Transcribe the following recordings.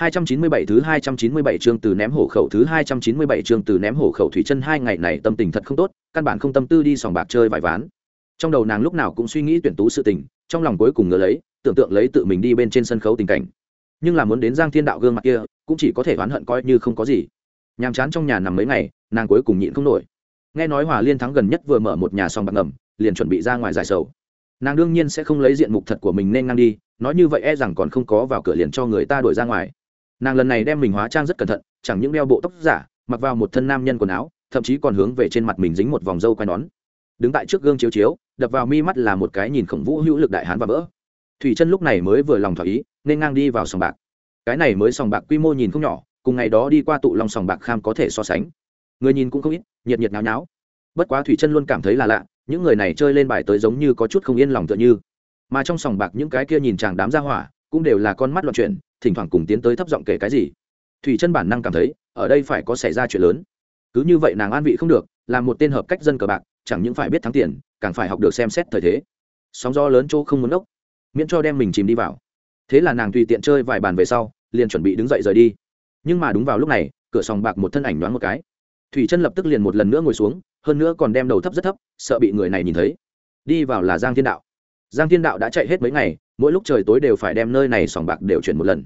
297 thứ 297 chương từ ném hổ khẩu thứ 297 chương từ ném hổ khẩu thủy chân hai ngày này tâm tình thật không tốt, căn bản không tâm tư đi sòng bạc chơi vài ván. Trong đầu nàng lúc nào cũng suy nghĩ tuyển tú sự tình, trong lòng cuối cùng ngờ lấy, tưởng tượng lấy tự mình đi bên trên sân khấu tình cảnh. Nhưng là muốn đến Giang Thiên Đạo gương mặt kia, cũng chỉ có thể oán hận coi như không có gì. Nhàm chán trong nhà nằm mấy ngày, nàng cuối cùng nhịn không nổi. Nghe nói Hòa Liên thắng gần nhất vừa mở một nhà sòng bạc ngầm, liền chuẩn bị ra ngoài giải sầu. Nàng đương nhiên sẽ không lấy diện mục thật của mình nên ngang đi, nói như vậy e rằng còn không có vào cửa liền cho người ta đuổi ra ngoài nàng lần này đem mình hóa trang rất cẩn thận, chẳng những đeo bộ tóc giả, mặc vào một thân nam nhân quần áo, thậm chí còn hướng về trên mặt mình dính một vòng râu quai nón. Đứng tại trước gương chiếu chiếu, đập vào mi mắt là một cái nhìn khổng vũ hữu lực đại hán và vỡ. Thủy chân lúc này mới vừa lòng thỏa ý, nên ngang đi vào sòng bạc. Cái này mới sòng bạc quy mô nhìn không nhỏ, cùng ngày đó đi qua tụ long sòng bạc kham có thể so sánh. Người nhìn cũng không ít, nhiệt nhiệt náo náo bất quá thủy chân luôn cảm thấy là lạ, những người này chơi lên bài tới giống như có chút không yên lòng tựa như. Mà trong sòng bạc những cái kia nhìn chàng đám ra hỏa, cũng đều là con mắt loạn chuyển thỉnh thoảng cùng tiến tới thấp giọng kể cái gì. Thủy chân bản năng cảm thấy, ở đây phải có xảy ra chuyện lớn. Cứ như vậy nàng an vị không được làm một tên hợp cách dân cờ bạc, chẳng những phải biết thắng tiền, càng phải học được xem xét thời thế. Sóng gió lớn chỗ không muốn ốc, miễn cho đem mình chìm đi vào. Thế là nàng tùy tiện chơi vài bàn về sau, liền chuẩn bị đứng dậy rời đi. Nhưng mà đúng vào lúc này, cửa sòng bạc một thân ảnh đoán một cái. Thủy chân lập tức liền một lần nữa ngồi xuống, hơn nữa còn đem đầu thấp rất thấp, sợ bị người này nhìn thấy. Đi vào là giang thiên đạo. Giang thiên đạo đã chạy hết mấy ngày, mỗi lúc trời tối đều phải đem nơi này sòng bạc đều chuyển một lần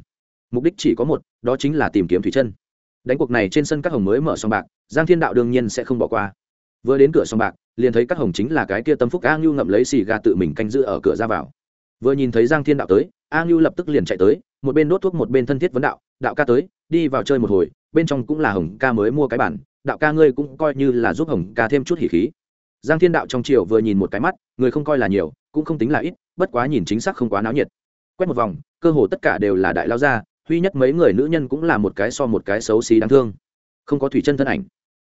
mục đích chỉ có một, đó chính là tìm kiếm thủy chân. Đánh cuộc này trên sân các hồng mới mở sòng bạc, giang thiên đạo đương nhiên sẽ không bỏ qua. Vừa đến cửa sòng bạc, liền thấy các hồng chính là cái kia tâm phúc a ngưu ngậm lấy xì gà tự mình canh giữ ở cửa ra vào. Vừa nhìn thấy giang thiên đạo tới, a ngưu lập tức liền chạy tới, một bên đốt thuốc một bên thân thiết vấn đạo đạo ca tới, đi vào chơi một hồi, bên trong cũng là hồng ca mới mua cái bản, đạo ca ngươi cũng coi như là giúp hồng ca thêm chút hỉ khí. Giang thiên đạo trong chiều vừa nhìn một cái mắt, người không coi là nhiều, cũng không tính là ít, bất quá nhìn chính xác không quá náo nhiệt. Quét một vòng, cơ hồ tất cả đều là đại lao gia huy nhất mấy người nữ nhân cũng là một cái so một cái xấu xí đáng thương. Không có thủy chân thân ảnh.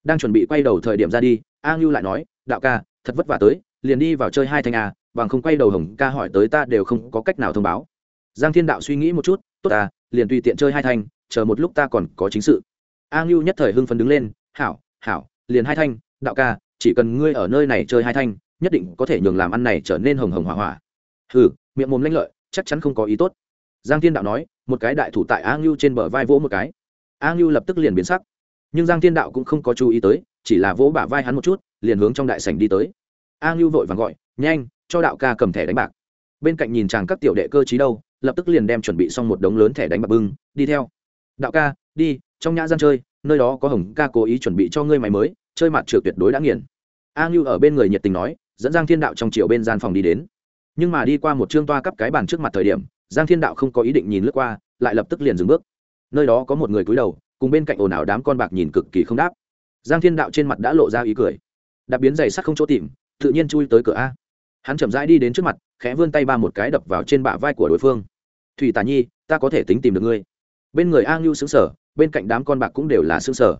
Đang chuẩn bị quay đầu thời điểm ra đi, a ngưu lại nói, đạo ca, thật vất vả tới, liền đi vào chơi hai thanh a, bằng không quay đầu hồng ca hỏi tới ta đều không có cách nào thông báo. Giang thiên đạo suy nghĩ một chút, tốt à liền tùy tiện chơi hai thanh, chờ một lúc ta còn có chính sự. A ngưu nhất thời hưng phấn đứng lên, hảo hảo, liền hai thanh, đạo ca, chỉ cần ngươi ở nơi này chơi hai thanh, nhất định có thể nhường làm ăn này trở nên hồng hồng hỏa hỏa hừ, miệng mồm lanh lợi, chắc chắn không có ý tốt. Giang thiên đạo nói một cái đại thủ tại a ngưu trên bờ vai vỗ một cái. A ngưu lập tức liền biến sắc. Nhưng giang thiên đạo cũng không có chú ý tới, chỉ là vỗ bả vai hắn một chút, liền hướng trong đại sảnh đi tới. A ngưu vội vàng gọi, nhanh, cho đạo ca cầm thẻ đánh bạc. Bên cạnh nhìn chàng các tiểu đệ cơ trí đâu, lập tức liền đem chuẩn bị xong một đống lớn thẻ đánh bạc bưng, đi theo. Đạo ca, đi, trong nhã gian chơi, nơi đó có hồng ca cố ý chuẩn bị cho ngươi mày mới, chơi mặt trượt tuyệt đối đã nghiền. A ngưu ở bên người nhiệt tình nói, dẫn giang thiên đạo trong triệu bên gian phòng đi đến. Nhưng mà đi qua một chương toa cắp cái bàn trước mặt thời điểm giang thiên đạo không có ý định nhìn lướt qua, lại lập tức liền dừng bước. Nơi đó có một người cúi đầu, cùng bên cạnh ồn ào đám con bạc nhìn cực kỳ không đáp. Giang thiên đạo trên mặt đã lộ ra ý cười. Đạp biến giày sắt không chỗ tìm, tự nhiên chui tới cửa a. Hắn chậm rãi đi đến trước mặt, khẽ vươn tay ba một cái đập vào trên bả vai của đối phương. Thủy tả nhi, ta có thể tính tìm được ngươi. Bên người a ngưu xứng sở bên cạnh đám con bạc cũng đều là xứng sở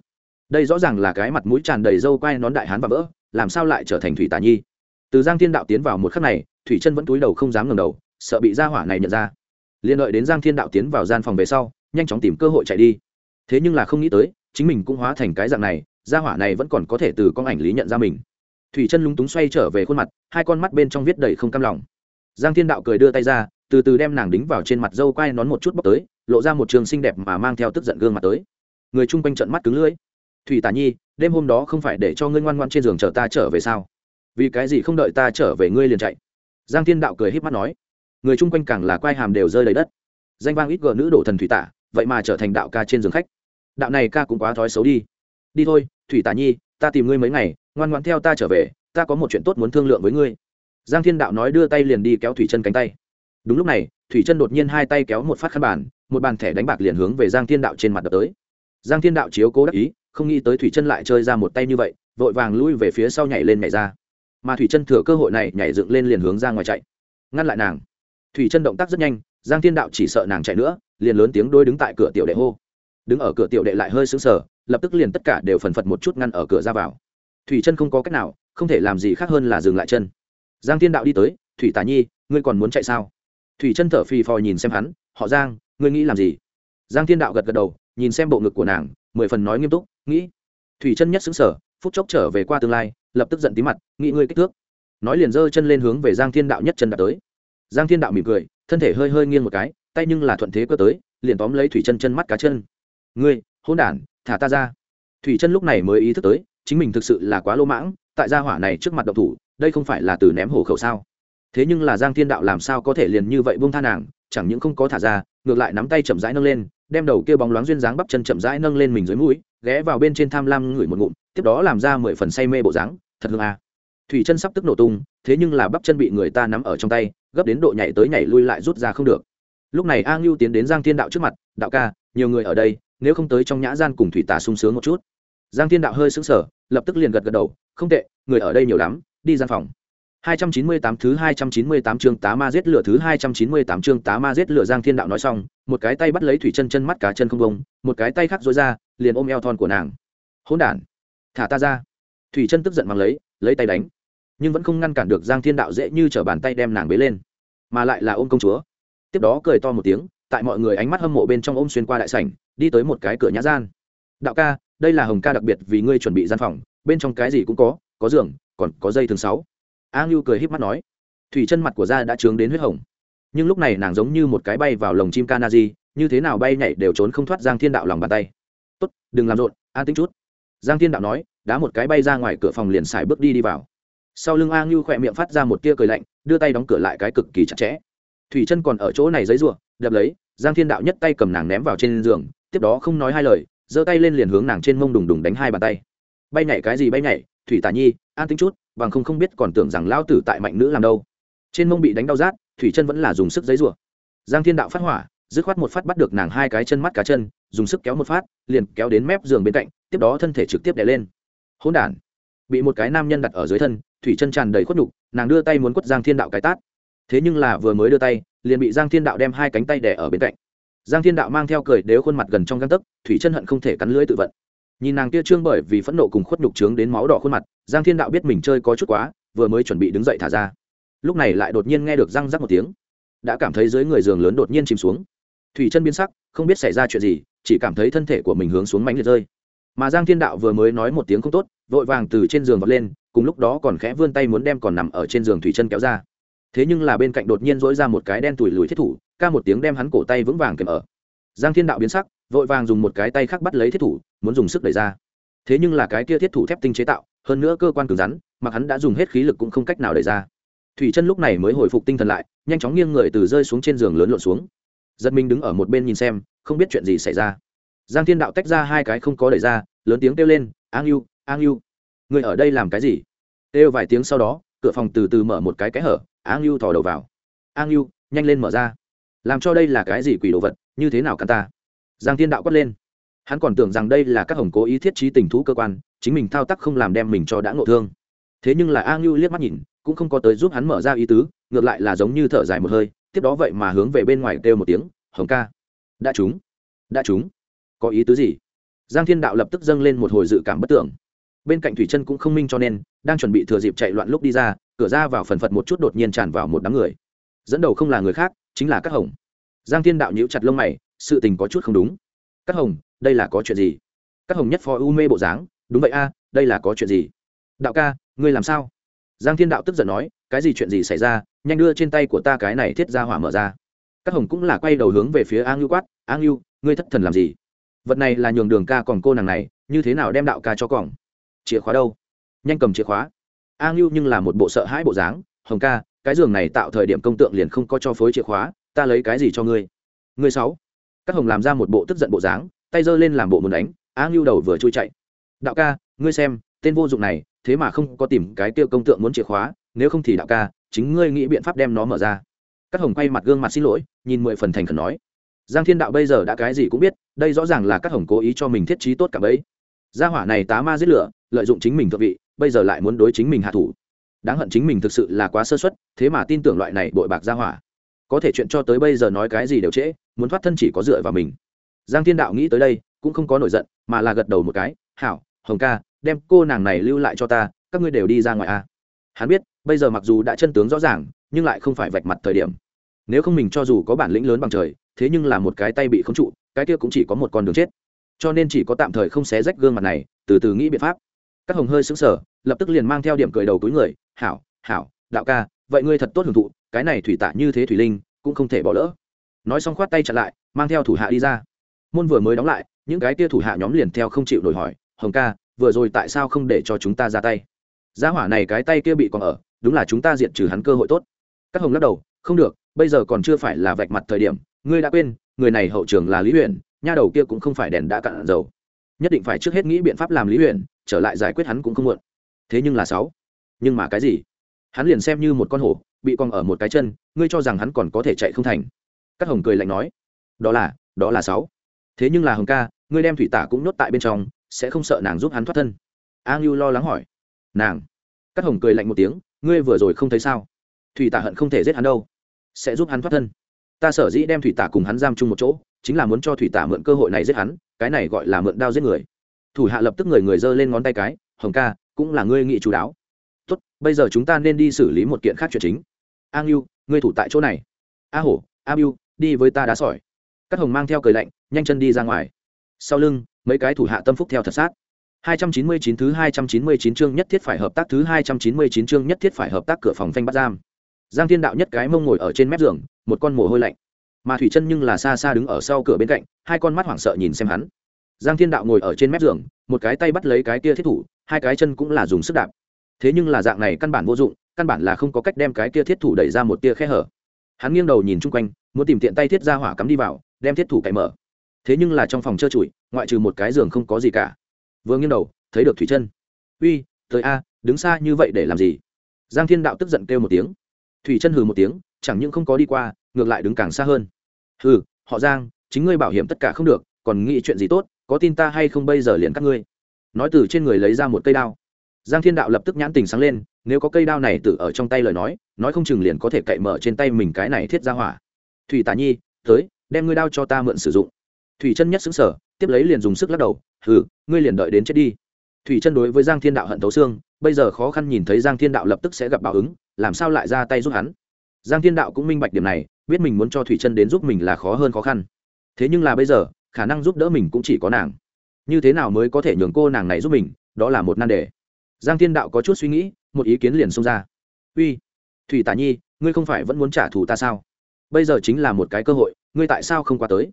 đây rõ ràng là cái mặt mũi tràn đầy râu quai nón đại hán và vỡ, làm sao lại trở thành thủy tả nhi? Từ giang thiên đạo tiến vào một khắc này, thủy chân vẫn túi đầu không dám ngẩng đầu sợ bị gia hỏa này nhận ra. Liền đợi đến giang thiên đạo tiến vào gian phòng về sau, nhanh chóng tìm cơ hội chạy đi. Thế nhưng là không nghĩ tới, chính mình cũng hóa thành cái dạng này, gia hỏa này vẫn còn có thể từ con ảnh lý nhận ra mình. Thủy chân lúng túng xoay trở về khuôn mặt, hai con mắt bên trong viết đầy không cam lòng. Giang thiên đạo cười đưa tay ra, từ từ đem nàng đính vào trên mặt dâu quai nón một chút bóc tới, lộ ra một trường xinh đẹp mà mang theo tức giận gương mặt tới. Người chung quanh trận mắt cứng lưỡi. Thủy tả nhi, đêm hôm đó không phải để cho ngươi ngoan ngoan trên giường chờ ta trở về sao? Vì cái gì không đợi ta trở về ngươi liền chạy? Giang thiên đạo cười h í p mắt nói người chung quanh càng là quai hàm đều rơi đầy đất. Danh vang ít gờ nữ đổ thần thủy tả, vậy mà trở thành đạo ca trên giường khách. Đạo này ca cũng quá thói xấu đi. Đi thôi, thủy tả nhi, ta tìm ngươi mấy ngày, ngoan ngoan theo ta trở về, ta có một chuyện tốt muốn thương lượng với ngươi. Giang thiên đạo nói đưa tay liền đi kéo thủy chân cánh tay. Đúng lúc này, thủy chân đột nhiên hai tay kéo một phát khăn bàn, một bàn thẻ đánh bạc liền hướng về giang thiên đạo trên mặt đập tới. Giang thiên đạo chiếu cố đắc ý, không nghĩ tới thủy chân lại chơi ra một tay như vậy, vội vàng lui về phía sau nhảy lên nhảy ra. Mà thủy chân thừa cơ hội này nhảy dựng lên liền hướng ra ngoài chạy. Ngăn lại nàng thủy chân động tác rất nhanh, giang thiên đạo chỉ sợ nàng chạy nữa, liền lớn tiếng đôi đứng tại cửa tiểu đệ hô. Đứng ở cửa tiểu đệ lại hơi sững sờ, lập tức liền tất cả đều phần phật một chút ngăn ở cửa ra vào. Thủy chân không có cách nào, không thể làm gì khác hơn là dừng lại chân. Giang thiên đạo đi tới, thủy tả nhi, ngươi còn muốn chạy sao? Thủy chân thở phì phò nhìn xem hắn, họ giang, ngươi nghĩ làm gì? Giang thiên đạo gật gật đầu, nhìn xem bộ ngực của nàng, mười phần nói nghiêm túc, nghĩ. Thủy chân nhất xứng sở phút chốc trở về qua tương lai, lập tức giận tí mặt, nghĩ ngươi kích thước. Nói liền giơ chân lên hướng về giang thiên đạo nhất chân đạt tới giang thiên đạo mỉm cười, thân thể hơi hơi nghiêng một cái, tay nhưng là thuận thế cơ tới, liền tóm lấy thủy chân chân mắt cá chân. Ngươi hôn đản, thả ta ra. Thủy chân lúc này mới ý thức tới, chính mình thực sự là quá lô mãng, tại gia hỏa này trước mặt độc thủ, đây không phải là từ ném hổ khẩu sao? Thế nhưng là giang thiên đạo làm sao có thể liền như vậy buông tha nàng, chẳng những không có thả ra, ngược lại nắm tay chậm rãi nâng lên, đem đầu kia bóng loáng duyên dáng bắp chân chậm rãi nâng lên mình dưới mũi, ghé vào bên trên tham lam ngửi một ngụm, tiếp đó làm ra mười phần say mê bộ dáng, thật hương à. thủy chân sắp tức nổ tung, thế nhưng là bắp chân bị người ta nắm ở trong tay gấp đến độ nhảy tới nhảy lui lại rút ra không được lúc này a ngưu tiến đến giang thiên đạo trước mặt đạo ca nhiều người ở đây nếu không tới trong nhã gian cùng thủy tà sung sướng một chút giang thiên đạo hơi sững sờ lập tức liền gật gật đầu không tệ người ở đây nhiều lắm đi gian phòng 298 thứ 298 chương tá ma giết lửa thứ 298 chương tá ma giết lửa Giang Thiên Đạo nói xong, một cái tay bắt lấy Thủy Chân chân mắt cá chân không bông, một cái tay khác duỗi ra, liền ôm eo thon của nàng. Hỗn đản, thả ta ra. Thủy Chân tức giận mang lấy, lấy tay đánh, nhưng vẫn không ngăn cản được Giang Thiên Đạo dễ như trở bàn tay đem nàng bế lên, mà lại là ôm công chúa. Tiếp đó cười to một tiếng, tại mọi người ánh mắt hâm mộ bên trong ôm xuyên qua đại sảnh, đi tới một cái cửa nhã gian. "Đạo ca, đây là Hồng ca đặc biệt vì ngươi chuẩn bị gian phòng, bên trong cái gì cũng có, có giường, còn có dây thường sáu. A ngưu cười híp mắt nói. Thủy chân mặt của da đã trướng đến huyết hồng. Nhưng lúc này nàng giống như một cái bay vào lồng chim Kanaji, như thế nào bay nhảy đều trốn không thoát giang thiên đạo lòng bàn tay. Tốt đừng làm rộn an tính chút. Giang thiên đạo nói đá một cái bay ra ngoài cửa phòng liền xài bước đi đi vào sau lưng a ngưu khỏe miệng phát ra một tia cười lạnh, đưa tay đóng cửa lại cái cực kỳ chặt chẽ. Thủy chân còn ở chỗ này giấy rủa đập lấy, giang thiên đạo nhất tay cầm nàng ném vào trên giường, tiếp đó không nói hai lời, giơ tay lên liền hướng nàng trên mông đùng đùng đánh hai bàn tay. Bay nhảy cái gì bay nhảy, thủy tả nhi, an tính chút, bằng không không biết còn tưởng rằng lao tử tại mạnh nữ làm đâu. Trên mông bị đánh đau rát, thủy chân vẫn là dùng sức giấy rủa giang thiên đạo phát hỏa, dứt khoát một phát bắt được nàng hai cái chân mắt cá chân, dùng sức kéo một phát, liền kéo đến mép giường bên cạnh, tiếp đó thân thể trực tiếp đè lên. Hỗn đản, bị một cái nam nhân đặt ở dưới thân thủy chân tràn đầy khuất nhục, nàng đưa tay muốn quất giang thiên đạo cái tát. Thế nhưng là vừa mới đưa tay, liền bị giang thiên đạo đem hai cánh tay đè ở bên cạnh. Giang thiên đạo mang theo cười đếu khuôn mặt gần trong găng tấc, thủy chân hận không thể cắn lưỡi tự vận. Nhìn nàng kia trương bởi vì phẫn nộ cùng khuất nhục trướng đến máu đỏ khuôn mặt, giang thiên đạo biết mình chơi có chút quá, vừa mới chuẩn bị đứng dậy thả ra. Lúc này lại đột nhiên nghe được răng rắc một tiếng. Đã cảm thấy dưới người giường lớn đột nhiên chìm xuống. Thủy chân biến sắc, không biết xảy ra chuyện gì, chỉ cảm thấy thân thể của mình hướng xuống mánh liệt rơi. Mà giang thiên đạo vừa mới nói một tiếng không tốt, vội vàng từ trên giường vọt lên cùng lúc đó còn khẽ vươn tay muốn đem còn nằm ở trên giường thủy chân kéo ra. Thế nhưng là bên cạnh đột nhiên dỗi ra một cái đen tủi lùi thiết thủ, ca một tiếng đem hắn cổ tay vững vàng kèm ở. Giang thiên đạo biến sắc, vội vàng dùng một cái tay khác bắt lấy thiết thủ, muốn dùng sức đẩy ra. Thế nhưng là cái kia thiết thủ thép tinh chế tạo, hơn nữa cơ quan cứng rắn, mặc hắn đã dùng hết khí lực cũng không cách nào đẩy ra. Thủy chân lúc này mới hồi phục tinh thần lại, nhanh chóng nghiêng người từ rơi xuống trên giường lớn lộn xuống. Giật mình đứng ở một bên nhìn xem, không biết chuyện gì xảy ra. Giang thiên đạo tách ra hai cái không có đẩy ra, lớn tiếng kêu lên, an yêu an yêu người ở đây làm cái gì? Kêu vài tiếng sau đó, cửa phòng từ từ mở một cái kẽ hở a ngưu thò đầu vào. A ngưu, nhanh lên mở ra. Làm cho đây là cái gì quỷ đồ vật, như thế nào cả ta? Giang thiên đạo quát lên. Hắn còn tưởng rằng đây là các hồng cố ý thiết trí tình thú cơ quan, chính mình thao tác không làm đem mình cho đã ngộ thương. Thế nhưng là a ngưu liếc mắt nhìn, cũng không có tới giúp hắn mở ra ý tứ, ngược lại là giống như thở dài một hơi, tiếp đó vậy mà hướng về bên ngoài kêu một tiếng, hồng ca, đã trúng đã trúng. Có ý tứ gì? Giang thiên đạo lập tức dâng lên một hồi dự cảm bất tưởng bên cạnh thủy chân cũng không minh cho nên, đang chuẩn bị thừa dịp chạy loạn lúc đi ra, cửa ra vào phần phật một chút đột nhiên tràn vào một đám người. Dẫn đầu không là người khác, chính là các hồng. Giang thiên đạo nhíu chặt lông mày, sự tình có chút không đúng. Các hồng, đây là có chuyện gì? Các hồng nhất phó u mê bộ dáng, đúng vậy a, đây là có chuyện gì? Đạo ca, ngươi làm sao? Giang thiên đạo tức giận nói, cái gì chuyện gì xảy ra, nhanh đưa trên tay của ta cái này thiết ra hỏa mở ra. Các hồng cũng là quay đầu hướng về phía a ngưu quát a ngưu ngươi thất thần làm gì? Vật này là nhường đường ca còn cô nàng này, như thế nào đem đạo ca cho còng chìa khóa đâu? Nhanh cầm chìa khóa. A ngưu nhưng là một bộ sợ hãi bộ dáng, hồng ca, cái giường này tạo thời điểm công tượng liền không có cho phối chìa khóa, ta lấy cái gì cho ngươi? Ngươi sáu. Các hồng làm ra một bộ tức giận bộ dáng, tay giơ lên làm bộ muốn đánh, a ngưu đầu vừa chui chạy. Đạo ca, ngươi xem, tên vô dụng này, thế mà không có tìm cái tiêu công tượng muốn chìa khóa, nếu không thì đạo ca, chính ngươi nghĩ biện pháp đem nó mở ra. Các hồng quay mặt gương mặt xin lỗi, nhìn mười phần thành khẩn nói. Giang thiên đạo bây giờ đã cái gì cũng biết, đây rõ ràng là các hồng cố ý cho mình thiết trí tốt cả bấy gia hỏa này tá ma giết lửa lợi dụng chính mình thượng vị, bây giờ lại muốn đối chính mình hạ thủ. Đáng hận chính mình thực sự là quá sơ xuất thế mà tin tưởng loại này bội bạc ra hỏa. Có thể chuyện cho tới bây giờ nói cái gì đều trễ, muốn thoát thân chỉ có dựa vào mình. Giang thiên đạo nghĩ tới đây, cũng không có nổi giận, mà là gật đầu một cái, hảo, hồng ca, đem cô nàng này lưu lại cho ta, các ngươi đều đi ra ngoài a. Hắn biết, bây giờ mặc dù đã chân tướng rõ ràng, nhưng lại không phải vạch mặt thời điểm. Nếu không mình cho dù có bản lĩnh lớn bằng trời, thế nhưng là một cái tay bị khống trụ, cái kia cũng chỉ có một con đường chết. Cho nên chỉ có tạm thời không xé rách gương mặt này, từ từ nghĩ biện pháp các hồng hơi sững sờ, lập tức liền mang theo điểm cười đầu túi người hảo hảo đạo ca vậy ngươi thật tốt hưởng thụ cái này thủy tạ như thế thủy linh cũng không thể bỏ lỡ. Nói xong khoát tay chặn lại mang theo thủ hạ đi ra. Môn vừa mới đóng lại những cái kia thủ hạ nhóm liền theo không chịu đổi hỏi hồng ca vừa rồi tại sao không để cho chúng ta ra tay? Gia hỏa này cái tay kia bị còn ở đúng là chúng ta diệt trừ hắn cơ hội tốt. Các hồng lắc đầu không được bây giờ còn chưa phải là vạch mặt thời điểm ngươi đã quên người này hậu trường là lý huyền nha đầu kia cũng không phải đèn đã cạn dầu. Nhất định phải trước hết nghĩ biện pháp làm lý huyền trở lại giải quyết hắn cũng không muộn. Thế nhưng là sáu. Nhưng mà cái gì? Hắn liền xem như một con hổ, bị cong ở một cái chân, ngươi cho rằng hắn còn có thể chạy không thành. Các hồng cười lạnh nói, đó là đó là sáu. Thế nhưng là hồng ca, ngươi đem thủy tả cũng nhốt tại bên trong, sẽ không sợ nàng giúp hắn thoát thân. A ngưu lo lắng hỏi, nàng? Các hồng cười lạnh một tiếng, ngươi vừa rồi không thấy sao? Thủy tả hận không thể giết hắn đâu. Sẽ giúp hắn thoát thân. Ta sở dĩ đem thủy tả cùng hắn giam chung một chỗ, chính là muốn cho thủy tả mượn cơ hội này giết hắn, cái này gọi là mượn đao giết người thủ hạ lập tức người người giơ lên ngón tay cái hồng ca cũng là ngươi nghị chú đáo tốt bây giờ chúng ta nên đi xử lý một kiện khác chuyện chính a ngưu ngươi thủ tại chỗ này a hổ a ngưu đi với ta đá sỏi các hồng mang theo cười lạnh nhanh chân đi ra ngoài sau lưng mấy cái thủ hạ tâm phúc theo thật sát 299 thứ 299 chương nhất thiết phải hợp tác thứ 299 chương nhất thiết phải hợp tác cửa phòng phanh bắt giam. Giang Thiên Đạo nhất cái mông ngồi ở trên mép giường, một con mồ hôi lạnh. Mà Thủy Chân nhưng là xa xa đứng ở sau cửa bên cạnh, hai con mắt hoảng sợ nhìn xem hắn. Giang Thiên Đạo ngồi ở trên mép giường, một cái tay bắt lấy cái kia thiết thủ, hai cái chân cũng là dùng sức đạp. Thế nhưng là dạng này căn bản vô dụng, căn bản là không có cách đem cái kia thiết thủ đẩy ra một tia khe hở. Hắn nghiêng đầu nhìn chung quanh, muốn tìm tiện tay thiết ra hỏa cắm đi vào, đem thiết thủ cạy mở. Thế nhưng là trong phòng trơ trụi, ngoại trừ một cái giường không có gì cả vừa nghiêng đầu thấy được thủy chân uy tới a đứng xa như vậy để làm gì giang thiên đạo tức giận kêu một tiếng thủy chân hừ một tiếng chẳng những không có đi qua ngược lại đứng càng xa hơn hừ họ giang chính ngươi bảo hiểm tất cả không được còn nghĩ chuyện gì tốt có tin ta hay không bây giờ liền các ngươi? Nói từ trên người lấy ra một cây đao. Giang thiên đạo lập tức nhãn tình sáng lên, nếu có cây đao này tự ở trong tay lời nói nói không chừng liền có thể cậy mở trên tay mình cái này thiết ra hỏa. Thủy tả nhi, tới, đem ngươi đao cho ta mượn sử dụng. Thủy chân nhất xứng sở tiếp lấy liền dùng sức lắc đầu, hừ, ngươi liền đợi đến chết đi. Thủy chân đối với giang thiên đạo hận thấu xương, bây giờ khó khăn nhìn thấy giang thiên đạo lập tức sẽ gặp báo ứng, làm sao lại ra tay giúp hắn? Giang thiên đạo cũng minh bạch điểm này, biết mình muốn cho thủy chân đến giúp mình là khó hơn khó khăn. Thế nhưng là bây giờ khả năng giúp đỡ mình cũng chỉ có nàng. Như thế nào mới có thể nhường cô nàng này giúp mình? Đó là một nan đề. Giang thiên đạo có chút suy nghĩ, một ý kiến liền xông ra. Uy, thủy tả nhi, ngươi không phải vẫn muốn trả thù ta sao? Bây giờ chính là một cái cơ hội, ngươi tại sao không qua tới?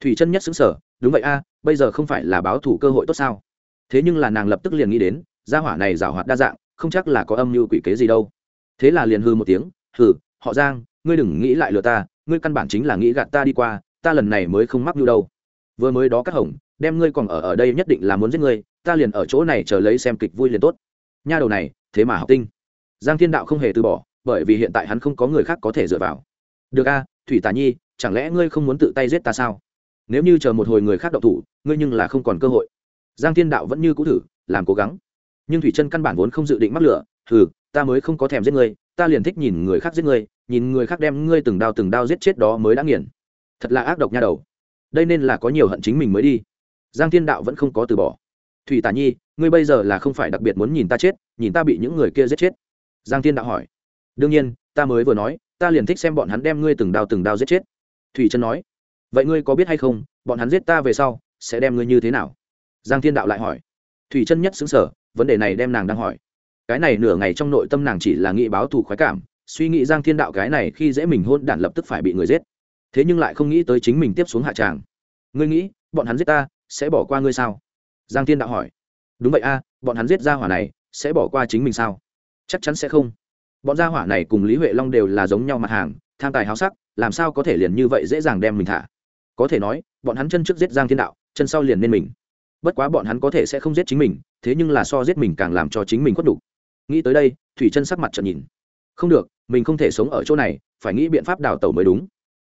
Thủy chân nhất xứng sở đúng vậy a, bây giờ không phải là báo thủ cơ hội tốt sao? Thế nhưng là nàng lập tức liền nghĩ đến, gia hỏa này giảo hoạt đa dạng, không chắc là có âm mưu quỷ kế gì đâu. Thế là liền hư một tiếng, hừ, họ giang, ngươi đừng nghĩ lại lừa ta, ngươi căn bản chính là nghĩ gạt ta đi qua, ta lần này mới không mắc mưu đâu vừa mới đó các hồng đem ngươi còn ở ở đây nhất định là muốn giết ngươi ta liền ở chỗ này chờ lấy xem kịch vui liền tốt. Nha đầu này thế mà học tinh. Giang thiên đạo không hề từ bỏ bởi vì hiện tại hắn không có người khác có thể dựa vào. Được a thủy tả nhi chẳng lẽ ngươi không muốn tự tay giết ta sao? Nếu như chờ một hồi người khác động thủ ngươi nhưng là không còn cơ hội. Giang thiên đạo vẫn như cũ thử làm cố gắng. Nhưng thủy chân căn bản vốn không dự định mắc lửa thử, ta mới không có thèm giết ngươi ta liền thích nhìn người khác giết ngươi nhìn người khác đem ngươi từng đao từng đao giết chết đó mới đã nghiền. Thật là ác độc nha đầu đây nên là có nhiều hận chính mình mới đi. Giang thiên đạo vẫn không có từ bỏ. Thủy tả nhi, ngươi bây giờ là không phải đặc biệt muốn nhìn ta chết, nhìn ta bị những người kia giết chết. Giang thiên đạo hỏi. Đương nhiên, ta mới vừa nói, ta liền thích xem bọn hắn đem ngươi từng đao từng đao giết chết. Thủy Trân nói. Vậy ngươi có biết hay không, bọn hắn giết ta về sau, sẽ đem ngươi như thế nào? Giang thiên đạo lại hỏi. Thủy Trân nhất xứng sở vấn đề này đem nàng đang hỏi. Cái này nửa ngày trong nội tâm nàng chỉ là nghĩ báo thù khoái cảm, suy nghĩ giang thiên đạo cái này khi dễ mình hôn đản lập tức phải bị người giết. Thế nhưng lại không nghĩ tới chính mình tiếp xuống hạ tràng ngươi nghĩ, bọn hắn giết ta, sẽ bỏ qua ngươi sao? Giang thiên đạo hỏi. Đúng vậy a, bọn hắn giết ra hỏa này, sẽ bỏ qua chính mình sao? Chắc chắn sẽ không. Bọn gia hỏa này cùng lý huệ long đều là giống nhau mặt hàng, tham tài háo sắc, làm sao có thể liền như vậy dễ dàng đem mình thả? Có thể nói, bọn hắn chân trước giết giang thiên đạo, chân sau liền nên mình. Bất quá bọn hắn có thể sẽ không giết chính mình, thế nhưng là so giết mình càng làm cho chính mình khuất đủ. nghĩ tới đây, thủy chân sắc mặt trận nhìn. Không được, mình không thể sống ở chỗ này, phải nghĩ biện pháp đào tẩu mới đúng.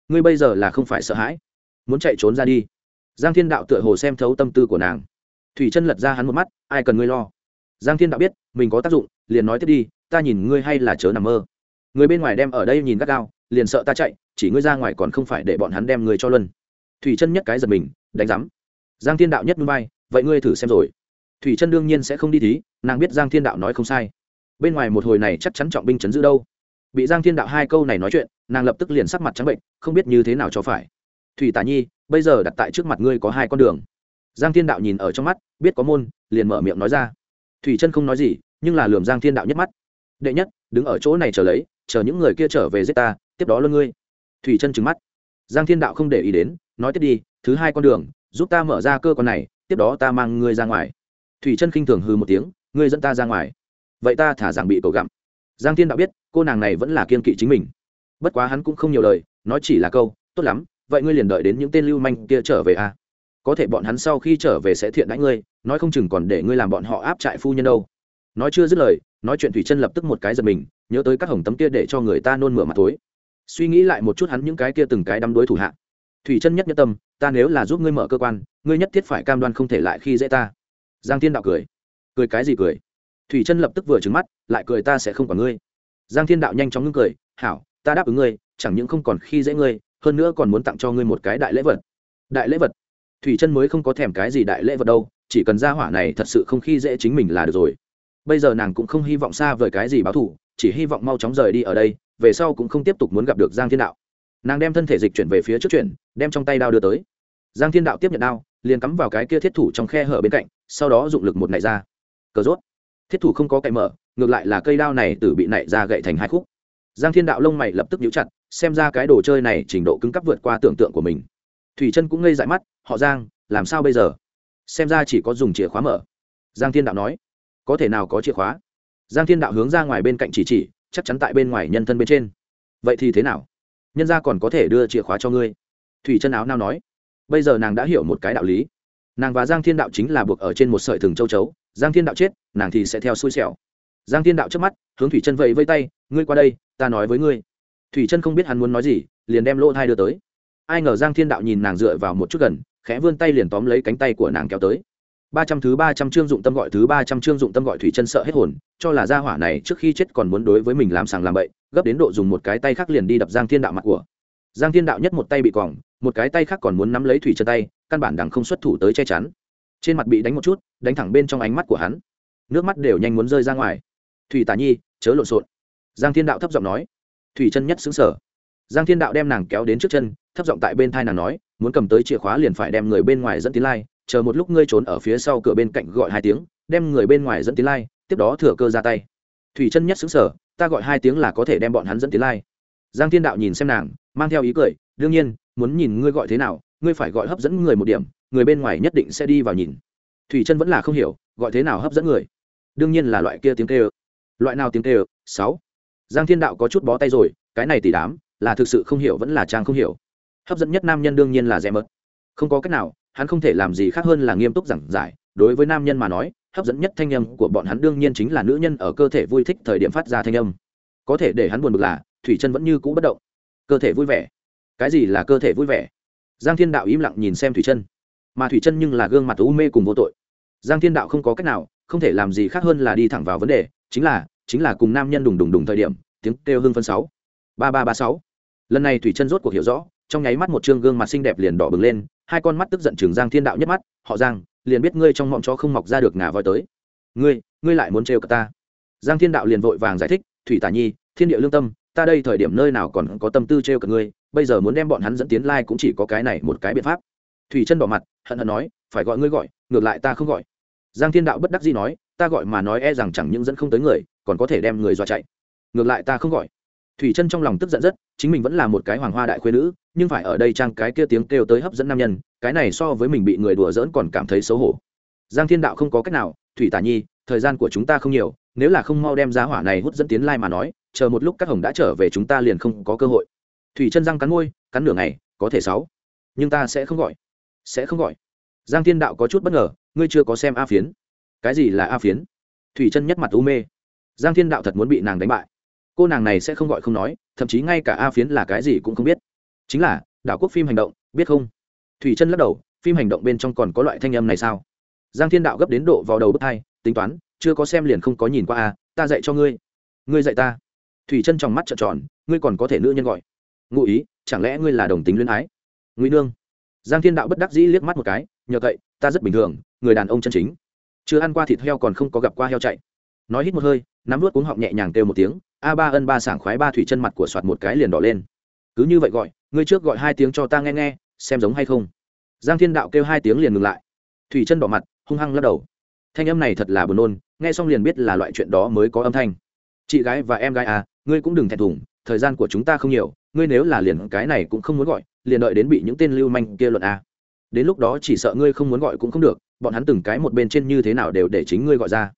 Ngươi bây giờ là không phải sợ hãi. Muốn chạy trốn ra đi giang thiên đạo tựa hồ xem thấu tâm tư của nàng. Thủy chân lật ra hắn một mắt, ai cần ngươi lo? Giang thiên đạo biết, mình có tác dụng, liền nói tiếp đi, ta nhìn ngươi hay là chớ nằm mơ. Người bên ngoài đem ở đây nhìn gắt gao, liền sợ ta chạy, chỉ ngươi ra ngoài còn không phải để bọn hắn đem ngươi cho luân. Thủy chân nhất cái giật mình, đánh giám. Giang thiên đạo nhất núi bay vậy ngươi thử xem rồi. Thủy chân đương nhiên sẽ không đi thí, nàng biết giang thiên đạo nói không sai. Bên ngoài một hồi này chắc chắn trọng binh chấn giữ đâu. Bị giang thiên đạo hai câu này nói chuyện, nàng lập tức liền sắc mặt trắng bệnh, không biết như thế nào cho phải. Thủy tả nhi bây giờ đặt tại trước mặt ngươi có hai con đường. Giang thiên đạo nhìn ở trong mắt, biết có môn, liền mở miệng nói ra. Thủy chân không nói gì, nhưng là lườm giang thiên đạo nhất mắt. Đệ nhất, đứng ở chỗ này chờ lấy, chờ những người kia trở về giết ta, tiếp đó luôn ngươi. Thủy chân trừng mắt. Giang thiên đạo không để ý đến, nói tiếp đi, thứ hai con đường, giúp ta mở ra cơ quan này, tiếp đó ta mang ngươi ra ngoài. Thủy chân khinh thường hư một tiếng, ngươi dẫn ta ra ngoài. Vậy ta thả rằng bị cầu gặm. Giang thiên đạo biết, cô nàng này vẫn là kiên kỵ chính mình. Bất quá hắn cũng không nhiều lời, nói chỉ là câu, tốt lắm vậy ngươi liền đợi đến những tên lưu manh kia trở về à? Có thể bọn hắn sau khi trở về sẽ thiện đãi ngươi, nói không chừng còn để ngươi làm bọn họ áp trại phu nhân đâu. Nói chưa dứt lời, nói chuyện thủy chân lập tức một cái giật mình, nhớ tới các hồng tấm kia để cho người ta nôn mửa mặt tối. Suy nghĩ lại một chút hắn những cái kia từng cái đắm đối thủ hạ. Thủy chân nhất nhất tâm, ta nếu là giúp ngươi mở cơ quan, ngươi nhất thiết phải cam đoan không thể lại khi dễ ta. Giang thiên đạo cười. Cười cái gì cười? Thủy chân lập tức vừa trứng mắt, lại cười ta sẽ không còn ngươi. Giang thiên đạo nhanh chóng ngưng cười, hảo, ta đáp ứng ngươi, chẳng những không còn khi dễ ngươi hơn nữa còn muốn tặng cho ngươi một cái đại lễ vật. Đại lễ vật? Thủy chân mới không có thèm cái gì đại lễ vật đâu, chỉ cần ra hỏa này thật sự không khi dễ chính mình là được rồi. Bây giờ nàng cũng không hy vọng xa vời cái gì báo thù, chỉ hy vọng mau chóng rời đi ở đây, về sau cũng không tiếp tục muốn gặp được giang thiên đạo. Nàng đem thân thể dịch chuyển về phía trước chuyển, đem trong tay đao đưa tới. Giang thiên đạo tiếp nhận đao, liền cắm vào cái kia thiết thủ trong khe hở bên cạnh, sau đó dụng lực một nảy ra. Cờ rốt. Thiết thủ không có cậy mở, ngược lại là cây đao này từ bị nảy ra gậy thành hai khúc. Giang thiên đạo lông mày lập tức nhíu chặt xem ra cái đồ chơi này trình độ cứng cấp vượt qua tưởng tượng của mình. Thủy chân cũng ngây dại mắt, họ giang, làm sao bây giờ? Xem ra chỉ có dùng chìa khóa mở. Giang thiên đạo nói, có thể nào có chìa khóa? Giang thiên đạo hướng ra ngoài bên cạnh chỉ chỉ, chắc chắn tại bên ngoài nhân thân bên trên. Vậy thì thế nào? Nhân ra còn có thể đưa chìa khóa cho ngươi. Thủy chân áo nào nói, bây giờ nàng đã hiểu một cái đạo lý. Nàng và giang thiên đạo chính là buộc ở trên một sợi thừng châu chấu. Giang thiên đạo chết, nàng thì sẽ theo xui xẻo. Giang thiên đạo trước mắt, hướng thủy chân vẫy vây tay, ngươi qua đây, ta nói với ngươi thủy chân không biết hắn muốn nói gì, liền đem lỗ thai đưa tới. Ai ngờ giang thiên đạo nhìn nàng dựa vào một chút gần, khẽ vươn tay liền tóm lấy cánh tay của nàng kéo tới. Ba trăm thứ ba trăm chương dụng tâm gọi thứ ba trăm chương dụng tâm gọi thủy chân sợ hết hồn, cho là gia hỏa này trước khi chết còn muốn đối với mình làm sàng làm bậy, gấp đến độ dùng một cái tay khác liền đi đập giang thiên đạo mặt của. Giang thiên đạo nhất một tay bị quòng, một cái tay khác còn muốn nắm lấy thủy chân tay, căn bản đằng không xuất thủ tới che chắn. Trên mặt bị đánh một chút, đánh thẳng bên trong ánh mắt của hắn. Nước mắt đều nhanh muốn rơi ra ngoài. Thủy tả nhi, chớ lộn xộn. Giang thiên đạo thấp giọng nói thủy chân nhất xứng sở. Giang thiên đạo đem nàng kéo đến trước chân, thấp giọng tại bên thai nàng nói, muốn cầm tới chìa khóa liền phải đem người bên ngoài dẫn tiến lai, chờ một lúc ngươi trốn ở phía sau cửa bên cạnh gọi hai tiếng, đem người bên ngoài dẫn tiến lai, tiếp đó thừa cơ ra tay. Thủy chân nhất xứng sở, ta gọi hai tiếng là có thể đem bọn hắn dẫn tiến lai. Giang thiên đạo nhìn xem nàng, mang theo ý cười, đương nhiên, muốn nhìn ngươi gọi thế nào, ngươi phải gọi hấp dẫn người một điểm, người bên ngoài nhất định sẽ đi vào nhìn. Thủy chân vẫn là không hiểu, gọi thế nào hấp dẫn người. Đương nhiên là loại kia tiếng kêu. Loại nào tiếng kêu? Sáu giang thiên đạo có chút bó tay rồi, cái này tỷ đám, là thực sự không hiểu vẫn là trang không hiểu. Hấp dẫn nhất nam nhân đương nhiên là rẻ mật. Không có cách nào, hắn không thể làm gì khác hơn là nghiêm túc giảng giải. Đối với nam nhân mà nói, hấp dẫn nhất thanh âm của bọn hắn đương nhiên chính là nữ nhân ở cơ thể vui thích thời điểm phát ra thanh âm. Có thể để hắn buồn bực là, thủy chân vẫn như cũ bất động. Cơ thể vui vẻ. Cái gì là cơ thể vui vẻ? Giang thiên đạo im lặng nhìn xem thủy chân. Mà thủy chân nhưng là gương mặt u mê cùng vô tội. Giang thiên đạo không có cách nào, không thể làm gì khác hơn là đi thẳng vào vấn đề, chính là chính là cùng nam nhân đùng đùng đùng thời điểm, tiếng kêu hưng phân sáu. Ba ba ba sáu. Lần này thủy chân rốt cuộc hiểu rõ, trong nháy mắt một chương gương mặt xinh đẹp liền đỏ bừng lên, hai con mắt tức giận trường giang thiên đạo nhất mắt, họ giang, liền biết ngươi trong mộng chó không mọc ra được ngà voi tới. Ngươi ngươi lại muốn trêu cả ta. Giang thiên đạo liền vội vàng giải thích, thủy tả nhi, thiên địa lương tâm, ta đây thời điểm nơi nào còn có tâm tư trêu cả ngươi, bây giờ muốn đem bọn hắn dẫn tiến lai cũng chỉ có cái này một cái biện pháp. Thủy chân bỏ mặt, hận hận nói, phải gọi ngươi gọi, ngược lại ta không gọi. Giang thiên đạo bất đắc dĩ nói ta gọi mà nói e rằng chẳng những dẫn không tới người, còn có thể đem người dọa chạy. Ngược lại ta không gọi. Thủy chân trong lòng tức giận rất, chính mình vẫn là một cái hoàng hoa đại khuyên nữ, nhưng phải ở đây trang cái kia tiếng kêu tới hấp dẫn nam nhân, cái này so với mình bị người đùa dỡn còn cảm thấy xấu hổ. Giang thiên đạo không có cách nào, thủy tả nhi, thời gian của chúng ta không nhiều, nếu là không mau đem giá hỏa này hút dẫn tiến lai mà nói, chờ một lúc các hồng đã trở về chúng ta liền không có cơ hội. Thủy chân răng cắn môi, cắn nửa ngày, có thể sáu. Nhưng ta sẽ không gọi. Sẽ không gọi. Giang thiên đạo có chút bất ngờ, ngươi chưa có xem a phiến cái gì là a phiến? Thủy chân nhất mặt u mê. Giang thiên đạo thật muốn bị nàng đánh bại. Cô nàng này sẽ không gọi không nói, thậm chí ngay cả a phiến là cái gì cũng không biết. Chính là, đảo quốc phim hành động, biết không? Thủy chân lắc đầu, phim hành động bên trong còn có loại thanh âm này sao? Giang thiên đạo gấp đến độ vào đầu bước hai tính toán, chưa có xem liền không có nhìn qua a, ta dạy cho ngươi. Ngươi dạy ta. Thủy chân trong mắt trợn tròn, ngươi còn có thể nữ nhân gọi. Ngụ ý, chẳng lẽ ngươi là đồng tính luyến ái? Ngụy nương. Giang thiên đạo bất đắc dĩ liếc mắt một cái, nhờ cậy, ta rất bình thường, người đàn ông chân chính chưa ăn qua thịt heo còn không có gặp qua heo chạy. Nói hít một hơi, nắm vớt cuống họng nhẹ nhàng kêu một tiếng, a ba ân ba sảng khoái ba thủy chân mặt của soạt một cái liền đỏ lên. Cứ như vậy gọi, ngươi trước gọi hai tiếng cho ta nghe nghe, xem giống hay không. Giang thiên đạo kêu hai tiếng liền ngừng lại. Thủy chân đỏ mặt, hung hăng lắc đầu. Thanh âm này thật là buồn nôn, nghe xong liền biết là loại chuyện đó mới có âm thanh. Chị gái và em gái à ngươi cũng đừng thẹn thùng, thời gian của chúng ta không nhiều, ngươi nếu là liền cái này cũng không muốn gọi, liền đợi đến bị những tên lưu manh kia luận à. Đến lúc đó chỉ sợ ngươi không muốn gọi cũng không được bọn hắn từng cái một bên trên như thế nào đều để chính ngươi gọi ra.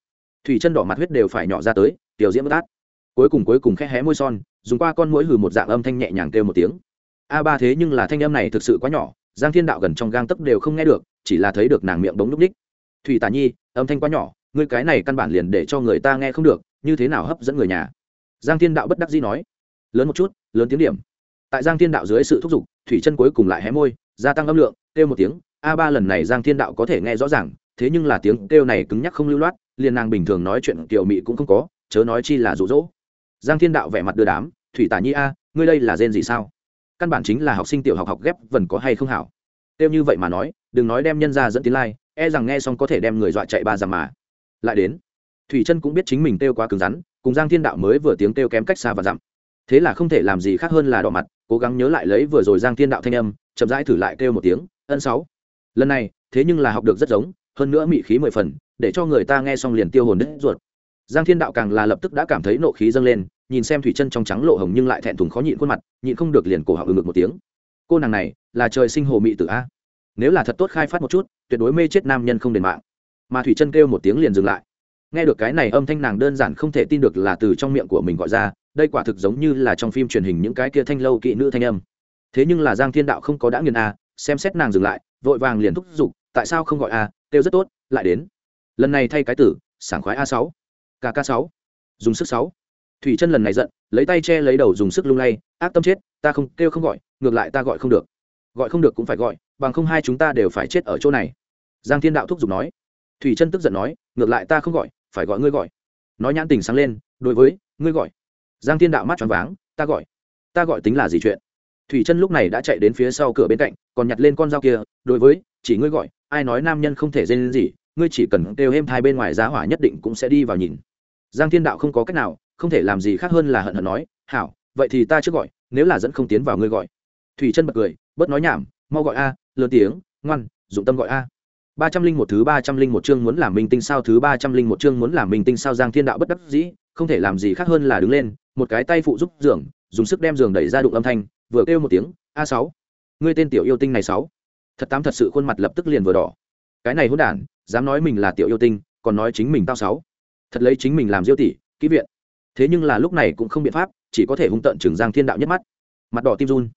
Thủy chân đỏ mặt huyết đều phải nhỏ ra tới, tiểu diễm bất át. Cuối cùng cuối cùng khẽ hé môi son, dùng qua con mũi hừ một dạng âm thanh nhẹ nhàng kêu một tiếng. A ba thế nhưng là thanh âm này thực sự quá nhỏ, giang thiên đạo gần trong gang tấc đều không nghe được, chỉ là thấy được nàng miệng bóng núp ních. Thủy tả nhi, âm thanh quá nhỏ, ngươi cái này căn bản liền để cho người ta nghe không được, như thế nào hấp dẫn người nhà? Giang thiên đạo bất đắc dĩ nói. Lớn một chút, lớn tiếng điểm. Tại giang thiên đạo dưới sự thúc giục, thủy chân cuối cùng lại hé môi, gia tăng âm lượng, kêu một tiếng a ba lần này giang thiên đạo có thể nghe rõ ràng, thế nhưng là tiếng kêu này cứng nhắc không lưu loát, liền nàng bình thường nói chuyện kiểu mị cũng không có, chớ nói chi là rụ rỗ giang thiên đạo vẻ mặt đưa đám, thủy tả nhi a, ngươi đây là gen gì sao? Căn bản chính là học sinh tiểu học học ghép vần có hay không hảo? Kêu như vậy mà nói, đừng nói đem nhân ra dẫn tiến lai e rằng nghe xong có thể đem người dọa chạy ba dặm mà. Lại đến, thủy chân cũng biết chính mình kêu quá cứng rắn, cùng giang thiên đạo mới vừa tiếng kêu kém cách xa và dặm. Thế là không thể làm gì khác hơn là đỏ mặt, cố gắng nhớ lại lấy vừa rồi giang thiên đạo thanh âm, chậm rãi thử lại kêu một tiếng, ân sáu lần này, thế nhưng là học được rất giống, hơn nữa mị khí mười phần, để cho người ta nghe xong liền tiêu hồn đứt ruột. Giang thiên đạo càng là lập tức đã cảm thấy nộ khí dâng lên, nhìn xem thủy chân trong trắng lộ hồng nhưng lại thẹn thùng khó nhịn khuôn mặt, nhịn không được liền cổ họng ừng ngực một tiếng. Cô nàng này, là trời sinh hồ mị tử a. Nếu là thật tốt khai phát một chút, tuyệt đối mê chết nam nhân không đền mạng. Mà thủy chân kêu một tiếng liền dừng lại. Nghe được cái này âm thanh nàng đơn giản không thể tin được là từ trong miệng của mình gọi ra, đây quả thực giống như là trong phim truyền hình những cái kia thanh lâu kỵ nữ thanh âm. Thế nhưng là giang thiên đạo không có đã nghiền a, xem xét nàng dừng lại vội vàng liền thúc giục, tại sao không gọi a, kêu rất tốt, lại đến. Lần này thay cái tử, sảng khoái a sáu. Kk sáu. Dùng sức sáu. Thủy chân lần này giận, lấy tay che lấy đầu dùng sức lung lay, ác tâm chết, ta không, kêu không gọi, ngược lại ta gọi không được. Gọi không được cũng phải gọi, bằng không hai chúng ta đều phải chết ở chỗ này. Giang thiên đạo thúc giục nói. Thủy chân tức giận nói, ngược lại ta không gọi, phải gọi ngươi gọi. Nói nhãn tình sáng lên, đối với, ngươi gọi. Giang thiên đạo mắt tròn váng, ta gọi. Ta gọi tính là gì chuyện? Thủy chân lúc này đã chạy đến phía sau cửa bên cạnh, còn nhặt lên con dao kia, đối với, chỉ ngươi gọi, ai nói nam nhân không thể dê lên gì, ngươi chỉ cần kêu êm thai bên ngoài giá hỏa nhất định cũng sẽ đi vào nhìn. Giang thiên đạo không có cách nào, không thể làm gì khác hơn là hận hận nói, hảo, vậy thì ta trước gọi, nếu là dẫn không tiến vào ngươi gọi. Thủy chân bật cười, bớt nói nhảm, mau gọi a, lớn tiếng, ngoan, dụng tâm gọi a. Ba trăm linh một thứ ba trăm linh một chương muốn làm minh tinh sao thứ ba trăm linh một chương muốn làm minh tinh sao giang thiên đạo bất đắc dĩ, không thể làm gì khác hơn là đứng lên, một cái tay phụ giúp giường, dùng sức đem giường đẩy ra đụng âm thanh vừa kêu một tiếng, a sáu, ngươi tên tiểu yêu tinh này sáu. Thật tám thật sự khuôn mặt lập tức liền vừa đỏ. Cái này hôn đản, dám nói mình là tiểu yêu tinh, còn nói chính mình tao sáu. Thật lấy chính mình làm diêu tỷ, kỹ viện. Thế nhưng là lúc này cũng không biện pháp, chỉ có thể hung tận chừng giang thiên đạo nhất mắt. Mặt đỏ tim run.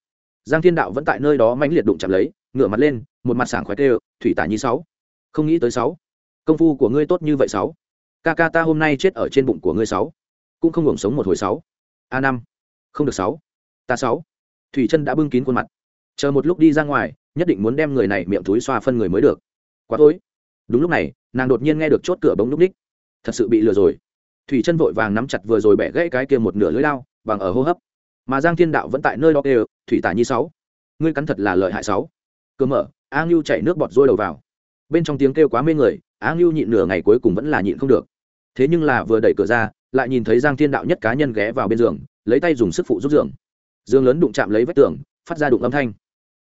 Giang thiên đạo vẫn tại nơi đó mãnh liệt đụng chạm lấy, ngửa mặt lên, một mặt sảng khoái tê thủy tả nhi sáu, không nghĩ tới sáu. Công phu của ngươi tốt như vậy sáu. Ca ca ta hôm nay chết ở trên bụng của ngươi sáu. Cũng không hưởng sống một hồi sáu. A năm, không được sáu. Ta sáu thủy chân đã bưng kín khuôn mặt. Chờ một lúc đi ra ngoài, nhất định muốn đem người này miệng túi xoa phân người mới được. Quá tối. Đúng lúc này, nàng đột nhiên nghe được chốt cửa bóng núp ních. Thật sự bị lừa rồi. Thủy chân vội vàng nắm chặt vừa rồi bẻ gãy cái kia một nửa lưỡi lao bằng ở hô hấp. Mà giang thiên đạo vẫn tại nơi đó đều thủy tả nhi sáu, ngươi cắn thật là lợi hại sáu. Cơ mở, a ngưu chạy nước bọt rôi đầu vào. Bên trong tiếng kêu quá mê người, a ngưu nhịn nửa ngày cuối cùng vẫn là nhịn không được. Thế nhưng là vừa đẩy cửa ra, lại nhìn thấy giang thiên đạo nhất cá nhân ghé vào bên giường, lấy tay dùng sức phụ giúp giường dương lớn đụng chạm lấy vách tường, phát ra đụng âm thanh.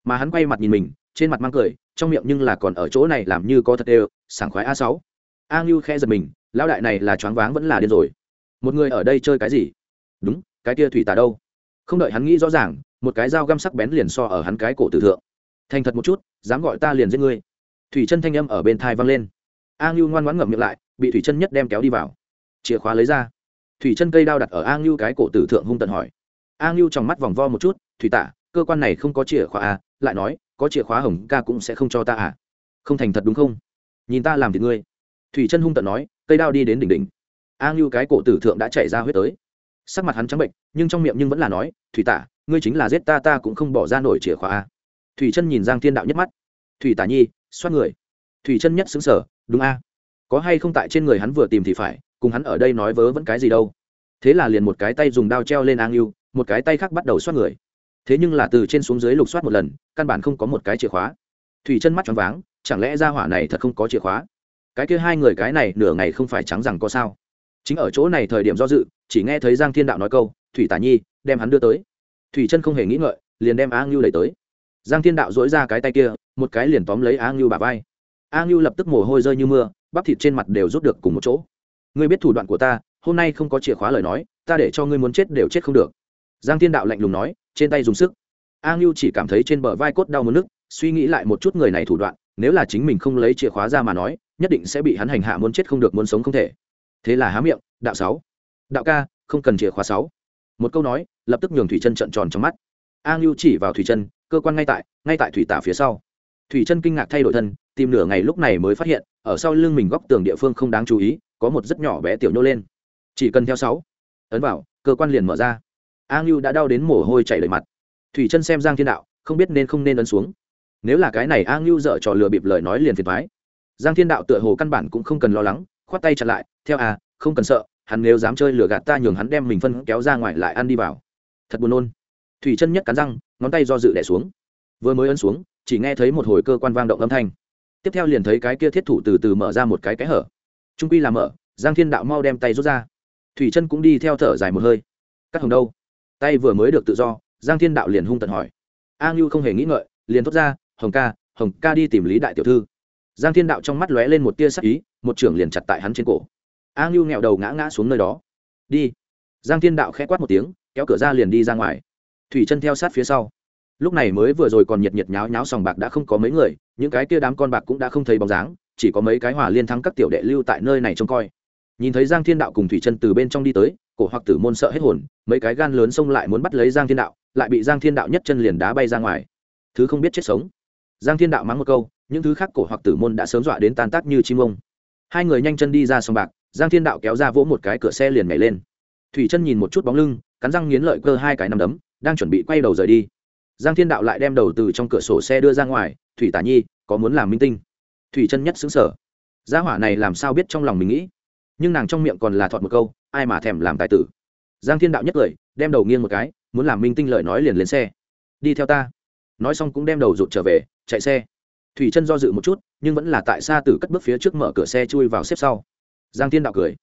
Mà hắn quay mặt nhìn mình, trên mặt mang cười, trong miệng nhưng là còn ở chỗ này làm như có thật đều, sảng khoái a sáu. A ngưu khe giật mình, lão đại này là choáng váng vẫn là điên rồi. Một người ở đây chơi cái gì? Đúng, cái kia thủy tà đâu? Không đợi hắn nghĩ rõ ràng, một cái dao găm sắc bén liền so ở hắn cái cổ tử thượng. Thành thật một chút, dám gọi ta liền giết ngươi. Thủy chân thanh âm ở bên thai vang lên. A ngưu ngoan ngoãn ngậm miệng lại, bị thủy chân nhất đem kéo đi vào. Chìa khóa lấy ra. Thủy chân cây đao đặt ở a ngưu cái cổ tử thượng hung tận hỏi a ngưu trong mắt vòng vo một chút, thủy tả cơ quan này không có chìa khóa à? Lại nói, có chìa khóa hồng ca cũng sẽ không cho ta à? Không thành thật đúng không? Nhìn ta làm thì ngươi. Thủy chân hung tận nói, cây đao đi đến đỉnh đỉnh. A ngưu cái cổ tử thượng đã chạy ra huyết tới. Sắc mặt hắn trắng bệnh, nhưng trong miệng nhưng vẫn là nói, thủy tả ngươi chính là giết ta ta cũng không bỏ ra nổi chìa khóa a thủy chân nhìn giang thiên đạo nhất mắt. Thủy tả nhi, xoát người. Thủy chân nhất xứng sở đúng a. Có hay không tại trên người hắn vừa tìm thì phải, cùng hắn ở đây nói vớ vẫn cái gì đâu. Thế là liền một cái tay dùng đao treo lên a ngưu một cái tay khác bắt đầu xoát người. Thế nhưng là từ trên xuống dưới lục soát một lần, căn bản không có một cái chìa khóa. Thủy chân mắt choáng váng, chẳng lẽ ra hỏa này thật không có chìa khóa? Cái kia hai người cái này nửa ngày không phải trắng rằng có sao? Chính ở chỗ này thời điểm do dự, chỉ nghe thấy giang thiên đạo nói câu, thủy tả nhi, đem hắn đưa tới. Thủy chân không hề nghĩ ngợi, liền đem a ngưu lấy tới. Giang thiên đạo dỗi ra cái tay kia, một cái liền tóm lấy a ngưu bà vai. A ngưu lập tức mồ hôi rơi như mưa, bắp thịt trên mặt đều rút được cùng một chỗ. Ngươi biết thủ đoạn của ta, hôm nay không có chìa khóa lời nói, ta để cho ngươi muốn chết đều chết không được giang thiên đạo lạnh lùng nói, trên tay dùng sức. A ngưu chỉ cảm thấy trên bờ vai cốt đau mất nước, suy nghĩ lại một chút người này thủ đoạn, nếu là chính mình không lấy chìa khóa ra mà nói, nhất định sẽ bị hắn hành hạ muốn chết không được muốn sống không thể. Thế là há miệng, đạo sáu, đạo ca, không cần chìa khóa sáu. Một câu nói, lập tức nhường thủy chân trận tròn trong mắt. A ngưu chỉ vào thủy chân, cơ quan ngay tại ngay tại thủy tả phía sau. Thủy chân kinh ngạc thay đổi thân, tìm nửa ngày lúc này mới phát hiện, ở sau lưng mình góc tường địa phương không đáng chú ý, có một rất nhỏ bé tiểu nhô lên. Chỉ cần theo sáu. Ấn vào, cơ quan liền mở ra a ngưu đã đau đến mồ hôi chảy đầy mặt. Thủy chân xem giang thiên đạo, không biết nên không nên ấn xuống. Nếu là cái này a ngưu dở trò lừa bịp lời nói liền phiền thoái giang thiên đạo tựa hồ căn bản cũng không cần lo lắng, khoát tay chặt lại, theo a không cần sợ, hắn nếu dám chơi lừa gạt ta nhường hắn đem mình phân kéo ra ngoài lại ăn đi vào. Thật buồn nôn. Thủy chân nhất cắn răng, ngón tay do dự đẻ xuống. Vừa mới ấn xuống, chỉ nghe thấy một hồi cơ quan vang động âm thanh. Tiếp theo liền thấy cái kia thiết thủ từ từ mở ra một cái cái hở. Trung quy là mở, giang thiên đạo mau đem tay rút ra. Thủy chân cũng đi theo thở dài một hơi. Cắt hồng đâu? Tay vừa mới được tự do, giang thiên đạo liền hung tận hỏi. A ngưu không hề nghĩ ngợi, liền thốt ra, hồng ca hồng ca đi tìm lý đại tiểu thư. Giang thiên đạo trong mắt lóe lên một tia sắc ý, một trưởng liền chặt tại hắn trên cổ. A ngưu nghẹo đầu ngã ngã xuống nơi đó. Đi. Giang thiên đạo khẽ quát một tiếng, kéo cửa ra liền đi ra ngoài. Thủy chân theo sát phía sau. Lúc này mới vừa rồi còn nhiệt nhiệt nháo nháo sòng bạc đã không có mấy người, những cái kia đám con bạc cũng đã không thấy bóng dáng, chỉ có mấy cái hòa liên thắng các tiểu đệ lưu tại nơi này trông coi nhìn thấy giang thiên đạo cùng thủy chân từ bên trong đi tới, cổ hoặc tử môn sợ hết hồn, mấy cái gan lớn xông lại muốn bắt lấy giang thiên đạo, lại bị giang thiên đạo nhất chân liền đá bay ra ngoài. Thứ không biết chết sống. Giang thiên đạo mắng một câu, những thứ khác cổ hoặc tử môn đã sớm dọa đến tan tác như chim ông. Hai người nhanh chân đi ra sòng bạc, giang thiên đạo kéo ra vỗ một cái cửa xe liền nhảy lên. Thủy chân nhìn một chút bóng lưng, cắn răng nghiến lợi cơ hai cái nằm đấm, đang chuẩn bị quay đầu rời đi. Giang thiên đạo lại đem đầu từ trong cửa sổ xe đưa ra ngoài, thủy tả nhi, có muốn làm minh tinh? Thủy chân nhất xứng sở gia hỏa này làm sao biết trong lòng mình nghĩ? Nhưng nàng trong miệng còn là thọt một câu, ai mà thèm làm tài tử? Giang thiên đạo nhất cười đem đầu nghiêng một cái, muốn làm minh tinh lời nói liền lên xe. Đi theo ta. Nói xong cũng đem đầu rụt trở về, chạy xe. Thủy chân do dự một chút, nhưng vẫn là tại xa từ cất bước phía trước mở cửa xe chui vào xếp sau. Giang thiên đạo cười.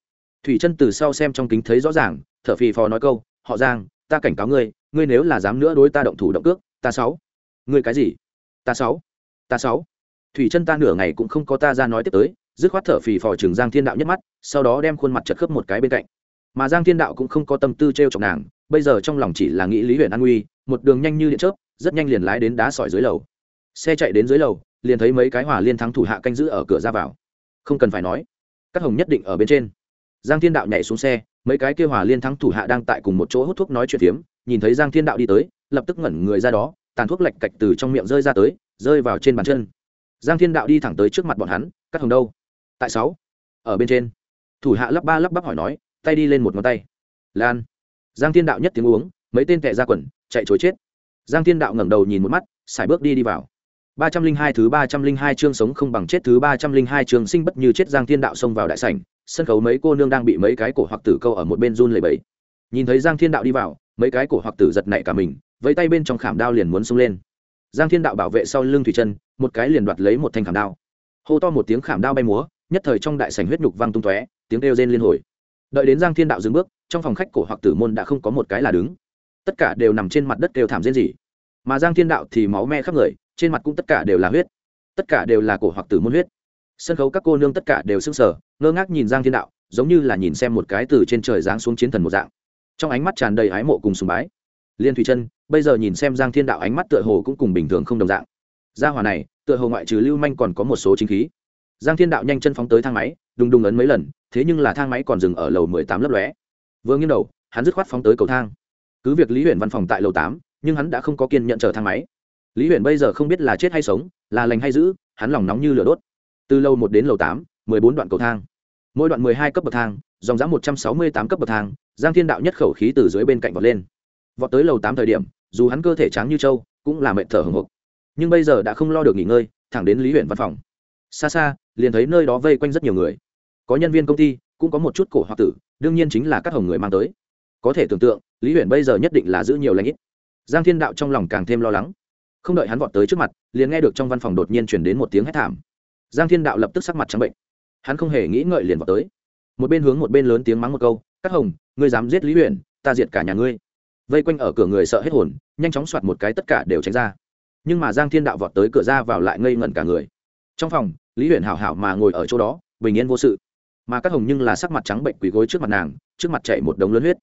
Thủy chân từ sau xem trong kính thấy rõ ràng, thở phì phò nói câu, họ giang, ta cảnh cáo ngươi ngươi nếu là dám nữa đối ta động thủ động cước, ta sáu. Ngươi cái gì? Ta sáu. Ta sáu. Thủy chân ta nửa ngày cũng không có ta ra nói tiếp tới dứt khoát thở phì phò trường giang thiên đạo nhất mắt, sau đó đem khuôn mặt chật khớp một cái bên cạnh. Mà giang thiên đạo cũng không có tâm tư t r e o chọc nàng, bây giờ trong lòng chỉ là nghĩ lý huyện an nguy, một đường nhanh như điện chớp, rất nhanh liền lái đến đá sỏi dưới lầu. Xe chạy đến dưới lầu, liền thấy mấy cái hỏa liên thắng thủ hạ canh giữ ở cửa ra vào. Không cần phải nói, các hồng nhất định ở bên trên. Giang thiên đạo nhảy xuống xe, mấy cái kêu hỏa liên thắng thủ hạ đang tại cùng một chỗ hút thuốc nói chuyện phiếm, nhìn thấy giang thiên đạo đi tới, lập tức ngẩn người ra đó, tàn thuốc lạch cạch từ trong miệng rơi ra tới, rơi vào trên bàn chân. Giang thiên đạo đi thẳng tới trước mặt bọn hắn, các hồng đâu? Tại sáu, ở bên trên. Thủ hạ lắp ba lắp bắp hỏi nói, tay đi lên một ngón tay. Lan. Giang thiên đạo nhất tiếng uống, mấy tên tệ ra quần, chạy chối chết. Giang thiên đạo ngẩng đầu nhìn một mắt xài bước đi đi vào. Ba trăm linh hai thứ ba trăm linh hai chương sống không bằng chết thứ ba trăm linh hai chương sinh bất như chết giang thiên đạo xông vào đại sảnh, sân khấu mấy cô nương đang bị mấy cái cổ hoặc tử câu ở một bên run lẩy bẩy. Nhìn thấy giang thiên đạo đi vào, mấy cái cổ hoặc tử giật nảy cả mình, vẫy tay bên trong khảm đao liền muốn xông lên. Giang thiên đạo bảo vệ sau lưng thủy chân, một cái liền đoạt lấy một thanh khảm đao. Hô to một tiếng khảm đao bay múa nhất thời trong đại sảnh huyết nhục văng tung tóe, tiếng kêu rên liên hồi. Đợi đến giang thiên đạo dừng bước, trong phòng khách cổ hoặc tử môn đã không có một cái là đứng. Tất cả đều nằm trên mặt đất kêu thảm rên rỉ. Mà giang thiên đạo thì máu me khắp người, trên mặt cũng tất cả đều là huyết. Tất cả đều là cổ hoặc tử môn huyết. Sân khấu các cô nương tất cả đều sưng sờ, ngơ ngác nhìn giang thiên đạo, giống như là nhìn xem một cái từ trên trời giáng xuống chiến thần một dạng. Trong ánh mắt tràn đầy ái mộ cùng sùng bái. Liên thủy chân bây giờ nhìn xem giang thiên đạo ánh mắt tựa hồ cũng cùng bình thường không đồng dạng. Gia hòa này, tựa hồ ngoại trừ lưu manh còn có một số chính khí giang thiên đạo nhanh chân phóng tới thang máy, đùng đùng ấn mấy lần, thế nhưng là thang máy còn dừng ở lầu mười tám lấp lóe vừa nghiêng đầu, hắn dứt khoát phóng tới cầu thang. Cứ việc lý huyện văn phòng tại lầu tám, nhưng hắn đã không có kiên nhận chờ thang máy. Lý huyện bây giờ không biết là chết hay sống, là lành hay giữ, hắn lòng nóng như lửa đốt. Từ lầu một đến lầu tám, mười bốn đoạn cầu thang. Mỗi đoạn mười hai cấp bậc thang, dòng dã một trăm sáu mươi tám cấp bậc thang, giang thiên đạo nhất khẩu khí từ dưới bên cạnh vọt lên. Vọt tới lầu tám thời điểm, dù hắn cơ thể trắng như trâu, cũng là mệt thở hồng hộc. Nhưng bây giờ đã không lo được nghỉ ngơi, thẳng đến lý huyện văn phòng. Xa xa liền thấy nơi đó vây quanh rất nhiều người. Có nhân viên công ty, cũng có một chút cổ hoặc tử, đương nhiên chính là các hồng người mang tới. Có thể tưởng tượng, lý huyền bây giờ nhất định là giữ nhiều lãnh ít. Giang thiên đạo trong lòng càng thêm lo lắng. Không đợi hắn vọt tới trước mặt, liền nghe được trong văn phòng đột nhiên chuyển đến một tiếng hét thảm. Giang thiên đạo lập tức sắc mặt trắng bệnh. Hắn không hề nghĩ ngợi liền vọt tới. Một bên hướng một bên lớn tiếng mắng một câu, các hồng, ngươi dám giết lý huyền ta diệt cả nhà ngươi. Vây quanh ở cửa người sợ hết hồn, nhanh chóng soạt một cái tất cả đều tránh ra. Nhưng mà giang thiên đạo vọt tới cửa ra vào lại ngây ngẩn cả người. Trong phòng lý huyện hảo hảo mà ngồi ở chỗ đó, bình yên vô sự. Mà các hồng nhưng là sắc mặt trắng bệnh quỳ gối trước mặt nàng, trước mặt chạy một đống lớn huyết.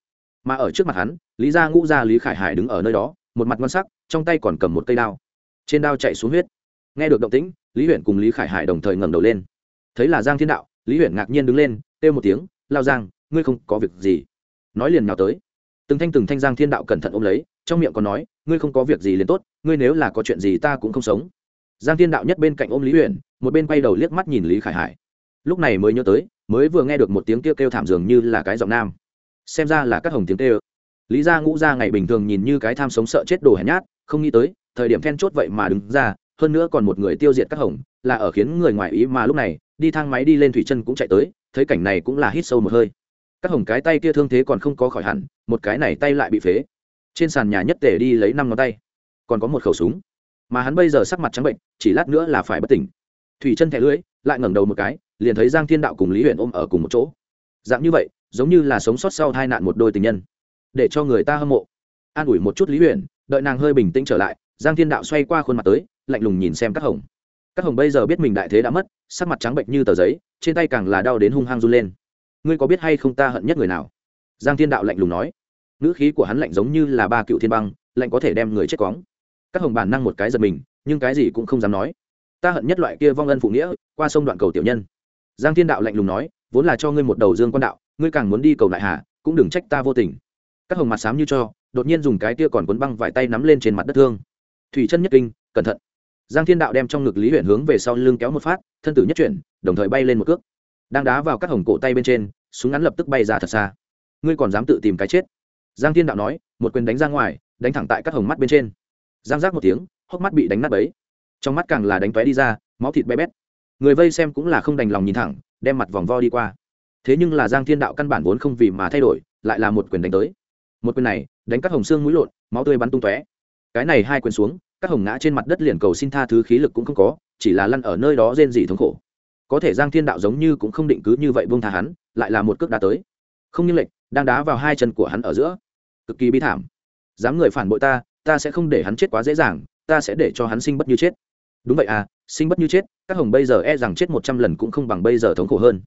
Mà ở trước mặt hắn, lý gia ngũ gia lý khải hải đứng ở nơi đó, một mặt ngon sắc, trong tay còn cầm một cây đao. Trên đao chạy xuống huyết. Nghe được động tĩnh, lý huyện cùng lý khải hải đồng thời ngẩng đầu lên. Thấy là giang thiên đạo, lý huyện ngạc nhiên đứng lên, kêu một tiếng, lao giang, ngươi không có việc gì. Nói liền nhào tới. Từng thanh từng thanh giang thiên đạo cẩn thận ôm lấy, trong miệng còn nói, ngươi không có việc gì liền tốt, ngươi nếu là có chuyện gì ta cũng không sống giang thiên đạo nhất bên cạnh ôm lý Huyền, một bên quay đầu liếc mắt nhìn lý khải hải. Lúc này mới nhớ tới mới vừa nghe được một tiếng kêu kêu thảm dường như là cái giọng nam. Xem ra là các hồng tiếng kêu. Lý gia ngũ gia ngày bình thường nhìn như cái tham sống sợ chết đồ hèn nhát không nghĩ tới thời điểm then chốt vậy mà đứng ra hơn nữa còn một người tiêu diệt các hồng là ở khiến người ngoài ý mà lúc này đi thang máy đi lên thủy chân cũng chạy tới thấy cảnh này cũng là hít sâu một hơi. Các hồng cái tay kia thương thế còn không có khỏi hẳn một cái này tay lại bị phế. Trên sàn nhà nhất tể đi lấy năm ngón tay. Còn có một khẩu súng mà hắn bây giờ sắc mặt trắng bệnh, chỉ lát nữa là phải bất tỉnh. Thủy chân thẻ lưỡi lại ngẩng đầu một cái, liền thấy giang thiên đạo cùng lý huyện ôm ở cùng một chỗ. Dạng như vậy, giống như là sống sót sau hai nạn một đôi tình nhân. Để cho người ta hâm mộ. An ủi một chút lý huyện đợi nàng hơi bình tĩnh trở lại, giang thiên đạo xoay qua khuôn mặt tới, lạnh lùng nhìn xem các hồng. Các hồng bây giờ biết mình đại thế đã mất, sắc mặt trắng bệnh như tờ giấy, trên tay càng là đau đến hung hăng run lên. Ngươi có biết hay không ta hận nhất người nào? Giang thiên đạo lạnh lùng nói. Ngữ khí của hắn lạnh giống như là ba cựu thiên băng, lạnh có thể đem người chết cóng các hồng bản năng một cái giật mình, nhưng cái gì cũng không dám nói. Ta hận nhất loại kia vong ân phụ nghĩa, qua sông đoạn cầu tiểu nhân. Giang thiên đạo lạnh lùng nói, vốn là cho ngươi một đầu dương quan đạo, ngươi càng muốn đi cầu lại hà, cũng đừng trách ta vô tình. Các hồng mặt xám như cho, đột nhiên dùng cái kia còn cuốn băng vải tay nắm lên trên mặt đất thương. Thủy chân nhất kinh, cẩn thận. Giang thiên đạo đem trong ngực lý huyện hướng về sau lưng kéo một phát, thân tử nhất chuyển, đồng thời bay lên một cước. Đang đá vào các hồng cổ tay bên trên, súng ngắn lập tức bay ra thật xa. Ngươi còn dám tự tìm cái chết? Giang thiên đạo nói, một quyền đánh ra ngoài, đánh thẳng tại các hồng mắt bên trên giang giác một tiếng, hốc mắt bị đánh nát bấy. Trong mắt càng là đánh tóe đi ra, máu thịt bé bét. Người vây xem cũng là không đành lòng nhìn thẳng, đem mặt vòng vo đi qua. Thế nhưng là giang thiên đạo căn bản vốn không vì mà thay đổi, lại là một quyền đánh tới. Một quyền này, đánh các hồng xương mũi lộn, máu tươi bắn tung tóe. Cái này hai quyền xuống các hồng ngã trên mặt đất liền cầu xin tha thứ khí lực cũng không có, chỉ là lăn ở nơi đó rên dỉ thống khổ. Có thể giang thiên đạo giống như cũng không định cứ như vậy buông tha hắn, lại là một cước đá tới. Không như lệnh đang đá vào hai chân của hắn ở giữa. Cực kỳ bi thảm. Dám người phản bội ta ta sẽ không để hắn chết quá dễ dàng, ta sẽ để cho hắn sinh bất như chết. Đúng vậy à sinh bất như chết, các hồng bây giờ e rằng chết một trăm lần cũng không bằng bây giờ thống khổ hơn.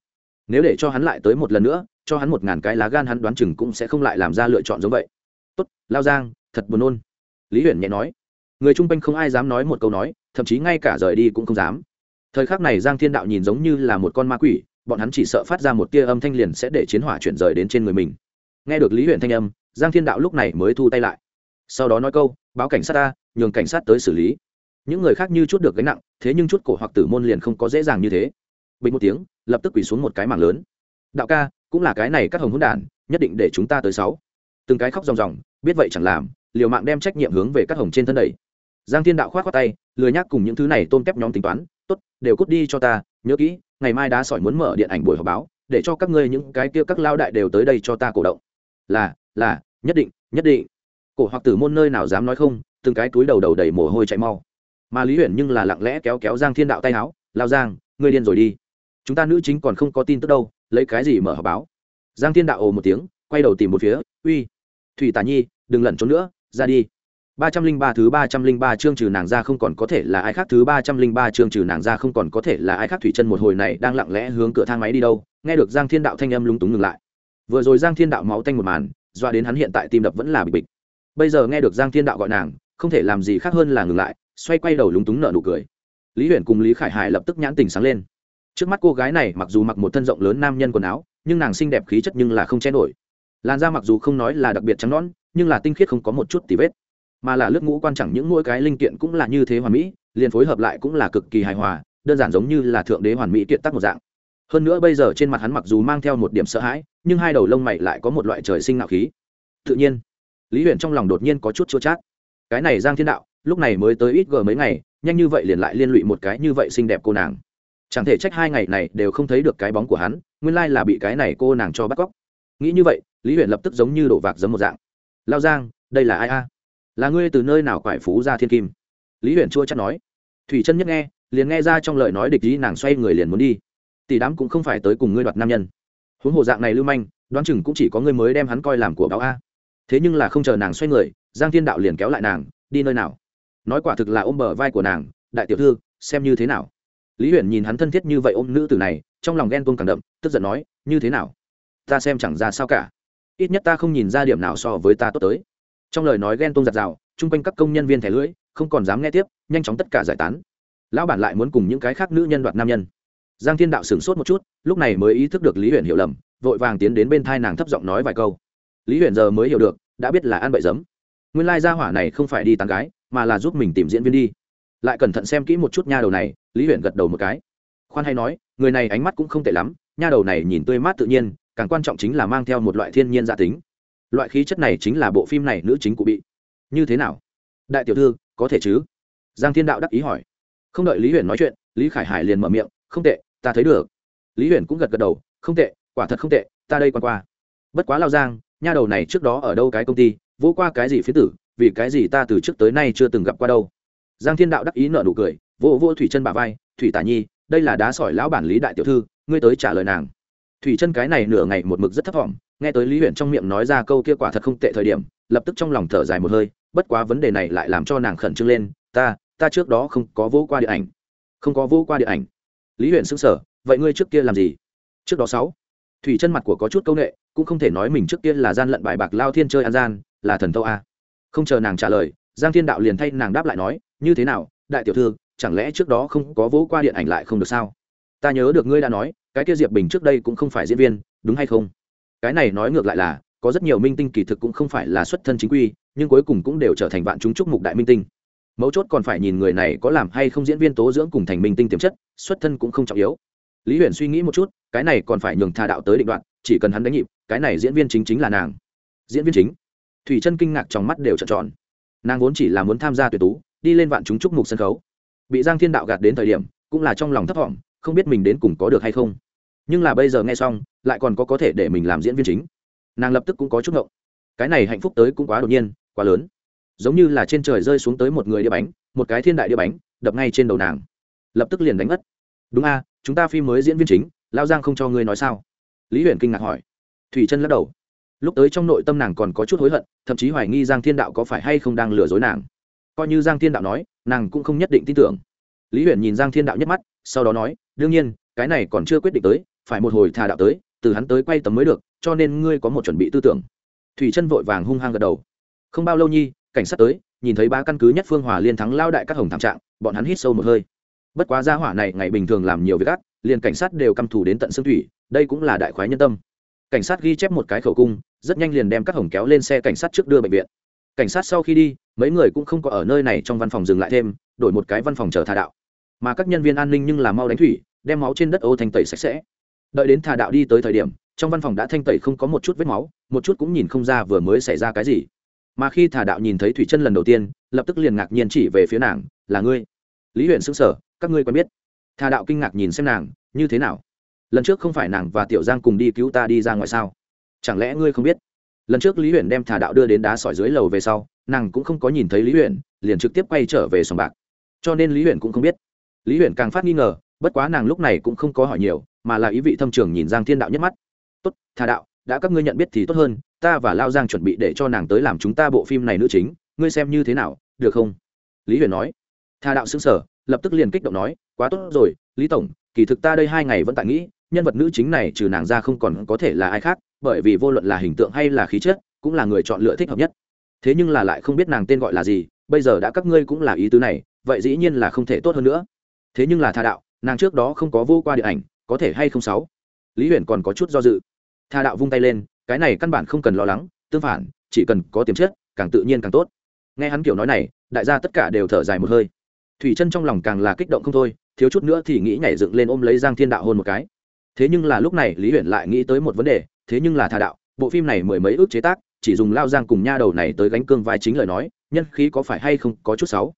Nếu để cho hắn lại tới một lần nữa, cho hắn một ngàn cái lá gan hắn đoán chừng cũng sẽ không lại làm ra lựa chọn giống vậy. Tốt, lao giang, thật buồn nôn. Lý huyền nhẹ nói. Người chung quanh không ai dám nói một câu nói, thậm chí ngay cả rời đi cũng không dám. Thời khắc này giang thiên đạo nhìn giống như là một con ma quỷ, bọn hắn chỉ sợ phát ra một tia âm thanh liền sẽ để chiến hỏa chuyển rời đến trên người mình. Nghe được lý huyền thanh âm, giang thiên đạo lúc này mới thu tay lại sau đó nói câu, báo cảnh sát ta, nhường cảnh sát tới xử lý. Những người khác như chút được gánh nặng, thế nhưng chút cổ hoặc tử môn liền không có dễ dàng như thế. Bình một tiếng, lập tức quỳ xuống một cái mảng lớn. Đạo ca, cũng là cái này các hồng hôn đản, nhất định để chúng ta tới sáu. Từng cái khóc ròng ròng, biết vậy chẳng làm, liều mạng đem trách nhiệm hướng về các hồng trên thân đầy giang thiên đạo khoát khoát tay, lười nhắc cùng những thứ này tôn kép nhóm tính toán, tốt, đều cút đi cho ta, nhớ kỹ, ngày mai đá sỏi muốn mở điện ảnh buổi họp báo, để cho các ngươi những cái kia các lao đại đều tới đây cho ta cổ động. Là là, nhất định nhất định cổ hoặc tử môn nơi nào dám nói không, từng cái túi đầu đầu đầy mồ hôi chạy mau. Mà lý huyền nhưng là lặng lẽ kéo kéo giang thiên đạo tay áo, lao giang, ngươi điên rồi đi. Chúng ta nữ chính còn không có tin tức đâu, lấy cái gì mở họp báo? Giang thiên đạo ồ một tiếng, quay đầu tìm một phía, uy, thủy tả nhi, đừng lẩn trốn nữa, ra đi. Ba trăm linh ba thứ ba trăm linh ba chương trừ nàng ra không còn có thể là ai khác, thứ ba trăm linh ba chương trừ nàng ra không còn có thể là ai khác, thủy chân một hồi này đang lặng lẽ hướng cửa thang máy đi đâu, nghe được giang thiên đạo thanh âm lúng túng ngừng lại. Vừa rồi giang thiên đạo máu tanh một màn, doa đến hắn hiện tại tim đập vẫn là bịch bịch bây giờ nghe được giang thiên đạo gọi nàng, không thể làm gì khác hơn là ngừng lại, xoay quay đầu lúng túng nở nụ cười. Lý huyền cùng lý khải hải lập tức nhãn tình sáng lên. Trước mắt cô gái này mặc dù mặc một thân rộng lớn nam nhân quần áo, nhưng nàng xinh đẹp khí chất nhưng là không che nổi. Làn da mặc dù không nói là đặc biệt trắng nõn, nhưng là tinh khiết không có một chút tì vết. Mà là lớp ngũ quan chẳng những mỗi cái linh kiện cũng là như thế hoàn mỹ, liền phối hợp lại cũng là cực kỳ hài hòa, đơn giản giống như là thượng đế hoàn mỹ tuyệt tác một dạng. Hơn nữa bây giờ trên mặt hắn mặc dù mang theo một điểm sợ hãi, nhưng hai đầu lông mày lại có một loại trời sinh nạo khí. Tự nhiên lý huyện trong lòng đột nhiên có chút chua chát. Cái này giang thiên đạo, lúc này mới tới ít gờ mấy ngày, nhanh như vậy liền lại liên lụy một cái như vậy xinh đẹp cô nàng. Chẳng thể trách hai ngày này đều không thấy được cái bóng của hắn, nguyên lai là bị cái này cô nàng cho bắt cóc. Nghĩ như vậy, lý huyện lập tức giống như đổ vạc giấm một dạng. Lao giang, đây là ai a? Là ngươi từ nơi nào quải phú ra thiên kim? Lý huyện chua chắc nói. Thủy chân nhất nghe, liền nghe ra trong lời nói địch ý nàng xoay người liền muốn đi. Tỷ đám cũng không phải tới cùng ngươi đoạt nam nhân. Huống hồ dạng này lưu manh, đoán chừng cũng chỉ có ngươi mới đem hắn coi làm của báo a thế nhưng là không chờ nàng xoay người, giang thiên đạo liền kéo lại nàng, đi nơi nào? Nói quả thực là ôm bờ vai của nàng, đại tiểu thư, xem như thế nào? Lý huyền nhìn hắn thân thiết như vậy ôm nữ tử này, trong lòng ghen tuông càng đậm, tức giận nói, như thế nào? Ta xem chẳng ra sao cả. Ít nhất ta không nhìn ra điểm nào so với ta tốt tới. Trong lời nói ghen tuông giặt rào, chung quanh các công nhân viên thẻ lưỡi, không còn dám nghe tiếp, nhanh chóng tất cả giải tán. Lão bản lại muốn cùng những cái khác nữ nhân đoạt nam nhân. Giang thiên đạo sửng sốt một chút, lúc này mới ý thức được lý huyền hiểu lầm, vội vàng tiến đến bên thai nàng thấp giọng nói vài câu lý huyện giờ mới hiểu được, đã biết là ăn bậy giấm. Nguyên lai gia hỏa này không phải đi tán gái, mà là giúp mình tìm diễn viên đi. Lại cẩn thận xem kỹ một chút nha đầu này, lý huyện gật đầu một cái. Khoan hay nói, người này ánh mắt cũng không tệ lắm, nha đầu này nhìn tươi mát tự nhiên, càng quan trọng chính là mang theo một loại thiên nhiên gia tính. Loại khí chất này chính là bộ phim này nữ chính cụ bị. Như thế nào? Đại tiểu thư, có thể chứ? Giang thiên đạo đắc ý hỏi. Không đợi lý huyền nói chuyện, lý khải hải liền mở miệng, không tệ, ta thấy được. Lý huyền cũng gật gật đầu, không tệ, quả thật không tệ, ta đây quan qua. Bất quá lao giang nha đầu này trước đó ở đâu cái công ty vỗ qua cái gì phía tử, vì cái gì ta từ trước tới nay chưa từng gặp qua đâu. Giang thiên đạo đắc ý nợ nụ cười vô vô thủy chân bà vai, thủy tả nhi, đây là đá sỏi lão bản lý đại tiểu thư, ngươi tới trả lời nàng. Thủy chân cái này nửa ngày một mực rất thấp thỏm, nghe tới lý huyện trong miệng nói ra câu kia quả thật không tệ thời điểm, lập tức trong lòng thở dài một hơi, bất quá vấn đề này lại làm cho nàng khẩn trương lên, ta ta trước đó không có vỗ qua điện ảnh. Không có vỗ qua điện ảnh. Lý huyện xứng sở vậy ngươi trước kia làm gì? Trước đó sáu thủy chân mặt của có chút c â u n ệ cũng không thể nói mình trước kia là gian lận bài bạc lao thiên chơi an gian, là thần tâu a. Không chờ nàng trả lời, giang thiên đạo liền thay nàng đáp lại nói, như thế nào, đại tiểu thư, chẳng lẽ trước đó không có vỗ qua điện ảnh lại không được sao? Ta nhớ được ngươi đã nói, cái kia diệp bình trước đây cũng không phải diễn viên, đúng hay không? Cái này nói ngược lại là, có rất nhiều minh tinh kỳ thực cũng không phải là xuất thân chính quy, nhưng cuối cùng cũng đều trở thành vạn chúng chúc mục đại minh tinh. Mấu chốt còn phải nhìn người này có làm hay không diễn viên tố dưỡng cùng thành minh tinh tiềm chất, xuất thân cũng không trọng yếu lý huyền suy nghĩ một chút, cái này còn phải nhường thà đạo tới định đoạn chỉ cần hắn đánh nhịp, cái này diễn viên chính chính là nàng. Diễn viên chính? Thủy chân kinh ngạc trong mắt đều trợn tròn. Nàng vốn chỉ là muốn tham gia tuyệt tú, đi lên vạn chúng chúc mục sân khấu. Bị giang thiên đạo gạt đến thời điểm, cũng là trong lòng thấp thỏm, không biết mình đến cùng có được hay không. Nhưng là bây giờ nghe xong, lại còn có có thể để mình làm diễn viên chính. Nàng lập tức cũng có chút ngộng. Cái này hạnh phúc tới cũng quá đột nhiên, quá lớn. Giống như là trên trời rơi xuống tới một người đĩa bánh, một cái thiên đại đĩa bánh, đập ngay trên đầu nàng. Lập tức liền đánh mất. Đúng a chúng ta phim mới diễn viên chính, lao giang không cho ngươi nói sao? Lý huyền kinh ngạc hỏi. Thủy chân lắc đầu. Lúc tới trong nội tâm nàng còn có chút hối hận, thậm chí hoài nghi giang thiên đạo có phải hay không đang lừa dối nàng. Coi như giang thiên đạo nói, nàng cũng không nhất định tin tưởng. Lý huyền nhìn giang thiên đạo nhất mắt, sau đó nói, đương nhiên, cái này còn chưa quyết định tới, phải một hồi thà đạo tới, từ hắn tới quay tấm mới được, cho nên ngươi có một chuẩn bị tư tưởng. Thủy chân vội vàng hung hăng gật đầu. Không bao lâu nhi, cảnh sát tới, nhìn thấy ba căn cứ nhất phương hòa liên thắng lao đại các hồng thảm trạng, bọn hắn hít sâu một hơi bất quá gia hỏa này ngày bình thường làm nhiều việc ác, liền cảnh sát đều căm thù đến tận xương thủy, đây cũng là đại khoái nhân tâm. Cảnh sát ghi chép một cái khẩu cung, rất nhanh liền đem các hồng kéo lên xe cảnh sát trước đưa bệnh viện. Cảnh sát sau khi đi, mấy người cũng không có ở nơi này trong văn phòng dừng lại thêm, đổi một cái văn phòng chờ thà đạo. Mà các nhân viên an ninh nhưng là mau đánh thủy, đem máu trên đất ô thanh tẩy sạch sẽ. Đợi đến thà đạo đi tới thời điểm, trong văn phòng đã thanh tẩy không có một chút vết máu, một chút cũng nhìn không ra vừa mới xảy ra cái gì. Mà khi thà đạo nhìn thấy thủy chân lần đầu tiên, lập tức liền ngạc nhiên chỉ về phía nàng, là ngươi? Lý huyện xứng sở các ngươi quen biết. Thà đạo kinh ngạc nhìn xem nàng, như thế nào? Lần trước không phải nàng và tiểu giang cùng đi cứu ta đi ra ngoài sao? Chẳng lẽ ngươi không biết? Lần trước lý huyện đem thà đạo đưa đến đá sỏi dưới lầu về sau, nàng cũng không có nhìn thấy lý huyện liền trực tiếp quay trở về sòng bạc. Cho nên lý huyện cũng không biết. Lý huyện càng phát nghi ngờ, bất quá nàng lúc này cũng không có hỏi nhiều, mà là ý vị thâm trường nhìn giang thiên đạo nhất mắt. Tốt thà đạo, đã các ngươi nhận biết thì tốt hơn, ta và lao giang chuẩn bị để cho nàng tới làm chúng ta bộ phim này nữ chính, ngươi xem như thế nào, được không? Lý huyền nói. Tha đạo sững sở lập tức liền kích động nói, quá tốt rồi, lý tổng, kỳ thực ta đây hai ngày vẫn tại nghĩ, nhân vật nữ chính này trừ nàng ra không còn có thể là ai khác, bởi vì vô luận là hình tượng hay là khí chất, cũng là người chọn lựa thích hợp nhất. Thế nhưng là lại không biết nàng tên gọi là gì, bây giờ đã các ngươi cũng là ý tứ này, vậy dĩ nhiên là không thể tốt hơn nữa. Thế nhưng là tha đạo, nàng trước đó không có vô qua điện ảnh, có thể hay không sáu? Lý huyền còn có chút do dự. Tha đạo vung tay lên, cái này căn bản không cần lo lắng, tương phản, chỉ cần có tiềm chất, càng tự nhiên càng tốt. Nghe hắn kiểu nói này, đại gia tất cả đều thở dài một hơi thủy chân trong lòng càng là kích động không thôi, thiếu chút nữa thì nghĩ nhảy dựng lên ôm lấy giang thiên đạo hôn một cái. Thế nhưng là lúc này lý huyền lại nghĩ tới một vấn đề, thế nhưng là thà đạo, bộ phim này mười mấy ước chế tác, chỉ dùng lao giang cùng nha đầu này tới gánh cương vai chính lời nói, nhân khí có phải hay không có chút sáu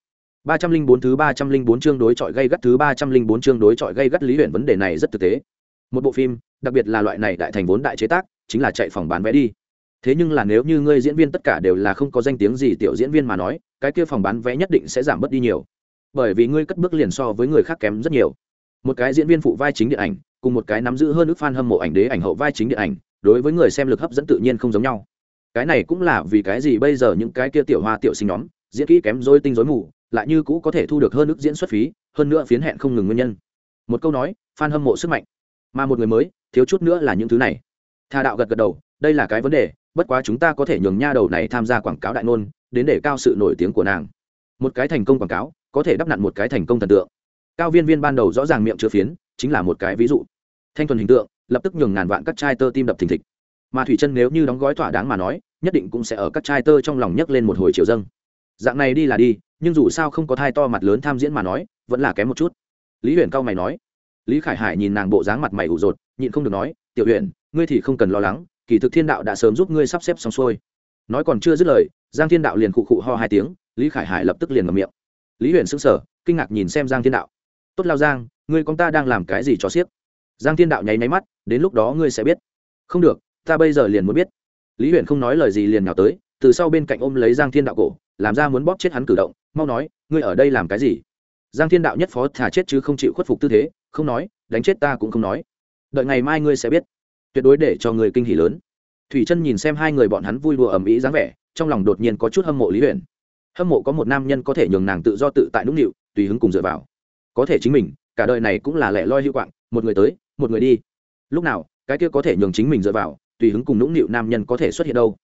ba trăm linh bốn thứ ba trăm linh bốn chương đối chọi gây gắt thứ ba trăm linh bốn chương đối chọi gây gắt lý Huyền vấn đề này rất thực tế. Một bộ phim, đặc biệt là loại này đại thành vốn đại chế tác, chính là chạy phòng bán vé đi. Thế nhưng là nếu như ngươi diễn viên tất cả đều là không có danh tiếng gì tiểu diễn viên mà nói, cái kia phòng bán vé nhất định sẽ giảm bớt đi nhiều bởi vì ngươi cất bước liền so với người khác kém rất nhiều. Một cái diễn viên phụ vai chính điện ảnh, cùng một cái nắm giữ hơn ước fan hâm mộ ảnh đế ảnh hậu vai chính điện ảnh, đối với người xem lực hấp dẫn tự nhiên không giống nhau. Cái này cũng là vì cái gì bây giờ những cái kia tiểu hoa tiểu sinh nhóm, diễn kỹ kém dối tinh dối mù, lại như cũ có thể thu được hơn ước diễn xuất phí, hơn nữa phiến hẹn không ngừng nguyên nhân. Một câu nói f a n hâm mộ sức mạnh. Mà một người mới, thiếu chút nữa là những thứ này. Tha đạo gật gật đầu, đây là cái vấn đề, bất quá chúng ta có thể nhường nha đầu này tham gia quảng cáo đại nôn đến để cao sự nổi tiếng của nàng. Một cái thành công quảng cáo có thể đắp nặn một cái thành công thần tượng. Cao viên viên ban đầu rõ ràng miệng chứa phiến, chính là một cái ví dụ. Thanh thuần hình tượng, lập tức nhường ngàn vạn các trai tơ tim đập thình thịch. Mà thủy chân nếu như đóng gói thỏa đáng mà nói, nhất định cũng sẽ ở các trai tơ trong lòng nhấc lên một hồi chiều dâng. Dạng này đi là đi, nhưng dù sao không có thai to mặt lớn tham diễn mà nói, vẫn là kém một chút. Lý huyền cao mày nói. Lý khải hải nhìn nàng bộ dáng mặt mày ủ rột, nhịn không được nói, tiểu huyền, ngươi thì không cần lo lắng, kỳ thực thiên đạo đã sớm giúp ngươi sắp xếp xong xuôi. Nói còn chưa dứt lời, giang thiên đạo liền khụ khụ ho hai tiếng, lý khải hải lập tức liền ngầm miệng lý huyền sững sờ, kinh ngạc nhìn xem giang thiên đạo. Tốt lao giang, ngươi con ta đang làm cái gì cho xiếc giang thiên đạo nháy máy mắt, đến lúc đó ngươi sẽ biết. Không được, ta bây giờ liền muốn biết. Lý huyền không nói lời gì liền nào tới, từ sau bên cạnh ôm lấy giang thiên đạo cổ, làm ra muốn bóp chết hắn cử động, mau nói, ngươi ở đây làm cái gì? Giang thiên đạo nhất phó thả chết chứ không chịu khuất phục tư thế, không nói, đánh chết ta cũng không nói. Đợi ngày mai ngươi sẽ biết. Tuyệt đối để cho người kinh hỉ lớn. Thủy chân nhìn xem hai người bọn hắn vui đùa ầm ĩ dáng vẻ, trong lòng đột nhiên có chút hâm mộ lý huyền hâm mộ có một nam nhân có thể nhường nàng tự do tự tại nũng nịu, tùy hứng cùng dựa vào. Có thể chính mình, cả đời này cũng là lẻ loi hữu quạng, một người tới, một người đi. Lúc nào, cái kia có thể nhường chính mình dựa vào, tùy hứng cùng nũng nịu nam nhân có thể xuất hiện đâu.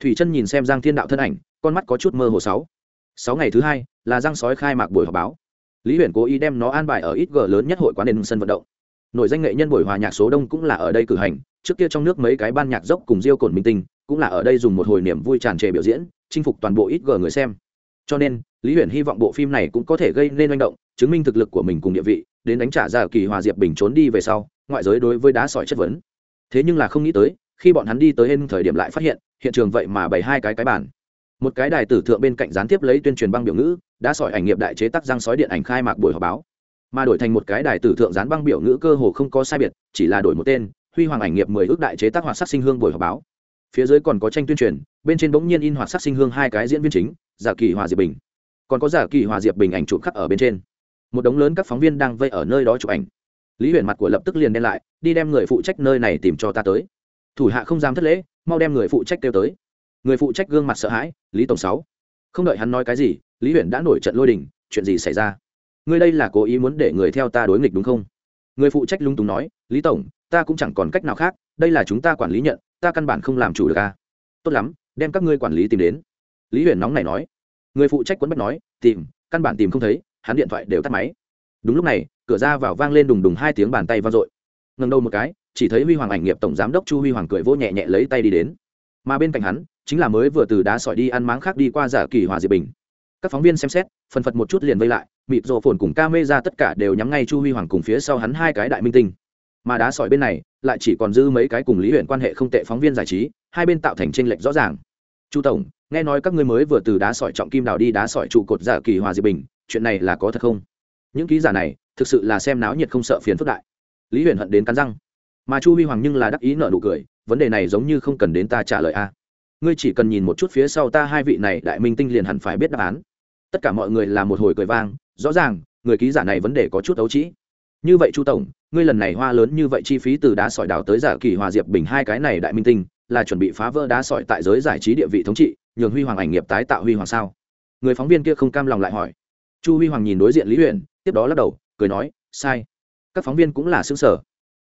Thủy chân nhìn xem giang thiên đạo thân ảnh, con mắt có chút mơ hồ sáu. Sáu ngày thứ hai, là giang sói khai mạc buổi họp báo. Lý huyền cố ý đem nó an bài ở ít g lớn nhất hội quán nền sân vận động. Nổi danh nghệ nhân buổi hòa nhạc số đông cũng là ở đây cử hành, trước kia trong nước mấy cái ban nhạc dốc cùng diêu cồn minh tinh cũng là ở đây dùng một hồi niềm vui tràn trề biểu diễn, chinh phục toàn bộ ít g người xem cho nên, lý huyền hy vọng bộ phim này cũng có thể gây nên manh động, chứng minh thực lực của mình cùng địa vị, đến đánh trả ra kỳ hòa diệp bình trốn đi về sau, ngoại giới đối với đá sỏi chất vấn. Thế nhưng là không nghĩ tới, khi bọn hắn đi tới hên thời điểm lại phát hiện hiện trường vậy mà bày hai cái cái bản một cái đài tử thượng bên cạnh gián tiếp lấy tuyên truyền băng biểu ngữ đã sỏi ảnh nghiệp đại chế tác răng sói điện ảnh khai mạc buổi họp báo. Mà đổi thành một cái đài tử thượng dán băng biểu ngữ cơ hồ không có sai biệt, chỉ là đổi một tên, huy hoàng ảnh nghiệp mười ước đại chế tác hoạt sắc sinh hương buổi họp báo phía dưới còn có tranh tuyên truyền, bên trên bỗng nhiên in hoạt sắc sinh hương hai cái diễn viên chính, giả kỳ hòa diệp bình. Còn có giả kỳ hòa diệp bình ảnh chụp khắc ở bên trên. Một đống lớn các phóng viên đang vây ở nơi đó chụp ảnh. Lý huyền mặt của lập tức liền đen lại, đi đem người phụ trách nơi này tìm cho ta tới. Thủ hạ không dám thất lễ, mau đem người phụ trách kêu tới. Người phụ trách gương mặt sợ hãi, lý tổng sáu. Không đợi hắn nói cái gì, lý huyền đã nổi trận lôi đình, chuyện gì xảy ra? Ngươi đây là cố ý muốn để người theo ta đối nghịch đúng không? Người phụ trách lung túng nói, lý tổng, ta cũng chẳng còn cách nào khác đây là chúng ta quản lý nhận, ta căn bản không làm chủ được à. tốt lắm, đem các ngươi quản lý tìm đến. Lý huyền nóng này nói. Người phụ trách quấn bách nói, tìm, căn bản tìm không thấy, hắn điện thoại đều tắt máy. Đúng lúc này, cửa ra vào vang lên đùng đùng hai tiếng bàn tay vang dội. Ngần đầu một cái, chỉ thấy huy hoàng ảnh nghiệp tổng giám đốc chu huy hoàng cười vô nhẹ nhẹ lấy tay đi đến. Mà bên cạnh hắn, chính là mới vừa từ đá sỏi đi ăn máng khác đi qua giả kỳ hòa diệp bình. Các phóng viên xem xét, phần phật một chút liền vây lại, mịt rộ phồn cùng ca mê ra tất cả đều nhắm ngay chu huy hoàng cùng phía sau hắn hai cái đại minh tinh mà đá sỏi bên này lại chỉ còn dư mấy cái cùng lý huyện quan hệ không tệ phóng viên giải trí, hai bên tạo thành tranh lệch rõ ràng. Chu tổng, nghe nói các ngươi mới vừa từ đá sỏi trọng kim đào đi đá sỏi trụ cột giả kỳ hòa diệp bình, chuyện này là có thật không? Những ký giả này thực sự là xem náo nhiệt không sợ phiền phức đại. Lý huyền hận đến cắn răng. Mà chu huy hoàng nhưng là đắc ý nợ nụ cười, vấn đề này giống như không cần đến ta trả lời a. Ngươi chỉ cần nhìn một chút phía sau ta hai vị này, đại minh tinh liền hẳn phải biết đáp án. Tất cả mọi người là một hồi cười vang, rõ ràng, người ký giả này vấn đề có chút ấu trĩ như vậy chu tổng, ngươi lần này hoa lớn như vậy chi phí từ đá sỏi đào tới giả kỳ hòa diệp bình hai cái này đại minh tinh, là chuẩn bị phá vỡ đá sỏi tại giới giải trí địa vị thống trị, nhường huy hoàng ảnh nghiệp tái tạo huy hoàng sao? Người phóng viên kia không cam lòng lại hỏi. Chu huy hoàng nhìn đối diện lý huyện tiếp đó lắc đầu, cười nói, sai. Các phóng viên cũng là xứng sở.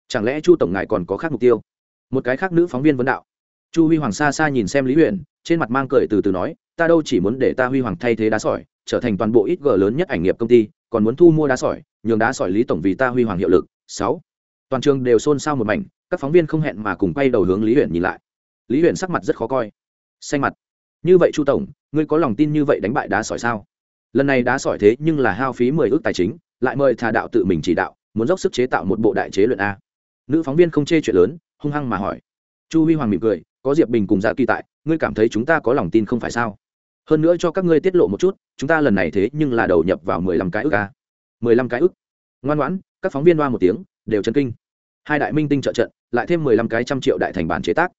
Chẳng lẽ chu tổng ngài còn có khác mục tiêu? Một cái khác nữ phóng viên vấn đạo. Chu huy hoàng xa xa nhìn xem lý huyện trên mặt mang cười từ từ nói, ta đâu chỉ muốn để ta huy hoàng thay thế đá sỏi, trở thành toàn bộ ít g lớn nhất ảnh nghiệp công ty còn muốn thu mua đá sỏi, nhường đá sỏi lý tổng vì ta huy hoàng hiệu lực. Sáu. Toàn trường đều xôn xao một mảnh, các phóng viên không hẹn mà cùng quay đầu hướng lý huyện nhìn lại. Lý huyện sắc mặt rất khó coi. Xanh mặt. Như vậy chu tổng, ngươi có lòng tin như vậy đánh bại đá sỏi sao? Lần này đá sỏi thế nhưng là hao phí mười ước tài chính, lại mời thà đạo tự mình chỉ đạo, muốn dốc sức chế tạo một bộ đại chế luyện a. Nữ phóng viên không chê chuyện lớn, hung hăng mà hỏi. Chu huy hoàng mỉm cười, có diệp bình cùng dạ kỳ tại, ngươi cảm thấy chúng ta có lòng tin không phải sao? Hơn nữa cho các ngươi tiết lộ một chút, chúng ta lần này thế nhưng là đầu nhập vào mười lăm cái ức a. mười lăm cái ức ngoan ngoãn, các phóng viên đoa một tiếng, đều chân kinh. Hai đại minh tinh trợ trận, lại thêm mười lăm cái trăm triệu đại thành bản chế tác.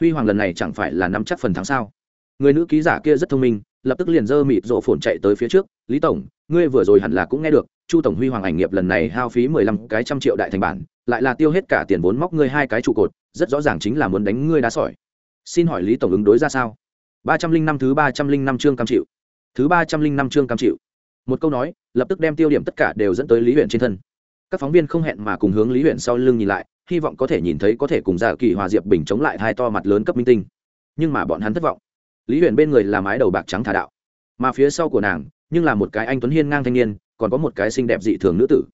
Huy hoàng lần này chẳng phải là nắm chắc phần thắng sao? Người nữ ký giả kia rất thông minh, lập tức liền dơ mịt rộ phồn chạy tới phía trước. Lý tổng, ngươi vừa rồi hẳn là cũng nghe được, chu tổng huy hoàng ảnh nghiệp lần này hao phí mười lăm cái trăm triệu đại thành bản, lại là tiêu hết cả tiền vốn móc ngươi hai cái trụ cột, rất rõ ràng chính là muốn đánh ngươi đá sỏi. Xin hỏi lý tổng ứng đối ra sao? Ba trăm linh năm thứ ba trăm linh năm chương cam chịu. Thứ ba trăm linh năm chương cam chịu. Một câu nói, lập tức đem tiêu điểm tất cả đều dẫn tới lý huyện trên thân. Các phóng viên không hẹn mà cùng hướng lý huyện sau lưng nhìn lại, hy vọng có thể nhìn thấy có thể cùng giả kỳ hòa diệp bình chống lại hai to mặt lớn cấp minh tinh. Nhưng mà bọn hắn thất vọng. Lý Uyển bên người là mái đầu bạc trắng thả đạo. Mà phía sau của nàng, nhưng là một cái anh tuấn hiên ngang thanh niên, còn có một cái xinh đẹp dị thường nữ tử.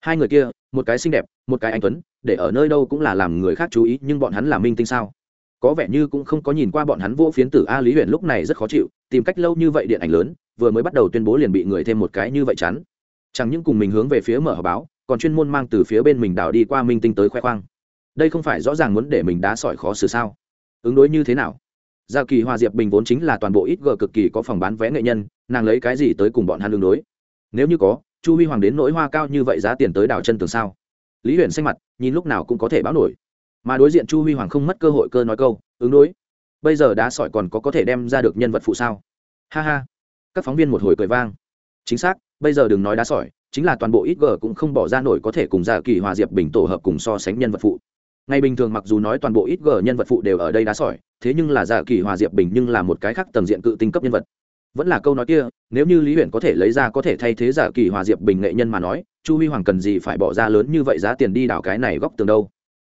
Hai người kia, một cái xinh đẹp, một cái anh tuấn, để ở nơi đâu cũng là làm người khác chú ý, nhưng bọn hắn là minh tinh sao? Có vẻ như cũng không có nhìn qua bọn hắn vô phiến tử a lý huyền lúc này rất khó chịu, tìm cách lâu như vậy điện ảnh lớn, vừa mới bắt đầu tuyên bố liền bị người thêm một cái như vậy chắn chẳng những cùng mình hướng về phía mở họp báo, còn chuyên môn mang từ phía bên mình đảo đi qua minh tinh tới khoe khoang. Đây không phải rõ ràng muốn để mình đá sỏi khó xử sao? Ứng đối như thế nào? Giao kỳ hòa diệp bình vốn chính là toàn bộ ít gờ cực kỳ có phòng bán vé nghệ nhân, nàng lấy cái gì tới cùng bọn hắn ứng đối? Nếu như có, chu huy hoàng đến nỗi hoa cao như vậy giá tiền tới đảo chân tường sao? Lý huyền xanh mặt, nhìn lúc nào cũng có thể báo nổi mà đối diện chu huy hoàng không mất cơ hội cơ nói câu, ứng đối, bây giờ đá sỏi còn có có thể đem ra được nhân vật phụ sao? Ha ha. Các phóng viên một hồi cười vang. Chính xác, bây giờ đừng nói đá sỏi, chính là toàn bộ ít g cũng không bỏ ra nổi có thể cùng giả kỳ hòa diệp bình tổ hợp cùng so sánh nhân vật phụ. Ngày bình thường mặc dù nói toàn bộ ít g nhân vật phụ đều ở đây đá sỏi, thế nhưng là giả kỳ hòa diệp bình nhưng là một cái khác tầng diện cự tinh cấp nhân vật. Vẫn là câu nói kia, nếu như lý huyện có thể lấy ra có thể thay thế giả kỳ hòa diệp bình nghệ nhân mà nói, chu huy hoàng cần gì phải bỏ ra lớn như vậy giá tiền đi đảo cái này góc tường đâu?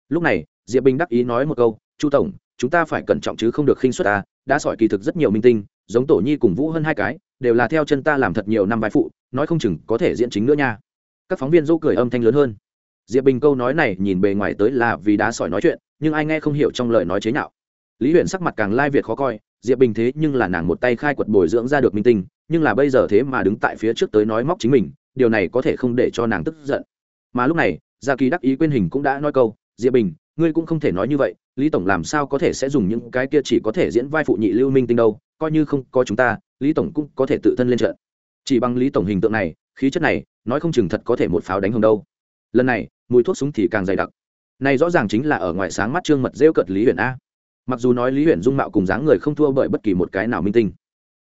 Lúc này diệp bình đắc ý nói một câu, chu tổng, chúng ta phải cẩn trọng chứ không được khinh suất ta, đã sỏi kỳ thực rất nhiều minh tinh, giống tổ nhi cùng vũ hơn hai cái, đều là theo chân ta làm thật nhiều năm vai phụ, nói không chừng có thể diễn chính nữa nha. Các phóng viên dỗ cười âm thanh lớn hơn. Diệp bình câu nói này nhìn bề ngoài tới là vì đá sỏi nói chuyện, nhưng ai nghe không hiểu trong lời nói chế nhạo. Lý huyện sắc mặt càng lai việt khó coi, diệp bình thế nhưng là nàng một tay khai quật bồi dưỡng ra được minh tinh, nhưng là bây giờ thế mà đứng tại phía trước tới nói móc chính mình, điều này có thể không để cho nàng tức giận. Mà lúc này, gia kỳ đắc ý quên hình cũng đã nói câu, diệp bình ngươi cũng không thể nói như vậy, lý tổng làm sao có thể sẽ dùng những cái kia chỉ có thể diễn vai phụ nhị lưu minh tinh đâu, coi như không có chúng ta, lý tổng cũng có thể tự thân lên trận. Chỉ bằng lý tổng hình tượng này, khí chất này, nói không chừng thật có thể một pháo đánh hồng đâu. Lần này, mùi thuốc súng thì càng dày đặc. Này rõ ràng chính là ở ngoài sáng mắt trương mật rêu cợt lý huyện a. Mặc dù nói lý huyện dung mạo cùng dáng người không thua bởi bất kỳ một cái nào minh tinh,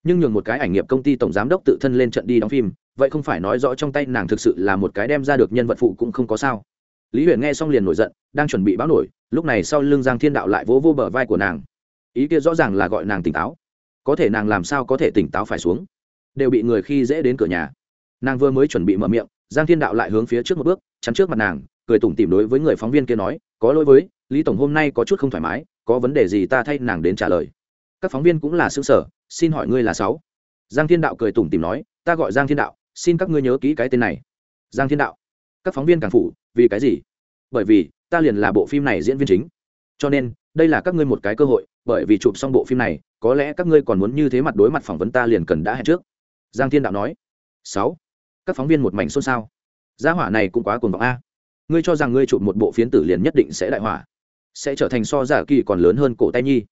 nhưng nhường một cái ảnh nghiệp công ty tổng giám đốc tự thân lên trận đi đóng phim, vậy không phải nói rõ trong tay nàng thực sự là một cái đem ra được nhân vật phụ cũng không có sao lý huyền nghe xong liền nổi giận, đang chuẩn bị báo nổi, lúc này sau lưng giang thiên đạo lại vỗ vô bờ vai của nàng. Ý kia rõ ràng là gọi nàng tỉnh táo. Có thể nàng làm sao có thể tỉnh táo phải xuống? Đều bị người khi dễ đến cửa nhà. Nàng vừa mới chuẩn bị mở miệng, giang thiên đạo lại hướng phía trước một bước, chắn trước mặt nàng, cười tủm tìm đối với người phóng viên kia nói, có lỗi với, lý tổng hôm nay có chút không thoải mái, có vấn đề gì ta thay nàng đến trả lời. Các phóng viên cũng là xứ sở xin hỏi ngươi là sáu? Giang thiên đạo cười tủm tìm nói, ta gọi giang thiên đạo, xin các ngươi nhớ kỹ cái tên này. Giang thiên đạo các phóng viên càng phủ, vì cái gì? Bởi vì, ta liền là bộ phim này diễn viên chính. Cho nên, đây là các ngươi một cái cơ hội, bởi vì chụp xong bộ phim này, có lẽ các ngươi còn muốn như thế mặt đối mặt phỏng vấn ta liền cần đã hẹn trước. Giang thiên đạo nói. Sáu. Các phóng viên một mảnh xôn xao. Gia hỏa này cũng quá cuồng vọng a. Ngươi cho rằng ngươi chụp một bộ phiến tử liền nhất định sẽ đại hỏa. Sẽ trở thành so giả kỳ còn lớn hơn cổ tay nhi.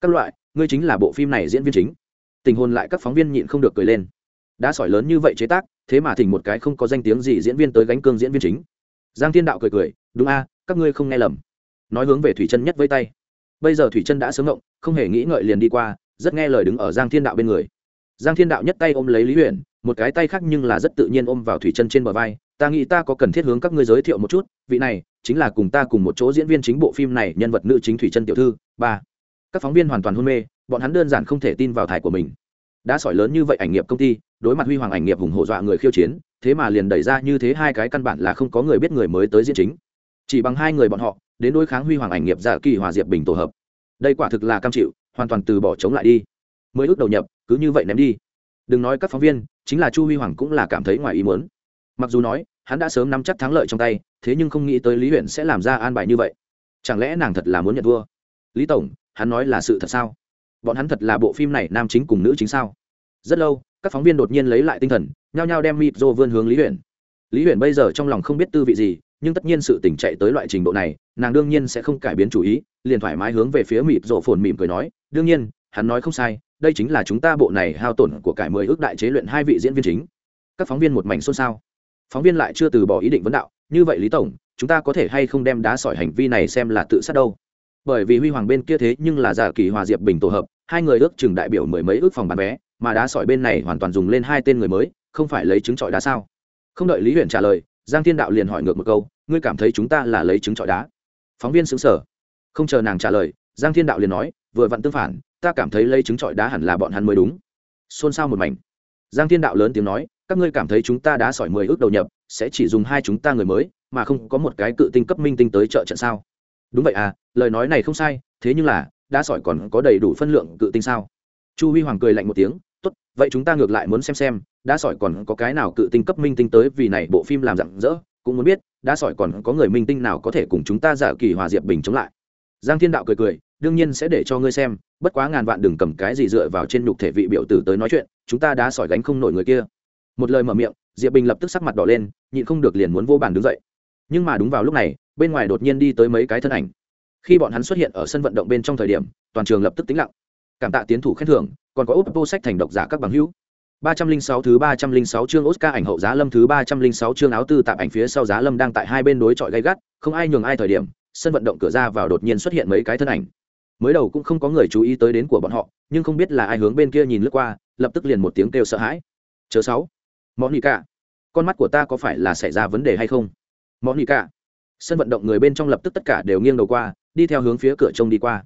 Các loại, ngươi chính là bộ phim này diễn viên chính. Tình hôn lại các phóng viên nhịn không được cười lên đã sỏi lớn như vậy chế tác, thế mà thỉnh một cái không có danh tiếng gì diễn viên tới gánh cương diễn viên chính. Giang thiên đạo cười cười, đúng a, các ngươi không nghe lầm. Nói hướng về thủy chân nhất với tay. Bây giờ thủy chân đã sớm ngộng không hề nghĩ ngợi liền đi qua, rất nghe lời đứng ở giang thiên đạo bên người. Giang thiên đạo nhất tay ôm lấy lý huyền một cái tay khác nhưng là rất tự nhiên ôm vào thủy chân trên bờ vai. Ta nghĩ ta có cần thiết hướng các ngươi giới thiệu một chút, vị này chính là cùng ta cùng một chỗ diễn viên chính bộ phim này, nhân vật nữ chính thủy chân tiểu thư, ba. Các phóng viên hoàn toàn hôn mê, bọn hắn đơn giản không thể tin vào thải của mình đã sỏi lớn như vậy ảnh nghiệp công ty, đối mặt huy hoàng ảnh nghiệp hùng hổ dọa người khiêu chiến, thế mà liền đẩy ra như thế hai cái căn bản là không có người biết người mới tới diễn chính. Chỉ bằng hai người bọn họ, đến đối kháng huy hoàng ảnh nghiệp giả kỳ hòa diệp bình tổ hợp. Đây quả thực là cam chịu, hoàn toàn từ bỏ chống lại đi. Mới ước đầu nhập, cứ như vậy ném đi. Đừng nói các phóng viên, chính là chu huy hoàng cũng là cảm thấy ngoài ý muốn. Mặc dù nói, hắn đã sớm nắm chắc thắng lợi trong tay, thế nhưng không nghĩ tới lý huyện sẽ làm ra an bài như vậy. Chẳng lẽ nàng thật là muốn nhận vua? Lý tổng, hắn nói là sự thật sao? Bọn hắn thật là bộ phim này nam chính cùng nữ chính sao? Rất lâu, các phóng viên đột nhiên lấy lại tinh thần, nhao nhao đem mịp rô vươn hướng lý Huyền. lý Huyền bây giờ trong lòng không biết tư vị gì, nhưng tất nhiên sự tỉnh chạy tới loại trình độ này, nàng đương nhiên sẽ không cải biến chủ ý, liền thoải mái hướng về phía mịp rộ phồn mỉm cười nói, đương nhiên, hắn nói không sai, đây chính là chúng ta bộ này hao tổn của cải mười ước đại chế luyện hai vị diễn viên chính. Các phóng viên một mảnh xôn xao. Phóng viên lại chưa từ bỏ ý định vấn đạo, như vậy lý tổng, chúng ta có thể hay không đem đá sỏi hành vi này xem là tự sát đâu? Bởi vì huy hoàng bên kia thế nhưng là giả kỳ hòa diệp bình tổ hợp hai người ước chừng đại biểu mười mấy ước phòng bán vé, mà đá sỏi bên này hoàn toàn dùng lên hai tên người mới, không phải lấy trứng trọi đá sao? Không đợi lý huyền trả lời, giang thiên đạo liền hỏi ngược một câu, ngươi cảm thấy chúng ta là lấy trứng trọi đá? Phóng viên xứng sở không chờ nàng trả lời, giang thiên đạo liền nói, vừa vặn tương phản, ta cảm thấy lấy trứng trọi đá hẳn là bọn hắn mới đúng. Xôn xao một mảnh. Giang thiên đạo lớn tiếng nói, các ngươi cảm thấy chúng ta đã sỏi mười ước đầu nhập, sẽ chỉ dùng hai chúng ta người mới, mà không có một cái cự tinh cấp minh tinh tới trợ trận sao? Đúng vậy à lời nói này không sai, thế nhưng là đá sỏi còn có đầy đủ phân lượng cự tinh sao? Chu huy hoàng cười lạnh một tiếng, tốt, vậy chúng ta ngược lại muốn xem xem đã sỏi còn có cái nào cự tinh cấp minh tinh tới vì này bộ phim làm rạng rỡ cũng muốn biết đã sỏi còn có người minh tinh nào có thể cùng chúng ta giả kỳ hòa diệp bình chống lại. Giang thiên đạo cười cười, đương nhiên sẽ để cho ngươi xem, bất quá ngàn vạn đừng cầm cái gì dựa vào trên nhục thể vị biểu tử tới nói chuyện, chúng ta đã sỏi gánh không nổi người kia. Một lời mở miệng, diệp bình lập tức sắc mặt đỏ lên, nhịn không được liền muốn vô bàn đứng dậy. Nhưng mà đúng vào lúc này, bên ngoài đột nhiên đi tới mấy cái thân ảnh khi bọn hắn xuất hiện ở sân vận động bên trong thời điểm toàn trường lập tức tĩnh lặng cảm tạ tiến thủ khen thưởng còn có úp sách thành độc giả các bằng hữu ba trăm linh sáu thứ ba trăm linh sáu chương Oscar ảnh hậu giá lâm thứ ba trăm linh sáu chương áo tư tạm ảnh phía sau giá lâm đang tại hai bên đối chọi gay gắt, không ai nhường ai thời điểm, sân vận động cửa ra vào đột nhiên xuất hiện mấy cái thân ảnh. Mới đầu cũng không có người chú ý tới đến của bọn họ, nhưng không biết là ai hướng bên kia nhìn lướt qua, lập tức liền một tiếng kêu sợ hãi. Chớ sáu. Monica, con mắt của ta có phải là xảy ra vấn đề hay không? Monica. Sân vận động người bên trong lập tức tất cả đều nghiêng đầu qua, đi theo hướng phía cửa trông đi qua.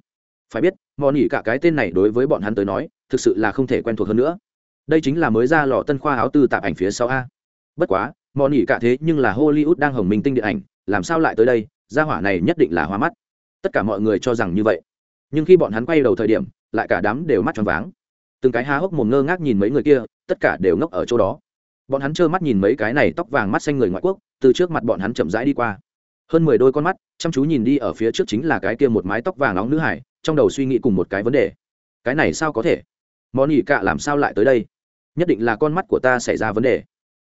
Phải biết, Monica cái tên này đối với bọn hắn tới nói, thực sự là không thể quen thuộc hơn nữa. Đây chính là mới ra lò tân khoa áo tư tạp ảnh phía sau a. Bất quá mò nỉ cả thế nhưng là hollywood đang hồng minh tinh điện ảnh làm sao lại tới đây? Gia hỏa này nhất định là hoa mắt. Tất cả mọi người cho rằng như vậy. Nhưng khi bọn hắn quay đầu thời điểm lại cả đám đều mắt tròn váng. Từng cái há hốc mồm ngơ ngác nhìn mấy người kia tất cả đều ngốc ở chỗ đó. Bọn hắn trơ mắt nhìn mấy cái này tóc vàng mắt xanh người ngoại quốc từ trước mặt bọn hắn chậm rãi đi qua hơn mười đôi con mắt chăm chú nhìn đi ở phía trước chính là cái kia một mái tóc vàng nóng nữ hải trong đầu suy nghĩ cùng một cái vấn đề. Cái này sao có thể? Món ỉ cạ làm sao lại tới đây? Nhất định là con mắt của ta xảy ra vấn đề.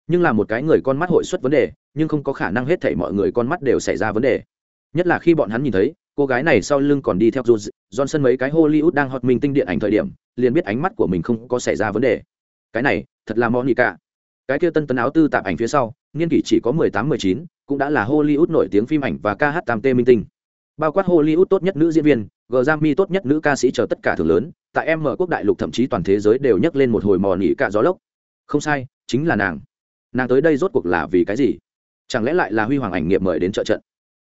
Nhưng là một cái người con mắt hội xuất vấn đề nhưng không có khả năng hết thảy mọi người con mắt đều xảy ra vấn đề. Nhất là khi bọn hắn nhìn thấy cô gái này sau lưng còn đi theo Jones, Johnson mấy cái Hollywood đang hot minh tinh điện ảnh thời điểm, liền biết ánh mắt của mình không có xảy ra vấn đề. Cái này, thật là mõn nhị cạ. Cái kia tân tấn áo tư tạp ảnh phía sau, niên kỷ chỉ có mười tám mười chín, cũng đã là Hollywood nổi tiếng phim ảnh và ca hát tam tê minh tinh. Bao quát Hollywood tốt nhất nữ diễn viên, Grammy tốt nhất nữ ca sĩ chờ tất cả thưởng lớn, tại em mở quốc đại lục thậm chí toàn thế giới đều nhấc lên một hồi mò nỉ cả gió lốc. Không sai chính là nàng. Nàng tới đây rốt cuộc là vì cái gì? Chẳng lẽ lại là huy hoàng ảnh nghiệp mời đến trợ trận?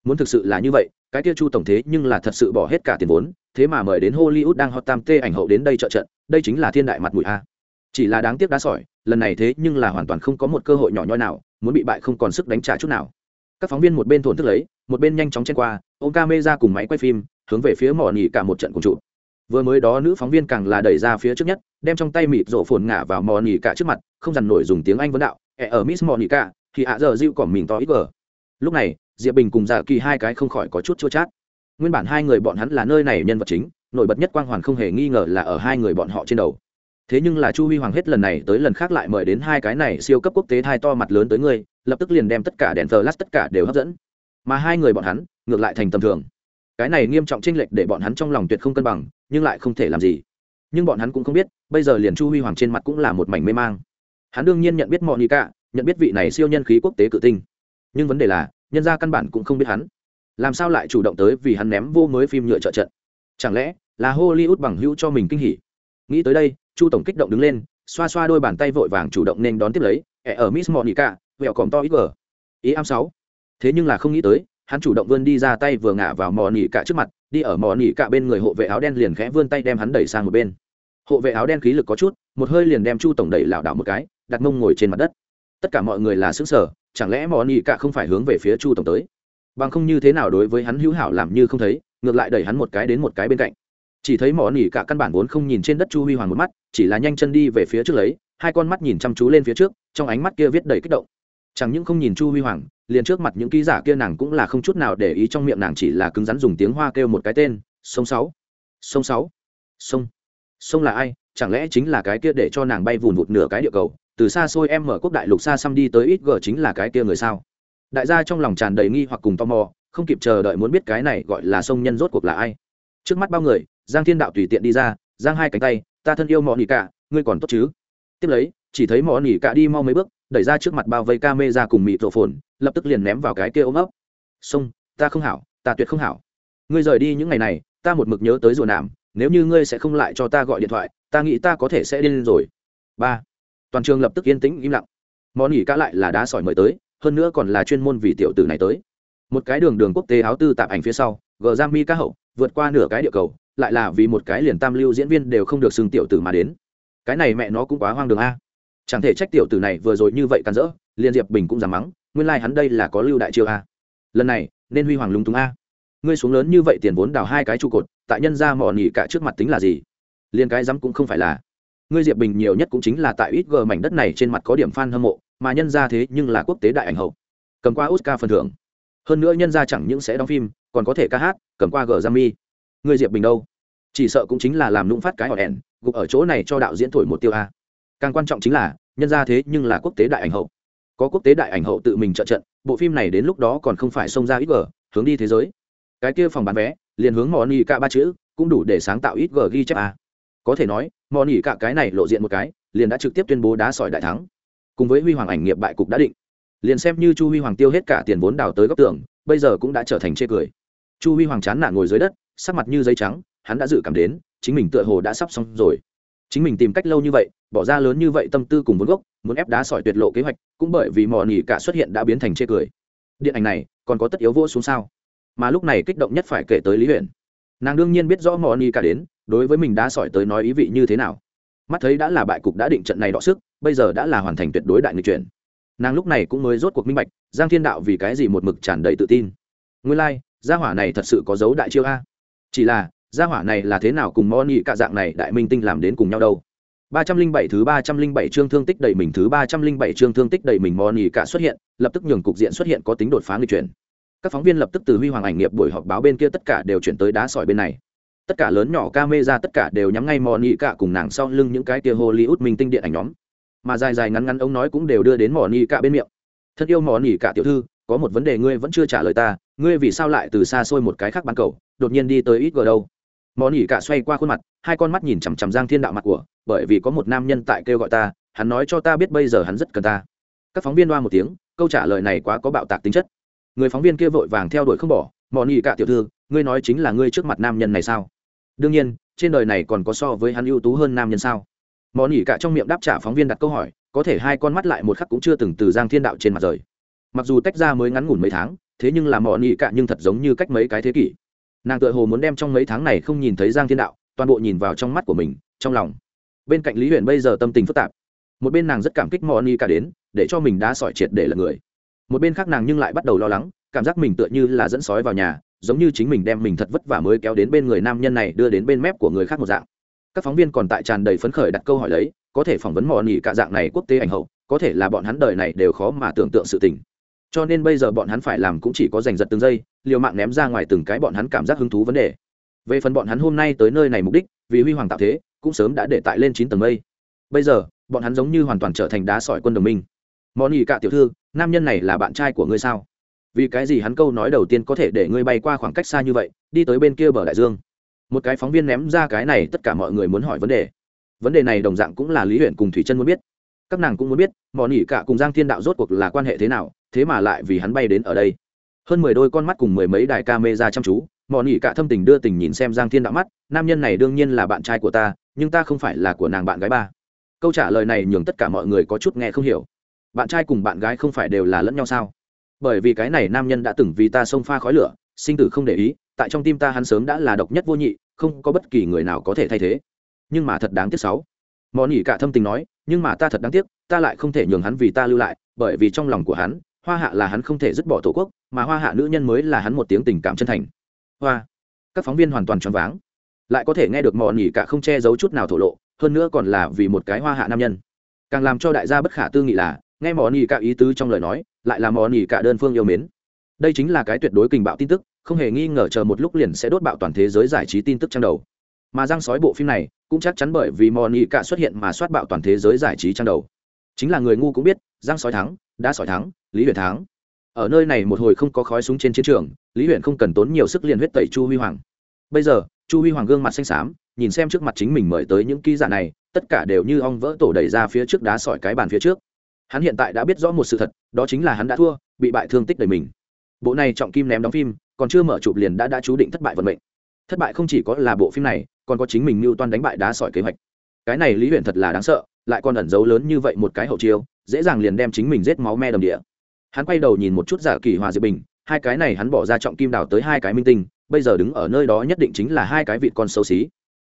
Muốn thực sự là như vậy cái kia chu tổng thế nhưng là thật sự bỏ hết cả tiền vốn thế mà mời đến hollywood đang hot tam tê ảnh hậu đến đây trợ trận đây chính là thiên đại mặt mũi a chỉ là đáng tiếc đá sỏi, lần này thế nhưng là hoàn toàn không có một cơ hội nhỏ nhoi nào, muốn bị bại không còn sức đánh trả chút nào. Các phóng viên một bên thổn thức lấy, một bên nhanh chóng chen qua, ôm ca mê ra cùng máy quay phim, hướng về phía mỏ nỉ cả một trận cùng trụ. Vừa mới đó nữ phóng viên càng là đẩy ra phía trước nhất, đem trong tay mịt rổ phồn ngả vào mỏ nỉ cả trước mặt, không dằn nổi dùng tiếng anh vấn đạo, ẹ ở miss mỏ nỉ cả, thì ạ giờ dịu còn mình to ít vờ lúc này, diệp bình cùng dạ kỳ hai cái không khỏi có chút chua chát. Nguyên bản hai người bọn hắn là nơi này nhân vật chính, nổi bật nhất quang hoàn không hề nghi ngờ là ở hai người bọn họ trên đầu thế nhưng là chu huy hoàng hết lần này tới lần khác lại mời đến hai cái này siêu cấp quốc tế thai to mặt lớn tới ngươi, lập tức liền đem tất cả đèn flash tất cả đều hấp dẫn. Mà hai người bọn hắn, ngược lại thành tầm thường. Cái này nghiêm trọng chênh lệch để bọn hắn trong lòng tuyệt không cân bằng, nhưng lại không thể làm gì. Nhưng bọn hắn cũng không biết, bây giờ liền chu huy hoàng trên mặt cũng là một mảnh mê mang. Hắn đương nhiên nhận biết mọi nghĩ cả nhận biết vị này siêu nhân khí quốc tế cự tinh. Nhưng vấn đề là, nhân gia căn bản cũng không biết hắn. Làm sao lại chủ động tới vì hắn ném vô mới phim nhựa trợ trận? Chẳng lẽ là hollywood bằng hữu cho mình kinh hỉ? Nghĩ tới đây chu tổng kích động đứng lên, xoa xoa đôi bàn tay vội vàng chủ động nên đón tiếp lấy ẹ ở miss monica, vẹo còm to ít vờ ý am sáu. Thế nhưng là không nghĩ tới, hắn chủ động vươn đi ra tay vừa ngả vào mò nỉ cả trước mặt, đi ở mò nỉ cả bên người hộ vệ áo đen liền khẽ vươn tay đem hắn đẩy sang một bên. Hộ vệ áo đen khí lực có chút, một hơi liền đem chu tổng đẩy lảo đảo một cái, đặt mông ngồi trên mặt đất. Tất cả mọi người là xứng sở chẳng lẽ mò nỉ cả không phải hướng về phía chu tổng tới? Bằng không như thế nào đối với hắn hữu hảo làm như không thấy, ngược lại đẩy hắn một cái đến một cái bên cạnh chỉ thấy mỏ nỉ cả căn bản vốn không nhìn trên đất chu huy hoàng một mắt, chỉ là nhanh chân đi về phía trước lấy, hai con mắt nhìn chăm chú lên phía trước, trong ánh mắt kia viết đầy kích động. Chẳng những không nhìn chu huy hoàng, liền trước mặt những ký giả kia nàng cũng là không chút nào để ý trong miệng nàng chỉ là cứng rắn dùng tiếng hoa kêu một cái tên, sông sáu sông sáu, sông sông là ai? Chẳng lẽ chính là cái kia để cho nàng bay vùn vụt nửa cái địa cầu, từ xa xôi em mở quốc đại lục xa xăm đi tới ít g chính là cái kia người sao? Đại gia trong lòng tràn đầy nghi hoặc cùng tò mò, không kịp chờ đợi muốn biết cái này gọi là sông nhân rốt cuộc là ai trước mắt bao người giang thiên đạo tùy tiện đi ra giang hai cánh tay ta thân yêu mò nỉ cả ngươi còn tốt chứ? Tiếp lấy chỉ thấy mò nỉ cả đi mau mấy bước đẩy ra trước mặt bao vây ca mê ra cùng mịt rộ phồn lập tức liền ném vào cái kia ôm ấp. Xong, ta không hảo ta tuyệt không hảo. Ngươi rời đi những ngày này ta một mực nhớ tới rùa nảm nếu như ngươi sẽ không lại cho ta gọi điện thoại ta nghĩ ta có thể sẽ điên rồi. Ba toàn trường lập tức yên tĩnh im lặng. Món nghỉ ca lại là đá sỏi mời tới hơn nữa còn là chuyên môn vì tiểu tử này tới. Một cái đường đường quốc tế áo tư tạp ảnh phía sau gờ giang mi ca hậu vượt qua nửa cái địa cầu, lại là vì một cái liền tam lưu diễn viên đều không được xưng tiểu tử mà đến. Cái này mẹ nó cũng quá hoang đường a. Chẳng thể trách tiểu tử này vừa rồi như vậy cắn rỡ, liên diệp bình cũng dám mắng, nguyên lai、like、hắn đây là có lưu đại chiêu a. Lần này, nên huy hoàng lúng túng a. Ngươi xuống lớn như vậy tiền vốn đào hai cái trụ cột, tại nhân ra mỏ nỉ cả trước mặt tính là gì? Liên cái dám cũng không phải là. Ngươi diệp bình nhiều nhất cũng chính là tại ít g mảnh đất này trên mặt có điểm fan hâm mộ, mà nhân ra thế nhưng là quốc tế đại ảnh hậu. Cầm qua oscar phần thưởng hơn nữa nhân ra chẳng những sẽ đóng phim, còn có thể ca hát, cầm qua gờ giam mi người diệp bình đâu? Chỉ sợ cũng chính là làm lũng phát cái họ đèn gục ở chỗ này cho đạo diễn thổi một tiêu a. Càng quan trọng chính là, nhân ra thế nhưng là quốc tế đại ảnh hậu. Có quốc tế đại ảnh hậu tự mình trợ trận, bộ phim này đến lúc đó còn không phải xông ra ít g hướng đi thế giới. Cái kia phòng bán vé, liền hướng mò nỉ cả ba chữ, cũng đủ để sáng tạo ít g ghi chép a. Có thể nói mò nỉ cả cái này lộ diện một cái, liền đã trực tiếp tuyên bố đá sỏi đại thắng. Cùng với huy hoàng ảnh nghiệp bại cục đã định liền xem như chu huy hoàng tiêu hết cả tiền vốn đào tới góc tường, bây giờ cũng đã trở thành chê cười. Chu huy hoàng chán nản ngồi dưới đất, sắc mặt như giấy trắng, hắn đã dự cảm đến, chính mình tựa hồ đã sắp xong rồi. Chính mình tìm cách lâu như vậy, bỏ ra lớn như vậy tâm tư cùng vốn gốc, muốn ép đá sỏi tuyệt lộ kế hoạch, cũng bởi vì mò nỉ cả xuất hiện đã biến thành chê cười. Điện ảnh này, còn có tất yếu vô xuống sao? Mà lúc này kích động nhất phải kể tới lý huyện nàng đương nhiên biết rõ mò nỉ cả đến, đối với mình đá sỏi tới nói ý vị như thế nào. Mắt thấy đã là bại cục đã định trận này đọ sức, bây giờ đã là hoàn thành tuyệt đối đại nghịch chuyển nàng lúc này cũng mới rốt cuộc minh bạch giang thiên đạo vì cái gì một mực tràn đầy tự tin. Nguyên lai、like, gia hỏa này thật sự có dấu đại chiêu a. Chỉ là gia hỏa này là thế nào cùng moni cả dạng này đại minh tinh làm đến cùng nhau đâu? ba trăm linh bảy thứ ba trăm linh bảy chương thương tích đầy mình thứ ba trăm linh bảy chương thương tích đầy mình moni cả xuất hiện lập tức nhường cục diện xuất hiện có tính đột phá người chuyển. Các phóng viên lập tức từ huy hoàng ảnh nghiệp buổi họp báo bên kia tất cả đều chuyển tới đá sỏi bên này. Tất cả lớn nhỏ ca mê ra tất cả đều nhắm ngay mò nị cả cùng nàng sau lưng những cái tia hollywood minh tinh điện ảnh nhóm mà dài dài ngắn ngắn ông nói cũng đều đưa đến mỏ nỉ cả bên miệng. Thân yêu mỏ nỉ cả tiểu thư, có một vấn đề ngươi vẫn chưa trả lời ta, ngươi vì sao lại từ xa xôi một cái khác bán cầu, đột nhiên đi tới ít gờ đâu? Mỏ nỉ cả xoay qua khuôn mặt, hai con mắt nhìn chằm chằm giang thiên đạo mặt của, bởi vì có một nam nhân tại kêu gọi ta, hắn nói cho ta biết bây giờ hắn rất cần ta. Các phóng viên đoa một tiếng, câu trả lời này quá có bạo tạc tính chất. Người phóng viên kia vội vàng theo đuổi không bỏ, mỏ nỉ cả tiểu thư, ngươi nói chính là ngươi trước mặt nam nhân này sao? Đương nhiên, trên đời này còn có so với hắn ưu tú hơn nam nhân sao? Mò nỉ cả trong miệng đáp trả phóng viên đặt câu hỏi, có thể hai con mắt lại một khắc cũng chưa từng từ giang thiên đạo trên mặt rời. Mặc dù tách ra mới ngắn ngủn mấy tháng, thế nhưng là mò nỉ cả nhưng thật giống như cách mấy cái thế kỷ. Nàng tựa hồ muốn đem trong mấy tháng này không nhìn thấy giang thiên đạo, toàn bộ nhìn vào trong mắt của mình, trong lòng. Bên cạnh lý huyền bây giờ tâm tình phức tạp. Một bên nàng rất cảm kích mò ni cả đến, để cho mình đã sỏi triệt để là người. Một bên khác nàng nhưng lại bắt đầu lo lắng, cảm giác mình tựa như là dẫn sói vào nhà, giống như chính mình đem mình thật vất vả mới kéo đến bên người nam nhân này đưa đến bên mép của người khác một dạng các phóng viên còn tại tràn đầy phấn khởi đặt câu hỏi lấy, có thể phỏng vấn mò nỉ cả dạng này quốc tế ảnh hậu, có thể là bọn hắn đời này đều khó mà tưởng tượng sự tình. Cho nên bây giờ bọn hắn phải làm cũng chỉ có giành giật từng giây, liều mạng ném ra ngoài từng cái bọn hắn cảm giác hứng thú vấn đề. Về phần bọn hắn hôm nay tới nơi này mục đích, vì huy hoàng tạo thế, cũng sớm đã để tại lên chín tầng mây. Bây giờ, bọn hắn giống như hoàn toàn trở thành đá sỏi quân đồng minh. Món ỉ cả tiểu thư, nam nhân này là bạn trai của ngươi sao? Vì cái gì hắn câu nói đầu tiên có thể để ngươi bay qua khoảng cách xa như vậy, đi tới bên kia bờ đại dương? Một cái phóng viên ném ra cái này, tất cả mọi người muốn hỏi vấn đề. Vấn đề này đồng dạng cũng là lý huyện cùng thủy chân muốn biết. Các nàng cũng muốn biết, mò nỉ cả cùng giang thiên đạo rốt cuộc là quan hệ thế nào, thế mà lại vì hắn bay đến ở đây. Hơn mười đôi con mắt cùng mười mấy đài ca mê ra chăm chú, mò nỉ cả thâm tình đưa tình nhìn xem giang thiên đạo mắt, nam nhân này đương nhiên là bạn trai của ta, nhưng ta không phải là của nàng bạn gái ba. Câu trả lời này nhường tất cả mọi người có chút nghe không hiểu. Bạn trai cùng bạn gái không phải đều là lẫn nhau sao? Bởi vì cái này nam nhân đã từng vì ta xông pha khói lửa, sinh tử không để ý tại trong tim ta hắn sớm đã là độc nhất vô nhị, không có bất kỳ người nào có thể thay thế. Nhưng mà thật đáng tiếc sáu. Mọn nhỉ cả thâm tình nói, nhưng mà ta thật đáng tiếc, ta lại không thể nhường hắn vì ta lưu lại, bởi vì trong lòng của hắn, hoa hạ là hắn không thể dứt bỏ tổ quốc, mà hoa hạ nữ nhân mới là hắn một tiếng tình cảm chân thành. Hoa. Các phóng viên hoàn toàn choáng váng. Lại có thể nghe được mò nhỉ cả không che giấu chút nào thổ lộ, hơn nữa còn là vì một cái hoa hạ nam nhân. Càng làm cho đại gia bất khả tư nghị là, nghe mò nhỉ cả ý tứ trong lời nói, lại là mò nhỉ cả đơn phương yêu mến đây chính là cái tuyệt đối kình bạo tin tức, không hề nghi ngờ chờ một lúc liền sẽ đốt bạo toàn thế giới giải trí tin tức trang đầu. Mà giang sói bộ phim này cũng chắc chắn bởi vì moni cả xuất hiện mà soát bạo toàn thế giới giải trí trang đầu. Chính là người ngu cũng biết, giang sói thắng, đã sói thắng, lý huyền thắng. Ở nơi này một hồi không có khói súng trên chiến trường, lý huyền không cần tốn nhiều sức liền huyết tẩy chu huy hoàng. Bây giờ, chu huy hoàng gương mặt xanh xám, nhìn xem trước mặt chính mình mời tới những ký giả này, tất cả đều như ong vỡ tổ đẩy ra phía trước đá sỏi cái bàn phía trước. Hắn hiện tại đã biết rõ một sự thật, đó chính là hắn đã thua, bị bại thương tích đầy mình bộ này trọng kim ném đóng phim, còn chưa mở chụp liền đã đã chú định thất bại vận mệnh. Thất bại không chỉ có là bộ phim này, còn có chính mình mưu toan đánh bại đá sỏi kế hoạch. Cái này lý huyền thật là đáng sợ, lại còn ẩn giấu lớn như vậy một cái hậu chiêu, dễ dàng liền đem chính mình rết máu me đầm địa. Hắn quay đầu nhìn một chút giả kỳ hòa diệp bình, hai cái này hắn bỏ ra trọng kim đào tới hai cái minh tinh, bây giờ đứng ở nơi đó nhất định chính là hai cái vị con xấu xí.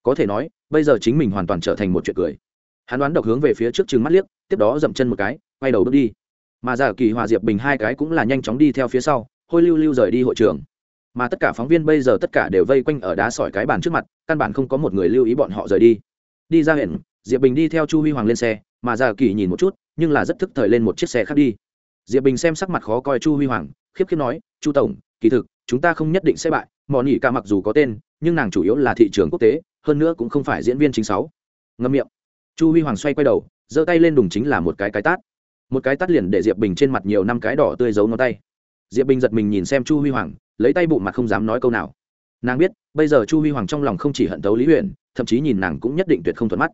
Có thể nói, bây giờ chính mình hoàn toàn trở thành một chuyện cười. Hắn đoán độc hướng về phía trước chừng mắt liếc, tiếp đó dậm chân một cái, quay đầu bước đi. Mà giả kỳ hòa diệp bình hai cái cũng là nhanh chóng đi theo phía sau hôi lưu lưu rời đi hội trường. Mà tất cả phóng viên bây giờ tất cả đều vây quanh ở đá sỏi cái bàn trước mặt, căn bản không có một người lưu ý bọn họ rời đi. Đi ra huyện diệp bình đi theo chu huy hoàng lên xe, mà già kỳ nhìn một chút, nhưng là rất thức thời lên một chiếc xe khác đi. Diệp bình xem sắc mặt khó coi chu huy hoàng, khiếp khiếp nói, chu tổng, kỳ thực, chúng ta không nhất định sẽ bại mò nỉ ca mặc dù có tên, nhưng nàng chủ yếu là thị trường quốc tế, hơn nữa cũng không phải diễn viên chính sáu. Ngâm miệng. Chu huy hoàng xoay quay đầu, giơ tay lên đùng chính là một cái cái tát. Một cái tát liền để diệp bình trên mặt nhiều năm cái đỏ tươi giấu ngón tay diệp bình giật mình nhìn xem chu huy hoàng lấy tay bụng mặt không dám nói câu nào nàng biết bây giờ chu huy hoàng trong lòng không chỉ hận tấu lý huyện thậm chí nhìn nàng cũng nhất định tuyệt không thuận mắt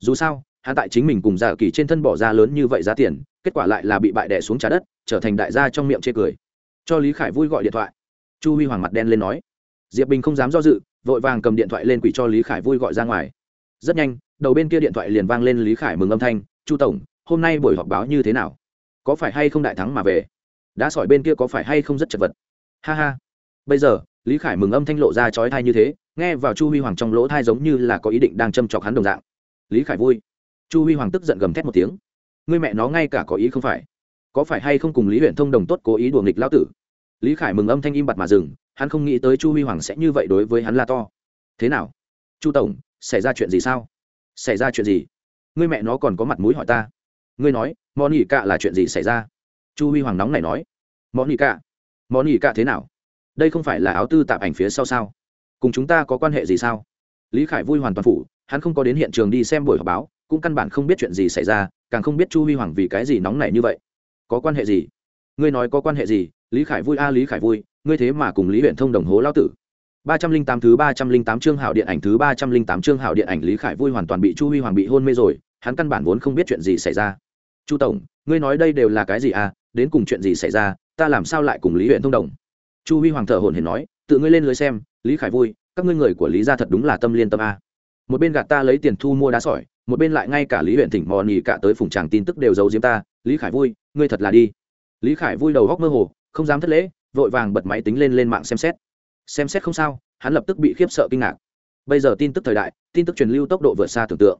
dù sao hắn tại chính mình cùng giả kỳ trên thân bỏ ra lớn như vậy giá tiền kết quả lại là bị bại đẻ xuống trà đất trở thành đại gia trong miệng chê cười cho lý khải vui gọi điện thoại chu huy hoàng mặt đen lên nói diệp bình không dám do dự vội vàng cầm điện thoại lên quỷ cho lý khải vui gọi ra ngoài rất nhanh đầu bên kia điện thoại liền vang lên lý khải mừng âm thanh chu tổng hôm nay buổi họp báo như thế nào có phải hay không đại thắng mà về đã sỏi bên kia có phải hay không rất chật vật? Ha ha. Bây giờ, lý khải mừng âm thanh lộ ra trói thai như thế, nghe vào chu huy hoàng trong lỗ thai giống như là có ý định đang châm chọc hắn đồng dạng. Lý khải vui. Chu huy hoàng tức giận gầm thét một tiếng. Người mẹ nó ngay cả có ý không phải. Có phải hay không cùng lý huyện thông đồng tốt cố ý đùa nghịch lão tử? Lý khải mừng âm thanh im bặt mà dừng, hắn không nghĩ tới chu huy hoàng sẽ như vậy đối với hắn là to. Thế nào? Chu tổng, xảy ra chuyện gì sao? Xảy ra chuyện gì? Ngươi mẹ nó còn có mặt mũi hỏi ta. Ngươi nói món nghỉ cạ là chuyện gì xảy ra? Chu huy hoàng nóng này nói món nghỉ cạ món nghỉ cạ thế nào? Đây không phải là áo tư tạp ảnh phía sau sao? Cùng chúng ta có quan hệ gì sao? Lý khải vui hoàn toàn phủ, hắn không có đến hiện trường đi xem buổi họp báo, cũng căn bản không biết chuyện gì xảy ra, càng không biết chu huy hoàng vì cái gì nóng này như vậy. Có quan hệ gì? Ngươi nói có quan hệ gì? Lý khải vui a, lý khải vui, ngươi thế mà cùng lý huyện thông đồng hố lao tử. Ba trăm linh tám thứ ba trăm linh tám chương hảo điện ảnh thứ ba trăm linh tám chương hảo điện ảnh lý khải vui hoàn toàn bị chu huy hoàng bị hôn mê rồi, hắn căn bản vốn không biết chuyện gì xảy ra. Chu tổng, ngươi nói đây đều là cái gì à? Đến cùng chuyện gì xảy ra, ta làm sao lại cùng lý huyện thông đồng? Chu huy hoàng thở hồn hển nói, tự ngươi lên lưới xem, lý khải vui, các ngươi người của lý gia thật đúng là tâm liên tâm a. Một bên gạt ta lấy tiền thu mua đá sỏi, một bên lại ngay cả lý huyện thỉnh mò nhì cả tới phùng tràng tin tức đều giấu diếm ta, lý khải vui, ngươi thật là đi. Lý khải vui đầu góc mơ hồ, không dám thất lễ, vội vàng bật máy tính lên lên mạng xem xét. Xem xét không sao, hắn lập tức bị khiếp sợ kinh ngạc. Bây giờ tin tức thời đại, tin tức truyền lưu tốc độ vượt xa tưởng tượng.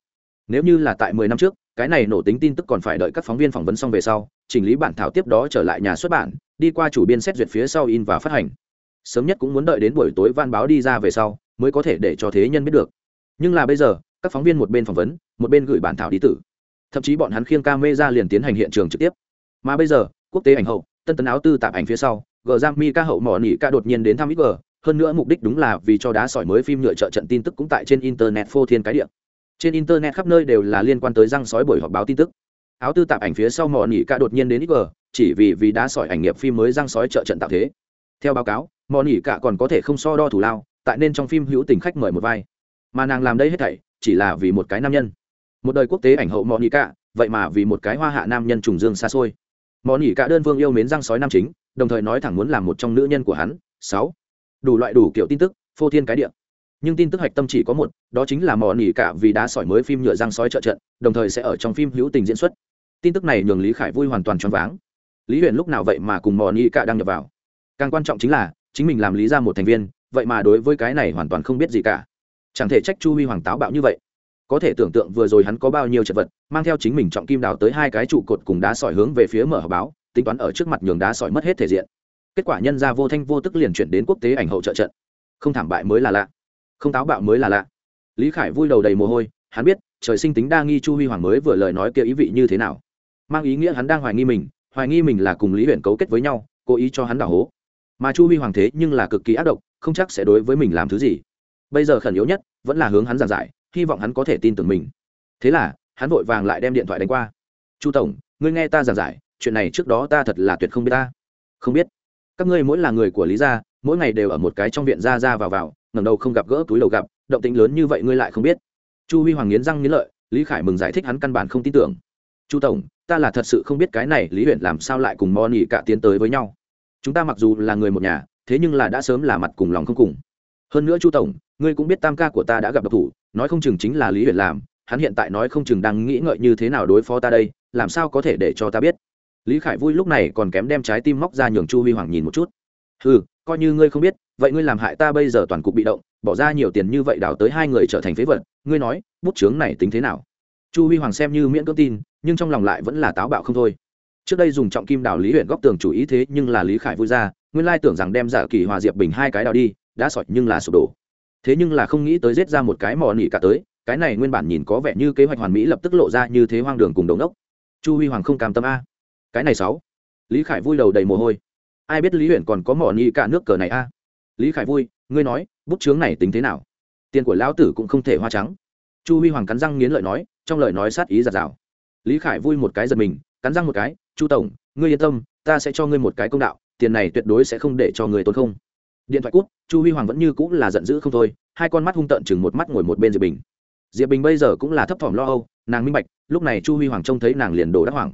Nếu như là tại mười năm trước cái này nổ tính tin tức còn phải đợi các phóng viên phỏng vấn xong về sau, chỉnh lý bản thảo tiếp đó trở lại nhà xuất bản, đi qua chủ biên xét duyệt phía sau in và phát hành. Sớm nhất cũng muốn đợi đến buổi tối van báo đi ra về sau, mới có thể để cho thế nhân biết được. Nhưng là bây giờ, các phóng viên một bên phỏng vấn, một bên gửi bản thảo đi tử. Thậm chí bọn hắn khiêng ca mê ra liền tiến hành hiện trường trực tiếp. Mà bây giờ, quốc tế ảnh hậu, tân tấn áo tư tạp ảnh phía sau gờ giam mi ca hậu mỏ nỉ ca đột nhiên đến thăm ít gờ hơn nữa mục đích đúng là vì cho đá sỏi mới phim nhựa trợ trận tin tức cũng tại trên internet phô thiên cái địa trên internet khắp nơi đều là liên quan tới răng sói buổi họp báo tin tức. Áo tư tạp ảnh phía sau mò nỉ ca đột nhiên đến ít vờ chỉ vì vì đã sỏi ảnh nghiệp phim mới răng sói trợ trận tạo thế. Theo báo cáo, mò nỉ ca còn có thể không so đo thủ lao, tại nên trong phim hữu tình khách mời một vai. Mà nàng làm đây hết thảy, chỉ là vì một cái nam nhân. Một đời quốc tế ảnh hậu mò nỉ ca vậy mà vì một cái hoa hạ nam nhân trùng dương xa xôi. Mò nỉ cả đơn vương yêu mến răng sói nam chính, đồng thời nói thẳng muốn làm một trong nữ nhân của hắn. Sáu. Đủ loại đủ kiểu tin tức, phô thiên cái địa nhưng tin tức hạch tâm chỉ có một, đó chính là mò nỉ cả vì đá sỏi mới phim nhựa răng sói trợ trận, đồng thời sẽ ở trong phim hữu tình diễn xuất. Tin tức này nhường lý khải vui hoàn toàn choáng váng. Lý huyền lúc nào vậy mà cùng mò nỉ cả đăng nhập vào? Càng quan trọng chính là, chính mình làm lý ra một thành viên, vậy mà đối với cái này hoàn toàn không biết gì cả. Chẳng thể trách chu huy hoàng táo bạo như vậy. Có thể tưởng tượng vừa rồi hắn có bao nhiêu chật vật, mang theo chính mình trọng kim đào tới hai cái trụ cột cùng đá sỏi hướng về phía mở họp báo, tính toán ở trước mặt nhường đá sỏi mất hết thể diện. Kết quả nhân ra vô thanh vô tức liền chuyển đến quốc tế ảnh hậu trợ trận. Không thảm bại mới là lạ không táo bạo mới là lạ. Lý khải vui đầu đầy mồ hôi, hắn biết, trời sinh tính đa nghi chu huy hoàng mới vừa lời nói kia ý vị như thế nào. Mang ý nghĩa hắn đang hoài nghi mình, hoài nghi mình là cùng lý huyện cấu kết với nhau, cố ý cho hắn đảo hố. Mà chu huy hoàng thế nhưng là cực kỳ ác độc, không chắc sẽ đối với mình làm thứ gì. Bây giờ khẩn yếu nhất, vẫn là hướng hắn giảng giải, hy vọng hắn có thể tin tưởng mình. Thế là, hắn vội vàng lại đem điện thoại đánh qua. Chu tổng, ngươi nghe ta giảng giải, chuyện này trước đó ta thật là tuyệt không biết ta. Không biết. Các ngươi mỗi là người của lý gia, mỗi ngày đều ở một cái trong viện ra ra vào vào ngẩng đầu không gặp gỡ túi đầu gặp, động tĩnh lớn như vậy ngươi lại không biết. Chu huy hoàng nghiến răng nghiến lợi, lý khải mừng giải thích hắn căn bản không tin tưởng. Chu tổng, ta là thật sự không biết cái này lý huyện làm sao lại cùng mò nỉ cả tiến tới với nhau. Chúng ta mặc dù là người một nhà, thế nhưng là đã sớm là mặt cùng lòng không cùng. Hơn nữa chu tổng, ngươi cũng biết tam ca của ta đã gặp độc thủ, nói không chừng chính là lý huyện làm, hắn hiện tại nói không chừng đang nghĩ ngợi như thế nào đối phó ta đây, làm sao có thể để cho ta biết. Lý khải vui lúc này còn kém đem trái tim móc ra nhường chu huy hoàng nhìn một chút. Ừ coi như ngươi không biết vậy ngươi làm hại ta bây giờ toàn cục bị động, bỏ ra nhiều tiền như vậy đào tới hai người trở thành phế vật, ngươi nói, bút chướng này tính thế nào? Chu huy hoàng xem như miễn cưỡng tin, nhưng trong lòng lại vẫn là táo bạo không thôi. Trước đây dùng trọng kim đào lý huyện góc tường chủ ý thế nhưng là lý khải vui ra, nguyên lai tưởng rằng đem giả kỳ hòa diệp bình hai cái đào đi, đã sỏi nhưng là sụp đổ. Thế nhưng là không nghĩ tới giết ra một cái mò nỉ cả tới, cái này nguyên bản nhìn có vẻ như kế hoạch hoàn mỹ lập tức lộ ra như thế hoang đường cùng đống đốc. Chu huy hoàng không cam tâm a. Cái này sáu. Lý khải vui đầu đầy mồ hôi. Ai biết lý huyện còn có mỏ ni cả nước cờ này a? Lý khải vui, ngươi nói, bút chướng này tính thế nào? Tiền của lão tử cũng không thể hoa trắng. Chu huy hoàng cắn răng nghiến lợi nói, trong lời nói sát ý giạt rào. Lý khải vui một cái giật mình, cắn răng một cái, chu tổng, ngươi yên tâm, ta sẽ cho ngươi một cái công đạo, tiền này tuyệt đối sẽ không để cho người tốn không. Điện thoại cút chu huy hoàng vẫn như cũng là giận dữ không thôi, hai con mắt hung tợn chừng một mắt ngồi một bên diệp bình. Diệp bình bây giờ cũng là thấp thỏm lo âu, nàng minh bạch, lúc này chu huy hoàng trông thấy nàng liền đổ đắc hoàng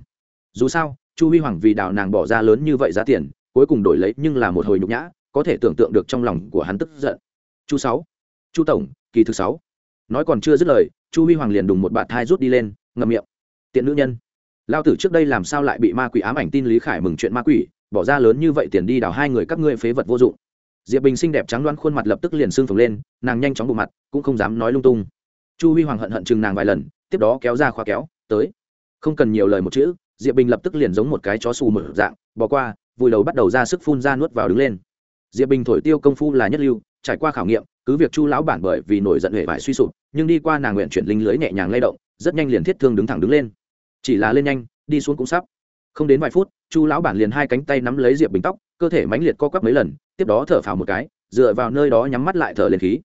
dù sao, chu huy hoàng vì đào nàng bỏ ra lớn như vậy giá tiền, cuối cùng đổi lấy nhưng là một hồi nhục nhã có thể tưởng tượng được trong lòng của hắn tức giận. Chu sáu. Chu tổng, kỳ thứ sáu. Nói còn chưa dứt lời, chu huy hoàng liền đùng một bạt thai rút đi lên, ngậm miệng. Tiện nữ nhân. Lao tử trước đây làm sao lại bị ma quỷ ám ảnh tin lý khải mừng chuyện ma quỷ, bỏ ra lớn như vậy tiền đi đào hai người các ngươi phế vật vô dụng. Diệp bình xinh đẹp trắng đoán khuôn mặt lập tức liền sưng phồng lên, nàng nhanh chóng bộ mặt, cũng không dám nói lung tung. Chu huy hoàng hận hận chừng nàng vài lần, tiếp đó kéo ra khóa kéo, tới. Không cần nhiều lời một chữ, diệp bình lập tức liền giống một cái chó xù mở dạng bỏ qua, vùi đầu bắt đầu ra sức phun ra nuốt vào đứng lên diệp bình thổi tiêu công phu là nhất lưu, trải qua khảo nghiệm, cứ việc chu lão bản bởi vì nổi giận hệ vải suy sụp, nhưng đi qua nàng nguyện chuyển linh lưới nhẹ nhàng lay động, rất nhanh liền thiết thương đứng thẳng đứng lên. Chỉ là lên nhanh, đi xuống cũng sắp. Không đến vài phút, chu lão bản liền hai cánh tay nắm lấy diệp bình tóc, cơ thể mãnh liệt co quắp mấy lần, tiếp đó thở phào một cái, dựa vào nơi đó nhắm mắt lại thở lên khí.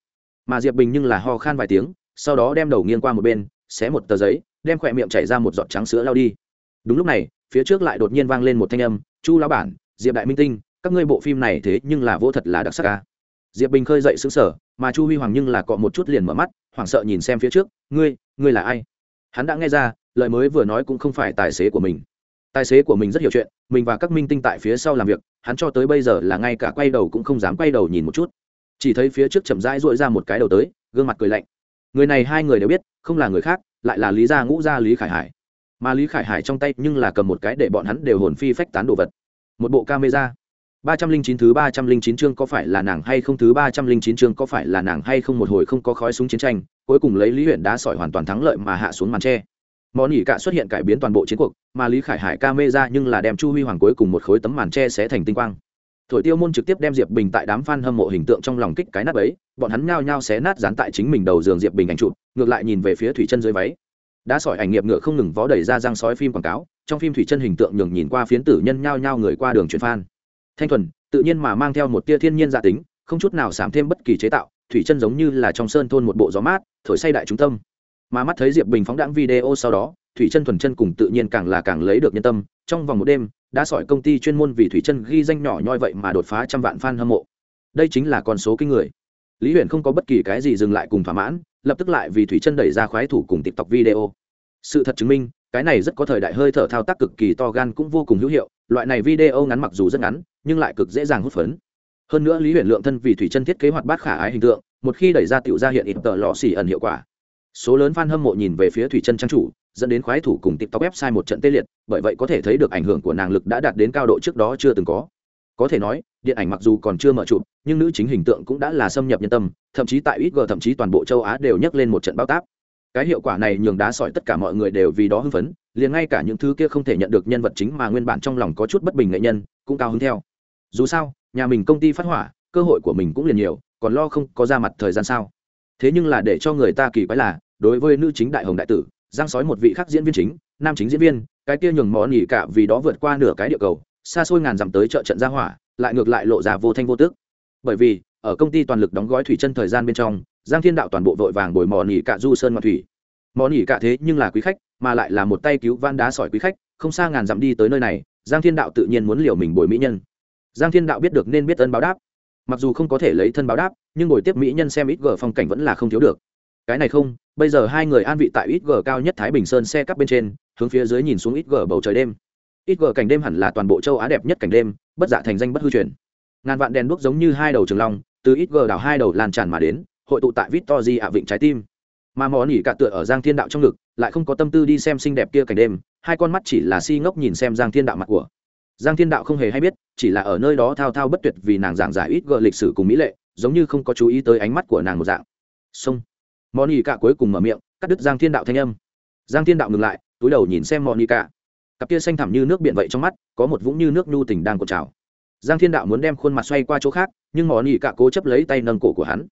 Mà diệp bình nhưng là ho khan vài tiếng, sau đó đem đầu nghiêng qua một bên, xé một tờ giấy, đem khỏe miệng chảy ra một giọt trắng sữa lao đi. Đúng lúc này, phía trước lại đột nhiên vang lên một thanh âm, chu lão bản, diệp đại minh tinh các ngươi bộ phim này thế nhưng là vô thật là đặc sắc ca diệp bình khơi dậy xứng sở mà chu huy hoàng nhưng là cọ một chút liền mở mắt, hoảng sợ nhìn xem phía trước, ngươi ngươi là ai? Hắn đã nghe ra, lời mới vừa nói cũng không phải tài xế của mình. Tài xế của mình rất hiểu chuyện, mình và các minh tinh tại phía sau làm việc, hắn cho tới bây giờ là ngay cả quay đầu cũng không dám quay đầu nhìn một chút. Chỉ thấy phía trước chậm rãi dội ra một cái đầu tới, gương mặt cười lạnh. Người này hai người đều biết, không là người khác, lại là lý gia ngũ gia lý khải hải. Mà lý khải hải trong tay nhưng là cầm một cái để bọn hắn đều hồn phi phách tán đồ vật. Một bộ camera ba trăm linh chín thứ ba trăm linh chín chương có phải là nàng hay không? Thứ ba trăm linh chín chương có phải là nàng hay không? Một hồi không có khói súng chiến tranh, cuối cùng lấy lý Huyền đá sỏi hoàn toàn thắng lợi mà hạ xuống màn tre. Món nhỉ cạ xuất hiện cải biến toàn bộ chiến cuộc, mà lý khải hải ca mê ra nhưng là đem chu huy hoàng cuối cùng một khối tấm màn tre sẽ thành tinh quang. Thổi tiêu môn trực tiếp đem diệp bình tại đám fan hâm mộ hình tượng trong lòng kích cái nắp ấy bọn hắn nhao nhao xé nát dán tại chính mình đầu giường diệp bình ảnh chụp, ngược lại nhìn về phía thủy chân dưới váy. Đã sỏi ảnh nghiệp ngựa không ngừng vó đẩy ra răng sói phim quảng cáo, trong phim thủy chân hình tượng nhường nhìn qua phiến tử nhân nhao nhao người qua đường truyền fan thanh thuần, tự nhiên mà mang theo một tia thiên nhiên gia tính, không chút nào giảm thêm bất kỳ chế tạo, thủy chân giống như là trong sơn thôn một bộ gió mát, thổi say đại trung tâm. Mà mắt thấy diệp bình phóng đãng video sau đó, thủy chân thuần chân cùng tự nhiên càng là càng lấy được nhân tâm, trong vòng một đêm, đã sỏi công ty chuyên môn vì thủy chân ghi danh nhỏ nhoi vậy mà đột phá trăm vạn fan hâm mộ. Đây chính là con số kinh người. Lý huyền không có bất kỳ cái gì dừng lại cùng thỏa mãn, lập tức lại vì thủy chân đẩy ra khoái thủ cùng tiktok video. Sự thật chứng minh, cái này rất có thời đại hơi thở thao tác cực kỳ to gan cũng vô cùng hữu hiệu, loại này video ngắn mặc dù rất ngắn nhưng lại cực dễ dàng hút phấn. Hơn nữa lý huyền lượng thân vì thủy chân thiết kế hoạt bát khả ái hình tượng, một khi đẩy ra tiểu ra hiện ít tờ lọ xỉ ẩn hiệu quả. Số lớn fan hâm mộ nhìn về phía thủy chân trang chủ, dẫn đến khoái thủ cùng tiktok website một trận tê liệt, bởi vậy có thể thấy được ảnh hưởng của nàng lực đã đạt đến cao độ trước đó chưa từng có. Có thể nói, điện ảnh mặc dù còn chưa mở chụp, nhưng nữ chính hình tượng cũng đã là xâm nhập nhân tâm, thậm chí tại ít g, thậm chí toàn bộ châu á đều nhấc lên một trận bao táp. Cái hiệu quả này nhường đá sỏi tất cả mọi người đều vì đó hưng phấn, liền ngay cả những thứ kia không thể nhận được nhân vật chính mà nguyên bản trong lòng có chút bất bình nghệ nhân, cũng cao hứng theo dù sao, nhà mình công ty phát hỏa, cơ hội của mình cũng liền nhiều, còn lo không có ra mặt thời gian sao? Thế nhưng là để cho người ta kỳ quái là, đối với nữ chính đại hồng đại tử, giang sói một vị khác diễn viên chính, nam chính diễn viên, cái kia nhường món nghỉ cả vì đó vượt qua nửa cái địa cầu, xa xôi ngàn dặm tới chợ trận ra hỏa, lại ngược lại lộ ra vô thanh vô tức. Bởi vì, ở công ty toàn lực đóng gói thủy chân thời gian bên trong, giang thiên đạo toàn bộ vội vàng bồi mò nỉ cả du sơn ngoại thủy. Mò nỉ cả thế nhưng là quý khách, mà lại là một tay cứu van đá sỏi quý khách, không xa ngàn dặm đi tới nơi này, giang thiên đạo tự nhiên muốn liều mình bồi mỹ nhân giang thiên đạo biết được nên biết ân báo đáp. Mặc dù không có thể lấy thân báo đáp, nhưng ngồi tiếp mỹ nhân xem ít gờ phong cảnh vẫn là không thiếu được. Cái này không, bây giờ hai người an vị tại ít gờ cao nhất thái bình sơn xe cắp bên trên, hướng phía dưới nhìn xuống ít gờ bầu trời đêm. Ít gờ cảnh đêm hẳn là toàn bộ châu á đẹp nhất cảnh đêm, bất giả thành danh bất hư truyền. Ngàn vạn đèn đuốc giống như hai đầu trường long, từ ít gờ đảo hai đầu lan tràn mà đến, hội tụ tại victory ạ vịnh trái tim. Mà mò nỉ cả tựa ở giang thiên đạo trong ngực, lại không có tâm tư đi xem xinh đẹp kia cảnh đêm, hai con mắt chỉ là si ngốc nhìn xem giang thiên đạo mặt của. Giang thiên đạo không hề hay biết chỉ là ở nơi đó thao thao bất tuyệt vì nàng giảng giải ít gờ lịch sử cùng mỹ lệ, giống như không có chú ý tới ánh mắt của nàng một dạng. Xong. Mò nỉ cả cuối cùng mở miệng, cắt đứt giang thiên đạo thanh âm. Giang thiên đạo ngừng lại, túi đầu nhìn xem mò nỉ cả cặp kia xanh thẳm như nước biển vậy trong mắt, có một vũng như nước nhu tình đang cột trào. Giang thiên đạo muốn đem khuôn mặt xoay qua chỗ khác, nhưng mò nỉ cả cố chấp lấy tay nâng cổ của hắn.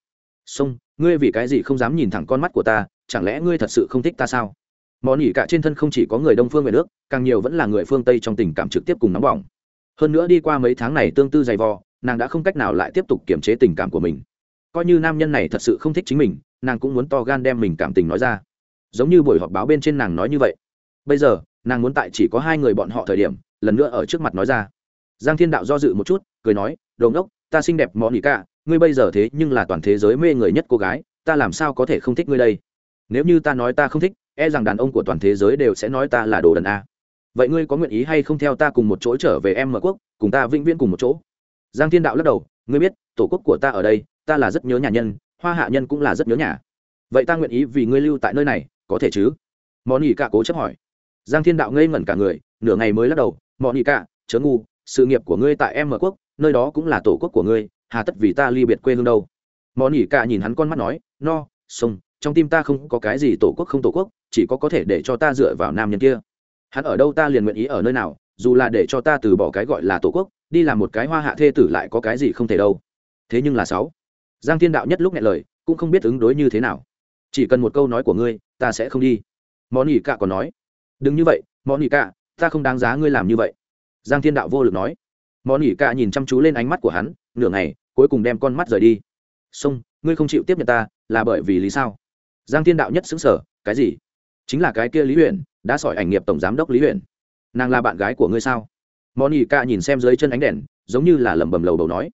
Xong, ngươi vì cái gì không dám nhìn thẳng con mắt của ta, chẳng lẽ ngươi thật sự không thích ta sao? Món ỉ cả trên thân không chỉ có người đông phương về nước, càng nhiều vẫn là người phương tây trong tình cảm trực tiếp cùng nóng bỏng hơn nữa đi qua mấy tháng này tương tư dày vò, nàng đã không cách nào lại tiếp tục kiềm chế tình cảm của mình. Coi như nam nhân này thật sự không thích chính mình, nàng cũng muốn to gan đem mình cảm tình nói ra. Giống như buổi họp báo bên trên nàng nói như vậy. Bây giờ, nàng muốn tại chỉ có hai người bọn họ thời điểm, lần nữa ở trước mặt nói ra. Giang thiên đạo do dự một chút, cười nói, đồ ngốc, ta xinh đẹp món ỉ cả, ngươi bây giờ thế nhưng là toàn thế giới mê người nhất cô gái, ta làm sao có thể không thích ngươi đây? Nếu như ta nói ta không thích e rằng đàn ông của toàn thế giới đều sẽ nói ta là đồ đần a vậy ngươi có nguyện ý hay không theo ta cùng một chỗ trở về em mở quốc, cùng ta vĩnh viễn cùng một chỗ? Giang thiên đạo lắc đầu, ngươi biết, tổ quốc của ta ở đây, ta là rất nhớ nhà nhân, hoa hạ nhân cũng là rất nhớ nhà. Vậy ta nguyện ý vì ngươi lưu tại nơi này, có thể chứ? Món ỉ cả cố chấp hỏi. Giang thiên đạo ngây ngẩn cả người, nửa ngày mới lắc đầu món ỉ cả chớ ngu, sự nghiệp của ngươi tại em mở quốc, nơi đó cũng là tổ quốc của ngươi, hà tất vì ta ly biệt quê hương đâu. Món ỉ cả nhìn hắn con mắt nói, no, sông, trong tim ta không có cái gì tổ quốc không tổ quốc, chỉ có có thể để cho ta dựa vào nam nhân kia hắn ở đâu ta liền nguyện ý ở nơi nào, dù là để cho ta từ bỏ cái gọi là tổ quốc, đi làm một cái hoa hạ thê tử lại có cái gì không thể đâu. Thế nhưng là sáu, giang thiên đạo nhất lúc nghe lời, cũng không biết ứng đối như thế nào. Chỉ cần một câu nói của ngươi, ta sẽ không đi. Món ỉ cả còn nói, đừng như vậy món ỉ cả ta không đáng giá ngươi làm như vậy. Giang thiên đạo vô lực nói. Món ỉ cả nhìn chăm chú lên ánh mắt của hắn, nửa ngày, cuối cùng đem con mắt rời đi. Xong, ngươi không chịu tiếp nhận ta, là bởi vì lý sao? Giang thiên đạo nhất xứng sở cái gì? Chính là cái kia lý huyện đã sỏi ảnh nghiệp tổng giám đốc lý huyện nàng là bạn gái của ngươi sao monica cả nhìn xem dưới chân ánh đèn giống như là lẩm bẩm lầu đầu nói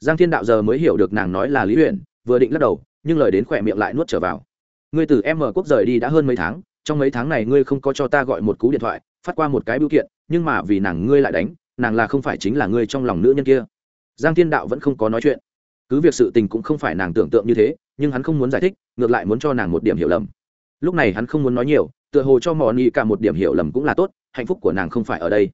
giang thiên đạo giờ mới hiểu được nàng nói là lý huyện vừa định lắc đầu nhưng lời đến khỏe miệng lại nuốt trở vào ngươi từ em ở quốc rời đi đã hơn mấy tháng trong mấy tháng này ngươi không có cho ta gọi một cú điện thoại phát qua một cái biểu kiện nhưng mà vì nàng ngươi lại đánh nàng là không phải chính là ngươi trong lòng nữ nhân kia giang thiên đạo vẫn không có nói chuyện cứ việc sự tình cũng không phải nàng tưởng tượng như thế nhưng hắn không muốn giải thích ngược lại muốn cho nàng một điểm hiểu lầm lúc này hắn không muốn nói nhiều tựa hồ cho mò nỉ cả một điểm hiểu lầm cũng là tốt, hạnh phúc của nàng không phải ở đây.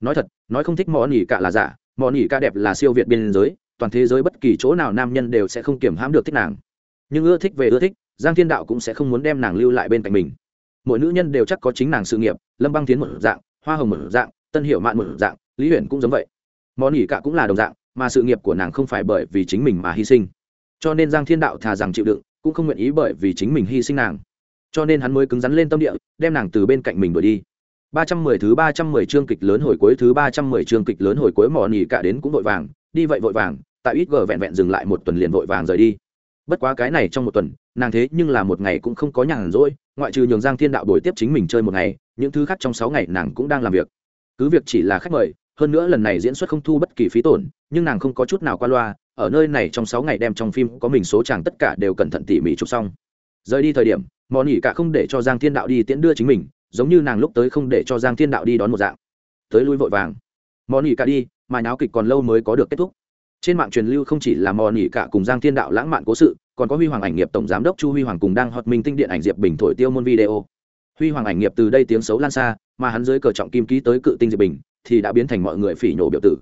Nói thật, nói không thích mò nỉ cả là giả, mò nỉ cả đẹp là siêu việt biên giới, toàn thế giới bất kỳ chỗ nào nam nhân đều sẽ không kiểm hãm được thích nàng. Nhưng ưa thích về ưa thích, giang thiên đạo cũng sẽ không muốn đem nàng lưu lại bên cạnh mình. Mỗi nữ nhân đều chắc có chính nàng sự nghiệp, lâm băng tiến một dạng, hoa hồng một dạng, tân hiệu mạn một dạng, lý huyền cũng giống vậy. Mỏ nỉ cả cũng là đồng dạng, mà sự nghiệp của nàng không phải bởi vì chính mình mà hy sinh. Cho nên giang thiên đạo thà rằng chịu đựng, cũng không nguyện ý bởi vì chính mình hy sinh nàng cho nên hắn mới cứng rắn lên tâm địa, đem nàng từ bên cạnh mình đuổi đi. Ba trăm mười thứ ba trăm mười chương kịch lớn hồi cuối thứ ba trăm mười chương kịch lớn hồi cuối mỏ nỉ cả đến cũng vội vàng, đi vậy vội vàng, tại ít gờ vẹn vẹn dừng lại một tuần liền vội vàng rời đi. Bất quá cái này trong một tuần, nàng thế nhưng là một ngày cũng không có nhàn rỗi, ngoại trừ nhường giang thiên đạo đổi tiếp chính mình chơi một ngày, những thứ khác trong sáu ngày nàng cũng đang làm việc. Cứ việc chỉ là khách mời, hơn nữa lần này diễn xuất không thu bất kỳ phí tổn, nhưng nàng không có chút nào qua loa, ở nơi này trong sáu ngày đem trong phim có mình số chàng tất cả đều cẩn thận tỉ mỉ chụp xong. Rời đi thời điểm mò nỉ cả không để cho giang thiên đạo đi tiễn đưa chính mình, giống như nàng lúc tới không để cho giang thiên đạo đi đón một dạng. Tới lui vội vàng. Mò nỉ cả đi, mà nháo kịch còn lâu mới có được kết thúc. Trên mạng truyền lưu không chỉ là mò nỉ cả cùng giang thiên đạo lãng mạn cố sự, còn có huy hoàng ảnh nghiệp tổng giám đốc chu huy hoàng cùng đang hot minh tinh điện ảnh diệp bình thổi tiêu môn video. Huy hoàng ảnh nghiệp từ đây tiếng xấu lan xa, mà hắn dưới cờ trọng kim ký tới cự tinh diệp bình, thì đã biến thành mọi người phỉ nhổ biểu tử.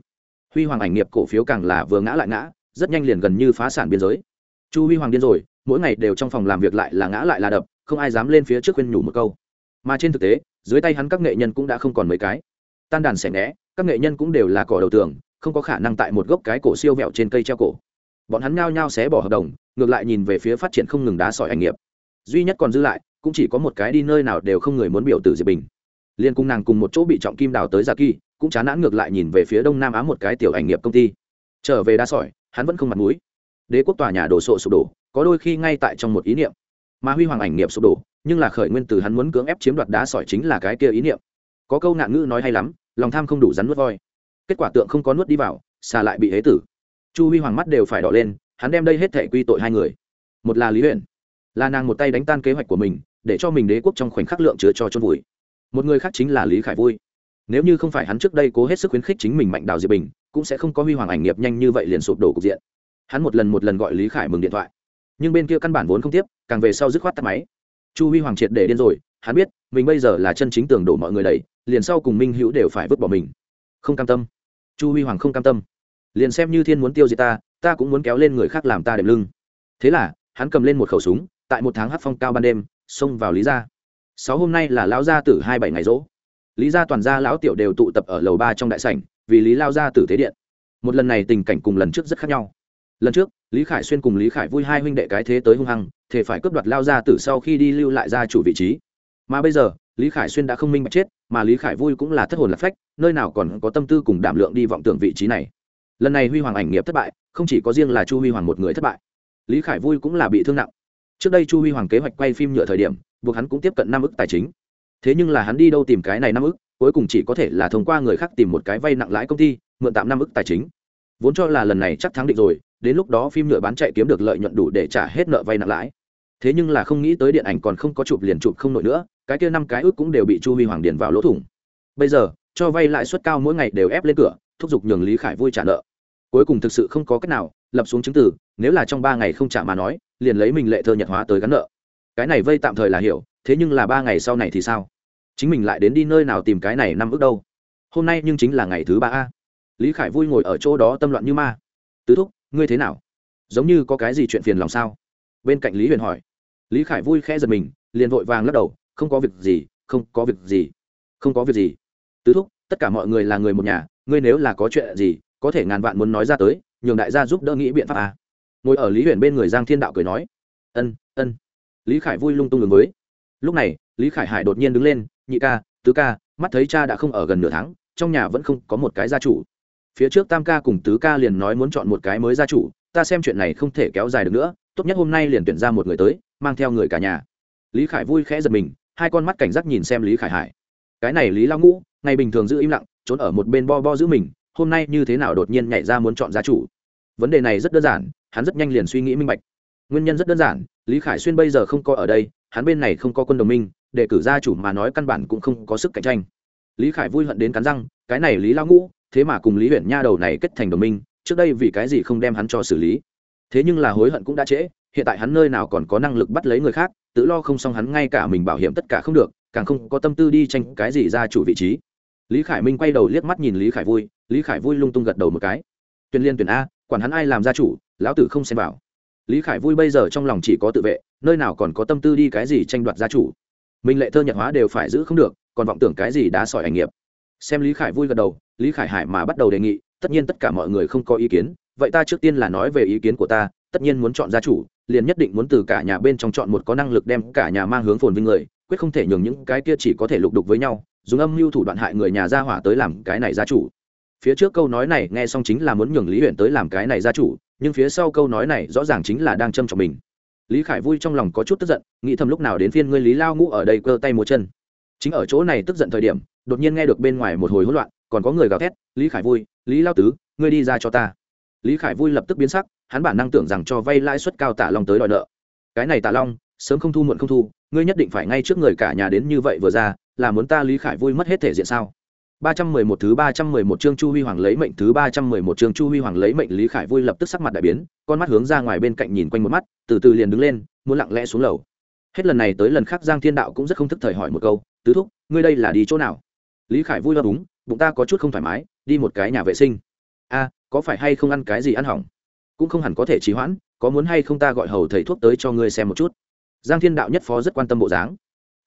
Huy hoàng ảnh nghiệp cổ phiếu càng là vừa ngã lại ngã, rất nhanh liền gần như phá sản biên giới. Chu huy hoàng điên rồi, mỗi ngày đều trong phòng làm việc lại là ngã lại là đập không ai dám lên phía trước khuyên nhủ một câu. Mà trên thực tế, dưới tay hắn các nghệ nhân cũng đã không còn mấy cái. Tan đàn xẻ né các nghệ nhân cũng đều là cỏ đầu tường, không có khả năng tại một gốc cái cổ siêu vẹo trên cây treo cổ. Bọn hắn nhao nhao xé bỏ hợp đồng, ngược lại nhìn về phía phát triển không ngừng đá sỏi ảnh nghiệp. Duy nhất còn dư lại, cũng chỉ có một cái đi nơi nào đều không người muốn biểu tử diệp bình. Liên cung nàng cùng một chỗ bị trọng kim đào tới gia kỳ, cũng chán nản ngược lại nhìn về phía đông nam á một cái tiểu ảnh nghiệp công ty. Trở về đá sỏi, hắn vẫn không mặt mũi. Đế quốc tòa nhà đổ sộ sụp đổ, có đôi khi ngay tại trong một ý niệm mà huy hoàng ảnh nghiệp sụp đổ, nhưng là khởi nguyên từ hắn muốn cưỡng ép chiếm đoạt đá sỏi chính là cái kia ý niệm. Có câu nạn ngữ nói hay lắm, lòng tham không đủ rắn nuốt voi. Kết quả tượng không có nuốt đi vào, xà lại bị hế tử. Chu huy hoàng mắt đều phải đỏ lên, hắn đem đây hết thể quy tội hai người. Một là lý huyện là nàng một tay đánh tan kế hoạch của mình, để cho mình đế quốc trong khoảnh khắc lượng chứa cho chôn vùi. Một người khác chính là lý khải vui. Nếu như không phải hắn trước đây cố hết sức khuyến khích chính mình mạnh đào diệp bình, cũng sẽ không có huy hoàng ảnh nghiệp nhanh như vậy liền sụp đổ cục diện. Hắn một lần một lần gọi lý khải mừng điện thoại. Nhưng bên kia căn bản vốn không tiếp càng về sau dứt khoát tắt máy. Chu huy hoàng triệt để điên rồi, hắn biết, mình bây giờ là chân chính tường đổ mọi người đầy liền sau cùng minh hữu đều phải vứt bỏ mình. Không cam tâm. Chu huy hoàng không cam tâm. Liền xem như thiên muốn tiêu diệt ta ta cũng muốn kéo lên người khác làm ta đệm lưng. Thế là, hắn cầm lên một khẩu súng, tại một tháng hát phong cao ban đêm, xông vào lý gia. Sáu hôm nay là lão gia tử hai bảy ngày rỗ. Lý gia toàn gia lão tiểu đều tụ tập ở lầu ba trong đại sảnh, vì lý lao gia tử thế điện. Một lần này tình cảnh cùng lần trước rất khác nhau lần trước, lý khải xuyên cùng lý khải vui hai huynh đệ cái thế tới hung hăng thể phải cướp đoạt lao ra từ sau khi đi lưu lại gia chủ vị trí. Mà bây giờ, lý khải xuyên đã không minh bạch chết, mà lý khải vui cũng là thất hồn lạc phách, nơi nào còn có tâm tư cùng đảm lượng đi vọng tưởng vị trí này. Lần này huy hoàng ảnh nghiệp thất bại, không chỉ có riêng là chu huy hoàng một người thất bại, lý khải vui cũng là bị thương nặng. Trước đây chu huy hoàng kế hoạch quay phim nhựa thời điểm, buộc hắn cũng tiếp cận năm ức tài chính. Thế nhưng là hắn đi đâu tìm cái này năm ức, cuối cùng chỉ có thể là thông qua người khác tìm một cái vay nặng lãi công ty, mượn tạm năm ức tài chính. Vốn cho là lần này chắc thắng định rồi đến lúc đó phim nhựa bán chạy kiếm được lợi nhuận đủ để trả hết nợ vay nặng lãi. Thế nhưng là không nghĩ tới điện ảnh còn không có chụp liền chụp không nổi nữa, cái kia năm cái ước cũng đều bị chu huy hoàng điền vào lỗ thủng. Bây giờ, cho vay lãi suất cao mỗi ngày đều ép lên cửa, thúc giục nhường lý khải vui trả nợ. Cuối cùng thực sự không có cách nào, lập xuống chứng từ, nếu là trong ba ngày không trả mà nói, liền lấy mình lệ thơ nhật hóa tới gắn nợ. Cái này vay tạm thời là hiểu, thế nhưng là ba ngày sau này thì sao? Chính mình lại đến đi nơi nào tìm cái này năm ước đâu? Hôm nay nhưng chính là ngày thứ ba a. Lý khải vui ngồi ở chỗ đó tâm loạn như ma. Tứ thúc ngươi thế nào? Giống như có cái gì chuyện phiền lòng sao? Bên cạnh lý huyền hỏi. Lý khải vui khẽ giật mình, liền vội vàng lắc đầu, không có việc gì, không có việc gì, không có việc gì. Tứ thúc, tất cả mọi người là người một nhà, ngươi nếu là có chuyện gì, có thể ngàn vạn muốn nói ra tới, nhường đại gia giúp đỡ nghĩ biện pháp à. ngồi ở lý huyền bên người giang thiên đạo cười nói. Ân ân. Lý khải vui lung tung ứng với. Lúc này, lý khải hải đột nhiên đứng lên, nhị ca, tứ ca, mắt thấy cha đã không ở gần nửa tháng, trong nhà vẫn không có một cái gia chủ phía trước tam ca cùng tứ ca liền nói muốn chọn một cái mới gia chủ, ta xem chuyện này không thể kéo dài được nữa, tốt nhất hôm nay liền tuyển ra một người tới, mang theo người cả nhà. Lý khải vui khẽ giật mình, hai con mắt cảnh giác nhìn xem lý khải hải. Cái này lý lao ngũ, ngày bình thường giữ im lặng, trốn ở một bên bo bo giữ mình, hôm nay như thế nào đột nhiên nhảy ra muốn chọn gia chủ? Vấn đề này rất đơn giản, hắn rất nhanh liền suy nghĩ minh bạch. Nguyên nhân rất đơn giản, lý khải xuyên bây giờ không có ở đây, hắn bên này không có quân đồng minh, để cử gia chủ mà nói căn bản cũng không có sức cạnh tranh. Lý khải vui hận đến cắn răng, cái này lý lao ngũ thế mà cùng lý huyện nha đầu này kết thành đồng minh, trước đây vì cái gì không đem hắn cho xử lý? Thế nhưng là hối hận cũng đã trễ, hiện tại hắn nơi nào còn có năng lực bắt lấy người khác, tự lo không xong hắn ngay cả mình bảo hiểm tất cả không được, càng không có tâm tư đi tranh cái gì ra chủ vị trí. Lý khải minh quay đầu liếc mắt nhìn lý khải vui, lý khải vui lung tung gật đầu một cái. Tuyên liên tuyển a, quản hắn ai làm gia chủ, lão tử không xem vào. Lý khải vui bây giờ trong lòng chỉ có tự vệ, nơi nào còn có tâm tư đi cái gì tranh đoạt gia chủ. Mình lệ thơ nhật hóa đều phải giữ không được, còn vọng tưởng cái gì đá sỏi ảnh nghiệp. Xem lý khải vui gật đầu lý khải hải mà bắt đầu đề nghị, tất nhiên tất cả mọi người không có ý kiến, vậy ta trước tiên là nói về ý kiến của ta, tất nhiên muốn chọn gia chủ, liền nhất định muốn từ cả nhà bên trong chọn một có năng lực đem cả nhà mang hướng phồn vinh người, quyết không thể nhường những cái kia chỉ có thể lục đục với nhau, dùng âm mưu thủ đoạn hại người nhà gia hỏa tới làm cái này gia chủ. Phía trước câu nói này nghe xong chính là muốn nhường lý huyện tới làm cái này gia chủ, nhưng phía sau câu nói này rõ ràng chính là đang châm trọng mình. Lý khải vui trong lòng có chút tức giận, nghĩ thầm lúc nào đến phiên ngươi lý lao ngũ ở đây cơ tay múa chân. Chính ở chỗ này tức giận thời điểm, đột nhiên nghe được bên ngoài một hồi hỗn loạn còn có người gào thét lý khải vui lý lao tứ ngươi đi ra cho ta lý khải vui lập tức biến sắc hắn bản năng tưởng rằng cho vay lãi suất cao Tả long tới đòi nợ cái này Tả long sớm không thu muộn không thu ngươi nhất định phải ngay trước người cả nhà đến như vậy vừa ra là muốn ta lý khải vui mất hết thể diện sao ba trăm mười một thứ ba trăm mười một chương Chu Huy Hoàng lấy mệnh thứ ba trăm mười một chương Chu Huy Hoàng lấy mệnh Lý Khải vui lập tức sắc mặt đại biến, con mắt hướng ra ngoài bên cạnh nhìn quanh một mắt, từ từ liền đứng lên, muốn lặng lẽ xuống lầu. Hết lần này tới lần khác Giang Thiên Đạo cũng rất không thức thời hỏi một câu, "Tứ thúc, ngươi đây là đi chỗ nào?" Lý Khải vui lo đúng, bụng ta có chút không thoải mái, đi một cái nhà vệ sinh. "A, có phải hay không ăn cái gì ăn hỏng?" Cũng không hẳn có thể trì hoãn, có muốn hay không ta gọi hầu thầy thuốc tới cho ngươi xem một chút. Giang Thiên Đạo nhất phó rất quan tâm bộ dáng.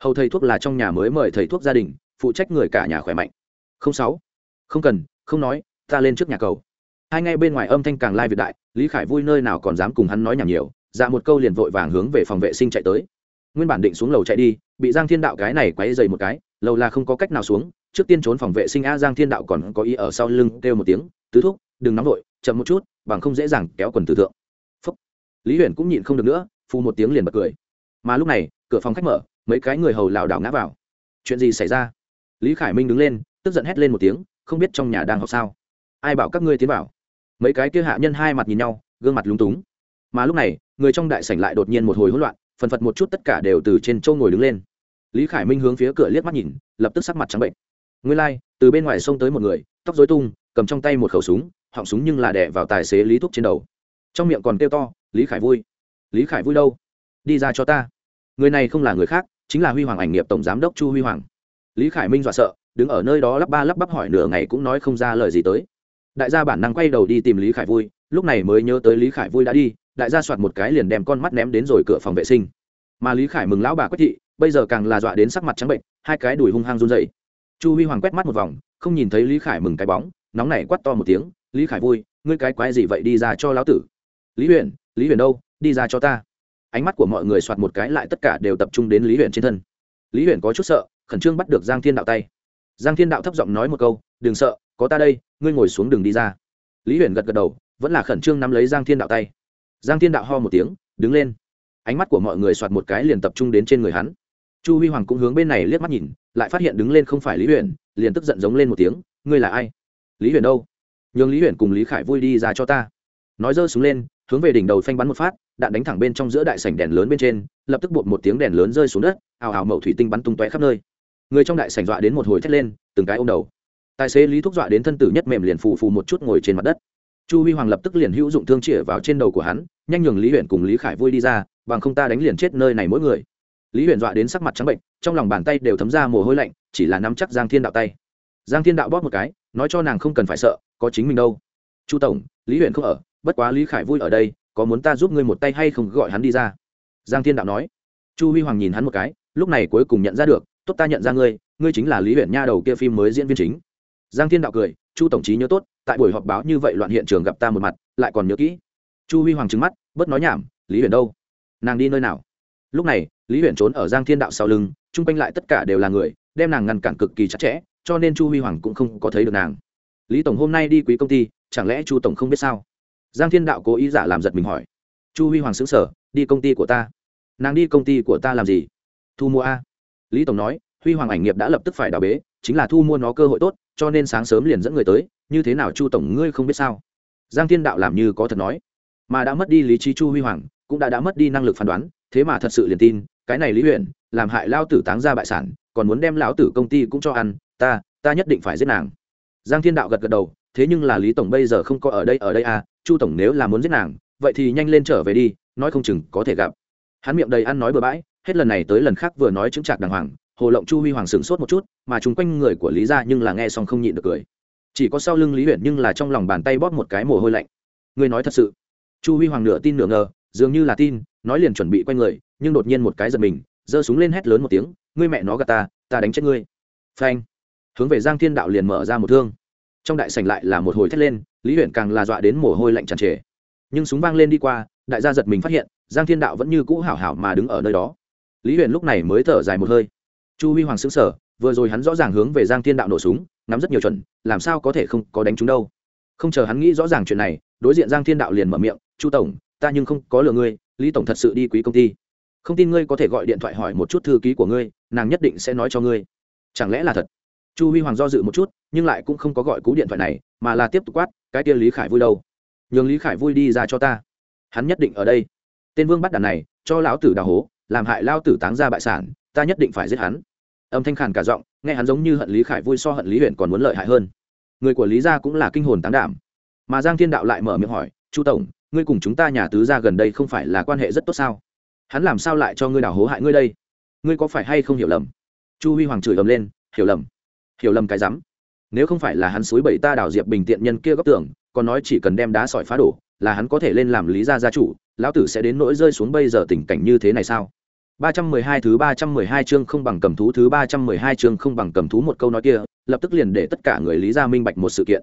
Hầu thầy thuốc là trong nhà mới mời thầy thuốc gia đình, phụ trách người cả nhà khỏe mạnh. Không sáu không cần không nói ta lên trước nhà cầu hai ngay bên ngoài âm thanh càng lai việt đại lý khải vui nơi nào còn dám cùng hắn nói nhảm nhiều ra một câu liền vội vàng hướng về phòng vệ sinh chạy tới nguyên bản định xuống lầu chạy đi bị giang thiên đạo cái này quấy dày một cái lầu là không có cách nào xuống trước tiên trốn phòng vệ sinh a giang thiên đạo còn có ý ở sau lưng kêu một tiếng, tứ thúc, đừng nóng vội, chậm một chút, bằng không dễ dàng kéo quần tử thượng. Phúc. lý huyền cũng nhịn không được nữa phu một tiếng liền bật cười. Mà lúc này, cửa phòng khách mở, mấy cái người hầu lảo đảo ngã vào. Chuyện gì xảy ra? Lý khải minh đứng lên, tức giận hét lên một tiếng, không biết trong nhà đang học sao? Ai bảo các ngươi tiến vào? Mấy cái kia hạ nhân hai mặt nhìn nhau, gương mặt lúng túng. Mà lúc này, người trong đại sảnh lại đột nhiên một hồi hỗn loạn, phần phật một chút tất cả đều từ trên châu ngồi đứng lên. Lý khải minh hướng phía cửa liếc mắt nhìn, lập tức sắc mặt trắng bệnh nguyên lai、like, từ bên ngoài xông tới một người tóc dối tung cầm trong tay một khẩu súng họng súng nhưng là đẻ vào tài xế lý thúc trên đầu. Trong miệng còn kêu to lý khải vui lý khải vui đâu? Đi ra cho ta. Người này không là người khác chính là huy hoàng ảnh nghiệp tổng giám đốc chu huy hoàng. Lý khải minh dọa sợ đứng ở nơi đó lắp ba lắp bắp hỏi nửa ngày cũng nói không ra lời gì tới. Đại gia bản năng quay đầu đi tìm lý khải vui lúc này mới nhớ tới lý khải vui đã đi đại gia soạt một cái liền đem con mắt ném đến rồi cửa phòng vệ sinh. Mà lý khải mừng lão bà quách thị bây giờ càng là dọa đến sắc mặt trắng bệnh hai cái đùi hung hăng run dậy chu huy hoàng quét mắt một vòng, không nhìn thấy lý khải mừng cái bóng, nóng này quắt to một tiếng, lý khải vui, ngươi cái quái gì vậy đi ra cho lão tử? Lý huyền lý huyền đâu, đi ra cho ta. Ánh mắt của mọi người soạt một cái lại tất cả đều tập trung đến lý huyền trên thân. Lý huyền có chút sợ, khẩn trương bắt được giang thiên đạo tay. Giang thiên đạo thấp giọng nói một câu, đừng sợ, có ta đây, ngươi ngồi xuống đường đi ra. Lý huyền gật gật đầu, vẫn là khẩn trương nắm lấy giang thiên đạo tay. Giang thiên đạo ho một tiếng, đứng lên. Ánh mắt của mọi người soạt một cái liền tập trung đến trên người hắn chu huy hoàng cũng hướng bên này liếc mắt nhìn, lại phát hiện đứng lên không phải lý huyền, liền tức giận giống lên một tiếng, ngươi là ai? Lý huyền đâu? Nhường lý huyền cùng lý khải vui đi ra cho ta. Nói dơ xuống lên, hướng về đỉnh đầu phanh bắn một phát, đạn đánh thẳng bên trong giữa đại sảnh đèn lớn bên trên, lập tức bột một tiếng đèn lớn rơi xuống đất, ào ào mậu thủy tinh bắn tung tóe khắp nơi. Người trong đại sảnh dọa đến một hồi thét lên, từng cái ô m đầu. Tài xế lý thúc dọa đến thân tử nhất mềm liền phù phù một chút ngồi trên mặt đất. Chu huy hoàng lập tức liền hữu dụng thương chĩa vào trên đầu của hắn, nhanh nhường lý huyện cùng lý khải vui đi ra, bằng không ta đánh liền chết nơi này mỗi người lý Huyền dọa đến sắc mặt trắng bệnh, trong lòng bàn tay đều thấm ra mồ hôi lạnh, chỉ là nắm chắc giang thiên đạo tay. Giang thiên đạo bóp một cái, nói cho nàng không cần phải sợ, có chính mình đâu. Chu tổng, lý Huyền không ở, bất quá lý khải vui ở đây, có muốn ta giúp ngươi một tay hay không gọi hắn đi ra? Giang thiên đạo nói. Chu huy hoàng nhìn hắn một cái, lúc này cuối cùng nhận ra được, tốt ta nhận ra ngươi ngươi chính là lý Huyền nha đầu kia phim mới diễn viên chính. Giang thiên đạo cười, chu tổng trí nhớ tốt, tại buổi họp báo như vậy loạn hiện trường gặp ta một mặt, lại còn nhớ kỹ. Chu huy hoàng trứng mắt, bớt nói nhảm, lý huyền đâu? Nàng đi nơi nào? Lúc này lý huyền trốn ở giang thiên đạo sau lưng, chung quanh lại tất cả đều là người, đem nàng ngăn cản cực kỳ chặt chẽ, cho nên chu huy hoàng cũng không có thấy được nàng. Lý tổng hôm nay đi quý công ty, chẳng lẽ chu tổng không biết sao? Giang thiên đạo cố ý giả làm giật mình hỏi. Chu huy hoàng xứng sở đi công ty của ta. Nàng đi công ty của ta làm gì? Thu mua a. Lý tổng nói, huy hoàng ảnh nghiệp đã lập tức phải đào bế, chính là thu mua nó cơ hội tốt, cho nên sáng sớm liền dẫn người tới, như thế nào chu tổng ngươi không biết sao? Giang thiên đạo làm như có thật nói. Mà đã mất đi lý trí chu huy hoàng, cũng đã đã mất đi năng lực phán đoán, thế mà thật sự liền tin cái này lý huyện làm hại lao tử táng ra bại sản, còn muốn đem lão tử công ty cũng cho ăn, ta ta nhất định phải giết nàng. Giang thiên đạo gật gật đầu, thế nhưng là lý tổng bây giờ không có ở đây ở đây à chu tổng nếu là muốn giết nàng, vậy thì nhanh lên trở về đi, nói không chừng có thể gặp. Hắn miệng đầy ăn nói bừa bãi, hết lần này tới lần khác vừa nói chứng trạc đàng hoàng, hồ lộng chu huy hoàng sửng sốt một chút, mà chung quanh người của lý gia nhưng là nghe xong không nhịn được cười. Chỉ có sau lưng lý huyện nhưng là trong lòng bàn tay bóp một cái mồ hôi lạnh. Người nói thật sự. Chu huy hoàng nửa tin nửa ngờ, dường như là tin nói liền chuẩn bị quay người, nhưng đột nhiên một cái giật mình, giơ súng lên hét lớn một tiếng, ngươi mẹ nó gạt ta ta đánh chết ngươi. Phanh. Hướng về giang thiên đạo liền mở ra một thương. Trong đại sảnh lại là một hồi thét lên, lý huyện càng là dọa đến mồ hôi lạnh tràn trề. Nhưng súng vang lên đi qua, đại gia giật mình phát hiện, giang thiên đạo vẫn như cũ hảo hảo mà đứng ở nơi đó. Lý huyện lúc này mới thở dài một hơi. Chu huy hoàng xứng sở vừa rồi hắn rõ ràng hướng về giang thiên đạo nổ súng, nắm rất nhiều chuẩn, làm sao có thể không có đánh chúng đâu. Không chờ hắn nghĩ rõ ràng chuyện này, đối diện giang thiên đạo liền mở miệng, chu tổng, ta nhưng không có lừa ngươi lý tổng thật sự đi quý công ty. Không tin ngươi có thể gọi điện thoại hỏi một chút thư ký của ngươi, nàng nhất định sẽ nói cho ngươi. Chẳng lẽ là thật? Chu huy hoàng do dự một chút, nhưng lại cũng không có gọi cú điện thoại này, mà là tiếp tục quát, cái kia lý khải vui đâu? Nhường lý khải vui đi ra cho ta. Hắn nhất định ở đây. Tên vương bắt đàn này, cho lão tử đào hố, làm hại lao tử táng ra bại sản, ta nhất định phải giết hắn. Âm thanh khàn cả giọng, nghe hắn giống như hận lý khải vui so hận lý huyện còn muốn lợi hại hơn. Người của lý gia cũng là kinh hồn táng đảm. Mà giang thiên đạo lại mở miệng hỏi, chu tổng ngươi cùng chúng ta nhà tứ gia gần đây không phải là quan hệ rất tốt sao? Hắn làm sao lại cho ngươi đào hố hại ngươi đây? Ngươi có phải hay không hiểu lầm? Chu huy hoàng chửi ầm lên hiểu lầm. Hiểu lầm cái rắm. Nếu không phải là hắn suối bảy ta đào diệp bình tiện nhân kia góc tưởng còn nói chỉ cần đem đá sỏi phá đổ là hắn có thể lên làm lý gia gia chủ lão tử sẽ đến nỗi rơi xuống bây giờ tình cảnh như thế này sao? 312 thứ 312 chương không bằng cầm thú thứ 312 chương không bằng cầm thú một câu nói kia, lập tức liền để tất cả người Lý gia minh bạch một sự kiện.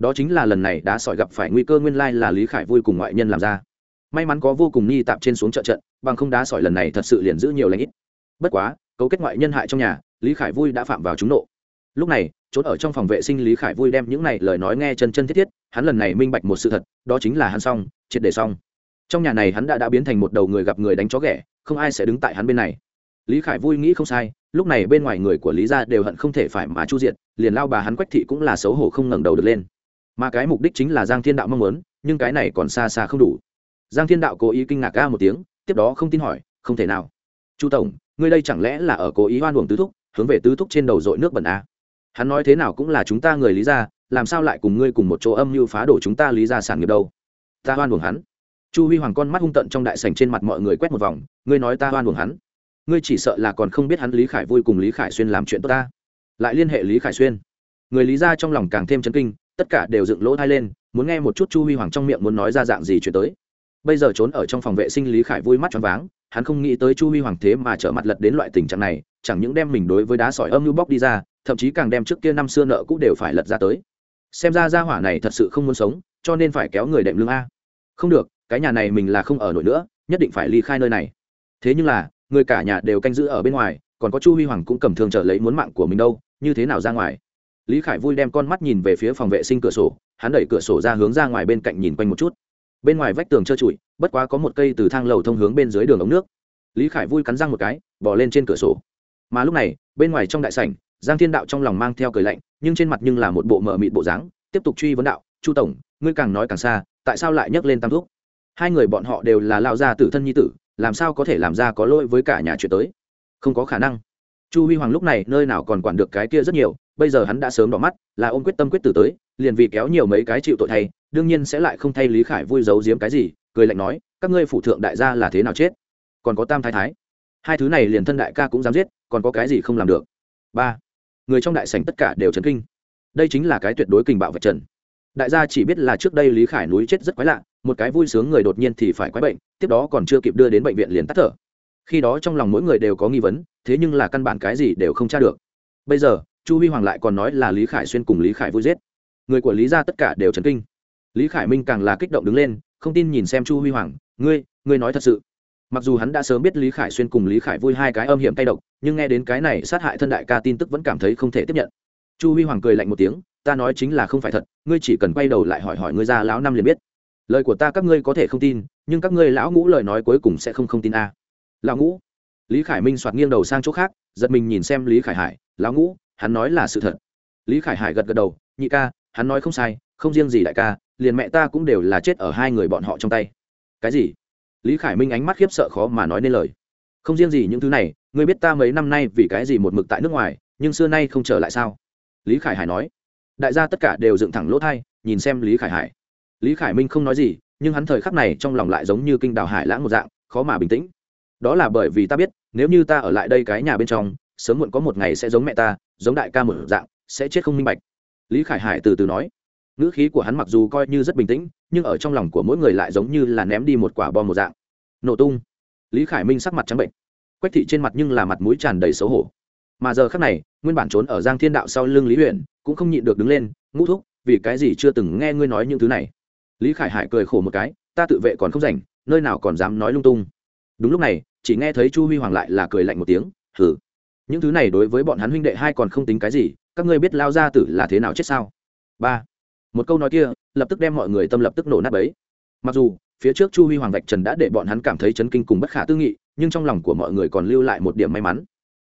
Đó chính là lần này đã sỏi gặp phải nguy cơ nguyên lai là Lý Khải vui cùng ngoại nhân làm ra. May mắn có vô cùng ni tạm trên xuống trợ trận, bằng không đá sỏi lần này thật sự liền giữ nhiều lãnh ít. Bất quá, cấu kết ngoại nhân hại trong nhà, Lý Khải vui đã phạm vào trúng nộ. Lúc này, trốn ở trong phòng vệ sinh Lý Khải vui đem những này lời nói nghe chân chân thiết thiết, hắn lần này minh bạch một sự thật, đó chính là hắn xong, triệt để xong. Trong nhà này hắn đã đã biến thành một đầu người gặp người đánh chó ghẻ, không ai sẽ đứng tại hắn bên này lý khải vui nghĩ không sai lúc này bên ngoài người của lý gia đều hận không thể phải mà chu diện liền lao bà hắn quách thị cũng là xấu hổ không ngẩng đầu được lên mà cái mục đích chính là giang thiên đạo mong muốn, nhưng cái này còn xa xa không đủ. Giang thiên đạo cố ý kinh ngạc ca một tiếng, tiếp đó không tin hỏi, không thể nào. Chu tổng, ngươi đây chẳng lẽ là ở cố ý hoan uổng tứ thúc, hướng về tứ thúc trên đầu dội nước bẩn à? hắn nói thế nào cũng là chúng ta người lý gia, làm sao lại cùng ngươi cùng một chỗ âm mưu phá đổ chúng ta lý gia sản nghiệp đâu? Ta hoan uổng hắn. Chu huy hoàng con mắt hung tận trong đại sảnh trên mặt mọi người quét một vòng, ngươi nói ta oan uổng hắn? Ngươi chỉ sợ là còn không biết hắn lý khải vui cùng lý khải xuyên làm chuyện tốt ta. Lại liên hệ lý khải xuyên. Người lý ra trong lòng càng thêm chấn kinh tất cả đều dựng lỗ thai lên, muốn nghe một chút chu huy hoàng trong miệng muốn nói ra dạng gì chuyển tới. Bây giờ trốn ở trong phòng vệ sinh lý khải vui mắt choáng váng, hắn không nghĩ tới chu huy hoàng thế mà trở mặt lật đến loại tình trạng này, chẳng những đem mình đối với đá sỏi âm lưu bóc đi ra, thậm chí càng đem trước kia năm xưa nợ cũng đều phải lật ra tới. Xem ra gia hỏa này thật sự không muốn sống, cho nên phải kéo người đệm lương a. Không được, cái nhà này mình là không ở nổi nữa, nhất định phải ly khai nơi này. Thế nhưng là, người cả nhà đều canh giữ ở bên ngoài, còn có chu huy hoàng cũng cầm thường trở lấy muốn mạng của mình đâu, như thế nào ra ngoài? Lý khải vui đem con mắt nhìn về phía phòng vệ sinh cửa sổ, hắn đẩy cửa sổ ra hướng ra ngoài bên cạnh nhìn quanh một chút. Bên ngoài vách tường trơ trụi, bất quá có một cây từ thang lầu thông hướng bên dưới đường ống nước. Lý khải vui cắn răng một cái, bỏ lên trên cửa sổ. Mà lúc này, bên ngoài trong đại sảnh, giang thiên đạo trong lòng mang theo cười lạnh, nhưng trên mặt nhưng là một bộ mờ mịt bộ dáng, tiếp tục truy vấn đạo, chu tổng, ngươi càng nói càng xa, tại sao lại nhắc lên tam thúc? Hai người bọn họ đều là lao gia tử thân nhi tử, làm sao có thể làm ra có lỗi với cả nhà chuyện tới? Không có khả năng chu huy hoàng lúc này nơi nào còn quản được cái kia rất nhiều, bây giờ hắn đã sớm đỏ mắt, là ôm quyết tâm quyết tử tới, liền vì kéo nhiều mấy cái chịu tội thay, đương nhiên sẽ lại không thay lý khải vui giấu giếm cái gì, cười lạnh nói, các ngươi phụ thượng đại gia là thế nào chết? Còn có tam thái thái? Hai thứ này liền thân đại ca cũng dám giết, còn có cái gì không làm được? Ba. Người trong đại sảnh tất cả đều chấn kinh. Đây chính là cái tuyệt đối kình bạo vật trần. Đại gia chỉ biết là trước đây lý khải núi chết rất quái lạ, một cái vui sướng người đột nhiên thì phải quái bệnh, tiếp đó còn chưa kịp đưa đến bệnh viện liền tắt thở. Khi đó trong lòng mỗi người đều có nghi vấn thế nhưng là căn bản cái gì đều không tra được. Bây giờ, chu huy hoàng lại còn nói là lý khải xuyên cùng lý khải vui giết. Người của lý gia tất cả đều chấn kinh. Lý khải minh càng là kích động đứng lên, không tin nhìn xem chu huy hoàng, ngươi ngươi nói thật sự. Mặc dù hắn đã sớm biết lý khải xuyên cùng lý khải vui hai cái âm hiểm tay độc, nhưng nghe đến cái này sát hại thân đại ca tin tức vẫn cảm thấy không thể tiếp nhận. Chu huy hoàng cười lạnh một tiếng, ta nói chính là không phải thật, ngươi chỉ cần quay đầu lại hỏi hỏi ngươi ra lão năm liền biết. Lời của ta các ngươi có thể không tin, nhưng các ngươi lão ngũ lời nói cuối cùng sẽ không không tin a. Lão ngũ? Lý khải minh soạt nghiêng đầu sang chỗ khác, giật mình nhìn xem lý khải hải, lão ngũ, hắn nói là sự thật. Lý khải hải gật gật đầu, nhị ca, hắn nói không sai, không riêng gì đại ca, liền mẹ ta cũng đều là chết ở hai người bọn họ trong tay. Cái gì? Lý khải minh ánh mắt khiếp sợ khó mà nói nên lời. Không riêng gì những thứ này, ngươi biết ta mấy năm nay vì cái gì một mực tại nước ngoài, nhưng xưa nay không trở lại sao? Lý khải hải nói. Đại gia tất cả đều dựng thẳng lỗ thai, nhìn xem lý khải hải. Lý khải minh không nói gì, nhưng hắn thời khắc này trong lòng lại giống như kinh đào hải lãng một dạng, khó mà bình tĩnh đó là bởi vì ta biết, nếu như ta ở lại đây cái nhà bên trong, sớm muộn có một ngày sẽ giống mẹ ta, giống đại ca một dạng, sẽ chết không minh bạch. Lý khải hải từ từ nói. Ngữ khí của hắn mặc dù coi như rất bình tĩnh, nhưng ở trong lòng của mỗi người lại giống như là ném đi một quả bom một dạng. Nổ tung. Lý khải minh sắc mặt trắng bệnh. Quách thị trên mặt nhưng là mặt mũi tràn đầy xấu hổ. Mà giờ khác này, nguyên bản trốn ở giang thiên đạo sau lưng lý huyện cũng không nhịn được đứng lên, ngũ thúc, vì cái gì chưa từng nghe ngươi nói những thứ này? Lý khải hải cười khổ một cái, ta tự vệ còn không rảnh, nơi nào còn dám nói lung tung. Đúng lúc này chỉ nghe thấy chu huy hoàng lại là cười lạnh một tiếng, hừ, những thứ này đối với bọn hắn huynh đệ hai còn không tính cái gì, các ngươi biết lao ra tử là thế nào chết sao? Ba, một câu nói kia, lập tức đem mọi người tâm lập tức nổ nát bấy. Mặc dù, phía trước chu huy hoàng vạch trần đã để bọn hắn cảm thấy chấn kinh cùng bất khả tư nghị, nhưng trong lòng của mọi người còn lưu lại một điểm may mắn.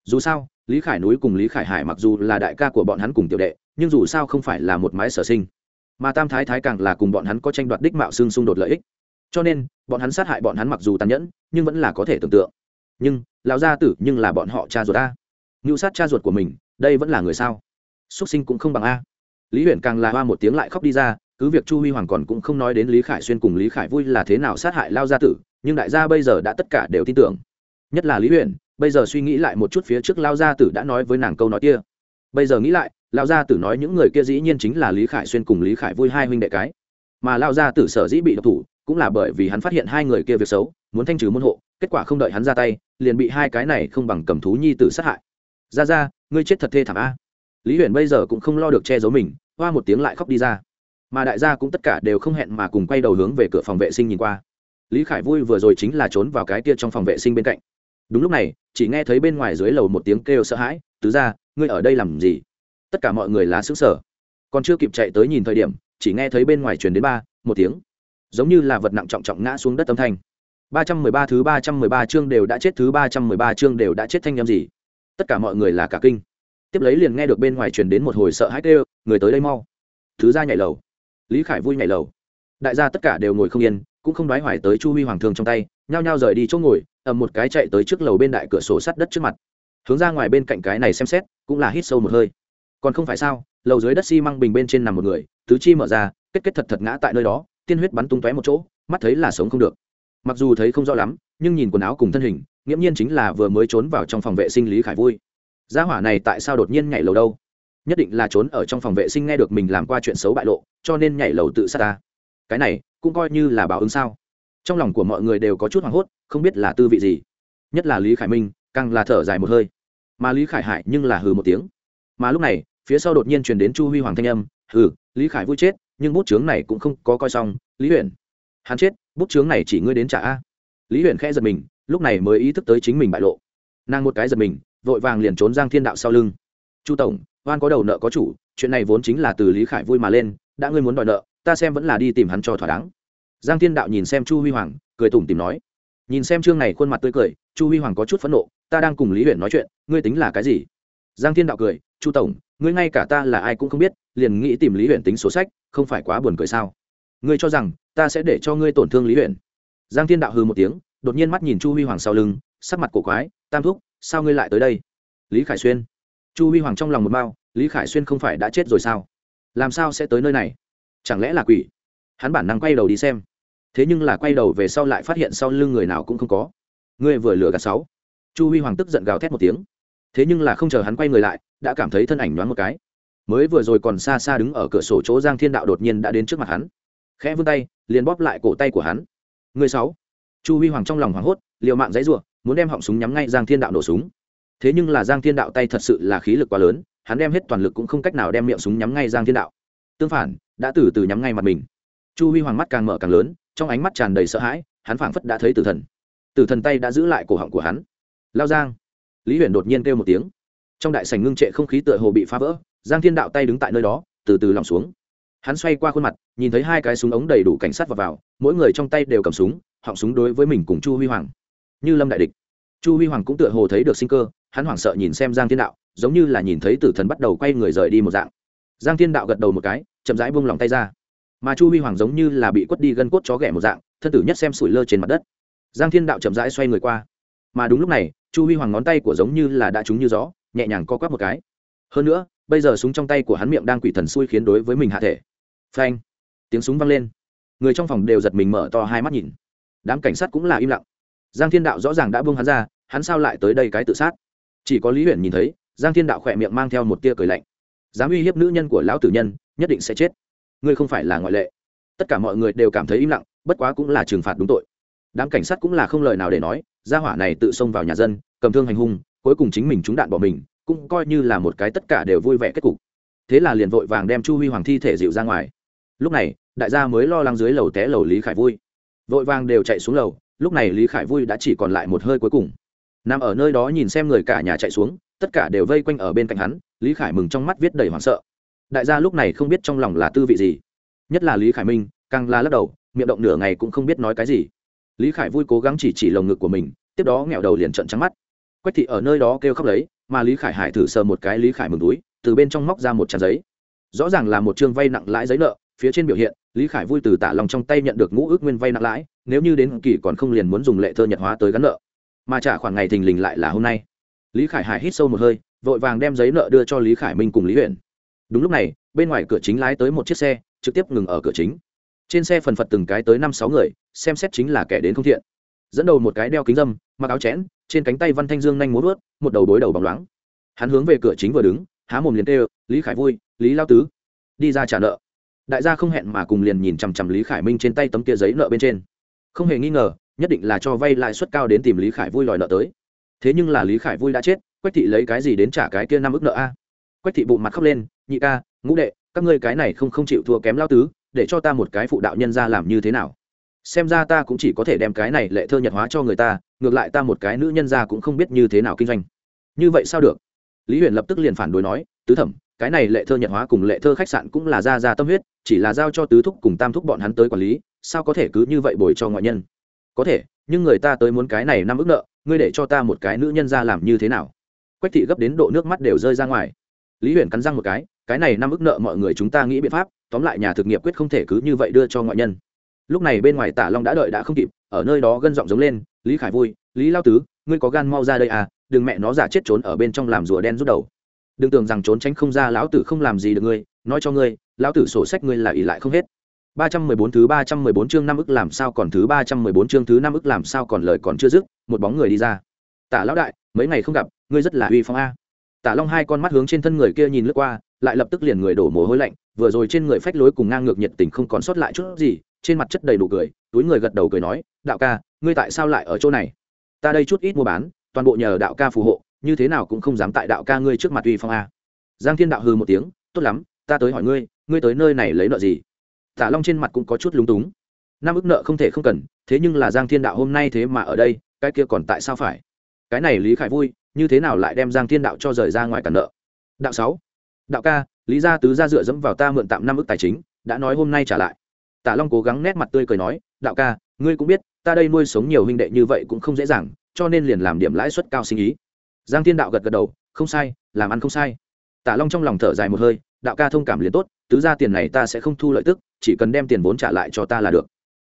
Dù sao, lý khải núi cùng lý khải hải mặc dù là đại ca của bọn hắn cùng tiểu đệ, nhưng dù sao không phải là một mái sở sinh. Mà tam thái thái càng là cùng bọn hắn có tranh đoạt đích mạo xương xung đột lợi ích cho nên, bọn hắn sát hại bọn hắn mặc dù tàn nhẫn, nhưng vẫn là có thể tưởng tượng. Nhưng, lão gia tử nhưng là bọn họ cha ruột a ngưu sát cha ruột của mình, đây vẫn là người sao? Xuất sinh cũng không bằng a. Lý Huyền càng là hoa một tiếng lại khóc đi ra, cứ việc chu huy hoàng còn cũng không nói đến lý khải xuyên cùng lý khải vui là thế nào sát hại lao gia tử, nhưng đại gia bây giờ đã tất cả đều tin tưởng. Nhất là lý Huyền, bây giờ suy nghĩ lại một chút phía trước lao gia tử đã nói với nàng câu nói kia. Bây giờ nghĩ lại lao gia tử nói những người kia dĩ nhiên chính là lý khải xuyên cùng lý khải vui hai huynh đệ cái. Mà lao gia tử sở dĩ bị độc thủ cũng là bởi vì hắn phát hiện hai người kia việc xấu, muốn thanh trừ môn hộ, kết quả không đợi hắn ra tay, liền bị hai cái này không bằng cầm thú nhi tử sát hại. Ra ra, ngươi chết thật thê thảm a. Lý huyền bây giờ cũng không lo được che giấu mình, hoa một tiếng lại khóc đi ra. Mà đại gia cũng tất cả đều không hẹn mà cùng quay đầu hướng về cửa phòng vệ sinh nhìn qua. Lý khải vui vừa rồi chính là trốn vào cái kia trong phòng vệ sinh bên cạnh. Đúng lúc này, chỉ nghe thấy bên ngoài dưới lầu một tiếng kêu sợ hãi, tứ ra ngươi ở đây làm gì? Tất cả mọi người lá xứng sở còn chưa kịp chạy tới nhìn thời điểm, chỉ nghe thấy bên ngoài truyền đến ba, một tiếng giống như là vật nặng trọng trọng ngã xuống đất âm thanh. Ba trăm mười ba thứ ba trăm mười ba chương đều đã chết, thứ ba trăm mười ba chương đều đã chết thanh em gì? Tất cả mọi người là cả kinh. Tiếp lấy liền nghe được bên ngoài truyền đến một hồi sợ hãi kêu, người tới đây mau. Thứ ra nhảy lầu. Lý khải vui nhảy lầu. Đại gia tất cả đều ngồi không yên, cũng không đoái hoài tới chu huy hoàng thương trong tay, nhao nhao rời đi chỗ ngồi, ầm một cái chạy tới trước lầu bên đại cửa sổ sắt đất trước mặt. Hướng ra ngoài bên cạnh cái này xem xét, cũng là hít sâu một hơi. Còn không phải sao, lầu dưới đất xi măng bình bên trên nằm một người, tứ chi mở ra, kết kết thật thật ngã tại nơi đó tiên huyết bắn tung tóe một chỗ, mắt thấy là sống không được. Mặc dù thấy không rõ lắm, nhưng nhìn quần áo cùng thân hình, nghiễm nhiên chính là vừa mới trốn vào trong phòng vệ sinh lý khải vui. Gia hỏa này tại sao đột nhiên nhảy lầu đâu? Nhất định là trốn ở trong phòng vệ sinh nghe được mình làm qua chuyện xấu bại lộ, cho nên nhảy lầu tự sát ta. Cái này, cũng coi như là báo ứng sao? Trong lòng của mọi người đều có chút hoảng hốt, không biết là tư vị gì. Nhất là lý khải minh, càng là thở dài một hơi. Mà lý khải hải nhưng là hừ một tiếng. Mà lúc này, phía sau đột nhiên truyền đến chu huy hoàng thanh âm, hừ, lý khải vui chết nhưng bút chướng này cũng không có coi xong, lý huyền. Hắn chết, bút chướng này chỉ ngươi đến trả a. Lý huyền khẽ giật mình, lúc này mới ý thức tới chính mình bại lộ. Nàng một cái giật mình, vội vàng liền trốn giang thiên đạo sau lưng. Chu tổng, oan có đầu nợ có chủ, chuyện này vốn chính là từ lý khải vui mà lên, đã ngươi muốn đòi nợ, ta xem vẫn là đi tìm hắn cho thỏa đáng. Giang thiên đạo nhìn xem chu huy hoàng, cười tủm tìm nói, nhìn xem chương này khuôn mặt tươi cười, chu huy hoàng có chút phẫn nộ, ta đang cùng lý huyền nói chuyện, ngươi tính là cái gì? Giang thiên đạo cười, chu tổng ngươi ngay cả ta là ai cũng không biết, liền nghĩ tìm lý huyện tính số sách, không phải quá buồn cười sao? Ngươi cho rằng, ta sẽ để cho ngươi tổn thương lý huyện giang thiên đạo hư một tiếng, đột nhiên mắt nhìn chu huy hoàng sau lưng, sắc mặt cổ quái, tam thúc, sao ngươi lại tới đây? Lý khải xuyên. Chu huy hoàng trong lòng một bao, lý khải xuyên không phải đã chết rồi sao? Làm sao sẽ tới nơi này? Chẳng lẽ là quỷ? Hắn bản năng quay đầu đi xem. Thế nhưng là quay đầu về sau lại phát hiện sau lưng người nào cũng không có. Ngươi vừa lừa gạt sáu. Chu huy hoàng tức giận gào thét một tiếng. Thế nhưng là không chờ hắn quay người lại đã cảm thấy thân ảnh nhoáng một cái. Mới vừa rồi còn xa xa đứng ở cửa sổ chỗ giang thiên đạo đột nhiên đã đến trước mặt hắn. Khẽ vươn tay, liền bóp lại cổ tay của hắn. Người sáu. Chu huy hoàng trong lòng hoảng hốt, liều mạng dãy ruộng muốn đem họng súng nhắm ngay giang thiên đạo nổ súng. Thế nhưng là giang thiên đạo tay thật sự là khí lực quá lớn, hắn đem hết toàn lực cũng không cách nào đem miệng súng nhắm ngay giang thiên đạo. Tương phản, đã từ từ nhắm ngay mặt mình. Chu huy hoàng mắt càng mở càng lớn, trong ánh mắt tràn đầy sợ hãi, hắn phảng phất đã thấy tử thần. Tử thần tay đã giữ lại cổ họng của hắn. Lao giang. Lý huyền đột nhiên kêu một tiếng trong đại sảnh ngưng trệ không khí tựa hồ bị phá vỡ giang thiên đạo tay đứng tại nơi đó từ từ lòng xuống. Hắn xoay qua khuôn mặt nhìn thấy hai cái súng ống đầy đủ cảnh sát vào, vào mỗi người trong tay đều cầm súng họng súng đối với mình cùng chu huy hoàng. Như lâm đại địch. Chu huy hoàng cũng tựa hồ thấy được sinh cơ hắn hoảng sợ nhìn xem giang thiên đạo giống như là nhìn thấy tử thần bắt đầu quay người rời đi một dạng. Giang thiên đạo gật đầu một cái chậm rãi buông lòng tay ra. Mà chu huy hoàng giống như là bị quất đi gân cốt chó ghẻ một dạng thân tử nhất xem sủi lơ trên mặt đất. Giang thiên đạo chậm rãi xoay người qua. Mà đúng lúc này chu huy hoàng ngón tay của giống như là đã trúng như gió nhẹ nhàng co quắp một cái. Hơn nữa, bây giờ súng trong tay của hắn miệng đang quỷ thần xui khiến đối với mình hạ thể. Phanh! Tiếng súng vang lên. Người trong phòng đều giật mình mở to hai mắt nhìn. Đám cảnh sát cũng là im lặng. Giang thiên đạo rõ ràng đã buông hắn ra, hắn sao lại tới đây cái tự sát? Chỉ có lý huyền nhìn thấy, giang thiên đạo khỏe miệng mang theo một tia cười lạnh. Dám uy hiếp nữ nhân của lão tử nhân, nhất định sẽ chết. Ngươi không phải là ngoại lệ. Tất cả mọi người đều cảm thấy im lặng, bất quá cũng là trừng phạt đúng tội. Đám cảnh sát cũng là không lời nào để nói, gia hỏa này tự xông vào nhà dân, cầm thương hành hung cuối cùng chính mình trúng đạn bỏ mình, cũng coi như là một cái tất cả đều vui vẻ kết cục. Thế là liền vội vàng đem chu huy hoàng thi thể dịu ra ngoài. Lúc này, đại gia mới lo lắng dưới lầu té lầu lý khải vui. Vội vàng đều chạy xuống lầu, lúc này lý khải vui đã chỉ còn lại một hơi cuối cùng. Nằm ở nơi đó nhìn xem người cả nhà chạy xuống, tất cả đều vây quanh ở bên cạnh hắn, lý khải mừng trong mắt viết đầy hoảng sợ. Đại gia lúc này không biết trong lòng là tư vị gì. Nhất là lý khải minh, càng la lắc đầu, miệng động nửa ngày cũng không biết nói cái gì. Lý khải vui cố gắng chỉ chỉ lồng ngực của mình, tiếp đó nghẹo đầu liền trận trắng mắt quách thị ở nơi đó kêu khóc lấy, mà lý khải hải thử sờ một cái lý khải mừng túi, từ bên trong móc ra một trang giấy. Rõ ràng là một chương vay nặng lãi giấy nợ, phía trên biểu hiện, lý khải vui từ tả lòng trong tay nhận được ngũ ước nguyên vay nặng lãi, nếu như đến kỳ còn không liền muốn dùng lệ thơ nhật hóa tới gắn nợ. Mà trả khoản ngày thình lình lại là hôm nay. Lý khải hải hít sâu một hơi, vội vàng đem giấy nợ đưa cho lý khải minh cùng lý huyện đúng lúc này, bên ngoài cửa chính lái tới một chiếc xe, trực tiếp ngừng ở cửa chính. Trên xe phần phật từng cái tới năm sáu người, xem xét chính là kẻ đến không thiện dẫn đầu một cái đeo kính dâm, mặc áo chẽn, trên cánh tay văn thanh dương nhanh muốn vớt một đầu đối đầu bóng loáng. Hắn hướng về cửa chính vừa đứng, há mồm liền tê lý khải vui, lý lao tứ. Đi ra trả nợ. Đại gia không hẹn mà cùng liền nhìn chằm chằm lý khải minh trên tay tấm kia giấy nợ bên trên. Không hề nghi ngờ, nhất định là cho vay lãi suất cao đến tìm lý khải vui đòi nợ tới. Thế nhưng là lý khải vui đã chết, quách thị lấy cái gì đến trả cái kia năm ức nợ a? Quách thị bụng mặt khóc lên, nhị ca, ngũ đệ, các ngươi cái này không không chịu thua kém lao tứ, để cho ta một cái phụ đạo nhân ra làm như thế nào? Xem ra ta cũng chỉ có thể đem cái này lệ thơ nhật hóa cho người ta, ngược lại ta một cái nữ nhân ra cũng không biết như thế nào kinh doanh. Như vậy sao được? Lý huyền lập tức liền phản đối nói, tứ thẩm, cái này lệ thơ nhật hóa cùng lệ thơ khách sạn cũng là ra ra tâm huyết, chỉ là giao cho tứ thúc cùng tam thúc bọn hắn tới quản lý, sao có thể cứ như vậy bồi cho ngoại nhân? Có thể, nhưng người ta tới muốn cái này năm ức nợ, ngươi để cho ta một cái nữ nhân ra làm như thế nào? Quách thị gấp đến độ nước mắt đều rơi ra ngoài. Lý huyền cắn răng một cái cái này năm ức nợ mọi người chúng ta nghĩ biện pháp, tóm lại nhà thực nghiệp quyết không thể cứ như vậy đưa cho ngoại nhân lúc này bên ngoài tả long đã đợi đã không kịp, ở nơi đó gân giọng giống lên, lý khải vui, lý lao tứ, ngươi có gan mau ra đây à đừng mẹ nó giả chết trốn ở bên trong làm rùa đen rút đầu. Đừng tưởng rằng trốn tránh không ra, lão tử không làm gì được ngươi, nói cho ngươi, lão tử sổ sách ngươi là ỷ lại không hết. Ba trăm mười bốn thứ ba trăm mười bốn chương năm ức làm sao còn thứ ba trăm mười bốn chương thứ năm ức làm sao còn lời còn chưa dứt, một bóng người đi ra. Tả lão đại, mấy ngày không gặp, ngươi rất là uy phong a. Tả long hai con mắt hướng trên thân người kia nhìn lướt qua, lại lập tức liền người đổ mồ hôi lạnh, vừa rồi trên người phách lối cùng ngang ngược nhiệt tình không còn sót lại chút gì trên mặt chất đầy đủ cười, túi người gật đầu cười nói, đạo ca, ngươi tại sao lại ở chỗ này? Ta đây chút ít mua bán, toàn bộ nhờ đạo ca phù hộ, như thế nào cũng không dám tại đạo ca ngươi trước mặt uy phong a. Giang thiên đạo hư một tiếng, tốt lắm, ta tới hỏi ngươi ngươi tới nơi này lấy nợ gì? Tả long trên mặt cũng có chút lúng túng. Năm ức nợ không thể không cần, thế nhưng là giang thiên đạo hôm nay thế mà ở đây, cái kia còn tại sao phải? Cái này lý khải vui, như thế nào lại đem giang thiên đạo cho rời ra ngoài cả nợ? Đạo sáu, đạo ca, lý gia tứ gia dựa dẫm vào ta mượn tạm năm ức tài chính, đã nói hôm nay trả lại tạ long cố gắng nét mặt tươi cười nói, đạo ca, ngươi cũng biết, ta đây nuôi sống nhiều huynh đệ như vậy cũng không dễ dàng, cho nên liền làm điểm lãi suất cao sinh ý. Giang thiên đạo gật gật đầu, không sai, làm ăn không sai. Tạ long trong lòng thở dài một hơi, đạo ca thông cảm liền tốt, tứ ra tiền này ta sẽ không thu lợi tức, chỉ cần đem tiền vốn trả lại cho ta là được.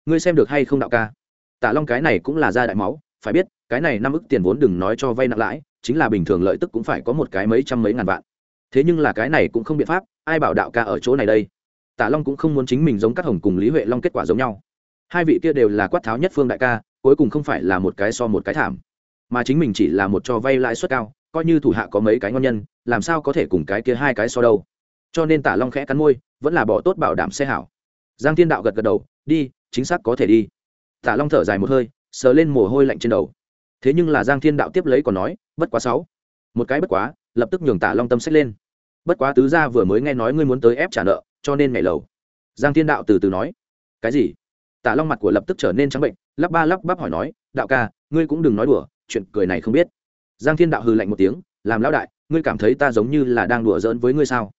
Ngươi xem được hay không đạo ca? Tạ long cái này cũng là gia đại máu, phải biết, cái này năm ức tiền vốn đừng nói cho vay nặng lãi, chính là bình thường lợi tức cũng phải có một cái mấy trăm mấy ngàn vạn. Thế nhưng là cái này cũng không biện pháp, ai bảo đạo ca ở chỗ này đây? Tạ long cũng không muốn chính mình giống các hồng cùng lý huệ long kết quả giống nhau. Hai vị kia đều là quát tháo nhất phương đại ca, cuối cùng không phải là một cái so một cái thảm. Mà chính mình chỉ là một cho vay lãi suất cao, coi như thủ hạ có mấy cái ngon nhân, làm sao có thể cùng cái kia hai cái so đâu. Cho nên tả long khẽ cắn môi, vẫn là bỏ tốt bảo đảm xe hảo. Giang thiên đạo gật gật đầu, đi, chính xác có thể đi. Tả long thở dài một hơi, sờ lên mồ hôi lạnh trên đầu. Thế nhưng là giang thiên đạo tiếp lấy còn nói, bất quá sáu. Một cái bất quá, lập tức nhường tả long tâm xét lên. Bất quá tứ gia vừa mới nghe nói ngươi muốn tới ép trả nợ cho nên mẹ lầu. Giang thiên đạo từ từ nói, cái gì? Tả long mặt của lập tức trở nên trắng bệnh, lắp ba lắp bắp hỏi nói, đạo ca, ngươi cũng đừng nói đùa, chuyện cười này không biết. Giang thiên đạo hừ lạnh một tiếng, làm lão đại, ngươi cảm thấy ta giống như là đang đùa giỡn với ngươi sao?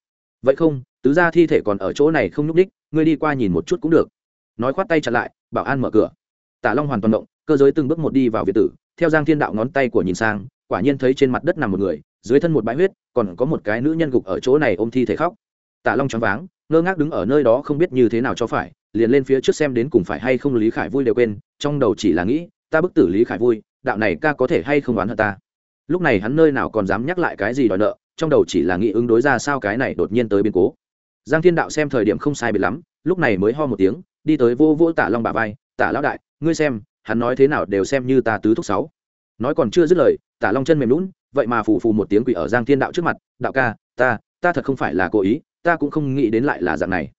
Vậy không, tứ gia thi thể còn ở chỗ này không nhúc ních ngươi đi qua nhìn một chút cũng được. Nói khoát tay chặn lại, bảo an mở cửa. Tả long hoàn toàn động, cơ giới từng bước một đi vào việt tử, theo giang thiên đạo ngón tay của nhìn sang, quả nhiên thấy trên mặt đất nằm một người, dưới thân một bãi huyết, còn có một cái nữ nhân gục ở chỗ này ôm thi thể khóc. Tạ long choáng váng, ngơ ngác đứng ở nơi đó không biết như thế nào cho phải, liền lên phía trước xem đến cùng phải hay không lý khải vui đều quên, trong đầu chỉ là nghĩ, ta bức tử lý khải vui, đạo này ca có thể hay không đoán hận ta? Lúc này hắn nơi nào còn dám nhắc lại cái gì đòi nợ, trong đầu chỉ là nghĩ ứng đối ra sao cái này đột nhiên tới biến cố. Giang thiên đạo xem thời điểm không sai biệt lắm, lúc này mới ho một tiếng, đi tới vô vô Tạ long bà vai Tạ lão đại, ngươi xem, hắn nói thế nào đều xem như ta tứ thúc sáu. Nói còn chưa dứt lời Tạ long chân mềm lún vậy mà phù phù một tiếng quỷ ở giang thiên đạo trước mặt, đạo ca, ta ta thật không phải là cố ý ta cũng không nghĩ đến lại là dạng này.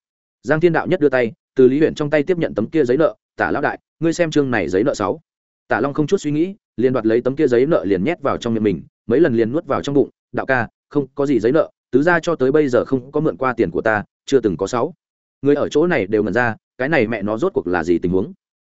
Giang thiên đạo nhất đưa tay, từ lý huyện trong tay tiếp nhận tấm kia giấy nợ, tả lão đại, ngươi xem chương này giấy nợ sáu. Tả long không chút suy nghĩ, liền đoạt lấy tấm kia giấy nợ liền nhét vào trong miệng mình, mấy lần liền nuốt vào trong bụng, đạo ca, không có gì giấy nợ, tứ ra cho tới bây giờ không có mượn qua tiền của ta, chưa từng có sáu. Người ở chỗ này đều ngần ra, cái này mẹ nó rốt cuộc là gì tình huống?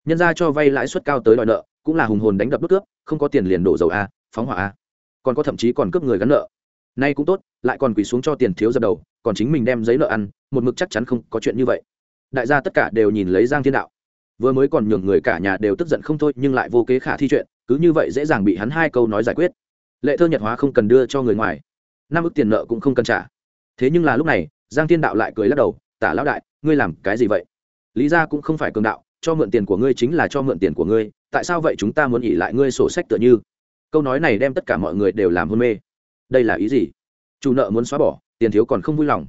Nhân ra cho vay lãi suất cao tới đòi nợ, cũng là hùng hồn đánh đập đốt cướp, không có tiền liền đổ dầu a, phóng hỏa a. Còn có thậm chí còn cướp người gắn nợ nay cũng tốt, lại còn quỳ xuống cho tiền thiếu dập đầu, còn chính mình đem giấy nợ ăn, một mực chắc chắn không có chuyện như vậy. Đại gia tất cả đều nhìn lấy giang thiên đạo. Vừa mới còn nhường người cả nhà đều tức giận không thôi, nhưng lại vô kế khả thi chuyện, cứ như vậy dễ dàng bị hắn hai câu nói giải quyết. Lệ thơ nhật hóa không cần đưa cho người ngoài. Năm ức tiền nợ cũng không cần trả. Thế nhưng là lúc này, giang thiên đạo lại cười lắc đầu, tả lão đại, ngươi làm cái gì vậy? Lý ra cũng không phải cường đạo, cho mượn tiền của ngươi chính là cho mượn tiền của ngươi, tại sao vậy chúng ta muốn ỉ lại ngươi sổ sách tựa như? Câu nói này đem tất cả mọi người đều làm hôn mê đây là ý gì? Chủ nợ muốn xóa bỏ, tiền thiếu còn không vui lòng.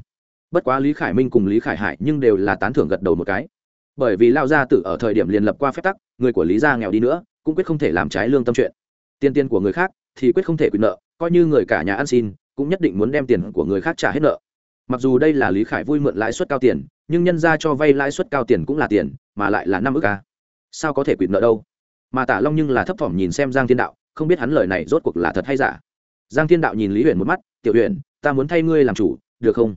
Bất quá lý khải minh cùng lý khải hải nhưng đều là tán thưởng gật đầu một cái. Bởi vì lao gia tử ở thời điểm liền lập qua phép tắc, người của lý gia nghèo đi nữa, cũng quyết không thể làm trái lương tâm chuyện. Tiền tiền của người khác thì quyết không thể quyền nợ, coi như người cả nhà ăn xin, cũng nhất định muốn đem tiền của người khác trả hết nợ. Mặc dù đây là lý khải vui mượn lãi suất cao tiền, nhưng nhân ra cho vay lãi suất cao tiền cũng là tiền, mà lại là năm ước ca sao có thể quyền nợ đâu? Mà tả long nhưng là thấp thỏm nhìn xem giang thiên đạo, không biết hắn lời này rốt cuộc là thật hay giả giang thiên đạo nhìn lý huyền một mắt, tiểu huyền, ta muốn thay ngươi làm chủ, được không?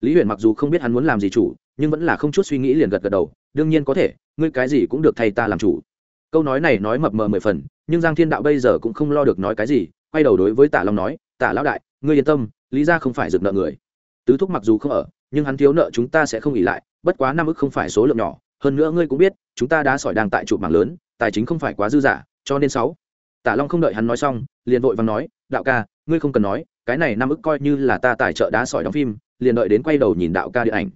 Lý huyền mặc dù không biết hắn muốn làm gì chủ, nhưng vẫn là không chút suy nghĩ liền gật gật đầu, đương nhiên có thể, ngươi cái gì cũng được thay ta làm chủ. Câu nói này nói mập mờ mười phần, nhưng giang thiên đạo bây giờ cũng không lo được nói cái gì, quay đầu đối với tả long nói tả lão đại, ngươi yên tâm, lý ra không phải rực nợ người. Tứ thúc mặc dù không ở, nhưng hắn thiếu nợ chúng ta sẽ không ỉ lại, bất quá năm ức không phải số lượng nhỏ, hơn nữa ngươi cũng biết, chúng ta đã sỏi đang tại trụ mạng lớn, tài chính không phải quá dư giả cho nên sáu. Tả long không đợi hắn nói xong, liền vội vàng nói đạo ca, ngươi không cần nói, cái này năm ức coi như là ta tài trợ đá sỏi đóng phim, liền đợi đến quay đầu nhìn đạo ca điện ảnh.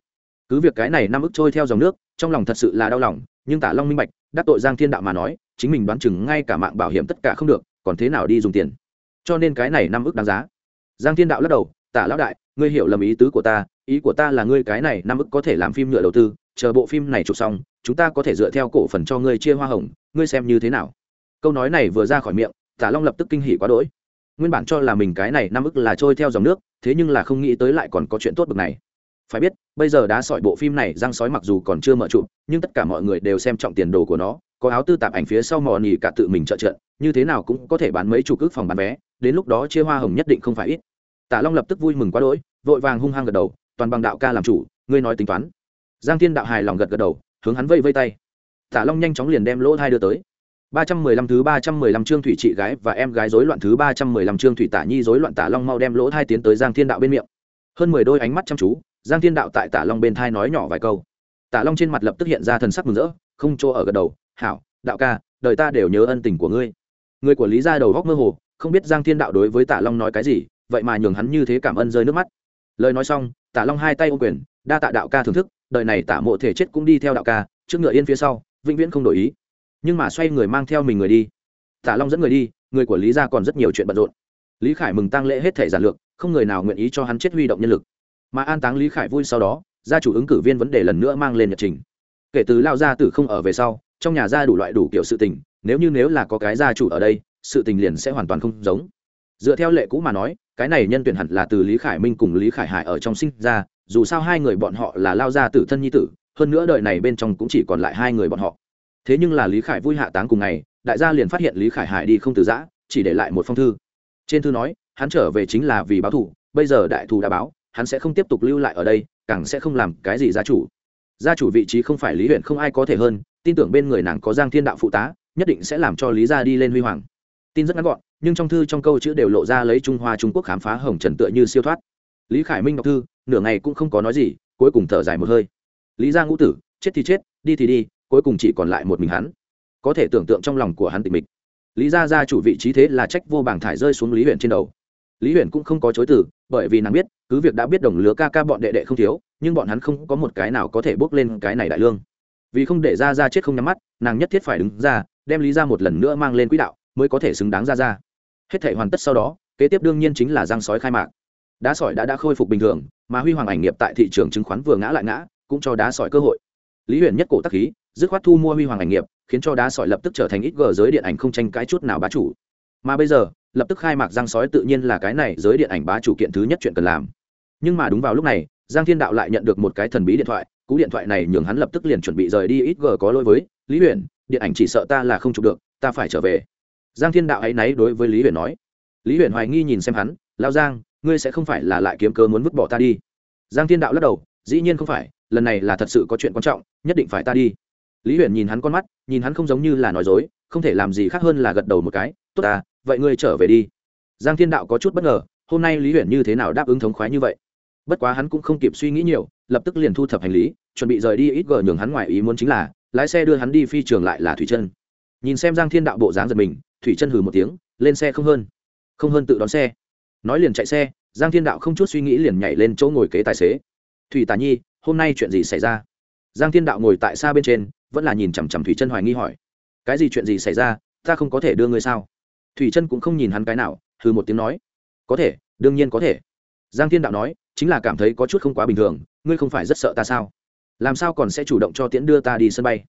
Cứ việc cái này năm ức trôi theo dòng nước, trong lòng thật sự là đau lòng, nhưng tả long minh bạch, đắc tội giang thiên đạo mà nói, chính mình đoán chừng ngay cả mạng bảo hiểm tất cả không được, còn thế nào đi dùng tiền. Cho nên cái này năm ức đáng giá. Giang thiên đạo lắc đầu, tả lão đại, ngươi hiểu lầm ý tứ của ta, ý của ta là ngươi cái này năm ức có thể làm phim nhựa đầu tư, chờ bộ phim này chụp xong, chúng ta có thể dựa theo cổ phần cho ngươi chia hoa hồng, ngươi xem như thế nào? Câu nói này vừa ra khỏi miệng, tả long lập tức kinh hỉ quá đỗi nguyên bản cho là mình cái này năm ức là trôi theo dòng nước, thế nhưng là không nghĩ tới lại còn có chuyện tốt bực này. Phải biết, bây giờ đã sỏi bộ phim này, răng sói mặc dù còn chưa mở trụ, nhưng tất cả mọi người đều xem trọng tiền đồ của nó, có áo tư tạp ảnh phía sau mò nỉ cả tự mình trợ trận, như thế nào cũng có thể bán mấy chục ước phòng bán vé, đến lúc đó chia hoa hồng nhất định không phải ít. Tả long lập tức vui mừng quá đỗi, vội vàng hung hăng gật đầu, toàn bằng đạo ca làm chủ, ngươi nói tính toán. Giang thiên đạo hài lòng gật gật đầu, hướng hắn vây vây tay. Tả long nhanh chóng liền đem lỗ thai đưa tới ba trăm mười lăm thứ ba trăm mười lăm chương thủy chị gái và em gái rối loạn thứ ba trăm mười lăm chương thủy tả nhi rối loạn tả long mau đem lỗ thai tiến tới giang thiên đạo bên miệng. Hơn mười đôi ánh mắt chăm chú, giang thiên đạo tại tả long bên thai nói nhỏ vài câu. Tả long trên mặt lập tức hiện ra thần sắc mừng rỡ, không chỗ ở gật đầu, hảo, đạo ca, đời ta đều nhớ ân tình của ngươi. Người của lý gia đầu góc mơ hồ, không biết giang thiên đạo đối với tả long nói cái gì, vậy mà nhường hắn như thế cảm ơn rơi nước mắt. Lời nói xong, tả long hai tay ô quyền, đa tạ đạo ca thưởng thức, đời này tả mộ thể chết cũng đi theo đạo ca, trước ngựa yên phía sau, vĩnh viễn không đổi ý nhưng mà xoay người mang theo mình người đi. Tả long dẫn người đi, người của lý gia còn rất nhiều chuyện bận rộn. Lý khải mừng tăng lễ hết thể giản lược, không người nào nguyện ý cho hắn chết huy động nhân lực. Mà an táng lý khải vui sau đó, gia chủ ứng cử viên vấn đề lần nữa mang lên nhật trình. Kể từ lao gia tử không ở về sau, trong nhà gia đủ loại đủ kiểu sự tình, nếu như nếu là có cái gia chủ ở đây, sự tình liền sẽ hoàn toàn không giống. Dựa theo lệ cũ mà nói, cái này nhân tuyển hẳn là từ lý khải minh cùng lý khải hải ở trong sinh ra, dù sao hai người bọn họ là lao gia tử thân nhi tử, hơn nữa đời này bên trong cũng chỉ còn lại hai người bọn họ thế nhưng là lý khải vui hạ táng cùng ngày, đại gia liền phát hiện lý khải hải đi không từ giã, chỉ để lại một phong thư. Trên thư nói, hắn trở về chính là vì báo thù, bây giờ đại thù đã báo, hắn sẽ không tiếp tục lưu lại ở đây, càng sẽ không làm cái gì gia chủ. Gia chủ vị trí không phải lý huyện không ai có thể hơn, tin tưởng bên người nàng có giang thiên đạo phụ tá, nhất định sẽ làm cho lý gia đi lên huy hoàng. Tin rất ngắn gọn, nhưng trong thư trong câu chữ đều lộ ra lấy trung hoa trung quốc khám phá hồng trần tựa như siêu thoát. Lý khải minh đọc thư, nửa ngày cũng không có nói gì, cuối cùng thở dài một hơi. Lý gia ngũ tử, chết thì chết, đi thì đi cuối cùng chỉ còn lại một mình hắn. Có thể tưởng tượng trong lòng của hắn tịch mịch. Lý gia gia chủ vị trí thế là trách vô bảng thải rơi xuống lý huyện trên đầu. Lý huyện cũng không có chối từ, bởi vì nàng biết, cứ việc đã biết đồng lứa ca ca bọn đệ đệ không thiếu, nhưng bọn hắn không có một cái nào có thể bốc lên cái này đại lương. Vì không để ra ra chết không nhắm mắt, nàng nhất thiết phải đứng ra, đem lý ra một lần nữa mang lên quỹ đạo, mới có thể xứng đáng ra ra hết thể hoàn tất sau đó, kế tiếp đương nhiên chính là giang sói khai mạc. Đá sỏi đã đã khôi phục bình thường, mà huy hoàng ảnh nghiệp tại thị trường chứng khoán vừa ngã lại ngã, cũng cho đá sỏi cơ hội. Lý huyền nhất cổ tắc khí dứt khoát thu mua huy hoàng ảnh nghiệp, khiến cho đá sỏi lập tức trở thành ít gờ giới điện ảnh không tranh cãi chút nào bá chủ. Mà bây giờ, lập tức khai mạc giang sói tự nhiên là cái này giới điện ảnh bá chủ kiện thứ nhất chuyện cần làm. Nhưng mà đúng vào lúc này, giang thiên đạo lại nhận được một cái thần bí điện thoại, cú điện thoại này nhường hắn lập tức liền chuẩn bị rời đi ít gờ có lỗi với, lý huyền, điện ảnh chỉ sợ ta là không chụp được, ta phải trở về. Giang thiên đạo ấy náy đối với lý huyền nói. Lý huyền hoài nghi nhìn xem hắn lao giang, ngươi sẽ không phải là lại kiếm cơ muốn vứt bỏ ta đi? Giang thiên đạo lắc đầu, dĩ nhiên không phải, lần này là thật sự có chuyện quan trọng, nhất định phải ta đi lý huyền nhìn hắn con mắt, nhìn hắn không giống như là nói dối, không thể làm gì khác hơn là gật đầu một cái, tốt à vậy ngươi trở về đi. Giang thiên đạo có chút bất ngờ, hôm nay lý huyền như thế nào đáp ứng thống khoái như vậy? Bất quá hắn cũng không kịp suy nghĩ nhiều, lập tức liền thu thập hành lý, chuẩn bị rời đi ít gờ nhường hắn ngoài ý muốn chính là, lái xe đưa hắn đi phi trường lại là thủy chân nhìn xem giang thiên đạo bộ dáng giật mình, thủy chân hừ một tiếng, lên xe không hơn. Không hơn tự đón xe. Nói liền chạy xe, giang thiên đạo không chút suy nghĩ liền nhảy lên chỗ ngồi kế tài xế. Thủy tà nhi, hôm nay chuyện gì xảy ra? Giang thiên đạo ngồi tại xa bên trên vẫn là nhìn chằm chằm thủy chân hoài nghi hỏi. Cái gì chuyện gì xảy ra? Ta không có thể đưa ngươi sao? Thủy chân cũng không nhìn hắn cái nào, hừ một tiếng nói. Có thể, đương nhiên có thể. Giang thiên đạo nói, chính là cảm thấy có chút không quá bình thường, ngươi không phải rất sợ ta sao? Làm sao còn sẽ chủ động cho tiễn đưa ta đi sân bay?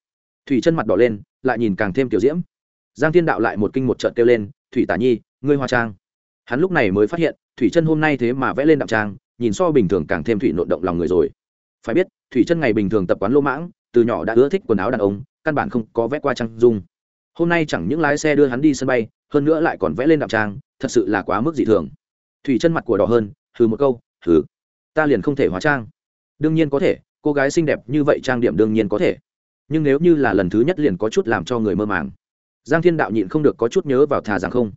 Thủy chân mặt đỏ lên, lại nhìn càng thêm kiểu diễm. Giang thiên đạo lại một kinh một trợt kêu lên, thủy tả nhi, ngươi hoa trang. Hắn lúc này mới phát hiện, thủy chân hôm nay thế mà vẽ lên đạm trang, nhìn so bình thường càng thêm thủy nộn động lòng người rồi. Phải biết, thủy chân ngày bình thường tập quán lô mãng từ nhỏ đã ưa thích quần áo đàn ông, căn bản không có vẽ qua trang dung. Hôm nay chẳng những lái xe đưa hắn đi sân bay, hơn nữa lại còn vẽ lên đạm trang, thật sự là quá mức dị thường. Thủy chân mặt của đỏ hơn, hừ một câu, hừ, ta liền không thể hóa trang. Đương nhiên có thể, cô gái xinh đẹp như vậy trang điểm đương nhiên có thể. Nhưng nếu như là lần thứ nhất liền có chút làm cho người mơ màng. Giang thiên đạo nhịn không được có chút nhớ vào thà rằng không.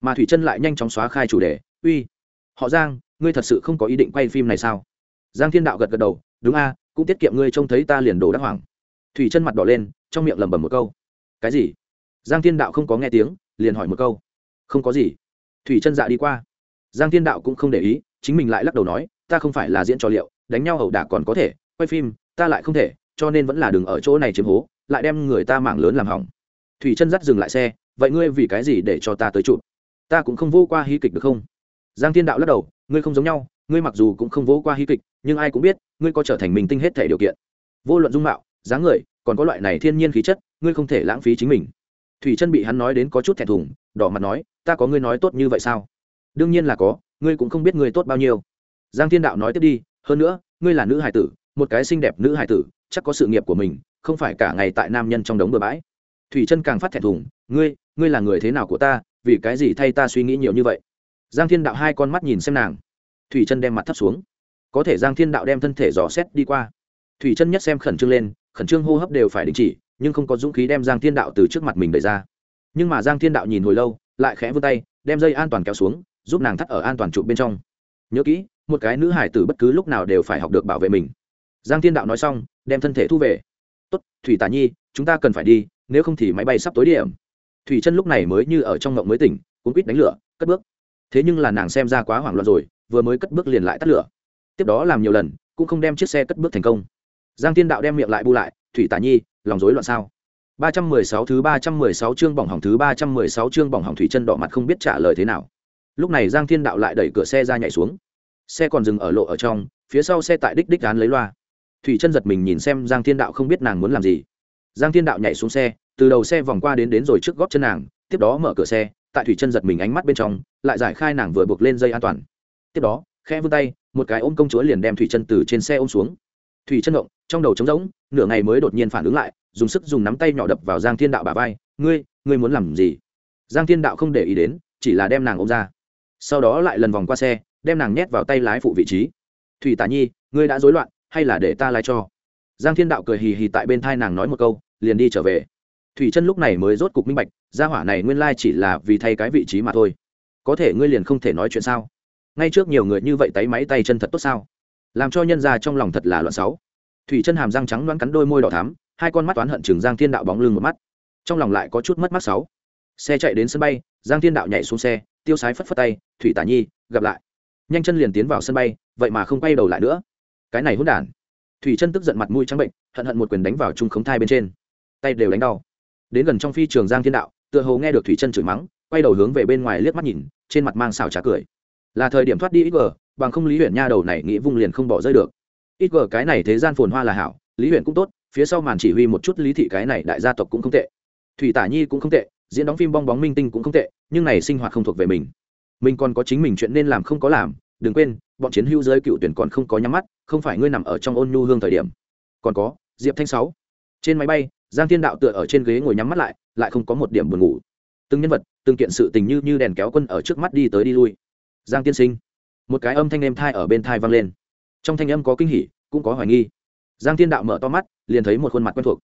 Mà thủy chân lại nhanh chóng xóa khai chủ đề, uy, họ giang, ngươi thật sự không có ý định quay phim này sao? Giang thiên đạo gật gật đầu, đúng a cũng tiết kiệm ngươi trông thấy ta liền đồ đắc hoàng thủy chân mặt đỏ lên, trong miệng lẩm bẩm một câu. Cái gì? Giang thiên đạo không có nghe tiếng, liền hỏi một câu. Không có gì. Thủy chân dạ đi qua. Giang thiên đạo cũng không để ý, chính mình lại lắc đầu nói, ta không phải là diễn trò liệu, đánh nhau ẩu đả còn có thể, quay phim, ta lại không thể, cho nên vẫn là đừng ở chỗ này chiếm hố, lại đem người ta mảng lớn làm hỏng. Thủy chân dắt dừng lại xe, vậy ngươi vì cái gì để cho ta tới chụp? Ta cũng không vô qua hy kịch được không? Giang thiên đạo lắc đầu, ngươi không giống nhau, ngươi mặc dù cũng không vô qua hy kịch nhưng ai cũng biết, ngươi có trở thành mình tinh hết thể điều kiện. Vô luận dung mạo, dáng người, còn có loại này thiên nhiên khí chất, ngươi không thể lãng phí chính mình. Thủy chân bị hắn nói đến có chút thẹn thùng, đỏ mặt nói, ta có ngươi nói tốt như vậy sao? Đương nhiên là có, ngươi cũng không biết ngươi tốt bao nhiêu. Giang thiên đạo nói tiếp đi, hơn nữa, ngươi là nữ hải tử, một cái xinh đẹp nữ hải tử, chắc có sự nghiệp của mình, không phải cả ngày tại nam nhân trong đống bừa bãi. Thủy chân càng phát thẹn thùng, ngươi ngươi là người thế nào của ta, vì cái gì thay ta suy nghĩ nhiều như vậy? Giang thiên đạo hai con mắt nhìn xem nàng. Thủy chân đem mặt thấp xuống có thể giang thiên đạo đem thân thể dò xét đi qua. Thủy chân nhất xem khẩn trương lên, khẩn trương hô hấp đều phải đình chỉ, nhưng không có dũng khí đem giang thiên đạo từ trước mặt mình đẩy ra. Nhưng mà giang thiên đạo nhìn hồi lâu, lại khẽ vươn tay, đem dây an toàn kéo xuống, giúp nàng thắt ở an toàn trụ bên trong. Nhớ kỹ, một cái nữ hải tử bất cứ lúc nào đều phải học được bảo vệ mình. Giang thiên đạo nói xong, đem thân thể thu về. Tốt, thủy tả nhi, chúng ta cần phải đi, nếu không thì máy bay sắp tối điểm. Thủy chân lúc này mới như ở trong ngộng mới tỉnh cũng quýt đánh lửa, cất bước. Thế nhưng là nàng xem ra quá hoảng loạn rồi, vừa mới cất bước liền lại tắt lửa tiếp đó làm nhiều lần, cũng không đem chiếc xe cất bước thành công. Giang thiên đạo đem miệng lại bu lại, thủy tả nhi, lòng rối loạn sao? ba trăm mười sáu thứ ba trăm mười sáu chương bỏng hỏng thứ ba trăm mười sáu chương bỏng hỏng thủy chân đỏ mặt không biết trả lời thế nào. Lúc này giang thiên đạo lại đẩy cửa xe ra nhảy xuống. Xe còn dừng ở lộ ở trong, phía sau xe tại đích đích dán lấy loa. Thủy chân giật mình nhìn xem giang thiên đạo không biết nàng muốn làm gì. Giang thiên đạo nhảy xuống xe, từ đầu xe vòng qua đến đến rồi trước góp chân nàng, tiếp đó mở cửa xe, tại thủy chân giật mình ánh mắt bên trong, lại giải khai nàng vừa buộc lên dây an toàn. Tiếp đó khe vươn tay một cái ôm công chúa liền đem thủy chân từ trên xe ôm xuống. Thủy chân động, trong đầu trống rỗng, nửa ngày mới đột nhiên phản ứng lại, dùng sức dùng nắm tay nhỏ đập vào giang thiên đạo bà vai. Ngươi ngươi muốn làm gì? Giang thiên đạo không để ý đến, chỉ là đem nàng ôm ra. Sau đó lại lần vòng qua xe, đem nàng nhét vào tay lái phụ vị trí. Thủy tả nhi, ngươi đã rối loạn, hay là để ta lái cho? Giang thiên đạo cười hì hì tại bên thai nàng nói một câu, liền đi trở về. Thủy chân lúc này mới rốt cục minh bạch, gia hỏa này nguyên lai chỉ là vì thay cái vị trí mà thôi. Có thể ngươi liền không thể nói chuyện sao? Ngay trước nhiều người như vậy tay máy tay chân thật tốt sao? Làm cho nhân ra trong lòng thật là loạn sáu. Thủy chân hàm răng trắng đoán cắn đôi môi đỏ thắm, hai con mắt toán hận chừng giang thiên đạo bóng lưng một mắt. Trong lòng lại có chút mất mắt sáu. Xe chạy đến sân bay, giang thiên đạo nhảy xuống xe, tiêu sái phất phất tay, thủy tả nhi, gặp lại. Nhanh chân liền tiến vào sân bay, vậy mà không quay đầu lại nữa. Cái này hỗn đản. Thủy chân tức giận mặt mũi trắng bệnh, hận hận một quyền đánh vào trung khống thai bên trên. Tay đều đánh đau. Đến gần trong phi trường giang thiên đạo, tựa hồ nghe được thủy chân chửi mắng, quay đầu hướng về bên ngoài liếc mắt nhìn, trên mặt mang xào trá cười là thời điểm thoát đi ít gờ, bằng không lý huyện nha đầu này nghĩ vung liền không bỏ rơi được. Ít gờ cái này thế gian phồn hoa là hảo, lý huyện cũng tốt, phía sau màn chỉ huy một chút lý thị cái này đại gia tộc cũng không tệ. Thủy tả nhi cũng không tệ, diễn đóng phim bong bóng minh tinh cũng không tệ, nhưng này sinh hoạt không thuộc về mình. Mình còn có chính mình chuyện nên làm không có làm, đừng quên, bọn chiến hữu giới cựu tuyển còn không có nhắm mắt, không phải ngươi nằm ở trong ôn nhu hương thời điểm. Còn có, diệp thanh sáu. Trên máy bay, giang thiên đạo tựa ở trên ghế ngồi nhắm mắt lại lại không có một điểm buồn ngủ. Từng nhân vật, từng kiện sự tình như như đèn kéo quân ở trước mắt đi tới đi lui giang tiên sinh. Một cái âm thanh êm thai ở bên thai vang lên. Trong thanh âm có kinh hỉ, cũng có hoài nghi. Giang thiên đạo mở to mắt, liền thấy một khuôn mặt quen thuộc.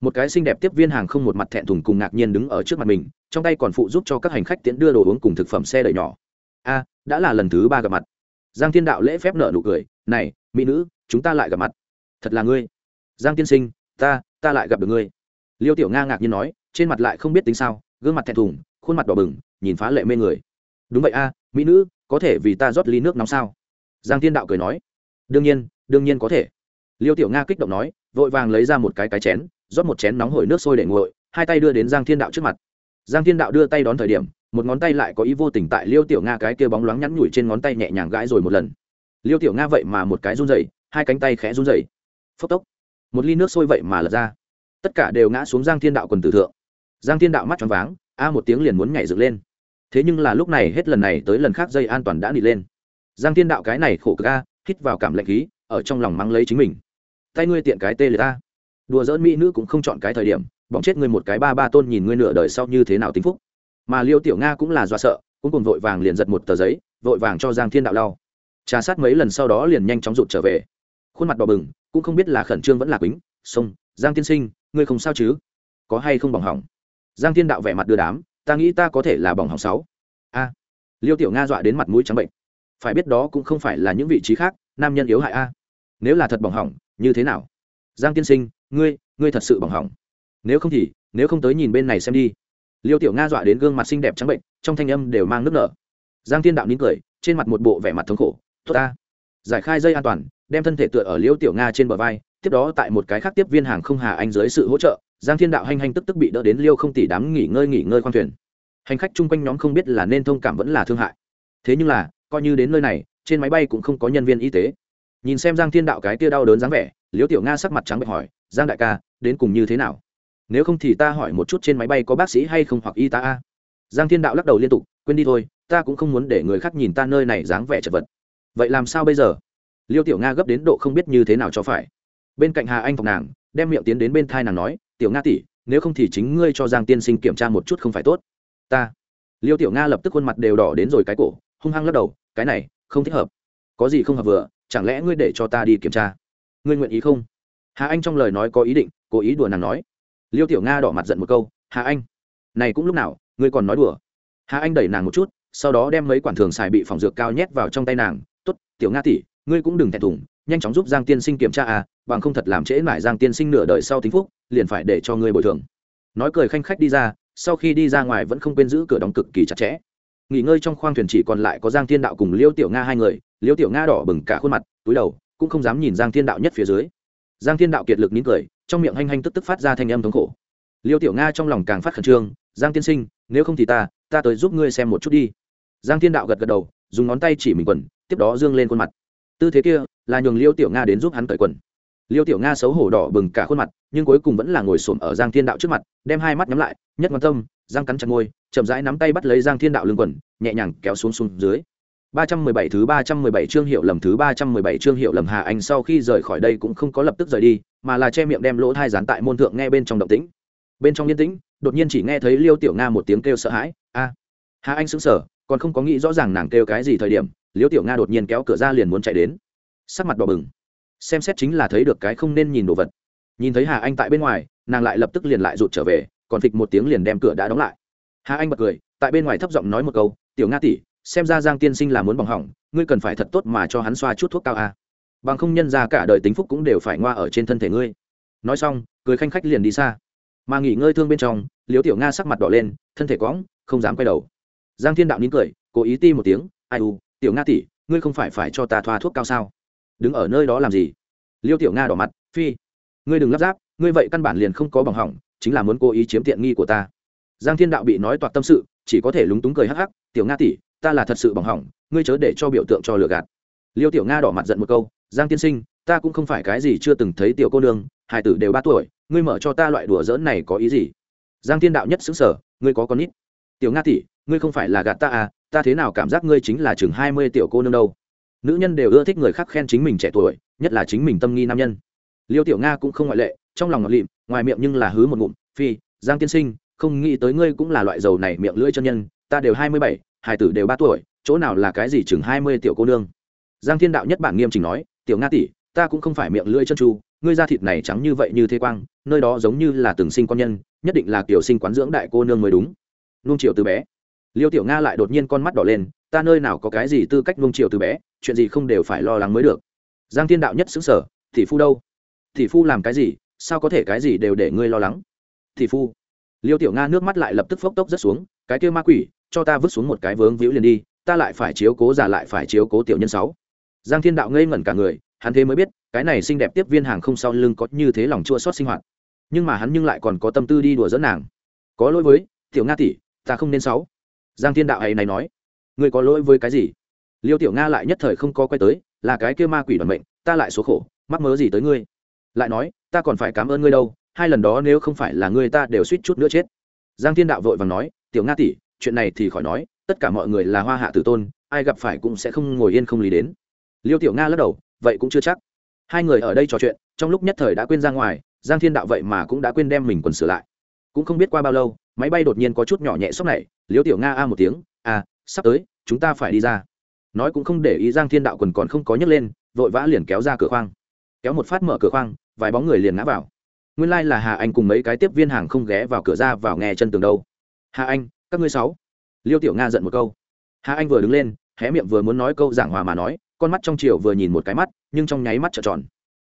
Một cái xinh đẹp tiếp viên hàng không một mặt thẹn thùng cùng ngạc nhiên đứng ở trước mặt mình, trong tay còn phụ giúp cho các hành khách tiễn đưa đồ uống cùng thực phẩm xe đợi nhỏ. A, đã là lần thứ ba gặp mặt. Giang thiên đạo lễ phép nợ nụ cười, này, mỹ nữ, chúng ta lại gặp mặt. Thật là ngươi. Giang tiên sinh, ta ta lại gặp được ngươi. Liêu tiểu nga ngạc nhiên nói, trên mặt lại không biết tính sao, gương mặt thẹn thùng, khuôn mặt đỏ bừng, nhìn phá lệ mê người. Đúng vậy a, mỹ nữ có thể vì ta rót ly nước nóng sao? Giang thiên đạo cười nói, đương nhiên đương nhiên có thể. Liêu tiểu nga kích động nói, vội vàng lấy ra một cái cái chén, rót một chén nóng hổi nước sôi để nguội, hai tay đưa đến giang thiên đạo trước mặt. Giang thiên đạo đưa tay đón thời điểm, một ngón tay lại có ý vô tình tại liêu tiểu nga cái kia bóng loáng nhắn nhủi trên ngón tay nhẹ nhàng gãi rồi một lần. Liêu tiểu nga vậy mà một cái run dày hai cánh tay khẽ run dày phốc tốc. Một ly nước sôi vậy mà lật ra. Tất cả đều ngã xuống giang thiên đạo quần tử thượng. Giang thiên đạo mắt tròn váng, a một tiếng liền muốn nhảy dựng lên thế nhưng là lúc này hết lần này tới lần khác dây an toàn đã nịt lên. Giang thiên đạo cái này khổ cực a, hít vào cảm lạnh khí, ở trong lòng mắng lấy chính mình. Tay ngươi tiện cái tê liệt ta đùa dỡn mỹ nữ cũng không chọn cái thời điểm bóng chết ngươi một cái ba ba tôn nhìn ngươi nửa đời sau như thế nào tính phúc. Mà liêu tiểu nga cũng là do sợ, cũng cùng vội vàng liền giật một tờ giấy, vội vàng cho giang thiên đạo lau. Trà sát mấy lần sau đó liền nhanh chóng rụt trở về. Khuôn mặt đỏ bừng, cũng không biết là khẩn trương vẫn là quýnh, sông, giang tiên sinh, ngươi không sao chứ? Có hay không bỏng hỏng? Giang thiên đạo vẻ mặt đưa đám ta nghĩ ta có thể là bỏng hỏng sáu. A, liêu tiểu nga dọa đến mặt mũi trắng bệnh. Phải biết đó cũng không phải là những vị trí khác, nam nhân yếu hại a. Nếu là thật bỏng hỏng như thế nào? Giang tiên sinh, ngươi ngươi thật sự bỏng hỏng nếu không thì, nếu không tới nhìn bên này xem đi. Liêu tiểu nga dọa đến gương mặt xinh đẹp trắng bệnh, trong thanh âm đều mang nước nở. Giang thiên đạo nín cười, trên mặt một bộ vẻ mặt thống khổ. Tốt ta. Giải khai dây an toàn, đem thân thể tựa ở liêu tiểu nga trên bờ vai, tiếp đó tại một cái khác tiếp viên hàng không hà anh dưới sự hỗ trợ giang thiên đạo hành hành tức tức bị đỡ đến liêu không tỷ đám nghỉ ngơi nghỉ ngơi khoang thuyền. Hành khách chung quanh nhóm không biết là nên thông cảm vẫn là thương hại. Thế nhưng là, coi như đến nơi này, trên máy bay cũng không có nhân viên y tế. Nhìn xem giang thiên đạo cái tia đau đớn dáng vẻ, liêu tiểu nga sắc mặt trắng bệch hỏi, giang đại ca, đến cùng như thế nào? Nếu không thì ta hỏi một chút trên máy bay có bác sĩ hay không hoặc y tá a? Giang thiên đạo lắc đầu liên tục, quên đi thôi, ta cũng không muốn để người khác nhìn ta nơi này dáng vẻ chật vật. Vậy làm sao bây giờ? Liêu tiểu nga gấp đến độ không biết như thế nào cho phải. Bên cạnh hà anh phòng nàng, đem miệng tiến đến bên thai nàng nói tiểu nga tỷ, nếu không thì chính ngươi cho giang tiên sinh kiểm tra một chút không phải tốt. Ta. Liêu tiểu nga lập tức khuôn mặt đều đỏ đến rồi cái cổ, hung hăng lắc đầu, cái này, không thích hợp. Có gì không hợp vừa, chẳng lẽ ngươi để cho ta đi kiểm tra? Ngươi nguyện ý không? Hà anh trong lời nói có ý định, cố ý đùa nàng nói. Liêu tiểu nga đỏ mặt giận một câu, hà anh, này cũng lúc nào, ngươi còn nói đùa? Hà anh đẩy nàng một chút, sau đó đem mấy quản thường xài bị phòng dược cao nhét vào trong tay nàng t ố t tiểu nga tỷ, ngươi cũng đừng thẹn thùng, nhanh chóng giúp giang tiên sinh kiểm tra à bằng không thật làm trễ mãi giang tiên sinh nửa đời sau tính phúc liền phải để cho ngươi bồi thường. Nói cười khanh khách đi ra, sau khi đi ra ngoài vẫn không quên giữ cửa đóng cực kỳ chặt chẽ. Nghỉ ngơi trong khoang thuyền chỉ còn lại có giang thiên đạo cùng liêu tiểu nga hai người, liêu tiểu nga đỏ bừng cả khuôn mặt, túi đầu, cũng không dám nhìn giang thiên đạo nhất phía dưới. Giang thiên đạo kiệt lực nín cười, trong miệng hanh hanh tức tức phát ra thanh âm thống khổ. Liêu tiểu nga trong lòng càng phát khẩn trương, giang tiên sinh, nếu không thì ta ta tới giúp ngươi xem một chút đi. Giang thiên đạo gật gật đầu, dùng ngón tay chỉ mình quần, tiếp đó dương lên khuôn mặt. Tư thế kia là nhường liêu tiểu nga đến giúp hắn cởi quần liêu tiểu nga xấu hổ đỏ bừng cả khuôn mặt nhưng cuối cùng vẫn là ngồi xổm ở giang thiên đạo trước mặt đem hai mắt nhắm lại nhất quan tâm giang cắn chặt môi chậm rãi nắm tay bắt lấy giang thiên đạo lưng quần nhẹ nhàng kéo xuống xuống dưới ba trăm mười bảy thứ ba trăm mười bảy chương hiệu lầm thứ ba trăm mười bảy chương hiệu lầm Hà Anh sau khi rời khỏi đây cũng không có lập tức rời đi, mà là che miệng đem lỗ thai dán tại môn thượng nghe bên trong động tĩnh. Bên trong yên tĩnh, đột nhiên chỉ nghe thấy Liêu Tiểu Nga một tiếng kêu sợ hãi, "A!" Hà Anh sững sờ, còn không có nghĩ rõ ràng nàng kêu cái gì thời điểm, Liêu Tiểu Nga đột nhiên kéo cửa ra liền muốn chạy đến. Sắc mặt đỏ bừng. Xem xét chính là thấy được cái không nên nhìn đồ vật. Nhìn thấy Hà Anh tại bên ngoài, nàng lại lập tức liền lại rụt trở về, còn phịch một tiếng liền đem cửa đã đóng lại. Hà Anh bật cười, tại bên ngoài thấp giọng nói một câu, "Tiểu Nga tỷ, xem ra giang tiên sinh là muốn bằng hỏng ngươi cần phải thật tốt mà cho hắn xoa chút thuốc cao a. Bằng không nhân ra cả đời tính phúc cũng đều phải ngoa ở trên thân thể ngươi. Nói xong cười khanh khách liền đi xa. Mà nghỉ ngơi thương bên trong liếu tiểu nga sắc mặt đỏ lên thân thể cõng không dám quay đầu. Giang thiên đạo nín cười cố ý ti một tiếng ai u tiểu nga tỷ ngươi không phải phải cho ta thoa thuốc cao sao? Đứng ở nơi đó làm gì? Liêu tiểu nga đỏ mặt, phi, ngươi đừng lắp ráp, ngươi vậy căn bản liền không có bằng hỏng, chính là muốn cố ý chiếm tiện nghi của ta. Giang thiên đạo bị nói toạc tâm sự, chỉ có thể lúng túng cười hắc hắc, tiểu nga tỷ, ta là thật sự bằng hỏng, ngươi chớ để cho biểu tượng cho lừa gạt. Liêu tiểu nga đỏ mặt giận một câu, giang tiên sinh, ta cũng không phải cái gì chưa từng thấy tiểu cô nương hải tử đều ba tuổi, ngươi mở cho ta loại đùa giỡn này có ý gì? Giang thiên đạo nhất xứng sở ngươi có con nít. Tiểu nga tỷ, ngươi không phải là gạt ta à ta thế nào cảm giác ngươi chính là chừng hai mươi tiểu cô nương đâu? Nữ nhân đều ưa thích người khác khen chính mình trẻ tuổi, nhất là chính mình tâm nghi nam nhân. Liêu tiểu nga cũng không ngoại lệ, trong lòng ngọt lịm, ngoài miệng nhưng là hứ một ngụm, phi, giang tiên sinh, không nghĩ tới ngươi cũng là loại dầu này miệng lưỡi chân nhân, ta đều hai mươi bảy, hải tử đều ba tuổi, chỗ nào là cái gì chừng hai mươi tiểu cô nương? Giang thiên đạo nhất bản nghiêm chỉnh nói, tiểu nga tỷ, ta cũng không phải miệng lưỡi chân tru ngươi da thịt này trắng như vậy như thế quang, nơi đó giống như là từng sinh con nhân, nhất định là kiểu sinh quán dưỡng đại cô nương mới đúng. Nung triệu từ bé, liêu tiểu nga lại đột nhiên con mắt đỏ lên ta nơi nào có cái gì tư cách luông chiều từ bé, chuyện gì không đều phải lo lắng mới được. Giang thiên đạo nhất xứng sở thị phu đâu? Thị phu làm cái gì? Sao có thể cái gì đều để ngươi lo lắng? Thị phu. Liêu tiểu nga nước mắt lại lập tức phốc tốc rất xuống, cái kia ma quỷ, cho ta vứt xuống một cái vướng víu liền đi, ta lại phải chiếu cố giả lại phải chiếu cố tiểu nhân sáu. Giang thiên đạo ngây ngẩn cả người, hắn thế mới biết, cái này xinh đẹp tiếp viên hàng không sau lưng có như thế lòng chua xót sinh hoạt. Nhưng mà hắn nhưng lại còn có tâm tư đi đùa dẫn nàng. Có lỗi với, tiểu nga tỷ, ta không nên sáu. Giang thiên đạo ấy này nói ngươi có lỗi với cái gì? Liêu tiểu nga lại nhất thời không có quay tới, là cái kia ma quỷ đoàn mệnh, ta lại số khổ, mắc mớ gì tới ngươi? Lại nói, ta còn phải cảm ơn ngươi đâu, hai lần đó nếu không phải là ngươi ta đều suýt chút nữa chết. Giang thiên đạo vội vàng nói, tiểu nga tỷ, chuyện này thì khỏi nói, tất cả mọi người là hoa hạ tử tôn, ai gặp phải cũng sẽ không ngồi yên không lý đến. Liêu tiểu nga lắc đầu, vậy cũng chưa chắc. Hai người ở đây trò chuyện, trong lúc nhất thời đã quên ra ngoài, giang thiên đạo vậy mà cũng đã quên đem mình quần sửa lại. Cũng không biết qua bao lâu, máy bay đột nhiên có chút nhỏ nhẹ sốc này, liêu tiểu nga a một tiếng à sắp tới chúng ta phải đi ra. Nói cũng không để ý giang thiên đạo quần còn không có nhấc lên, vội vã liền kéo ra cửa khoang. Kéo một phát mở cửa khoang, vài bóng người liền ngã vào. Nguyên lai、like、là hà anh cùng mấy cái tiếp viên hàng không ghé vào cửa ra vào nghe chân tường đâu. Hà anh, các ngươi sáu. Liêu tiểu nga giận một câu. Hà anh vừa đứng lên, hé miệng vừa muốn nói câu giảng hòa mà nói, con mắt trong chiều vừa nhìn một cái mắt, nhưng trong nháy mắt trợn tròn.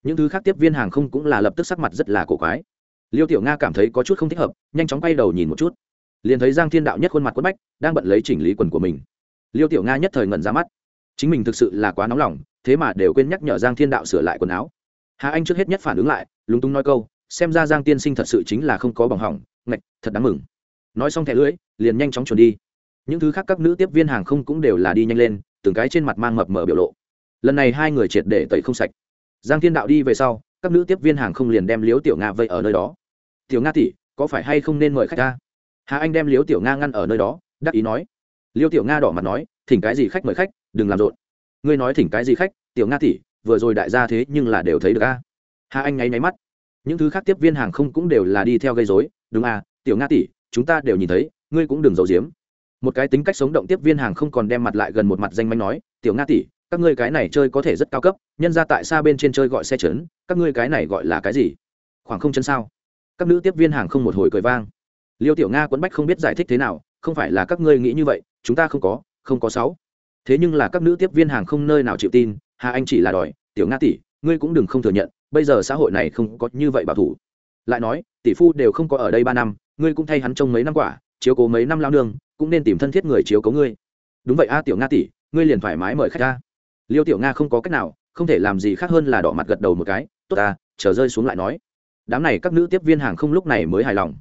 Những thứ khác tiếp viên hàng không cũng là lập tức sắc mặt rất là cổ quái. Liêu tiểu nga cảm thấy có chút không thích hợp, nhanh chóng quay đầu nhìn một chút. Liền thấy giang thiên đạo nhất khuôn mặt quất bách, đang bận lấy chỉnh lý quần của mình liêu tiểu nga nhất thời ngẩn ra mắt. Chính mình thực sự là quá nóng lòng, thế mà đều quên nhắc nhở giang thiên đạo sửa lại quần áo. Hà anh trước hết nhất phản ứng lại, lúng túng nói câu, xem ra giang tiên sinh thật sự chính là không có bỏng hỏng, ngạch, thật đáng mừng. Nói xong thẻ lưỡi liền nhanh chóng chuẩn đi. Những thứ khác các nữ tiếp viên hàng không cũng đều là đi nhanh lên, từng cái trên mặt mang mập mờ biểu lộ. Lần này hai người triệt để tẩy không sạch. Giang thiên đạo đi về sau, các nữ tiếp viên hàng không liền đem liếu tiểu nga vây ở nơi đó. Tiểu nga tỷ, có phải hay không nên mời khách ta? Hà anh đem liếu tiểu nga ngăn ở nơi đó, đắc ý nói liêu tiểu nga đỏ mặt nói, thỉnh cái gì khách mời khách, đừng làm rộn. Ngươi nói thỉnh cái gì khách, tiểu nga tỷ, vừa rồi đại gia thế nhưng là đều thấy được a. Hà anh nháy nháy mắt. Những thứ khác tiếp viên hàng không cũng đều là đi theo gây dối đúng à tiểu nga tỷ, chúng ta đều nhìn thấy, ngươi cũng đừng giấu giếm. Một cái tính cách sống động tiếp viên hàng không còn đem mặt lại gần một mặt danh manh nói, tiểu nga tỷ, các ngươi cái này chơi có thể rất cao cấp, nhân ra tại xa bên trên chơi gọi xe trấn, các ngươi cái này gọi là cái gì? Khoảng không chân sao. Các nữ tiếp viên hàng không một hồi cười vang. Liêu tiểu nga quấn bách không biết giải thích thế nào không phải là các ngươi nghĩ như vậy, chúng ta không có không có sáu. Thế nhưng là các nữ tiếp viên hàng không nơi nào chịu tin, hà anh chỉ là đòi, tiểu nga tỷ, ngươi cũng đừng không thừa nhận, bây giờ xã hội này không có như vậy bảo thủ. Lại nói, tỷ phu đều không có ở đây ba năm, ngươi cũng thay hắn trông mấy năm quả, chiếu cố mấy năm lao nương, cũng nên tìm thân thiết người chiếu cố ngươi. Đúng vậy a, tiểu nga tỷ, ngươi liền thoải mái mời khách ra. Liêu tiểu nga không có cách nào, không thể làm gì khác hơn là đỏ mặt gật đầu một cái, tốt ta, chờ rơi xuống lại nói. Đám này các nữ tiếp viên hàng không lúc này mới hài lòng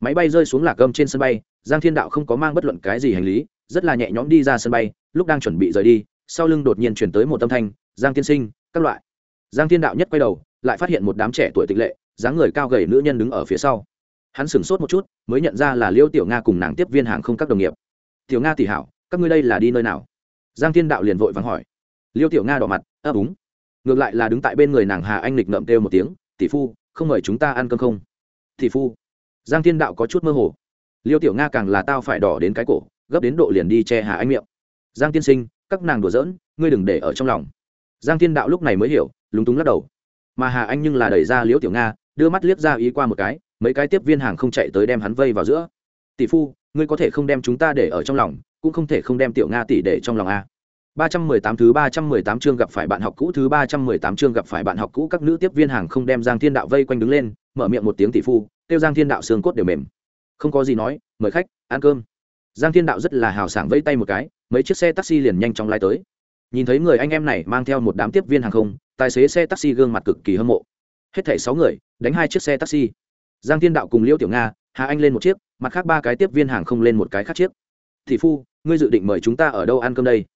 máy bay rơi xuống lạc gâm trên sân bay, giang thiên đạo không có mang bất luận cái gì hành lý, rất là nhẹ nhõm đi ra sân bay, lúc đang chuẩn bị rời đi, sau lưng đột nhiên chuyển tới một âm thanh, giang tiên sinh, các loại. Giang thiên đạo nhất quay đầu, lại phát hiện một đám trẻ tuổi tịch lệ, dáng người cao gầy nữ nhân đứng ở phía sau. Hắn sửng sốt một chút, mới nhận ra là liêu tiểu nga cùng nàng tiếp viên hàng không các đồng nghiệp. Tiểu nga tỷ hảo, các ngươi đây là đi nơi nào? Giang thiên đạo liền vội vắng hỏi. Liêu tiểu nga đỏ mặt ấp úng ngược lại là đứng tại bên người nàng hà anh lịch ngậm kêu một tiếng, tỷ phu, không mời chúng ta ăn cơm không? Tỷ phu giang thiên đạo có chút mơ hồ. Liêu tiểu nga càng là tao phải đỏ đến cái cổ gấp đến độ liền đi che hà anh miệng. Giang tiên sinh các nàng đùa giỡn ngươi đừng để ở trong lòng. Giang thiên đạo lúc này mới hiểu lúng túng lắc đầu. Mà hà anh nhưng là đẩy ra liễu tiểu nga đưa mắt liếc ra ý qua một cái mấy cái tiếp viên hàng không chạy tới đem hắn vây vào giữa. Tỷ phu ngươi có thể không đem chúng ta để ở trong lòng cũng không thể không đem tiểu nga tỷ để trong lòng a. Ba trăm mười tám thứ ba trăm mười tám chương gặp phải bạn học cũ thứ ba trăm mười tám chương gặp phải bạn học cũ các nữ tiếp viên hàng không đem Giang Thiên Đạo vây quanh đứng lên, mở miệng một tiếng tỷ phu, kêu Giang Thiên Đạo xương cốt đều mềm. Không có gì nói, mời khách ăn cơm. Giang Thiên Đạo rất là hào sảng vẫy tay một cái, mấy chiếc xe taxi liền nhanh chóng lái tới. Nhìn thấy người anh em này mang theo một đám tiếp viên hàng không, tài xế xe taxi gương mặt cực kỳ hâm mộ. Hết thảy sáu người, đánh hai chiếc xe taxi. Giang Thiên Đạo cùng Liêu Tiểu Nga, Hà Anh lên một chiếc, mặt khác ba cái tiếp viên hàng không lên một cái khác chiếc. Tỷ phu, ngươi dự định mời chúng ta ở đâu ăn cơm đây?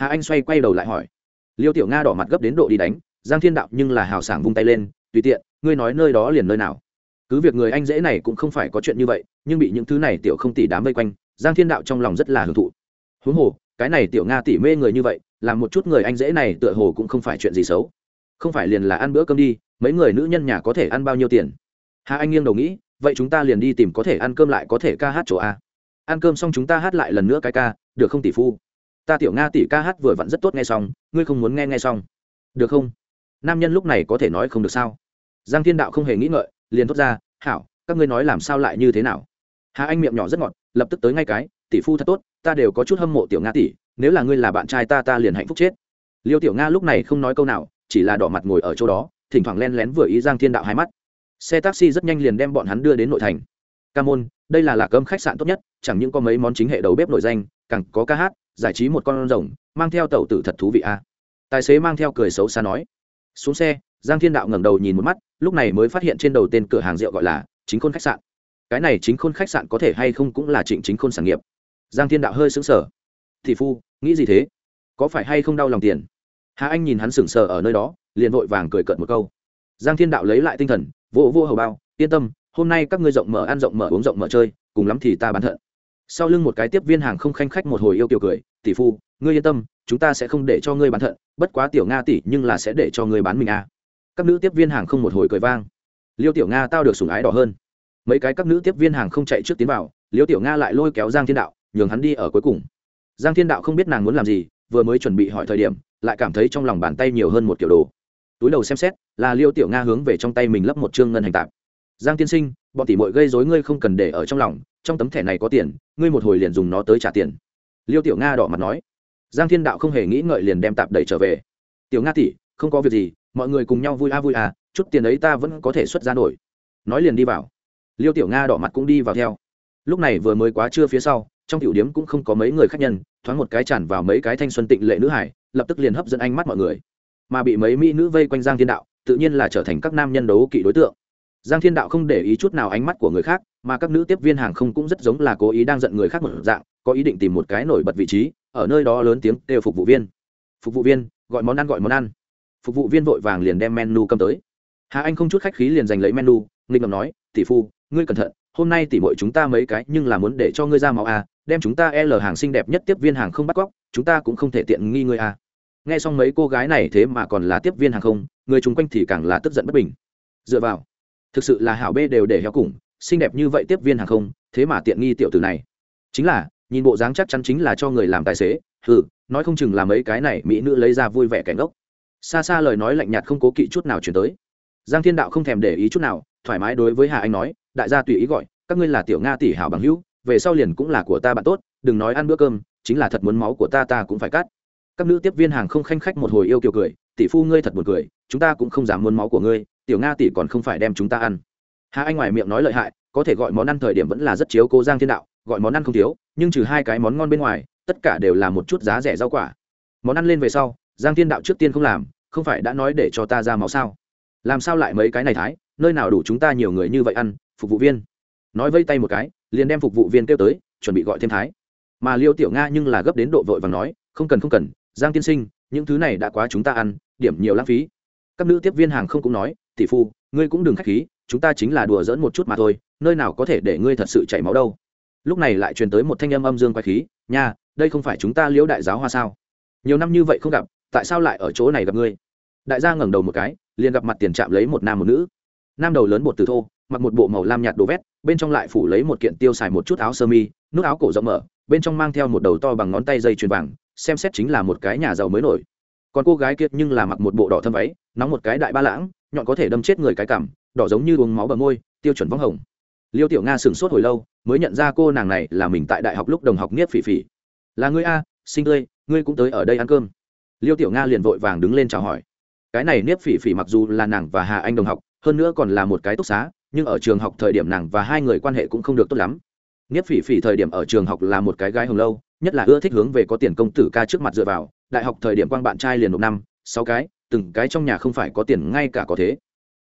hà anh xoay quay đầu lại hỏi liêu tiểu nga đỏ mặt gấp đến độ đi đánh giang thiên đạo nhưng là hào sảng vung tay lên tùy tiện ngươi nói nơi đó liền nơi nào? Cứ việc người anh dễ này cũng không phải có chuyện như vậy, nhưng bị những thứ này tiểu không tỷ đám vây quanh, giang thiên đạo trong lòng rất là hưởng thụ. Huống hồ, cái này tiểu nga tỉ mê người như vậy, làm một chút người anh dễ này tựa hồ cũng không phải chuyện gì xấu. Không phải liền là ăn bữa cơm đi, mấy người nữ nhân nhà có thể ăn bao nhiêu tiền? Hà anh nghiêng đầu nghĩ, vậy chúng ta liền đi tìm có thể ăn cơm lại có thể ca hát chỗ a. Ăn cơm xong chúng ta hát lại lần nữa cái ca, được không tỷ phu? Ta tiểu nga tỷ ca hát vừa vặn rất tốt nghe xong, ngươi không muốn nghe nghe xong. Được không? Nam nhân lúc này có thể nói không được sao? Giang thiên đạo không hề nghĩ ngợi, liền thốt ra, hảo, các ngươi nói làm sao lại như thế nào? Hà anh miệng nhỏ rất ngọt, lập tức tới ngay cái, tỷ phu thật tốt, ta đều có chút hâm mộ tiểu nga tỷ, nếu là ngươi là bạn trai ta ta liền hạnh phúc chết. Liêu tiểu nga lúc này không nói câu nào, chỉ là đỏ mặt ngồi ở chỗ đó, thỉnh thoảng len lén vừa ý giang thiên đạo hai mắt. Xe taxi rất nhanh liền đem bọn hắn đưa đến nội thành. Ca môn, đây là lạc âm khách sạn tốt nhất, chẳng những có mấy món chính hệ đầu bếp nổi danh, càng có ca hát, giải trí một con rồng, mang theo tàu tử thật thú vị a. À. tài xế mang theo cười xấu xa nói. Xuống xe giang thiên đạo ngẩng đầu nhìn một mắt, lúc này mới phát hiện trên đầu tên cửa hàng rượu gọi là chính khôn khách sạn. Cái này chính khôn khách sạn có thể hay không cũng là trịnh chính khôn sản nghiệp. Giang thiên đạo hơi sững sờ. Thì phu, nghĩ gì thế? Có phải hay không đau lòng tiền? Hà anh nhìn hắn sững sờ ở nơi đó, liền vội vàng cười cợt một câu. Giang thiên đạo lấy lại tinh thần vô vô hầu bao, yên tâm, hôm nay các ngươi rộng mở ăn rộng mở uống rộng mở chơi, cùng lắm thì ta bán thận. Sau lưng một cái tiếp viên hàng không khanh khách một hồi yêu kiểu cười, tỷ phu, ngươi yên tâm, chúng ta sẽ không để cho ngươi bán thận, bất quá tiểu nga tỷ nhưng là sẽ để cho ngươi bán mình à các nữ tiếp viên hàng không một hồi cười vang. Liêu tiểu nga tao được sủng ái đỏ hơn. Mấy cái các nữ tiếp viên hàng không chạy trước tiến vào, liêu tiểu nga lại lôi kéo giang thiên đạo, nhường hắn đi ở cuối cùng. Giang thiên đạo không biết nàng muốn làm gì, vừa mới chuẩn bị hỏi thời điểm, lại cảm thấy trong lòng bàn tay nhiều hơn một kiểu đồ. Túi đầu xem xét, là liêu tiểu nga hướng về trong tay mình lấp một chương ngân hành tạp. Giang tiên sinh, bọn tỷ mội gây dối ngươi không cần để ở trong lòng, trong tấm thẻ này có tiền, ngươi một hồi liền dùng nó tới trả tiền. Liêu tiểu nga đỏ mặt nói. Giang thiên đạo không hề nghĩ ngợi liền đem tạp đẩy trở về. Tiểu nga tỷ, không có việc gì mọi người cùng nhau vui a vui à chút tiền ấy ta vẫn có thể xuất ra nổi. Nói liền đi vào. Liêu tiểu nga đỏ mặt cũng đi vào theo. Lúc này vừa mới quá trưa phía sau, trong tiểu điếm cũng không có mấy người khách nhân, thoáng một cái tràn vào mấy cái thanh xuân tịnh lệ nữ hải, lập tức liền hấp dẫn ánh mắt mọi người. Mà bị mấy mỹ nữ vây quanh giang thiên đạo, tự nhiên là trở thành các nam nhân đấu kỵ đối tượng. Giang thiên đạo không để ý chút nào ánh mắt của người khác, mà các nữ tiếp viên hàng không cũng rất giống là cố ý đang giận người khác một dạng, có ý định tìm một cái nổi bật vị trí, ở nơi đó lớn tiếng kêu phục vụ viên. Phục vụ viên, gọi món ăn, gọi món ăn phục vụ viên vội vàng liền đem menu cầm tới. Hà anh không chút khách khí liền giành lấy menu nghịch ngầm nói tỷ phu ngươi cẩn thận hôm nay tỷ muội chúng ta mấy cái nhưng là muốn để cho ngươi ra máu à, đem chúng ta l hàng xinh đẹp nhất tiếp viên hàng không bắt cóc chúng ta cũng không thể tiện nghi ngươi à. nghe xong mấy cô gái này thế mà còn là tiếp viên hàng không người chung quanh thì càng là tức giận bất bình. Dựa vào thực sự là hảo bê đều để heo cùng xinh đẹp như vậy tiếp viên hàng không thế mà tiện nghi tiểu tử này. Chính là nhìn bộ dáng chắc chắn chính là cho người làm tài xế ừ nói không chừng là mấy cái này mỹ nữ lấy ra vui vẻ cảnh gốc xa xa lời nói lạnh nhạt không cố kỵ chút nào chuyển tới. Giang thiên đạo không thèm để ý chút nào, thoải mái đối với hà anh nói, đại gia tùy ý gọi, các ngươi là tiểu nga tỷ hảo bằng hữu, về sau liền cũng là của ta bạn tốt, đừng nói ăn bữa cơm, chính là thật muốn máu của ta ta cũng phải cắt. Các nữ tiếp viên hàng không khanh khách một hồi yêu kiều cười, tỷ phu ngươi thật buồn cười, chúng ta cũng không dám muốn máu của ngươi, tiểu nga tỷ còn không phải đem chúng ta ăn. Hà anh ngoài miệng nói lợi hại, có thể gọi món ăn thời điểm vẫn là rất chiếu cố giang thiên đạo, gọi món ăn không thiếu, nhưng trừ hai cái món ngon bên ngoài, tất cả đều là một chút giá rẻ rau quả. Món ăn lên về sau giang thiên đạo trước tiên không làm, không phải đã nói để cho ta ra máu sao? Làm sao lại mấy cái này thái? Nơi nào đủ chúng ta nhiều người như vậy ăn, phục vụ viên? Nói vây tay một cái, liền đem phục vụ viên kêu tới, chuẩn bị gọi thêm thái. Mà liêu tiểu nga nhưng là gấp đến độ vội và nói, không cần không cần, giang tiên sinh, những thứ này đã quá chúng ta ăn, điểm nhiều lãng phí. Các nữ tiếp viên hàng không cũng nói, tỷ phu, ngươi cũng đừng k h á c h khí, chúng ta chính là đùa dỡn một chút mà thôi, nơi nào có thể để ngươi thật sự chảy máu đâu. Lúc này lại truyền tới một thanh âm âm dương quay khí, nha, đây không phải chúng ta liễu đại giáo hoa sao? Nhiều năm như vậy không gặp tại sao lại ở chỗ này gặp ngươi? Đại gia ngẩng đầu một cái, liền gặp mặt tiền trạm lấy một nam một nữ. Nam đầu lớn bột từ thô, mặc một bộ màu lam nhạt đồ vét, bên trong lại phủ lấy một kiện tiêu xài một chút áo sơ mi, nút áo cổ rộng mở, bên trong mang theo một đầu to bằng ngón tay dây chuyền vàng, xem xét chính là một cái nhà giàu mới nổi. Còn cô gái kia nhưng là mặc một bộ đỏ thâm váy, nóng một cái đại ba lãng, nhọn có thể đâm chết người cái cảm đỏ giống như uống máu bờ môi, tiêu chuẩn vắng hồng. Liêu tiểu nga sửng sốt hồi lâu, mới nhận ra cô nàng này là mình tại đại học lúc đồng học nghiếp phỉ phỉ. Là ngươi a, sinh tươi ngươi cũng tới ở đây ăn cơm liêu tiểu nga liền vội vàng đứng lên chào hỏi. Cái này niếp phỉ phỉ mặc dù là nàng và hà anh đồng học, hơn nữa còn là một cái túc xá, nhưng ở trường học thời điểm nàng và hai người quan hệ cũng không được tốt lắm. Niếp phỉ phỉ thời điểm ở trường học là một cái gái hồng lâu, nhất là ưa thích hướng về có tiền công tử ca trước mặt dựa vào. Đại học thời điểm quang bạn trai liền một năm, sáu cái, từng cái trong nhà không phải có tiền ngay cả có thế.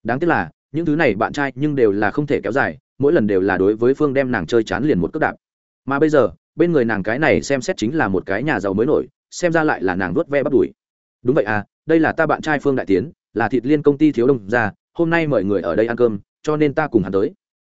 Đáng tiếc là, những thứ này bạn trai nhưng đều là không thể kéo dài, mỗi lần đều là đối với phương đem nàng chơi chán liền một cước đạp. Mà bây giờ, bên người nàng cái này xem xét chính là một cái nhà giàu mới nổi xem ra lại là nàng nuốt ve bắt đuổi đúng vậy à đây là ta bạn trai phương đại tiến, là thịt liên công ty thiếu đông ra hôm nay mời người ở đây ăn cơm, cho nên ta cùng hắn tới.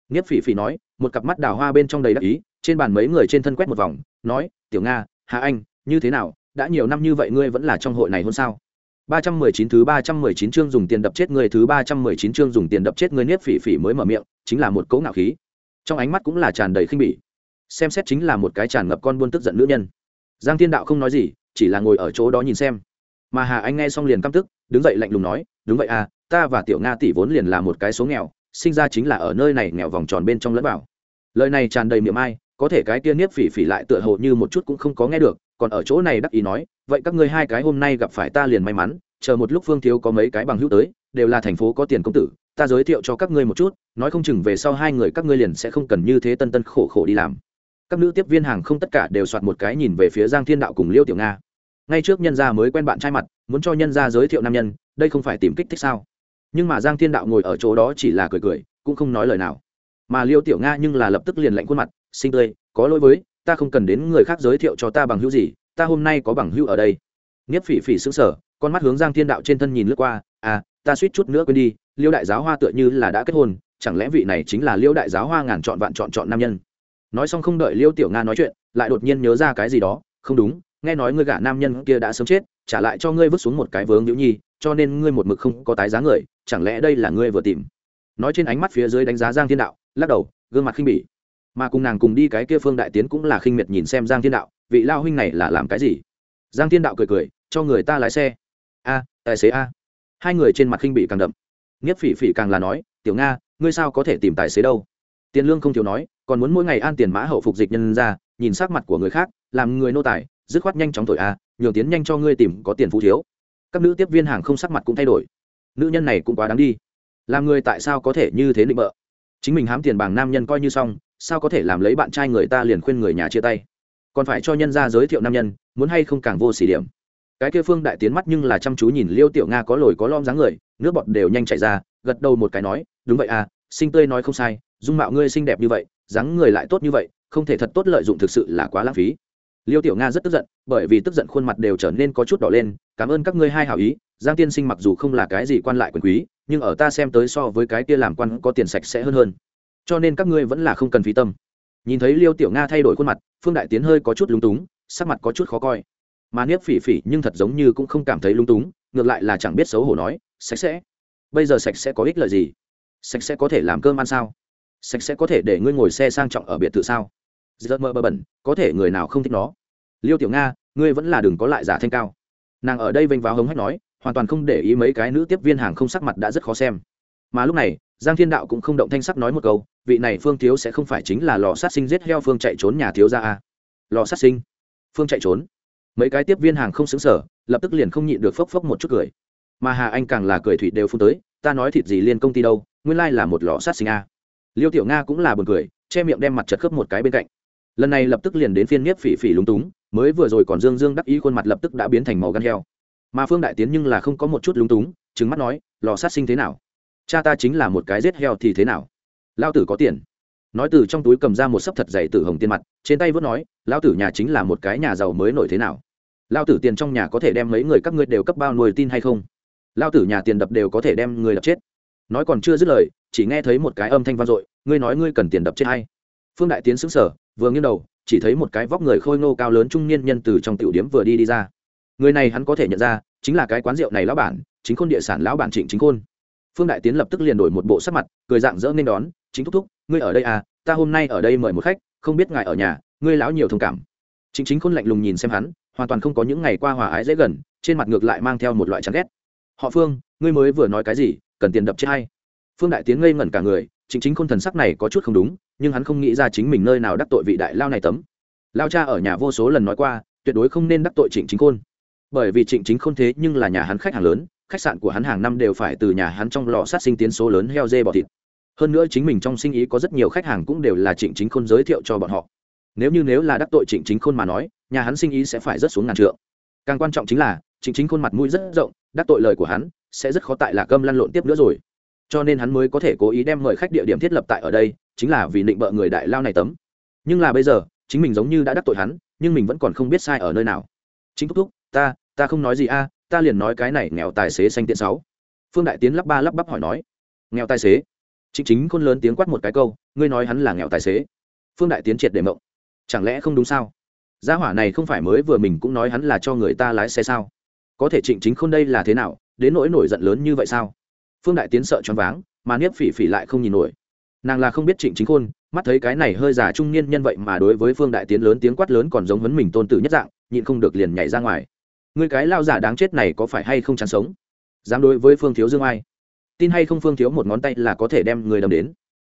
Nghiếp phỉ phỉ nói, một cặp mắt đào hoa bên trong đầy đắc ý, trên bàn mấy người trên thân quét một vòng, nói, tiểu nga, hà anh, như thế nào, đã nhiều năm như vậy ngươi vẫn là trong hội này hôn sao? ba trăm mười chín thứ ba trăm mười chín chương dùng tiền đập chết người, thứ ba trăm mười chín chương dùng tiền đập chết người niết phỉ phỉ mới mở miệng, chính là một cỗ ngạo khí. Trong ánh mắt cũng là tràn đầy khinh bỉ. Xem xét chính là một cái tràn ngập con buôn tức giận nữ nhân. Giang thiên đạo không nói gì chỉ là ngồi ở chỗ đó nhìn xem. Mà hà anh nghe xong liền căm tức, đứng dậy lạnh lùng nói, đúng vậy à ta và tiểu nga tỷ vốn liền là một cái số nghèo, sinh ra chính là ở nơi này nghèo vòng tròn bên trong lẫn vào. Lời này tràn đầy miệng ai, có thể cái kia niếp phỉ phỉ lại tựa hồ như một chút cũng không có nghe được, còn ở chỗ này đắc ý nói, vậy các ngươi hai cái hôm nay gặp phải ta liền may mắn, chờ một lúc phương thiếu có mấy cái bằng hữu tới, đều là thành phố có tiền công tử, ta giới thiệu cho các ngươi một chút, nói không chừng về sau hai người các ngươi liền sẽ không cần như thế tân tân khổ khổ đi làm các nữ tiếp viên hàng không tất cả đều soạt một cái nhìn về phía giang thiên đạo cùng liêu tiểu nga. Ngay trước nhân gia mới quen bạn trai mặt, muốn cho nhân gia giới thiệu nam nhân, đây không phải tìm kích thích sao? Nhưng mà giang thiên đạo ngồi ở chỗ đó chỉ là cười cười, cũng không nói lời nào. Mà liêu tiểu nga nhưng là lập tức liền lạnh khuôn mặt sinh tươi, có lỗi với, ta không cần đến người khác giới thiệu cho ta bằng hữu gì, ta hôm nay có bằng hữu ở đây. Nghiếp phỉ phỉ xứng sở con mắt hướng giang thiên đạo trên thân nhìn lướt qua à ta suýt chút nữa quên đi, liêu đại giáo hoa tựa như là đã kết hôn, chẳng lẽ vị này chính là liêu đại giáo hoa ngàn chọn vạn chọn chọn nam nhân? Nói xong không đợi liêu tiểu nga nói chuyện, lại đột nhiên nhớ ra cái gì đó, không đúng, nghe nói ngươi gả nam nhân kia đã sớm chết, trả lại cho ngươi vứt xuống một cái vướng nhữ nhi, cho nên ngươi một mực không có tái giá người, chẳng lẽ đây là ngươi vừa tìm? Nói trên ánh mắt phía dưới đánh giá giang thiên đạo, lắc đầu, gương mặt khinh bỉ. Mà cùng nàng cùng đi cái kia phương đại tiến cũng là khinh miệt nhìn xem giang thiên đạo, vị lao huynh này là làm cái gì? Giang thiên đạo cười cười, cho người ta lái xe. A, tài xế a. Hai người trên mặt khinh bị càng đậm. Nghiếp phỉ phỉ càng là nói, tiểu nga, ngươi sao có thể tìm tài xế đâu? Tiền lương không thiếu nói, còn muốn mỗi ngày an tiền mã hậu phục dịch nhân ra, nhìn sắc mặt của người khác, làm người nô tài, dứt khoát nhanh chóng thổi a, nhường tiến nhanh cho ngươi tìm có tiền phú thiếu. Các nữ tiếp viên hàng không sắc mặt cũng thay đổi. Nữ nhân này cũng quá đáng đi. Làm người tại sao có thể như thế định bợ? Chính mình hám tiền bằng nam nhân coi như xong, sao có thể làm lấy bạn trai người ta liền khuyên người nhà chia tay? Còn phải cho nhân ra giới thiệu nam nhân, muốn hay không càng vô xỉ điểm. Cái kia phương đại tiến mắt nhưng là chăm chú nhìn liêu tiểu nga có lồi có lom dáng người, nước bọt đều nhanh chảy ra, gật đầu một cái nói, đúng vậy à sinh tươi nói không sai dung mạo ngươi xinh đẹp như vậy, dáng người lại tốt như vậy, không thể thật tốt lợi dụng thực sự là quá lãng phí. Liêu tiểu nga rất tức giận, bởi vì tức giận khuôn mặt đều trở nên có chút đỏ lên, cảm ơn các ngươi hai hảo ý, giang tiên sinh mặc dù không là cái gì quan lại quyền quý, nhưng ở ta xem tới so với cái kia làm quan có tiền sạch sẽ hơn hơn. Cho nên các ngươi vẫn là không cần phí tâm. Nhìn thấy liêu tiểu nga thay đổi khuôn mặt, phương đại tiến hơi có chút lúng túng, sắc mặt có chút khó coi. Mà niếp phỉ phỉ nhưng thật giống như cũng không cảm thấy lúng túng, ngược lại là chẳng biết xấu hổ nói, sạch sẽ. Bây giờ sạch sẽ có ích lợi gì? Sạch sẽ có thể làm cơm ăn sao? Sạch sẽ có thể để ngươi ngồi xe sang trọng ở biệt thự sao? Giấc mơ bơ bẩn, có thể người nào không thích nó? Liêu tiểu nga, ngươi vẫn là đừng có lại giả thanh cao. Nàng ở đây vênh váo hống hách nói, hoàn toàn không để ý mấy cái nữ tiếp viên hàng không sắc mặt đã rất khó xem. Mà lúc này, giang thiên đạo cũng không động thanh sắc nói một câu, vị này phương thiếu sẽ không phải chính là lò sát sinh giết heo phương chạy trốn nhà thiếu ra à? lò sát sinh? Phương chạy trốn? Mấy cái tiếp viên hàng không xứng sở lập tức liền không nhịn được phốc phốc một chút cười. Mà hà anh càng là cười thủy đều phun tới, ta nói thịt gì liên công ty đâu, nguyên lai là một lò sát sinh a liêu tiểu nga cũng là buồn cười, che miệng đem mặt chật khớp một cái bên cạnh. Lần này lập tức liền đến phiên nhiếp phỉ phỉ lúng túng, mới vừa rồi còn dương dương đắc ý khuôn mặt lập tức đã biến thành màu gan heo. Mà phương đại tiến nhưng là không có một chút lúng túng, trừng mắt nói, lò sát sinh thế nào? Cha ta chính là một cái giết heo thì thế nào? Lao tử có tiền. Nói từ trong túi cầm ra một sấp thật dày tử hồng tiền mặt, trên tay vớt nói lao tử nhà chính là một cái nhà giàu mới nổi thế nào? Lao tử tiền trong nhà có thể đem mấy người các ngươi đều cấp bao nuôi tin hay không? Lao tử nhà tiền đập đều có thể đem người đập chết. Nói còn chưa dứt lời chỉ nghe thấy một cái âm thanh vang dội, ngươi nói ngươi cần tiền đập chết hay phương đại tiến xứng sở vừa nghiêng đầu, chỉ thấy một cái vóc người khôi ngô cao lớn trung niên nhân từ trong tiểu điếm vừa đi đi ra. Người này hắn có thể nhận ra, chính là cái quán rượu này lão bản, chính khôn địa sản lão bản trịnh chính khôn. Phương đại tiến lập tức liền đổi một bộ sắc mặt, cười dạng dỡ nên đón, chính thúc thúc, ngươi ở đây à? Ta hôm nay ở đây mời một khách, không biết ngài ở nhà, ngươi lão nhiều thông cảm. Chính chính khôn lạnh lùng nhìn xem hắn, hoàn toàn không có những ngày qua hòa ái dễ gần, trên mặt ngược lại mang theo một loại chán ghét. Họ phương, ngươi mới vừa nói cái gì, cần tiền đập chết hay phương đại tiến ngây ngẩn cả người, chính chính khôn thần sắc này có chút không đúng, nhưng hắn không nghĩ ra chính mình nơi nào đắc tội vị đại lao này tấm. Lao cha ở nhà vô số lần nói qua, tuyệt đối không nên đắc tội trịnh chính khôn. Bởi vì trịnh chính khôn thế nhưng là nhà hắn khách hàng lớn, khách sạn của hắn hàng năm đều phải từ nhà hắn trong lò sát sinh tiến số lớn heo dê bò thịt. Hơn nữa chính mình trong sinh ý có rất nhiều khách hàng cũng đều là trịnh chính khôn giới thiệu cho bọn họ. Nếu như nếu là đắc tội trịnh chính khôn mà nói, nhà hắn sinh ý sẽ phải rất xuống ngàn trượng. Càng quan trọng chính là, trịnh chính khôn mặt mũi rất rộng, đắc tội lời của hắn, sẽ rất khó tại lạc cơm lăn lộn tiếp nữa rồi cho nên hắn mới có thể cố ý đem mời khách địa điểm thiết lập tại ở đây, chính là vì định bợ người đại lao này tấm. Nhưng là bây giờ, chính mình giống như đã đắc tội hắn, nhưng mình vẫn còn không biết sai ở nơi nào. Chính thúc thúc, ta ta không nói gì a, ta liền nói cái này nghèo tài xế xanh tiện sáu. Phương đại tiến lắp ba lắp bắp hỏi nói. Nghèo tài xế. Chính chính khôn lớn tiếng quát một cái câu, ngươi nói hắn là nghèo tài xế. Phương đại tiến triệt để mộng. Chẳng lẽ không đúng sao? Gia hỏa này không phải mới vừa mình cũng nói hắn là cho người ta lái xe sao? Có thể trịnh chính khôn đây là thế nào, đến nỗi nổi giận lớn như vậy sao? Phương đại tiến sợ choáng váng, mà niếp phỉ phỉ lại không nhìn nổi. Nàng là không biết trịnh chính khôn, mắt thấy cái này hơi già trung niên nhân vậy mà đối với phương đại tiến lớn tiếng quát lớn còn giống vấn mình tôn tử nhất dạng, nhịn không được liền nhảy ra ngoài. Người cái lao giả đáng chết này có phải hay không chán sống? Dám đối với phương thiếu dương ai? Tin hay không phương thiếu một ngón tay là có thể đem người đâm đến.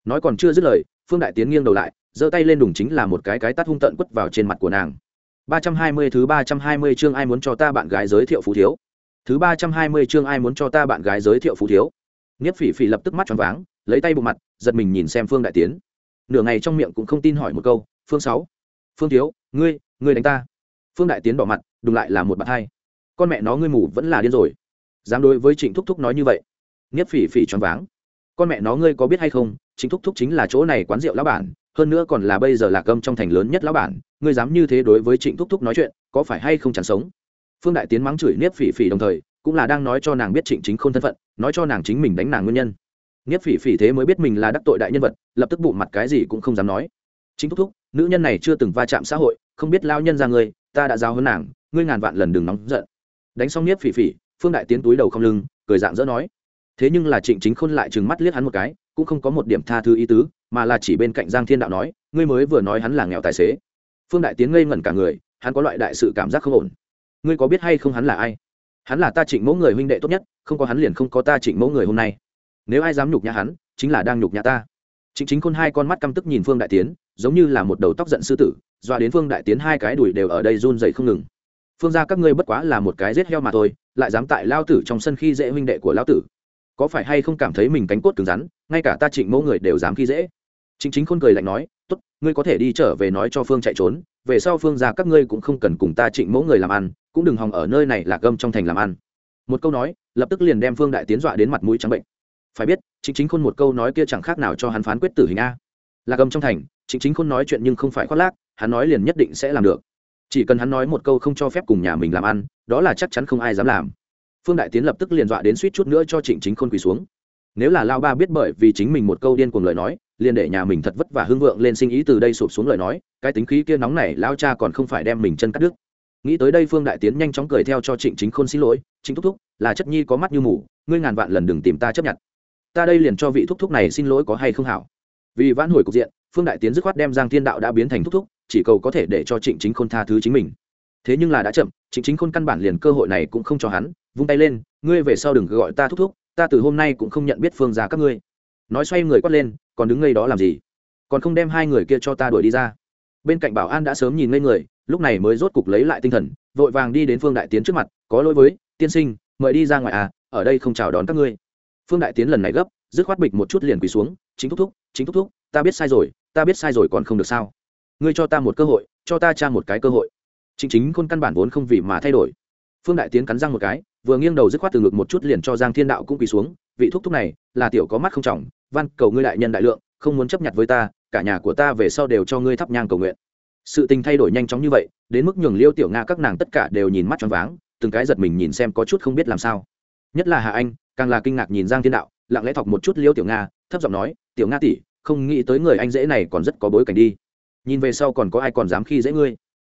Nói còn chưa dứt lời, phương đại tiến nghiêng đầu lại, giơ tay lên đùng chính là một cái cái tắt hung tận quất vào trên mặt của nàng. Ba trăm hai mươi thứ ba trăm hai mươi chương ai muốn cho ta bạn gái giới thiệu phú thiếu? Thứ ba trăm hai mươi chương ai muốn cho ta bạn gái giới thiệu phú thiếu. Nghiếp phỉ phỉ lập tức mắt tròn váng, lấy tay bộ mặt, giật mình nhìn xem phương đại tiến. Nửa ngày trong miệng cũng không tin hỏi một câu, phương sáu, phương thiếu, ngươi ngươi đánh ta? Phương đại tiến bỏ mặt, đùng lại là một bạn hai. Con mẹ nó ngươi mù vẫn là điên rồi. Dám đối với trịnh thúc thúc nói như vậy? Nghiếp phỉ phỉ tròn váng. Con mẹ nó ngươi có biết hay không, trịnh thúc thúc chính là chỗ này quán rượu lão bản, hơn nữa còn là bây giờ là cơm trong thành lớn nhất lão bản. Ngươi dám như thế đối với trịnh thúc thúc nói chuyện, có phải hay không chẳng sống? Phương đại tiến mắng chửi niếp phỉ phỉ đồng thời, cũng là đang nói cho nàng biết trịnh chính khôn thân phận, nói cho nàng chính mình đánh nàng nguyên nhân. Niếp phỉ phỉ thế mới biết mình là đắc tội đại nhân vật, lập tức bụng mặt cái gì cũng không dám nói. Chính thúc thúc, nữ nhân này chưa từng va chạm xã hội, không biết lao nhân ra ngươi, ta đã giao hơn nàng, ngươi ngàn vạn lần đừng nóng giận. Đánh xong niếp phỉ phỉ, phương đại tiến túi đầu không lưng, cười dạng dỡ nói. Thế nhưng là trịnh chính khôn lại trừng mắt liếc hắn một cái, cũng không có một điểm tha thứ ý tứ, mà là chỉ bên cạnh giang thiên đạo nói, ngươi mới vừa nói hắn là nghèo tài xế. Phương đại tiến ngây ngẩn cả người, hắn có loại đại sự cảm giác không ổn ngươi có biết hay không hắn là ai? Hắn là ta trịnh mẫu người huynh đệ tốt nhất, không có hắn liền không có ta trịnh mẫu người hôm nay. Nếu ai dám nhục nhã hắn, chính là đang nhục nhã ta. Trịnh chính khôn hai con mắt căm tức nhìn phương đại tiến, giống như là một đầu tóc giận sư tử, dọa đến phương đại tiến hai cái đùi đều ở đây run dày không ngừng. Phương ra các ngươi bất quá là một cái rết heo mà thôi, lại dám tại lao tử trong sân khi dễ huynh đệ của lao tử. Có phải hay không cảm thấy mình cánh cốt cứng rắn, ngay cả ta trịnh mẫu người đều dám khi dễ? Chính chính khôn cười lạnh nói, tốt, ngươi có thể đi trở về nói cho phương chạy trốn, về sau phương ra các ngươi cũng không cần cùng ta trịnh mẫu người làm ăn cũng đừng hòng ở nơi này là gâm trong thành làm ăn. Một câu nói, lập tức liền đem phương đại tiến dọa đến mặt mũi trắng bệnh. Phải biết chính chính khôn một câu nói kia chẳng khác nào cho hắn phán quyết tử hình a. Là gâm trong thành chính chính khôn nói chuyện nhưng không phải khoác lác, hắn nói liền nhất định sẽ làm được. Chỉ cần hắn nói một câu không cho phép cùng nhà mình làm ăn, đó là chắc chắn không ai dám làm. Phương đại tiến lập tức liền dọa đến suýt chút nữa cho trịnh chính khôn quỳ xuống. Nếu là lao ba biết bởi vì chính mình một câu điên cuồng lời nói, liền để nhà mình thật vất vả hưng vượng lên sinh ý từ đây sụp xuống lời nói, cái tính khí kia nóng này, lao cha còn không phải đem mình chân cắt đứt nghĩ tới đây phương đại tiến nhanh chóng cười theo cho trịnh chính khôn xin lỗi, trịnh thúc thúc, là chất nhi có mắt như mù, ngươi ngàn vạn lần đừng tìm ta chấp nhận. Ta đây liền cho vị thúc thúc này xin lỗi có hay không hảo. Vì vãn hồi cục diện, phương đại tiến dứt khoát đem giang thiên đạo đã biến thành thúc thúc, chỉ cầu có thể để cho trịnh chính khôn tha thứ chính mình. Thế nhưng là đã chậm, trịnh chính khôn căn bản liền cơ hội này cũng không cho hắn, vung tay lên, ngươi về sau đừng gọi ta thúc thúc, ta từ hôm nay cũng không nhận biết phương ra các ngươi. Nói xoay người quát lên, còn đứng ngây đó làm gì? Còn không đem hai người kia cho ta đuổi đi ra. Bên cạnh bảo an đã sớm nhìn ngây người lúc này mới rốt cục lấy lại tinh thần, vội vàng đi đến phương đại tiến trước mặt, có lỗi với, tiên sinh, mời đi ra ngoài à ở đây không chào đón các ngươi. Phương đại tiến lần này gấp, dứt khoát bịch một chút liền quỳ xuống, chính thúc thúc, chính thúc thúc, ta biết sai rồi, ta biết sai rồi còn không được sao? Ngươi cho ta một cơ hội, cho ta tra một cái cơ hội. Chính chính khôn căn bản vốn không vì mà thay đổi. Phương đại tiến cắn răng một cái, vừa nghiêng đầu dứt khoát từ ngực một chút liền cho giang thiên đạo cũng quỳ xuống, vị thúc thúc này, là tiểu có mắt không trọng văn cầu ngươi đại nhân đại lượng, không muốn chấp nhận với ta, cả nhà của ta về sau đều cho ngươi thắp nhang cầu nguyện sự tình thay đổi nhanh chóng như vậy, đến mức nhường liêu tiểu nga các nàng tất cả đều nhìn mắt choáng váng, từng cái giật mình nhìn xem có chút không biết làm sao. Nhất là hà anh, càng là kinh ngạc nhìn giang thiên đạo, lặng lẽ thọc một chút liêu tiểu nga, thấp giọng nói, tiểu nga tỷ, không nghĩ tới người anh dễ này còn rất có bối cảnh đi. Nhìn về sau còn có ai còn dám khi dễ ngươi?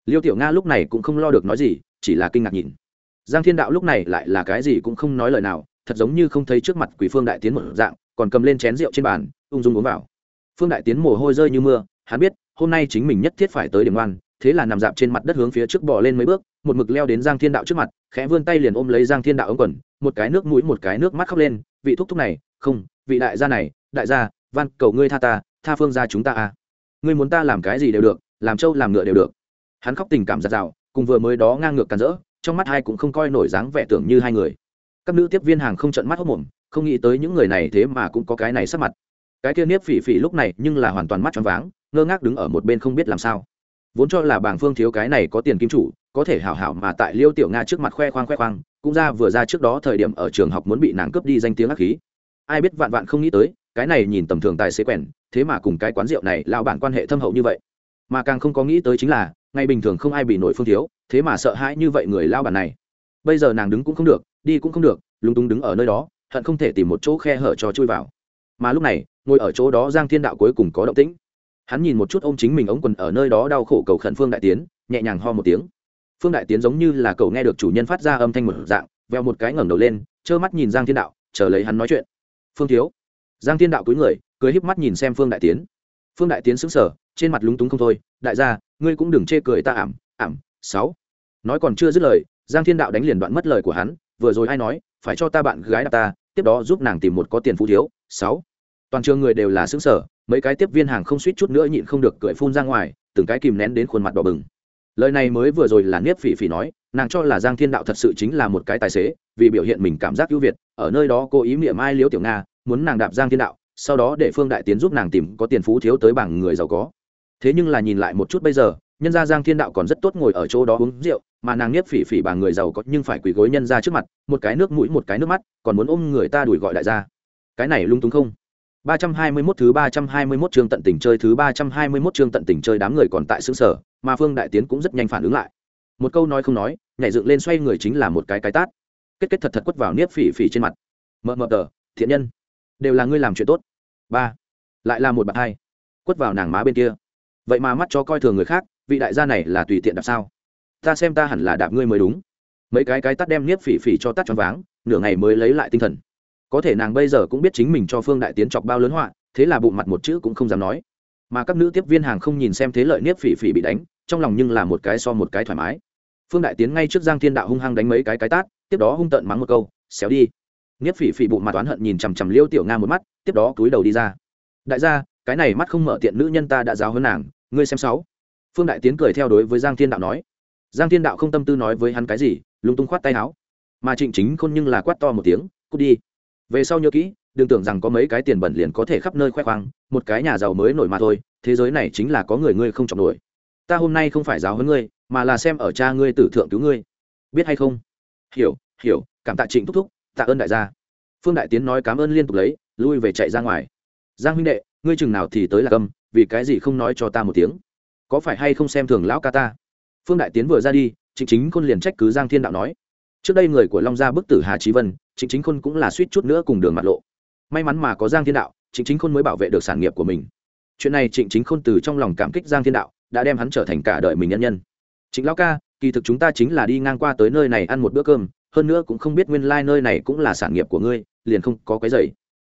Liêu tiểu nga lúc này cũng không lo được nói gì, chỉ là kinh ngạc nhìn. Giang thiên đạo lúc này lại là cái gì cũng không nói lời nào, thật giống như không thấy trước mặt quỷ phương đại tiến một dạng, còn cầm lên chén rượu trên bàn, ung dung uống vào. Phương đại tiến mồ hôi rơi như mưa, hắn biết hôm nay chính mình nhất thiết phải tới điểm ngoan thế là nằm dạp trên mặt đất hướng phía trước bỏ lên mấy bước, một mực leo đến giang thiên đạo trước mặt, khẽ vươn tay liền ôm lấy giang thiên đạo ống quần, một cái nước mũi một cái nước mắt khóc lên, vị thúc thúc này, không, vị đại gia này, đại gia, van, cầu ngươi tha ta, tha phương gia chúng ta à. Ngươi muốn ta làm cái gì đều được, làm trâu làm ngựa đều được. Hắn khóc tình cảm giặt rào, cùng vừa mới đó ngang ngược càn rỡ, trong mắt hai cũng không coi nổi dáng vẻ tưởng như hai người. Các nữ tiếp viên hàng không trận mắt hốc mồm, không nghĩ tới những người này thế mà cũng có cái này sắc mặt. Cái kia niếp phỉ phỉ lúc này nhưng là hoàn toàn mắt choáng váng ngơ ngác đứng ở một bên không biết làm sao. Vốn cho là bảng phương thiếu cái này có tiền kim chủ, có thể hảo hảo mà tại liêu tiểu nga trước mặt khoe khoang khoe khoang, cũng ra vừa ra trước đó thời điểm ở trường học muốn bị nàng cướp đi danh tiếng ác khí. Ai biết vạn vạn không nghĩ tới, cái này nhìn tầm thường tài xế quèn, thế mà cùng cái quán rượu này lao bản quan hệ thâm hậu như vậy. Mà càng không có nghĩ tới chính là, ngay bình thường không ai bị nổi phương thiếu, thế mà sợ hãi như vậy người lao bản này. Bây giờ nàng đứng cũng không được, đi cũng không được, lúng túng đứng ở nơi đó, hận không thể tìm một chỗ khe hở cho chui vào. Mà lúc này, ngồi ở chỗ đó giang thiên đạo cuối cùng có động tĩnh hắn nhìn một chút ô m chính mình ống quần ở nơi đó đau khổ cầu khẩn phương đại tiến, nhẹ nhàng ho một tiếng. Phương đại tiến giống như là cậu nghe được chủ nhân phát ra âm thanh một dạng, veo một cái ngẩng đầu lên, trơ mắt nhìn giang thiên đạo, chờ lấy hắn nói chuyện. Phương thiếu. Giang thiên đạo cúi người, cười híp mắt nhìn xem phương đại tiến. Phương đại tiến sững sờ, trên mặt lúng túng không thôi, đại gia, ngươi cũng đừng chê cười ta ảm ảm, sáu. Nói còn chưa dứt lời, giang thiên đạo đánh liền đoạn mất lời của hắn, vừa rồi ai nói, phải cho ta bạn gái đạp ta, tiếp đó giúp nàng tìm một có tiền phú thiếu, sáu toàn trường người đều là xứng sở, mấy cái tiếp viên hàng không suýt chút nữa nhịn không được cười phun ra ngoài, từng cái kìm nén đến khuôn mặt đỏ bừng. Lời này mới vừa rồi là niếp phỉ phỉ nói, nàng cho là giang thiên đạo thật sự chính là một cái tài xế, vì biểu hiện mình cảm giác ưu việt, ở nơi đó cô ý miệng mai liếu tiểu nga, muốn nàng đạp giang thiên đạo, sau đó để phương đại tiến giúp nàng tìm có tiền phú thiếu tới bảng người giàu có. Thế nhưng là nhìn lại một chút bây giờ, nhân gia giang thiên đạo còn rất tốt ngồi ở chỗ đó uống rượu, mà nàng niếp phỉ phỉ bà người giàu có nhưng phải quỳ gối nhân ra trước mặt, một cái nước mũi một cái nước mắt, còn muốn ôm người ta đuổi gọi đại gia. Cái này lung túng không? 321 thứ 321 chương tận tình chơi thứ 321 chương tận tình chơi đám người còn tại xương sở, mà Phương Đại Tiến cũng rất nhanh phản ứng lại. Một câu nói không nói, nhảy dựng lên xoay người chính là một cái cái tát. Kết kết thật thật quất vào niếp phỉ phỉ trên mặt. Mờ mờ tờ, thiện nhân, đều là ngươi làm chuyện tốt. Ba, lại là một bạn hai, quất vào nàng má bên kia. Vậy mà mắt cho coi thường người khác, vị đại gia này là tùy tiện đạp sao? Ta xem ta hẳn là đạp ngươi mới đúng. Mấy cái cái tát đem niếp phỉ phỉ cho tát choáng váng, nửa ngày mới lấy lại tinh thần có thể nàng bây giờ cũng biết chính mình cho phương đại tiến chọc bao lớn họa, thế là bụng mặt một chữ cũng không dám nói. Mà các nữ tiếp viên hàng không nhìn xem thế lợi niếp phỉ phỉ bị đánh, trong lòng nhưng là một cái so một cái thoải mái. Phương đại tiến ngay trước giang thiên đạo hung hăng đánh mấy cái cái tát, tiếp đó hung tợn mắng một câu, xéo đi. Niếp phỉ phỉ bụng mặt oán hận nhìn chằm chằm liêu tiểu nga một mắt, tiếp đó túi đầu đi ra. Đại gia, cái này mắt không mở tiện nữ nhân ta đã giáo hơn nàng, ngươi xem sáu. Phương đại tiến cười theo đối với giang thiên đạo nói. Giang thiên đạo không tâm tư nói với hắn cái gì lúng tung khoát tay áo. Mà trịnh chính khôn nhưng là quát to một tiếng, cút đi về sau nhớ kỹ, đừng tưởng rằng có mấy cái tiền bẩn liền có thể khắp nơi khoe khoang, một cái nhà giàu mới nổi mà thôi, thế giới này chính là có người ngươi không chọn nổi. Ta hôm nay không phải giáo hơn ngươi, mà là xem ở cha ngươi tử thượng cứu ngươi. Biết hay không? Hiểu hiểu, cảm tạ trịnh thúc thúc, tạ ơn đại gia. Phương đại tiến nói cảm ơn liên tục lấy, lui về chạy ra ngoài. Giang huynh đệ, ngươi chừng nào thì tới là cầm vì cái gì không nói cho ta một tiếng? Có phải hay không xem thường lão ca ta? Phương đại tiến vừa ra đi, trịnh chính khôn liền trách cứ giang thiên đạo nói. Trước đây người của long gia bức tử hà trí vân trịnh chính khôn cũng là suýt chút nữa cùng đường mặt lộ. May mắn mà có giang thiên đạo trịnh chính khôn mới bảo vệ được sản nghiệp của mình. Chuyện này trịnh chính khôn từ trong lòng cảm kích giang thiên đạo, đã đem hắn trở thành cả đời mình nhân nhân. Trịnh lão ca, kỳ thực chúng ta chính là đi ngang qua tới nơi này ăn một bữa cơm, hơn nữa cũng không biết nguyên lai nơi này cũng là sản nghiệp của ngươi, liền không có cái dậy.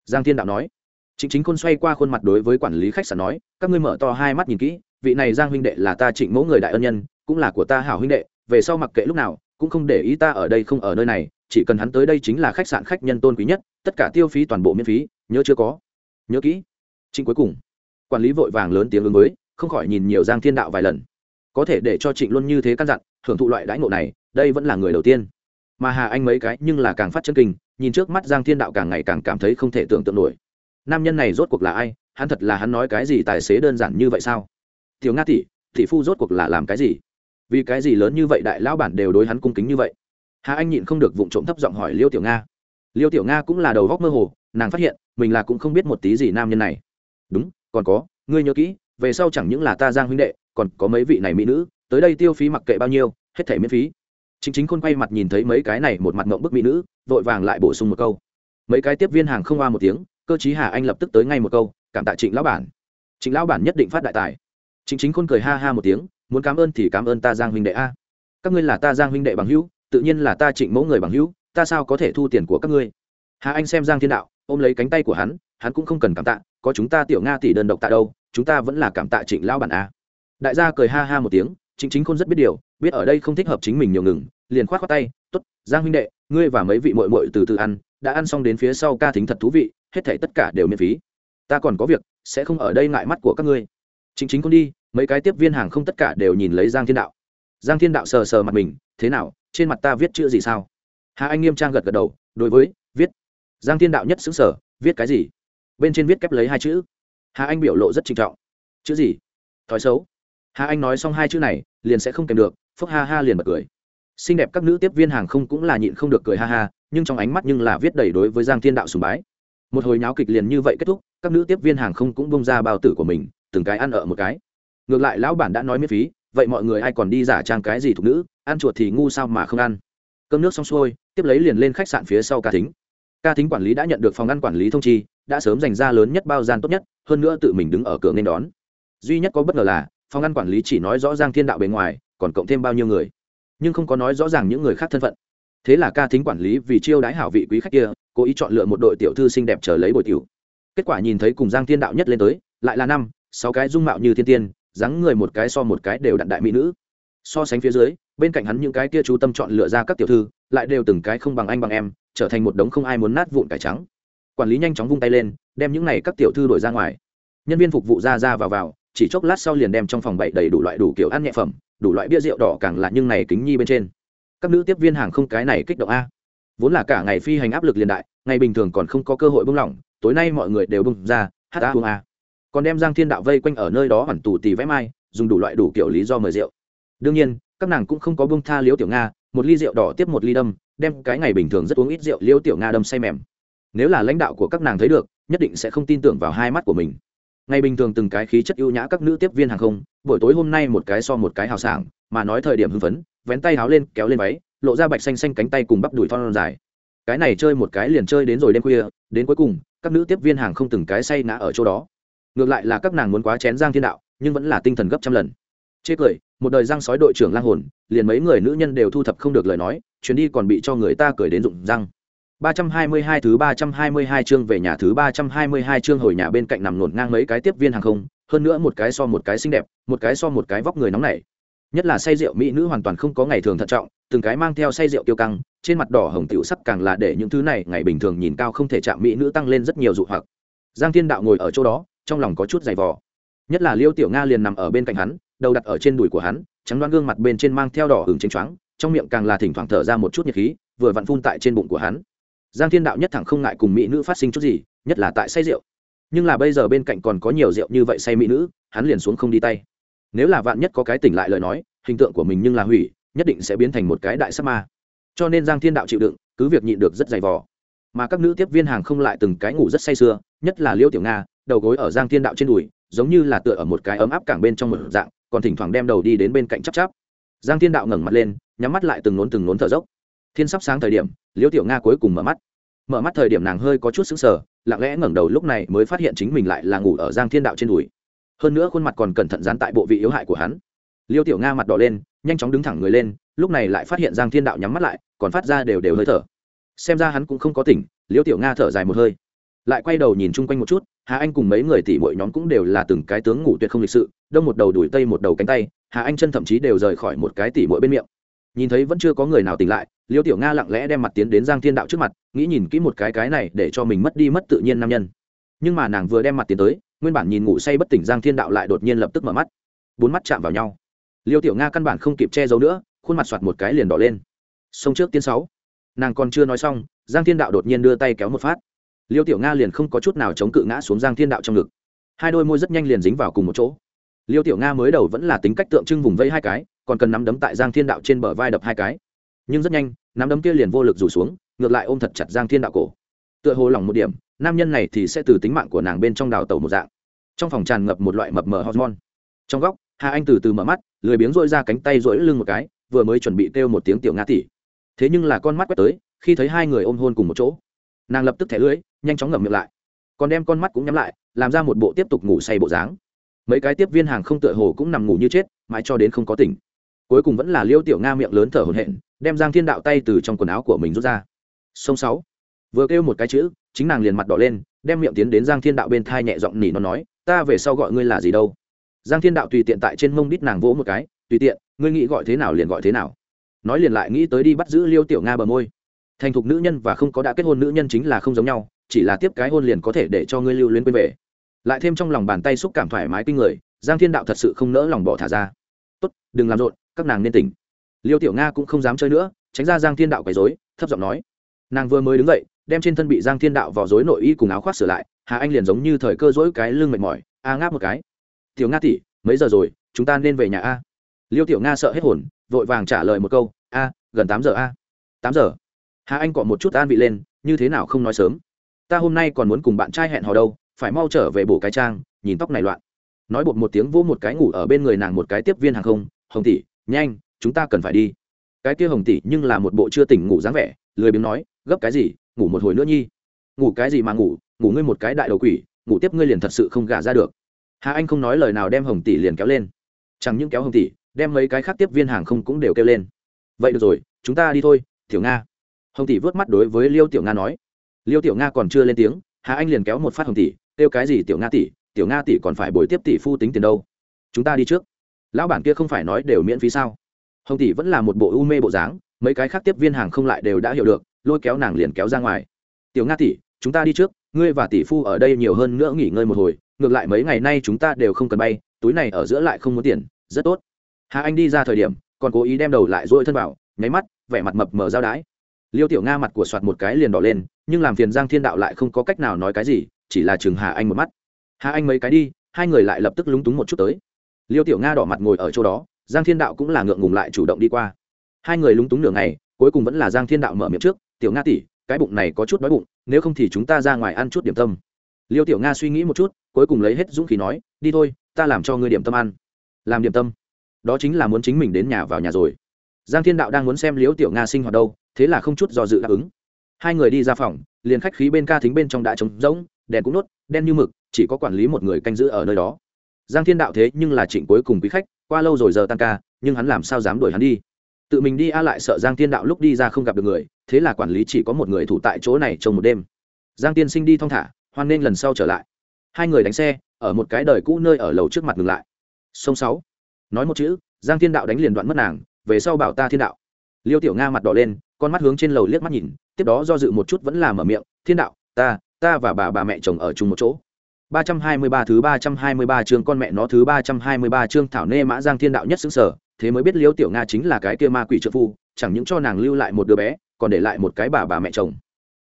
giang thiên đạo nói. Trịnh chính khôn xoay qua khuôn mặt đối với quản lý khách sạn nói, các ngươi mở to hai mắt nhìn kỹ, vị này giang huynh đệ là ta trịnh mẫu người đại ân nhân, cũng là của ta hảo huynh đệ, về sau mặc kệ lúc nào cũng không để ý ta ở đây không ở nơi này, chỉ cần hắn tới đây chính là khách sạn khách nhân tôn quý nhất, tất cả tiêu phí toàn bộ miễn phí, nhớ chưa có? Nhớ kỹ. Trịnh cuối cùng, quản lý vội vàng lớn tiếng ứng với, không khỏi nhìn nhiều giang thiên đạo vài lần. Có thể để cho trịnh luôn như thế căn dặn hưởng thụ loại đãi ngộ này, đây vẫn là người đầu tiên. Mà hà anh mấy cái nhưng là càng phát chân kinh, nhìn trước mắt giang thiên đạo càng ngày càng cảm thấy không thể tưởng tượng nổi. Nam nhân này rốt cuộc là ai? Hắn thật là hắn nói cái gì tài xế đơn giản như vậy sao? Tiểu nga tỷ thị phu rốt cuộc là làm cái gì? Vì cái gì lớn như vậy đại lão bản đều đối hắn cung kính như vậy? Hà anh nhịn không được vụng trộm thấp giọng hỏi liêu tiểu nga. Liêu tiểu nga cũng là đầu góc mơ hồ, nàng phát hiện, mình là cũng không biết một tí gì nam nhân này. Đúng, còn có, ngươi nhớ kỹ, về sau chẳng những là ta giang huynh đệ, còn có mấy vị này mỹ nữ, tới đây tiêu phí mặc kệ bao nhiêu, hết thể miễn phí. Chính chính khôn quay mặt nhìn thấy mấy cái này một mặt mộng bức mỹ nữ, vội vàng lại bổ sung một câu. Mấy cái tiếp viên hàng không qua một tiếng, cơ chí hà anh lập tức tới ngay một câu, cảm tạ trịnh lão bản. Trịnh lão bản nhất định phát đại tài. Chính chính khôn cười ha ha một tiếng muốn cảm ơn thì cảm ơn ta giang huynh đệ a. Các ngươi là ta giang huynh đệ bằng hữu, tự nhiên là ta trịnh mẫu người bằng hữu, ta sao có thể thu tiền của các ngươi? Hà anh xem giang thiên đạo, ôm lấy cánh tay của hắn hắn cũng không cần cảm tạ, có chúng ta tiểu nga tỷ đơn độc tạ đâu, chúng ta vẫn là cảm tạ trịnh lão bản a. Đại gia cười ha ha một tiếng chính chính khôn rất biết điều, biết ở đây không thích hợp chính mình nhiều ngừng, liền khoát khoát tay, tốt, giang huynh đệ, ngươi và mấy vị muội muội từ từ ăn, đã ăn xong đến phía sau ca thính thật thú vị, hết thảy tất cả đều miễn phí. Ta còn có việc, sẽ không ở đây ngại mắt của các ngươi. Chính chính con đi mấy cái tiếp viên hàng không tất cả đều nhìn lấy giang thiên đạo. Giang thiên đạo sờ sờ mặt mình, thế nào, trên mặt ta viết chữ gì sao? Hà anh nghiêm trang gật gật đầu, đối với, viết. Giang thiên đạo nhất xứng sở viết cái gì? Bên trên viết kép lấy hai chữ. Hà anh biểu lộ rất trinh trọng. Chữ gì? Thói xấu. Hà anh nói xong hai chữ này, liền sẽ không kèm được, phúc ha ha liền bật cười. Xinh đẹp các nữ tiếp viên hàng không cũng là nhịn không được cười ha ha, nhưng trong ánh mắt nhưng là viết đầy đối với giang thiên đạo sùng bái. Một hồi nháo kịch liền như vậy kết thúc, các nữ tiếp viên hàng không cũng bông ra bao tử của mình, từng cái ăn ở một cái ngược lại lão bản đã nói miễn phí, vậy mọi người ai còn đi giả trang cái gì thuộc nữ, ăn chuột thì ngu sao mà không ăn. Cơm nước xong xuôi, tiếp lấy liền lên khách sạn phía sau ca thính. Ca thính quản lý đã nhận được phòng ăn quản lý thông chi, đã sớm dành ra lớn nhất bao gian tốt nhất, hơn nữa tự mình đứng ở cửa nên đón. Duy nhất có bất ngờ là, phòng ăn quản lý chỉ nói rõ giang thiên đạo bề ngoài, còn cộng thêm bao nhiêu người. Nhưng không có nói rõ ràng những người khác thân phận. Thế là ca thính quản lý vì chiêu đãi hảo vị quý khách kia, cố ý chọn lựa một đội tiểu thư xinh đẹp chờ lấy bồi tiểu. Kết quả nhìn thấy cùng giang thiên đạo nhất lên tới, lại là năm, sáu cái dung mạo như thiên tiên dáng người một cái so một cái đều đặn đại mỹ nữ. So sánh phía dưới, bên cạnh hắn những cái kia chú tâm chọn lựa ra các tiểu thư, lại đều từng cái không bằng anh bằng em, trở thành một đống không ai muốn nát vụn cải trắng. Quản lý nhanh chóng vung tay lên, đem những này các tiểu thư đổi ra ngoài. Nhân viên phục vụ ra ra vào vào, chỉ chốc lát sau liền đem trong phòng bậy đầy đủ loại đủ kiểu ăn nhẹ phẩm, đủ loại bia rượu đỏ càng là nhưng này kính nhi bên trên. Các nữ tiếp viên hàng không cái này kích động a. Vốn là cả ngày phi hành áp lực liền đại, ngày bình thường còn không có cơ hội bung lỏng, tối nay mọi người đều bung ra, hát a uống a còn đem giang thiên đạo vây quanh ở nơi đó hoàn tù tì vẽ mai, dùng đủ loại đủ kiểu lý do mời rượu. Đương nhiên, các nàng cũng không có bông tha liễu tiểu nga, một ly rượu đỏ tiếp một ly đâm, đem cái ngày bình thường rất uống ít rượu liễu tiểu nga đâm say mềm. Nếu là lãnh đạo của các nàng thấy được, nhất định sẽ không tin tưởng vào hai mắt của mình. Ngày bình thường từng cái khí chất ưu nhã các nữ tiếp viên hàng không, buổi tối hôm nay một cái so một cái hào sảng, mà nói thời điểm hưng phấn, vén tay háo lên, kéo lên váy, lộ ra bạch xanh xanh cánh tay cùng bắp đùi thon dài. Cái này chơi một cái liền chơi đến rồi đêm khuya, đến cuối cùng, các nữ tiếp viên hàng không từng cái say ngã ở chỗ đó ngược lại là các nàng muốn quá chén giang thiên đạo nhưng vẫn là tinh thần gấp trăm lần chê cười một đời giang sói đội trưởng lang hồn liền mấy người nữ nhân đều thu thập không được lời nói chuyến đi còn bị cho người ta cười đến rụng răng 322 thứ 322 chương về nhà thứ 322 chương hồi nhà bên cạnh nằm nổn ngang mấy cái tiếp viên hàng không, hơn nữa một cái so một cái xinh đẹp, một cái so một cái vóc người nóng nảy. Nhất là say rượu mỹ nữ hoàn toàn không có ngày thường thận trọng, từng cái mang theo say rượu tiêu căng, trên mặt đỏ hồng tiểu sắc càng là để những thứ này ngày bình thường nhìn cao không thể chạm mỹ nữ tăng lên rất nhiều dụ hoặc. Giang Thiên Đạo ngồi ở chỗ đó, trong lòng có chút dày vò. Nhất là Liêu Tiểu Nga liền nằm ở bên cạnh hắn, đầu đặt ở trên đùi của hắn, trắng đoan gương mặt bên trên mang theo đỏ hừng chênh choáng, trong miệng càng là thỉnh thoảng thở ra một chút nhiệt khí, vừa vặn phun tại trên bụng của hắn. Giang thiên đạo nhất thẳng không ngại cùng mỹ nữ phát sinh chút gì nhất là tại say rượu. Nhưng là bây giờ bên cạnh còn có nhiều rượu như vậy say mỹ nữ hắn liền xuống không đi tay. Nếu là vạn nhất có cái tỉnh lại lời nói hình tượng của mình nhưng là hủy nhất định sẽ biến thành một cái đại sắc ma. Cho nên giang thiên đạo chịu đựng cứ việc nhịn được rất dày vò. Mà các nữ tiếp viên hàng không lại từng cái ngủ rất say sưa nhất là liêu tiểu nga đầu gối ở giang thiên đạo trên đùi, giống như là tựa ở một cái ấm áp cảng bên trong một dạng, còn thỉnh thoảng đem đầu đi đến bên cạnh chắp chắp. Giang thiên đạo ngẩng mặt lên, nhắm mắt lại từng nốn từng nốn thở dốc. Thiên sắp sáng thời điểm, liễu tiểu nga cuối cùng mở mắt. Mở mắt thời điểm nàng hơi có chút sững sờ, lặng lẽ ngẩng đầu lúc này mới phát hiện chính mình lại là ngủ ở giang thiên đạo trên đùi. Hơn nữa khuôn mặt còn cẩn thận dán tại bộ vị yếu hại của hắn. Liêu tiểu nga mặt đỏ lên, nhanh chóng đứng thẳng người lên, lúc này lại phát hiện giang thiên đạo nhắm mắt lại, còn phát ra đều đều hơi thở. Xem ra hắn cũng không có tỉnh, liêu tiểu nga thở dài một hơi lại quay đầu nhìn chung quanh một chút, hà anh cùng mấy người tỷ mỗi nhóm cũng đều là từng cái tướng ngủ tuyệt không lịch sự, đông một đầu đùi tây một đầu cánh tay, hà anh chân thậm chí đều rời khỏi một cái tỷ mỗi bên miệng. Nhìn thấy vẫn chưa có người nào tỉnh lại, liêu tiểu nga lặng lẽ đem mặt tiến đến giang thiên đạo trước mặt, nghĩ nhìn kỹ một cái cái này để cho mình mất đi mất tự nhiên nam nhân. Nhưng mà nàng vừa đem mặt tiến tới, nguyên bản nhìn ngủ say bất tỉnh giang thiên đạo lại đột nhiên lập tức mở mắt. Bốn mắt chạm vào nhau. Liêu tiểu nga căn bản không kịp che giấu nữa, khuôn mặt soạt một cái liền đỏ lên. Sông trước tiên sáu. Nàng còn chưa nói xong, giang thiên đạo đột nhiên đưa tay kéo một phát liêu tiểu nga liền không có chút nào chống cự ngã xuống giang thiên đạo trong ngực. Hai đôi môi rất nhanh liền dính vào cùng một chỗ. Liêu tiểu nga mới đầu vẫn là tính cách tượng trưng vùng vây hai cái, còn cần nắm đấm tại giang thiên đạo trên bờ vai đập hai cái. Nhưng rất nhanh, nắm đấm kia liền vô lực rủ xuống, ngược lại ôm thật chặt giang thiên đạo cổ. Tựa hồ lòng một điểm, nam nhân này thì sẽ từ tính mạng của nàng bên trong đào tẩu một dạng. Trong phòng tràn ngập một loại mập mờ hormone. Trong góc, hà anh từ từ mở mắt, lười biếng dội ra cánh tay dỗi lưng một cái, vừa mới chuẩn bị kêu một tiếng tiểu nga tỉ thế nhưng là con mắt quét tới, khi thấy hai người ôm hôn cùng một chỗ, nàng lập tức thẻ lưới nhanh chóng ngậm miệng lại. Còn đem con mắt cũng nhắm lại, làm ra một bộ tiếp tục ngủ say bộ dáng. Mấy cái tiếp viên hàng không tựa hồ cũng nằm ngủ như chết, mãi cho đến không có tỉnh. Cuối cùng vẫn là liêu tiểu nga miệng lớn thở hổn hển, đem giang thiên đạo tay từ trong quần áo của mình rút ra. Sông sáu. Vừa kêu một cái chữ, chính nàng liền mặt đỏ lên, đem miệng tiến đến giang thiên đạo bên thai nhẹ giọng nỉ nó nói, ta về sau gọi ngươi là gì đâu? Giang thiên đạo tùy tiện tại trên mông đít nàng vỗ một cái, tùy tiện, ngươi nghĩ gọi thế nào liền gọi thế nào. Nói liền lại nghĩ tới đi bắt giữ liêu tiểu nga bờ môi. Thành thục nữ nhân và không có đã kết hôn nữ nhân chính là không giống nhau chỉ là tiếp cái hôn liền có thể để cho ngươi lưu luyến quên về. Lại thêm trong lòng bàn tay xúc cảm thoải mái kinh người, giang thiên đạo thật sự không nỡ lòng bỏ thả ra. Tốt, đừng làm rộn, các nàng nên tỉnh. Liêu tiểu nga cũng không dám chơi nữa, tránh ra giang thiên đạo quấy dối thấp giọng nói. Nàng vừa mới đứng dậy, đem trên thân bị giang thiên đạo vào dối nội y cùng áo khoác sửa lại, hà anh liền giống như thời cơ rối cái lưng mệt mỏi, a ngáp một cái. Tiểu nga tỉ mấy giờ rồi, chúng ta nên về nhà a? Liêu tiểu nga sợ hết hồn, vội vàng trả lời một câu, a, gần tám giờ a. Tám giờ? Hà anh cọ một chút an vị lên, như thế nào không nói sớm? Ta hôm nay còn muốn cùng bạn trai hẹn hò đâu, phải mau trở về bổ cái trang, nhìn tóc này loạn. Nói bột một tiếng vỗ một cái ngủ ở bên người nàng một cái tiếp viên hàng không, hồng tỷ, nhanh, chúng ta cần phải đi. Cái kia hồng tỷ nhưng là một bộ chưa tỉnh ngủ dáng vẻ, lười biếng nói, gấp cái gì, ngủ một hồi nữa nhi. Ngủ cái gì mà ngủ ngủ ngươi một cái đại đầu quỷ, ngủ tiếp ngươi liền thật sự không gả ra được. Hà anh không nói lời nào đem hồng tỷ liền kéo lên. Chẳng những kéo hồng tỷ, đem mấy cái khác tiếp viên hàng không cũng đều kêu lên. Vậy được rồi, chúng ta đi thôi, tiểu nga. Hồng tỷ vớt mắt đối với liêu tiểu nga nói liêu tiểu nga còn chưa lên tiếng, hà anh liền kéo một phát hồng tỷ, kêu cái gì tiểu nga tỷ, tiểu nga tỷ còn phải bồi tiếp tỷ phu tính tiền đâu? Chúng ta đi trước. Lão bản kia không phải nói đều miễn phí sao? Hồng tỷ vẫn là một bộ u mê bộ dáng, mấy cái khác tiếp viên hàng không lại đều đã hiểu được, lôi kéo nàng liền kéo ra ngoài. Tiểu nga tỷ, chúng ta đi trước, ngươi và tỷ phu ở đây nhiều hơn nữa nghỉ ngơi một hồi, ngược lại mấy ngày nay chúng ta đều không cần bay, túi này ở giữa lại không muốn tiền, rất tốt. Hà anh đi ra thời điểm, còn cố ý đem đầu lại dội thân vào, nháy mắt, vẻ mặt mập mờ giao đái liêu tiểu nga mặt của soạt một cái liền đỏ lên, nhưng làm phiền giang thiên đạo lại không có cách nào nói cái gì, chỉ là chừng hà anh một mắt. Hà anh mấy cái đi, hai người lại lập tức lúng túng một chút tới. Liêu tiểu nga đỏ mặt ngồi ở chỗ đó, giang thiên đạo cũng là ngượng ngùng lại chủ động đi qua. Hai người lúng túng nửa ngày, cuối cùng vẫn là giang thiên đạo mở miệng trước, tiểu nga tỉ cái bụng này có chút đói bụng, nếu không thì chúng ta ra ngoài ăn chút điểm tâm. Liêu tiểu nga suy nghĩ một chút, cuối cùng lấy hết dũng khí nói, đi thôi, ta làm cho ngươi điểm tâm ăn. Làm điểm tâm. Đó chính là muốn chính mình đến nhà vào nhà rồi. Giang thiên đạo đang muốn xem liêu tiểu nga sinh hoạt đâu thế là không chút do dự đáp ứng. Hai người đi ra phòng, liền khách khí bên ca thính bên trong đã trống rỗng, đèn cũng nốt, đen như mực, chỉ có quản lý một người canh giữ ở nơi đó. Giang thiên đạo thế nhưng là trịnh cuối cùng quý khách, qua lâu rồi giờ tan ca, nhưng hắn làm sao dám đuổi hắn đi? Tự mình đi a lại sợ giang thiên đạo lúc đi ra không gặp được người, thế là quản lý chỉ có một người thủ tại chỗ này trong một đêm. Giang tiên sinh đi thong thả, hoan nên lần sau trở lại. Hai người đánh xe, ở một cái đời cũ nơi ở lầu trước mặt ngừng lại. Sông sáu. Nói một chữ, giang thiên đạo đánh liền đoạn mất nàng, về sau bảo ta thiên đạo. Liêu tiểu nga mặt đỏ lên con mắt hướng trên lầu liếc mắt nhìn, tiếp đó do dự một chút vẫn là mở miệng, thiên đạo, ta ta và bà bà mẹ chồng ở chung một chỗ. 323 thứ 323 chương con mẹ nó thứ 323 chương thảo nê mã giang thiên đạo nhất xứng sở, thế mới biết liêu tiểu nga chính là cái kia ma quỷ trợ phu, chẳng những cho nàng lưu lại một đứa bé, còn để lại một cái bà bà mẹ chồng.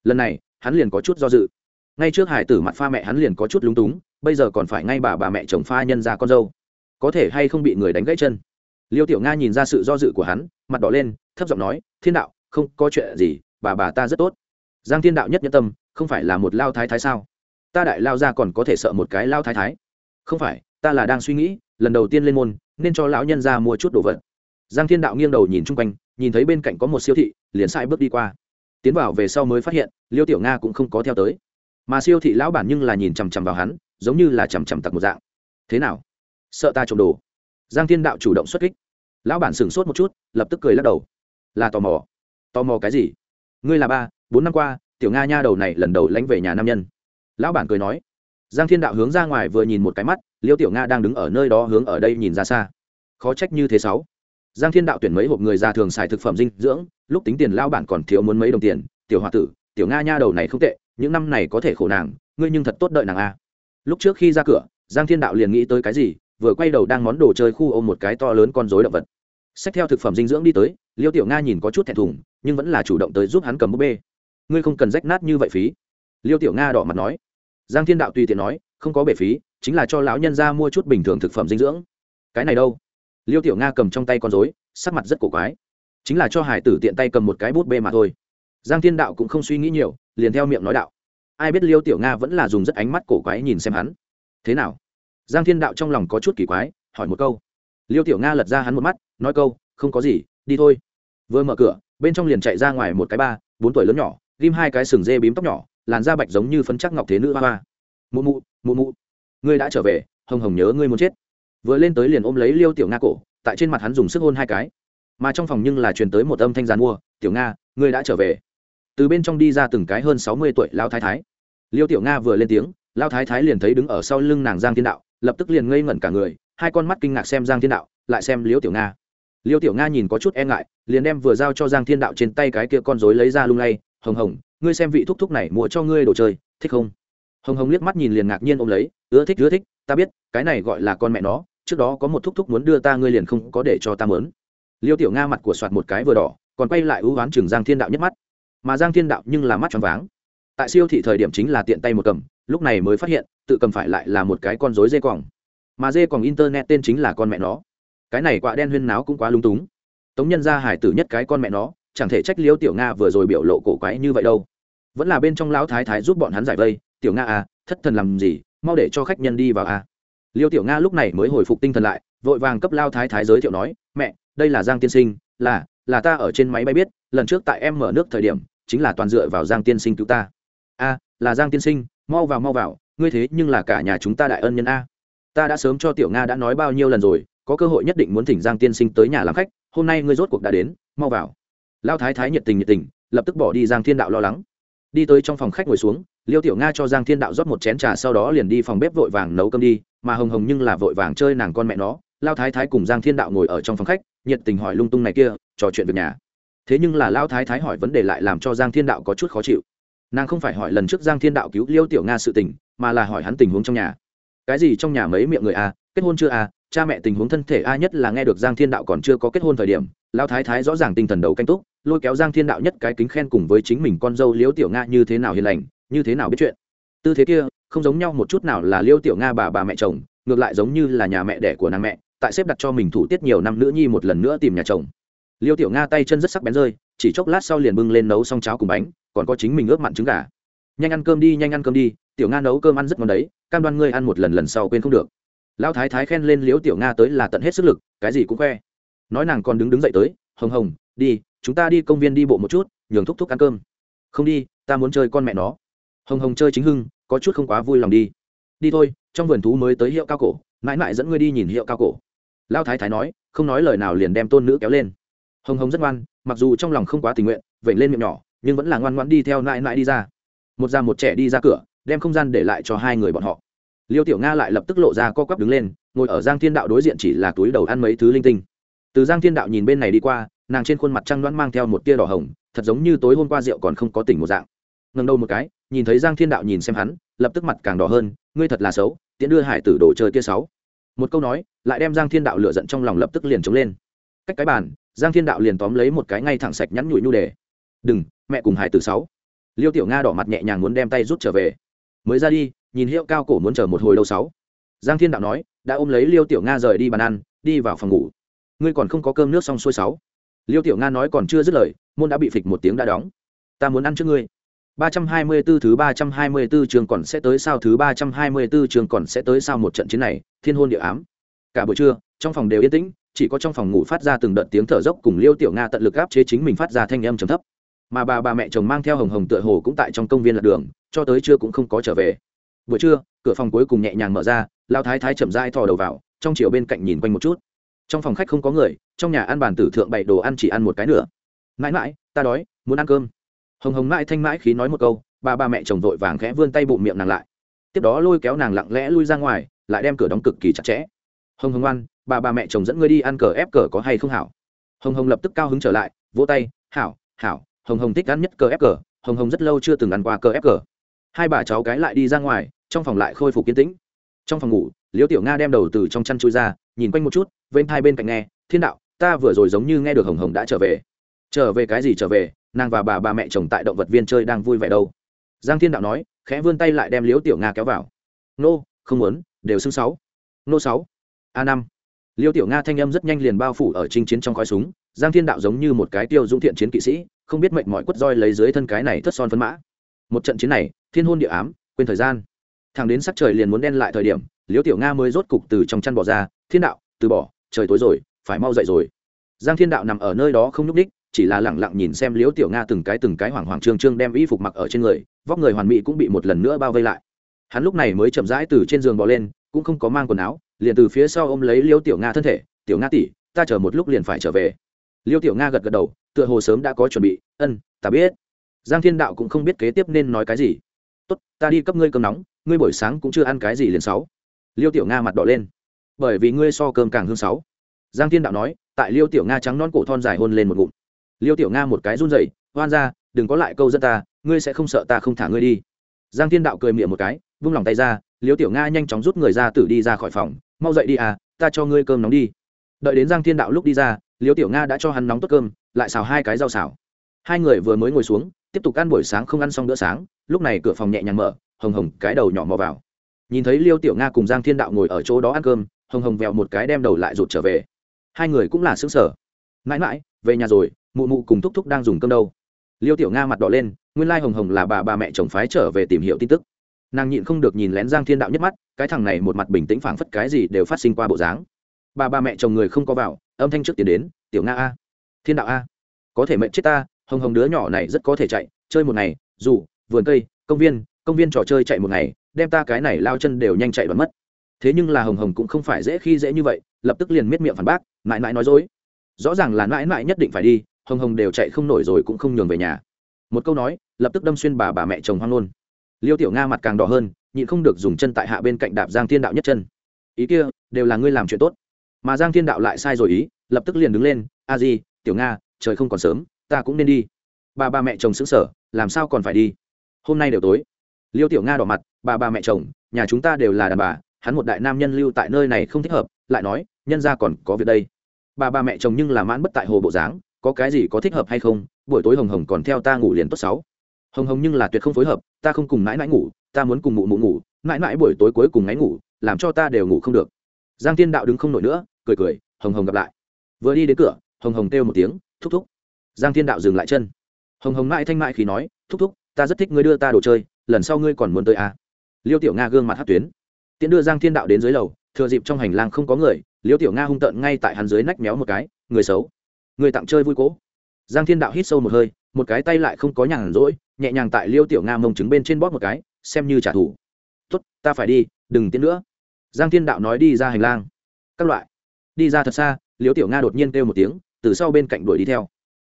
Lần này, hắn liền có chút do dự. Ngay trước hải tử mặt pha mẹ hắn liền có chút lúng túng, bây giờ còn phải ngay bà bà mẹ chồng pha nhân ra con dâu. Có thể hay không bị người đánh gãy chân? Liêu tiểu nga nhìn ra sự do dự của hắn, mặt đỏ lên, thấp giọng nói, thiên đạo không có chuyện gì, bà bà ta rất tốt. Giang thiên đạo nhất nhân tâm, không phải là một lao thái thái sao? Ta đại lao ra còn có thể sợ một cái lao thái thái? Không phải, ta là đang suy nghĩ, lần đầu tiên lên môn, nên cho lão nhân ra mua chút đồ vật. Giang thiên đạo nghiêng đầu nhìn chung quanh, nhìn thấy bên cạnh có một siêu thị, liền sai bước đi qua. Tiến vào về sau mới phát hiện, liêu tiểu nga cũng không có theo tới. Mà siêu thị lão bản nhưng là nhìn chằm chằm vào hắn, giống như là chằm chằm tặc một dạng. Thế nào? Sợ ta trộm đồ. Giang thiên đạo chủ động xuất kích. Lão bản sửng sốt một chút, lập tức cười lắc đầu. Là tò mò tò mò cái gì? Ngươi là ba, bốn năm qua, tiểu nga nha đầu này lần đầu lánh về nhà nam nhân. Lão bản cười nói. Giang thiên đạo hướng ra ngoài vừa nhìn một cái mắt, liêu tiểu nga đang đứng ở nơi đó hướng ở đây nhìn ra xa. Khó trách như thế sáu. Giang thiên đạo tuyển mấy hộp người già thường xài thực phẩm dinh dưỡng, lúc tính tiền lao bản còn thiếu muốn mấy đồng tiền. Tiểu h o a tử, tiểu nga nha đầu này không tệ, những năm này có thể khổ nàng, ngươi nhưng thật tốt đợi nàng a. Lúc trước khi ra cửa, giang thiên đạo liền nghĩ tới cái gì, vừa quay đầu đang món đồ chơi khu ôm một cái to lớn con rối động vật xách theo thực phẩm dinh dưỡng đi tới, liêu tiểu nga nhìn có chút thẹn thùng, nhưng vẫn là chủ động tới giúp hắn cầm búp bê. Ngươi không cần rách nát như vậy phí. Liêu tiểu nga đỏ mặt nói. Giang thiên đạo tùy tiện nói, không có bể phí, chính là cho lão nhân ra mua chút bình thường thực phẩm dinh dưỡng. Cái này đâu? Liêu tiểu nga cầm trong tay con dối sắc mặt rất cổ quái. Chính là cho hải tử tiện tay cầm một cái bút bê mà thôi. Giang thiên đạo cũng không suy nghĩ nhiều, liền theo miệng nói đạo. Ai biết liêu tiểu nga vẫn là dùng rất ánh mắt cổ quái nhìn xem hắn. Thế nào? Giang thiên đạo trong lòng có chút kỳ quái, hỏi một câu. Liêu tiểu nga lật ra hắn một mắt nói câu, không có gì, đi thôi. Vừa mở cửa, bên trong liền chạy ra ngoài một cái ba, bốn tuổi lớn nhỏ, ghim hai cái sừng dê bím tóc nhỏ, làn da bạch giống như phấn chắc ngọc thế nữ hoa hoa. Mụ mụ mụ mụ, ngươi đã trở về, hồng hồng nhớ ngươi muốn chết. Vừa lên tới liền ôm lấy liêu tiểu nga cổ, tại trên mặt hắn dùng sức hôn hai cái. Mà trong phòng nhưng là truyền tới một âm thanh giàn mua, tiểu nga, ngươi đã trở về. Từ bên trong đi ra từng cái hơn sáu mươi tuổi lao thái thái. Liêu tiểu nga vừa lên tiếng lao thái thái liền thấy đứng ở sau lưng nàng giang thiên đạo, lập tức liền ngây ngẩn cả người, hai con mắt kinh ngạc xem giang thiên đạo, lại xem liêu tiểu nga liêu tiểu nga nhìn có chút e ngại, liền đem vừa giao cho giang thiên đạo trên tay cái kia con rối lấy ra lung lay. Hồng hồng, ngươi xem vị thúc thúc này mua cho ngươi đồ chơi, thích không? Hồng hồng liếc mắt nhìn liền ngạc nhiên ôm lấy, ưa thích ưa thích, ta biết, cái này gọi là con mẹ nó, trước đó có một thúc thúc muốn đưa ta ngươi liền không có để cho ta mớn. Liêu tiểu nga mặt của soạt một cái vừa đỏ, còn quay lại ưu oán chừng giang thiên đạo nhất mắt. Mà giang thiên đạo nhưng là mắt tròn váng. Tại siêu thị thời điểm chính là tiện tay một cầm, lúc này mới phát hiện, tự cầm phải lại là một cái con rối dê quòng. Mà dê quòng internet tên chính là con mẹ nó cái này quạ đen huyên náo cũng quá lung túng. Tống nhân ra hải tử nhất cái con mẹ nó, chẳng thể trách liêu tiểu nga vừa rồi biểu lộ cổ quái như vậy đâu. Vẫn là bên trong lão thái thái giúp bọn hắn giải vây, tiểu nga à thất thần làm gì, mau để cho khách nhân đi vào à. Liêu tiểu nga lúc này mới hồi phục tinh thần lại, vội vàng cấp lao thái thái giới thiệu nói, mẹ, đây là giang tiên sinh, là là ta ở trên máy bay biết, lần trước tại em mở nước thời điểm, chính là toàn dựa vào giang tiên sinh cứu ta. A, là giang tiên sinh, mau vào mau vào, ngươi thế nhưng là cả nhà chúng ta đại ân nhân a. Ta đã sớm cho tiểu nga đã nói bao nhiêu lần rồi có cơ hội nhất định muốn thỉnh giang tiên sinh tới nhà làm khách, hôm nay ngươi rốt cuộc đã đến, mau vào. Lao thái thái nhiệt tình nhiệt tình, lập tức bỏ đi giang thiên đạo lo lắng. Đi tới trong phòng khách ngồi xuống, liêu tiểu nga cho giang thiên đạo rót một chén trà sau đó liền đi phòng bếp vội vàng nấu cơm đi, mà hồng hồng nhưng là vội vàng chơi nàng con mẹ nó. Lao thái thái cùng giang thiên đạo ngồi ở trong phòng khách, nhiệt tình hỏi lung tung này kia, trò chuyện việc nhà. Thế nhưng là lao thái thái hỏi vấn đề lại làm cho giang thiên đạo có chút khó chịu. Nàng không phải hỏi lần trước giang thiên đạo cứu liêu tiểu nga sự tình, mà là hỏi hắn tình huống trong nhà. Cái gì trong nhà mấy miệng người a kết hôn chưa a cha mẹ tình huống thân thể a nhất là nghe được giang thiên đạo còn chưa có kết hôn thời điểm lao thái thái rõ ràng tinh thần đầu canh túc, lôi kéo giang thiên đạo nhất cái kính khen cùng với chính mình con dâu liễu tiểu nga như thế nào hiền lành, như thế nào biết chuyện. Tư thế kia, không giống nhau một chút nào là liễu tiểu nga bà bà mẹ chồng, ngược lại giống như là nhà mẹ đẻ của nàng mẹ, tại xếp đặt cho mình thủ tiết nhiều năm nữ nhi một lần nữa tìm nhà chồng. Liêu tiểu nga tay chân rất sắc bén rơi, chỉ chốc lát sau liền bưng lên nấu xong cháo cùng bánh, còn có chính mình ướp mặn trứng gà. Nhanh ăn cơm đi, nhanh ăn cơm đi, tiểu nga nấu cơm ăn rất ngon đấy, cam đoan ngươi ăn một lần lần sau quên không được lão thái thái khen lên liễu tiểu nga tới là tận hết sức lực, cái gì cũng khoe. Nói nàng còn đứng đứng dậy tới, hồng hồng, đi, chúng ta đi công viên đi bộ một chút, nhường thúc thúc ăn cơm. Không đi, ta muốn chơi con mẹ nó. Hồng hồng chơi chính hưng, có chút không quá vui lòng đi. Đi thôi, trong vườn thú mới tới hiệu cao cổ, mãi mãi dẫn ngươi đi nhìn hiệu cao cổ. Lao thái thái nói, không nói lời nào liền đem tôn nữ kéo lên. Hồng hồng rất ngoan, mặc dù trong lòng không quá tình nguyện vậy lên miệng nhỏ, nhưng vẫn là ngoan ngoãn đi theo nãi nãi đi ra. Một già một trẻ đi ra cửa, đem không gian để lại cho hai người bọn họ liêu tiểu nga lại lập tức lộ ra co quắp đứng lên, ngồi ở giang thiên đạo đối diện chỉ là túi đầu ăn mấy thứ linh tinh. Từ giang thiên đạo nhìn bên này đi qua, nàng trên khuôn mặt trăng đoán mang theo một tia đỏ hồng, thật giống như tối hôm qua rượu còn không có tỉnh một dạng. Ngần đầu một cái, nhìn thấy giang thiên đạo nhìn xem hắn, lập tức mặt càng đỏ hơn, ngươi thật là xấu, tiễn đưa hải tử đồ chơi kia sáu. Một câu nói, lại đem giang thiên đạo lựa giận trong lòng lập tức liền chống lên. Cách cái bàn, giang thiên đạo liền tóm lấy một cái ngay thẳng sạch nhắn nhủi nhu đề. Đừng, mẹ cùng hải tử sáu. Liêu tiểu nga đỏ mặt nhẹ nhàng muốn đem tay rút trở về. Mới ra đi nhìn hiệu cao cổ muốn chờ một hồi lâu sáu giang thiên đạo nói đã ôm lấy liêu tiểu nga rời đi bàn ăn đi vào phòng ngủ ngươi còn không có cơm nước xong xuôi sáu liêu tiểu nga nói còn chưa dứt lời môn đã bị phịch một tiếng đã đóng ta muốn ăn trước ngươi 324 thứ 324 trường còn sẽ tới sao thứ 324 trường còn sẽ tới sao một trận chiến này, thiên hôn địa ám. Cả buổi trưa, trong phòng đều yên tĩnh, chỉ có trong phòng ngủ phát ra từng đợt tiếng thở dốc cùng Liêu Tiểu Nga tận lực áp chế chính mình phát ra thanh âm trầm thấp. Mà bà bà mẹ chồng mang theo Hồng Hồng tựa hồ cũng tại trong công viên lạc đường, cho tới trưa cũng không có trở về. Buổi trưa, cửa phòng cuối cùng nhẹ nhàng mở ra, Lão thái thái chậm rãi thò đầu vào, trong chiều bên cạnh nhìn quanh một chút. Trong phòng khách không có người, trong nhà ăn bàn tử thượng bày đồ ăn chỉ ăn một cái nữa. Mãi mãi, ta đói, muốn ăn cơm. Hồng hồng mãi thanh mãi khí nói một câu bà ba mẹ chồng vội vàng khẽ vươn tay bụng miệng nàng lại. Tiếp đó lôi kéo nàng lặng lẽ lui ra ngoài lại đem cửa đóng cực kỳ chặt chẽ. Hồng hồng ăn bà bà mẹ chồng dẫn ngươi đi ăn cờ ép cờ có hay không hảo? Hồng hồng lập tức cao hứng trở lại vỗ tay hảo hảo. Hồng hồng thích ăn nhất cờ ép cờ hồng hồng rất lâu chưa từng ăn qua cờ ép cờ hai bà cháu cái lại đi ra ngoài, trong phòng lại khôi phục kiến tĩnh. Trong phòng ngủ, liễu tiểu nga đem đầu từ trong chăn chui ra, nhìn quanh một chút vênh hai bên cạnh nghe, thiên đạo, ta vừa rồi giống như nghe được hồng hồng đã trở về. Trở về cái gì trở về? Nàng và bà bà mẹ chồng tại động vật viên chơi đang vui vẻ đâu. Giang thiên đạo nói, khẽ vươn tay lại đem liễu tiểu nga kéo vào. Nô, không muốn, đều xưng sáu. Nô sáu, a năm. Liễu tiểu nga thanh âm rất nhanh liền bao phủ ở chinh chiến trong khói súng, giang thiên đạo giống như một cái tiêu dũng thiện chiến kỵ sĩ, không biết mệnh mọi quất roi lấy dưới thân cái này thất son phấn mã. Một trận chiến này thiên hôn địa ám, quên thời gian. Thằng đến sắc trời liền muốn đen lại thời điểm, liễu tiểu nga mới rốt cục từ trong chăn bỏ ra, thiên đạo, từ bỏ, trời tối rồi, phải mau dậy rồi. Giang thiên đạo nằm ở nơi đó không nhúc ních chỉ là lẳng lặng nhìn xem liễu tiểu nga từng cái từng cái hoảng hoảng trương trương đem y phục mặc ở trên người, vóc người hoàn mỹ cũng bị một lần nữa bao vây lại. Hắn lúc này mới chậm rãi từ trên giường bò lên, cũng không có mang quần áo, liền từ phía sau ôm lấy liễu tiểu nga thân thể, tiểu nga tỉ ta chờ một lúc liền phải trở về. Liễu tiểu nga gật gật đầu, tựa hồ sớm đã có chuẩn bị, ân, ta biết. Giang thiên đạo cũng không biết kế tiếp nên nói cái gì tốt, ta đi cấp ngươi cơm nóng, ngươi buổi sáng cũng chưa ăn cái gì liền sáu. Liêu tiểu nga mặt đỏ lên. Bởi vì ngươi so cơm càng hương sáu. Giang thiên đạo nói, tại liêu tiểu nga trắng non cổ thon dài hôn lên một ngụm. Liêu tiểu nga một cái run rẩy, hoan ra đừng có lại câu dẫn ta, ngươi sẽ không sợ ta không thả ngươi đi. Giang thiên đạo cười miệng một cái, vung lòng tay ra, liêu tiểu nga nhanh chóng rút người ra tử đi ra khỏi phòng, mau dậy đi à ta cho ngươi cơm nóng đi. Đợi đến giang thiên đạo lúc đi ra, liêu tiểu nga đã cho hắn nóng tốt cơm, lại xào hai cái rau xào. Hai người vừa mới ngồi xuống, tiếp tục ăn buổi sáng không ăn xong bữa sáng lúc này cửa phòng nhẹ nhàng mở, hồng hồng cái đầu nhỏ mò vào. Nhìn thấy liêu tiểu nga cùng giang thiên đạo ngồi ở chỗ đó ăn cơm, hồng hồng vẹo một cái đem đầu lại rụt trở về. Hai người cũng là xứng sở mãi mãi, về nhà rồi, mụ mụ cùng thúc thúc đang dùng cơm đâu. Liêu tiểu nga mặt đỏ lên, nguyên lai hồng hồng là bà bà mẹ chồng phái trở về tìm hiểu tin tức. Nàng nhịn không được nhìn lén giang thiên đạo nhất mắt, cái thằng này một mặt bình tĩnh phảng phất cái gì đều phát sinh qua bộ dáng. Bà bà mẹ chồng người không có vào, âm thanh trước tiến đến, tiểu nga a, thiên đạo a, có thể mệnh chết ta, hồng hồng đứa nhỏ này rất có thể chạy, chơi một ngày, dù vườn cây, công viên công viên trò chơi chạy một ngày, đem ta cái này lao chân đều nhanh chạy đoán mất. Thế nhưng là hồng hồng cũng không phải dễ khi dễ như vậy, lập tức liền miết miệng phản bác, mãi mãi nói dối. Rõ ràng là mãi mãi nhất định phải đi, hồng hồng đều chạy không nổi rồi cũng không nhường về nhà. Một câu nói, lập tức đâm xuyên bà bà mẹ chồng hoang luôn. Liêu tiểu nga mặt càng đỏ hơn, nhịn không được dùng chân tại hạ bên cạnh đạp giang thiên đạo nhất chân. Ý kia, đều là ngươi làm chuyện tốt. Mà giang thiên đạo lại sai rồi ý, lập tức liền đứng lên, a di, tiểu nga, trời không còn sớm, ta cũng nên đi. Bà bà mẹ chồng xứng sở làm sao còn phải đi? Hôm nay đều tối. Liêu tiểu nga đỏ mặt, bà bà mẹ chồng, nhà chúng ta đều là đàn bà, hắn một đại nam nhân lưu tại nơi này không thích hợp, lại nói, nhân ra còn có việc đây. Bà bà mẹ chồng nhưng là mãn bất tại hồ bộ dáng, có cái gì có thích hợp hay không, buổi tối hồng hồng còn theo ta ngủ liền tốt sáu. Hồng hồng nhưng là tuyệt không phối hợp, ta không cùng mãi mãi ngủ, ta muốn cùng mụ mụ ngủ, mãi mãi buổi tối cuối cùng ngáy ngủ, làm cho ta đều ngủ không được. Giang tiên đạo đứng không nổi nữa, cười cười, hồng hồng gặp lại. Vừa đi đến cửa, hồng hồng kêu một tiếng, thúc thúc. Giang thiên đạo dừng lại chân. Hồng hồng mãi thanh mãi khi nói, thúc thúc ta rất thích ngươi đưa ta đồ chơi, lần sau ngươi còn muốn tới à. liêu tiểu nga gương mặt hát tuyến. Tiễn đưa giang thiên đạo đến dưới lầu, thừa dịp trong hành lang không có người, liêu tiểu nga hung tợn ngay tại hắn dưới nách méo một cái, người xấu. Người tặng chơi vui cố. Giang thiên đạo hít sâu một hơi, một cái tay lại không có nhàn rỗi, nhẹ nhàng tại liêu tiểu nga mông trứng bên trên bóp một cái, xem như trả thù. Tốt, ta phải đi, đừng tiến nữa. Giang thiên đạo nói đi ra hành lang. Các loại. Đi ra thật xa, liêu tiểu nga đột nhiên kêu một tiếng, từ sau bên cạnh đuổi đi theo.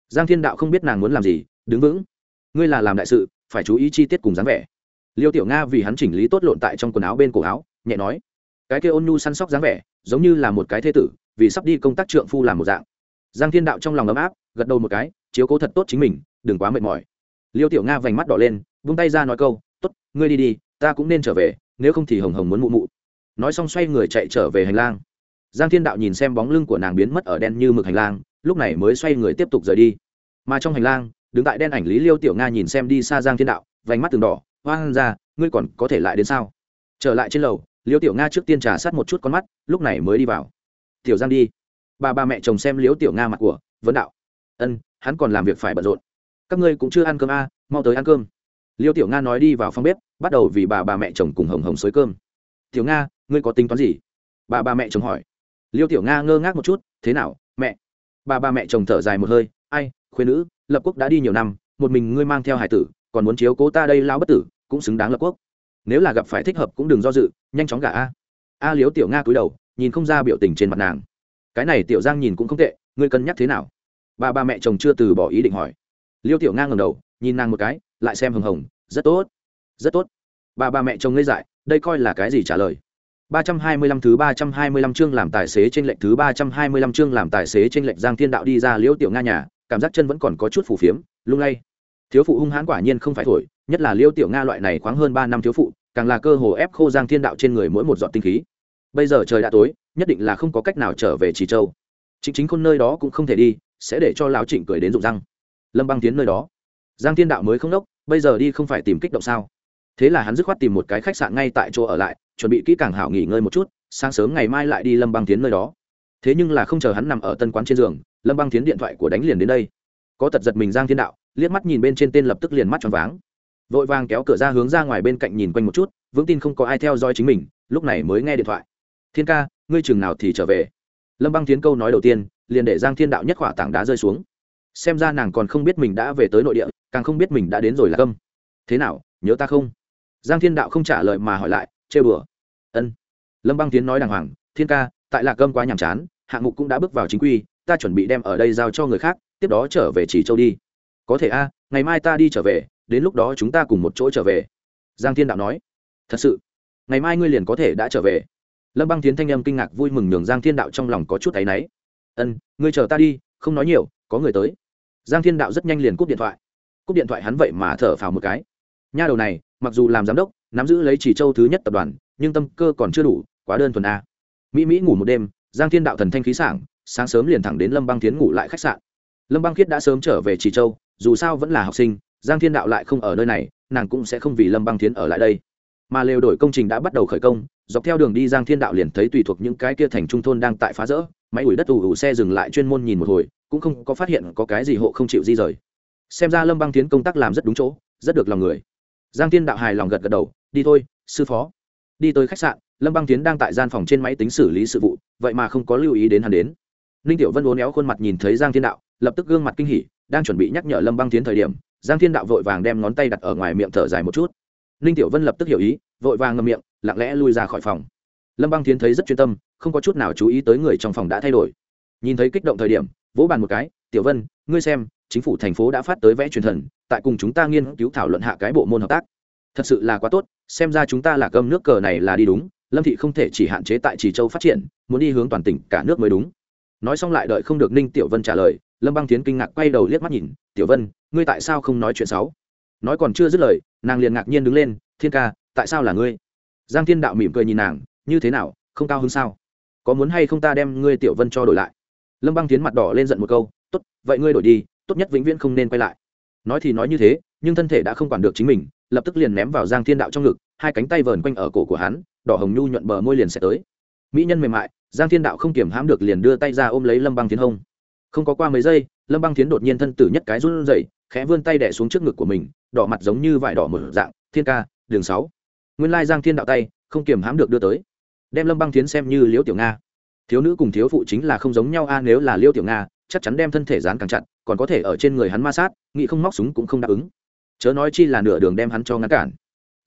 Giang thiên đạo không biết nàng muốn làm gì, đứng vững ngươi là làm đại sự, phải chú ý chi tiết cùng dáng vẻ. Liêu tiểu nga vì hắn chỉnh lý tốt lộn tại trong quần áo bên cổ áo, nhẹ nói, cái kia ôn nhu săn sóc dáng vẻ, giống như là một cái thế tử, vì sắp đi công tác trượng phu làm một dạng. Giang thiên đạo trong lòng ấm áp, gật đầu một cái, chiếu cố thật tốt chính mình, đừng quá mệt mỏi. Liêu tiểu nga vành mắt đỏ lên, vung tay ra nói câu t ố t ngươi đi đi, ta cũng nên trở về, nếu không thì hồng hồng muốn mụ mụ. Nói xong xoay người chạy trở về hành lang. Giang thiên đạo nhìn xem bóng lưng của nàng biến mất ở đen như mực hành lang, lúc này mới xoay người tiếp tục rời đi. Mà trong hành lang đứng tại đen ảnh lý liêu tiểu nga nhìn xem đi xa giang thiên đạo vành mắt từng đỏ hoang ra ngươi còn có thể lại đến sao? Trở lại trên lầu liêu tiểu nga trước tiên trà sát một chút con mắt lúc này mới đi vào. Tiểu giang đi. Bà ba mẹ chồng xem liêu tiểu nga mặt của vấn đạo. Ân hắn còn làm việc phải bận rộn. Các ngươi cũng chưa ăn cơm a à, mau tới ăn cơm. Liêu tiểu nga nói đi vào phòng bếp bắt đầu vì bà bà mẹ chồng cùng hồng hồng xới cơm. Tiểu nga ngươi có tính toán gì? Bà bà mẹ chồng hỏi. Liêu tiểu nga ngơ ngác một chút thế nào mẹ? Bà bà mẹ chồng thở dài một hơi ai khuyên nữ lập quốc đã đi nhiều năm một mình ngươi mang theo hải tử còn muốn chiếu cố ta đây lao bất tử cũng xứng đáng lập quốc. Nếu là gặp phải thích hợp cũng đừng do dự nhanh chóng gả a. A liếu tiểu nga cúi đầu nhìn không ra biểu tình trên mặt nàng. Cái này tiểu giang nhìn cũng không tệ ngươi cân nhắc thế nào? Bà ba mẹ chồng chưa từ bỏ ý định hỏi. Liêu tiểu nga ngầm đầu nhìn nàng một cái lại xem hồng hồng rất tốt rất tốt. Bà ba mẹ chồng ngây dại đây coi là cái gì trả lời? Ba trăm hai mươi lăm thứ ba trăm hai mươi lăm chương làm tài xế trên lệnh thứ ba trăm hai mươi lăm chương làm tài xế trên lệnh Giang Thiên Đạo đi ra Liễu Tiểu Nga nhà, cảm giác chân vẫn còn có chút phù phiếm, lung lay. Thiếu phụ hung hãn quả nhiên không phải thổi nhất là liêu tiểu nga loại này khoáng hơn ba năm thiếu phụ càng là cơ hồ ép khô giang thiên đạo trên người mỗi một giọt tinh khí. Bây giờ trời đã tối nhất định là không có cách nào trở về trì châu. Chính chính khôn nơi đó cũng không thể đi sẽ để cho lão trịnh cười đến rụng răng. Lâm băng tiến nơi đó. Giang thiên đạo mới không đốc bây giờ đi không phải tìm kích động sao? Thế là hắn dứt khoát tìm một cái khách sạn ngay tại chỗ ở lại chuẩn bị kỹ càng hảo nghỉ ngơi một chút sáng sớm ngày mai lại đi lâm băng tiến nơi đó thế nhưng là không chờ hắn nằm ở tân quán trên giường, lâm băng tiến điện thoại của đánh liền đến đây. Có tật giật mình giang thiên đạo, liếc mắt nhìn bên trên tên lập tức liền mắt tròn váng. Vội vàng kéo cửa ra hướng ra ngoài bên cạnh nhìn quanh một chút, vững tin không có ai theo dõi chính mình, lúc này mới nghe điện thoại. Thiên ca, ngươi chừng nào thì trở về? Lâm băng tiến câu nói đầu tiên, liền để giang thiên đạo nhất khỏa tảng đá rơi xuống. Xem ra nàng còn không biết mình đã về tới nội địa, càng không biết mình đã đến rồi là câm. Thế nào, nhớ ta không? Giang thiên đạo không trả lời mà hỏi lại chê bừa ân. Lâm băng tiến nói đàng hoàng, thiên ca, tại lạc câm quá nhàm chán hạng mục cũng đã bước vào chính quy, ta chuẩn bị đem ở đây giao cho người khác, tiếp đó trở về chỉ châu đi. Có thể a, ngày mai ta đi trở về, đến lúc đó chúng ta cùng một chỗ trở về. Giang thiên đạo nói. Thật sự? Ngày mai ngươi liền có thể đã trở về. Lâm băng tiến thanh âm kinh ngạc vui mừng nhường giang thiên đạo trong lòng có chút áy náy. Ân, ngươi chờ ta đi, không nói nhiều, có người tới. Giang thiên đạo rất nhanh liền cúp điện thoại. Cúp điện thoại hắn vậy mà thở phào một cái. Nha đầu này, mặc dù làm giám đốc, nắm giữ lấy chỉ châu thứ nhất tập đoàn, nhưng tâm cơ còn chưa đủ, quá đơn thuần a. Mỹ mỹ ngủ một đêm giang thiên đạo thần thanh khí sảng, sáng sớm liền thẳng đến lâm băng tiến ngủ lại khách sạn. Lâm băng khiết đã sớm trở về trì châu, dù sao vẫn là học sinh, giang thiên đạo lại không ở nơi này, nàng cũng sẽ không vì lâm băng tiến ở lại đây. Mà lều đổi công trình đã bắt đầu khởi công, dọc theo đường đi giang thiên đạo liền thấy tùy thuộc những cái kia thành trung thôn đang tại phá rỡ, máy ủi đất ủ ủ xe dừng lại chuyên môn nhìn một hồi, cũng không có phát hiện có cái gì hộ không chịu di rời. Xem ra lâm băng tiến công tác làm rất đúng chỗ, rất được lòng người. Giang thiên đạo hài lòng gật gật đầu, đi thôi, sư phó. Đi tới khách sạn lâm băng tiến đang tại gian phòng trên máy tính xử lý sự vụ vậy mà không có lưu ý đến hắn đến ninh tiểu vân uốn éo khuôn mặt nhìn thấy giang thiên đạo lập tức gương mặt kinh hỉ đang chuẩn bị nhắc nhở lâm băng tiến thời điểm giang thiên đạo vội vàng đem ngón tay đặt ở ngoài miệng thở dài một chút ninh tiểu vân lập tức hiểu ý vội vàng ngậm miệng lặng lẽ lui ra khỏi phòng lâm băng tiến thấy rất chuyên tâm không có chút nào chú ý tới người trong phòng đã thay đổi nhìn thấy kích động thời điểm vỗ bàn một cái tiểu vân ngươi xem chính phủ thành phố đã phát tới vẽ truyền thần tại cùng chúng ta nghiên cứu thảo luận hạ cái bộ môn hợp tác thật sự là quá tốt xem ra chúng ta là cơm nước cờ này là đi đúng lâm thị không thể chỉ hạn chế tại trì châu phát triển, muốn đi hướng toàn tỉnh cả nước mới đúng. Nói xong lại đợi không được ninh tiểu vân trả lời, lâm băng tiến kinh ngạc quay đầu liếc mắt nhìn, tiểu vân, ngươi tại sao không nói chuyện xấu? Nói còn chưa dứt lời, nàng liền ngạc nhiên đứng lên, thiên ca, tại sao là ngươi? Giang thiên đạo mỉm cười nhìn nàng, như thế nào, không cao hơn sao? Có muốn hay không ta đem ngươi tiểu vân cho đổi lại? Lâm băng tiến mặt đỏ lên giận một câu, tốt, vậy ngươi đổi đi, tốt nhất vĩnh viễn không nên quay lại. Nói thì nói như thế, nhưng thân thể đã không quản được chính mình, lập tức liền ném vào giang thiên đạo trong ngực, hai cánh tay vờn quanh ở cổ của hắn đỏ hồng nhu nhuận bờ môi liền sẽ tới. Mỹ nhân mềm mại, giang thiên đạo không kiểm hãm được liền đưa tay ra ôm lấy lâm băng tiến hông không có qua mấy giây, lâm băng tiến đột nhiên thân tử nhất cái run rẩy, khẽ vươn tay đẻ xuống trước ngực của mình, đỏ mặt giống như vải đỏ mở dạng, thiên ca, đường sáu. Nguyên lai giang thiên đạo tay, không kiềm hãm được đưa tới. Đem lâm băng tiến xem như liễu tiểu nga. Thiếu nữ cùng thiếu phụ chính là không giống nhau a, nếu là liễu tiểu nga, chắc chắn đem thân thể dán càng chặt, còn có thể ở trên người hắn ma sát, nghĩ không móc súng cũng không đáp ứng. Chớ nói chi là nửa đường đem hắn cho ngăn cản.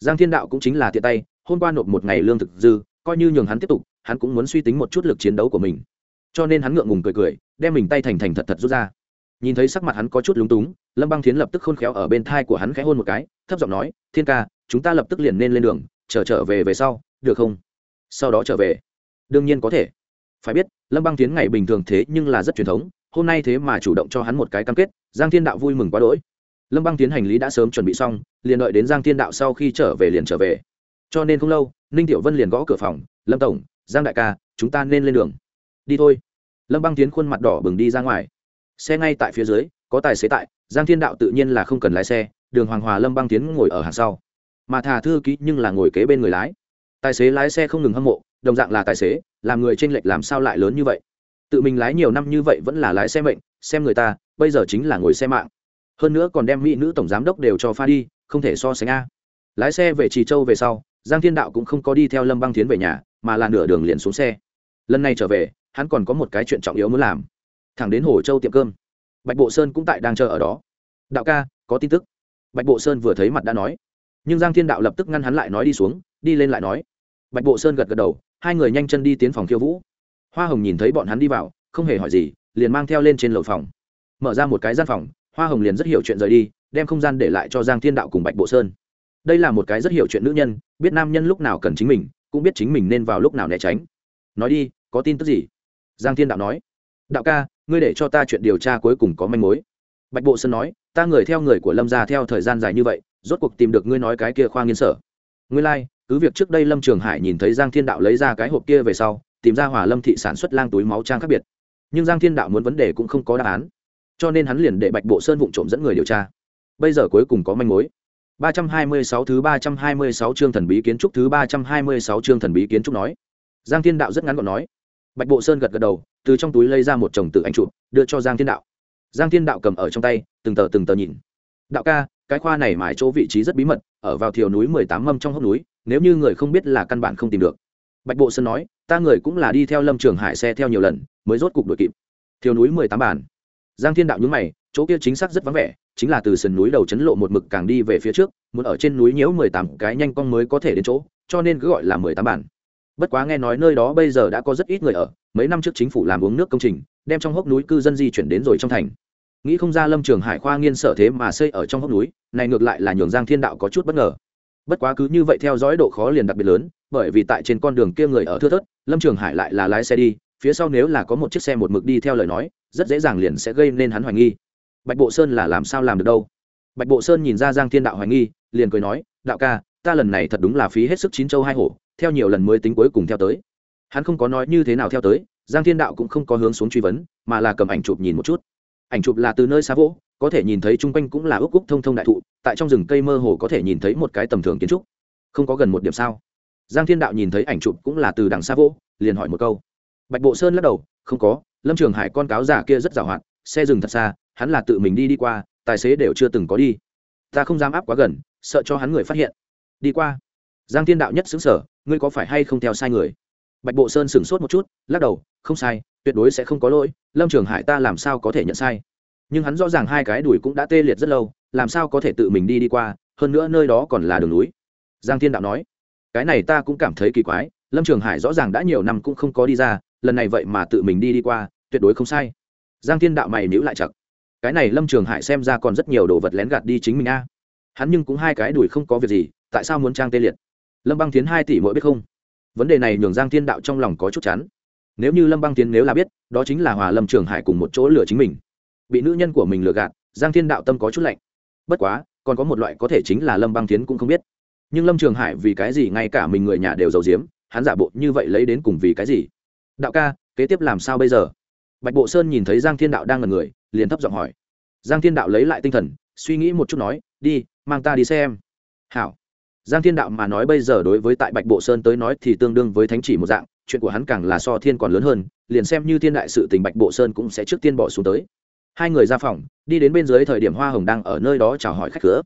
Giang thiên đạo cũng chính là tiện tay hôm qua nộp một ngày lương thực dư coi như nhường hắn tiếp tục hắn cũng muốn suy tính một chút lực chiến đấu của mình. Cho nên hắn ngượng ngùng cười cười đem mình tay thành thành thật thật rút ra. Nhìn thấy sắc mặt hắn có chút lúng túng lâm băng thiến lập tức khôn khéo ở bên thai của hắn khẽ hôn một cái thấp giọng nói thiên ca chúng ta lập tức liền nên lên đường chờ trở, trở về về sau được không? Sau đó trở về. Đương nhiên có thể. Phải biết lâm băng tiến ngày bình thường thế nhưng là rất truyền thống hôm nay thế mà chủ động cho hắn một cái cam kết giang thiên đạo vui mừng quá đỗi. Lâm băng tiến hành lý đã sớm chuẩn bị xong liền đợi đến giang thiên đạo sau khi trở về liền trở về cho nên không lâu, ninh tiểu vân liền gõ cửa phòng, lâm tổng, giang đại ca, chúng ta nên lên đường. Đi thôi. Lâm băng tiến khuôn mặt đỏ bừng đi ra ngoài. Xe ngay tại phía dưới, có tài xế tại, giang thiên đạo tự nhiên là không cần lái xe, đường hoàng hòa lâm băng tiến ngồi ở hàng sau. Mà thà thư ký nhưng là ngồi kế bên người lái. Tài xế lái xe không ngừng hâm mộ, đồng dạng là tài xế, làm người tranh lệch làm sao lại lớn như vậy? Tự mình lái nhiều năm như vậy vẫn là lái xe mệnh, xem người ta, bây giờ chính là ngồi xe mạng. Hơn nữa còn đem mỹ nữ tổng giám đốc đều cho pha đi, không thể so sánh a. Lái xe về trì châu về sau giang thiên đạo cũng không có đi theo lâm băng tiến về nhà, mà là nửa đường liền xuống xe. Lần này trở về, hắn còn có một cái chuyện trọng yếu muốn làm. Thẳng đến hồ châu tiệm cơm. Bạch bộ sơn cũng tại đang chờ ở đó. Đạo ca, có tin tức. Bạch bộ sơn vừa thấy mặt đã nói. Nhưng giang thiên đạo lập tức ngăn hắn lại nói đi xuống, đi lên lại nói. Bạch bộ sơn gật gật đầu, hai người nhanh chân đi tiến phòng khiêu vũ. Hoa hồng nhìn thấy bọn hắn đi vào, không hề hỏi gì, liền mang theo lên trên lầu phòng. Mở ra một cái gian phòng, hoa hồng liền rất hiểu chuyện rời đi, đem không gian để lại cho giang thiên đạo cùng bạch bộ sơn đây là một cái rất hiểu chuyện nữ nhân biết nam nhân lúc nào cần chính mình cũng biết chính mình nên vào lúc nào né tránh. Nói đi có tin tức gì? Giang thiên đạo nói. Đạo ca ngươi để cho ta chuyện điều tra cuối cùng có manh mối. Bạch bộ sơn nói ta người theo người của lâm gia theo thời gian dài như vậy rốt cuộc tìm được ngươi nói cái kia khoa nghiên sở. Ngươi lai、like, cứ việc trước đây lâm trường hải nhìn thấy giang thiên đạo lấy ra cái hộp kia về sau tìm ra hỏa lâm thị sản xuất lang túi máu trang khác biệt. Nhưng giang thiên đạo muốn vấn đề cũng không có đáp án. Cho nên hắn liền để bạch bộ sơn vụ trộm dẫn người điều tra. Bây giờ cuối cùng có manh mối. 326 thứ 326 chương thần bí kiến trúc thứ 326 chương thần bí kiến trúc nói. Giang Thiên Đạo rất ngắn gọn nói. Bạch Bộ Sơn gật gật đầu, từ trong túi lấy ra một chồng tự ảnh chụp, đưa cho Giang Thiên Đạo. Giang Thiên Đạo cầm ở trong tay, từng tờ từng tờ nhìn. Đạo ca, cái khoa này mãi chỗ vị trí rất bí mật, ở vào thiều núi 18 mâm trong hốc núi, nếu như người không biết là căn bản không tìm được. Bạch Bộ Sơn nói, ta người cũng là đi theo Lâm Trường Hải xe theo nhiều lần, mới rốt cục đuổi kịp. Thiều núi 18 bản. Giang Thiên Đạo nhướng mày, chỗ kia chính xác rất vắng vẻ, chính là từ sườn núi đầu chấn lộ một mực càng đi về phía trước muốn ở trên núi nhiễu mười tám cái nhanh con mới có thể đến chỗ cho nên cứ gọi là mười tám bản. Bất quá nghe nói nơi đó bây giờ đã có rất ít người ở mấy năm trước chính phủ làm uống nước công trình đem trong hốc núi cư dân di chuyển đến rồi trong thành. Nghĩ không ra lâm trường hải khoa nghiên sở thế mà xây ở trong hốc núi này ngược lại là nhường giang thiên đạo có chút bất ngờ. Bất quá cứ như vậy theo dõi độ khó liền đặc biệt lớn bởi vì tại trên con đường kia người ở thưa thớt lâm trường hải lại là lái xe đi phía sau nếu là có một chiếc xe một mực đi theo lời nói rất dễ dàng liền sẽ gây nên hắn hoài nghi bạch bộ sơn là làm sao làm được đâu? Bạch bộ sơn nhìn ra giang thiên đạo hoài nghi, liền cười nói, đạo ca, ta lần này thật đúng là phí hết sức chín châu hai hổ, theo nhiều lần mới tính cuối cùng theo tới. Hắn không có nói như thế nào theo tới, giang thiên đạo cũng không có hướng xuống truy vấn, mà là cầm ảnh chụp nhìn một chút. Ảnh chụp là từ nơi xa vỗ, có thể nhìn thấy chung quanh cũng là ước cúc thông thông đại thụ, tại trong rừng cây mơ hồ có thể nhìn thấy một cái tầm thường kiến trúc. Không có gần một điểm sao? Giang thiên đạo nhìn thấy ảnh chụp cũng là từ đằng xa vỗ, liền hỏi một câu. Bạch bộ sơn lắc đầu, không có, lâm trường hải con cáo giả kia rất giàu hạn, xe dừng thật xa hắn là tự mình đi đi qua, tài xế đều chưa từng có đi. Ta không dám áp quá gần, sợ cho hắn người phát hiện. Đi qua. Giang thiên đạo nhất xứng sở ngươi có phải hay không theo sai người? Bạch bộ sơn sửng sốt một chút, lắc đầu, không sai, tuyệt đối sẽ không có lỗi, lâm trường hải ta làm sao có thể nhận sai? Nhưng hắn rõ ràng hai cái đùi cũng đã tê liệt rất lâu, làm sao có thể tự mình đi đi qua, hơn nữa nơi đó còn là đường núi. Giang thiên đạo nói, cái này ta cũng cảm thấy kỳ quái, lâm trường hải rõ ràng đã nhiều năm cũng không có đi ra, lần này vậy mà tự mình đi đi qua, tuyệt đối không sai. Giang thiên đạo mày níu lại chặt cái này lâm trường hải xem ra còn rất nhiều đồ vật lén gạt đi chính mình a. Hắn nhưng cũng hai cái đùi không có việc gì, tại sao muốn trang tê liệt? Lâm băng tiến hai tỷ mỗi biết không? Vấn đề này nhường giang thiên đạo trong lòng có chút chán. Nếu như lâm băng tiến nếu là biết, đó chính là hòa lâm trường hải cùng một chỗ lừa chính mình. Bị nữ nhân của mình lừa gạt, giang thiên đạo tâm có chút lạnh. Bất quá, còn có một loại có thể chính là lâm băng tiến cũng không biết. Nhưng lâm trường hải vì cái gì ngay cả mình người nhà đều giàu diếm hắn giả bộ như vậy lấy đến cùng vì cái gì? Đạo ca, kế tiếp làm sao bây giờ? Bạch bộ sơn nhìn thấy giang thiên đạo đang ngần người, liền thấp giọng hỏi. Giang thiên đạo lấy lại tinh thần, suy nghĩ một chút nói, đi, mang ta đi xem. Hảo. Giang thiên đạo mà nói bây giờ đối với tại bạch bộ sơn tới nói thì tương đương với thánh chỉ một dạng, chuyện của hắn càng là so thiên còn lớn hơn, liền xem như thiên đại sự tình bạch bộ sơn cũng sẽ trước tiên bỏ xuống tới. Hai người ra phòng, đi đến bên dưới thời điểm hoa hồng đang ở nơi đó chào hỏi khách cửa.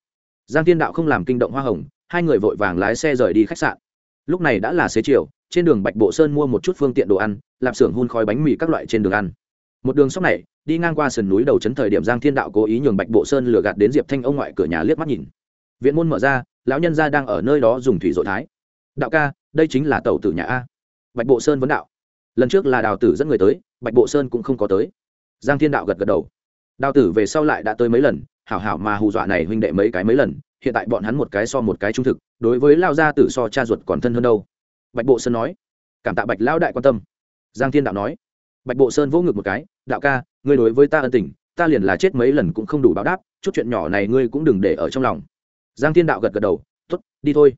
Giang thiên đạo không làm kinh động hoa hồng, hai người vội vàng lái xe rời đi khách sạn. Lúc này đã là xế chiều, trên đường bạch bộ sơn mua một chút phương tiện đồ ăn, lạp xưởng hun khói bánh mì các loại trên đường ăn một đường sóc này, đi ngang qua sườn núi đầu trấn thời điểm giang thiên đạo cố ý nhường bạch bộ sơn lừa gạt đến diệp thanh ông ngoại cửa nhà liếc mắt nhìn. Viện môn mở ra, lão nhân gia đang ở nơi đó dùng thủy dội thái. Đạo ca, đây chính là tàu tử nhà a. Bạch bộ sơn vấn đạo. Lần trước là đào tử dẫn người tới, bạch bộ sơn cũng không có tới. Giang thiên đạo gật gật đầu. Đào tử về sau lại đã tới mấy lần, hảo hảo mà hù dọa này huynh đệ mấy cái mấy lần, hiện tại bọn hắn một cái so một cái trung thực, đối với lao gia tử so cha ruột còn thân hơn đâu. Bạch bộ sơn nói. Cảm tạ bạch lão đại quan tâm. Giang thiên đạo nói bạch bộ sơn vỗ ngực một cái, đạo ca, ngươi đối với ta ân tình, ta liền là chết mấy lần cũng không đủ báo đáp, chút chuyện nhỏ này ngươi cũng đừng để ở trong lòng. Giang thiên đạo gật gật đầu t ố t đi thôi.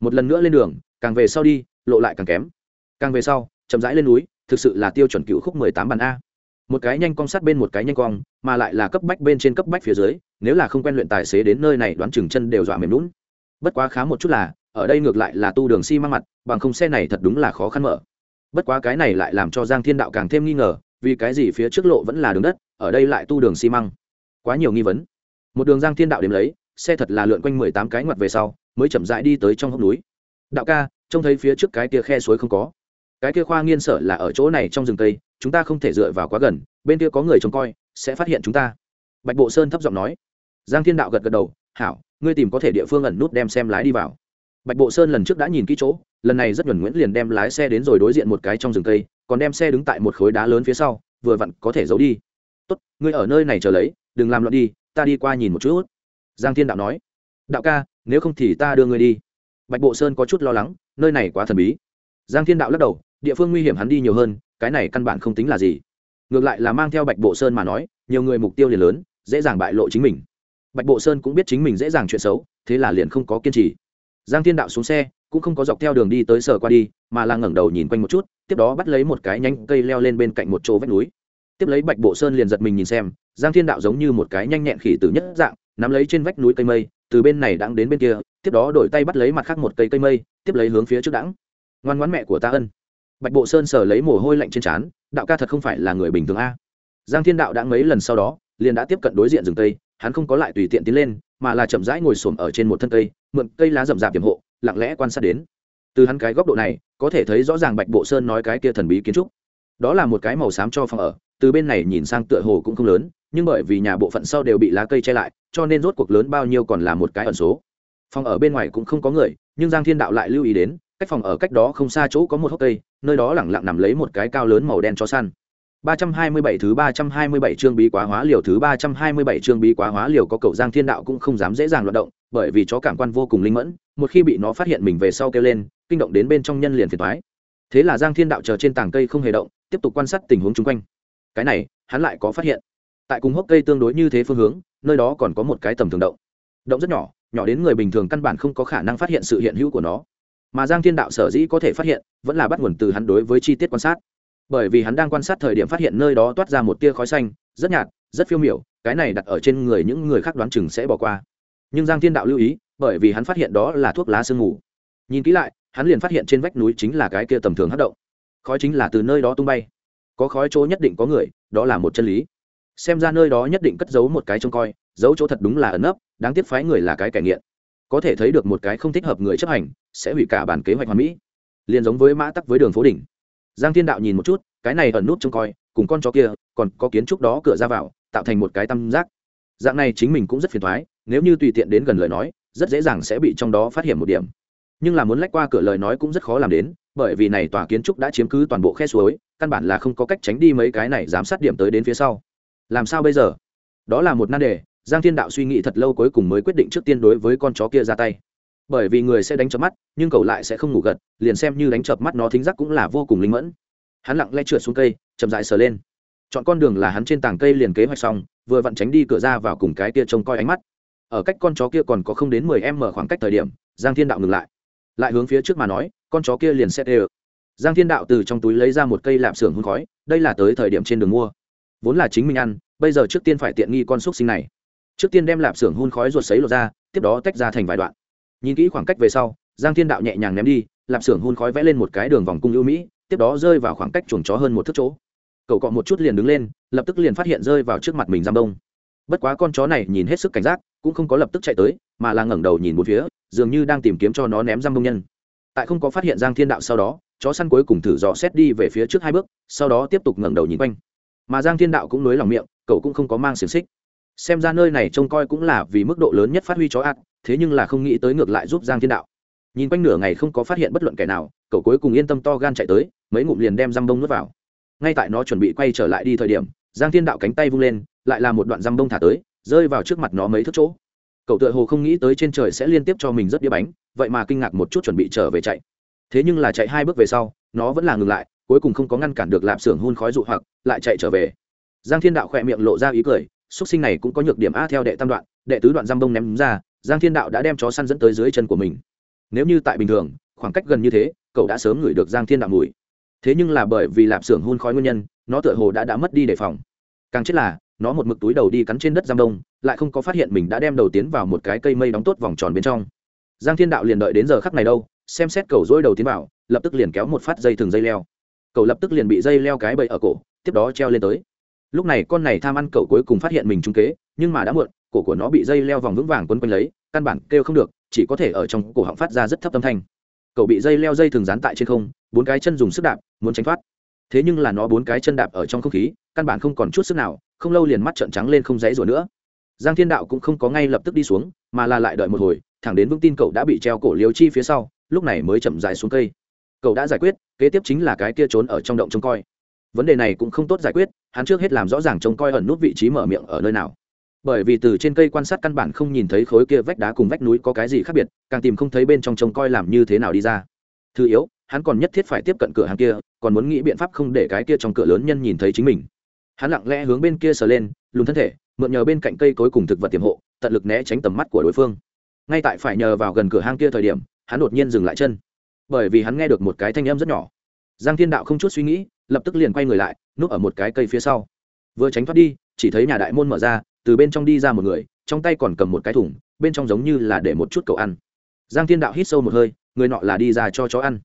Một lần nữa lên đường, càng về sau đi, lộ lại càng kém. Càng về sau, chậm rãi lên núi, thực sự là tiêu chuẩn cựu khúc mười tám bàn a. Một cái nhanh cong sát bên một cái nhanh cong, mà lại là cấp bách bên trên cấp bách phía dưới, nếu là không quen luyện tài xế đến nơi này đoán chừng chân đều dọa mềm lún bất quá khá một chút là, ở đây ngược lại là tu đường xi、si、măng mặt, bằng không xe này thật đúng là khó khăn mở bất quá cái này lại làm cho giang thiên đạo càng thêm nghi ngờ, vì cái gì phía trước lộ vẫn là đường đất, ở đây lại tu đường xi măng? Quá nhiều nghi vấn. Một đường giang thiên đạo đếm lấy, xe thật là lượn quanh mười tám cái ngoặt về sau, mới chậm rãi đi tới trong hốc núi. Đạo ca, trông thấy phía trước cái kia khe suối không có? Cái kia khoa nghiên sở là ở chỗ này trong rừng tây chúng ta không thể dựa vào quá gần, bên kia có người trông coi, sẽ phát hiện chúng ta. Bạch bộ sơn thấp giọng nói. Giang thiên đạo gật gật đầu, hảo, ngươi tìm có thể địa phương ẩn nút đem xem lái đi vào bạch bộ sơn lần trước đã nhìn kỹ chỗ, lần này rất nhuẩn nguyễn liền đem lái xe đến rồi đối diện một cái trong rừng cây, còn đem xe đứng tại một khối đá lớn phía sau, vừa vặn có thể giấu đi. Tốt, ngươi ở nơi này chờ lấy, đừng làm loạn đi, ta đi qua nhìn một chút. Giang thiên đạo nói. Đạo ca, nếu không thì ta đưa ngươi đi. Bạch bộ sơn có chút lo lắng, nơi này quá thần bí. Giang thiên đạo lắc đầu, địa phương nguy hiểm hắn đi nhiều hơn, cái này căn bản không tính là gì. Ngược lại là mang theo bạch bộ sơn mà nói, nhiều người mục tiêu liền lớn, dễ dàng bại lộ chính mình. Bạch bộ sơn cũng biết chính mình dễ dàng chuyện xấu, thế là liền không có kiên trì giang thiên đạo xuống xe, cũng không có dọc theo đường đi tới sở qua đi, mà là ngẩng đầu nhìn quanh một chút, tiếp đó bắt lấy một cái nhánh cây leo lên bên cạnh một chỗ vách núi. Tiếp lấy bạch bộ sơn liền giật mình nhìn xem, giang thiên đạo giống như một cái nhanh nhẹn khỉ tử nhất dạng, nắm lấy trên vách núi cây mây, từ bên này đãng đến bên kia, tiếp đó đổi tay bắt lấy mặt khác một cây cây mây, tiếp lấy hướng phía trước đãng. Ngoan ngoãn mẹ của ta ân. Bạch bộ sơn sờ lấy mồ hôi lạnh trên trán, đạo ca thật không phải là người bình thường a. Giang thiên đạo đã mấy lần sau đó, liền đã tiếp cận đối diện rừng tây, hắn không có lại tùy tiện tiến lên mà là chậm rãi ngồi xổm ở trên một thân cây, mượn cây lá rậm rạp tiềm hộ, lặng lẽ quan sát đến. Từ hắn cái góc độ này, có thể thấy rõ ràng bạch bộ sơn nói cái kia thần bí kiến trúc. Đó là một cái màu xám cho phòng ở, từ bên này nhìn sang tựa hồ cũng không lớn, nhưng bởi vì nhà bộ phận sau đều bị lá cây che lại, cho nên rốt cuộc lớn bao nhiêu còn là một cái ẩn số. Phòng ở bên ngoài cũng không có người, nhưng giang thiên đạo lại lưu ý đến, cách phòng ở cách đó không xa chỗ có một hốc cây, nơi đó lẳng lặng nằm lấy một cái cao lớn màu đen cho săn. 327 thứ 327 chương bí quá hóa liều thứ 327 chương bí quá hóa liều có cậu Giang Thiên Đạo cũng không dám dễ dàng luận động, bởi vì chó cảm quan vô cùng linh mẫn, một khi bị nó phát hiện mình về sau kêu lên, kinh động đến bên trong nhân liền phiền toái. Thế là Giang Thiên Đạo chờ trên tảng cây không hề động, tiếp tục quan sát tình huống xung quanh. Cái này, hắn lại có phát hiện. Tại cùng hốc cây tương đối như thế phương hướng, nơi đó còn có một cái tầm thường động. Động rất nhỏ, nhỏ đến người bình thường căn bản không có khả năng phát hiện sự hiện hữu của nó. Mà Giang Thiên Đạo sở dĩ có thể phát hiện, vẫn là bắt nguồn từ hắn đối với chi tiết quan sát bởi vì hắn đang quan sát thời điểm phát hiện nơi đó toát ra một tia khói xanh, rất nhạt, rất phiêu miểu, cái này đặt ở trên người những người khác đoán chừng sẽ bỏ qua. Nhưng giang thiên đạo lưu ý, bởi vì hắn phát hiện đó là thuốc lá sương mù. Nhìn kỹ lại, hắn liền phát hiện trên vách núi chính là cái kia tầm thường hát động. Khói chính là từ nơi đó tung bay. Có khói chỗ nhất định có người, đó là một chân lý. Xem ra nơi đó nhất định cất giấu một cái trông coi, giấu chỗ thật đúng là ẩn ấp đáng tiếc phái người là cái kẻ nghiện. Có thể thấy được một cái không thích hợp người chấp hành, sẽ hủy cả bản kế hoạch hoàn mỹ. Liền giống với mã tắc với đường phố đỉnh giang thiên đạo nhìn một chút, cái này ẩn nút trông coi, cùng con chó kia, còn có kiến trúc đó cửa ra vào, tạo thành một cái tam giác. Dạng này chính mình cũng rất phiền thoái nếu như tùy tiện đến gần lời nói, rất dễ dàng sẽ bị trong đó phát hiện một điểm. Nhưng là muốn lách qua cửa lời nói cũng rất khó làm đến, bởi vì này tòa kiến trúc đã chiếm cứ toàn bộ khe suối, căn bản là không có cách tránh đi mấy cái này giám sát điểm tới đến phía sau. Làm sao bây giờ? Đó là một nan đề, giang thiên đạo suy nghĩ thật lâu cuối cùng mới quyết định trước tiên đối với con chó kia ra tay bởi vì người sẽ đánh chợp mắt, nhưng cậu lại sẽ không ngủ gật, liền xem như đánh chợp mắt nó thính giác cũng là vô cùng linh mẫn. Hắn lặng lẽ trượt xuống cây, chậm dại sờ lên. Chọn con đường là hắn trên tảng cây liền kế hoạch xong, vừa vặn tránh đi cửa ra vào cùng cái kia trông coi ánh mắt. Ở cách con chó kia còn có không đến mười em mở khoảng cách thời điểm, giang thiên đạo ngừng lại. Lại hướng phía trước mà nói, con chó kia liền xét ê giang thiên đạo từ trong túi lấy ra một cây lạp xưởng hôn khói, đây là tới thời điểm trên đường mua. Vốn là chính mình ăn, bây giờ trước tiên phải tiện nghi con xúc sinh này. Trước tiên đem lạp xưởng hôn khói ruột sấy lột ra, tiếp đó tách ra thành vài đoạn nhìn kỹ khoảng cách về sau, giang thiên đạo nhẹ nhàng ném đi, lạp xưởng hun khói vẽ lên một cái đường vòng cung ưu mỹ, tiếp đó rơi vào khoảng cách chuồng chó hơn một thước chỗ. Cậu cọ một chút liền đứng lên, lập tức liền phát hiện rơi vào trước mặt mình giam đông. Bất quá con chó này nhìn hết sức cảnh giác, cũng không có lập tức chạy tới, mà là ngẩng đầu nhìn một phía, dường như đang tìm kiếm cho nó ném giam đông nhân. Tại không có phát hiện giang thiên đạo sau đó, chó săn cuối cùng thử dò xét đi về phía trước hai bước, sau đó tiếp tục ngẩng đầu nhìn quanh. Mà giang thiên đạo cũng nối lòng miệng, cậu cũng không có mang xiềng xích. Xem ra nơi này trông coi cũng là vì mức độ lớn nhất phát huy chó ạt thế nhưng là không nghĩ tới ngược lại giúp giang thiên đạo. Nhìn quanh nửa ngày không có phát hiện bất luận kẻ nào, cậu cuối cùng yên tâm to gan chạy tới, mấy ngụm liền đem răm bông nuốt vào. Ngay tại nó chuẩn bị quay trở lại đi thời điểm, giang thiên đạo cánh tay vung lên, lại là một đoạn răm bông thả tới, rơi vào trước mặt nó mấy thước chỗ. Cậu tựa hồ không nghĩ tới trên trời sẽ liên tiếp cho mình rất đĩa bánh, vậy mà kinh ngạc một chút chuẩn bị trở về chạy. Thế nhưng là chạy hai bước về sau, nó vẫn là ngừng lại, cuối cùng không có ngăn cản được lạp xưởng hun khói dụ hoặc, lại chạy trở về. Giang thiên đạo khỏe miệng lộ ra ý cười xuất sinh này cũng có nhược điểm a theo đệ tam đoạn, đệ tứ đoạn giam bông ném ra giang thiên đạo đã đem chó săn dẫn tới dưới chân của mình. Nếu như tại bình thường, khoảng cách gần như thế, cậu đã sớm ngửi được giang thiên đạo mùi. Thế nhưng là bởi vì lạp xưởng hôn khói nguyên nhân, nó tựa hồ đã đã mất đi đề phòng. Càng chết là, nó một mực túi đầu đi cắn trên đất giam đông, lại không có phát hiện mình đã đem đầu tiến vào một cái cây mây đóng tốt vòng tròn bên trong. Giang thiên đạo liền đợi đến giờ khắc này đâu, xem xét cầu dối đầu tiến vào, lập tức liền kéo một phát dây thừng dây leo. Cậu lập tức liền bị dây leo cái bậy ở cổ, tiếp đó treo lên tới. Lúc này con này tham ăn cậu cuối cùng phát hiện mình trúng kế, nhưng mà đã muộn cổ của nó bị dây leo vòng vững vàng quấn quanh lấy, căn bản kêu không được, chỉ có thể ở trong cổ họng phát ra rất thấp âm thanh. Cậu bị dây leo dây thường dán tại trên không, bốn cái chân dùng sức đạp, muốn tránh thoát. Thế nhưng là nó bốn cái chân đạp ở trong không khí, căn bản không còn chút sức nào, không lâu liền mắt trợn trắng lên không dãy rủa nữa. Giang thiên đạo cũng không có ngay lập tức đi xuống, mà là lại đợi một hồi, thẳng đến vững tin cậu đã bị treo cổ liều chi phía sau, lúc này mới chậm dài xuống cây. Cậu đã giải quyết, kế tiếp chính là cái kia trốn ở trong động trông coi. Vấn đề này cũng không tốt giải quyết, hắn trước hết làm rõ ràng trông coi ẩn nút vị trí mở miệng ở nơi nào bởi vì từ trên cây quan sát căn bản không nhìn thấy khối kia vách đá cùng vách núi có cái gì khác biệt, càng tìm không thấy bên trong trông coi làm như thế nào đi ra. Thứ yếu, hắn còn nhất thiết phải tiếp cận cửa hàng kia, còn muốn nghĩ biện pháp không để cái kia trong cửa lớn nhân nhìn thấy chính mình. Hắn lặng lẽ hướng bên kia sờ lên, lùn thân thể, mượn nhờ bên cạnh cây cối cùng thực vật tiềm hộ, tận lực né tránh tầm mắt của đối phương. Ngay tại phải nhờ vào gần cửa hang kia thời điểm, hắn đột nhiên dừng lại chân. Bởi vì hắn nghe được một cái thanh âm rất nhỏ. Giang thiên đạo không chút suy nghĩ, lập tức liền quay người lại, núp ở một cái cây phía sau. Vừa tránh thoát đi, chỉ thấy nhà đại môn mở ra từ bên trong đi ra một người, trong tay còn cầm một cái thùng, bên trong giống như là để một chút cậu ăn. Giang thiên đạo hít sâu một hơi, người nọ là đi ra cho chó ăn.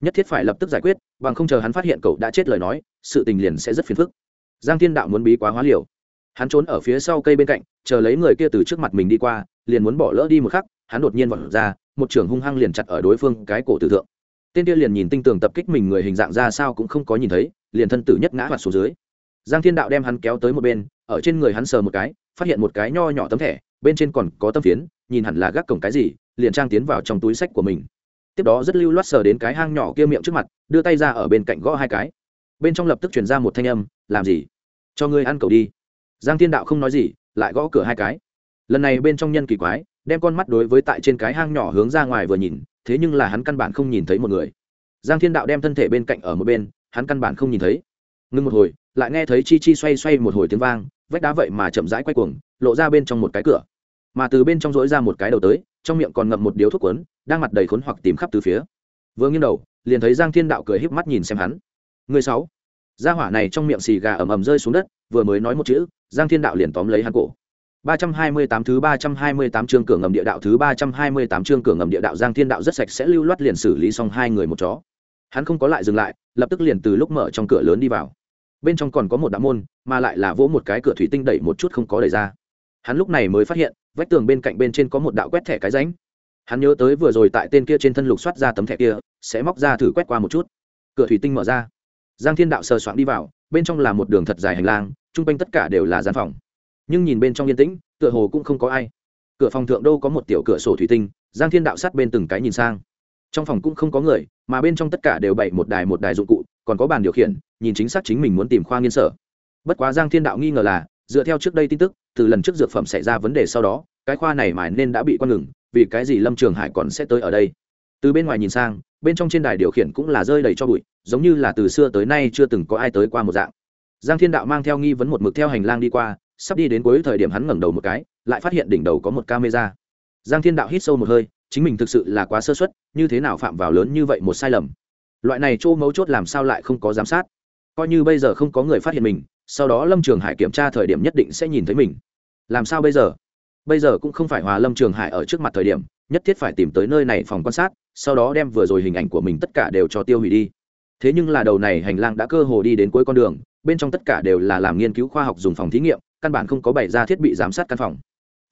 Nhất thiết phải lập tức giải quyết, bằng không chờ hắn phát hiện cậu đã chết lời nói, sự tình liền sẽ rất phiền phức. Giang thiên đạo muốn bí quá hóa liều. Hắn trốn ở phía sau cây bên cạnh, chờ lấy người kia từ trước mặt mình đi qua, liền muốn bỏ lỡ đi một khắc, hắn đột nhiên vọt ra, một trưởng hung hăng liền chặt ở đối phương cái cổ tử thượng. Tên kia liền nhìn tinh tường tập kích mình người hình dạng ra sao cũng không có nhìn thấy, liền thân tử nhất ngã hoạt xuống dưới. Giang thiên đạo đem hắn kéo tới một bên, ở trên người hắn sờ một cái phát hiện một cái nho nhỏ tấm thẻ, bên trên còn có tâm phiến, nhìn hẳn là gác cổng cái gì, liền trang tiến vào trong túi sách của mình. Tiếp đó rất lưu loát sờ đến cái hang nhỏ kia miệng trước mặt, đưa tay ra ở bên cạnh gõ hai cái. Bên trong lập tức truyền ra một thanh âm, làm gì? Cho ngươi ăn cầu đi. Giang thiên đạo không nói gì, lại gõ cửa hai cái. Lần này bên trong nhân kỳ quái, đem con mắt đối với tại trên cái hang nhỏ hướng ra ngoài vừa nhìn, thế nhưng là hắn căn bản không nhìn thấy một người. Giang thiên đạo đem thân thể bên cạnh ở một bên, hắn căn bản không nhìn thấy. Ngưng một hồi, lại nghe thấy chi chi xoay xoay một hồi tiếng vang vách đá vậy mà chậm rãi quay cuồng lộ ra bên trong một cái cửa. Mà từ bên trong rỗi ra một cái đầu tới trong miệng còn ngậm một điếu thuốc quấn đang mặt đầy khốn hoặc tìm khắp từ phía. Vừa nghiêng đầu liền thấy giang thiên đạo cười híp mắt nhìn xem hắn. Người sáu. Gia hỏa này trong miệng xì gà ầm ầm rơi xuống đất vừa mới nói một chữ giang thiên đạo liền tóm lấy hắn cổ. 328 thứ 328 chương cửa ngầm địa đạo thứ 328 chương cửa ngầm địa đạo Giang Thiên đạo rất sạch sẽ lưu loát liền xử lý xong hai người một chó. Hắn không có lại dừng lại, lập tức liền từ lúc mở trong cửa lớn đi vào. Bên trong còn có một đạo môn, mà lại là vỗ một cái cửa thủy tinh đẩy một chút không có đẩy ra. Hắn lúc này mới phát hiện, vách tường bên cạnh bên trên có một đạo quét thẻ cái rãnh. Hắn nhớ tới vừa rồi tại tên kia trên thân lục soát ra tấm thẻ kia, sẽ móc ra thử quét qua một chút. Cửa thủy tinh mở ra. Giang Thiên đạo sờ soạn đi vào, bên trong là một đường thật dài hành lang, trung quanh tất cả đều là gian phòng nhưng nhìn bên trong yên tĩnh tựa hồ cũng không có ai cửa phòng thượng đô có một tiểu cửa sổ thủy tinh giang thiên đạo sát bên từng cái nhìn sang trong phòng cũng không có người mà bên trong tất cả đều bày một đài một đài dụng cụ còn có bàn điều khiển, nhìn chính xác chính mình muốn tìm khoa nghiên sở. Bất quá giang thiên đạo nghi ngờ là, dựa theo trước đây tin tức, từ lần trước dược phẩm xảy ra vấn đề sau đó, cái khoa này mài nên đã bị quan ngừng, vì cái gì lâm trường hải còn sẽ tới ở đây? Từ bên ngoài nhìn sang, bên trong trên đài điều khiển cũng là rơi đầy cho bụi, giống như là từ xưa tới nay chưa từng có ai tới qua một dạng. Giang thiên đạo mang theo nghi vấn một mực theo hành lang đi qua, sắp đi đến cuối thời điểm hắn ngẩng đầu một cái, lại phát hiện đỉnh đầu có một camera. Giang thiên đạo hít sâu một hơi, chính mình thực sự là quá sơ suất, như thế nào phạm vào lớn như vậy một sai lầm? Loại này chỗ mấu chốt làm sao lại không có giám sát? Coi như bây giờ không có người phát hiện mình, sau đó lâm trường hải kiểm tra thời điểm nhất định sẽ nhìn thấy mình. Làm sao bây giờ? Bây giờ cũng không phải hòa lâm trường hải ở trước mặt thời điểm, nhất thiết phải tìm tới nơi này phòng quan sát, sau đó đem vừa rồi hình ảnh của mình tất cả đều cho tiêu hủy đi. Thế nhưng là đầu này hành lang đã cơ hồ đi đến cuối con đường, bên trong tất cả đều là làm nghiên cứu khoa học dùng phòng thí nghiệm, căn bản không có bày ra thiết bị giám sát căn phòng.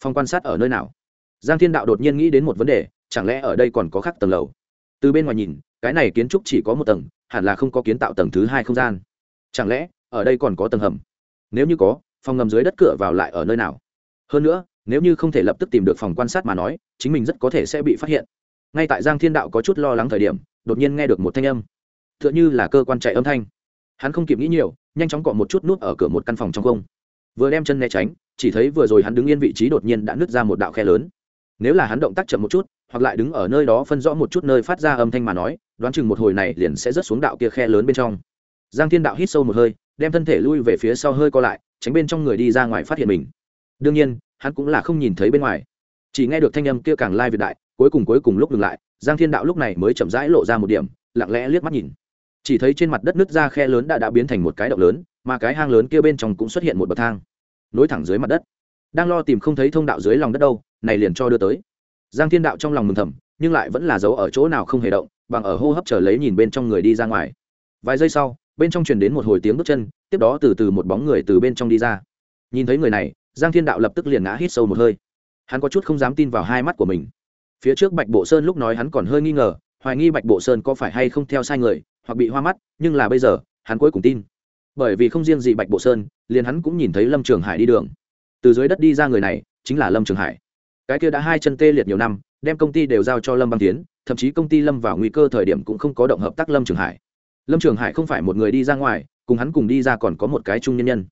Phòng quan sát ở nơi nào? Giang thiên đạo đột nhiên nghĩ đến một vấn đề, chẳng lẽ ở đây còn có khác tầng lầu? Từ bên ngoài nhìn cái này kiến trúc chỉ có một tầng, hẳn là không có kiến tạo tầng thứ hai không gian. Chẳng lẽ, ở đây còn có tầng hầm? Nếu như có, phòng ngầm dưới đất cửa vào lại ở nơi nào? Hơn nữa, nếu như không thể lập tức tìm được phòng quan sát mà nói, chính mình rất có thể sẽ bị phát hiện. Ngay tại giang thiên đạo có chút lo lắng thời điểm, đột nhiên nghe được một thanh âm. T h ư ợ n h ư là cơ quan chạy âm thanh. Hắn không kịp nghĩ nhiều, nhanh chóng cọ một chút nút ở cửa một căn phòng trong không. Vừa đem chân né tránh, chỉ thấy vừa rồi hắn đứng yên vị trí đột nhiên đã nứt ra một đạo khe lớn. Nếu là hắn động tác chậm một chút hoặc lại đứng ở nơi đó phân rõ một chút nơi phát ra âm thanh mà nói, đoán chừng một hồi này liền sẽ rớt xuống đạo kia khe lớn bên trong. Giang thiên đạo hít sâu một hơi, đem thân thể lui về phía sau hơi co lại, tránh bên trong người đi ra ngoài phát hiện mình. Đương nhiên, hắn cũng là không nhìn thấy bên ngoài. Chỉ nghe được thanh âm kia càng lai việt đại, cuối cùng cuối cùng lúc ngừng lại, giang thiên đạo lúc này mới chậm rãi lộ ra một điểm, lặng lẽ liếc mắt nhìn. Chỉ thấy trên mặt đất nứt ra khe lớn đã đã biến thành một cái động lớn, mà cái hang lớn kia bên trong cũng xuất hiện một bậc thang. Nối thẳng dưới mặt đất. Đang lo tìm không thấy thông đạo dưới lòng đất đâu, này liền cho đưa tới giang thiên đạo trong lòng mừng thầm, nhưng lại vẫn là giấu ở chỗ nào không hề động, bằng ở hô hấp trở lấy nhìn bên trong người đi ra ngoài. Vài giây sau, bên trong truyền đến một hồi tiếng bước chân, tiếp đó từ từ một bóng người từ bên trong đi ra. Nhìn thấy người này, giang thiên đạo lập tức liền ngã hít sâu một hơi. Hắn có chút không dám tin vào hai mắt của mình. Phía trước bạch bộ sơn lúc nói hắn còn hơi nghi ngờ, hoài nghi bạch bộ sơn có phải hay không theo sai người, hoặc bị hoa mắt, nhưng là bây giờ, hắn cuối cùng tin. Bởi vì không riêng gì bạch bộ sơn, liền hắn cũng nhìn thấy lâm trường hải đi đường. Từ dưới đất đi ra người này, chính là lâm trường hải cái kia đã hai chân tê liệt nhiều năm, đem công ty đều giao cho lâm băng tiến, thậm chí công ty lâm vào nguy cơ thời điểm cũng không có động hợp tác lâm trường hải. Lâm trường hải không phải một người đi ra ngoài, cùng hắn cùng đi ra còn có một cái trung nhân nhân.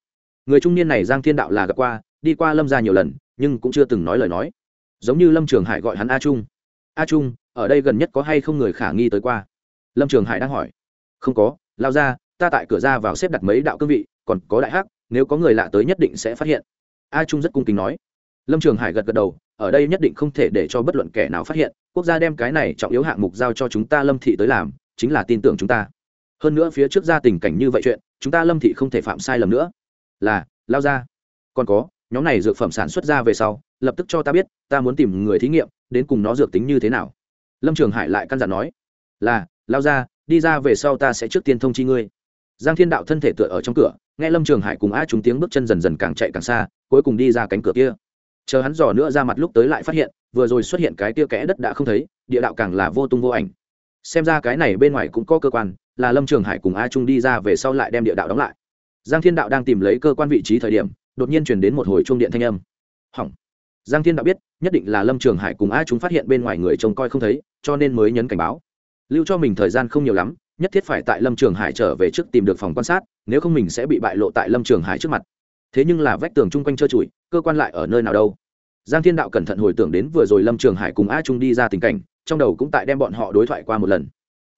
Người trung niên này giang thiên đạo là gặp qua, đi qua lâm ra nhiều lần, nhưng cũng chưa từng nói lời nói. Giống như lâm trường hải gọi hắn a trung. A trung, ở đây gần nhất có hay không người khả nghi tới qua? Lâm trường hải đang hỏi. Không có, lao ra, ta tại cửa ra vào xếp đặt mấy đạo cương vị, còn có đại hắc, nếu có người lạ tới nhất định sẽ phát hiện. A trung rất cung kính nói. Lâm trường hải gật gật đầu ở đây nhất định không thể để cho bất luận kẻ nào phát hiện, quốc gia đem cái này trọng yếu hạng mục giao cho chúng ta lâm thị tới làm, chính là tin tưởng chúng ta. Hơn nữa phía trước ra tình cảnh như vậy chuyện, chúng ta lâm thị không thể phạm sai lầm nữa. Là, lao ra. Còn có, nhóm này dược phẩm sản xuất ra về sau, lập tức cho ta biết, ta muốn tìm người thí nghiệm, đến cùng nó dược tính như thế nào. Lâm trường hải lại căn dặn nói. Là, lao ra, đi ra về sau ta sẽ trước tiên thông chi ngươi. Giang thiên đạo thân thể tựa ở trong cửa, nghe lâm trường hải cùng a chúng tiếng bước chân dần dần càng chạy càng xa, cuối cùng đi ra cánh cửa kia chờ hắn dò nữa ra mặt lúc tới lại phát hiện, vừa rồi xuất hiện cái tia kẽ đất đã không thấy, địa đạo càng là vô tung vô ảnh. Xem ra cái này bên ngoài cũng có cơ quan, là lâm trường hải cùng a trung đi ra về sau lại đem địa đạo đóng lại. Giang thiên đạo đang tìm lấy cơ quan vị trí thời điểm, đột nhiên chuyển đến một hồi chuông điện thanh âm. Hỏng. Giang thiên đạo biết, nhất định là lâm trường hải cùng a trung phát hiện bên ngoài người trông coi không thấy, cho nên mới nhấn cảnh báo. Lưu cho mình thời gian không nhiều lắm, nhất thiết phải tại lâm trường hải trở về trước tìm được phòng quan sát, nếu không mình sẽ bị bại lộ tại lâm trường hải trước mặt. Thế nhưng là vách tường chung quanh trơ trụi cơ quan lại ở nơi nào đâu. Giang thiên đạo cẩn thận hồi tưởng đến vừa rồi lâm trường hải cùng a trung đi ra tình cảnh, trong đầu cũng tại đem bọn họ đối thoại qua một lần.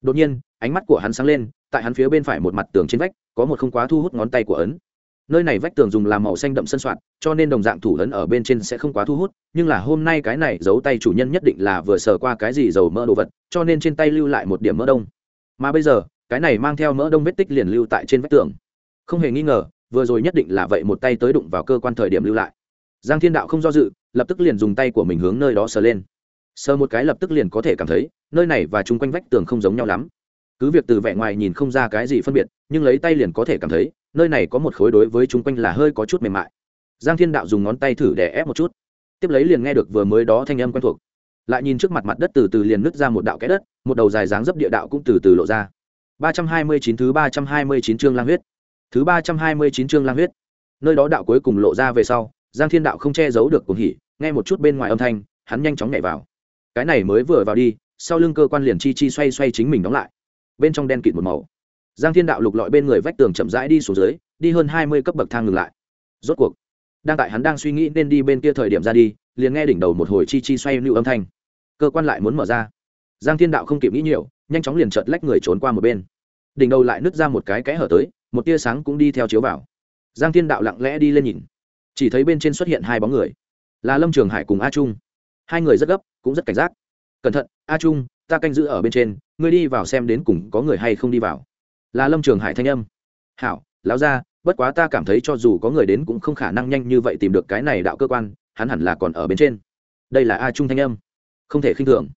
Đột nhiên, ánh mắt của hắn sáng lên, tại hắn phía bên phải một mặt tường trên vách, có một không quá thu hút ngón tay của ấn. Nơi này vách tường dùng làm màu xanh đậm sân soạn, cho nên đồng dạng thủ ấn ở bên trên sẽ không quá thu hút, nhưng là hôm nay cái này giấu tay chủ nhân nhất định là vừa sờ qua cái gì dầu mỡ đồ vật, cho nên trên tay lưu lại một điểm mỡ đông. Mà bây giờ, cái này mang theo mỡ đông vết tích liền lưu tại trên vách tường. Không hề nghi ngờ, vừa rồi nhất định là vậy một tay tới đụng vào cơ quan thời điểm lưu lại giang thiên đạo không do dự, lập tức liền dùng tay của mình hướng nơi đó sờ lên. Sờ một cái lập tức liền có thể cảm thấy, nơi này và chung quanh vách tường không giống nhau lắm. Cứ việc từ vẻ ngoài nhìn không ra cái gì phân biệt, nhưng lấy tay liền có thể cảm thấy, nơi này có một khối đối với chung quanh là hơi có chút mềm mại. Giang thiên đạo dùng ngón tay thử để ép một chút. Tiếp lấy liền nghe được vừa mới đó thanh âm quen thuộc. Lại nhìn trước mặt mặt đất từ từ liền nứt ra một đạo kẽ đất, một đầu dài dáng dấp địa đạo cũng từ từ lộ ra. ba trăm hai mươi chín thứ ba trăm hai mươi chín chương lang huyết. Thứ ba trăm hai mươi chín chương lang huyết. Nơi đó đạo cuối cùng lộ ra về sau giang thiên đạo không che giấu được cuồng hỉ, nghe một chút bên ngoài âm thanh, hắn nhanh chóng nhảy vào. Cái này mới vừa vào đi, sau lưng cơ quan liền chi chi xoay xoay chính mình đóng lại. Bên trong đen kịt một màu. Giang thiên đạo lục lọi bên người vách tường chậm rãi đi xuống dưới, đi hơn hai mươi cấp bậc thang ngừng lại. Rốt cuộc, đang tại hắn đang suy nghĩ nên đi bên kia thời điểm ra đi, liền nghe đỉnh đầu một hồi chi chi xoay lưu âm thanh. Cơ quan lại muốn mở ra. Giang thiên đạo không kịp nghĩ nhiều, nhanh chóng liền chợt lách người trốn qua một bên. Đỉnh đầu lại nứt ra một cái kẽ hở tới, một tia sáng cũng đi theo chiếu vào. Giang thiên đạo lặng lẽ đi lên nhìn chỉ thấy bên trên xuất hiện hai bóng người, là lâm trường hải cùng a trung. Hai người rất gấp, cũng rất cảnh giác. Cẩn thận, a trung, ta canh giữ ở bên trên, ngươi đi vào xem đến cùng có người hay không đi vào. Là lâm trường hải thanh âm. Hảo, lão ra bất quá ta cảm thấy cho dù có người đến cũng không khả năng nhanh như vậy tìm được cái này đạo cơ quan, hắn hẳn là còn ở bên trên. Đây là a trung thanh âm. Không thể khinh thường.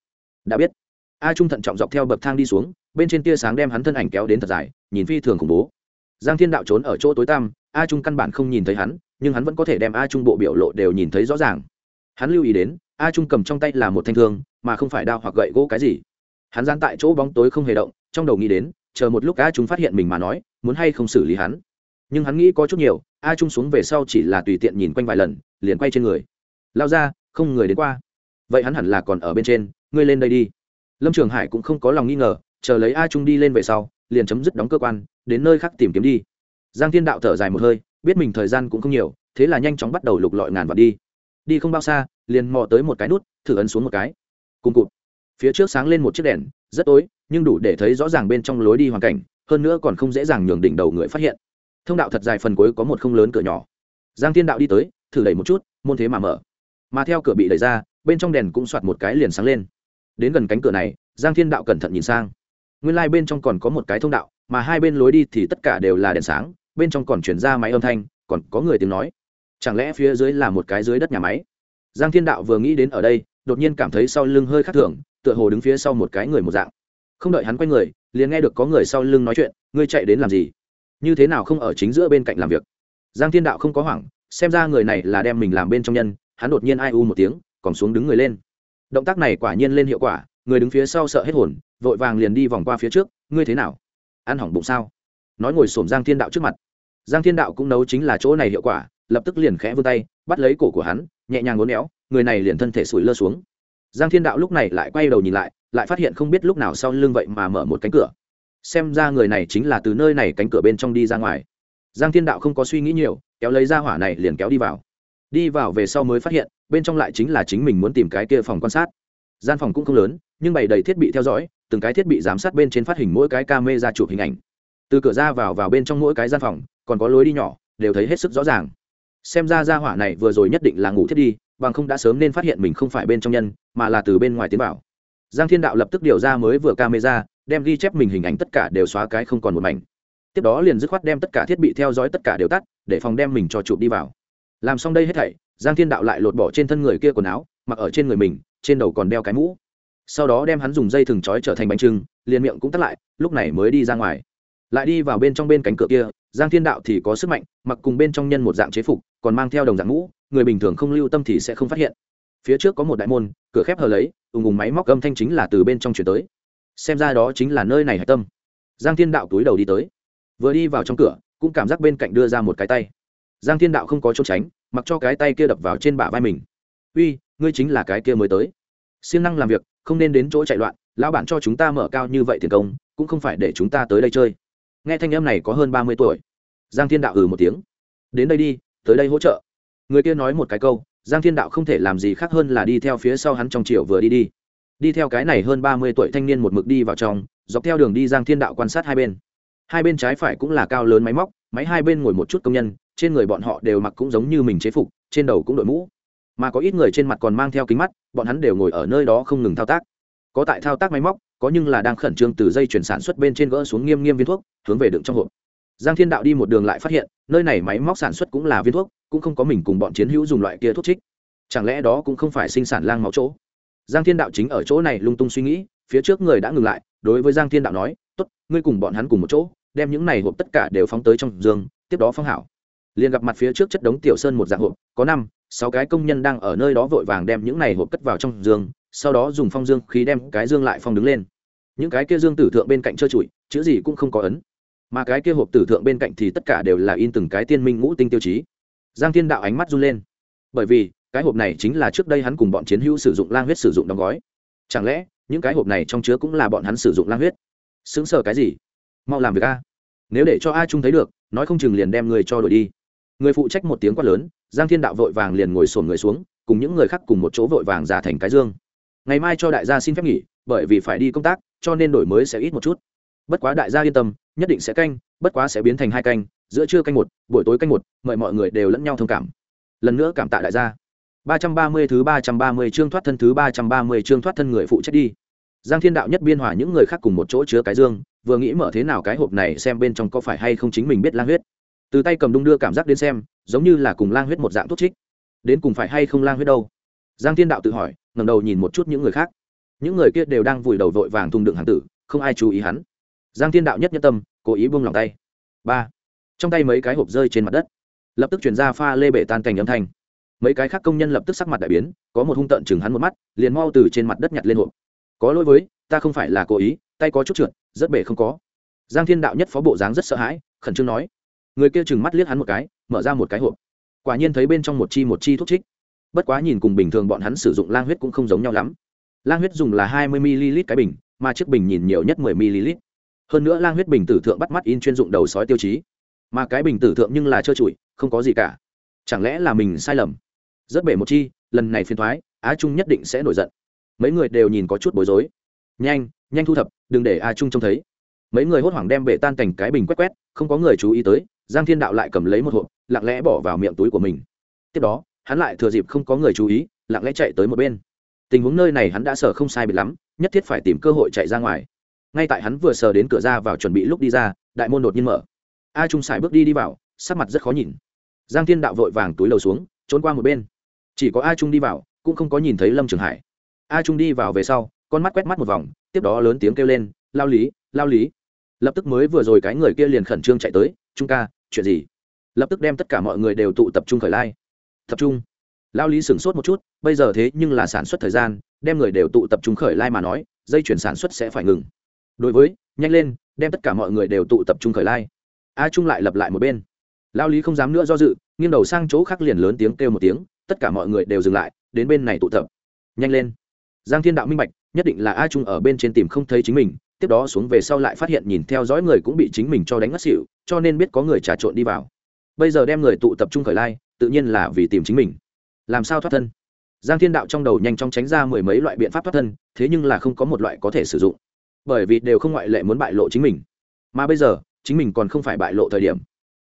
Đã biết. A trung thận trọng dọc theo bậc thang đi xuống, bên trên tia sáng đem hắn thân ảnh kéo đến thật dài, nhìn phi thường khủng bố. Giang thiên đạo trốn ở chỗ tối tăm, a trung căn bản không nhìn thấy hắn nhưng hắn vẫn có thể đem a trung bộ biểu lộ đều nhìn thấy rõ ràng. Hắn lưu ý đến, a trung cầm trong tay là một thanh thương, mà không phải đao hoặc gậy gỗ cái gì. Hắn gian tại chỗ bóng tối không hề động, trong đầu nghĩ đến, chờ một lúc a trung phát hiện mình mà nói, muốn hay không xử lý hắn. Nhưng hắn nghĩ có chút nhiều, a trung xuống về sau chỉ là tùy tiện nhìn quanh vài lần, liền quay trên người. Lao ra, không người đến qua. Vậy hắn hẳn là còn ở bên trên, ngươi lên đây đi. Lâm trường hải cũng không có lòng nghi ngờ, chờ lấy a trung đi lên về sau, liền chấm dứt đóng cơ quan, đến nơi khác tìm kiếm đi. Giang thiên đạo thở dài một hơi biết mình thời gian cũng không nhiều, thế là nhanh chóng bắt đầu lục lọi ngàn vạn đi. Đi không bao xa, liền mò tới một cái nút, thử ấn xuống một cái. Cùng cụt. Phía trước sáng lên một chiếc đèn, rất tối, nhưng đủ để thấy rõ ràng bên trong lối đi hoàn cảnh, hơn nữa còn không dễ dàng nhường đỉnh đầu người phát hiện. Thông đạo thật dài phần cuối có một không lớn cửa nhỏ. Giang thiên đạo đi tới, thử đẩy một chút, môn thế mà mở. Mà theo cửa bị đẩy ra, bên trong đèn cũng soạt một cái liền sáng lên. Đến gần cánh cửa này, giang thiên đạo cẩn thận nhìn sang. Nguyên lai、like、bên trong còn có một cái thông đạo, mà hai bên lối đi thì tất cả đều là đèn sáng bên trong còn chuyển ra máy âm thanh, còn có người tiếng nói. Chẳng lẽ phía dưới là một cái dưới đất nhà máy? Giang thiên đạo vừa nghĩ đến ở đây, đột nhiên cảm thấy sau lưng hơi khác thường, tựa hồ đứng phía sau một cái người một dạng. Không đợi hắn quay người, liền nghe được có người sau lưng nói chuyện, ngươi chạy đến làm gì? Như thế nào không ở chính giữa bên cạnh làm việc? Giang thiên đạo không có hoảng, xem ra người này là đem mình làm bên trong nhân, hắn đột nhiên ai u một tiếng, còn xuống đứng người lên. Động tác này quả nhiên lên hiệu quả, người đứng phía sau sợ hết hồn, vội vàng liền đi vòng qua phía trước, ngươi thế nào? Ăn hỏng bụng sao? Nói ngồi xổm giang thiên đạo trước mặt giang thiên đạo cũng nấu chính là chỗ này hiệu quả, lập tức liền khẽ vươn tay, bắt lấy cổ của hắn, nhẹ nhàng ngốn éo, người này liền thân thể sủi lơ xuống. Giang thiên đạo lúc này lại quay đầu nhìn lại lại phát hiện không biết lúc nào sau lưng vậy mà mở một cánh cửa. Xem ra người này chính là từ nơi này cánh cửa bên trong đi ra ngoài. Giang thiên đạo không có suy nghĩ nhiều, kéo lấy ra hỏa này liền kéo đi vào. Đi vào về sau mới phát hiện, bên trong lại chính là chính mình muốn tìm cái kia phòng quan sát. Gian phòng cũng không lớn, nhưng bày đầy thiết bị theo dõi, từng cái thiết bị giám sát bên trên phát hình mỗi cái ca mê ra chụp hình ảnh từ cửa ra vào vào bên trong mỗi cái gian phòng, còn có lối đi nhỏ, đều thấy hết sức rõ ràng. Xem ra ra hỏa này vừa rồi nhất định là ngủ thiết đi, bằng không đã sớm nên phát hiện mình không phải bên trong nhân, mà là từ bên ngoài tiến vào. Giang thiên đạo lập tức điều ra mới vừa camera, đem ghi chép mình hình ảnh tất cả đều xóa cái không còn một mảnh. Tiếp đó liền dứt khoát đem tất cả thiết bị theo dõi tất cả đều tắt, để phòng đem mình cho chụp đi vào. Làm xong đây hết thảy, giang thiên đạo lại lột bỏ trên thân người kia quần áo, mặc ở trên người mình, trên đầu còn đeo cái mũ. Sau đó đem hắn dùng dây thừng trói trở thành bánh trưng, liền miệng cũng tắt lại, lúc này mới đi ra ngoài lại đi vào bên trong bên cánh cửa kia, giang thiên đạo thì có sức mạnh, mặc cùng bên trong nhân một dạng chế phục, còn mang theo đồng dạng mũ, người bình thường không lưu tâm thì sẽ không phát hiện. Phía trước có một đại môn, cửa khép hờ lấy, ùng ùng máy móc âm thanh chính là từ bên trong chuyển tới. Xem ra đó chính là nơi này hạch tâm. Giang thiên đạo túi đầu đi tới. Vừa đi vào trong cửa, cũng cảm giác bên cạnh đưa ra một cái tay. Giang thiên đạo không có chỗ tránh, mặc cho cái tay kia đập vào trên bả vai mình. Uy, ngươi chính là cái kia mới tới. Siêng năng làm việc, không nên đến chỗ chạy loạn, lão bản cho chúng ta mở cao như vậy tiền công, cũng không phải để chúng ta tới đây chơi nghe thanh âm này có hơn ba mươi tuổi. Giang thiên đạo ừ một tiếng. Đến đây đi, tới đây hỗ trợ. Người kia nói một cái câu, giang thiên đạo không thể làm gì khác hơn là đi theo phía sau hắn trong chiều vừa đi đi. Đi theo cái này hơn ba mươi tuổi thanh niên một mực đi vào trong, dọc theo đường đi giang thiên đạo quan sát hai bên. Hai bên trái phải cũng là cao lớn máy móc, máy hai bên ngồi một chút công nhân, trên người bọn họ đều mặc cũng giống như mình chế phục, trên đầu cũng đội mũ. Mà có ít người trên mặt còn mang theo kính mắt, bọn hắn đều ngồi ở nơi đó không ngừng thao tác có tại thao tác máy móc, có nhưng là đang khẩn trương từ dây chuyển sản xuất bên trên gỡ xuống nghiêm nghiêm viên thuốc, hướng về đựng trong hộp. Giang thiên đạo đi một đường lại phát hiện, nơi này máy móc sản xuất cũng là viên thuốc, cũng không có mình cùng bọn chiến hữu dùng loại kia thuốc trích. Chẳng lẽ đó cũng không phải sinh sản lang máu chỗ? Giang thiên đạo chính ở chỗ này lung tung suy nghĩ, phía trước người đã ngừng lại, đối với giang thiên đạo nói t ố t ngươi cùng bọn hắn cùng một chỗ, đem những này hộp tất cả đều phóng tới trong giường, tiếp đó phong hảo. Liền gặp mặt phía trước chất đống tiểu sơn một dạng hộp, có năm, sáu cái công nhân đang ở nơi đó vội vàng đem những này hộp cất vào trong giường sau đó dùng phong dương khí đem cái dương lại phong đứng lên. Những cái kia dương tử thượng bên cạnh trơ trụi, chữ gì cũng không có ấn. Mà cái kia hộp tử thượng bên cạnh thì tất cả đều là in từng cái tiên minh ngũ tinh tiêu chí. Giang thiên đạo ánh mắt run lên. Bởi vì, cái hộp này chính là trước đây hắn cùng bọn chiến hữu sử dụng lang huyết sử dụng đóng gói. Chẳng lẽ, những cái hộp này trong chứa cũng là bọn hắn sử dụng lang huyết? Xứng sở cái gì? Mau làm việc a. Nếu để cho a trung thấy được, nói không chừng liền đem người cho đổi đi. Người phụ trách một tiếng quát lớn, giang thiên đạo vội vàng liền ngồi sổn người xuống, cùng những người khác cùng một chỗ vội vàng giả thành cái dương ngày mai cho đại gia xin phép nghỉ, bởi vì phải đi công tác, cho nên đổi mới sẽ ít một chút. Bất quá đại gia yên tâm, nhất định sẽ canh, bất quá sẽ biến thành hai canh, giữa trưa canh một, buổi tối canh một, mời mọi người đều lẫn nhau thông cảm. Lần nữa cảm tạ đại gia. ba trăm ba mươi thứ ba trăm ba mươi chương thoát thân thứ ba trăm ba mươi chương thoát thân người phụ trách đi. Giang thiên đạo nhất biên hòa những người khác cùng một chỗ chứa cái dương, vừa nghĩ mở thế nào cái hộp này xem bên trong có phải hay không chính mình biết lang huyết. Từ tay cầm đung đưa cảm giác đến xem, giống như là cùng lang huyết một dạng thuốc trích. Đến cùng phải hay không lang huyết đâu? Giang thiên đạo tự hỏi ngẩng đầu nhìn một chút những người khác. Những người kia đều đang vùi đầu vội vàng thùng đựng hàng tử, không ai chú ý hắn. Giang thiên đạo nhất nhất tâm, cố ý buông lòng tay. Ba. Trong tay mấy cái hộp rơi trên mặt đất, lập tức chuyển ra pha lê bể tan cành âm thanh. Mấy cái khác công nhân lập tức sắc mặt đại biến, có một hung tợn chừng hắn một mắt, liền mau từ trên mặt đất nhặt lên hộp. Có lỗi với, ta không phải là cố ý, tay có chút trượt, rất bể không có. Giang thiên đạo nhất phó bộ dáng rất sợ hãi, khẩn trương nói. Người kia chừng mắt liếc hắn một cái, mở ra một cái hộp. Quả nhiên thấy bên trong một chi một chi thuốc trích bất quá nhìn cùng bình thường bọn hắn sử dụng lang huyết cũng không giống nhau lắm. Lang huyết dùng là hai mươi ml cái bình, mà chiếc bình nhìn nhiều nhất mười ml. Hơn nữa lang huyết bình tử thượng bắt mắt in chuyên dụng đầu sói tiêu chí. Mà cái bình tử thượng nhưng là trơ trụi, không có gì cả. Chẳng lẽ là mình sai lầm? Rất bể một chi, lần này phiền thoái á trung nhất định sẽ nổi giận. Mấy người đều nhìn có chút bối rối. Nhanh nhanh thu thập, đừng để a trung trông thấy. Mấy người hốt hoảng đem bể tan cảnh cái bình quét quét, không có người chú ý tới, giang thiên đạo lại cầm lấy một hộp, lặng lẽ bỏ vào miệng túi của mình. Tiếp đó hắn lại thừa dịp không có người chú ý, lặng lẽ chạy tới một bên. Tình huống nơi này hắn đã sợ không sai bị lắm, nhất thiết phải tìm cơ hội chạy ra ngoài. Ngay tại hắn vừa sờ đến cửa ra vào chuẩn bị lúc đi ra, đại môn đột nhiên mở. A trung sải bước đi đi vào, sắc mặt rất khó nhìn. Giang thiên đạo vội vàng túi lầu xuống, trốn qua một bên. Chỉ có a trung đi vào, cũng không có nhìn thấy lâm trường hải. A trung đi vào về sau, con mắt quét mắt một vòng, tiếp đó lớn tiếng kêu lên, lao lý lao lý. Lập tức mới vừa rồi cái người kia liền khẩn trương chạy tới, trung ca, chuyện gì? Lập tức đem tất cả mọi người đều tụ tập trung khởi lai tập trung. Lao lý sửng sốt một chút, bây giờ thế nhưng là sản xuất thời gian, đem người đều tụ tập trung khởi lai mà nói, dây chuyển sản xuất sẽ phải ngừng. Đối với, nhanh lên, đem tất cả mọi người đều tụ tập trung khởi lai. A trung lại lập lại một bên. Lao lý không dám nữa do dự, nghiêng đầu sang chỗ khác liền lớn tiếng kêu một tiếng, tất cả mọi người đều dừng lại, đến bên này tụ tập. Nhanh lên. Giang thiên đạo minh bạch, nhất định là a trung ở bên trên tìm không thấy chính mình, tiếp đó xuống về sau lại phát hiện nhìn theo dõi người cũng bị chính mình cho đánh ngất xỉu, cho nên biết có người trà trộn đi vào. Bây giờ đem người tụ tập trung khởi lai tự nhiên là vì tìm chính mình. Làm sao thoát thân? Giang thiên đạo trong đầu nhanh chóng tránh ra mười mấy loại biện pháp thoát thân, thế nhưng là không có một loại có thể sử dụng. Bởi vì đều không ngoại lệ muốn bại lộ chính mình. Mà bây giờ, chính mình còn không phải bại lộ thời điểm.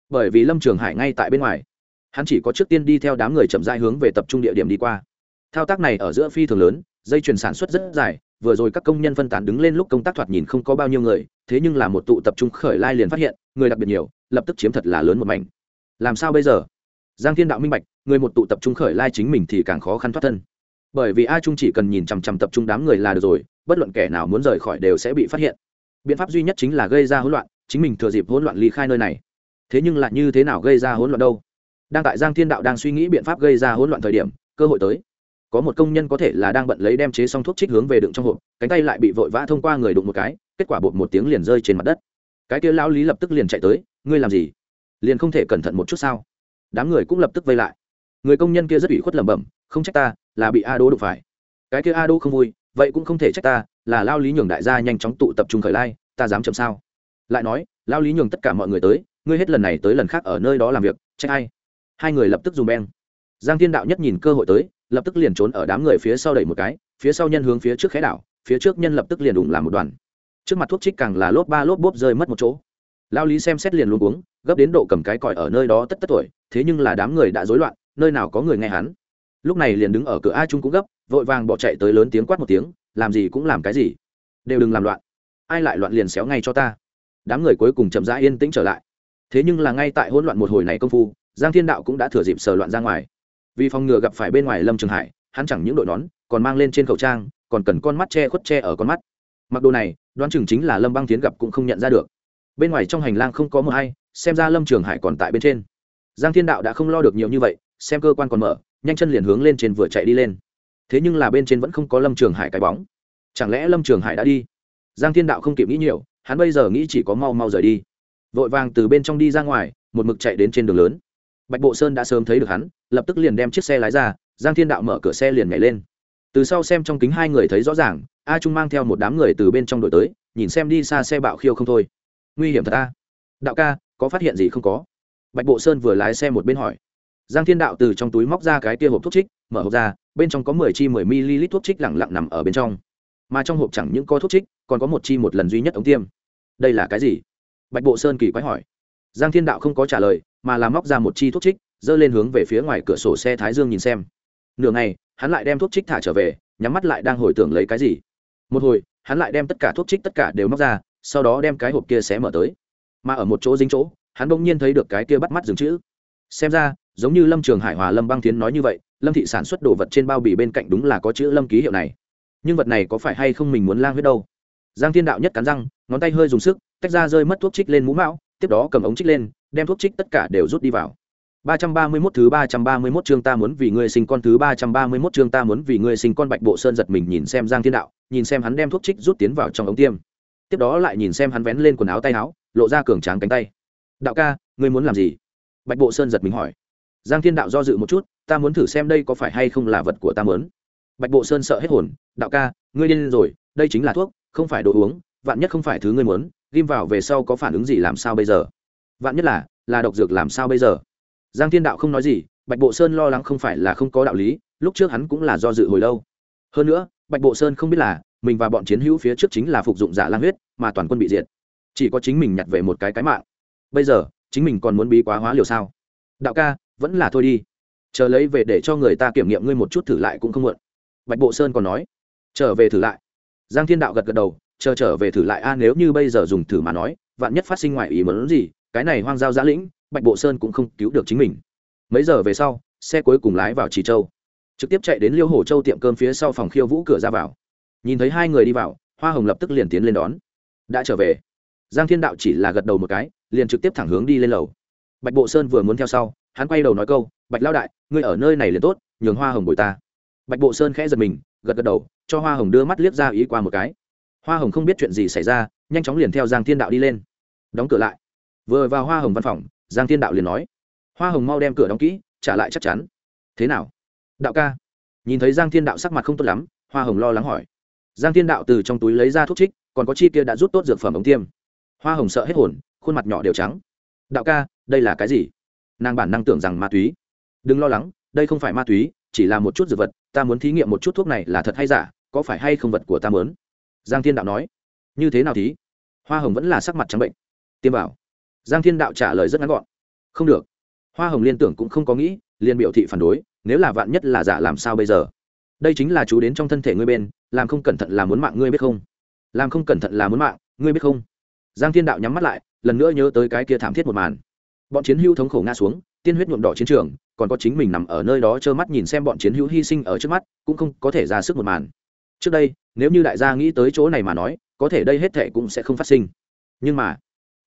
Bởi vì lâm trường hải ngay tại bên ngoài. Hắn chỉ có trước tiên đi theo đám người chậm rãi hướng về tập trung địa điểm đi qua. Thao tác này ở giữa phi thường lớn, dây chuyền sản xuất rất dài, vừa rồi các công nhân phân tán đứng lên lúc công tác thoạt nhìn không có bao nhiêu người, thế nhưng là một tụ tập trung khởi lai liền phát hiện, người đặc biệt nhiều, lập tức chiếm thật là lớn một mảnh. Làm sao bây giờ? Giang thiên đạo minh bạch, người một tụ tập trung khởi lai chính mình thì càng khó khăn thoát thân. Bởi vì a trung chỉ cần nhìn chằm chằm tập trung đám người là được rồi, bất luận kẻ nào muốn rời khỏi đều sẽ bị phát hiện. Biện pháp duy nhất chính là gây ra hỗn loạn, chính mình thừa dịp hỗn loạn ly khai nơi này. Thế nhưng lại như thế nào gây ra hỗn loạn đâu? Đang tại giang thiên đạo đang suy nghĩ biện pháp gây ra hỗn loạn thời điểm, cơ hội tới. Có một công nhân có thể là đang bận lấy đem chế xong thuốc trích hướng về đựng trong hộp, cánh tay lại bị vội vã thông qua người đụng một cái, kết quả bột một tiếng liền rơi trên mặt đất. Cái kia lão lý lập tức liền chạy tới, ngươi làm gì? Liền không thể cẩn thận một chút sao? Đám người cũng lập tức vây lại. Người công nhân kia rất ủy khuất lẩm bẩm, không trách ta, là bị a đô đụng phải. Cái kia a đô không vui, vậy cũng không thể trách ta, là lao lý nhường đại gia nhanh chóng tụ tập trung khởi lai, ta dám chậm sao? Lại nói, lao lý nhường tất cả mọi người tới, ngươi hết lần này tới lần khác ở nơi đó làm việc, trách ai? Hai người lập tức dùng beng. Giang thiên đạo nhất nhìn cơ hội tới, lập tức liền trốn ở đám người phía sau đẩy một cái, phía sau nhân hướng phía trước khẽ đảo, phía trước nhân lập tức liền đụng làm một đoàn. Trước mặt thuốc trích càng là lốp ba lốp bốp rơi mất một chỗ lao lý xem xét liền luôn uống gấp đến độ cầm cái còi ở nơi đó tất tất tuổi, thế nhưng là đám người đã rối loạn, nơi nào có người nghe hắn. Lúc này liền đứng ở cửa a trung cũng gấp, vội vàng bỏ chạy tới lớn tiếng quát một tiếng, làm gì cũng làm cái gì. Đều đừng làm loạn. Ai lại loạn liền xéo ngay cho ta. Đám người cuối cùng chậm rãi yên tĩnh trở lại. Thế nhưng là ngay tại hỗn loạn một hồi này công phu, giang thiên đạo cũng đã thừa dịp sờ loạn ra ngoài. Vì phòng ngừa gặp phải bên ngoài lâm trường hải, hắn chẳng những đội nón, còn mang lên trên khẩu trang, còn cần con mắt che khuất che ở con mắt. Mặc đồ này, đoán chừng chính là lâm băng tiến gặp cũng không nhận ra được bên ngoài trong hành lang không có mờ hay, xem ra lâm trường hải còn tại bên trên. Giang thiên đạo đã không lo được nhiều như vậy, xem cơ quan còn mở, nhanh chân liền hướng lên trên vừa chạy đi lên. Thế nhưng là bên trên vẫn không có lâm trường hải cái bóng. Chẳng lẽ lâm trường hải đã đi? Giang thiên đạo không kịp nghĩ nhiều, hắn bây giờ nghĩ chỉ có mau mau rời đi. Vội vàng từ bên trong đi ra ngoài, một mực chạy đến trên đường lớn. Bạch bộ sơn đã sớm thấy được hắn, lập tức liền đem chiếc xe lái ra, giang thiên đạo mở cửa xe liền nhảy lên. Từ sau xem trong kính hai người thấy rõ ràng, a trung mang theo một đám người từ bên trong đổi tới, nhìn xem đi xa xe bạo khiêu không thôi nguy hiểm thật a đạo ca, có phát hiện gì không có? Bạch bộ sơn vừa lái xe một bên hỏi. Giang thiên đạo từ trong túi móc ra cái tia hộp thuốc trích, mở hộp ra, bên trong có mười chi mười ml thuốc trích lẳng lặng nằm ở bên trong. Mà trong hộp chẳng những có thuốc trích, còn có một chi một lần duy nhất ống tiêm. Đây là cái gì? Bạch bộ sơn kỳ quái hỏi. Giang thiên đạo không có trả lời, mà là móc ra một chi thuốc trích, giơ lên hướng về phía ngoài cửa sổ xe thái dương nhìn xem. Nửa ngày, hắn lại đem thuốc trích thả trở về, nhắm mắt lại đang hồi tưởng lấy cái gì. Một hồi, hắn lại đem tất cả thuốc trích tất cả đều móc ra sau đó đem cái hộp kia xé mở tới. Mà ở một chỗ dính chỗ hắn bỗng nhiên thấy được cái kia bắt mắt dừng chữ. Xem ra giống như lâm trường hải hòa lâm băng tiến nói như vậy lâm thị sản xuất đồ vật trên bao bì bên cạnh đúng là có chữ lâm ký hiệu này. Nhưng vật này có phải hay không mình muốn lang huyết đâu? Giang thiên đạo nhất cắn răng ngón tay hơi dùng sức tách ra rơi mất thuốc trích lên mũ mão tiếp đó cầm ống trích lên đem thuốc trích tất cả đều rút đi vào. 331 thứ 331 chương ta muốn vì ngươi sinh con thứ 331 chương ta muốn vì ngươi sinh con Bạch Bộ Sơn giật mình nhìn xem Giang Thiên Đạo, nhìn xem hắn đem thuốc trích rút tiến vào trong ống tiêm. Tiếp đó lại nhìn xem hắn vén lên quần áo tay áo, lộ ra cường tráng cánh tay. "Đạo ca, ngươi muốn làm gì?" Bạch Bộ Sơn giật mình hỏi. Giang Thiên Đạo do dự một chút, "Ta muốn thử xem đây có phải hay không là vật của ta muốn." Bạch Bộ Sơn sợ hết hồn, "Đạo ca, ngươi điên rồi, đây chính là thuốc, không phải đồ uống, vạn nhất không phải thứ ngươi muốn, ghim vào về sau có phản ứng gì làm sao bây giờ?" Vạn nhất là, là độc dược làm sao bây giờ? giang thiên đạo không nói gì bạch bộ sơn lo lắng không phải là không có đạo lý lúc trước hắn cũng là do dự hồi lâu hơn nữa bạch bộ sơn không biết là mình và bọn chiến hữu phía trước chính là phục dụng giả lang huyết, mà toàn quân bị diệt. Chỉ có chính mình nhặt về một cái cái mạng. Bây giờ, chính mình còn muốn bí quá hóa liều sao? Đạo ca, vẫn là thôi đi. Chờ lấy về để cho người ta kiểm nghiệm ngươi một chút thử lại cũng không muộn. Bạch bộ sơn còn nói, trở về thử lại. Giang thiên đạo gật gật đầu, chờ trở về thử lại. A, nếu như bây giờ dùng thử mà nói, vạn nhất phát sinh ngoài ý muốn gì, cái này hoang giao giã lĩnh, bạch bộ sơn cũng không cứu được chính mình. Mấy giờ về sau, xe cuối cùng lái vào trì châu. Trực tiếp chạy đến liêu hồ châu tiệm cơm phía sau phòng khiêu vũ cửa ra vào nhìn thấy hai người đi vào, hoa hồng lập tức liền tiến lên đón. Đã trở về. Giang thiên đạo chỉ là gật đầu một cái, liền trực tiếp thẳng hướng đi lên lầu. Bạch bộ sơn vừa muốn theo sau, hắn quay đầu nói câu, bạch lao đại, ngươi ở nơi này liền tốt, nhường hoa hồng bồi ta. Bạch bộ sơn khẽ giật mình, gật gật đầu, cho hoa hồng đưa mắt liếc ra ý qua một cái. Hoa hồng không biết chuyện gì xảy ra, nhanh chóng liền theo giang thiên đạo đi lên. Đóng cửa lại. Vừa vào hoa hồng văn phòng, giang thiên đạo liền nói, hoa hồng mau đem cửa đóng kỹ, trả lại chắc chắn. Thế nào? Đạo ca. Nhìn thấy giang thiên đạo sắc mặt không tốt lắm, hoa hồng lo lắng hỏi giang thiên đạo từ trong túi lấy ra thuốc trích, còn có chi kia đã rút tốt dược phẩm ống tiêm. Hoa hồng sợ hết hồn, khuôn mặt nhỏ đều trắng. Đạo ca, đây là cái gì? Nàng bản năng tưởng rằng ma túy. Đừng lo lắng, đây không phải ma túy, chỉ là một chút dược vật, ta muốn thí nghiệm một chút thuốc này là thật hay giả, có phải hay không vật của ta mớn giang thiên đạo nói. Như thế nào thí? Hoa hồng vẫn là sắc mặt trắng bệnh. Tiêm bảo. giang thiên đạo trả lời rất ngắn gọn. Không được. Hoa hồng liên tưởng cũng không có nghĩ liên biểu thị phản đối, nếu là vạn nhất là giả làm sao bây giờ? Đây chính là chú đến trong thân thể ngươi bên, làm không cẩn thận là muốn mạng ngươi biết không? Làm không cẩn thận là muốn mạng ngươi biết không? Giang thiên đạo nhắm mắt lại, lần nữa nhớ tới cái kia thảm thiết một màn. Bọn chiến hữu thống khổ ngã xuống, tiên huyết nhuộm đỏ chiến trường, còn có chính mình nằm ở nơi đó trơ mắt nhìn xem bọn chiến hữu hy sinh ở trước mắt, cũng không có thể ra sức một màn. Trước đây, nếu như đại gia nghĩ tới chỗ này mà nói, có thể đây hết thệ cũng sẽ không phát sinh. Nhưng mà,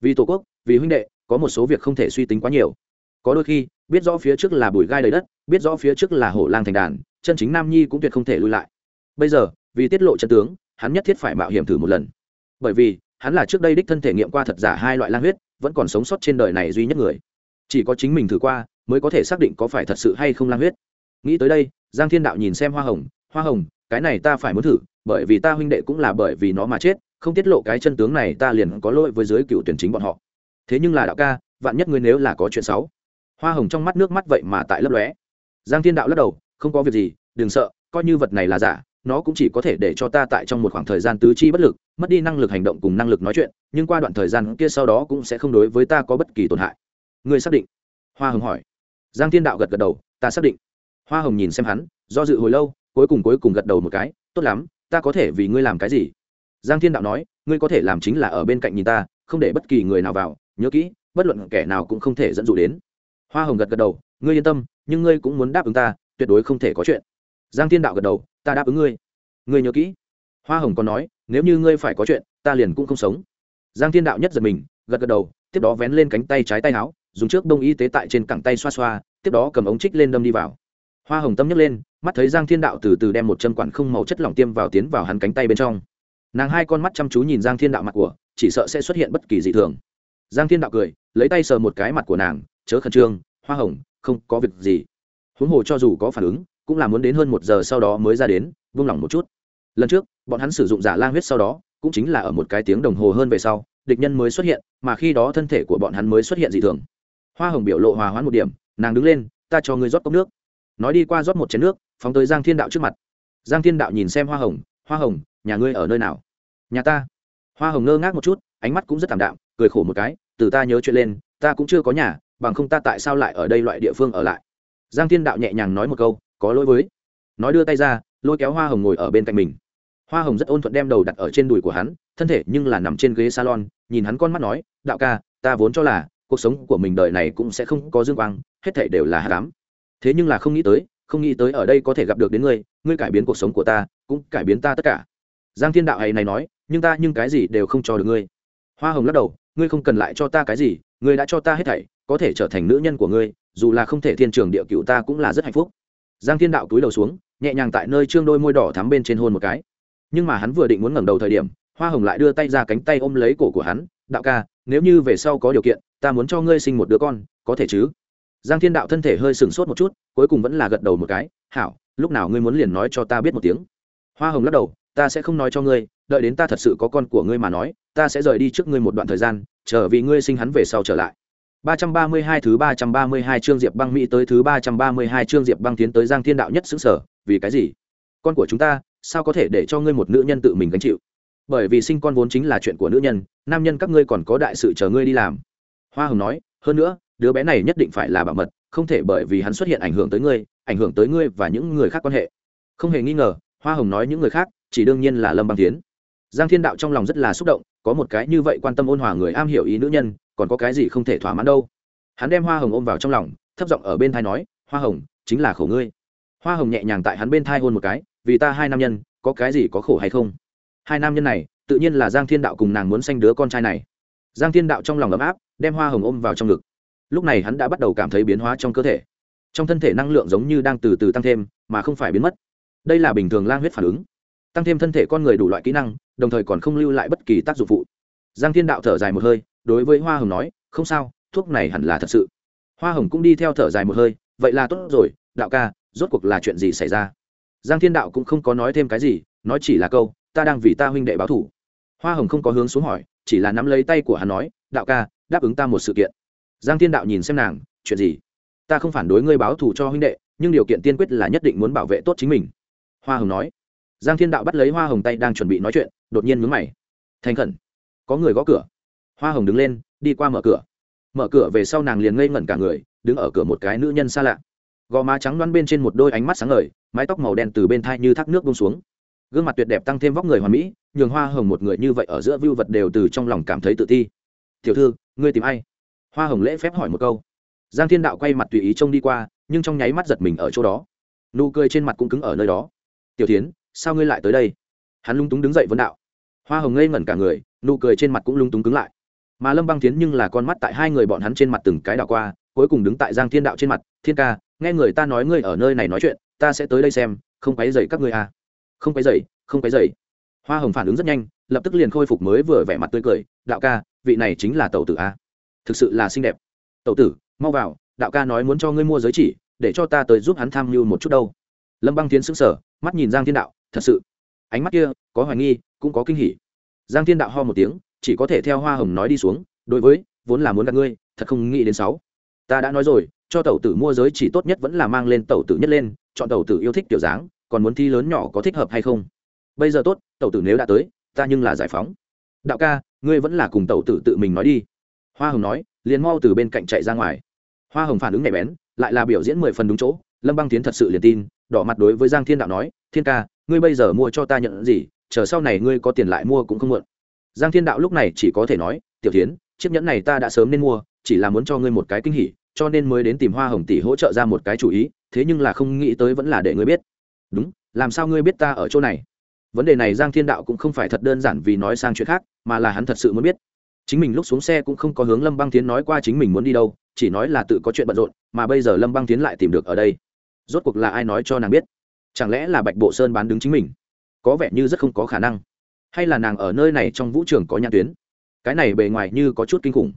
vì tổ quốc, vì huynh đệ, có một số việc không thể suy tính quá nhiều. Có đôi khi, biết rõ phía trước là bụi gai đầy đất, biết rõ phía trước là hổ lang thành đàn chân chính nam nhi cũng tuyệt không thể lui lại. Bây giờ, vì tiết lộ chân tướng, hắn nhất thiết phải mạo hiểm thử một lần. Bởi vì, hắn là trước đây đích thân thể nghiệm qua thật giả hai loại lang huyết, vẫn còn sống sót trên đời này duy nhất người. Chỉ có chính mình thử qua, mới có thể xác định có phải thật sự hay không lang huyết. Nghĩ tới đây, giang thiên đạo nhìn xem hoa hồng hoa hồng, cái này ta phải muốn thử, bởi vì ta huynh đệ cũng là bởi vì nó mà chết, không tiết lộ cái chân tướng này ta liền có lỗi với giới cựu tuyển chính bọn họ. Thế nhưng là đạo ca, vạn nhất ngươi nếu là có chuyện xấu. Hoa hồng trong mắt nước mắt vậy mà tại lấp lóe. Giang thiên đạo lắc đầu không có việc gì, đừng sợ, coi như vật này là giả, nó cũng chỉ có thể để cho ta tại trong một khoảng thời gian tứ chi bất lực, mất đi năng lực hành động cùng năng lực nói chuyện, nhưng qua đoạn thời gian kia sau đó cũng sẽ không đối với ta có bất kỳ tổn hại. Ngươi xác định? Hoa hồng hỏi. Giang thiên đạo gật gật đầu, ta xác định. Hoa hồng nhìn xem hắn, do dự hồi lâu, cuối cùng cuối cùng gật đầu một cái, tốt lắm, ta có thể vì ngươi làm cái gì? Giang thiên đạo nói, ngươi có thể làm chính là ở bên cạnh nhìn ta, không để bất kỳ người nào vào, nhớ kỹ, bất luận kẻ nào cũng không thể dẫn dụ đến. Hoa hồng gật gật đầu, ngươi yên tâm, nhưng ngươi cũng muốn đáp ứng ta tuyệt đối không thể có chuyện. Giang thiên đạo gật đầu, ta đáp ứng ngươi. Ngươi nhớ kỹ. Hoa hồng còn nói, nếu như ngươi phải có chuyện, ta liền cũng không sống. Giang thiên đạo nhất giật mình, gật gật đầu, tiếp đó vén lên cánh tay trái tay áo, dùng trước đông y tế tại trên cẳng tay xoa xoa, tiếp đó cầm ống trích lên đâm đi vào. Hoa hồng tâm nhấc lên, mắt thấy giang thiên đạo từ từ đem một chân quản không màu chất lỏng tiêm vào tiến vào hắn cánh tay bên trong. Nàng hai con mắt chăm chú nhìn giang thiên đạo mặt của, chỉ sợ sẽ xuất hiện bất kỳ dị thường. Giang thiên đạo cười, lấy tay sờ một cái mặt của nàng, chớ khẩn trương, hoa hồng, không có việc gì huống hồ cho dù có phản ứng, cũng là muốn đến hơn một giờ sau đó mới ra đến, vung lòng một chút. Lần trước, bọn hắn sử dụng giả lang huyết sau đó, cũng chính là ở một cái tiếng đồng hồ hơn về sau, địch nhân mới xuất hiện, mà khi đó thân thể của bọn hắn mới xuất hiện dị thường. Hoa hồng biểu lộ hòa hoãn một điểm, nàng đứng lên, ta cho ngươi rót cốc nước. Nói đi qua rót một chén nước, phóng tới giang thiên đạo trước mặt. Giang thiên đạo nhìn xem hoa hồng hoa hồng, nhà ngươi ở nơi nào? Nhà ta. Hoa hồng ngơ ngác một chút, ánh mắt cũng rất thảm đạm, cười khổ một cái, từ ta nhớ chuyện lên, ta cũng chưa có nhà, bằng không ta tại sao lại ở đây loại địa phương ở lại? Giang thiên đạo nhẹ nhàng nói một câu, có lỗi với. Nói đưa tay ra, lôi kéo hoa hồng ngồi ở bên cạnh mình. Hoa hồng rất ôn thuận đem đầu đặt ở trên đùi của hắn, thân thể nhưng là nằm trên ghế salon, nhìn hắn con mắt nói, đạo ca, ta vốn cho là cuộc sống của mình đời này cũng sẽ không có dương quang, hết thể đều là hạ cám thế nhưng là không nghĩ tới, không nghĩ tới ở đây có thể gặp được đến ngươi ngươi cải biến cuộc sống của ta, cũng cải biến ta tất cả. Giang thiên đạo hay này nói, nhưng ta nhưng cái gì đều không cho được ngươi. Hoa hồng lắc đầu, ngươi không cần lại cho ta cái gì ngươi đã cho ta hết thảy, có thể trở thành nữ nhân của ngươi, dù là không thể thiên trường địa cựu ta cũng là rất hạnh phúc. Giang thiên đạo túi đầu xuống, nhẹ nhàng tại nơi trương đôi môi đỏ thắm bên trên hôn một cái. Nhưng mà hắn vừa định muốn ngẩng đầu thời điểm, hoa hồng lại đưa tay ra cánh tay ôm lấy cổ của hắn, đạo ca, nếu như về sau có điều kiện, ta muốn cho ngươi sinh một đứa con, có thể chứ? Giang thiên đạo thân thể hơi sừng sốt một chút, cuối cùng vẫn là gật đầu một cái, hảo, lúc nào ngươi muốn liền nói cho ta biết một tiếng. Hoa hồng lắc đầu, ta sẽ không nói cho ngươi, đợi đến ta thật sự có con của ngươi mà nói ta sẽ rời đi trước ngươi một đoạn thời gian chờ vì ngươi sinh hắn về sau trở lại 332 thứ 332 chương Diệp Băng Mỹ tới thứ 332 chương Diệp Băng tiến tới Giang Thiên Đạo nhất sững sở, vì cái gì? Con của chúng ta, sao có thể để cho ngươi một nữ nhân tự mình gánh chịu? Bởi vì sinh con vốn chính là chuyện của nữ nhân, nam nhân các ngươi còn có đại sự chờ ngươi đi làm. Hoa Hồng nói, hơn nữa, đứa bé này nhất định phải là bảo mật, không thể bởi vì hắn xuất hiện ảnh hưởng tới ngươi, ảnh hưởng tới ngươi và những người khác quan hệ. Không hề nghi ngờ, Hoa Hồng nói những người khác, chỉ đương nhiên là Lâm Băng Tiến. Giang Thiên Đạo trong lòng rất là xúc động, có một cái như vậy quan tâm ôn hòa người am hiểu ý nữ nhân, còn có cái gì không thể thỏa mãn đâu. Hắn đem hoa hồng ôm vào trong lòng thấp giọng ở bên thai nói hoa hồng chính là khổ ngươi. Hoa hồng nhẹ nhàng tại hắn bên thai hôn một cái vì ta hai nam nhân có cái gì có khổ hay không? Hai nam nhân này tự nhiên là giang thiên đạo cùng nàng muốn sanh đứa con trai này. Giang thiên đạo trong lòng ấm áp đem hoa hồng ôm vào trong ngực. Lúc này hắn đã bắt đầu cảm thấy biến hóa trong cơ thể. Trong thân thể năng lượng giống như đang từ từ tăng thêm mà không phải biến mất. Đây là bình thường lang huyết phản ứng. Tăng thêm thân thể con người đủ loại kỹ năng đồng thời còn không lưu lại bất kỳ tác dụng phụ. Giang thiên đạo thở dài một hơi, đối với hoa hồng nói, không sao, thuốc này hẳn là thật sự. Hoa hồng cũng đi theo thở dài một hơi, vậy là tốt rồi, đạo ca, rốt cuộc là chuyện gì xảy ra? Giang thiên đạo cũng không có nói thêm cái gì, nói chỉ là câu, ta đang vì ta huynh đệ báo thủ hoa hồng không có hướng xuống hỏi, chỉ là nắm lấy tay của hắn nói, đạo ca, đáp ứng ta một sự kiện. Giang thiên đạo nhìn xem nàng, chuyện gì? Ta không phản đối ngươi báo thù cho huynh đệ, nhưng điều kiện tiên quyết là nhất định muốn bảo vệ tốt chính mình. Hoa hồng nói. Giang thiên đạo bắt lấy hoa hồng tay đang chuẩn bị nói chuyện đột nhiên mướn mày. Thành khẩn. Có người gõ cửa. Hoa hồng đứng lên, đi qua mở cửa. Mở cửa về sau nàng liền ngây ngẩn cả người, đứng ở cửa một cái nữ nhân xa lạ. Gò má trắng loăn bên trên một đôi ánh mắt sáng ngời, mái tóc màu đen từ bên thai như thác nước bông xuống. Gương mặt tuyệt đẹp tăng thêm vóc người hoàn mỹ, nhường hoa hồng một người như vậy ở giữa vưu vật đều từ trong lòng cảm thấy tự ti. Tiểu thư, ngươi tìm ai? Hoa hồng lễ phép hỏi một câu. Giang thiên đạo quay mặt tùy ý trông đi qua, nhưng trong nháy mắt giật mình ở chỗ đó. Nụ cười trên mặt cũng cứng ở nơi đó. Tiểu tiến sao ngươi lại tới đây? Hắn lung túng đứng dậy vấn đạo. Hoa hồng ngây ngẩn cả người, nụ cười trên mặt cũng lung túng cứng lại. Mà lâm băng tiến nhưng là con mắt tại hai người bọn hắn trên mặt từng cái đảo qua, cuối cùng đứng tại giang thiên đạo trên mặt, thiên ca, nghe người ta nói ngươi ở nơi này nói chuyện, ta sẽ tới đây xem, không quấy dậy các ngươi à. không quấy dậy không quấy dậy hoa hồng phản ứng rất nhanh, lập tức liền khôi phục mới vừa vẻ mặt tươi cười, đạo ca, vị này chính là tẩu tử a thực sự là xinh đẹp. Tẩu tử, mau vào, đạo ca nói muốn cho ngươi mua giới chỉ, để cho ta tới giúp hắn tham mưu một chút đâu. Lâm băng tiến sững sờ, mắt nhìn giang thiên đạo, thật sự ánh mắt kia, có hoài nghi, cũng có kinh hỉ. Giang thiên đạo ho một tiếng, chỉ có thể theo hoa hồng nói đi xuống, đối với, vốn là muốn gặp ngươi, thật không nghĩ đến sáu. Ta đã nói rồi, cho tẩu tử mua giới chỉ tốt nhất vẫn là mang lên tẩu tử nhất lên, chọn tẩu tử yêu thích kiểu dáng, còn muốn thi lớn nhỏ có thích hợp hay không? Bây giờ tốt, tẩu tử nếu đã tới, ta nhưng là giải phóng. Đạo ca, ngươi vẫn là cùng tẩu tử tự mình nói đi. Hoa hồng nói, liền mau từ bên cạnh chạy ra ngoài. Hoa hồng phản ứng nhạy bén, lại là biểu diễn mười phần đúng chỗ, lâm băng tiến thật sự liền tin, đỏ mặt đối với giang thiên đạo nói, thiên ca ngươi bây giờ mua cho ta nhận gì, chờ sau này ngươi có tiền lại mua cũng không muộn. Giang thiên đạo lúc này chỉ có thể nói, tiểu tiến chiếc nhẫn này ta đã sớm nên mua, chỉ là muốn cho ngươi một cái kinh hỉ, cho nên mới đến tìm hoa hồng tỷ hỗ trợ ra một cái chủ ý, thế nhưng là không nghĩ tới vẫn là để ngươi biết. Đúng, làm sao ngươi biết ta ở chỗ này? Vấn đề này giang thiên đạo cũng không phải thật đơn giản vì nói sang chuyện khác, mà là hắn thật sự muốn biết. Chính mình lúc xuống xe cũng không có hướng lâm băng tiến nói qua chính mình muốn đi đâu, chỉ nói là tự có chuyện bận rộn, mà bây giờ lâm băng tiến lại tìm được ở đây. Rốt cuộc là ai nói cho nàng biết? Chẳng lẽ là bạch bộ sơn bán đứng chính mình? Có vẻ như rất không có khả năng. Hay là nàng ở nơi này trong vũ trường có nhãn tuyến? Cái này bề ngoài như có chút kinh khủng.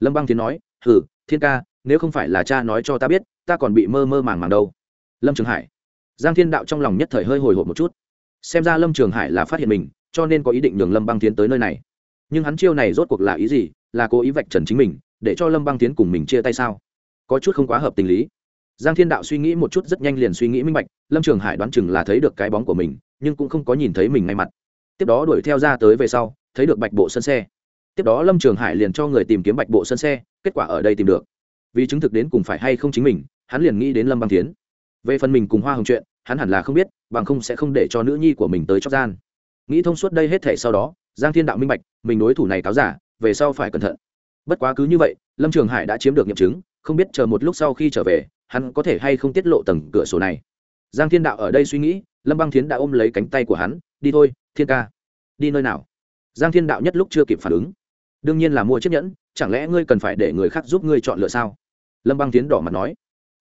Lâm băng tiến nói, hừ, thiên ca, nếu không phải là cha nói cho ta biết, ta còn bị mơ mơ màng màng đâu. Lâm trường hải. Giang thiên đạo trong lòng nhất thời hơi hồi hộp một chút. Xem ra lâm trường hải là phát hiện mình, cho nên có ý định nhường lâm băng tiến tới nơi này. Nhưng hắn chiêu này rốt cuộc là ý gì? Là cố ý vạch trần chính mình, để cho lâm băng tiến cùng mình chia tay sao? Có chút không quá hợp tình lý giang thiên đạo suy nghĩ một chút rất nhanh liền suy nghĩ minh bạch, lâm trường hải đoán chừng là thấy được cái bóng của mình, nhưng cũng không có nhìn thấy mình ngay mặt. Tiếp đó đuổi theo ra tới về sau, thấy được bạch bộ sân xe. Tiếp đó lâm trường hải liền cho người tìm kiếm bạch bộ sân xe, kết quả ở đây tìm được. Vì chứng thực đến cùng phải hay không chính mình, hắn liền nghĩ đến lâm băng tiến về phần mình cùng hoa hồng chuyện, hắn hẳn là không biết, bằng không sẽ không để cho nữ nhi của mình tới chóc gian. Nghĩ thông suốt đây hết thể sau đó, giang thiên đạo minh bạch, mình đối thủ này cáo giả, về sau phải cẩn thận. Bất quá cứ như vậy, lâm trường hải đã chiếm được nghiệm chứng không biết chờ một lúc sau khi trở về, hắn có thể hay không tiết lộ tầng cửa sổ này. Giang thiên đạo ở đây suy nghĩ, lâm băng thiến đã ôm lấy cánh tay của hắn, đi thôi, thiên ca. Đi nơi nào? Giang thiên đạo nhất lúc chưa kịp phản ứng. Đương nhiên là mua chiếc nhẫn, chẳng lẽ ngươi cần phải để người khác giúp ngươi chọn lựa sao? Lâm băng tiến đỏ mặt nói.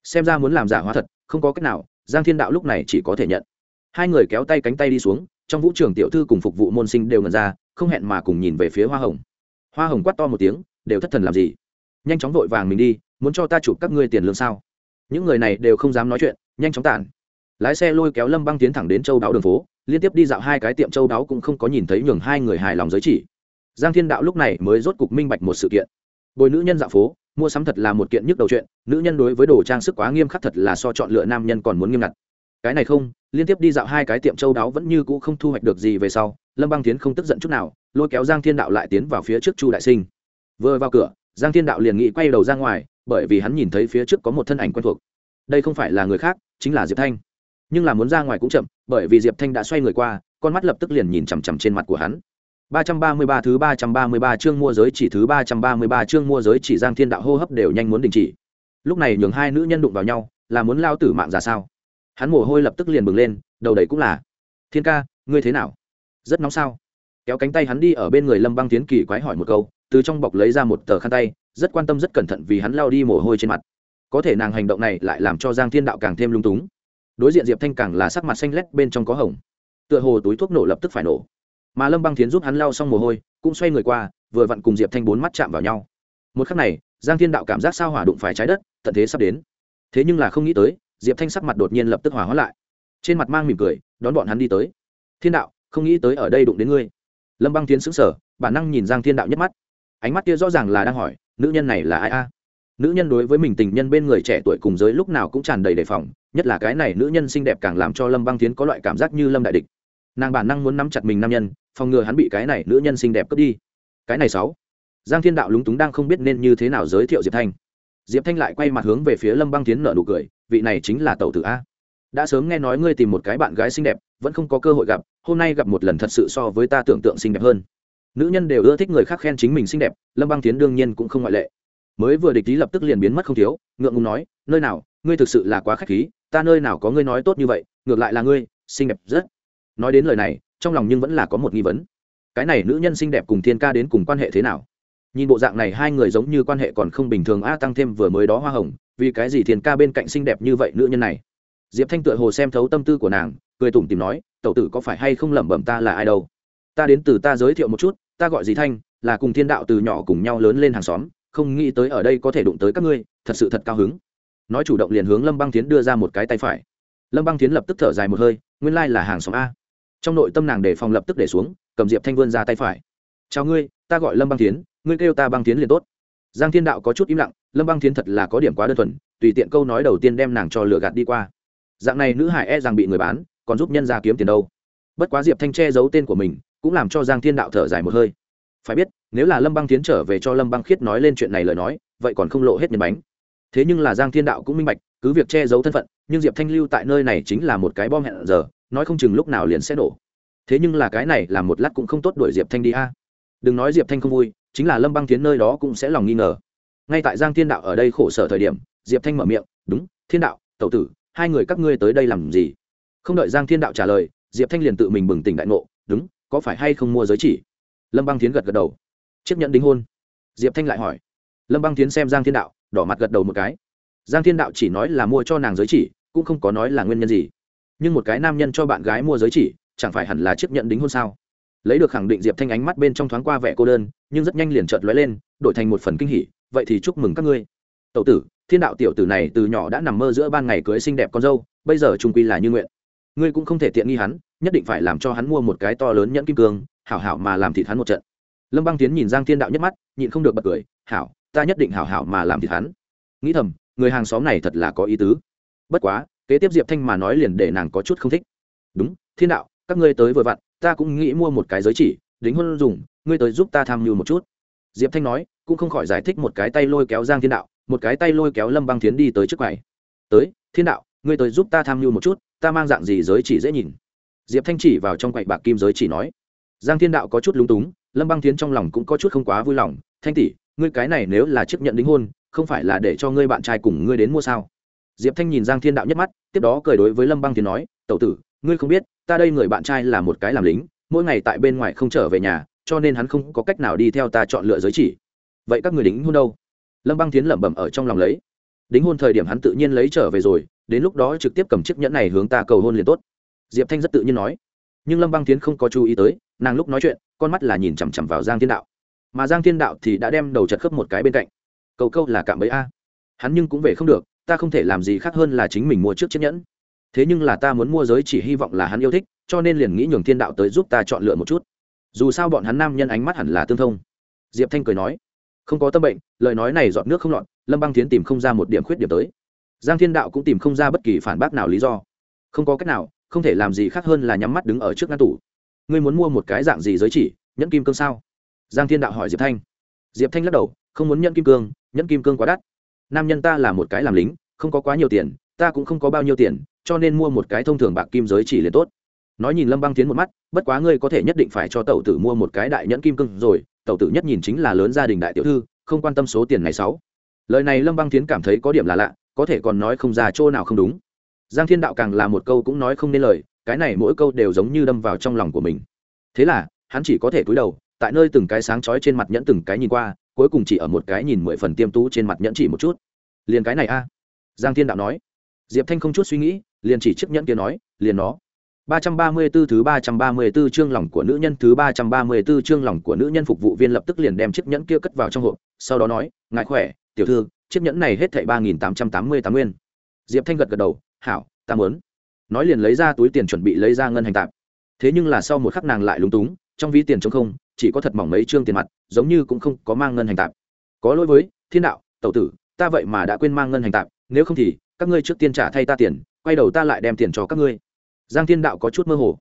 Xem ra muốn làm giả hóa thật, không có cách nào, giang thiên đạo lúc này chỉ có thể nhận. Hai người kéo tay cánh tay đi xuống, trong vũ trường tiểu thư cùng phục vụ môn sinh đều ngần ra, không hẹn mà cùng nhìn về phía hoa hồng. Hoa hồng quát to một tiếng, đều thất thần làm gì? Nhanh chóng vội vàng mình đi muốn cho ta chụp các ngươi tiền lương sao? Những người này đều không dám nói chuyện, nhanh chóng tản. Lái xe lôi kéo lâm băng tiến thẳng đến châu đáo đường phố, liên tiếp đi dạo hai cái tiệm châu đáo cũng không có nhìn thấy nhường hai người hài lòng giới chỉ. Giang thiên đạo lúc này mới rốt cục minh bạch một sự kiện. Bồi nữ nhân dạo phố, mua sắm thật là một kiện nhức đầu chuyện, nữ nhân đối với đồ trang sức quá nghiêm khắc thật là so chọn lựa nam nhân còn muốn nghiêm ngặt. Cái này không, liên tiếp đi dạo hai cái tiệm châu đáo vẫn như cũ không thu hoạch được gì về sau, lâm băng tiến không tức giận chút nào, lôi kéo giang thiên đạo lại tiến vào phía trước chu đại sinh. Vừa vào cửa, giang thiên đạo liền nghĩ quay đầu ra ngoài bởi vì hắn nhìn thấy phía trước có một thân ảnh quen thuộc đây không phải là người khác chính là diệp thanh nhưng là muốn ra ngoài cũng chậm bởi vì diệp thanh đã xoay người qua con mắt lập tức liền nhìn chằm chằm trên mặt của hắn 333 thứ 333 chương mua giới chỉ thứ 333 chương mua giới chỉ Giang Thiên Đạo hô hấp đều nhanh muốn đình chỉ. Lúc này nhường hai nữ nhân đụng vào nhau, là muốn lao tử mạng ra sao? Hắn mồ hôi lập tức liền bừng lên, đầu đầy cũng là. Thiên ca, ngươi thế nào? Rất nóng sao? Kéo cánh tay hắn đi ở bên người Lâm Băng Tiến kỳ quái hỏi một câu, từ trong bọc lấy ra một tờ khăn tay, rất quan tâm rất cẩn thận vì hắn lao đi mồ hôi trên mặt. Có thể nàng hành động này lại làm cho Giang Thiên Đạo càng thêm lung túng. Đối diện Diệp Thanh càng là sắc mặt xanh lét, bên trong có hồng. Tựa hồ túi thuốc nổ lập tức phải nổ. Mà lâm băng Thiến giúp hắn lao xong mồ hôi, cũng xoay người qua, vừa vặn cùng diệp thanh bốn mắt chạm vào nhau. Một khắc này, giang thiên đạo cảm giác sao hỏa đụng phải trái đất, tận thế sắp đến. Thế nhưng là không nghĩ tới, diệp thanh sắc mặt đột nhiên lập tức hỏa hóa lại. Trên mặt mang mỉm cười, đón bọn hắn đi tới. Thiên đạo, không nghĩ tới ở đây đụng đến ngươi. Lâm băng tiến xứng sở bản năng nhìn giang thiên đạo nhất mắt. Ánh mắt kia rõ ràng là đang hỏi nữ nhân này là ai a? Nữ nhân đối với mình tình nhân bên người trẻ tuổi cùng giới lúc nào cũng tràn đầy đề phòng, nhất là cái này nữ nhân xinh đẹp càng làm cho lâm băng tiến có loại cảm giác như lâm đại địch. Nàng bản năng muốn nắm chặt mình nam nhân, phòng ngừa hắn bị cái này nữ nhân xinh đẹp cướp đi. Cái này sáu. Giang thiên đạo lúng túng đang không biết nên như thế nào giới thiệu diệp thanh. Diệp thanh lại quay mặt hướng về phía lâm băng tiến nợ nụ cười, vị này chính là tẩu tử a. Đã sớm nghe nói ngươi tìm một cái bạn gái xinh đẹp, vẫn không có cơ hội gặp, hôm nay gặp một lần thật sự so với ta tưởng tượng xinh đẹp hơn nữ nhân đều ưa thích người khác khen chính mình xinh đẹp, lâm băng tiến đương nhiên cũng không ngoại lệ. Mới vừa địch lý lập tức liền biến mất không thiếu, ngượng ngùng nói, nơi nào, ngươi thực sự là quá khách khí, ta nơi nào có ngươi nói tốt như vậy, ngược lại là ngươi, xinh đẹp rất. Nói đến lời này, trong lòng nhưng vẫn là có một nghi vấn. Cái này nữ nhân xinh đẹp cùng thiên ca đến cùng quan hệ thế nào? Nhìn bộ dạng này hai người giống như quan hệ còn không bình thường, a tăng thêm vừa mới đó hoa hồng, vì cái gì thiên ca bên cạnh xinh đẹp như vậy nữ nhân này? Diệp thanh tựa hồ xem thấu tâm tư của nàng, cười tủm tìm nói, tẩu tử có phải hay không lẩm bẩm ta là ai đâu? Ta đến từ ta giới thiệu một chút, ta gọi gì thanh, là cùng thiên đạo từ nhỏ cùng nhau lớn lên hàng xóm, không nghĩ tới ở đây có thể đụng tới các ngươi, thật sự thật cao hứng. Nói chủ động liền hướng lâm băng tiến đưa ra một cái tay phải. Lâm băng tiến lập tức thở dài một hơi, nguyên lai là hàng xóm a. Trong nội tâm nàng để phòng lập tức để xuống, cầm diệp thanh vươn ra tay phải. Chào ngươi, ta gọi lâm băng tiến ngươi kêu ta băng tiến liền tốt. Giang thiên đạo có chút im lặng, lâm băng tiến thật là có điểm quá đơn thuần, tùy tiện câu nói đầu tiên đem nàng cho lừa gạt đi qua. Dạng này nữ hải e rằng bị người bán, còn giúp nhân ra kiếm tiền đâu. Bất quá diệp thanh che giấu tên của mình cũng làm cho giang thiên đạo thở dài một hơi. Phải biết, nếu là lâm băng tiến trở về cho lâm băng khiết nói lên chuyện này lời nói, vậy còn không lộ hết nhân bánh. Thế nhưng là giang thiên đạo cũng minh bạch, cứ việc che giấu thân phận, nhưng diệp thanh lưu tại nơi này chính là một cái bom hẹn giờ, nói không chừng lúc nào liền sẽ nổ thế nhưng là cái này là một lát cũng không tốt đuổi diệp thanh đi a. Đừng nói diệp thanh không vui, chính là lâm băng tiến nơi đó cũng sẽ lòng nghi ngờ. Ngay tại giang thiên đạo ở đây khổ sở thời điểm, diệp thanh mở miệng, đúng, thiên đạo, tẩu tử, hai người các ngươi tới đây làm gì? Không đợi giang thiên đạo trả lời, diệp thanh liền tự mình bừng tỉnh đại ngộ, đúng có phải hay không mua giới chỉ? Lâm băng tiến gật gật đầu. Chiếc nhẫn đính hôn. Diệp thanh lại hỏi. Lâm băng tiến xem giang thiên đạo, đỏ mặt gật đầu một cái. Giang thiên đạo chỉ nói là mua cho nàng giới chỉ, cũng không có nói là nguyên nhân gì. Nhưng một cái nam nhân cho bạn gái mua giới chỉ, chẳng phải hẳn là chiếc nhẫn đính hôn sao? Lấy được khẳng định diệp thanh ánh mắt bên trong thoáng qua vẻ cô đơn, nhưng rất nhanh liền chợt lóe lên, đổi thành một phần kinh hỉ. Vậy thì chúc mừng các ngươi. Tậu tử, thiên đạo tiểu tử này từ nhỏ đã nằm mơ giữa ban ngày cưới xinh đẹp con dâu, bây giờ trung quy là như nguyện ngươi cũng không thể tiện nghi hắn, nhất định phải làm cho hắn mua một cái to lớn nhẫn kim cương, hảo hảo mà làm thịt hắn một trận. Lâm băng tiến nhìn giang thiên đạo nhất mắt, nhịn không được bật cười, hảo, ta nhất định hảo hảo mà làm thịt hắn. Nghĩ thầm, người hàng xóm này thật là có ý tứ. Bất quá, kế tiếp diệp thanh mà nói liền để nàng có chút không thích. Đúng, thiên đạo, các ngươi tới vừa vặn, ta cũng nghĩ mua một cái giới chỉ, đính hôn dùng, ngươi tới giúp ta tham mưu một chút. Diệp thanh nói, cũng không khỏi giải thích một cái tay lôi kéo giang thiên đạo, một cái tay lôi kéo lâm băng tiến đi tới trước quầy. Tới, thiên đạo ngươi tới giúp ta tham mưu một chút, ta mang dạng gì giới chỉ dễ nhìn. Diệp thanh chỉ vào trong quầy bạc kim giới chỉ nói. Giang thiên đạo có chút lúng túng, lâm băng tiến trong lòng cũng có chút không quá vui lòng, thanh tỷ, ngươi cái này nếu là chấp nhận đính hôn, không phải là để cho ngươi bạn trai cùng ngươi đến mua sao? Diệp thanh nhìn giang thiên đạo nhất mắt, tiếp đó cười đối với lâm băng tiến nói, tẩu tử, ngươi không biết, ta đây người bạn trai là một cái làm lính, mỗi ngày tại bên ngoài không trở về nhà, cho nên hắn không có cách nào đi theo ta chọn lựa giới chỉ. Vậy các người đính hôn đâu? Lâm băng tiến lẩm bẩm ở trong lòng lấy. Đính hôn thời điểm hắn tự nhiên lấy trở về rồi đến lúc đó trực tiếp cầm chiếc nhẫn này hướng ta cầu hôn liền tốt. Diệp thanh rất tự nhiên nói. Nhưng lâm băng tiến không có chú ý tới, nàng lúc nói chuyện, con mắt là nhìn chằm chằm vào giang thiên đạo. Mà giang thiên đạo thì đã đem đầu chật khớp một cái bên cạnh. Cầu câu là cạm bẫy a. Hắn nhưng cũng về không được, ta không thể làm gì khác hơn là chính mình mua trước chiếc nhẫn. Thế nhưng là ta muốn mua giới chỉ hy vọng là hắn yêu thích, cho nên liền nghĩ nhường thiên đạo tới giúp ta chọn lựa một chút. Dù sao bọn hắn nam nhân ánh mắt hẳn là tương thông. Diệp thanh cười nói. Không có tâm bệnh, lời nói này dọn nước không lọt, lâm băng tiến tìm không ra một điểm khuyết điểm tới giang thiên đạo cũng tìm không ra bất kỳ phản bác nào lý do. Không có cách nào, không thể làm gì khác hơn là nhắm mắt đứng ở trước ngăn tủ. Ngươi muốn mua một cái dạng gì giới chỉ, nhẫn kim cương sao? Giang thiên đạo hỏi diệp thanh. Diệp thanh lắc đầu, không muốn nhẫn kim cương, nhẫn kim cương quá đắt. Nam nhân ta là một cái làm lính, không có quá nhiều tiền, ta cũng không có bao nhiêu tiền, cho nên mua một cái thông thường bạc kim giới chỉ liền tốt. Nói nhìn lâm băng tiến một mắt, bất quá ngươi có thể nhất định phải cho tẩu tử mua một cái đại nhẫn kim cương rồi, tẩu tử nhất nhìn chính là lớn gia đình đại tiểu thư, không quan tâm số tiền này sáu. Lời này lâm băng tiến cảm thấy có điểm là lạ có thể còn nói không ra chỗ nào không đúng. Giang thiên đạo càng là một câu cũng nói không nên lời cái này mỗi câu đều giống như đâm vào trong lòng của mình. Thế là hắn chỉ có thể cúi đầu tại nơi từng cái sáng chói trên mặt nhẫn từng cái nhìn qua cuối cùng chỉ ở một cái nhìn mười phần tiêm tú trên mặt nhẫn chỉ một chút. Liền cái này a? Giang thiên đạo nói. Diệp thanh không chút suy nghĩ liền chỉ chiếc nhẫn kia nói liền nó. ba trăm ba mươi 334 thứ ba trăm ba mươi 334 chương lòng của nữ nhân thứ ba trăm ba mươi 334 chương lòng của nữ nhân phục vụ viên lập tức liền đem chiếc nhẫn kia cất vào trong hộp, sau đó nói, "Ngài khỏe, tiểu thư, chiếc nhẫn này hết thảy ba nghìn tám trăm tám mươi tám nguyên." Diệp Thanh gật gật đầu, "Hảo, ta muốn." Nói liền lấy ra túi tiền chuẩn bị lấy ra ngân hành tạm. Thế nhưng là sau một khắc nàng lại lúng túng, trong ví tiền trống không, chỉ có thật mỏng mấy trương tiền mặt, giống như cũng không có mang ngân hành tạm. Có lỗi với, Thiên đạo, tẩu tử, ta vậy mà đã quên mang ngân hành tạm, nếu không thì các ngươi trước tiên trả thay ta tiền, quay đầu ta lại đem tiền cho các ngươi giang thiên đạo có chút mơ hồ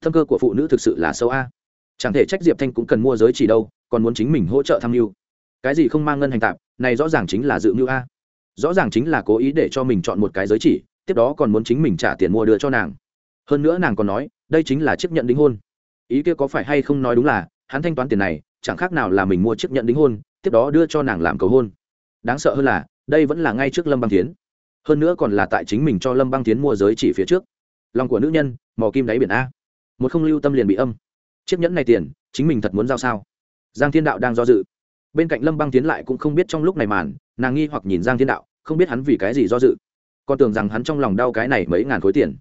thâm cơ của phụ nữ thực sự là sâu a chẳng thể trách diệp thanh cũng cần mua giới chỉ đâu còn muốn chính mình hỗ trợ tham mưu cái gì không mang ngân hành tạp này rõ ràng chính là dự mưu a. Rõ ràng chính là cố ý để cho mình chọn một cái giới chỉ, tiếp đó còn muốn chính mình trả tiền mua đưa cho nàng. Hơn nữa nàng còn nói, đây chính là chiếc nhận đính hôn. Ý kia có phải hay không nói đúng là, hắn thanh toán tiền này, chẳng khác nào là mình mua chiếc nhận đính hôn, tiếp đó đưa cho nàng làm cầu hôn. Đáng sợ hơn là, đây vẫn là ngay trước lâm băng tiến hơn nữa còn là tại chính mình cho lâm băng tiến mua giới chỉ phía trước. Lòng của nữ nhân, mò kim đáy biển a. Một không lưu tâm liền bị âm. Chiếc nhẫn này tiền, chính mình thật muốn giao sao? Giang thiên đạo đang do dự bên cạnh lâm băng tiến lại cũng không biết trong lúc này màn, nàng nghi hoặc nhìn giang thiên đạo, không biết hắn vì cái gì do dự. Còn tưởng rằng hắn trong lòng đau cái này mấy ngàn khối tiền.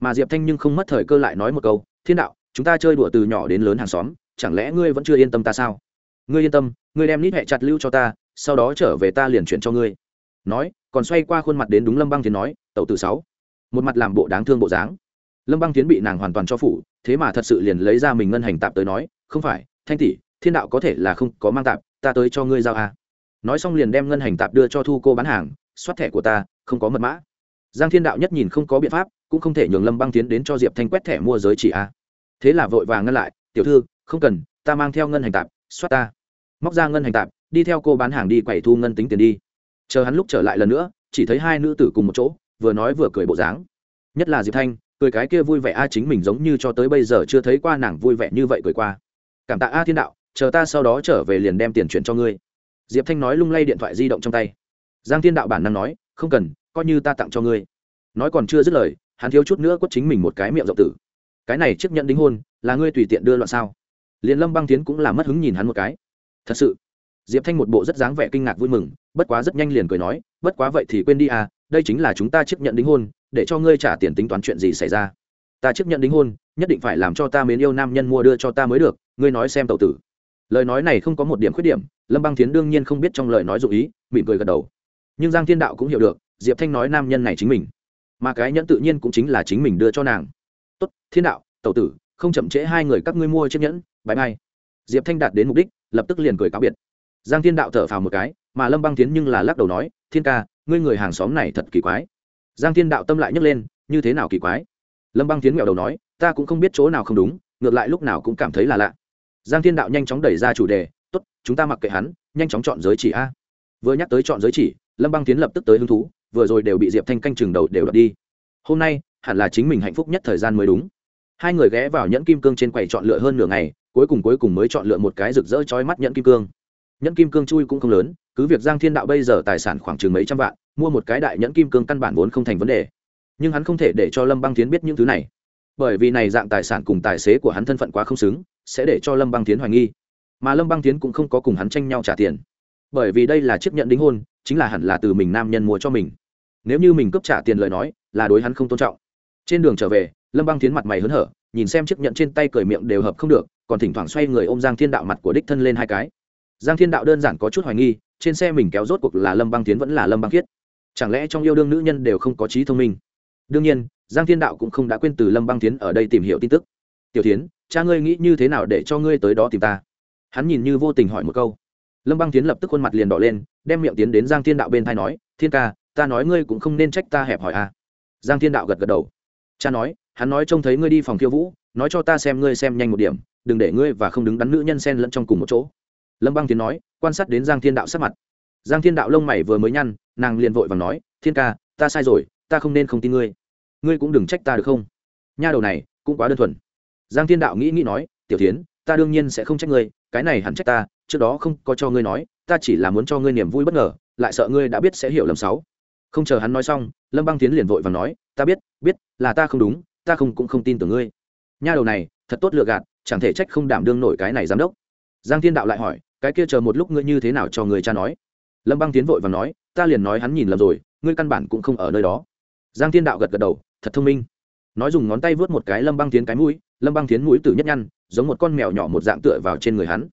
Mà diệp thanh nhưng không mất thời cơ lại nói một câu, thiên đạo, chúng ta chơi đùa từ nhỏ đến lớn hàng xóm, chẳng lẽ ngươi vẫn chưa yên tâm ta sao? Ngươi yên tâm, ngươi đem nít hẹ chặt lưu cho ta, sau đó trở về ta liền chuyển cho ngươi. Nói, còn xoay qua khuôn mặt đến đúng lâm băng tiến nói, tẩu từ sáu, một mặt làm bộ đáng thương bộ dáng. Lâm băng tiến bị nàng hoàn toàn cho phủ, thế mà thật sự liền lấy ra mình ngân hành tạp tới nói, không phải, thanh tỷ, thiên đạo có thể là không có mang tạp ta tới cho ngươi giao a nói xong liền đem ngân hành tạp đưa cho thu cô bán hàng soát thẻ của ta, không có mật mã. Giang thiên đạo nhất nhìn không có biện pháp, cũng không thể nhường lâm băng tiến đến cho diệp thanh quét thẻ mua giới chỉ a thế là vội vàng ngân lại, tiểu thư, không cần, ta mang theo ngân hành tạp soát ta. Móc ra ngân hành tạp, đi theo cô bán hàng đi quẩy thu ngân tính tiền đi. Chờ hắn lúc trở lại lần nữa, chỉ thấy hai nữ tử cùng một chỗ, vừa nói vừa cười bộ dáng. Nhất là diệp thanh, cười cái kia vui vẻ a, chính mình giống như cho tới bây giờ chưa thấy qua nàng vui vẻ như vậy cười qua. Cảm tạ a thiên đạo chờ ta sau đó trở về liền đem tiền chuyển cho ngươi. Diệp thanh nói lung lay điện thoại di động trong tay. Giang thiên đạo bản năng nói, không cần, coi như ta tặng cho ngươi. Nói còn chưa dứt lời, hắn thiếu chút nữa quất chính mình một cái miệng rộng tử. Cái này chấp nhận đính hôn, là ngươi tùy tiện đưa loạn sao? Liền lâm băng tiến cũng là mất hứng nhìn hắn một cái. Thật sự, diệp thanh một bộ rất dáng vẻ kinh ngạc vui mừng, bất quá rất nhanh liền cười nói, bất quá vậy thì quên đi à đây chính là chúng ta chấp nhận đính hôn, để cho ngươi trả tiền tính toán chuyện gì xảy ra? Ta chấp nhận đính hôn, nhất định phải làm cho ta mến yêu nam nhân mua đưa cho ta mới được, ngươi nói xem tậu tử lời nói này không có một điểm khuyết điểm, lâm băng tiến đương nhiên không biết trong lời nói dụ ý, mỉm cười gật đầu. Nhưng giang thiên đạo cũng hiểu được, diệp thanh nói nam nhân này chính mình. Mà cái nhẫn tự nhiên cũng chính là chính mình đưa cho nàng. Tốt, thiên đạo, tẩu tử, không chậm trễ hai người các ngươi mua chiếc nhẫn bãi mai diệp thanh đạt đến mục đích, lập tức liền cười cáo biệt. Giang thiên đạo thở phào một cái, mà lâm băng tiến nhưng là lắc đầu nói, thiên ca, ngươi người hàng xóm này thật kỳ quái. Giang thiên đạo tâm lại nhấc lên, như thế nào kỳ quái? Lâm băng tiến nghèo đầu nói, ta cũng không biết chỗ nào không đúng, ngược lại lúc nào cũng cảm thấy là lạ giang thiên đạo nhanh chóng đẩy ra chủ đề, tốt, chúng ta mặc kệ hắn, nhanh chóng chọn giới chỉ a. Vừa nhắc tới chọn giới chỉ, lâm băng tiến lập tức tới hứng thú, vừa rồi đều bị diệp thanh canh chừng đầu đều đập đi. Hôm nay, hẳn là chính mình hạnh phúc nhất thời gian mới đúng. Hai người ghé vào nhẫn kim cương trên quầy chọn lựa hơn nửa ngày, cuối cùng cuối cùng mới chọn lựa một cái rực rỡ chói mắt nhẫn kim cương. Nhẫn kim cương chui cũng không lớn, cứ việc giang thiên đạo bây giờ tài sản khoảng chừng mấy trăm vạn, mua một cái đại nhẫn kim cương căn bản vốn không thành vấn đề. Nhưng hắn không thể để cho lâm băng tiến biết những thứ này bởi vì này dạng tài sản cùng tài xế của hắn thân phận quá không xứng, sẽ để cho lâm băng tiến hoài nghi. Mà lâm băng tiến cũng không có cùng hắn tranh nhau trả tiền. Bởi vì đây là chiếc nhận đính hôn, chính là hẳn là từ mình nam nhân mua cho mình. Nếu như mình cướp trả tiền lời nói, là đối hắn không tôn trọng. Trên đường trở về, lâm băng tiến mặt mày hớn hở, nhìn xem chiếc nhận trên tay cười miệng đều hợp không được, còn thỉnh thoảng xoay người ôm giang thiên đạo mặt của đích thân lên hai cái. Giang thiên đạo đơn giản có chút hoài nghi, trên xe mình kéo rốt cuộc là lâm băng tiến vẫn là lâm băng khiết chẳng lẽ trong yêu đương nữ nhân đều không có trí thông minh? Đương nhiên giang thiên đạo cũng không đã quên từ lâm băng tiến ở đây tìm hiểu tin tức. Tiểu tiến cha ngươi nghĩ như thế nào để cho ngươi tới đó tìm ta? Hắn nhìn như vô tình hỏi một câu. Lâm băng tiến lập tức khuôn mặt liền đỏ lên, đem miệng tiến đến giang thiên đạo bên thai nói, thiên ca, ta nói ngươi cũng không nên trách ta hẹp hỏi à. giang thiên đạo gật gật đầu. Cha nói, hắn nói trông thấy ngươi đi phòng khiêu vũ, nói cho ta xem ngươi xem nhanh một điểm, đừng để ngươi và không đứng đắn nữ nhân sen lẫn trong cùng một chỗ. Lâm băng tiến nói, quan sát đến giang thiên đạo sắc mặt. Giang thiên đạo lông mày vừa mới nhăn, nàng liền vội và nói, thiên ca, ta sai rồi, ta không nên không tin ngươi ngươi cũng đừng trách ta được không? Nha đầu này, cũng quá đơn thuần. Giang thiên đạo nghĩ nghĩ nói, tiểu tiến ta đương nhiên sẽ không trách ngươi, cái này hẳn trách ta, trước đó không có cho ngươi nói, ta chỉ là muốn cho ngươi niềm vui bất ngờ, lại sợ ngươi đã biết sẽ hiểu lầm sáu. Không chờ hắn nói xong, lâm băng tiến liền vội và nói, ta biết biết, là ta không đúng, ta không cũng không tin tưởng ngươi. Nha đầu này, thật tốt lựa gạt, chẳng thể trách không đảm đương nổi cái này giám đốc. Giang thiên đạo lại hỏi, cái kia chờ một lúc ngươi như thế nào cho người cha nói? Lâm băng tiến vội và nói, ta liền nói hắn nhìn lầm rồi, ngươi căn bản cũng không ở nơi đó. Giang thiên đạo gật gật đầu thật thông minh. Nói dùng ngón tay vớt một cái lâm băng tiến cái mũi, lâm băng tiến mũi tử nhất nhăn, giống một con mèo nhỏ một dạng tựa vào trên người hắn.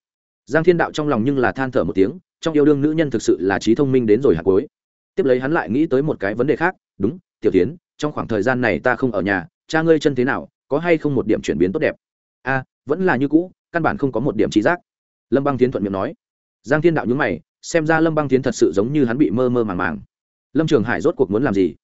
Giang thiên đạo trong lòng nhưng là than thở một tiếng, trong yêu đương nữ nhân thực sự là trí thông minh đến rồi hạt cuối. Tiếp lấy hắn lại nghĩ tới một cái vấn đề khác, đúng, tiểu tiến trong khoảng thời gian này ta không ở nhà, cha ngươi chân thế nào, có hay không một điểm chuyển biến tốt đẹp? A, vẫn là như cũ, căn bản không có một điểm trí giác. Lâm băng tiến thuận miệng nói. Giang thiên đạo nhúng mày, xem ra lâm băng tiến thật sự giống như hắn bị mơ mơ màng màng. Lâm trường hải rốt cuộc muốn làm gì?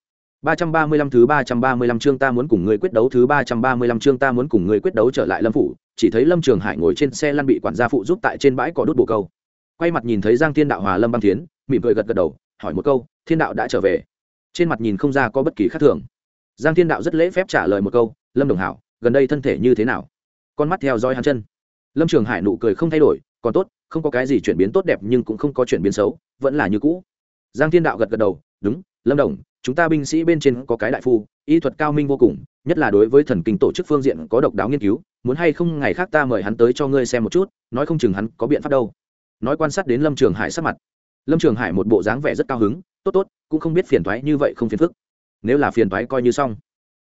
Ba trăm ba mươi lăm thứ ba trăm ba mươi lăm chương ta muốn cùng người quyết đấu, thứ ba trăm ba mươi lăm chương ta muốn cùng người quyết đấu trở lại lâm phủ. Chỉ thấy lâm trường hải ngồi trên xe lăn bị quản gia phụ giúp tại trên bãi cỏ đốt bồ câu. Quay mặt nhìn thấy giang thiên đạo hòa lâm băng thiến, mỉm cười gật gật đầu, hỏi một câu, thiên đạo đã trở về? Trên mặt nhìn không ra có bất kỳ khác thường. Giang thiên đạo rất lễ phép trả lời một câu, lâm đồng hảo, gần đây thân thể như thế nào? Con mắt theo dõi hắn chân. Lâm trường hải nụ cười không thay đổi, còn tốt, không có cái gì chuyển biến tốt đẹp nhưng cũng không có chuyển biến xấu, vẫn là như cũ. Giang thiên đạo gật gật đầu, đúng, lâm đồng chúng ta binh sĩ bên trên có cái đại phu, y thuật cao minh vô cùng, nhất là đối với thần kinh tổ chức phương diện có độc đáo nghiên cứu, muốn hay không ngày khác ta mời hắn tới cho ngươi xem một chút, nói không chừng hắn có biện pháp đâu. Nói quan sát đến lâm trường hải sắc mặt. Lâm trường hải một bộ dáng vẻ rất cao hứng, tốt tốt, cũng không biết phiền thoái như vậy không phiền phức. Nếu là phiền thoái coi như xong.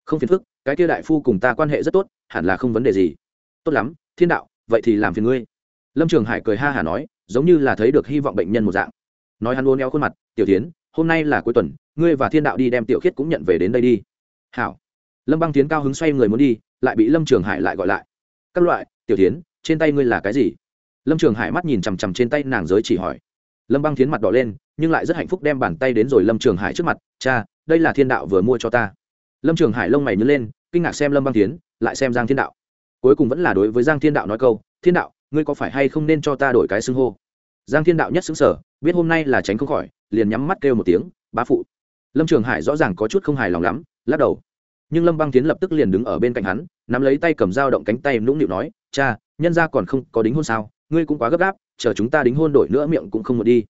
Không phiền phức, cái kia đại phu cùng ta quan hệ rất tốt, hẳn là không vấn đề gì. Tốt lắm, thiên đạo, vậy thì làm phiền ngươi. Lâm trường hải cười ha hả nói, giống như là thấy được hy vọng bệnh nhân một dạng. Nói hắn uốn éo khuôn mặt, tiểu tiến hôm nay là cuối tuần, ngươi và thiên đạo đi đem tiểu khiết cũng nhận về đến đây đi. Hảo. Lâm băng tiến cao hứng xoay người muốn đi, lại bị lâm trường hải lại gọi lại. Các loại, tiểu tiến trên tay ngươi là cái gì? Lâm trường hải mắt nhìn chằm chằm trên tay nàng giới chỉ hỏi. Lâm băng tiến mặt đỏ lên, nhưng lại rất hạnh phúc đem bàn tay đến rồi lâm trường hải trước mặt. Cha, đây là thiên đạo vừa mua cho ta. Lâm trường hải lông mày nhớ lên, kinh ngạc xem lâm băng tiến lại xem giang thiên đạo. Cuối cùng vẫn là đối với giang thiên đạo nói câu, thiên đạo, ngươi có phải hay không nên cho ta đổi cái xưng hô? Giang thiên đạo nhất xứng sở biết hôm nay là tránh không khỏi liền nhắm mắt kêu một tiếng, bá phụ. Lâm trường hải rõ ràng có chút không hài lòng lắm, lắc đầu. Nhưng lâm băng tiến lập tức liền đứng ở bên cạnh hắn, nắm lấy tay cầm dao động cánh tay nũng nịu nói, cha, nhân ra còn không có đính hôn sao? Ngươi cũng quá gấp gáp, chờ chúng ta đính hôn đổi nữa miệng cũng không một đi.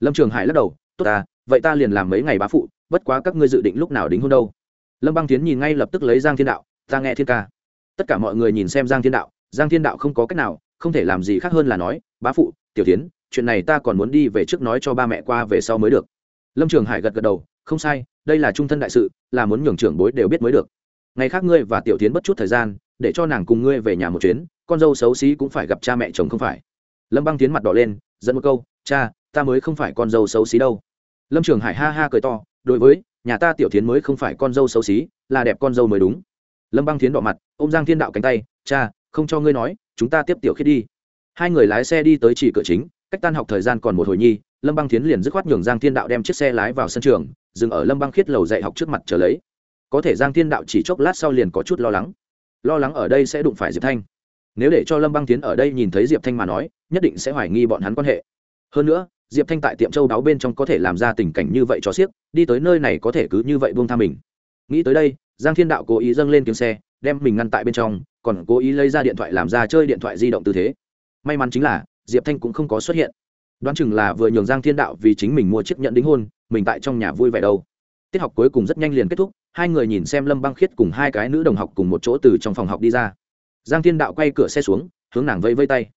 Lâm trường hải lắc đầu, tốt ta, vậy ta liền làm mấy ngày bá phụ, bất quá các ngươi dự định lúc nào đính hôn đâu? Lâm băng tiến nhìn ngay lập tức lấy giang thiên đạo, ta nghe thiên ca. Tất cả mọi người nhìn xem giang thiên đạo, giang thiên đạo không có cách nào, không thể làm gì khác hơn là nói, bá phụ, tiểu tiến chuyện này ta còn muốn đi về trước nói cho ba mẹ qua về sau mới được. Lâm trường hải gật gật đầu, không sai, đây là trung thân đại sự, là muốn nhường trưởng bối đều biết mới được. Ngày khác ngươi và tiểu tiến bất chút thời gian, để cho nàng cùng ngươi về nhà một chuyến, con dâu xấu xí cũng phải gặp cha mẹ chồng không phải. Lâm băng tiến mặt đỏ lên dẫn một câu, cha, ta mới không phải con dâu xấu xí đâu. Lâm trường hải ha ha cười to, đối với, nhà ta tiểu tiến mới không phải con dâu xấu xí, là đẹp con dâu mới đúng. Lâm băng tiến đỏ mặt ô m giang thiên đạo cánh tay, cha, không cho ngươi nói, chúng ta tiếp tiểu khiết đi. Hai người lái xe đi tới chỉ cửa chính cách tan học thời gian còn một hồi nhi, lâm băng tiến liền dứt khoát nhường giang thiên đạo đem chiếc xe lái vào sân trường, dừng ở lâm băng khiết lầu dạy học trước mặt trở lấy. Có thể giang thiên đạo chỉ chốc lát sau liền có chút lo lắng. Lo lắng ở đây sẽ đụng phải diệp thanh. Nếu để cho lâm băng tiến ở đây nhìn thấy diệp thanh mà nói, nhất định sẽ hoài nghi bọn hắn quan hệ. Hơn nữa, diệp thanh tại tiệm châu đáo bên trong có thể làm ra tình cảnh như vậy cho xiếc, đi tới nơi này có thể cứ như vậy buông tha mình. Nghĩ tới đây, giang thiên đạo cố ý dâng lên kiếm xe, đem mình ngăn tại bên trong, còn cố ý lấy ra điện thoại làm ra chơi điện thoại di động tư thế. May mắn chính là diệp thanh cũng không có xuất hiện. Đoán chừng là vừa nhường giang thiên đạo vì chính mình mua chiếc nhận đính hôn, mình tại trong nhà vui vẻ đâu. Tiết học cuối cùng rất nhanh liền kết thúc, hai người nhìn xem lâm băng khiết cùng hai cái nữ đồng học cùng một chỗ từ trong phòng học đi ra. Giang thiên đạo quay cửa xe xuống, hướng nàng vây vây tay.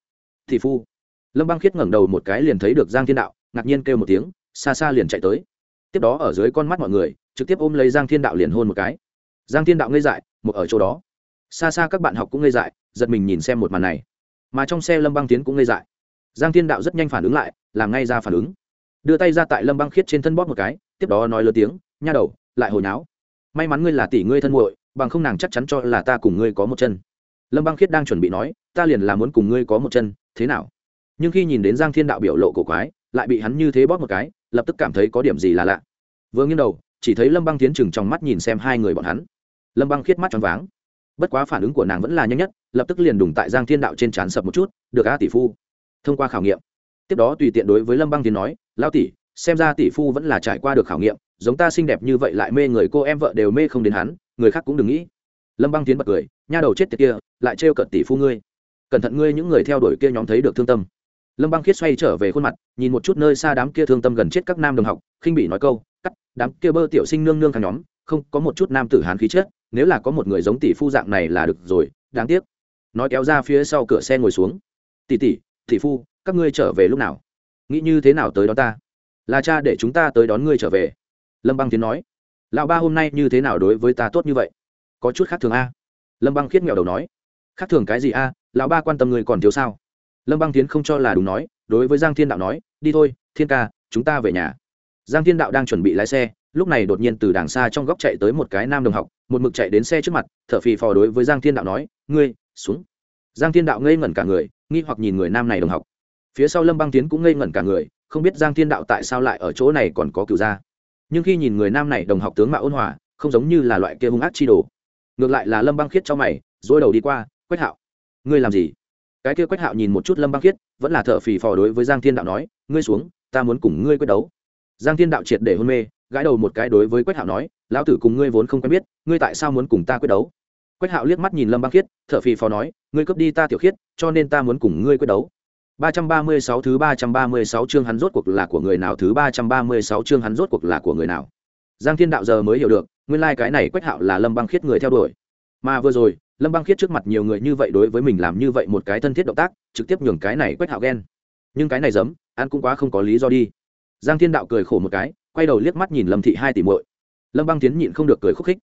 Thị phu. Lâm băng khiết ngẩng đầu một cái liền thấy được giang thiên đạo, ngạc nhiên kêu một tiếng, xa xa liền chạy tới. Tiếp đó ở dưới con mắt mọi người, trực tiếp ôm lấy giang thiên đạo liền hôn một cái. Giang thiên đạo ngây dại, một ở chỗ đó. Xa xa các bạn học cũng ngây dại, giật mình nhìn xem một màn này. Mà trong xe lâm băng tiến cũng ngây dại giang thiên đạo rất nhanh phản ứng lại, làm ngay ra phản ứng. Đưa tay ra tại lâm băng khiết trên thân bóp một cái, tiếp đó nói lớn tiếng, nha đầu, lại hồi náo may mắn ngươi là tỷ ngươi thân muội, bằng không nàng chắc chắn cho là ta cùng ngươi có một chân. Lâm băng khiết đang chuẩn bị nói, ta liền là muốn cùng ngươi có một chân, thế nào? Nhưng khi nhìn đến giang thiên đạo biểu lộ cổ quái, lại bị hắn như thế bóp một cái, lập tức cảm thấy có điểm gì là lạ. Vừa nghiêng đầu, chỉ thấy lâm băng tiến chừng trong mắt nhìn xem hai người bọn hắn. Lâm băng khiết mắt tròn váng. Bất quá phản ứng của nàng vẫn là nhanh nhất, lập tức liền đùng tại giang thiên đạo trên trán sập một chút, được a tỷ phu thông qua khảo nghiệm. Tiếp đó tùy tiện đối với lâm băng tiến nói lao tỷ, xem ra tỷ phu vẫn là trải qua được khảo nghiệm, giống ta xinh đẹp như vậy lại mê người cô em vợ đều mê không đến hắn, người khác cũng đừng nghĩ. Lâm băng tiến bật cười, nha đầu chết tiệt kia, lại trêu cận tỷ phu ngươi. Cẩn thận ngươi những người theo đuổi kia nhóm thấy được thương tâm. Lâm băng khiết xoay trở về khuôn mặt, nhìn một chút nơi xa đám kia thương tâm gần chết các nam đồng học, khinh bị nói câu, cắt, đám kia bơ tiểu sinh nương nương thằng nhóm, không, có một chút nam tử hán khí chết, nếu là có một người giống tỷ phu dạng này là được rồi, đáng tiếc. Nói kéo ra phía sau cửa xe ngồi xuống. Tỷ tỷ tỷ phu, các ngươi trở về lúc nào? Nghĩ như thế nào tới đó ta? Là cha để chúng ta tới đón ngươi trở về. Lâm băng tiến nói. Lão ba hôm nay như thế nào đối với ta tốt như vậy? Có chút khác thường a. Lâm băng khiết nghèo đầu nói. Khác thường cái gì a? Lão ba quan tâm người còn thiếu sao? Lâm băng tiến không cho là đúng nói, đối với giang thiên đạo nói, đi thôi, thiên ca, chúng ta về nhà. Giang thiên đạo đang chuẩn bị lái xe, lúc này đột nhiên từ đàng xa trong góc chạy tới một cái nam đồng học, một mực chạy đến xe trước mặt, thở phì phò đối với giang thiên đạo nói, ngươi, xuống. Giang thiên đạo ngây ngẩn cả người nghi hoặc nhìn người nam này đồng học. Phía sau lâm băng tiến cũng ngây ngẩn cả người, không biết giang thiên đạo tại sao lại ở chỗ này còn có cựu gia. Nhưng khi nhìn người nam này đồng học tướng mạo ôn hòa, không giống như là loại kia hung ác chi đồ. Ngược lại là lâm băng khiết cho mày, dối đầu đi qua, quách hạo, ngươi làm gì? Cái kia quách hạo nhìn một chút lâm băng khiết, vẫn là thợ phì phò đối với giang thiên đạo nói, ngươi xuống, ta muốn cùng ngươi quyết đấu. Giang thiên đạo triệt để hôn mê, gãi đầu một cái đối với quách hạo nói, lão tử cùng ngươi vốn không quen biết, ngươi tại sao muốn cùng ta quyết đấu? Quách hạo liếc mắt nhìn lâm băng khiết t h ở phì phò nói, ngươi cướp đi ta tiểu khiết, cho nên ta muốn cùng ngươi quyết đấu. Ba trăm ba mươi sáu thứ ba trăm ba mươi sáu chương hắn rốt cuộc là của người nào? Thứ ba trăm ba mươi sáu chương hắn rốt cuộc là của người nào? Giang thiên đạo giờ mới hiểu được, nguyên lai、like、cái này quách hạo là lâm băng khiết người theo đuổi. Mà vừa rồi, lâm băng khiết trước mặt nhiều người như vậy đối với mình làm như vậy một cái thân thiết động tác, trực tiếp nhường cái này quách hạo ghen. Nhưng cái này giấm, ăn cũng quá không có lý do đi. Giang thiên đạo cười khổ một cái, quay đầu liếc mắt nhìn lâm thị hai tỷ muội. Lâm băng tiến nhịn không được cười khúc khích.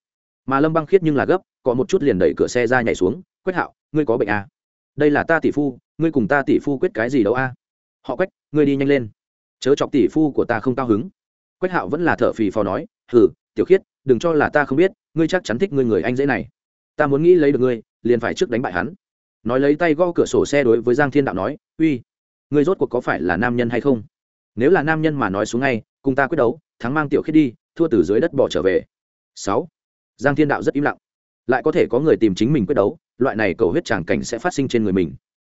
Mà lâm băng khiết nhưng là gấp có một chút liền đẩy cửa xe ra nhảy xuống, quách hạo, ngươi có bệnh à? đây là ta tỷ phu, ngươi cùng ta tỷ phu quyết cái gì đâu a à? họ quách, ngươi đi nhanh lên. Chớ chọc tỷ phu của ta không cao hứng. Quách hạo vẫn là thợ phì phò nói, hừ, tiểu khiết, đừng cho là ta không biết, ngươi chắc chắn thích ngươi người anh dễ này. Ta muốn nghĩ lấy được ngươi, liền phải trước đánh bại hắn. Nói lấy tay gõ cửa sổ xe đối với giang thiên đạo nói, uy, ngươi rốt cuộc có phải là nam nhân hay không? Nếu là nam nhân mà nói xuống ngay, cùng ta quyết đấu, thắng mang tiểu khiết đi, thua từ dưới đất bỏ trở về. Sáu, giang thiên đạo rất im lặng lại có thể có người tìm chính mình quyết đấu, loại này cầu huyết tràng cảnh sẽ phát sinh trên người mình.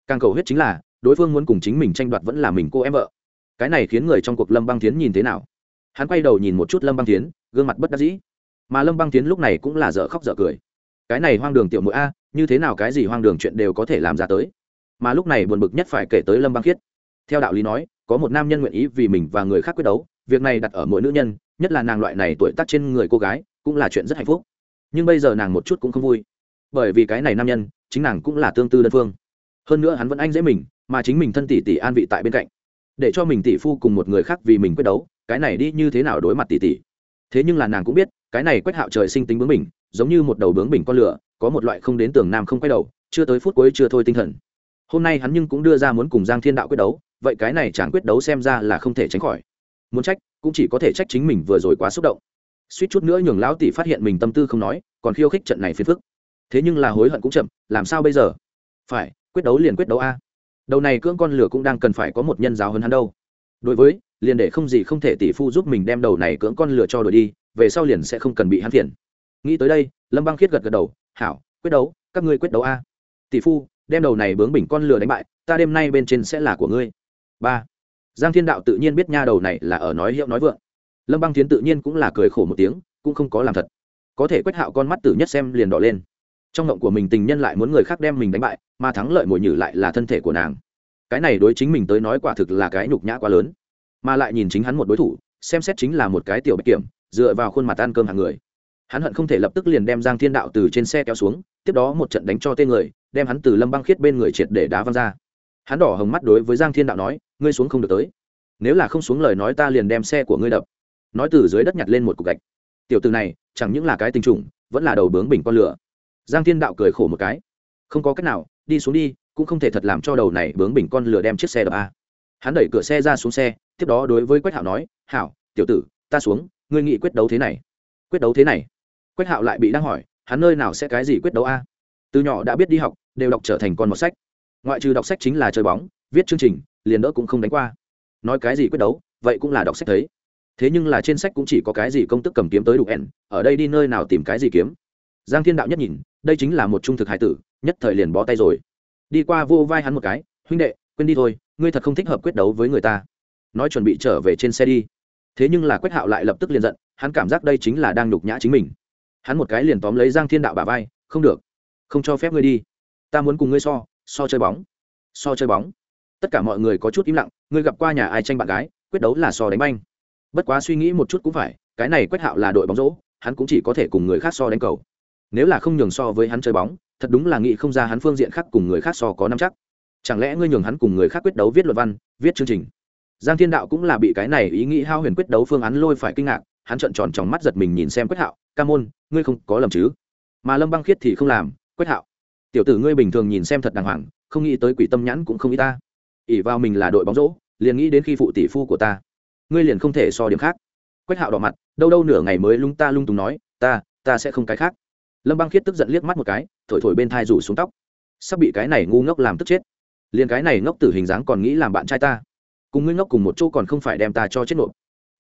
Càng cầu huyết chính là, đối phương muốn cùng chính mình tranh đoạt vẫn là mình cô em vợ. Cái này khiến người trong cuộc lâm băng tiến nhìn thế nào? Hắn quay đầu nhìn một chút lâm băng tiến gương mặt bất đắc dĩ. Mà lâm băng tiến lúc này cũng là dở khóc dở cười. Cái này hoang đường tiểu mũi a, như thế nào cái gì hoang đường chuyện đều có thể làm ra tới? Mà lúc này buồn bực nhất phải kể tới lâm băng khiết. Theo đạo lý nói, có một nam nhân nguyện ý vì mình và người khác quyết đấu, việc này đặt ở mỗi nữ nhân, nhất là nàng loại này tuổi tác trên người cô gái, cũng là chuyện rất hạnh phúc nhưng bây giờ nàng một chút cũng không vui. Bởi vì cái này nam nhân, chính nàng cũng là tương tư đơn phương. Hơn nữa hắn vẫn anh dễ mình, mà chính mình thân tỷ tỷ an vị tại bên cạnh. Để cho mình tỷ phu cùng một người khác vì mình quyết đấu, cái này đi như thế nào đối mặt tỷ tỷ? Thế nhưng là nàng cũng biết, cái này quách hạo trời sinh tính bướng mình giống như một đầu bướng bình con lửa, có một loại không đến tường nam không quay đầu, chưa tới phút cuối chưa thôi tinh thần. Hôm nay hắn nhưng cũng đưa ra muốn cùng giang thiên đạo quyết đấu, vậy cái này chẳng quyết đấu xem ra là không thể tránh khỏi. Muốn trách, cũng chỉ có thể trách chính mình vừa rồi quá xúc động suýt chút nữa nhường lão tỷ phát hiện mình tâm tư không nói, còn khiêu khích trận này phiền phức. Thế nhưng là hối hận cũng chậm, làm sao bây giờ? Phải, quyết đấu liền quyết đấu a. Đầu này cưỡng con lửa cũng đang cần phải có một nhân giáo hơn hắn đâu. Đối với, liền để không gì không thể tỷ phu giúp mình đem đầu này cưỡng con lửa cho đổi đi, về sau liền sẽ không cần bị hắn phiền. Nghĩ tới đây, lâm băng khiết gật gật đầu, hảo, quyết đấu, các ngươi quyết đấu a. Tỷ phu, đem đầu này bướng bình con lửa đánh bại, ta đêm nay bên trên sẽ là của ngươi. Ba. Giang thiên đạo tự nhiên biết nha đầu này là ở nói hiệu nói vượng lâm băng tiến tự nhiên cũng là cười khổ một tiếng, cũng không có làm thật. Có thể quét hạo con mắt tử nhất xem liền đỏ lên. Trong ngộng của mình tình nhân lại muốn người khác đem mình đánh bại, mà thắng lợi mồi nhử lại là thân thể của nàng. Cái này đối chính mình tới nói quả thực là cái nhục nhã quá lớn. Mà lại nhìn chính hắn một đối thủ, xem xét chính là một cái tiểu bạch kiểm, dựa vào khuôn mặt ăn cơm hàng người. Hắn hận không thể lập tức liền đem giang thiên đạo từ trên xe kéo xuống, tiếp đó một trận đánh cho tên người, đem hắn từ lâm băng khiết bên người triệt để đá văng ra. Hắn đỏ hồng mắt đối với giang thiên đạo nói, ngươi xuống không được tới. Nếu là không xuống lời nói ta liền đem xe của ngươi đập nói từ dưới đất nhặt lên một cục gạch. Tiểu từ này, chẳng những là cái tình trùng, vẫn là đầu bướng bình con lửa. Giang thiên đạo cười khổ một cái. Không có cách nào, đi xuống đi, cũng không thể thật làm cho đầu này bướng bình con lửa đem chiếc xe đập a. Hắn đẩy cửa xe ra xuống xe, tiếp đó đối với quách hạo nói, hảo, tiểu tử, ta xuống, ngươi nghĩ quyết đấu thế này. Quyết đấu thế này? Quách hạo lại bị đang hỏi, hắn nơi nào sẽ cái gì quyết đấu a? Từ nhỏ đã biết đi học, đều đọc trở thành con một sách. Ngoại trừ đọc sách chính là chơi bóng, viết chương trình, liền đỡ cũng không đánh qua. Nói cái gì quyết đấu, vậy cũng là đọc sách thấy thế nhưng là trên sách cũng chỉ có cái gì công tức cầm kiếm tới đủ ẻn ở đây đi nơi nào tìm cái gì kiếm. Giang thiên đạo nhất nhìn, đây chính là một trung thực hải tử, nhất thời liền bó tay rồi. Đi qua vô vai hắn một cái, huynh đệ, quên đi thôi, ngươi thật không thích hợp quyết đấu với người ta. Nói chuẩn bị trở về trên xe đi. Thế nhưng là quách hạo lại lập tức liền giận, hắn cảm giác đây chính là đang nhục nhã chính mình. Hắn một cái liền tóm lấy giang thiên đạo bà vai, không được, không cho phép ngươi đi. Ta muốn cùng ngươi so so chơi bóng, so chơi bóng. Tất cả mọi người có chút im lặng, ngươi gặp qua nhà ai tranh bạn gái, quyết đấu là so đánh banh bất quá suy nghĩ một chút cũng phải, cái này quách hạo là đội bóng rổ hắn cũng chỉ có thể cùng người khác so đánh cầu. Nếu là không nhường so với hắn chơi bóng, thật đúng là nghĩ không ra hắn phương diện khác cùng người khác so có năm chắc. Chẳng lẽ ngươi nhường hắn cùng người khác quyết đấu viết luật văn, viết chương trình? Giang thiên đạo cũng là bị cái này ý nghĩ hao huyền quyết đấu phương án lôi phải kinh ngạc, hắn trợn tròn trong mắt giật mình nhìn xem quách hạo, ca môn, ngươi không có lầm chứ? Mà lâm băng khiết thì không làm, quách hạo, tiểu tử ngươi bình thường nhìn xem thật đàng hoàng, không nghĩ tới quỷ tâm nhãn cũng không ý ta. Ỉ vào mình là đội bóng rổ liền nghĩ đến khi phụ tỷ phu của ta ngươi liền không thể so điểm khác. Quách hạo đỏ mặt, đâu đâu nửa ngày mới lung ta lung tùng nói, ta ta sẽ không cái khác. Lâm băng khiết tức giận liếc mắt một cái, thổi thổi bên thai rủ xuống tóc. Sắp bị cái này ngu ngốc làm tức chết. Liền cái này ngốc tử hình dáng còn nghĩ làm bạn trai ta. Cùng ngươi ngốc cùng một chỗ còn không phải đem ta cho chết nộp.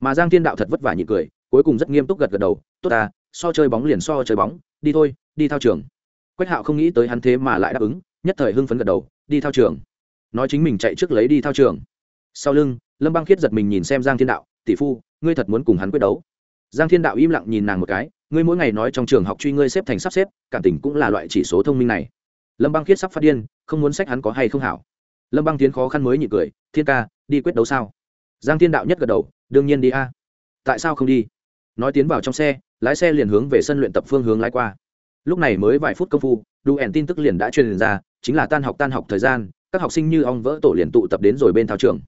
Mà giang thiên đạo thật vất vả nhị cười, cuối cùng rất nghiêm túc gật gật đầu, tốt ta, so chơi bóng liền so chơi bóng, đi thôi, đi thao trường. Quách hạo không nghĩ tới hắn thế mà lại đáp ứng, nhất thời hưng phấn gật đầu, đi thao trường. Nói chính mình chạy trước lấy đi thao trường. Sau lưng lâm băng khiết giật mình nhìn xem giang thiên đạo, tỷ phu, ngươi thật muốn cùng hắn quyết đấu? Giang thiên đạo im lặng nhìn nàng một cái, ngươi mỗi ngày nói trong trường học truy ngươi xếp thành sắp xếp, cảm tình cũng là loại chỉ số thông minh này. Lâm băng khiết sắp phát điên, không muốn sách hắn có hay không hảo. Lâm băng tiến khó khăn mới nhị cười, thiên ca, đi quyết đấu sao? Giang thiên đạo nhất gật đầu, đương nhiên đi a. Tại sao không đi? Nói tiến vào trong xe, lái xe liền hướng về sân luyện tập phương hướng lái qua. Lúc này mới vài phút công phu, đủ ẻn tin tức liền đã truyền ra, chính là tan học tan học thời gian, các học sinh như ong vỡ tổ liền tụ tập đến rồi bên thao trường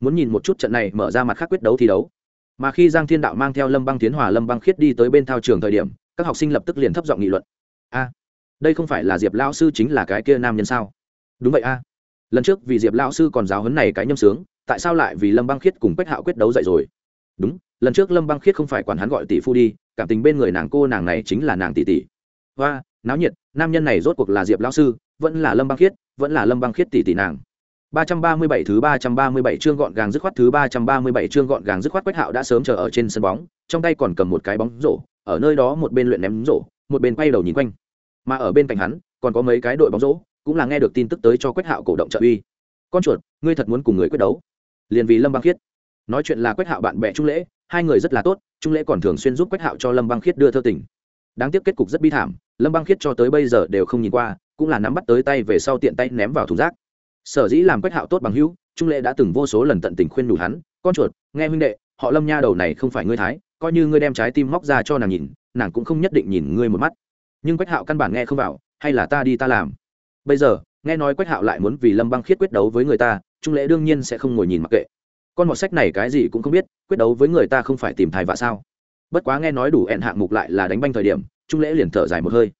muốn nhìn một chút trận này mở ra mặt khác quyết đấu thi đấu. Mà khi giang thiên đạo mang theo lâm băng tiến hòa, lâm băng khiết đi tới bên thao trường thời điểm, các học sinh lập tức liền thấp giọng nghị luận. A, đây không phải là diệp lao sư chính là cái kia nam nhân sao? Đúng vậy a. Lần trước vì diệp lao sư còn giáo huấn này cái nhâm sướng, tại sao lại vì lâm băng khiết cùng quách hạo quyết đấu dậy rồi? Đúng, lần trước lâm băng khiết không phải quản hắn gọi tỷ phu đi, cảm tình bên người nàng cô nàng này chính là nàng tỷ tỷ. Hoa, náo nhiệt, nam nhân này rốt cuộc là diệp lao sư, vẫn là lâm băng khiết, vẫn là lâm băng khiết tỷ tỷ nàng. 337 thứ 337 chương gọn gàng dứt khoát thứ 337 chương gọn gàng dứt khoát Quách Hạo đã sớm chờ ở trên sân bóng, trong tay còn cầm một cái bóng rổ, ở nơi đó một bên luyện ném rổ, một bên quay đầu nhìn quanh. Mà ở bên cạnh hắn, còn có mấy cái đội bóng rổ, cũng là nghe được tin tức tới cho Quách Hạo cổ động trợ uy. Con chuột, ngươi thật muốn cùng người quyết đấu? Liên vì Lâm Băng Khiết. Nói chuyện là Quách Hạo bạn bè Trung Lễ, hai người rất là tốt, Trung Lễ còn thường xuyên giúp Quách Hạo cho Lâm Băng Khiết đưa thơ tình. Đáng tiếc kết cục rất bi thảm, Lâm Băng Khiết cho tới bây giờ đều không nhìn qua, cũng là nắm bắt tới tay về sau tiện tay ném vào thùng rác sở dĩ làm quách hạo tốt bằng hữu, trung lệ đã từng vô số lần tận tình khuyên đủ hắn, con chuột, nghe huynh đệ, họ lâm nha đầu này không phải ngươi thái, coi như ngươi đem trái tim móc ra cho nàng nhìn, nàng cũng không nhất định nhìn ngươi một mắt. Nhưng quách hạo căn bản nghe không vào, hay là ta đi ta làm? Bây giờ, nghe nói quách hạo lại muốn vì lâm băng khiết quyết đấu với người ta, trung lễ đương nhiên sẽ không ngồi nhìn mặc kệ. Con một sách này cái gì cũng không biết, quyết đấu với người ta không phải tìm thai vạ sao? Bất quá nghe nói đủ ẹn hạng mục lại là đánh banh thời điểm, trung lễ liền thở dài một hơi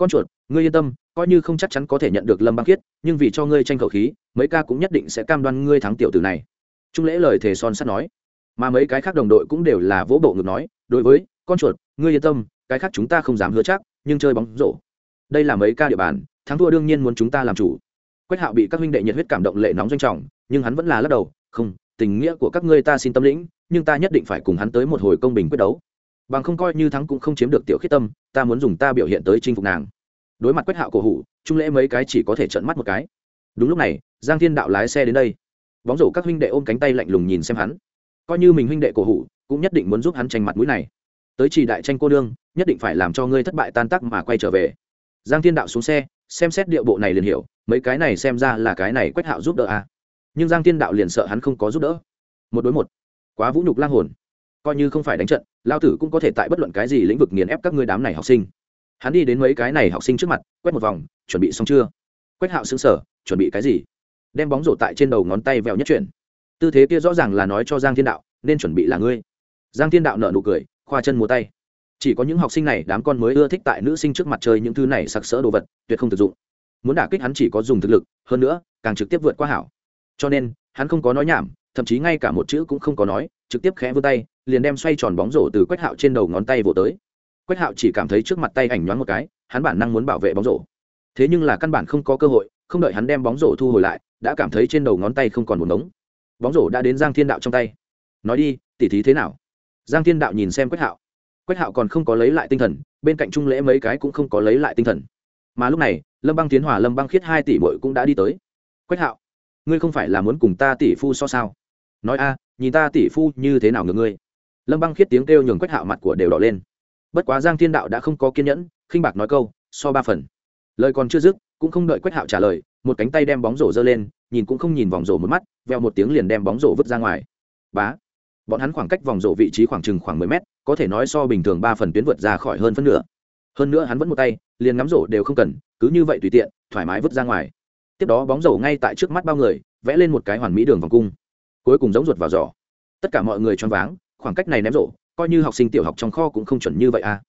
con chuột, ngươi yên tâm, coi như không chắc chắn có thể nhận được lâm băng khiết, nhưng vì cho ngươi tranh khẩu khí, mấy ca cũng nhất định sẽ cam đoan ngươi thắng tiểu tử này. Trung lễ lời thề son sắt nói. Mà mấy cái khác đồng đội cũng đều là vỗ bộ ngực nói, đối với, con chuột, ngươi yên tâm, cái khác chúng ta không dám hứa chắc, nhưng chơi bóng rổ. Đây là mấy ca địa bàn, thắng thua đương nhiên muốn chúng ta làm chủ. Quách hạo bị các huynh đệ nhiệt huyết cảm động lệ nóng doanh trọng, nhưng hắn vẫn là lắc đầu, không, tình nghĩa của các ngươi ta xin tâm lĩnh, nhưng ta nhất định phải cùng hắn tới một hồi công bình quyết đấu bằng không coi như thắng cũng không chiếm được tiểu khiết tâm, ta muốn dùng ta biểu hiện tới chinh phục nàng. Đối mặt quách hạo cổ hủ, trung lễ mấy cái chỉ có thể trận mắt một cái. Đúng lúc này, giang thiên đạo lái xe đến đây. Bóng rổ các huynh đệ ôm cánh tay lạnh lùng nhìn xem hắn. Coi như mình huynh đệ cổ hủ, cũng nhất định muốn giúp hắn tranh mặt mũi này. Tới chỉ đại tranh cô đương, nhất định phải làm cho ngươi thất bại tan tác mà quay trở về. Giang thiên đạo xuống xe, xem xét điệu bộ này liền hiểu, mấy cái này xem ra là cái này quách hạo giúp đỡ à. nhưng giang thiên đạo liền sợ hắn không có giúp đỡ. Một đối một. Quá vũ nhục lang hồn coi như không phải đánh trận, lao tử cũng có thể tại bất luận cái gì lĩnh vực nghiền ép các ngươi đám này học sinh. Hắn đi đến mấy cái này học sinh trước mặt, quét một vòng, chuẩn bị xong chưa? Quét hạo xứng sở chuẩn bị cái gì? Đem bóng rổ tại trên đầu ngón tay vẹo nhất chuyển. Tư thế kia rõ ràng là nói cho giang thiên đạo, nên chuẩn bị là ngươi. Giang thiên đạo nợ nụ cười, khoa chân múa tay. Chỉ có những học sinh này, đám con mới ưa thích tại nữ sinh trước mặt chơi những thứ này sặc sỡ đồ vật, tuyệt không thực dụng. Muốn đả kích hắn chỉ có dùng thực lực, hơn nữa, càng trực tiếp vượt qua hảo. Cho nên, hắn không có nói nhảm, thậm chí ngay cả một chữ cũng không có nói, trực tiếp khẽ vươn tay liền đem xoay tròn bóng rổ từ quách hạo trên đầu ngón tay vỗ tới. Quách hạo chỉ cảm thấy trước mặt tay ảnh nhoáng một cái, hắn bản năng muốn bảo vệ bóng rổ. Thế nhưng là căn bản không có cơ hội, không đợi hắn đem bóng rổ thu hồi lại, đã cảm thấy trên đầu ngón tay không còn một ngống. Bóng rổ đã đến giang thiên đạo trong tay. Nói đi tỉ thí thế nào? Giang thiên đạo nhìn xem quách hạo. Quách hạo còn không có lấy lại tinh thần, bên cạnh trung lễ mấy cái cũng không có lấy lại tinh thần. Mà lúc này, lâm băng tiến hòa, lâm băng khiết hai tỷ bội cũng đã đi tới. Quách hạo, ngươi không phải là muốn cùng ta tỷ phu so sao? Nói a, nhìn ta tỷ phu như thế nào ngược ngươi? Lâm băng khiết tiếng kêu nhường quách hạo mặt của đều đỏ lên bất quá giang thiên đạo đã không có kiên nhẫn khinh bạc nói câu so ba phần lời còn chưa dứt cũng không đợi quách hạo trả lời một cánh tay đem bóng rổ giơ lên nhìn cũng không nhìn vòng rổ một mắt veo một tiếng liền đem bóng rổ vứt ra ngoài bá bọn hắn khoảng cách vòng rổ vị trí khoảng chừng khoảng mười mét có thể nói so bình thường ba phần tuyến vượt ra khỏi hơn phân nửa hơn nữa hắn vẫn một tay liền ngắm rổ đều không cần cứ như vậy tùy tiện thoải mái vứt ra ngoài tiếp đó bóng rổ ngay tại trước mắt bao người vẽ lên một cái hoàn mỹ đường vòng cung cuối cùng giống ruột vào giỏ tất cả mọi người choáng váng khoảng cách này ném rổ, coi như học sinh tiểu học trong kho cũng không chuẩn như vậy a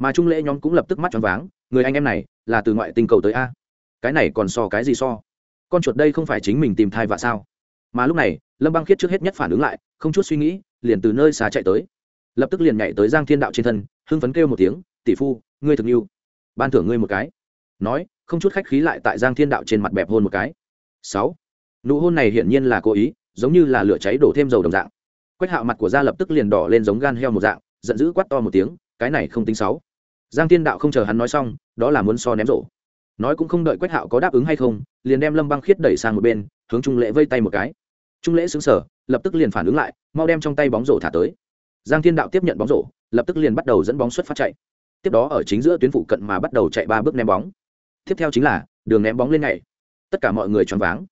mà trung lễ nhóm cũng lập tức mắt choáng váng, người anh em này là từ ngoại tình cầu tới a. Cái này còn so cái gì so? Con chuột đây không phải chính mình tìm thai vạ sao? Mà lúc này, lâm băng khiết trước hết nhất phản ứng lại, không chút suy nghĩ, liền từ nơi xá chạy tới. Lập tức liền nhảy tới giang thiên đạo trên thân, hưng phấn kêu một tiếng, tỷ phu, ngươi thực yêu. Ban thưởng ngươi một cái. Nói, không chút khách khí lại tại giang thiên đạo trên mặt bẹp hôn một cái. Sáu. Nụ hôn này hiển nhiên là cố ý, giống như là lửa cháy đổ thêm dầu đồng dạng quách hạo mặt của gia lập tức liền đỏ lên giống gan heo một dạng, giận dữ quát to một tiếng, cái này không tính sáu giang thiên đạo không chờ hắn nói xong, đó là muốn so ném rổ. Nói cũng không đợi quách hạo có đáp ứng hay không, liền đem lâm băng khiết đẩy sang một bên, hướng trung lễ vây tay một cái. Trung lễ xứng sở lập tức liền phản ứng lại, mau đem trong tay bóng rổ thả tới. Giang thiên đạo tiếp nhận bóng rổ, lập tức liền bắt đầu dẫn bóng xuất phát chạy. Tiếp đó ở chính giữa tuyến phụ cận mà bắt đầu chạy ba bước ném bóng. Tiếp theo chính là, đường ném bóng lên nhảy. Tất cả mọi người choáng váng.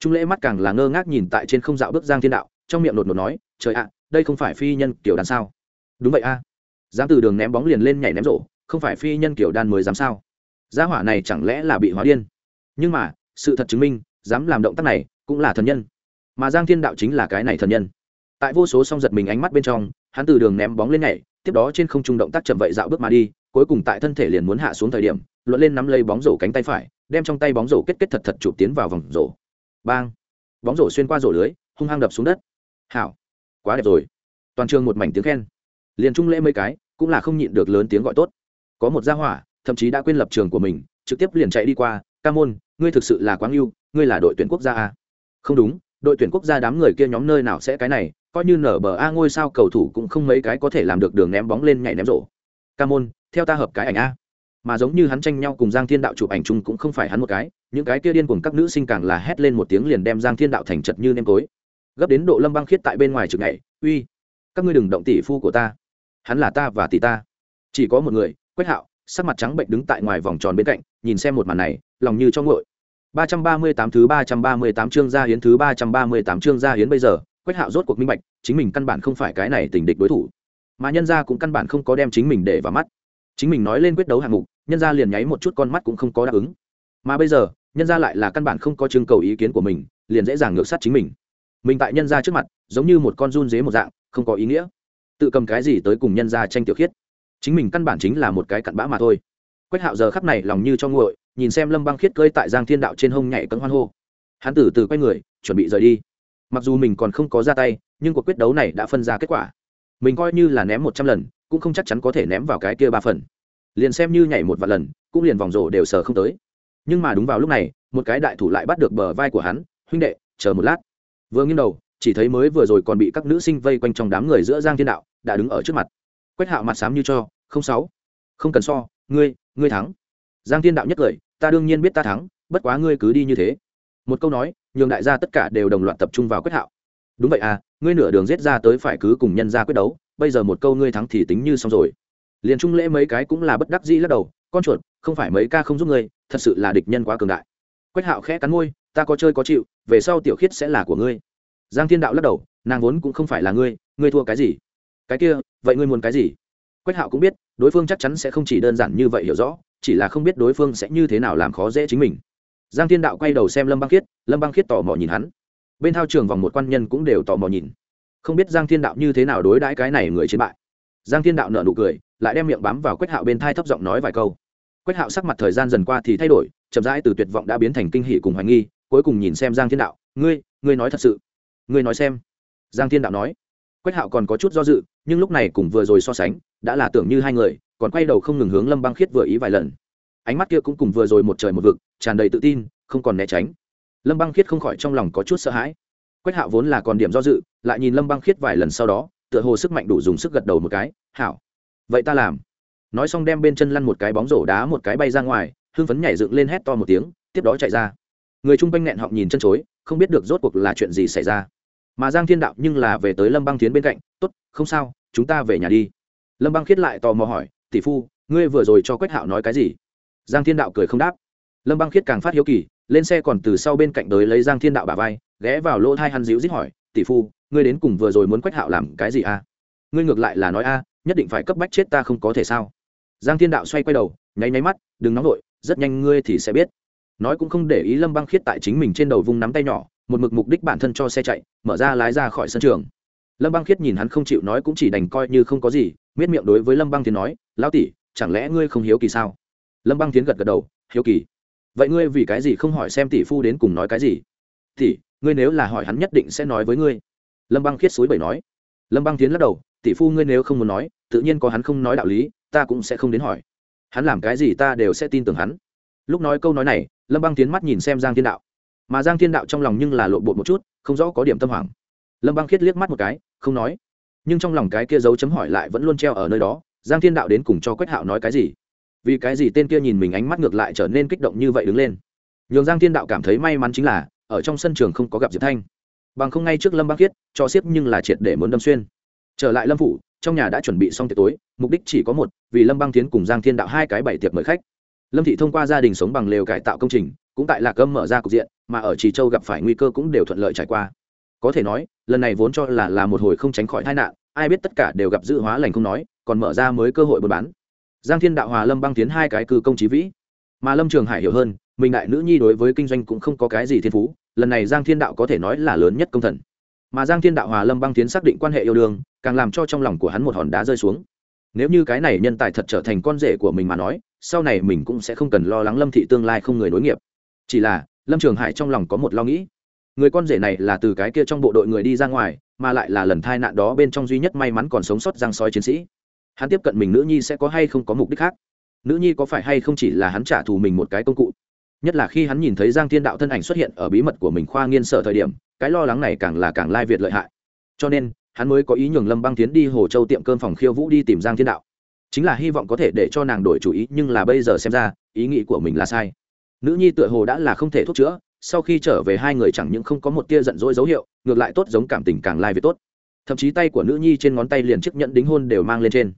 Trung lễ mắt càng là ngơ ngác nhìn tại trên không dạo bước giang thiên đạo, trong miệng đột ngột nói trời ạ à, đây không phải phi nhân kiểu đàn sao? Đúng vậy a. À. dám từ đường ném bóng liền lên nhảy ném rổ, không phải phi nhân kiểu đan mới dám sao? Gia hỏa này chẳng lẽ là bị hóa điên? Nhưng mà, sự thật chứng minh, dám làm động tác này cũng là thần nhân. Mà giang thiên đạo chính là cái này thần nhân. Tại vô số song giật mình ánh mắt bên trong, hắn từ đường ném bóng lên nhảy, tiếp đó trên không trung động tác chậm vậy dạo bước mà đi, cuối cùng tại thân thể liền muốn hạ xuống thời điểm, luận lên nắm lấy bóng rổ cánh tay phải, đem trong tay bóng rổ kết kết thật thật chụp tiến vào vòng rổ. Bang! Bóng rổ xuyên qua rổ lưới, hung hăng đập xuống đất. Hảo! Quá đẹp rồi. Toàn trường một mảnh tiếng khen. Liền trung lễ mấy cái, cũng là không nhịn được lớn tiếng gọi tốt. Có một gia hỏa, thậm chí đã quên lập trường của mình, trực tiếp liền chạy đi qua, ca môn, ngươi thực sự là quáng yêu ngươi là đội tuyển quốc gia a? Không đúng, đội tuyển quốc gia đám người kia nhóm nơi nào sẽ cái này, coi như nở bờ a ngôi sao cầu thủ cũng không mấy cái có thể làm được đường ném bóng lên nhảy ném rổ. Ca môn, theo ta hợp cái ảnh a. Mà giống như hắn tranh nhau cùng giang thiên đạo chụp ảnh chung cũng không phải hắn một cái, những cái kia điên cùng các nữ sinh càng là hét lên một tiếng liền đem giang thiên đạo thành chật như nêm tối gấp đến độ lâm băng khiết tại bên ngoài trực ngày uy, các ngươi đừng động tỷ phu của ta. Hắn là ta và tỷ ta. Chỉ có một người, quách hạo, sắc mặt trắng bệnh đứng tại ngoài vòng tròn bên cạnh, nhìn xem một màn này, lòng như cho ngội ba trăm ba mươi tám thứ ba trăm ba mươi tám chương gia hiến thứ ba trăm ba mươi tám chương gia hiến bây giờ, quách hạo rốt cuộc minh bạch, chính mình căn bản không phải cái này tình địch đối thủ. Mà nhân gia cũng căn bản không có đem chính mình để vào mắt. Chính mình nói lên quyết đấu hạng mục, nhân gia liền nháy một chút con mắt cũng không có đáp ứng. Mà bây giờ, nhân gia lại là căn bản không có trưng cầu ý kiến của mình, liền dễ dàng ngược sát chính mình mình tại nhân gia trước mặt, giống như một con run dế một dạng, không có ý nghĩa. Tự cầm cái gì tới cùng nhân gia tranh tiểu khiết? Chính mình căn bản chính là một cái cặn bã mà thôi. Quách hạo giờ khắp này lòng như cho nguội, nhìn xem lâm băng khiết cơi tại giang thiên đạo trên hông nhảy cấm hoan hô. Hắn từ từ quay người, chuẩn bị rời đi. Mặc dù mình còn không có ra tay, nhưng cuộc quyết đấu này đã phân ra kết quả. Mình coi như là ném một trăm lần, cũng không chắc chắn có thể ném vào cái kia ba phần. Liền xem như nhảy một vài lần, cũng liền vòng rổ đều sờ không tới. Nhưng mà đúng vào lúc này, một cái đại thủ lại bắt được bờ vai của hắn. Huynh đệ, chờ một lát vừa nghiêng đầu, chỉ thấy mới vừa rồi còn bị các nữ sinh vây quanh trong đám người giữa giang thiên đạo, đã đứng ở trước mặt. Quách hạo mặt xám như cho, không sáu, không cần so, ngươi ngươi thắng. Giang thiên đạo nhất cười ta đương nhiên biết ta thắng, bất quá ngươi cứ đi như thế. Một câu nói, nhường đại gia tất cả đều đồng loạt tập trung vào quách hạo. Đúng vậy à ngươi nửa đường giết ra tới phải cứ cùng nhân ra quyết đấu, bây giờ một câu ngươi thắng thì tính như xong rồi. Liền trung lễ mấy cái cũng là bất đắc dĩ lắc đầu, con chuột, không phải mấy ca không giúp ngươi, thật sự là địch nhân quá cường đại. Quách hạo khẽ cắn môi ta có chơi có chịu, về sau tiểu khiết sẽ là của ngươi. Giang thiên đạo lắc đầu, nàng vốn cũng không phải là ngươi ngươi thua cái gì? Cái kia, vậy ngươi muốn cái gì? Quách hạo cũng biết, đối phương chắc chắn sẽ không chỉ đơn giản như vậy hiểu rõ, chỉ là không biết đối phương sẽ như thế nào làm khó dễ chính mình. Giang thiên đạo quay đầu xem lâm băng khiết, lâm băng khiết tò mò nhìn hắn. Bên thao trường vòng một quan nhân cũng đều tò mò nhìn. Không biết giang thiên đạo như thế nào đối đãi cái này người chiến bại. Giang thiên đạo nợ nụ cười, lại đem miệng bám vào quách hạo bên thai thấp giọng nói vài câu. Quách hạo sắc mặt thời gian dần qua thì thay đổi, chậm rãi từ tuyệt vọng đã biến thành kinh hỷ cùng hoài nghi cuối cùng nhìn xem giang thiên đạo, ngươi ngươi nói thật sự, ngươi nói xem. Giang thiên đạo nói. Quách hạo còn có chút do dự, nhưng lúc này cũng vừa rồi so sánh, đã là tưởng như hai người, còn quay đầu không ngừng hướng lâm băng khiết vừa ý vài lần. Ánh mắt kia cũng cùng vừa rồi một trời một vực, tràn đầy tự tin, không còn né tránh. Lâm băng khiết không khỏi trong lòng có chút sợ hãi. Quách hạo vốn là còn điểm do dự, lại nhìn lâm băng khiết vài lần sau đó, tựa hồ sức mạnh đủ dùng sức gật đầu một cái, hảo, vậy ta làm. Nói xong đem bên chân lăn một cái bóng rổ đá một cái bay ra ngoài, hưng phấn nhảy dựng lên hét to một tiếng, tiếp đó chạy ra người chung quanh nghẹn họng nhìn chân chối, không biết được rốt cuộc là chuyện gì xảy ra. Mà giang thiên đạo nhưng là về tới lâm băng tiến bên cạnh, tốt, không sao, chúng ta về nhà đi. Lâm băng khiết lại tò mò hỏi, tỷ phu, ngươi vừa rồi cho quách hạo nói cái gì? Giang thiên đạo cười không đáp. Lâm băng khiết càng phát hiếu kỳ, lên xe còn từ sau bên cạnh tới lấy giang thiên đạo bà vai, ghé vào lỗ thai hắn dịu dít hỏi, tỷ phu, ngươi đến cùng vừa rồi muốn quách hạo làm cái gì a à? ngươi ngược lại là nói a, nhất định phải cấp bách chết ta không có thể sao? Giang thiên đạo xoay quay đầu, nháy nháy mắt, đừng nóng vội, rất nhanh ngươi thì sẽ biết nói cũng không để ý lâm băng khiết tại chính mình trên đầu vung nắm tay nhỏ, một mực mục đích bản thân cho xe chạy, mở ra lái ra khỏi sân trường. Lâm băng khiết nhìn hắn không chịu nói cũng chỉ đành coi như không có gì, miết miệng đối với lâm băng tiến nói, lão tỷ, chẳng lẽ ngươi không hiếu kỳ sao? Lâm băng tiến gật gật đầu, hiếu kỳ. Vậy ngươi vì cái gì không hỏi xem tỷ phu đến cùng nói cái gì? Tỷ, ngươi nếu là hỏi hắn nhất định sẽ nói với ngươi. Lâm băng khiết suối bảy nói. Lâm băng tiến lắc đầu, tỷ phu ngươi nếu không muốn nói, tự nhiên có hắn không nói đạo lý, ta cũng sẽ không đến hỏi. Hắn làm cái gì ta đều sẽ tin tưởng hắn. Lúc nói câu nói này lâm băng tiến mắt nhìn xem giang thiên đạo mà giang thiên đạo trong lòng nhưng là lộn bột một chút không rõ có điểm tâm hoảng lâm băng khiết liếc mắt một cái không nói nhưng trong lòng cái kia dấu chấm hỏi lại vẫn luôn treo ở nơi đó giang thiên đạo đến cùng cho quách hạo nói cái gì vì cái gì tên kia nhìn mình ánh mắt ngược lại trở nên kích động như vậy đứng lên nhường giang thiên đạo cảm thấy may mắn chính là ở trong sân trường không có gặp diệp thanh bằng không ngay trước lâm băng khiết cho xiếp nhưng là triệt để muốn đâm xuyên trở lại lâm phủ trong nhà đã chuẩn bị xong tiệc tối mục đích chỉ có một vì lâm băng tiến cùng giang thiên đạo hai cái bảy tiệc mời khách lâm thị thông qua gia đình sống bằng lều cải tạo công trình, cũng tại lạc âm mở ra cục diện, mà ở trì châu gặp phải nguy cơ cũng đều thuận lợi trải qua. Có thể nói, lần này vốn cho là là một hồi không tránh khỏi tai nạn, ai biết tất cả đều gặp dự hóa lành không nói, còn mở ra mới cơ hội buôn bán. Giang thiên đạo hòa lâm băng tiến hai cái cư công trí vĩ. Mà lâm trường hải hiểu hơn, mình đại nữ nhi đối với kinh doanh cũng không có cái gì thiên phú, lần này giang thiên đạo có thể nói là lớn nhất công thần. Mà giang thiên đạo hòa lâm băng tiến xác định quan hệ yêu đương, càng làm cho trong lòng của hắn một hòn đá rơi xuống. Nếu như cái này nhân tài thật trở thành con rể của mình mà nói sau này mình cũng sẽ không cần lo lắng lâm thị tương lai không người nối nghiệp. Chỉ là, lâm trường hải trong lòng có một lo nghĩ. Người con rể này là từ cái kia trong bộ đội người đi ra ngoài, mà lại là lần thai nạn đó bên trong duy nhất may mắn còn sống sót giang sói chiến sĩ. Hắn tiếp cận mình nữ nhi sẽ có hay không có mục đích khác? Nữ nhi có phải hay không chỉ là hắn trả thù mình một cái công cụ? Nhất là khi hắn nhìn thấy giang thiên đạo thân ảnh xuất hiện ở bí mật của mình khoa nghiên sở thời điểm, cái lo lắng này càng là càng lai việt lợi hại. Cho nên, hắn mới có ý nhường lâm băng tiến đi hồ châu tiệm cơm phòng khiêu vũ đi tìm giang thiên đạo chính là hy vọng có thể để cho nàng đổi chủ ý, nhưng là bây giờ xem ra, ý nghĩ của mình là sai. Nữ nhi tựa hồ đã là không thể thuốc chữa, sau khi trở về hai người chẳng những không có một tia giận dỗi dấu hiệu, ngược lại tốt giống cảm tình càng lai việt tốt. Thậm chí tay của nữ nhi trên ngón tay liền chiếc nhẫn đính hôn đều mang lên trên.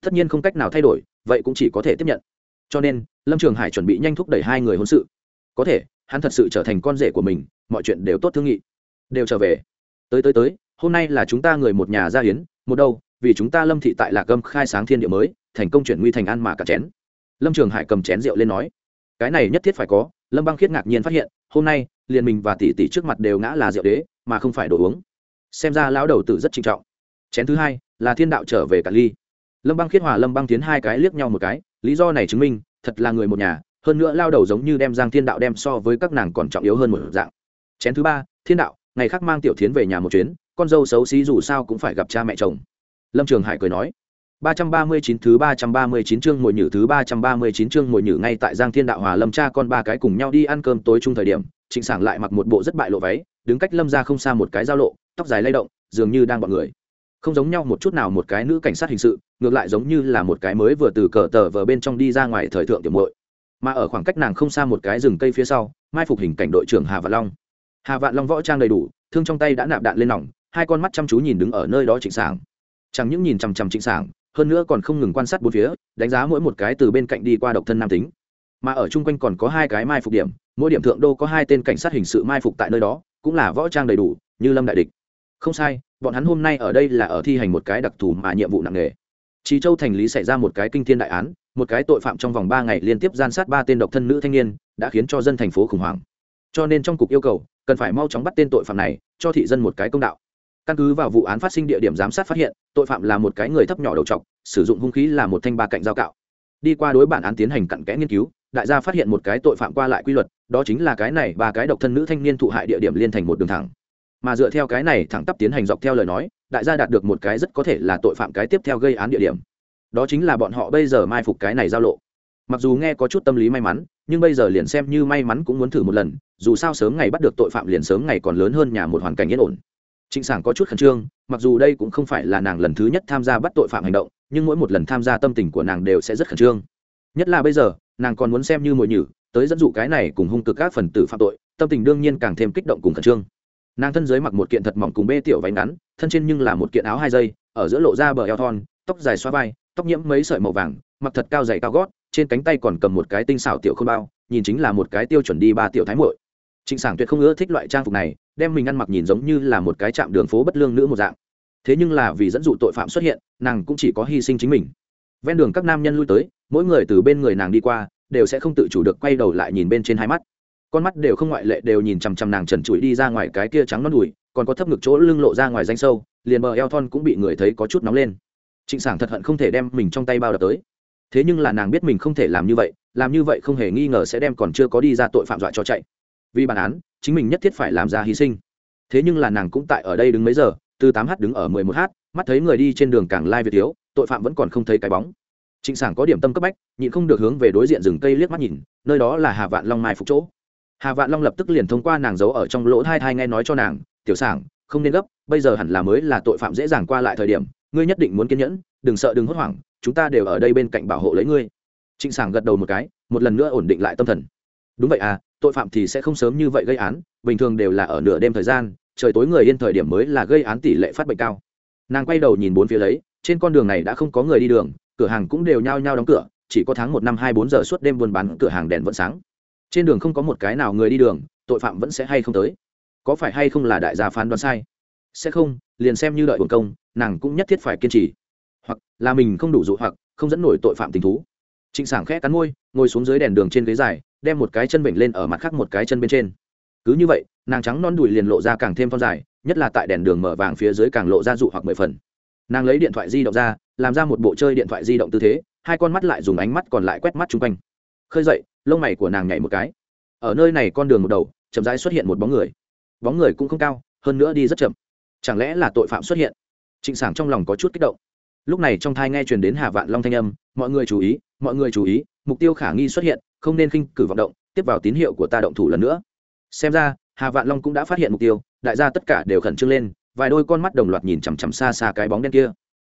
Tất nhiên không cách nào thay đổi, vậy cũng chỉ có thể tiếp nhận. Cho nên, lâm trường hải chuẩn bị nhanh thúc đẩy hai người hôn sự. Có thể, hắn thật sự trở thành con rể của mình, mọi chuyện đều tốt thương nghị. Đều trở về. Tới tới tới, hôm nay là chúng ta người một nhà gia hiến, một đâu vì chúng ta lâm thị tại lạc gâm khai sáng thiên địa mới, thành công chuyển nguy thành ăn mà cả chén. Lâm trường hải cầm chén rượu lên nói, cái này nhất thiết phải có, lâm băng khiết ngạc nhiên phát hiện, hôm nay, liền mình và tỷ tỷ trước mặt đều ngã là rượu đế, mà không phải đồ uống. Xem ra lão đầu tử rất trinh trọng. Chén thứ hai, là thiên đạo trở về cả ly. Lâm băng khiết hòa lâm băng tiến hai cái liếc nhau một cái, lý do này chứng minh, thật là người một nhà, hơn nữa lao đầu giống như đem giang thiên đạo đem so với các nàng còn trọng yếu hơn một dạng. Chén thứ ba, thiên đạo, ngày khác mang tiểu thiến về nhà một chuyến, con dâu xấu xí dù sao cũng phải gặp cha mẹ chồng lâm trường hải cười nói ba trăm ba mươi chín thứ ba trăm ba mươi chín chương mồi nhử thứ ba trăm ba mươi chín chương mồi nhử ngay tại Giang Thiên Đạo Hòa Lâm cha con ba cái cùng nhau đi ăn cơm tối chung thời điểm, Trịnh Sảng lại mặc một bộ rất bại lộ váy, đứng cách Lâm ra không xa một cái giao lộ, tóc dài lay động, dường như đang bọn người. Không giống nhau một chút nào một cái nữ cảnh sát hình sự, ngược lại giống như là một cái mới vừa từ cờ tờ vờ bên trong đi ra ngoài thời thượng tiểu muội. Mà ở khoảng cách nàng không xa một cái rừng cây phía sau, mai phục hình cảnh đội trưởng Hà Vạn Long. Hà Vạn Long võ trang đầy đủ, thương trong tay đã nạp đạn lên nòng, hai con mắt chăm chú nhìn đứng ở nơi đó Trịnh Sảng. Chẳng những nhìn chằm chằm Trịnh Sảng, hơn nữa còn không ngừng quan sát bốn phía đánh giá mỗi một cái từ bên cạnh đi qua độc thân nam tính. Mà ở chung quanh còn có hai cái mai phục điểm mỗi điểm thượng đô có hai tên cảnh sát hình sự mai phục tại nơi đó cũng là võ trang đầy đủ như lâm đại địch. Không sai bọn hắn hôm nay ở đây là ở thi hành một cái đặc thù mà nhiệm vụ nặng nề. Trí Châu thành lý xảy ra một cái kinh thiên đại án, một cái tội phạm trong vòng ba ngày liên tiếp gian sát ba tên độc thân nữ thanh niên, đã khiến cho dân thành phố khủng hoảng. Cho nên trong cục yêu cầu, cần phải mau chóng bắt tên tội phạm này, cho thị dân một cái công đạo căn cứ vào vụ án phát sinh địa điểm giám sát phát hiện, tội phạm là một cái người thấp nhỏ đầu trọc, sử dụng hung khí là một thanh ba cạnh dao cạo. Đi qua đối bản án tiến hành cặn kẽ nghiên cứu, đại gia phát hiện một cái tội phạm qua lại quy luật, đó chính là cái này ba cái độc thân nữ thanh niên thụ hại địa điểm liên thành một đường thẳng. Mà dựa theo cái này thẳng tắp tiến hành dọc theo lời nói, đại gia đạt được một cái rất có thể là tội phạm cái tiếp theo gây án địa điểm. Đó chính là bọn họ bây giờ mai phục cái này giao lộ. Mặc dù nghe có chút tâm lý may mắn, nhưng bây giờ liền xem như may mắn cũng muốn thử một lần, dù sao sớm ngày bắt được tội phạm liền sớm ngày còn lớn hơn nhà một hoàn cảnh yên ổn. Trịnh Sảng có chút khẩn trương, mặc dù đây cũng không phải là nàng lần thứ nhất tham gia bắt tội phạm hành động, nhưng mỗi một lần tham gia tâm tình của nàng đều sẽ rất khẩn trương. Nhất là bây giờ, nàng còn muốn xem như mồi nhử, tới dẫn dụ cái này cùng hung cực các phần tử phạm tội, tâm tình đương nhiên càng thêm kích động cùng khẩn trương. Nàng thân dưới mặc một kiện thật mỏng cùng bê tiểu váy ngắn, thân trên nhưng là một kiện áo hai dây, ở giữa lộ ra bờ eo thon, tóc dài xóa vai, tóc nhiễm mấy sợi màu vàng, mặc thật cao dày cao gót, trên cánh tay còn cầm một cái tinh xảo tiểu khôn bao, nhìn chính là một cái tiêu chuẩn đi ba tiểu thái muội. Trịnh Sảng tuyệt không ưa thích loại trang phục này, đem mình ăn mặc nhìn giống như là một cái trạm đường phố bất lương nữ một dạng. Thế nhưng là vì dẫn dụ tội phạm xuất hiện, nàng cũng chỉ có hy sinh chính mình. Ven đường các nam nhân lui tới, mỗi người từ bên người nàng đi qua, đều sẽ không tự chủ được quay đầu lại nhìn bên trên hai mắt. Con mắt đều không ngoại lệ đều nhìn chằm chằm nàng trần trụi đi ra ngoài cái kia trắng nõn đùi, còn có thấp ngực chỗ lưng lộ ra ngoài danh sâu, liền bờ eo thon cũng bị người thấy có chút nóng lên. Trịnh Sảng thật hận không thể đem mình trong tay bao đập tới. Thế nhưng là nàng biết mình không thể làm như vậy, làm như vậy không hề nghi ngờ sẽ đem còn chưa có đi ra tội phạm dọa cho chạy vì bản án, chính mình nhất thiết phải làm ra hy sinh. Thế nhưng là nàng cũng tại ở đây đứng mấy giờ, từ tám h đứng ở mười một h mắt thấy người đi trên đường càng lai việt thiếu, tội phạm vẫn còn không thấy cái bóng. Trịnh sảng có điểm tâm cấp bách, nhịn không được hướng về đối diện rừng cây liếc mắt nhìn, nơi đó là hà vạn long mai phục chỗ. Hà vạn long lập tức liền thông qua nàng giấu ở trong lỗ thai thai nghe nói cho nàng, tiểu sảng, không nên gấp, bây giờ hẳn là mới là tội phạm dễ dàng qua lại thời điểm, ngươi nhất định muốn kiên nhẫn, đừng sợ đừng hốt hoảng, chúng ta đều ở đây bên cạnh bảo hộ lấy ngươi. Trịnh sảng gật đầu một cái, một lần nữa ổn định lại tâm thần. Đúng vậy à tội phạm thì sẽ không sớm như vậy gây án, bình thường đều là ở nửa đêm thời gian, trời tối người yên thời điểm mới là gây án tỷ lệ phát bệnh cao. Nàng quay đầu nhìn bốn phía lấy, trên con đường này đã không có người đi đường, cửa hàng cũng đều nhao nhao đóng cửa, chỉ có tháng một năm hai bốn giờ suốt đêm buôn bán cửa hàng đèn vẫn sáng. Trên đường không có một cái nào người đi đường, tội phạm vẫn sẽ hay không tới. Có phải hay không là đại gia phán đoán sai? Sẽ không, liền xem như đợi hồn công, nàng cũng nhất thiết phải kiên trì. Hoặc là mình không đủ dụ hoặc, không dẫn nổi tội phạm tình thú trịnh sảng khẽ cắn môi, ngồi xuống dưới đèn đường trên ghế dài, đem một cái chân bệnh lên ở mặt khác một cái chân bên trên. Cứ như vậy, nàng trắng non đùi liền lộ ra càng thêm phong dài, nhất là tại đèn đường mở vàng phía dưới càng lộ ra dụ hoặc mười phần. Nàng lấy điện thoại di động ra, làm ra một bộ chơi điện thoại di động tư thế, hai con mắt lại dùng ánh mắt còn lại quét mắt chung quanh. Khơi dậy, lông mày của nàng nhảy một cái. Ở nơi này con đường một đầu, chậm rãi xuất hiện một bóng người. Bóng người cũng không cao, hơn nữa đi rất chậm. Chẳng lẽ là tội phạm xuất hiện? Trịnh sảng trong lòng có chút kích động. Lúc này trong thai nghe truyền đến hà vạn long thanh âm, mọi người chú ý mọi người chú ý, mục tiêu khả nghi xuất hiện, không nên khinh cử vọng động, tiếp vào tín hiệu của ta động thủ lần nữa. Xem ra, hà vạn long cũng đã phát hiện mục tiêu, đại gia tất cả đều khẩn trương lên, vài đôi con mắt đồng loạt nhìn chằm chằm xa xa cái bóng đen kia.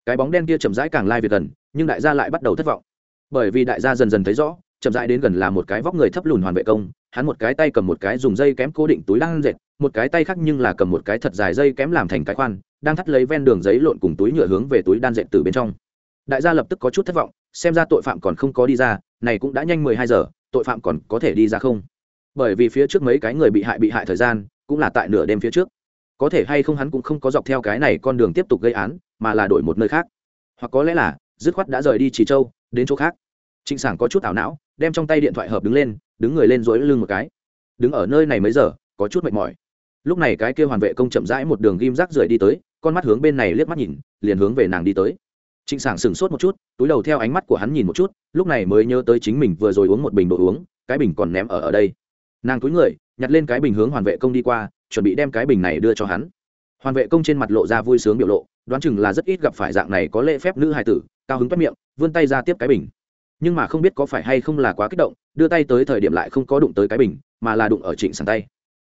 Cái bóng đen kia chậm rãi càng lai về gần, nhưng đại gia lại bắt đầu thất vọng. Bởi vì đại gia dần dần thấy rõ, chậm rãi đến gần là một cái vóc người thấp lùn hoàn vệ công, hắn một cái tay cầm một cái dùng dây kém cố định túi đang dệt, một cái tay khác nhưng là cầm một cái thật dài dây kém làm thành cái khoan, đang thắt lấy ven đường giấy lộn cùng túi nhựa hướng về túi đan dệt từ bên trong. Đại gia lập tức có chút thất vọng xem ra tội phạm còn không có đi ra, này cũng đã nhanh mười hai giờ, tội phạm còn có thể đi ra không? Bởi vì phía trước mấy cái người bị hại bị hại thời gian, cũng là tại nửa đêm phía trước. Có thể hay không hắn cũng không có dọc theo cái này con đường tiếp tục gây án, mà là đổi một nơi khác. Hoặc có lẽ là, dứt khoát đã rời đi trì châu, đến chỗ khác. Trịnh sảng có chút ảo não, đem trong tay điện thoại hợp đứng lên, đứng người lên dối lưng một cái. Đứng ở nơi này mấy giờ, có chút mệt mỏi. Lúc này cái kia hoàn vệ công chậm rãi một đường ghim rác rưởi đi tới, con mắt hướng bên này liếc mắt nhìn, liền hướng về nàng đi tới trịnh sảng sửng sốt một chút, túi đầu theo ánh mắt của hắn nhìn một chút, lúc này mới nhớ tới chính mình vừa rồi uống một bình đồ uống, cái bình còn ném ở ở đây. Nàng túi người, nhặt lên cái bình hướng hoàn vệ công đi qua, chuẩn bị đem cái bình này đưa cho hắn. Hoàn vệ công trên mặt lộ ra vui sướng biểu lộ, đoán chừng là rất ít gặp phải dạng này có lễ phép nữ hài tử, cao hứng toát miệng, vươn tay ra tiếp cái bình. Nhưng mà không biết có phải hay không là quá kích động, đưa tay tới thời điểm lại không có đụng tới cái bình, mà là đụng ở trịnh sảng tay.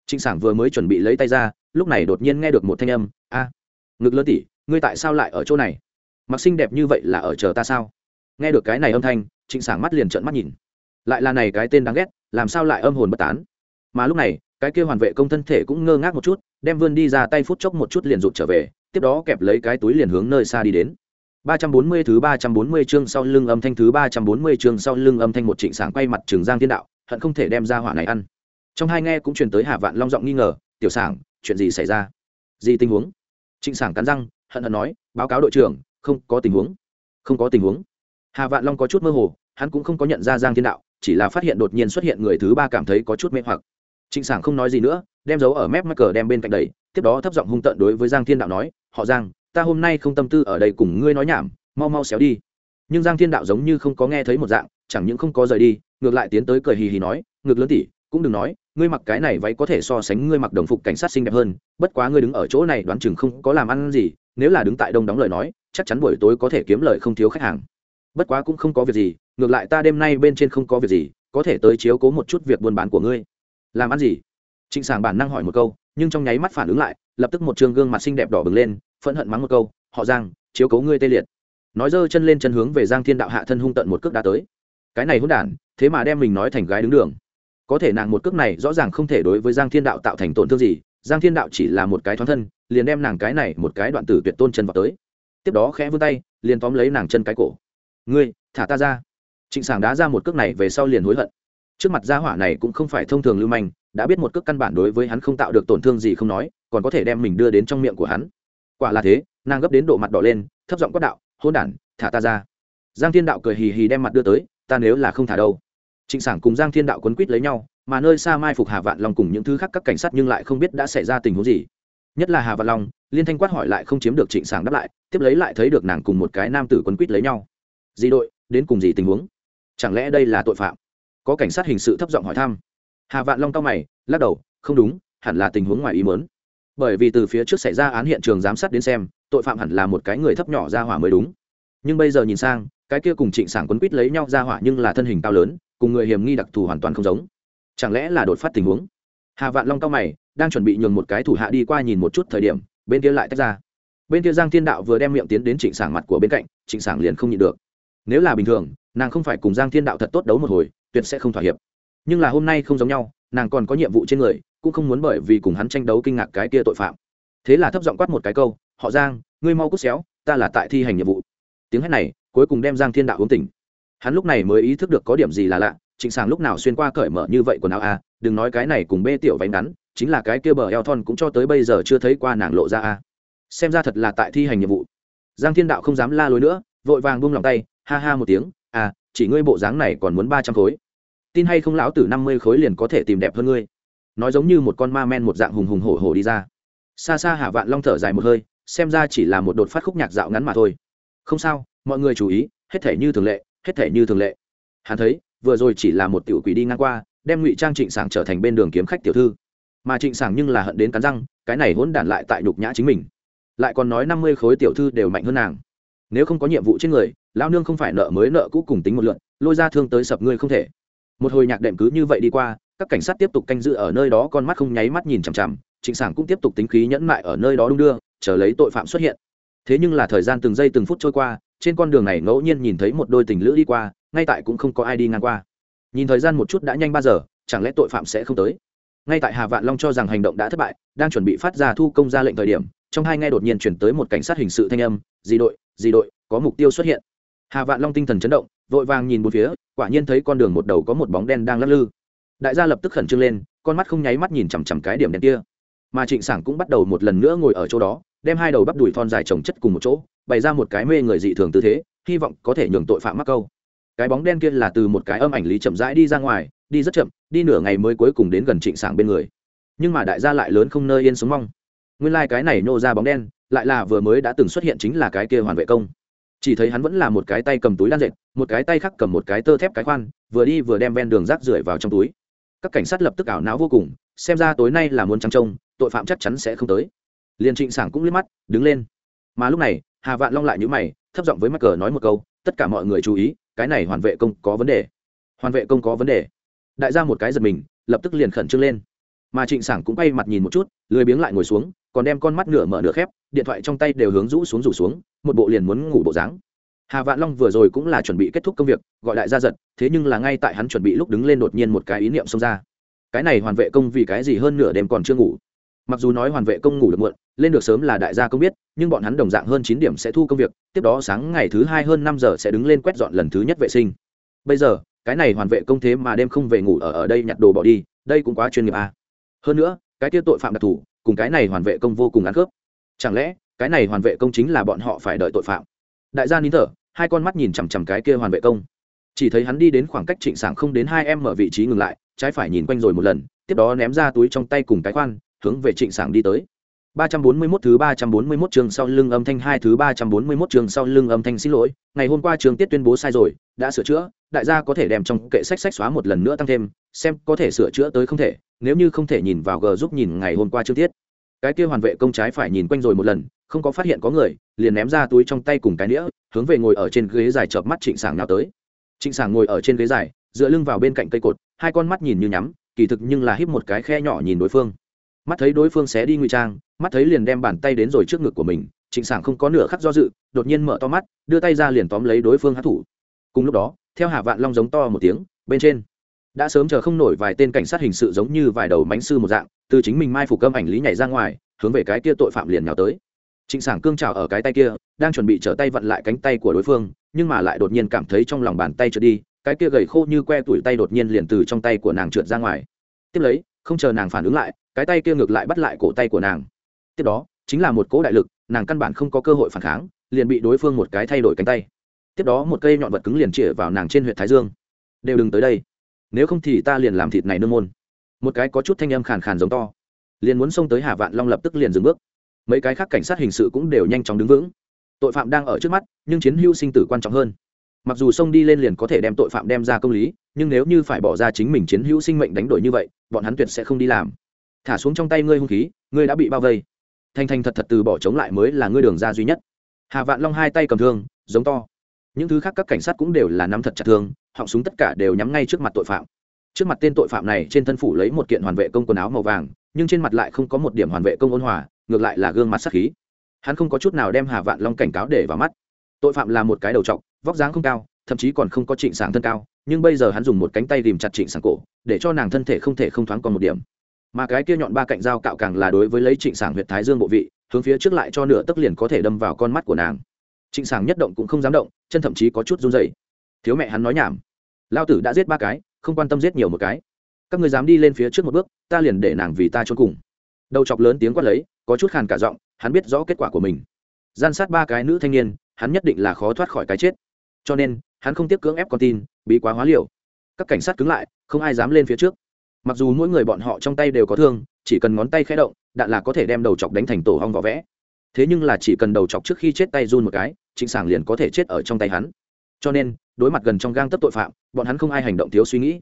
Trịnh sảng vừa mới chuẩn bị lấy tay ra, lúc này đột nhiên nghe được một thanh âm, a, ngực lơ tỉ, ngươi tại sao lại ở chỗ này? Mặc xinh đẹp như vậy là ở chờ ta sao nghe được cái này âm thanh trịnh sảng mắt liền trợn mắt nhìn lại là này cái tên đáng ghét làm sao lại âm hồn bất tán mà lúc này cái kia hoàn vệ công thân thể cũng ngơ ngác một chút đem vươn đi ra tay phút chốc một chút liền rụt trở về tiếp đó kẹp lấy cái túi liền hướng nơi xa đi đến 340 thứ 340 chương sau lưng âm thanh thứ 340 chương sau lưng âm thanh một trịnh sảng quay mặt Trường Giang Thiên Đạo, hận không thể đem ra hỏa này ăn. Trong hai nghe cũng truyền tới Hà Vạn Long giọng nghi ngờ, "Tiểu Sảng, chuyện gì xảy ra? Gì tình huống?" Trịnh Sảng cắn răng, hận hận nói, "Báo cáo đội trưởng, không có tình huống." "Không có tình huống?" Hà Vạn Long có chút mơ hồ, hắn cũng không có nhận ra Giang Thiên Đạo, chỉ là phát hiện đột nhiên xuất hiện người thứ ba cảm thấy có chút mê hoặc. Trịnh Sảng không nói gì nữa, đem dấu ở mép mắc cờ đem bên cạnh đẩy, tiếp đó thấp giọng hung tợn đối với Giang Thiên Đạo nói, "Họ Giang, ta hôm nay không tâm tư ở đây cùng ngươi nói nhảm, mau mau xéo đi nhưng giang thiên đạo giống như không có nghe thấy một dạng chẳng những không có rời đi ngược lại tiến tới cười hì hì nói ngược lớn tỉ cũng đừng nói ngươi mặc cái này váy có thể so sánh ngươi mặc đồng phục cảnh sát xinh đẹp hơn bất quá ngươi đứng ở chỗ này đoán chừng không có làm ăn gì nếu là đứng tại đông đóng lời nói chắc chắn buổi tối có thể kiếm lời không thiếu khách hàng. Bất quá cũng không có việc gì, ngược lại ta đêm nay bên trên không có việc gì, có thể tới chiếu cố một chút việc buôn bán của ngươi. Làm ăn gì? Trịnh Sảng bản năng hỏi một câu, nhưng trong nháy mắt phản ứng lại, lập tức một trường gương mặt xinh đẹp đỏ bừng lên, phẫn hận mắng một câu, họ giang, chiếu cố ngươi tê liệt. Nói dơ chân lên chân hướng về giang thiên đạo hạ thân hung tận một cước đã tới. Cái này hôn đản, thế mà đem mình nói thành gái đứng đường. Có thể nàng một cước này rõ ràng không thể đối với giang thiên đạo tạo thành tổn thương gì, giang thiên đạo chỉ là một cái thoáng thân, liền đem nàng cái này một cái đoạn tử tuyệt tôn chân vào tới tiếp đó khẽ vươn tay, liền tóm lấy nàng chân cái cổ. Ngươi, thả ta ra. Trịnh sảng đá ra một cước này về sau liền hối hận. Trước mặt gia hỏa này cũng không phải thông thường lưu manh, đã biết một cước căn bản đối với hắn không tạo được tổn thương gì không nói, còn có thể đem mình đưa đến trong miệng của hắn. Quả là thế, nàng gấp đến độ mặt đỏ lên, thấp giọng quát đạo hôn đản, thả ta ra. Giang thiên đạo cười hì hì đem mặt đưa tới, ta nếu là không thả đâu? Trịnh sảng cùng giang thiên đạo quấn quýt lấy nhau, mà nơi xa mai phục hà vạn long cùng những thứ khác các cảnh sát nhưng lại không biết đã xảy ra tình huống gì nhất là hà vạn long liên thanh quát hỏi lại không chiếm được trịnh sảng đáp lại tiếp lấy lại thấy được nàng cùng một cái nam tử quấn quýt lấy nhau di đội đến cùng gì tình huống chẳng lẽ đây là tội phạm có cảnh sát hình sự thấp giọng hỏi thăm hà vạn long cao mày lắc đầu không đúng hẳn là tình huống ngoài ý mớn bởi vì từ phía trước xảy ra án hiện trường giám sát đến xem tội phạm hẳn là một cái người thấp nhỏ ra hỏa mới đúng nhưng bây giờ nhìn sang cái kia cùng trịnh sảng quấn quýt lấy nhau ra hỏa nhưng là thân hình cao lớn cùng người hiểm nghi đặc thù hoàn toàn không giống chẳng lẽ là đột phát tình huống hà vạn long cao mày, đang chuẩn bị nhường một cái thủ hạ đi qua nhìn một chút thời điểm, bên kia lại tách ra. Bên kia giang thiên đạo vừa đem miệng tiến đến trịnh sảng mặt của bên cạnh, trịnh sảng liền không nhịn được. Nếu là bình thường, nàng không phải cùng giang thiên đạo thật tốt đấu một hồi, tuyệt sẽ không thỏa hiệp. Nhưng là hôm nay không giống nhau, nàng còn có nhiệm vụ trên người, cũng không muốn bởi vì cùng hắn tranh đấu kinh ngạc cái kia tội phạm. Thế là thấp giọng quát một cái câu, họ giang, ngươi mau cút xéo, ta là tại thi hành nhiệm vụ. Tiếng hét này, cuối cùng đem giang thiên đạo hướng tỉnh. Hắn lúc này mới ý thức được có điểm gì là lạ, trịnh sàng lúc nào xuyên qua cởi mở như vậy quần áo a đừng nói cái này cùng bê tiểu váy ngắn, chính là cái kia bờ eo thon cũng cho tới bây giờ chưa thấy qua nàng lộ ra a. Xem ra thật là tại thi hành nhiệm vụ. Giang thiên đạo không dám la lối nữa, vội vàng buông lòng tay, ha ha một tiếng à chỉ ngươi bộ dáng này còn muốn ba trăm khối. Tin hay không lão tử năm mươi khối liền có thể tìm đẹp hơn ngươi. Nói giống như một con ma men một dạng hùng hùng hổ hổ đi ra. Xa xa hạ vạn long thở dài một hơi, xem ra chỉ là một đột phát khúc nhạc dạo ngắn mà thôi. Không sao, mọi người chú ý, hết thể như thường lệ, hết thể như thường lệ. Hắn thấy, vừa rồi chỉ là một tiểu quỷ đi ngang qua đem ngụy trang trịnh sảng trở thành bên đường kiếm khách tiểu thư mà trịnh sảng nhưng là hận đến cắn răng cái này hỗn đản lại tại nhục nhã chính mình lại còn nói năm mươi khối tiểu thư đều mạnh hơn nàng nếu không có nhiệm vụ trên người lao nương không phải nợ mới nợ cũ cùng tính một lượn lôi ra thương tới sập ngươi không thể một hồi nhạc đệm cứ như vậy đi qua các cảnh sát tiếp tục canh giữ ở nơi đó con mắt không nháy mắt nhìn chằm chằm trịnh sảng cũng tiếp tục tính khí nhẫn mại ở nơi đó đung đưa chờ lấy tội phạm xuất hiện thế nhưng là thời gian từng giây từng phút trôi qua trên con đường này ngẫu nhiên nhìn thấy một đôi tình lữ đi qua ngay tại cũng không có ai đi ngang qua nhìn thời gian một chút đã nhanh ba giờ, chẳng lẽ tội phạm sẽ không tới? Ngay tại hà vạn long cho rằng hành động đã thất bại, đang chuẩn bị phát ra thu công ra lệnh thời điểm, trong hai nghe đột nhiên chuyển tới một cảnh sát hình sự thanh âm di đội di đội, có mục tiêu xuất hiện. Hà vạn long tinh thần chấn động, vội vàng nhìn một phía, quả nhiên thấy con đường một đầu có một bóng đen đang lắc lư. Đại gia lập tức khẩn trương lên, con mắt không nháy mắt nhìn chằm chằm cái điểm đen kia. Mà trịnh sảng cũng bắt đầu một lần nữa ngồi ở chỗ đó, đem hai đầu bắp đùi thon dài trồng chất cùng một chỗ, bày ra một cái mê người dị thường tư thế, hy vọng có thể nhường tội phạm mắc câu cái bóng đen kia là từ một cái âm ảnh lý chậm rãi đi ra ngoài, đi rất chậm, đi nửa ngày mới cuối cùng đến gần trịnh sảng bên người. Nhưng mà đại gia lại lớn không nơi yên sống mong. Nguyên lai、like、cái này nô ra bóng đen, lại là vừa mới đã từng xuất hiện chính là cái kia hoàn vệ công. Chỉ thấy hắn vẫn là một cái tay cầm túi đan dệt, một cái tay khác cầm một cái tơ thép cái khoan, vừa đi vừa đem ven đường rác rưởi vào trong túi. Các cảnh sát lập tức ảo não vô cùng, xem ra tối nay là muốn trăng trông, tội phạm chắc chắn sẽ không tới. Liền trịnh sảng cũng liếc mắt, đứng lên. Mà lúc này, hà vạn long lại nhữ mày, thấp giọng với mắc cờ nói một câu, tất cả mọi người chú ý cái này hoàn vệ công có vấn đề. Hoàn vệ công có vấn đề. Đại gia một cái giật mình, lập tức liền khẩn trương lên. Mà trịnh sảng cũng quay mặt nhìn một chút, lười biếng lại ngồi xuống, còn đem con mắt nửa mở nửa khép, điện thoại trong tay đều hướng rũ xuống rủ xuống, một bộ liền muốn ngủ bộ dáng. Hà vạn long vừa rồi cũng là chuẩn bị kết thúc công việc, gọi đại gia giật, thế nhưng là ngay tại hắn chuẩn bị lúc đứng lên đột nhiên một cái ý niệm xông ra. Cái này hoàn vệ công vì cái gì hơn nửa đêm còn chưa ngủ? Mặc dù nói hoàn vệ công ngủ được muộn, lên được sớm là đại gia công biết, nhưng bọn hắn đồng dạng hơn chín điểm sẽ thu công việc, tiếp đó sáng ngày thứ hai hơn năm giờ sẽ đứng lên quét dọn lần thứ nhất vệ sinh. Bây giờ, cái này hoàn vệ công thế mà đêm không về ngủ ở ở đây nhặt đồ bỏ đi, đây cũng quá chuyên nghiệp à. hơn nữa, cái tiêu tội phạm đặc thù, cùng cái này hoàn vệ công vô cùng ăn khớp. Chẳng lẽ, cái này hoàn vệ công chính là bọn họ phải đợi tội phạm? Đại gia nín thở, hai con mắt nhìn chằm chằm cái kia hoàn vệ công. Chỉ thấy hắn đi đến khoảng cách trịnh sảng không đến hai em mở vị trí ngừng lại, trái phải nhìn quanh rồi một lần, tiếp đó ném ra túi trong tay cùng cái khoan hướng về trịnh sảng đi tới 341 thứ 341 trường sau lưng âm thanh hai thứ 341 trường sau lưng âm thanh xin lỗi, ngày hôm qua trường tiết tuyên bố sai rồi, đã sửa chữa, đại gia có thể đem trong kệ sách sách xóa một lần nữa tăng thêm, xem có thể sửa chữa tới không thể, nếu như không thể nhìn vào g giúp nhìn ngày hôm qua chương tiết. Cái kia hoàn vệ công trái phải nhìn quanh rồi một lần, không có phát hiện có người, liền ném ra túi trong tay cùng cái đĩa, hướng về ngồi ở trên ghế dài chợp mắt Trịnh Sảng nào tới. Trịnh Sảng ngồi ở trên ghế dài, dựa lưng vào bên cạnh cây cột, hai con mắt nhìn như nhắm, kỳ thực nhưng là híp một cái khe nhỏ nhìn đối phương mắt thấy đối phương xé đi ngụy trang, mắt thấy liền đem bàn tay đến rồi trước ngực của mình, trịnh sảng không có nửa khắc do dự, đột nhiên mở to mắt, đưa tay ra liền tóm lấy đối phương hát thủ. Cùng lúc đó, theo hạ vạn long giống to một tiếng, bên trên, đã sớm chờ không nổi vài tên cảnh sát hình sự giống như vài đầu mánh sư một dạng, từ chính mình mai phủ cơm ảnh lý nhảy ra ngoài, hướng về cái kia tội phạm liền nhào tới. Trịnh sảng cương trào ở cái tay kia, đang chuẩn bị trở tay vặn lại cánh tay của đối phương, nhưng mà lại đột nhiên cảm thấy trong lòng bàn tay trượt đi, cái kia gầy khô như que tuổi tay đột nhiên liền từ trong tay của nàng trượt ra ngoài. Tiếp lấy không chờ nàng phản ứng lại, cái tay kia ngược lại bắt lại cổ tay của nàng. Tiếp đó, chính là một cỗ đại lực, nàng căn bản không có cơ hội phản kháng, liền bị đối phương một cái thay đổi cánh tay. Tiếp đó một cây nhọn vật cứng liền chĩa vào nàng trên huyện thái dương. Đều đừng tới đây. Nếu không thì ta liền làm thịt này nương môn. Một cái có chút thanh âm khàn khàn giống to. Liền muốn xông tới hà vạn long lập tức liền dừng bước. Mấy cái khác cảnh sát hình sự cũng đều nhanh chóng đứng vững. Tội phạm đang ở trước mắt, nhưng chiến hữu sinh tử quan trọng hơn mặc dù xông đi lên liền có thể đem tội phạm đem ra công lý, nhưng nếu như phải bỏ ra chính mình chiến hữu sinh mệnh đánh đổi như vậy, bọn hắn tuyệt sẽ không đi làm. Thả xuống trong tay ngươi hung khí, ngươi đã bị bao vây. Thành thành thật thật từ bỏ chống lại mới là ngươi đường ra duy nhất. Hà vạn long hai tay cầm thương, giống to. Những thứ khác các cảnh sát cũng đều là nắm thật chặt thương, họng súng tất cả đều nhắm ngay trước mặt tội phạm. Trước mặt tên tội phạm này, trên thân phủ lấy một kiện hoàn vệ công quần áo màu vàng, nhưng trên mặt lại không có một điểm hoàn vệ công ôn hòa, ngược lại là gương mặt sắc khí. Hắn không có chút nào đem hà vạn long cảnh cáo để vào mắt. Tội phạm là một cái đầu t vóc dáng không cao, thậm chí còn không có trịnh sảng thân cao, nhưng bây giờ hắn dùng một cánh tay tìm chặt trịnh sảng cổ, để cho nàng thân thể không thể không thoáng còn một điểm. Mà cái kia nhọn ba cạnh dao cạo càng là đối với lấy trịnh sảng huyệt thái dương bộ vị, hướng phía trước lại cho nửa tức liền có thể đâm vào con mắt của nàng. Trịnh sảng nhất động cũng không dám động, chân thậm chí có chút run dày thiếu mẹ hắn nói nhảm. Lao tử đã giết ba cái, không quan tâm giết nhiều một cái. Các người dám đi lên phía trước một bước, ta liền để nàng vì ta trốn cùng. Đầu chọc lớn tiếng quát lấy, có chút khàn cả giọng, hắn biết rõ kết quả của mình. Gian sát ba cái nữ thanh niên, hắn nhất định là khó thoát khỏi cái chết cho nên, hắn không tiếp cưỡng ép con tin, bí quá hóa liều. Các cảnh sát cứng lại, không ai dám lên phía trước. Mặc dù mỗi người bọn họ trong tay đều có thương, chỉ cần ngón tay khẽ động, đạn là có thể đem đầu chọc đánh thành tổ hong vỏ vẽ. Thế nhưng là chỉ cần đầu chọc trước khi chết tay run một cái, trịnh sảng liền có thể chết ở trong tay hắn. Cho nên, đối mặt gần trong gang tấp tội phạm, bọn hắn không ai hành động thiếu suy nghĩ.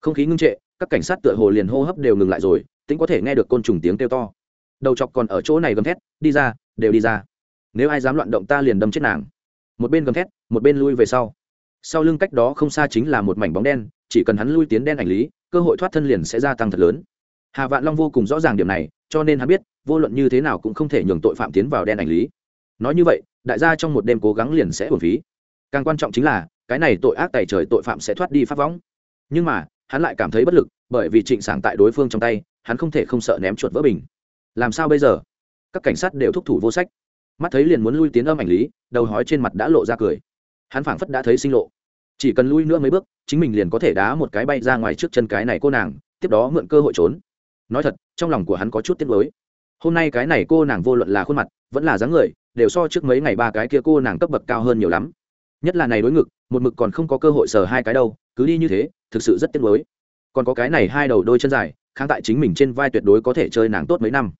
Không khí ngưng trệ, các cảnh sát tựa hồ liền hô hấp đều ngừng lại rồi, tính có thể nghe được côn trùng tiếng kêu to. Đầu chọc còn ở chỗ này gầm thét, đi ra, đều đi ra. Nếu ai dám loạn động ta liền đâm chết nàng. Một bên gầm thét một bên lui về sau. Sau lưng cách đó không xa chính là một mảnh bóng đen, chỉ cần hắn lui tiến đen ảnh lý, cơ hội thoát thân liền sẽ gia tăng thật lớn. Hà vạn long vô cùng rõ ràng điểm này, cho nên hắn biết, vô luận như thế nào cũng không thể nhường tội phạm tiến vào đen ảnh lý. Nói như vậy, đại gia trong một đêm cố gắng liền sẽ hồn phí. Càng quan trọng chính là, cái này tội ác tài trời tội phạm sẽ thoát đi phát võng. Nhưng mà, hắn lại cảm thấy bất lực, bởi vì trịnh sảng tại đối phương trong tay, hắn không thể không sợ ném chuột vỡ bình. Làm sao bây giờ? Các cảnh sát đều thúc thủ vô sách. Mắt thấy liền muốn lui tiến âm ảnh lý, đầu hói trên mặt đã lộ ra cười hắn phảng phất đã thấy sinh lộ. Chỉ cần lui nữa mấy bước, chính mình liền có thể đá một cái bay ra ngoài trước chân cái này cô nàng, tiếp đó mượn cơ hội trốn. Nói thật, trong lòng của hắn có chút tiếc nuối. hôm nay cái này cô nàng vô luận là khuôn mặt, vẫn là dáng người, đều so trước mấy ngày ba cái kia cô nàng cấp bậc cao hơn nhiều lắm. Nhất là này đối ngực, một mực còn không có cơ hội sờ hai cái đâu, cứ đi như thế, thực sự rất tiếc nuối. còn có cái này hai đầu đôi chân dài, kháng tại chính mình trên vai tuyệt đối có thể chơi nàng tốt mấy năm.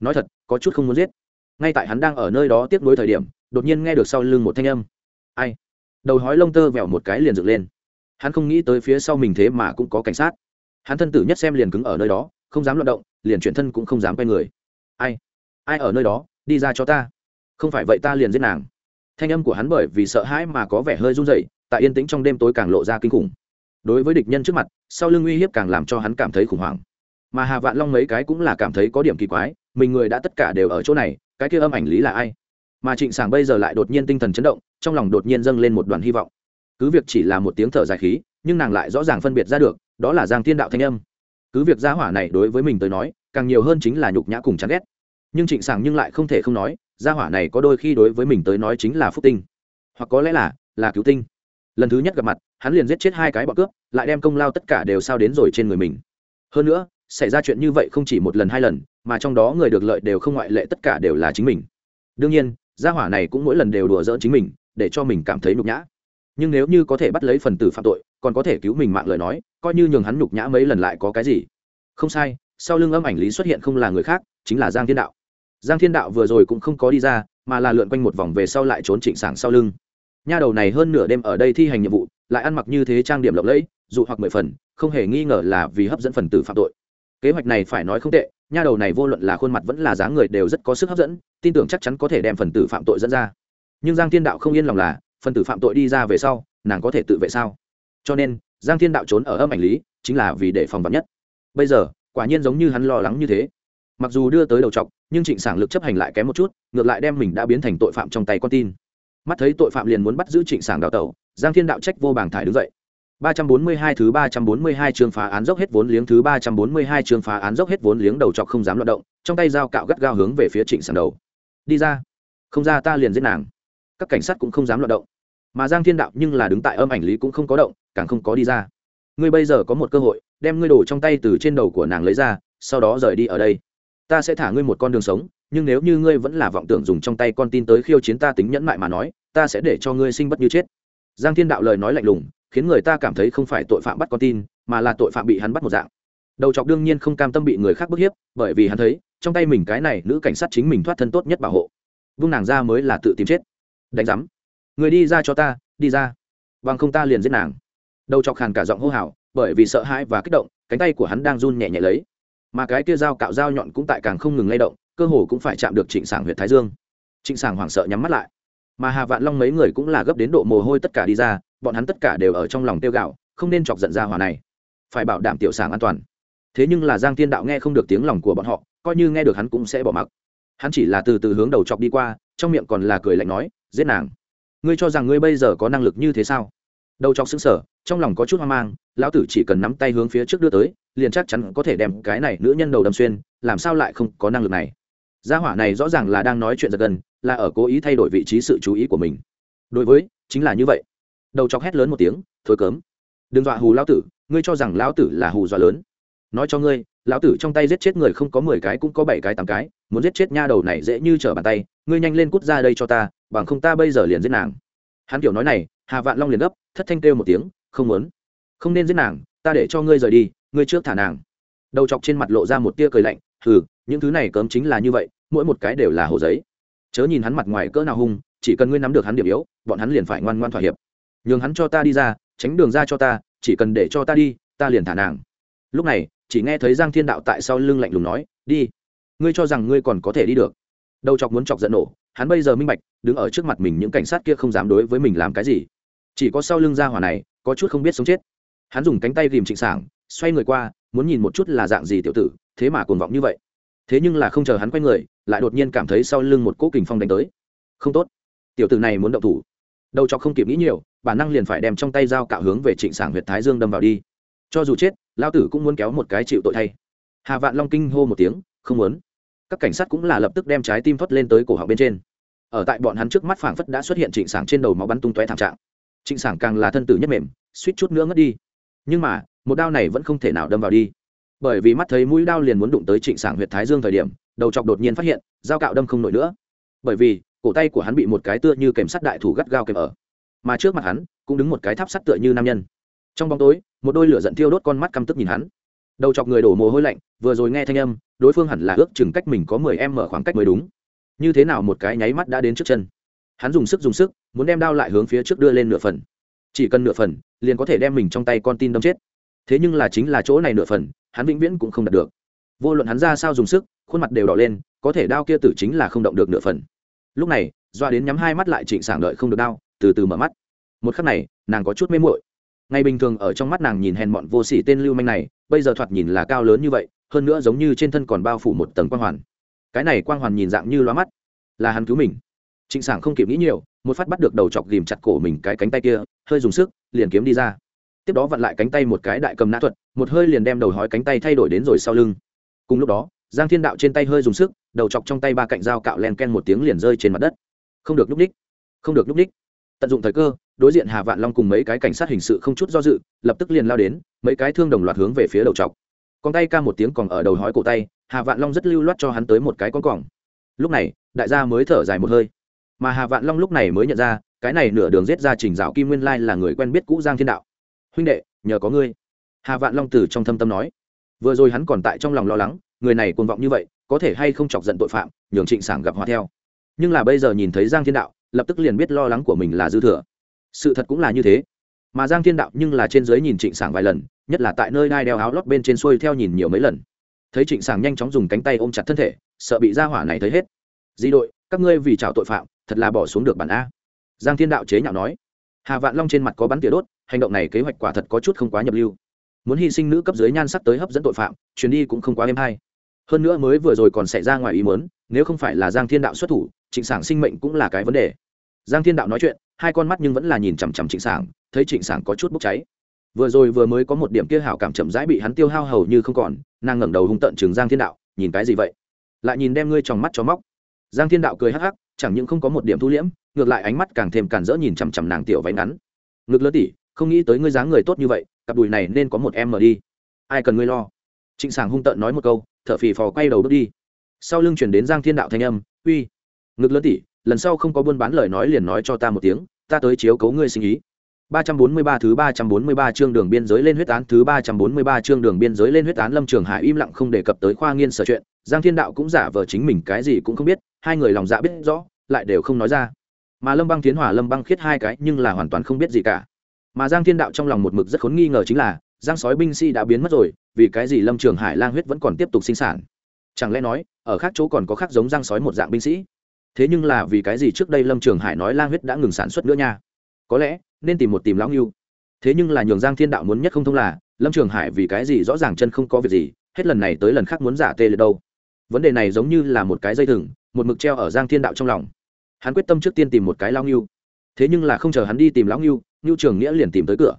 Nói thật, có chút không muốn giết. Ngay tại hắn đang ở nơi đó tiếc nuối thời điểm, đột nhiên nghe được sau lưng một thanh âm. Ai? Đầu hói lông tơ vẹo một cái liền dựng lên. Hắn không nghĩ tới phía sau mình thế mà cũng có cảnh sát. Hắn thân tử nhất xem liền cứng ở nơi đó, không dám loạt động, liền chuyển thân cũng không dám quay người. Ai? Ai ở nơi đó? Đi ra cho ta. Không phải vậy ta liền giết nàng. Thanh âm của hắn bởi vì sợ hãi mà có vẻ hơi run rẩy, tại yên tĩnh trong đêm tối càng lộ ra kinh khủng. Đối với địch nhân trước mặt, sau lưng uy hiếp càng làm cho hắn cảm thấy khủng hoảng. Mà hà vạn long mấy cái cũng là cảm thấy có điểm kỳ quái, mình người đã tất cả đều ở chỗ này, cái kia âm ảnh lý là ai? Mà trịnh sảng bây giờ lại đột nhiên tinh thần chấn động, trong lòng đột nhiên dâng lên một đoàn hy vọng. Cứ việc chỉ là một tiếng thở dài khí, nhưng nàng lại rõ ràng phân biệt ra được, đó là giang thiên đạo thanh âm. Cứ việc gia hỏa này đối với mình tới nói, càng nhiều hơn chính là nhục nhã cùng chán ghét. Nhưng trịnh sảng nhưng lại không thể không nói, gia hỏa này có đôi khi đối với mình tới nói chính là phúc tinh. Hoặc có lẽ là là cứu tinh. Lần thứ nhất gặp mặt, hắn liền giết chết hai cái bọn cướp, lại đem công lao tất cả đều sao đến rồi trên người mình. Hơn nữa, xảy ra chuyện như vậy không chỉ một lần hai lần, mà trong đó người được lợi đều không ngoại lệ tất cả đều là chính mình. Đương nhiên gia hỏa này cũng mỗi lần đều đùa giỡn chính mình, để cho mình cảm thấy nhục nhã. Nhưng nếu như có thể bắt lấy phần tử phạm tội, còn có thể cứu mình mạng lời nói, coi như nhường hắn nhục nhã mấy lần lại có cái gì? Không sai, sau lưng âm ảnh lý xuất hiện không là người khác, chính là giang thiên đạo. Giang thiên đạo vừa rồi cũng không có đi ra, mà là lượn quanh một vòng về sau lại trốn trịnh sảng sau lưng. Nha đầu này hơn nửa đêm ở đây thi hành nhiệm vụ, lại ăn mặc như thế trang điểm lộng lẫy, dụ hoặc mười phần, không hề nghi ngờ là vì hấp dẫn phần tử phạm tội kế hoạch này phải nói không tệ, nha đầu này vô luận là khuôn mặt vẫn là dáng người đều rất có sức hấp dẫn, tin tưởng chắc chắn có thể đem phần tử phạm tội dẫn ra. Nhưng giang thiên đạo không yên lòng là, phần tử phạm tội đi ra về sau, nàng có thể tự vệ sao? Cho nên, giang thiên đạo trốn ở âm ảnh lý, chính là vì để phòng vật nhất. Bây giờ, quả nhiên giống như hắn lo lắng như thế. Mặc dù đưa tới đầu trọc, nhưng trịnh sảng lực chấp hành lại kém một chút, ngược lại đem mình đã biến thành tội phạm trong tay con tin. Mắt thấy tội phạm liền muốn bắt giữ trịnh sảng đào tẩu, giang thiên đạo trách vô bảng thải đứng dậy. 342 thứ 342 chương phá án dốc hết vốn liếng thứ 342 chương phá án dốc hết vốn liếng đầu chọc không dám loạn động, trong tay dao cạo gắt gao hướng về phía Trịnh Sảng đầu. Đi ra, không ra ta liền giết nàng. Các cảnh sát cũng không dám loạn động. Mà Giang Thiên Đạo nhưng là đứng tại âm ảnh lý cũng không có động, càng không có đi ra. Ngươi bây giờ có một cơ hội, đem ngươi đồ trong tay từ trên đầu của nàng lấy ra, sau đó rời đi ở đây. Ta sẽ thả ngươi một con đường sống, nhưng nếu như ngươi vẫn là vọng tưởng dùng trong tay con tin tới khiêu chiến ta tính nhẫn mại mà nói, ta sẽ để cho ngươi sinh bất như chết. Giang Thiên Đạo lời nói lạnh lùng, khiến người ta cảm thấy không phải tội phạm bắt con tin, mà là tội phạm bị hắn bắt một dạng. Đầu chọc đương nhiên không cam tâm bị người khác bức hiếp, bởi vì hắn thấy, trong tay mình cái này nữ cảnh sát chính mình thoát thân tốt nhất bảo hộ. Vung nàng ra mới là tự tìm chết. Đánh giám. Người đi ra cho ta, đi ra. Bằng không ta liền giết nàng. Đầu chọc hàn cả giọng hô hào, bởi vì sợ hãi và kích động, cánh tay của hắn đang run nhẹ nhẹ lấy. Mà cái kia dao cạo dao nhọn cũng tại càng không ngừng lay động, cơ hồ cũng phải chạm được trịnh sảng huyện thái dương. Trịnh sảng hoảng sợ nhắm mắt lại. Mà hà vạn long mấy người cũng là gấp đến độ mồ hôi tất cả đi ra bọn hắn tất cả đều ở trong lòng tiêu gạo, không nên chọc giận ra hỏa này. Phải bảo đảm tiểu sàng an toàn. Thế nhưng là giang tiên đạo nghe không được tiếng lòng của bọn họ, coi như nghe được hắn cũng sẽ bỏ mặc. Hắn chỉ là từ từ hướng đầu chọc đi qua, trong miệng còn là cười lạnh nói, giết nàng. Ngươi cho rằng ngươi bây giờ có năng lực như thế sao? Đầu chọc xứng sở trong lòng có chút hoang mang, lão tử chỉ cần nắm tay hướng phía trước đưa tới, liền chắc chắn có thể đem cái này nữ nhân đầu đâm xuyên, làm sao lại không có năng lực này? Gia hỏa này rõ ràng là đang nói chuyện giật gần là ở cố ý thay đổi vị trí sự chú ý của mình. Đối với, chính là như vậy đầu chọc hét lớn một tiếng thối cớm. Đừng dọa hù lão tử, ngươi cho rằng lão tử là hù dọa lớn. Nói cho ngươi, lão tử trong tay giết chết người không có mười cái cũng có bảy cái tám cái, muốn giết chết nha đầu này dễ như trở bàn tay, ngươi nhanh lên cút ra đây cho ta, bằng không ta bây giờ liền giết nàng. Hắn kiểu nói này, hà vạn long liền gấp, thất thanh kêu một tiếng, không muốn. Không nên giết nàng, ta để cho ngươi rời đi, ngươi trước thả nàng. Đầu chọc trên mặt lộ ra một tia cười lạnh, hừ, những thứ này cấm chính là như vậy, mỗi một cái đều là hồ giấy. Chớ nhìn hắn mặt ngoài cỡ nào hung, chỉ cần ngươi nắm được hắn điểm yếu, bọn hắn liền phải ngoan ngoan thỏa hiệp nhường hắn cho ta đi ra, tránh đường ra cho ta, chỉ cần để cho ta đi, ta liền thả nàng. Lúc này, chỉ nghe thấy giang thiên đạo tại sau lưng lạnh lùng nói, đi. Ngươi cho rằng ngươi còn có thể đi được. Đầu chọc muốn chọc giận nổ, hắn bây giờ minh bạch, đứng ở trước mặt mình những cảnh sát kia không dám đối với mình làm cái gì. Chỉ có sau lưng ra hỏa này, có chút không biết sống chết. Hắn dùng cánh tay ghìm trịnh sảng, xoay người qua, muốn nhìn một chút là dạng gì tiểu tử, thế mà cuồng vọng như vậy. Thế nhưng là không chờ hắn quay người, lại đột nhiên cảm thấy sau lưng một cỗ kình phong đánh tới. Không tốt. Tiểu tử này muốn động thủ đầu chọc không kịp nghĩ nhiều, bản năng liền phải đem trong tay dao cạo hướng về trịnh sảng huyệt thái dương đâm vào đi. Cho dù chết lao tử cũng muốn kéo một cái chịu tội thay. Hà vạn long kinh hô một tiếng, không muốn. Các cảnh sát cũng là lập tức đem trái tim thoát lên tới cổ họng bên trên. Ở tại bọn hắn trước mắt phảng phất đã xuất hiện trịnh sảng trên đầu máu bắn tung tóe thảm trạng. Trịnh sảng càng là thân tử nhất mềm, suýt chút nữa ngất đi. Nhưng mà, một đao này vẫn không thể nào đâm vào đi. Bởi vì mắt thấy mũi đao liền muốn đụng tới trịnh sảng huyệt thái dương thời điểm, đầu chọc đột nhiên phát hiện, dao cạo đâm không nổi nữa. Bởi vì cổ tay của hắn bị một cái tựa như kèm sắt đại thủ gắt gao kèm ở. Mà trước mặt hắn, cũng đứng một cái tháp sắt tựa như nam nhân. Trong bóng tối, một đôi lửa giận thiêu đốt con mắt căm tức nhìn hắn. Đầu chọc người đổ mồ hôi lạnh, vừa rồi nghe thanh âm, đối phương hẳn là ước chừng cách mình có mười em mở khoảng cách mới đúng. Như thế nào một cái nháy mắt đã đến trước chân. Hắn dùng sức dùng sức, muốn đem đao lại hướng phía trước đưa lên nửa phần. Chỉ cần nửa phần, liền có thể đem mình trong tay con tin đâm chết. Thế nhưng là chính là chỗ này nửa phần, hắn vĩnh viễn cũng không đạt được. Vô luận hắn ra sao dùng sức, khuôn mặt đều đỏ lên, có thể đao kia tử chính là không động được nửa phần lúc này, doa đến nhắm hai mắt lại trịnh sảng đợi không được đau, từ từ mở mắt. Một khắc này, nàng có chút mê mội ngày bình thường ở trong mắt nàng nhìn hèn mọn vô sỉ tên lưu manh này, bây giờ thoạt nhìn là cao lớn như vậy, hơn nữa giống như trên thân còn bao phủ một tầng quang hoàn. Cái này quang hoàn nhìn dạng như loa mắt, là hắn cứu mình. Trịnh sảng không kịp nghĩ nhiều, một phát bắt được đầu chọc ghìm chặt cổ mình cái cánh tay kia, hơi dùng sức, liền kiếm đi ra. Tiếp đó vặn lại cánh tay một cái đại cầm nã thuật, một hơi liền đem đầu hói cánh tay thay đổi đến rồi sau lưng. Cùng lúc đó giang thiên đạo trên tay hơi dùng sức, đầu chọc trong tay ba cạnh dao cạo len ken một tiếng liền rơi trên mặt đất. Không được núp ních không được núp ních tận dụng thời cơ, đối diện hà vạn long cùng mấy cái cảnh sát hình sự không chút do dự, lập tức liền lao đến, mấy cái thương đồng loạt hướng về phía đầu chọc. Con tay ca một tiếng còn ở đầu hói cổ tay, hà vạn long rất lưu loát cho hắn tới một cái con còng. Lúc này, đại gia mới thở dài một hơi. Mà hà vạn long lúc này mới nhận ra, cái này nửa đường giết ra trình dạo kim nguyên lai là người quen biết cũ giang thiên đạo. Huynh đệ, nhờ có ngươi. Hà vạn long từ trong thâm tâm nói. Vừa rồi hắn còn tại trong lòng lo lắng người này cuồng vọng như vậy, có thể hay không chọc giận tội phạm, nhường trịnh sảng gặp hòa theo. Nhưng là bây giờ nhìn thấy giang thiên đạo, lập tức liền biết lo lắng của mình là dư thừa. Sự thật cũng là như thế. Mà giang thiên đạo nhưng là trên dưới nhìn trịnh sảng vài lần, nhất là tại nơi đai đeo áo lót bên trên xuôi theo nhìn nhiều mấy lần. Thấy trịnh sảng nhanh chóng dùng cánh tay ôm chặt thân thể, sợ bị ra hỏa này thấy hết. Di đội, các ngươi vì trào tội phạm, thật là bỏ xuống được bản a. Giang thiên đạo chế nhạo nói. Hà vạn long trên mặt có bắn tỉa đốt, hành động này kế hoạch quả thật có chút không quá nhập lưu. Muốn hy sinh nữ cấp dưới nhan sắc tới hấp dẫn tội phạm, chuyến đi cũng không quá êm hay hơn nữa mới vừa rồi còn xảy ra ngoài ý muốn, nếu không phải là giang thiên đạo xuất thủ, trịnh sảng sinh mệnh cũng là cái vấn đề. Giang thiên đạo nói chuyện, hai con mắt nhưng vẫn là nhìn chằm chằm trịnh sảng, thấy trịnh sảng có chút bốc cháy. Vừa rồi vừa mới có một điểm kia hảo cảm chậm rãi bị hắn tiêu hao hầu như không còn, nàng ngẩng đầu hung tận chừng giang thiên đạo, nhìn cái gì vậy? Lại nhìn đem ngươi trong mắt cho móc. Giang thiên đạo cười hắc hắc, chẳng những không có một điểm thu liễm, ngược lại ánh mắt càng thêm càn rỡ nhìn chằm chằm nàng tiểu váy ngắn. Ngực lớn tỉ, không nghĩ tới ngươi dáng người tốt như vậy, cặp đùi này nên có một em mở đi. Ai cần ngươi lo? Trịnh sảng hung tợn nói một câu thở phì phò quay đầu bước đi sau lưng chuyển đến giang thiên đạo thanh âm uy ngực lớn tỉ lần sau không có buôn bán lời nói liền nói cho ta một tiếng ta tới chiếu cấu ngươi sinh ý 343 thứ 343 chương đường biên giới lên huyết án thứ 343 chương đường biên giới lên huyết án Lâm Trường Hải im lặng không đề cập tới khoa nghiên sở chuyện, Giang Thiên Đạo cũng giả vờ chính mình cái gì cũng không biết, hai người lòng dạ biết rõ, lại đều không nói ra. Mà Lâm Băng Tiến Hỏa Lâm Băng Khiết hai cái nhưng là hoàn toàn không biết gì cả. Mà Giang Thiên Đạo trong lòng một mực rất khốn nghi ngờ chính là, Giang sói binh sĩ đã biến mất rồi, vì cái gì Lâm Trường Hải lang huyết vẫn còn tiếp tục sinh sản? Chẳng lẽ nói, ở khác chỗ còn có khác giống Giang sói một dạng binh sĩ? Thế nhưng là vì cái gì trước đây Lâm Trường Hải nói lang huyết đã ngừng sản xuất nữa nha? Có lẽ, nên tìm một tìm lão ngưu thế nhưng là nhường giang thiên đạo muốn nhất không thông là lâm trường hải vì cái gì rõ ràng chân không có việc gì hết lần này tới lần khác muốn giả tê liệt đâu vấn đề này giống như là một cái dây thừng một mực treo ở giang thiên đạo trong lòng hắn quyết tâm trước tiên tìm một cái lão ngưu thế nhưng là không chờ hắn đi tìm lão ngưu ngưu trường nghĩa liền tìm tới cửa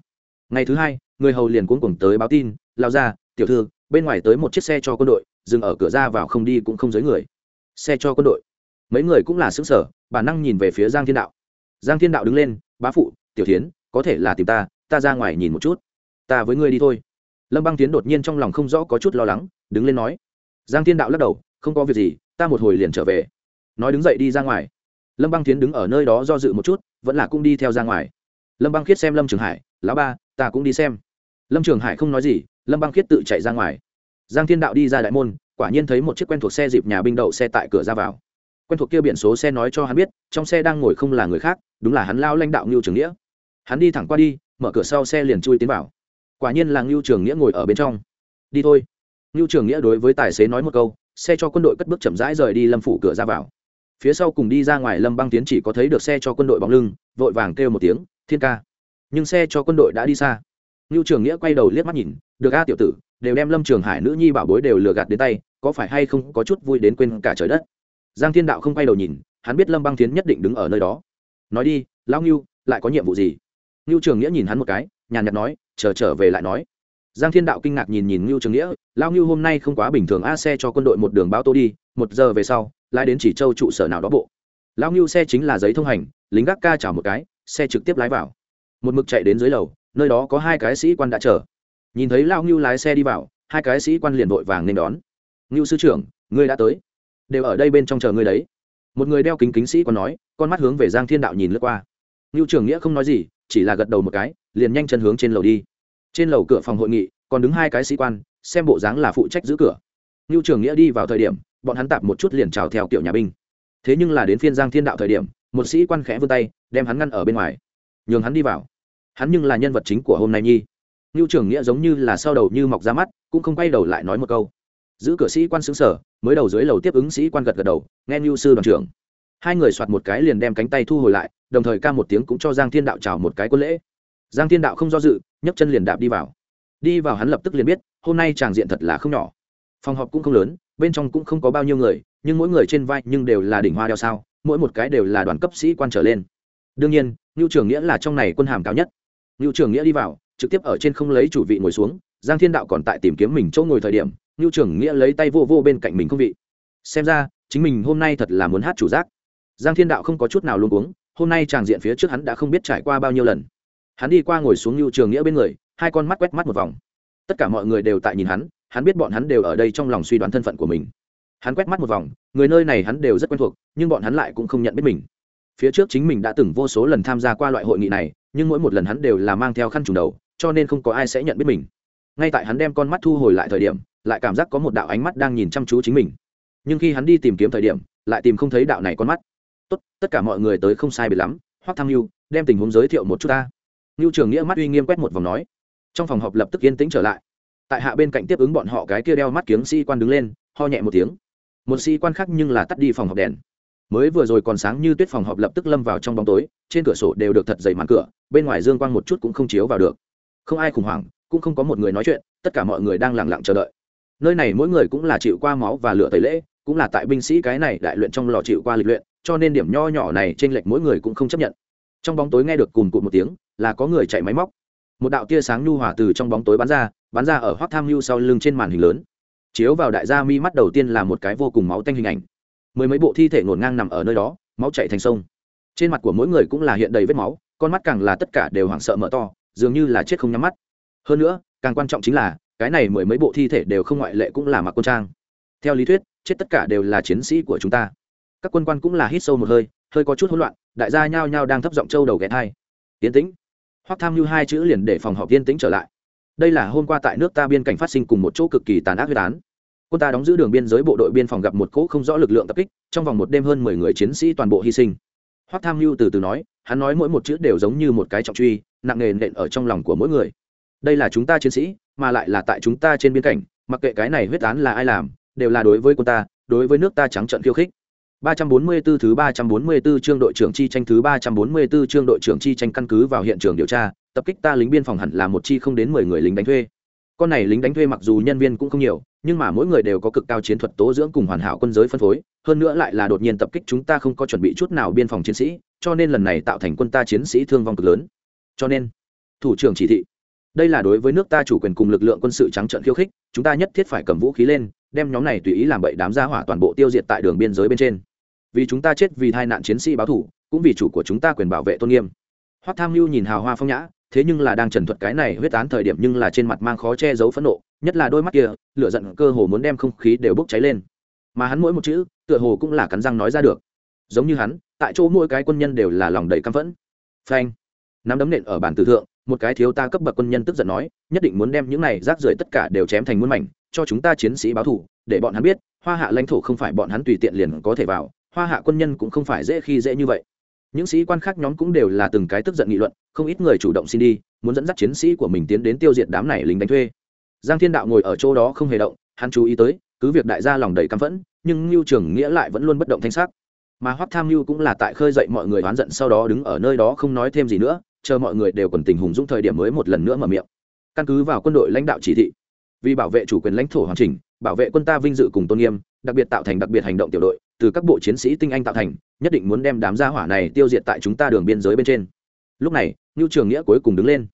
ngày thứ hai người hầu liền cuống cuồng tới báo tin, lao ra, tiểu thư, bên ngoài tới một chiếc xe cho quân đội, dừng ở cửa ra vào không đi cũng không dưới người. Xe cho quân đội? Mấy người cũng là xứng sở bản năng nhìn về phía giang thiên đạo. Giang thiên đạo đứng lên, bá phụ, tiểu tiến có thể là tìm ta ta ra ngoài nhìn một chút. Ta với ngươi đi thôi. Lâm băng tiến đột nhiên trong lòng không rõ có chút lo lắng, đứng lên nói. Giang thiên đạo lắc đầu, không có việc gì, ta một hồi liền trở về. Nói đứng dậy đi ra ngoài. Lâm băng tiến đứng ở nơi đó do dự một chút, vẫn là cũng đi theo ra ngoài. Lâm băng khiết xem lâm trường hải, lão ba, ta cũng đi xem lâm trường hải không nói gì, lâm băng khiết tự chạy ra ngoài. Giang thiên đạo đi ra đại môn, quả nhiên thấy một chiếc quen thuộc xe dịp nhà binh đậu xe tại cửa ra vào. Quen thuộc kia biển số xe nói cho hắn biết, trong xe đang ngồi không là người khác, đúng là hắn lao lãnh đạo ngưu trường nghĩa. Hắn đi thẳng qua đi, mở cửa sau xe liền chui tiến vào. Quả nhiên là ngưu trường nghĩa ngồi ở bên trong. Đi thôi. Ngưu trường nghĩa đối với tài xế nói một câu, xe cho quân đội cất bước chậm rãi rời đi lâm phủ cửa ra vào. Phía sau cùng đi ra ngoài lâm băng tiến chỉ có thấy được xe cho quân đội bóng lưng, vội vàng kêu một tiếng, thiên ca. Nhưng xe cho quân đội đã đi xa. Nưu trường nghĩa quay đầu liếc mắt nhìn được a tiểu tử đều đem lâm trường hải nữ nhi bảo bối đều lừa gạt đến tay có phải hay không có chút vui đến quên cả trời đất? Giang thiên đạo không quay đầu nhìn hắn biết lâm băng Thiến nhất định đứng ở nơi đó. Nói đi lão Nưu, lại có nhiệm vụ gì? Nưu trường nghĩa nhìn hắn một cái nhàn nhạt nói chờ trở về lại nói. Giang thiên đạo kinh ngạc nhìn nhìn Nưu trường nghĩa lão Nưu hôm nay không quá bình thường a xe cho quân đội một đường báo tô đi một giờ về sau lái đến chỉ châu trụ sở nào đó bộ. Lão Nưu xe chính là giấy thông hành lính gác ca chào một cái xe trực tiếp lái vào. Một mực chạy đến dưới lầu nơi đó có hai cái sĩ quan đã chờ. Nhìn thấy lão ngưu lái xe đi vào, hai cái sĩ quan liền vội vàng nên đón. Ngưu sư trưởng, ngươi đã tới. Đều ở đây bên trong chờ ngươi đấy. Một người đeo kính kính sĩ quan nói, con mắt hướng về giang thiên đạo nhìn lướt qua. Ngưu trường nghĩa không nói gì, chỉ là gật đầu một cái, liền nhanh chân hướng trên lầu đi. Trên lầu cửa phòng hội nghị, còn đứng hai cái sĩ quan, xem bộ dáng là phụ trách giữ cửa. Ngưu trường nghĩa đi vào thời điểm, bọn hắn tạp một chút liền trào theo kiểu nhà binh. Thế nhưng là đến phiên giang thiên đạo thời điểm, một sĩ quan khẽ vươn tay, đem hắn ngăn ở bên ngoài. Nhường hắn đi vào hắn nhưng là nhân vật chính của hôm nay nhi. Ngưu trường nghĩa giống như là sau đầu như mọc ra mắt, cũng không quay đầu lại nói một câu. Giữ cửa sĩ quan xứng sở, mới đầu dưới lầu tiếp ứng sĩ quan gật gật đầu, nghe ngưu sư đoàn trưởng. Hai người soạt một cái liền đem cánh tay thu hồi lại, đồng thời ca một tiếng cũng cho giang thiên đạo chào một cái quân lễ. Giang thiên đạo không do dự, nhấc chân liền đạp đi vào. Đi vào hắn lập tức liền biết, hôm nay tràng diện thật là không nhỏ. Phòng họp cũng không lớn, bên trong cũng không có bao nhiêu người, nhưng mỗi người trên vai nhưng đều là đỉnh hoa đeo sao, mỗi một cái đều là đoàn cấp sĩ quan trở lên. Đương nhiên, ngưu trường nghĩa là trong này quân hàm cao nhất ngưu trường nghĩa đi vào, trực tiếp ở trên không lấy chủ vị ngồi xuống, giang thiên đạo còn tại tìm kiếm mình chỗ ngồi thời điểm, ngưu trường nghĩa lấy tay vô vô bên cạnh mình không vị. Xem ra, chính mình hôm nay thật là muốn hát chủ giác. Giang thiên đạo không có chút nào luôn uống hôm nay tràng diện phía trước hắn đã không biết trải qua bao nhiêu lần. Hắn đi qua ngồi xuống ngưu trường nghĩa bên người, hai con mắt quét mắt một vòng. Tất cả mọi người đều tại nhìn hắn hắn biết bọn hắn đều ở đây trong lòng suy đoán thân phận của mình. Hắn quét mắt một vòng, người nơi này hắn đều rất quen thuộc, nhưng bọn hắn lại cũng không nhận biết mình phía trước chính mình đã từng vô số lần tham gia qua loại hội nghị này, nhưng mỗi một lần hắn đều là mang theo khăn trùng đầu, cho nên không có ai sẽ nhận biết mình. Ngay tại hắn đem con mắt thu hồi lại thời điểm, lại cảm giác có một đạo ánh mắt đang nhìn chăm chú chính mình. Nhưng khi hắn đi tìm kiếm thời điểm, lại tìm không thấy đạo này con mắt. Tốt, tất cả mọi người tới không sai biệt lắm, hoắc thăng lưu đem tình huống giới thiệu một chút ta. Lưu trường nghĩa mắt uy nghiêm quét một vòng nói. Trong phòng họp lập tức yên tĩnh trở lại. Tại hạ bên cạnh tiếp ứng bọn họ cái kia đeo mắt kiếng sĩ quan đứng lên, ho nhẹ một tiếng. Một sĩ quan khác nhưng là tắt đi phòng họp đèn mới vừa rồi còn sáng như tuyết phòng họp lập tức lâm vào trong bóng tối, trên cửa sổ đều được thật dày màn cửa, bên ngoài dương quang một chút cũng không chiếu vào được. Không ai khủng hoảng, cũng không có một người nói chuyện, tất cả mọi người đang lẳng lặng chờ đợi. Nơi này mỗi người cũng là chịu qua máu và lửa tẩy lễ, cũng là tại binh sĩ cái này đại luyện trong lò chịu qua lịch luyện, cho nên điểm nho nhỏ này trên lệch mỗi người cũng không chấp nhận. Trong bóng tối nghe được cùng cụt một tiếng, là có người chạy máy móc. Một đạo tia sáng nhu hòa từ trong bóng tối bắn ra bắn ra ở hoác tham mưu sau lưng trên màn hình lớn. Chiếu vào đại gia mi mắt đầu tiên là một cái vô cùng máu tanh hình ảnh mười mấy bộ thi thể ngổn ngang nằm ở nơi đó, máu chạy thành sông. Trên mặt của mỗi người cũng là hiện đầy vết máu, con mắt càng là tất cả đều hoảng sợ mở to, dường như là chết không nhắm mắt. Hơn nữa, càng quan trọng chính là, cái này mười mấy bộ thi thể đều không ngoại lệ cũng là mặc quân trang. Theo lý thuyết, chết tất cả đều là chiến sĩ của chúng ta. Các quân quan cũng là hít sâu một hơi hơi có chút hỗn loạn, đại gia nhao nhao đang thấp giọng châu đầu ghé thai yến tĩnh. Hoặc tham như hai chữ liền để phòng họp yên tĩnh trở lại. Đây là hôm qua tại nước ta biên cảnh phát sinh cùng một chỗ cực kỳ tàn ác huyết án quân ta đóng giữ đường biên giới bộ đội biên phòng gặp một cỗ không rõ lực lượng tập kích trong vòng một đêm hơn mười người chiến sĩ toàn bộ hy sinh. Hoắc tham mưu từ từ nói hắn nói mỗi một chữ đều giống như một cái trọng truy nặng nề nện ở trong lòng của mỗi người. Đây là chúng ta chiến sĩ mà lại là tại chúng ta trên biên cảnh mặc kệ cái này huyết án là ai làm đều là đối với quân ta đối với nước ta trắng trận khiêu khích. 344 thứ 344 chương đội trưởng chi tranh thứ 344 chương đội trưởng chi tranh căn cứ vào hiện trường điều tra, tập kích ta lính biên phòng hẳn là một chi không đến 10 người lính đánh thuê. Con này lính đánh thuê mặc dù nhân viên cũng không nhiều, nhưng mà mỗi người đều có cực cao chiến thuật tố dưỡng cùng hoàn hảo quân giới phân phối, hơn nữa lại là đột nhiên tập kích chúng ta không có chuẩn bị chút nào biên phòng chiến sĩ, cho nên lần này tạo thành quân ta chiến sĩ thương vong cực lớn. Cho nên, thủ trưởng chỉ thị, đây là đối với nước ta chủ quyền cùng lực lượng quân sự trắng trợn khiêu khích chúng ta nhất thiết phải cầm vũ khí lên đem nhóm này tùy ý làm bậy đám gia hỏa toàn bộ tiêu diệt tại đường biên giới bên trên vì chúng ta chết vì tai nạn chiến sĩ báo thủ cũng vì chủ của chúng ta quyền bảo vệ tôn nghiêm hoắc tham mưu nhìn hào hoa phong nhã thế nhưng là đang trần thuật cái này huyết án thời điểm nhưng là trên mặt mang khó che giấu phẫn nộ, nhất là đôi mắt kia, lửa giận cơ hồ muốn đem không khí đều bốc cháy lên. Mà hắn mỗi một chữ, tựa hồ cũng là cắn răng nói ra được. Giống như hắn, tại chỗ mỗi cái quân nhân đều là lòng đầy căm phẫn. Phanh. Nắm đấm nện ở bàn tử thượng, một cái thiếu ta cấp bậc quân nhân tức giận nói, nhất định muốn đem những này rác rưởi tất cả đều chém thành muôn mảnh, cho chúng ta chiến sĩ báo thù để bọn hắn biết, hoa hạ lãnh thổ không phải bọn hắn tùy tiện liền có thể vào, hoa hạ quân nhân cũng không phải dễ khi dễ như vậy những sĩ quan khác nhóm cũng đều là từng cái tức giận nghị luận, không ít người chủ động xin đi, muốn dẫn dắt chiến sĩ của mình tiến đến tiêu diệt đám này lính đánh thuê. Giang thiên đạo ngồi ở chỗ đó không hề động, hắn chú ý tới, cứ việc đại gia lòng đầy căm phẫn, nhưng lưu trường nghĩa lại vẫn luôn bất động thanh sắc. Mà hoắc tham mưu cũng là tại khơi dậy mọi người oán giận sau đó đứng ở nơi đó không nói thêm gì nữa, chờ mọi người đều còn tình hùng dũng thời điểm mới một lần nữa mở miệng. Căn cứ vào quân đội lãnh đạo chỉ thị, vì bảo vệ chủ quyền lãnh thổ hoàn chỉnh, bảo vệ quân ta vinh dự cùng tôn nghiêm, đặc biệt tạo thành đặc biệt hành động tiểu đội từ các bộ chiến sĩ tinh anh tạo thành, nhất định muốn đem đám gia hỏa này tiêu diệt tại chúng ta đường biên giới bên trên. Lúc này ngưu trường nghĩa cuối cùng đứng lên.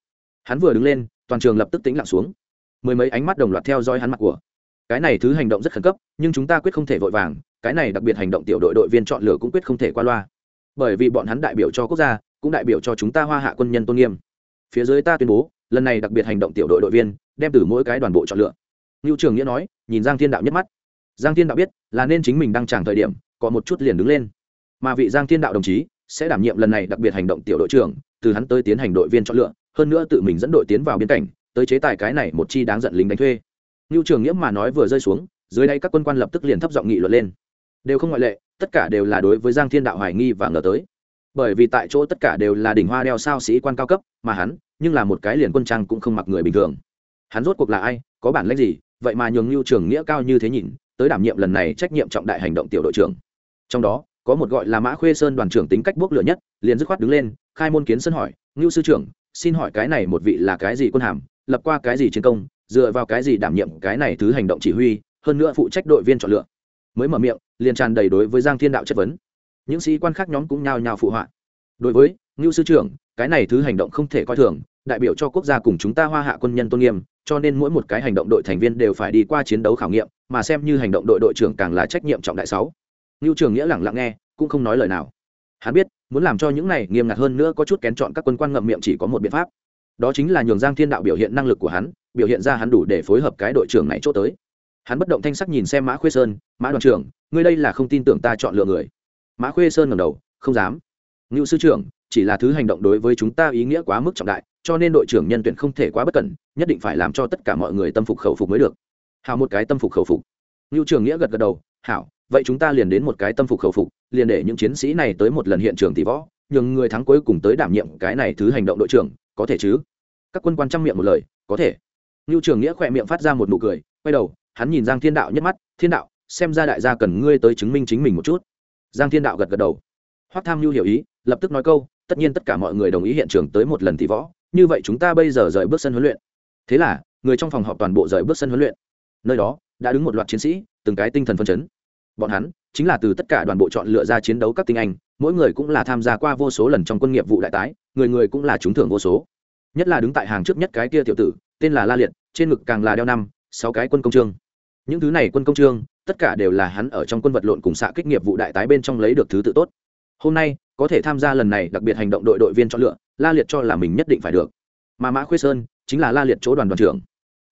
Hắn vừa đứng lên, toàn trường lập tức tĩnh lặng xuống. Mười mấy ánh mắt đồng loạt theo dõi hắn mặt của. Cái này thứ hành động rất khẩn cấp, nhưng chúng ta quyết không thể vội vàng, cái này đặc biệt hành động tiểu đội đội viên chọn lựa cũng quyết không thể qua loa. Bởi vì bọn hắn đại biểu cho quốc gia, cũng đại biểu cho chúng ta hoa hạ quân nhân tôn nghiêm. Phía dưới ta tuyên bố, lần này đặc biệt hành động tiểu đội đội viên, đem từ mỗi cái đoàn bộ chọn lựa. Ngưu trường nghĩa nói, nhìn giang thiên đạo nhất mắt giang thiên đạo biết, là nên chính mình đang tràng thời điểm, có một chút liền đứng lên. Mà vị giang thiên đạo đồng chí, sẽ đảm nhiệm lần này đặc biệt hành động tiểu đội trưởng, từ hắn tới tiến hành đội viên chọn lựa, hơn nữa tự mình dẫn đội tiến vào biên cảnh, tới chế tài cái này một chi đáng giận lính đánh thuê. Ngưu trường nghĩa mà nói vừa rơi xuống, dưới đây các quân quan lập tức liền thấp giọng nghị luận lên. Đều không ngoại lệ, tất cả đều là đối với giang thiên đạo hoài nghi và ngờ tới. Bởi vì tại chỗ tất cả đều là đỉnh hoa đeo sao sĩ quan cao cấp, mà hắn, nhưng là một cái liền quân trang cũng không mặc người bình thường. Hắn rốt cuộc là ai, có bản lĩnh gì, vậy mà nhường lưu trường nghĩa cao như thế nhìn tới đảm nhiệm lần này trách nhiệm trọng đại hành động tiểu đội trưởng. Trong đó, có một gọi là mã khuê sơn đoàn trưởng tính cách bốc lửa nhất, liền dứt khoát đứng lên, khai môn kiến sân hỏi, ngưu sư trưởng, xin hỏi cái này một vị là cái gì quân hàm, lập qua cái gì chiến công, dựa vào cái gì đảm nhiệm cái này thứ hành động chỉ huy, hơn nữa phụ trách đội viên chọn lựa? Mới mở miệng, liền tràn đầy đối với giang thiên đạo chất vấn. Những sĩ quan khác nhóm cũng nhao nhao phụ họa. Đối với, ngưu sư trưởng, cái này thứ hành động không thể coi thường, đại biểu cho quốc gia cùng chúng ta hoa hạ quân nhân tôn nghiêm, cho nên mỗi một cái hành động đội thành viên đều phải đi qua chiến đấu khảo nghiệm mà xem như hành động đội đội trưởng càng là trách nhiệm trọng đại sáu. Ngưu trường nghĩa lẳng lặng nghe, cũng không nói lời nào. Hắn biết, muốn làm cho những này nghiêm ngặt hơn nữa có chút kén chọn các quân quan ngậm miệng chỉ có một biện pháp. Đó chính là nhường giang thiên đạo biểu hiện năng lực của hắn, biểu hiện ra hắn đủ để phối hợp cái đội trưởng này chỗ tới. Hắn bất động thanh sắc nhìn xem mã khuê sơn, mã đoàn trưởng, ngươi đây là không tin tưởng ta chọn lựa người. Mã khuê sơn ngầm đầu, không dám. Ngưu sư trưởng, chỉ là thứ hành động đối với chúng ta ý nghĩa quá mức trọng đại, cho nên đội trưởng nhân tuyển không thể quá bất cẩn, nhất định phải làm cho tất cả mọi người tâm phục khẩu phục mới được hào một cái tâm phục khẩu phục. Ngưu trường nghĩa gật gật đầu, hảo, vậy chúng ta liền đến một cái tâm phục khẩu phục, liền để những chiến sĩ này tới một lần hiện trường tỷ võ, nhường người thắng cuối cùng tới đảm nhiệm cái này thứ hành động đội trưởng, có thể chứ? Các quân quan trăm miệng một lời, có thể. Ngưu trường nghĩa khỏe miệng phát ra một nụ cười, quay đầu, hắn nhìn giang thiên đạo nhất mắt, thiên đạo, xem ra đại gia cần ngươi tới chứng minh chính mình một chút. Giang thiên đạo gật gật đầu. Hoắc tham nhu hiểu ý, lập tức nói câu, tất nhiên tất cả mọi người đồng ý hiện trường tới một lần tỷ võ, như vậy chúng ta bây giờ rời bước sân huấn luyện. Thế là, người trong phòng họp toàn bộ rời bước sân huấn luyện nơi đó đã đứng một loạt chiến sĩ, từng cái tinh thần phân chấn. Bọn hắn chính là từ tất cả đoàn bộ chọn lựa ra chiến đấu các tinh anh, mỗi người cũng là tham gia qua vô số lần trong quân nghiệp vụ đại tái, người người cũng là trúng thưởng vô số. Nhất là đứng tại hàng trước nhất cái kia tiểu tử, tên là la liệt, trên ngực càng là đeo năm, sáu cái quân công trương. Những thứ này quân công trương, tất cả đều là hắn ở trong quân vật lộn cùng xạ kích nghiệp vụ đại tái bên trong lấy được thứ tự tốt. Hôm nay, có thể tham gia lần này đặc biệt hành động đội đội viên chọn lựa, la liệt cho là mình nhất định phải được. Mà mã khuê sơn chính là la liệt chỗ đoàn đoàn trưởng.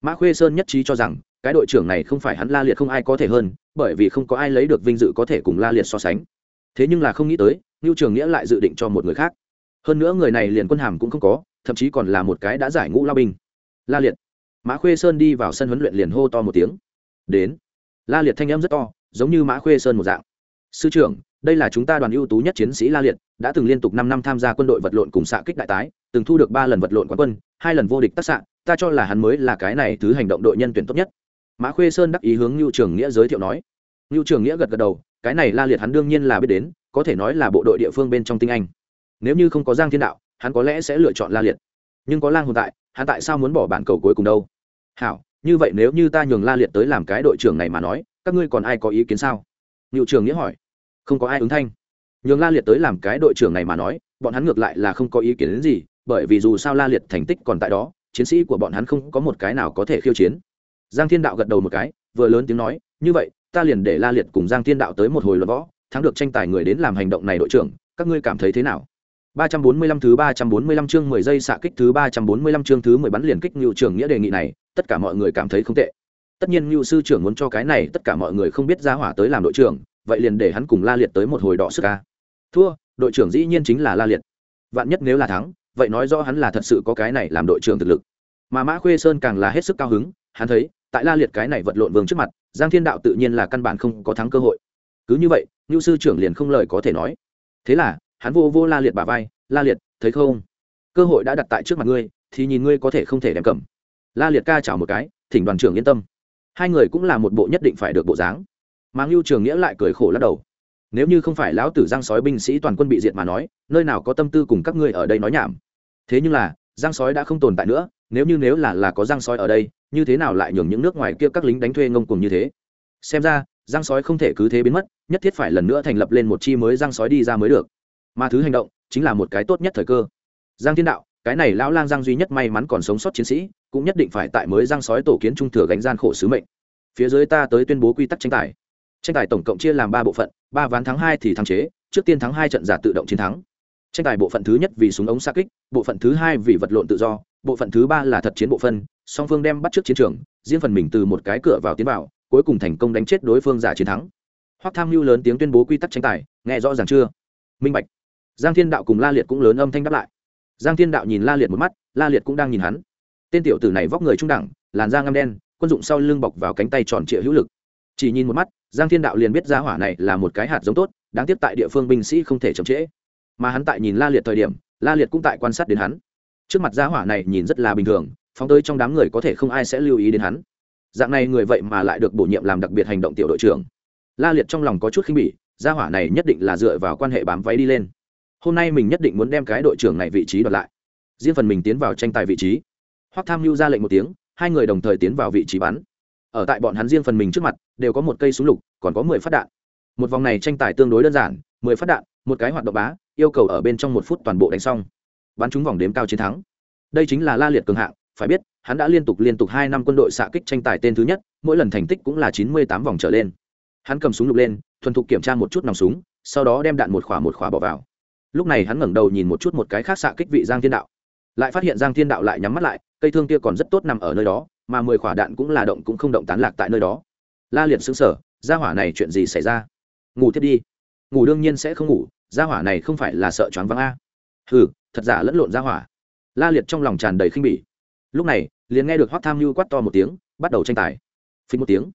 Mã khuê sơn nhất trí cho rằng cái đội trưởng này không phải hắn la liệt không ai có thể hơn, bởi vì không có ai lấy được vinh dự có thể cùng la liệt so sánh. Thế nhưng là không nghĩ tới, ngưu trường nghĩa lại dự định cho một người khác. Hơn nữa người này liền quân hàm cũng không có, thậm chí còn là một cái đã giải ngũ lao binh. La liệt. Mã khuê sơn đi vào sân huấn luyện liền hô to một tiếng. Đến. La liệt thanh âm rất to, giống như mã khuê sơn một dạng. Sư trưởng, đây là chúng ta đoàn ưu tú nhất chiến sĩ la liệt, đã từng liên tục năm năm tham gia quân đội vật lộn cùng xạ kích đại tái, từng thu được ba lần vật lộn quán quân, hai lần vô địch tác xạ, ta cho là hắn mới là cái này thứ hành động đội nhân tuyển tốt nhất mã khuê sơn đắc ý hướng ngưu trường nghĩa giới thiệu nói. Ngưu trường nghĩa gật gật đầu, cái này la liệt hắn đương nhiên là biết đến, có thể nói là bộ đội địa phương bên trong tinh anh. Nếu như không có giang thiên đạo, hắn có lẽ sẽ lựa chọn la liệt. Nhưng có lang hồn tại, hắn tại sao muốn bỏ bản cầu cuối cùng đâu? Hảo, như vậy nếu như ta nhường la liệt tới làm cái đội trưởng này mà nói, các ngươi còn ai có ý kiến sao? Ngưu trường nghĩa hỏi. Không có ai ứng thanh. Nhường la liệt tới làm cái đội trưởng này mà nói, bọn hắn ngược lại là không có ý kiến đến gì, bởi vì dù sao la liệt thành tích còn tại đó, chiến sĩ của bọn hắn không có một cái nào có thể khiêu chiến giang thiên đạo gật đầu một cái vừa lớn tiếng nói như vậy ta liền để la liệt cùng giang thiên đạo tới một hồi luận võ thắng được tranh tài người đến làm hành động này đội trưởng các ngươi cảm thấy thế nào 345 thứ 345 chương 10 giây xạ kích thứ 345 chương thứ 10 bắn liền kích Nưu trưởng nghĩa đề nghị này, tất cả mọi người cảm thấy không tệ. Tất nhiên Nưu sư trưởng muốn cho cái này, tất cả mọi người không biết ra hỏa tới làm đội trưởng, vậy liền để hắn cùng La Liệt tới một hồi đỏ sức a. Thua, đội trưởng dĩ nhiên chính là La Liệt. Vạn nhất nếu là thắng, vậy nói rõ hắn là thật sự có cái này làm đội trưởng thực lực. Mà Mã Khuê Sơn càng là hết sức cao hứng, hắn thấy, tại La Liệt cái này vật lộn vương trước mặt, Giang Thiên Đạo tự nhiên là căn bản không có thắng cơ hội. Cứ như vậy, ngưu sư trưởng liền không lời có thể nói. Thế là, hắn vô vô La Liệt bả vai, la liệt thấy không? Cơ hội đã đặt tại trước mặt ngươi thì nhìn ngươi có thể không thể đem cầm. La liệt ca chào một cái thỉnh đoàn trưởng yên tâm. Hai người cũng là một bộ nhất định phải được bộ dáng. Mà ngưu trường nghĩa lại cười khổ lắc đầu. Nếu như không phải lão tử giang sói binh sĩ toàn quân bị diệt mà nói nơi nào có tâm tư cùng các ngươi ở đây nói nhảm? Thế nhưng là giang sói đã không tồn tại nữa nếu như nếu là là có giang sói ở đây như thế nào lại nhường những nước ngoài kia các lính đánh thuê ngông cùng như thế? Xem ra giang sói không thể cứ thế biến mất, nhất thiết phải lần nữa thành lập lên một chi mới giang sói đi ra mới được. Mà thứ hành động, chính là một cái tốt nhất thời cơ. Giang thiên đạo, cái này lão lang giang duy nhất may mắn còn sống sót chiến sĩ, cũng nhất định phải tại mới giang sói tổ kiến trung thừa gánh gian khổ sứ mệnh. Phía dưới ta tới tuyên bố quy tắc tranh tài. Tranh tài tổng cộng chia làm ba bộ phận, ba ván thắng hai thì thắng chế, trước tiên thắng hai trận giả tự động chiến thắng. Tranh tài bộ phận thứ nhất vì súng ống xa kích, bộ phận thứ hai vì vật lộn tự do bộ phận thứ ba là thật chiến bộ phân, song phương đem bắt trước chiến trường, riêng phần mình từ một cái cửa vào tiến vào, cuối cùng thành công đánh chết đối phương giả chiến thắng. Hoặc tham mưu lớn tiếng tuyên bố quy tắc tranh tài, nghe rõ ràng chưa? Minh bạch. Giang thiên đạo cùng la liệt cũng lớn âm thanh đáp lại. Giang thiên đạo nhìn la liệt một mắt, la liệt cũng đang nhìn hắn. Tên tiểu tử này vóc người trung đẳng, làn da ngăm đen, quân dụng sau lưng bọc vào cánh tay tròn trịa hữu lực. Chỉ nhìn một mắt, giang thiên đạo liền biết ra hỏa này là một cái hạt giống tốt, đáng tiếc tại địa phương binh sĩ không thể chậm trễ. Mà hắn tại nhìn la liệt thời điểm, la liệt cũng tại quan sát đến hắn trước mặt gia hỏa này nhìn rất là bình thường, phóng tới trong đám người có thể không ai sẽ lưu ý đến hắn. Dạng này người vậy mà lại được bổ nhiệm làm đặc biệt hành động tiểu đội trưởng. La liệt trong lòng có chút khinh bỉ, gia hỏa này nhất định là dựa vào quan hệ bám váy đi lên. Hôm nay mình nhất định muốn đem cái đội trưởng này vị trí đoạt lại. Riêng phần mình tiến vào tranh tài vị trí. Hoặc tham mưu ra lệnh một tiếng, hai người đồng thời tiến vào vị trí bắn. Ở tại bọn hắn riêng phần mình trước mặt, đều có một cây súng lục, còn có mười phát đạn. Một vòng này tranh tài tương đối đơn giản, mười phát đạn, một cái hoạt động bá, yêu cầu ở bên trong một phút toàn bộ đánh xong bắn trúng vòng đếm cao chiến thắng. Đây chính là la liệt cường hạng, phải biết, hắn đã liên tục liên tục hai năm quân đội xạ kích tranh tài tên thứ nhất, mỗi lần thành tích cũng là chín mươi tám vòng trở lên. Hắn cầm súng lục lên, thuần thục kiểm tra một chút nòng súng, sau đó đem đạn một khỏa một khỏa bỏ vào. Lúc này hắn ngẩng đầu nhìn một chút một cái khác xạ kích vị giang thiên đạo. Lại phát hiện giang thiên đạo lại nhắm mắt lại, cây thương kia còn rất tốt nằm ở nơi đó, mà mười quả đạn cũng là động cũng không động tán lạc tại nơi đó. La liệt xứng sở gia hỏa này chuyện gì xảy ra? Ngủ thiết đi. Ngủ đương nhiên sẽ không ngủ, gia hỏa này không phải là sợ choáng váng a hừ, thật giả lẫn lộn ra hỏa. La liệt trong lòng tràn đầy khinh bỉ. Lúc này, liền nghe được hoác tham mưu quát to một tiếng, bắt đầu tranh tài. Phí một tiếng,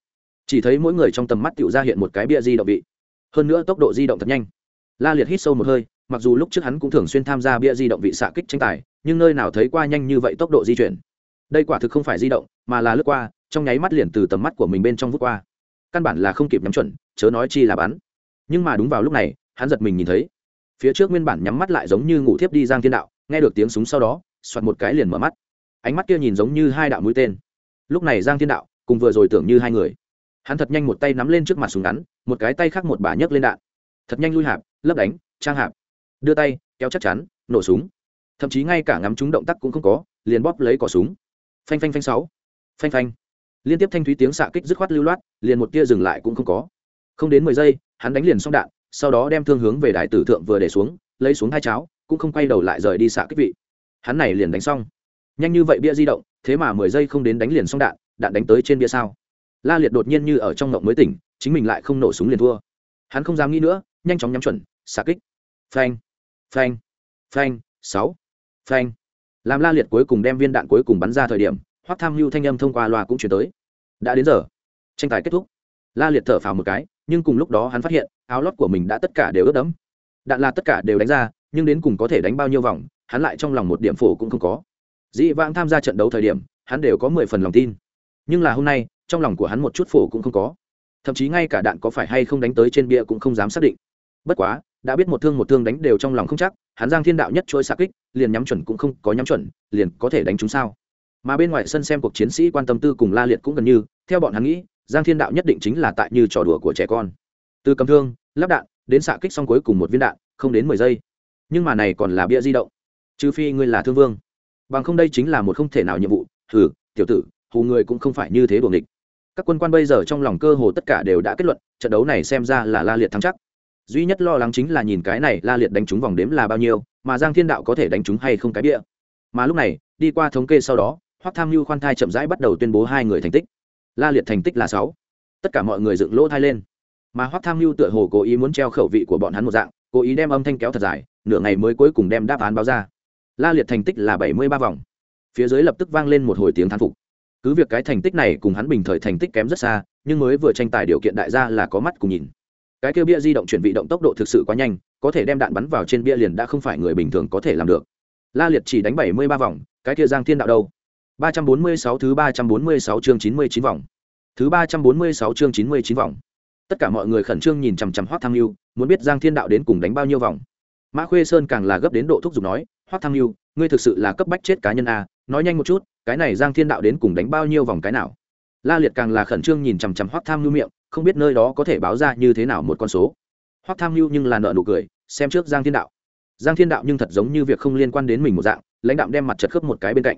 chỉ thấy mỗi người trong tầm mắt tự ra hiện một cái bia di động vị. Hơn nữa tốc độ di động thật nhanh. La liệt hít sâu một hơi, mặc dù lúc trước hắn cũng thường xuyên tham gia bia di động vị xạ kích tranh tài, nhưng nơi nào thấy qua nhanh như vậy tốc độ di chuyển. Đây quả thực không phải di động, mà là lướt qua, trong nháy mắt liền từ tầm mắt của mình bên trong vút qua. Căn bản là không kịp nhắm chuẩn, chớ nói chi là bắn. Nhưng mà đúng vào lúc này, hắn giật mình nhìn thấy phía trước nguyên bản nhắm mắt lại giống như ngủ thiếp đi giang thiên đạo, nghe được tiếng súng sau đó, soạt một cái liền mở mắt. Ánh mắt kia nhìn giống như hai đạo mũi tên. Lúc này giang thiên đạo cùng vừa rồi tưởng như hai người. Hắn thật nhanh một tay nắm lên trước mặt súng ngắn, một cái tay khác một bà nhấc lên đạn. Thật nhanh lui hạp, lấp đánh, trang hạp. Đưa tay, kéo chắc chắn, nổ súng. Thậm chí ngay cả ngắm chúng động tác cũng không có, liền bóp lấy cỏ súng. Phanh phanh phanh sáu. Phanh phanh. Liên tiếp thanh thúy tiếng xạ kích dứt khoát lưu loát, liền một tia dừng lại cũng không có. Không đến mười giây, hắn đánh liền xong đạn sau đó đem thương hướng về đại tử thượng vừa để xuống, lấy xuống hai cháo, cũng không quay đầu lại rời đi xạ kích vị. Hắn này liền đánh xong. Nhanh như vậy bia di động, thế mà mười giây không đến đánh liền xong đạn đạn đánh tới trên bia sao? La liệt đột nhiên như ở trong ngộng mới tỉnh, chính mình lại không nổ súng liền thua. Hắn không dám nghĩ nữa, nhanh chóng nhắm chuẩn, xạ kích. Phanh phanh phanh, sáu, phanh. Làm la liệt cuối cùng đem viên đạn cuối cùng bắn ra thời điểm, hoắc tham mưu thanh âm thông qua loa cũng chuyển tới. Đã đến giờ. Tranh tài kết thúc. La liệt thở phào một cái, nhưng cùng lúc đó hắn phát hiện áo lót của mình đã tất cả đều ướt đẫm. Đạn là tất cả đều đánh ra, nhưng đến cùng có thể đánh bao nhiêu vòng, hắn lại trong lòng một điểm phổ cũng không có. Dĩ vãng tham gia trận đấu thời điểm, hắn đều có mười phần lòng tin. Nhưng là hôm nay, trong lòng của hắn một chút phổ cũng không có. Thậm chí ngay cả đạn có phải hay không đánh tới trên bia cũng không dám xác định. Bất quá, đã biết một thương một thương đánh đều trong lòng không chắc, hắn giang thiên đạo nhất chuỗi xạ kích, liền nhắm chuẩn cũng không có nhắm chuẩn, liền có thể đánh chúng sao. Mà bên ngoài sân xem cuộc chiến sĩ quan tâm tư cùng la liệt cũng gần như, theo bọn hắn nghĩ, giang thiên đạo nhất định chính là tại như trò đùa của trẻ con từ cầm thương, lắp đạn, đến xạ kích xong cuối cùng một viên đạn, không đến mười giây. Nhưng mà này còn là bia di động. Trừ phi ngươi là thương vương. Bằng không đây chính là một không thể nào nhiệm vụ. Thử tiểu tử, hù người cũng không phải như thế buồng địch các quân quan bây giờ trong lòng cơ hồ tất cả đều đã kết luận, trận đấu này xem ra là la liệt thắng chắc. Duy nhất lo lắng chính là nhìn cái này la liệt đánh trúng vòng đếm là bao nhiêu, mà giang thiên đạo có thể đánh trúng hay không cái bia. Mà lúc này, đi qua thống kê sau đó, hoắc tham mưu khoan thai chậm rãi bắt đầu tuyên bố hai người thành tích. La liệt thành tích là sáu. Tất cả mọi người dựng lỗ thai lên mà hoắc tham mưu tựa hồ cố ý muốn treo khẩu vị của bọn hắn một dạng, cố ý đem âm thanh kéo thật dài, nửa ngày mới cuối cùng đem đáp án báo ra. La liệt thành tích là bảy mươi ba vòng. Phía dưới lập tức vang lên một hồi tiếng thán phục. Cứ việc cái thành tích này cùng hắn bình thời thành tích kém rất xa, nhưng mới vừa tranh tài điều kiện đại gia là có mắt cùng nhìn. Cái kia bia di động chuyển vị động tốc độ thực sự quá nhanh, có thể đem đạn bắn vào trên bia liền đã không phải người bình thường có thể làm được. La liệt chỉ đánh bảy mươi ba vòng, cái kia giang thiên đạo đâu? ba trăm bốn mươi sáu thứ ba trăm bốn mươi sáu chương chín mươi chín vòng. Thứ ba trăm bốn mươi sáu chương chín mươi chín vòng tất cả mọi người khẩn trương nhìn chằm chằm hoác tham mưu muốn biết giang thiên đạo đến cùng đánh bao nhiêu vòng. Mã khuê sơn càng là gấp đến độ thúc giục nói, hoác tham mưu ngươi thực sự là cấp bách chết cá nhân a nói nhanh một chút, cái này giang thiên đạo đến cùng đánh bao nhiêu vòng cái nào? La liệt càng là khẩn trương nhìn chằm chằm hoác tham mưu miệng, không biết nơi đó có thể báo ra như thế nào một con số. Hoác tham mưu nhưng là nợ nụ cười, xem trước giang thiên đạo. Giang thiên đạo nhưng thật giống như việc không liên quan đến mình một dạng, lãnh đạo đem mặt chật khớp một cái bên cạnh.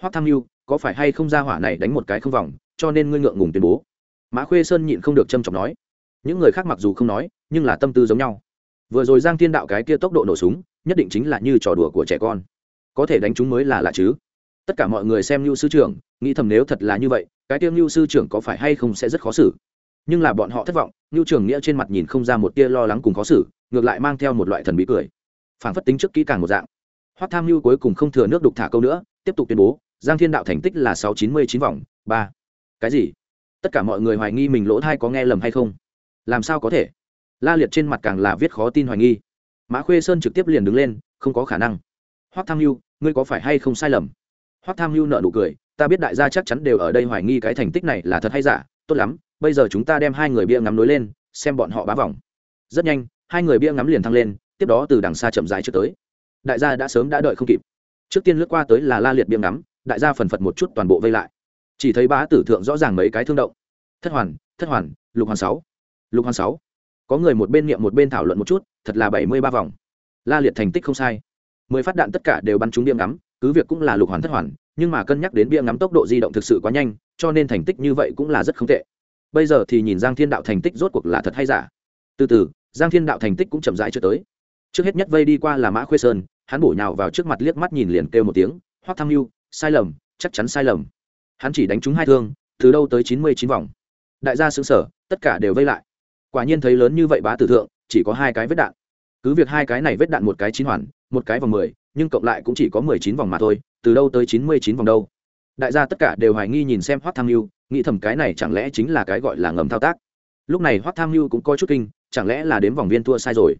Hoác tham mưu có phải hay không ra hỏa này đánh một cái không vòng, cho nên ngươi ngượng ngùng tuyên bố mã khuê sơn nhịn không được trâm trọng nói. Những người khác mặc dù không nói, nhưng là tâm tư giống nhau. Vừa rồi giang thiên đạo cái kia tốc độ nổ súng, nhất định chính là như trò đùa của trẻ con. Có thể đánh chúng mới là lạ chứ. Tất cả mọi người xem lưu sư trưởng, nghĩ thầm nếu thật là như vậy, cái tiêu lưu sư trưởng có phải hay không sẽ rất khó xử. Nhưng là bọn họ thất vọng lưu trưởng nghĩa trên mặt nhìn không ra một tia lo lắng cùng khó xử, ngược lại mang theo một loại thần bí cười. Phản phất tính trước kỹ càng một dạng. Hoắc tham lưu cuối cùng không thừa nước đục thả câu nữa, tiếp tục tuyên bố, giang thiên đạo thành tích là sáu chín mươi chín vòng, ba. Cái gì? Tất cả mọi người hoài nghi mình lỗ thai có nghe lầm hay không? Làm sao có thể? La liệt trên mặt càng là viết khó tin hoài nghi. Mã khuê sơn trực tiếp liền đứng lên, không có khả năng. Hoắc tham mưu ngươi có phải hay không sai lầm? Hoắc tham mưu nợ nụ cười, ta biết đại gia chắc chắn đều ở đây hoài nghi cái thành tích này là thật hay giả, tốt lắm, bây giờ chúng ta đem hai người bia ngắm nối lên, xem bọn họ bá vòng rất nhanh, hai người bia ngắm liền thăng lên, tiếp đó từ đằng xa chậm dài trước tới. Đại gia đã sớm đã đợi không kịp. Trước tiên lướt qua tới là la liệt bia ngắm, đại gia phần phật một chút toàn bộ vây lại chỉ thấy bá tử thượng rõ ràng mấy cái thương động. Thất hoàn thất hoàn, lục hoàn sáu. Lục hoàn sáu. Có người một bên niệm một bên thảo luận một chút, thật là bảy mươi ba vòng. La liệt thành tích không sai. Mười phát đạn tất cả đều bắn trúng bia ngắm, cứ việc cũng là lục hoàn thất hoàn, nhưng mà cân nhắc đến bia ngắm tốc độ di động thực sự quá nhanh, cho nên thành tích như vậy cũng là rất không tệ. Bây giờ thì nhìn giang thiên đạo thành tích rốt cuộc là thật hay giả. Từ từ, giang thiên đạo thành tích cũng chậm rãi chưa tới. Trước hết nhất vây đi qua là mã khuê sơn, hắn bổ nhào vào trước mặt liếc mắt nhìn liền kêu một tiếng, hoắc tham mưu sai lầm, chắc chắn sai lầm hắn chỉ đánh trúng hai thương, từ đâu tới chín mươi chín vòng. Đại gia xứng sở tất cả đều vây lại. Quả nhiên thấy lớn như vậy bá tử thượng, chỉ có hai cái vết đạn. Cứ việc hai cái này vết đạn một cái chín hoàn, một cái vòng mười, nhưng cộng lại cũng chỉ có mười chín vòng mà thôi, từ đâu tới chín mươi chín vòng đâu? Đại gia tất cả đều hoài nghi nhìn xem hoắc tham mưu nghĩ thầm cái này chẳng lẽ chính là cái gọi là ngầm thao tác. Lúc này hoắc tham mưu cũng coi chút kinh, chẳng lẽ là đếm vòng viên thua sai rồi?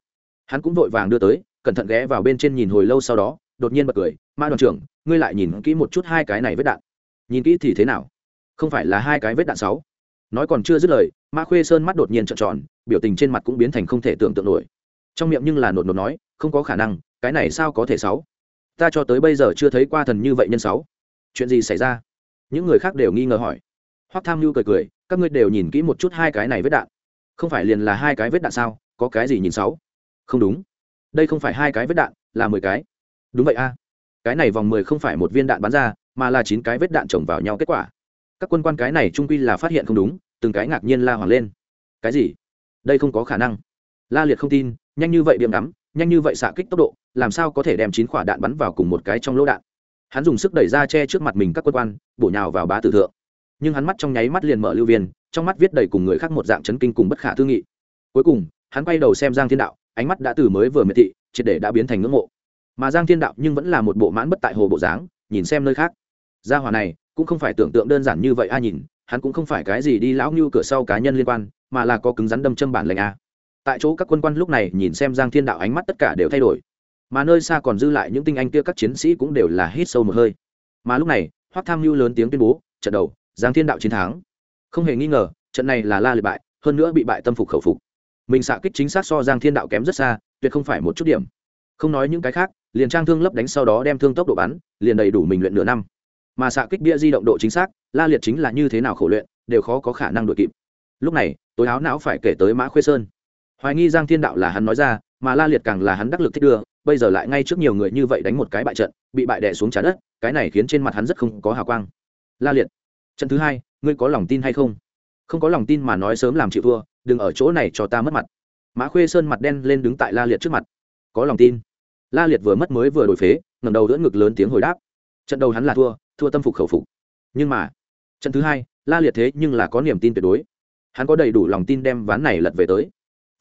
Hắn cũng vội vàng đưa tới, cẩn thận ghé vào bên trên nhìn hồi lâu sau đó, đột nhiên bật cười, ma đoàn trưởng, ngươi lại nhìn kỹ một chút hai cái này vết đạn nhìn kỹ thì thế nào? Không phải là hai cái vết đạn sáu. Nói còn chưa dứt lời, ma khuê sơn mắt đột nhiên trợn tròn, biểu tình trên mặt cũng biến thành không thể tưởng tượng nổi. Trong miệng nhưng là nột nột nói, không có khả năng, cái này sao có thể sáu? Ta cho tới bây giờ chưa thấy qua thần như vậy nhân sáu. Chuyện gì xảy ra? Những người khác đều nghi ngờ hỏi. Hoắc tham nhu cười cười, các ngươi đều nhìn kỹ một chút hai cái này vết đạn. Không phải liền là hai cái vết đạn sao? Có cái gì nhìn sáu? Không đúng. Đây không phải hai cái vết đạn, là mười cái. Đúng vậy a. Cái này vòng mười không phải một viên đạn bắn ra mà là chín cái vết đạn chồng vào nhau kết quả. Các quân quan cái này trung quy là phát hiện không đúng, từng cái ngạc nhiên la hoàng lên. Cái gì? Đây không có khả năng. La liệt không tin, nhanh như vậy điểm đắm nhanh như vậy xạ kích tốc độ, làm sao có thể đem chín quả đạn bắn vào cùng một cái trong lỗ đạn? Hắn dùng sức đẩy ra che trước mặt mình các quân quan, bổ nhào vào bá tử thượng. Nhưng hắn mắt trong nháy mắt liền mở lưu viên, trong mắt viết đầy cùng người khác một dạng chấn kinh cùng bất khả tư nghị. Cuối cùng, hắn quay đầu xem giang thiên đạo, ánh mắt đã từ mới vừa miệt thị, triệt để đã biến thành ngưỡng mộ. Mà giang thiên đạo nhưng vẫn là một bộ mãn bất tại hồ bộ dáng, nhìn xem nơi khác gia hòa này, cũng không phải tưởng tượng đơn giản như vậy a nhìn, hắn cũng không phải cái gì đi lão như cửa sau cá nhân liên quan, mà là có cứng rắn đâm châm bản lệnh a. Tại chỗ các quân quan lúc này nhìn xem giang thiên đạo ánh mắt tất cả đều thay đổi. Mà nơi xa còn dư lại những tinh anh kia các chiến sĩ cũng đều là hít sâu một hơi. Mà lúc này hoắc tham mưu lớn tiếng tuyên bố, trận đầu, giang thiên đạo chiến thắng. Không hề nghi ngờ, trận này là la liệt bại, hơn nữa bị bại tâm phục khẩu phục. Mình xạ kích chính xác so giang thiên đạo kém rất xa, tuyệt không phải một chút điểm. Không nói những cái khác, liền trang thương lấp đánh sau đó đem thương tốc độ bắn, liền đầy đủ mình luyện nửa năm mà xạ kích bia di động độ chính xác, la liệt chính là như thế nào khổ luyện, đều khó có khả năng đuổi kịp. Lúc này, tối áo não phải kể tới mã khuê sơn. Hoài nghi giang thiên đạo là hắn nói ra, mà la liệt càng là hắn đắc lực thích đưa, bây giờ lại ngay trước nhiều người như vậy đánh một cái bại trận, bị bại đè xuống trả đất, cái này khiến trên mặt hắn rất không có hào quang. La liệt, trận thứ hai, ngươi có lòng tin hay không? Không có lòng tin mà nói sớm làm chịu thua, đừng ở chỗ này cho ta mất mặt. Mã khuê sơn mặt đen lên đứng tại la liệt trước mặt. Có lòng tin. La liệt vừa mất mới vừa đổi phế ngầm đầu đỡ ngực lớn tiếng hồi đáp. Trận đầu hắn là thua thua tâm phục khẩu phục. Nhưng mà, trận thứ hai, la liệt thế nhưng là có niềm tin tuyệt đối. Hắn có đầy đủ lòng tin đem ván này lật về tới.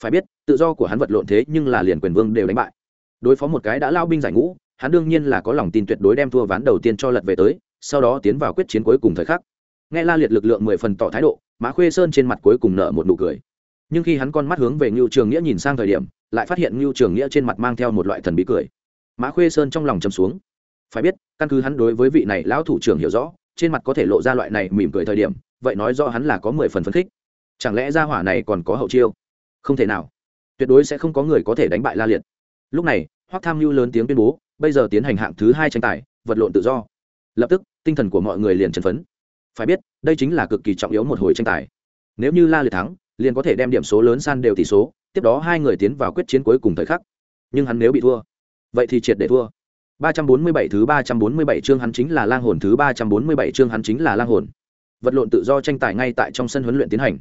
Phải biết, tự do của hắn vật lộn thế nhưng là liền quyền vương đều đánh bại. Đối phó một cái đã lao binh giải ngũ, hắn đương nhiên là có lòng tin tuyệt đối đem thua ván đầu tiên cho lật về tới, sau đó tiến vào quyết chiến cuối cùng thời khắc. Nghe la liệt lực lượng mười phần tỏ thái độ, mã khuê sơn trên mặt cuối cùng nở một nụ cười. Nhưng khi hắn con mắt hướng về ngưu trường nghĩa nhìn sang thời điểm, lại phát hiện ngưu trường nghĩa trên mặt mang theo một loại thần bí cười. Mã khuê sơn trong lòng chầm xuống phải biết, căn cứ hắn đối với vị này lão thủ trưởng hiểu rõ, trên mặt có thể lộ ra loại này mỉm cười thời điểm, vậy nói do hắn là có mười phần phấn khích. Chẳng lẽ ra hỏa này còn có hậu chiêu? Không thể nào. Tuyệt đối sẽ không có người có thể đánh bại la liệt. Lúc này, hoắc tham mưu lớn tiếng tuyên bố, bây giờ tiến hành hạng thứ hai tranh tài, vật lộn tự do. Lập tức, tinh thần của mọi người liền chấn phấn. Phải biết, đây chính là cực kỳ trọng yếu một hồi tranh tài. Nếu như la liệt thắng, liền có thể đem điểm số lớn san đều tỷ số, tiếp đó hai người tiến vào quyết chiến cuối cùng thời khắc. Nhưng hắn nếu bị thua, vậy thì triệt để thua. 347 thứ 347 chương hắn chính là lang hồn thứ 347 chương hắn chính là lang hồn. Vật lộn tự do tranh tài ngay tại trong sân huấn luyện tiến hành.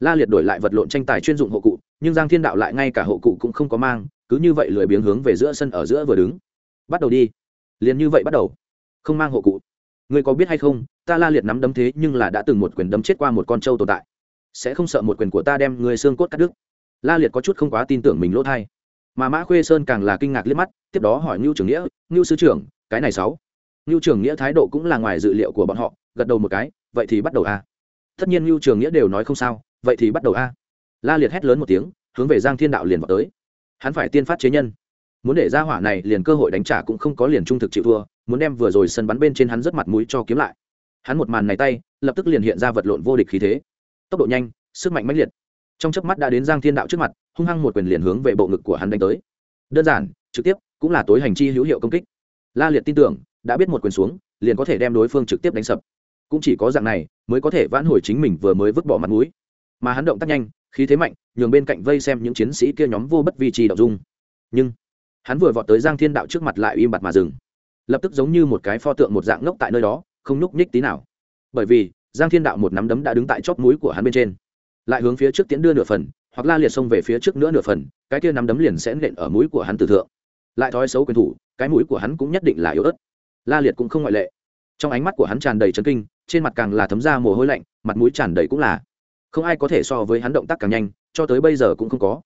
La Liệt đổi lại vật lộn tranh tài chuyên dụng hộ cụ, nhưng Giang Thiên Đạo lại ngay cả hộ cụ cũng không có mang, cứ như vậy lười biếng hướng về giữa sân ở giữa vừa đứng. Bắt đầu đi. Liền như vậy bắt đầu. Không mang hộ cụ. Ngươi có biết hay không, ta La Liệt nắm đấm thế nhưng là đã từng một quyền đấm chết qua một con trâu tồn tại. Sẽ không sợ một quyền của ta đem người xương cốt cắt đứt. La Liệt có chút không quá tin tưởng mình lỗ thay mà mã khuê sơn càng là kinh ngạc liếc mắt, tiếp đó hỏi ngưu trưởng nghĩa, ngưu sứ trưởng, cái này sáu? Ngưu trưởng nghĩa thái độ cũng là ngoài dự liệu của bọn họ, gật đầu một cái, vậy thì bắt đầu a. Tất nhiên ngưu trưởng nghĩa đều nói không sao, vậy thì bắt đầu a. La liệt hét lớn một tiếng, hướng về giang thiên đạo liền vào tới. Hắn phải tiên phát chế nhân. Muốn để ra hỏa này liền cơ hội đánh trả cũng không có liền trung thực chịu thua, muốn đem vừa rồi sân bắn bên trên hắn rất mặt mũi cho kiếm lại. Hắn một màn này tay, lập tức liền hiện ra vật lộn vô địch khí thế. Tốc độ nhanh, sức mạnh mãnh liệt trong chớp mắt đã đến giang thiên đạo trước mặt, hung hăng một quyền liền hướng về bộ ngực của hắn đánh tới. Đơn giản, trực tiếp, cũng là tối hành chi hữu hiệu công kích. La liệt tin tưởng, đã biết một quyền xuống, liền có thể đem đối phương trực tiếp đánh sập. Cũng chỉ có dạng này, mới có thể vãn hồi chính mình vừa mới vứt bỏ mặt mũi. Mà hắn động tác nhanh, khí thế mạnh, nhường bên cạnh vây xem những chiến sĩ kia nhóm vô bất vi trì động dung. Nhưng, hắn vừa vọt tới giang thiên đạo trước mặt lại im bặt mà dừng. Lập tức giống như một cái pho tượng một dạng ngốc tại nơi đó, không nhúc nhích tí nào. Bởi vì, giang thiên đạo một nắm đấm đã đứng tại chóp mũi của hắn bên trên lại hướng phía trước tiến đưa nửa phần, hoặc la liệt xông về phía trước nữa nửa phần, cái kia nắm đấm liền sẽ nện ở mũi của hắn từ thượng. Lại thói xấu quyền thủ, cái mũi của hắn cũng nhất định là yếu ớt. La liệt cũng không ngoại lệ. Trong ánh mắt của hắn tràn đầy chấn kinh, trên mặt càng là thấm ra mồ hôi lạnh, mặt mũi tràn đầy cũng là. Không ai có thể so với hắn động tác càng nhanh, cho tới bây giờ cũng không có.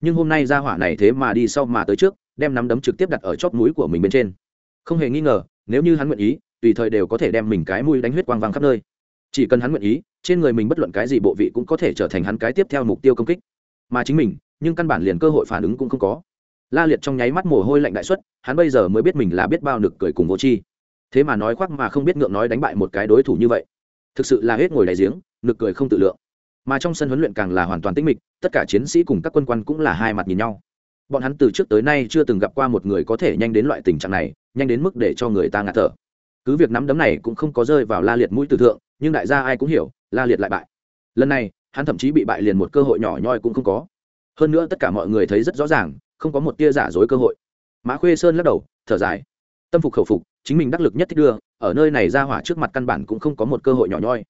Nhưng hôm nay ra hỏa này thế mà đi sau mà tới trước, đem nắm đấm trực tiếp đặt ở chóp mũi của mình bên trên. Không hề nghi ngờ, nếu như hắn nguyện ý, tùy thời đều có thể đem mình cái mũi đánh huyết quang vàng khắp nơi. Chỉ cần hắn nguyện ý trên người mình bất luận cái gì bộ vị cũng có thể trở thành hắn cái tiếp theo mục tiêu công kích. Mà chính mình, nhưng căn bản liền cơ hội phản ứng cũng không có. La liệt trong nháy mắt mồ hôi lạnh đại xuất, hắn bây giờ mới biết mình là biết bao nực cười cùng vô chi thế mà nói khoác mà không biết ngượng nói đánh bại một cái đối thủ như vậy. Thực sự là hết ngồi đáy giếng, nực cười không tự lượng. Mà trong sân huấn luyện càng là hoàn toàn tĩnh mịch, tất cả chiến sĩ cùng các quân quan cũng là hai mặt nhìn nhau. Bọn hắn từ trước tới nay chưa từng gặp qua một người có thể nhanh đến loại tình trạng này, nhanh đến mức để cho người ta ngạt thở. Cứ việc nắm đấm này cũng không có rơi vào la liệt mũi từ thượng nhưng đại gia ai cũng hiểu, la liệt lại bại. Lần này, hắn thậm chí bị bại liền một cơ hội nhỏ nhoi cũng không có. Hơn nữa tất cả mọi người thấy rất rõ ràng, không có một tia giả dối cơ hội. Mã khuê sơn lắc đầu, thở dài. Tâm phục khẩu phục, chính mình đắc lực nhất thích đưa, ở nơi này ra hỏa trước mặt căn bản cũng không có một cơ hội nhỏ nhoi.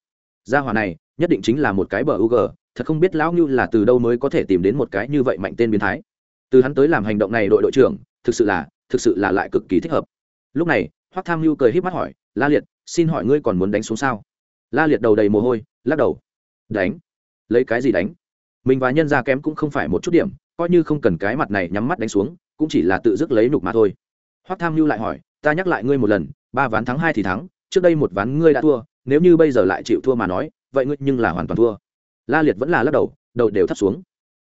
Ra hỏa này, nhất định chính là một cái bờ u g thật không biết lão ngưu là từ đâu mới có thể tìm đến một cái như vậy mạnh tên biến thái. Từ hắn tới làm hành động này đội đội trưởng, thực sự là, thực sự là lại cực kỳ thích hợp. Lúc này, hoắc tham mưu cười h í p mắt hỏi, la liệt, xin hỏi ngươi còn muốn đánh xuống sao? La liệt đầu đầy mồ hôi, lắc đầu. Đánh. Lấy cái gì đánh? Mình và nhân gia kém cũng không phải một chút điểm, coi như không cần cái mặt này nhắm mắt đánh xuống, cũng chỉ là tự dứt lấy nục mà thôi. Hoắc tham mưu lại hỏi, ta nhắc lại ngươi một lần, ba ván thắng hai thì thắng, trước đây một ván ngươi đã thua, nếu như bây giờ lại chịu thua mà nói, vậy ngươi nhưng là hoàn toàn thua. La liệt vẫn là lắc đầu đầu đều thấp xuống.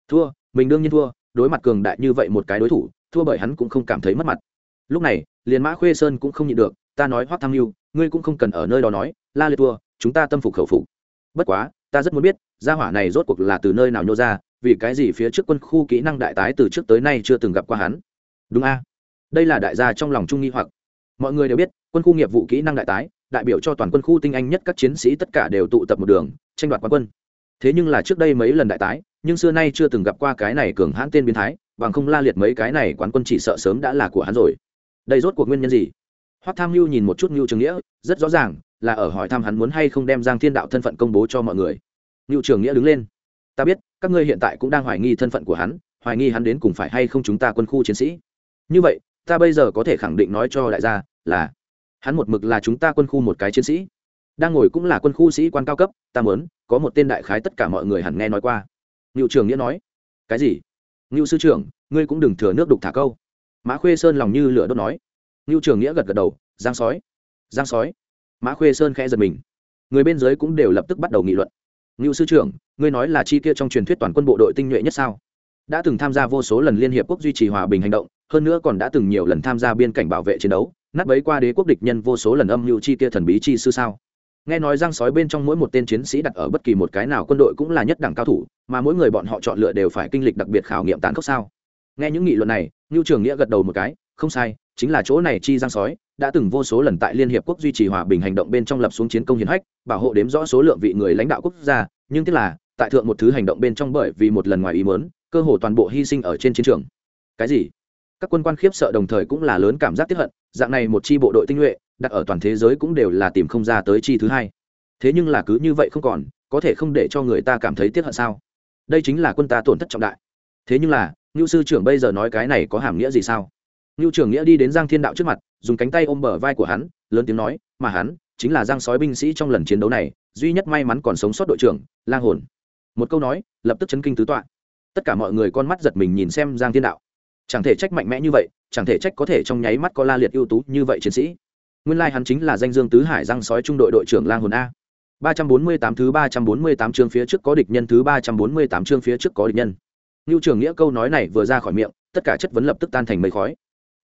Thua, mình đương nhiên thua, đối mặt cường đại như vậy một cái đối thủ, thua bởi hắn cũng không cảm thấy mất mặt. Lúc này, liền mã khuê sơn cũng không nhịn được, ta nói hoắc tham mưu ngươi cũng không cần ở nơi đó nói, la liệt thua chúng ta tâm phục khẩu phục. Bất quá, ta rất muốn biết, gia hỏa này rốt cuộc là từ nơi nào nhô ra, vì cái gì phía trước quân khu kỹ năng đại tái từ trước tới nay chưa từng gặp qua hắn? Đúng a. Đây là đại gia trong lòng trung nghi hoặc. Mọi người đều biết, quân khu nghiệp vụ kỹ năng đại tái, đại biểu cho toàn quân khu tinh anh nhất các chiến sĩ tất cả đều tụ tập một đường, tranh đoạt quán quân. Thế nhưng là trước đây mấy lần đại tái, nhưng xưa nay chưa từng gặp qua cái này cường hãn tên biến thái, bằng không la liệt mấy cái này quán quân chỉ sợ sớm đã là của hắn rồi. Đây rốt cuộc nguyên nhân gì? Hoắc tham mưu nhìn một chút ngưu trường nghĩa, rất rõ ràng là ở hỏi thăm hắn muốn hay không đem giang thiên đạo thân phận công bố cho mọi người. Ngưu trường nghĩa đứng lên. Ta biết, các ngươi hiện tại cũng đang hoài nghi thân phận của hắn, hoài nghi hắn đến cùng phải hay không chúng ta quân khu chiến sĩ. Như vậy, ta bây giờ có thể khẳng định nói cho đại gia là, hắn một mực là chúng ta quân khu một cái chiến sĩ. Đang ngồi cũng là quân khu sĩ quan cao cấp, ta muốn, có một tên đại khái tất cả mọi người hẳn nghe nói qua. Ngưu trường nghĩa nói. Cái gì? Ngưu sư trưởng, ngươi cũng đừng thừa nước đục thả câu. Mã khuê sơn lòng như lửa đốt nói. Ngưu trường nghĩa gật gật đầu. Giang sói. Giang sói mã khuê sơn khẽ giật mình. Người bên dưới cũng đều lập tức bắt đầu nghị luận. Ngưu sư trưởng, ngươi nói là chi kia trong truyền thuyết toàn quân bộ đội tinh nhuệ nhất sao? Đã từng tham gia vô số lần liên hiệp quốc duy trì hòa bình hành động, hơn nữa còn đã từng nhiều lần tham gia biên cảnh bảo vệ chiến đấu, nát bấy qua đế quốc địch nhân vô số lần âm mưu chi kia thần bí chi sư sao? Nghe nói răng sói bên trong mỗi một tên chiến sĩ đặt ở bất kỳ một cái nào quân đội cũng là nhất đẳng cao thủ, mà mỗi người bọn họ chọn lựa đều phải kinh lịch đặc biệt khảo nghiệm tán khốc sao? Nghe những nghị luận này, ngưu trường nghĩa gật đầu một cái không sai, chính là chỗ này chi giang sói, đã từng vô số lần tại liên hiệp quốc duy trì hòa bình hành động bên trong lập xuống chiến công hiến hách, bảo hộ đếm rõ số lượng vị người lãnh đạo quốc gia, nhưng tức là, tại thượng một thứ hành động bên trong bởi vì một lần ngoài ý mớn cơ hồ toàn bộ hy sinh ở trên chiến trường. Cái gì? Các quân quan khiếp sợ đồng thời cũng là lớn cảm giác tiếp hận, dạng này một chi bộ đội tinh nhuệ, đặt ở toàn thế giới cũng đều là tìm không ra tới chi thứ hai. Thế nhưng là cứ như vậy không còn, có thể không để cho người ta cảm thấy tiếc hận sao? Đây chính là quân ta tổn thất trọng đại. Thế nhưng là, ngưu sư trưởng bây giờ nói cái này có hàm nghĩa gì sao? Nưu Trường nghĩa đi đến giang thiên đạo trước mặt dùng cánh tay ôm bờ vai của hắn lớn tiếng nói mà hắn chính là giang sói binh sĩ trong lần chiến đấu này duy nhất may mắn còn sống sót đội trưởng lang hồn. Một câu nói lập tức chấn kinh tứ tọa. Tất cả mọi người con mắt giật mình nhìn xem giang thiên đạo. Chẳng thể trách mạnh mẽ như vậy chẳng thể trách có thể trong nháy mắt có la liệt ưu tú như vậy chiến sĩ. Nguyên lai hắn chính là danh dương tứ hải giang sói trung đội đội trưởng lang hồn a. ba trăm bốn mươi tám thứ ba trăm bốn mươi tám chương phía trước có địch nhân thứ ba trăm bốn mươi tám chương phía trước có địch nhân. Nưu Trường Nghĩa câu nói này vừa ra khỏi miệng, tất cả chất vấn lập tức tan thành mây khói.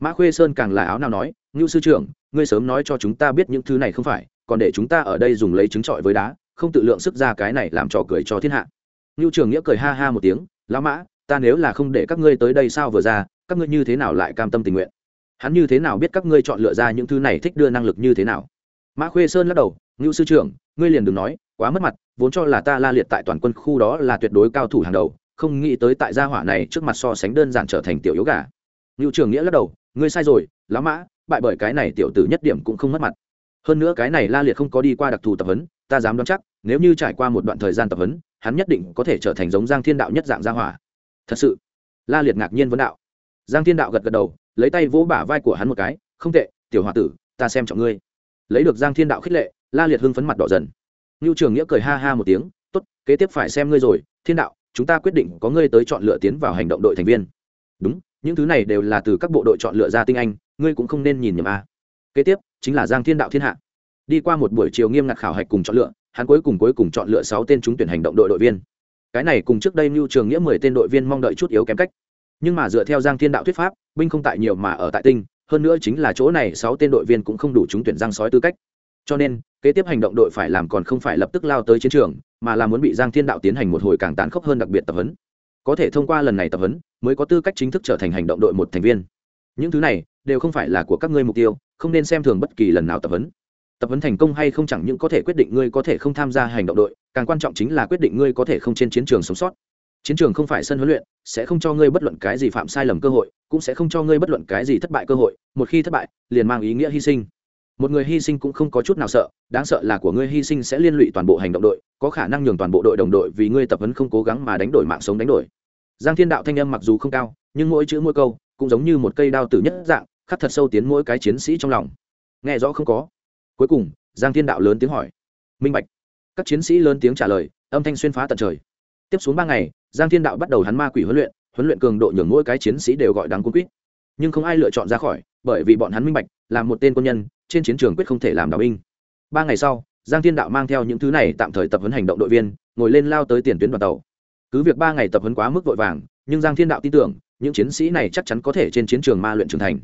Mã Khuê Sơn càng là áo nào nói, Ngưu sư trưởng, ngươi sớm nói cho chúng ta biết những thứ này không phải, còn để chúng ta ở đây dùng lấy trứng trọi với đá, không tự lượng sức ra cái này làm trò cười cho thiên hạ." Ngưu Trường Nghĩa cười ha ha một tiếng, "Lão Mã, ta nếu là không để các ngươi tới đây sao vừa ra, các ngươi như thế nào lại cam tâm tình nguyện?" hắn như thế nào biết các ngươi chọn lựa ra những thứ này thích đưa năng lực như thế nào mã khuê sơn lắc đầu ngưu sư trưởng ngươi liền đừng nói quá mất mặt vốn cho là ta la liệt tại toàn quân khu đó là tuyệt đối cao thủ hàng đầu không nghĩ tới tại gia hỏa này trước mặt so sánh đơn giản trở thành tiểu yếu gà ngưu trường nghĩa lắc đầu ngươi sai rồi, lá mã, bại bởi cái này tiểu tử nhất điểm cũng không mất mặt. Hơn nữa cái này la liệt không có đi qua đặc thù tập huấn, ta dám đoán chắc, nếu như trải qua một đoạn thời gian tập huấn, hắn nhất định có thể trở thành giống giang thiên đạo nhất dạng gia hỏa. Thật sự, la liệt ngạc nhiên vấn đạo. Giang thiên đạo gật gật đầu, lấy tay vỗ bả vai của hắn một cái, không tệ, tiểu h o a tử, ta xem trọng ngươi. Lấy được giang thiên đạo khích lệ, la liệt hưng phấn mặt đỏ dần. Ngưu trường nghĩa cười ha ha một tiếng t ố t kế tiếp phải xem ngươi rồi, thiên đạo, chúng ta quyết định có ngươi tới chọn lựa tiến vào hành động đội thành viên. Đúng những thứ này đều là từ các bộ đội chọn lựa ra tinh anh, ngươi cũng không nên nhìn nhầm a. Kế tiếp, chính là giang thiên đạo thiên hạ. Đi qua một buổi chiều nghiêm ngặt khảo hạch cùng chọn lựa, hắn cuối cùng cuối cùng chọn lựa sáu tên trúng tuyển hành động đội đội viên. Cái này cùng trước đây mưu trường nghĩa mười tên đội viên mong đợi chút yếu kém cách. Nhưng mà dựa theo giang thiên đạo thuyết pháp, binh không tại nhiều mà ở tại tinh, hơn nữa chính là chỗ này sáu tên đội viên cũng không đủ trúng tuyển giang sói tư cách. Cho nên, kế tiếp hành động đội phải làm còn không phải lập tức lao tới chiến trường, mà là muốn bị giang thiên đạo tiến hành một hồi càng tán khốc hơn đặc biệt tập huấn. Có thể thông qua lần này tập huấn mới có tư cách chính thức trở thành hành động đội một thành viên. Những thứ này đều không phải là của các ngươi mục tiêu, không nên xem thường bất kỳ lần nào tập huấn. Tập huấn thành công hay không chẳng những có thể quyết định ngươi có thể không tham gia hành động đội, càng quan trọng chính là quyết định ngươi có thể không trên chiến trường sống sót. Chiến trường không phải sân huấn luyện, sẽ không cho ngươi bất luận cái gì phạm sai lầm cơ hội, cũng sẽ không cho ngươi bất luận cái gì thất bại cơ hội, một khi thất bại, liền mang ý nghĩa hy sinh. Một người hy sinh cũng không có chút nào sợ, đáng sợ là của ngươi hy sinh sẽ liên lụy toàn bộ hành động đội, có khả năng nhường toàn bộ đội đồng đội vì ngươi tập huấn không cố gắng mà đánh đổi mạng sống đánh đổi giang thiên đạo thanh âm mặc dù không cao, nhưng mỗi chữ mỗi câu cũng giống như một cây đao tử nhất dạng, khắc thật sâu tiến mỗi cái chiến sĩ trong lòng. Nghe rõ không có? Cuối cùng, giang thiên đạo lớn tiếng hỏi. Minh bạch. Các chiến sĩ lớn tiếng trả lời, âm thanh xuyên phá tận trời. Tiếp xuống ba ngày, giang thiên đạo bắt đầu hắn ma quỷ huấn luyện huấn luyện cường độ nhường mỗi cái chiến sĩ đều gọi đáng cuốn quýt. Nhưng không ai lựa chọn ra khỏi, bởi vì bọn hắn minh bạch là một tên quân nhân, trên chiến trường quyết không thể làm đạo binh. Ba ngày sau, giang thiên đạo mang theo những thứ này tạm thời tập huấn hành động đội viên, ngồi lên lao tới tiền tuyến đoàn tàu cứ việc ba ngày tập huấn quá mức vội vàng, nhưng giang thiên đạo tin tưởng, những chiến sĩ này chắc chắn có thể trên chiến trường ma luyện trưởng thành.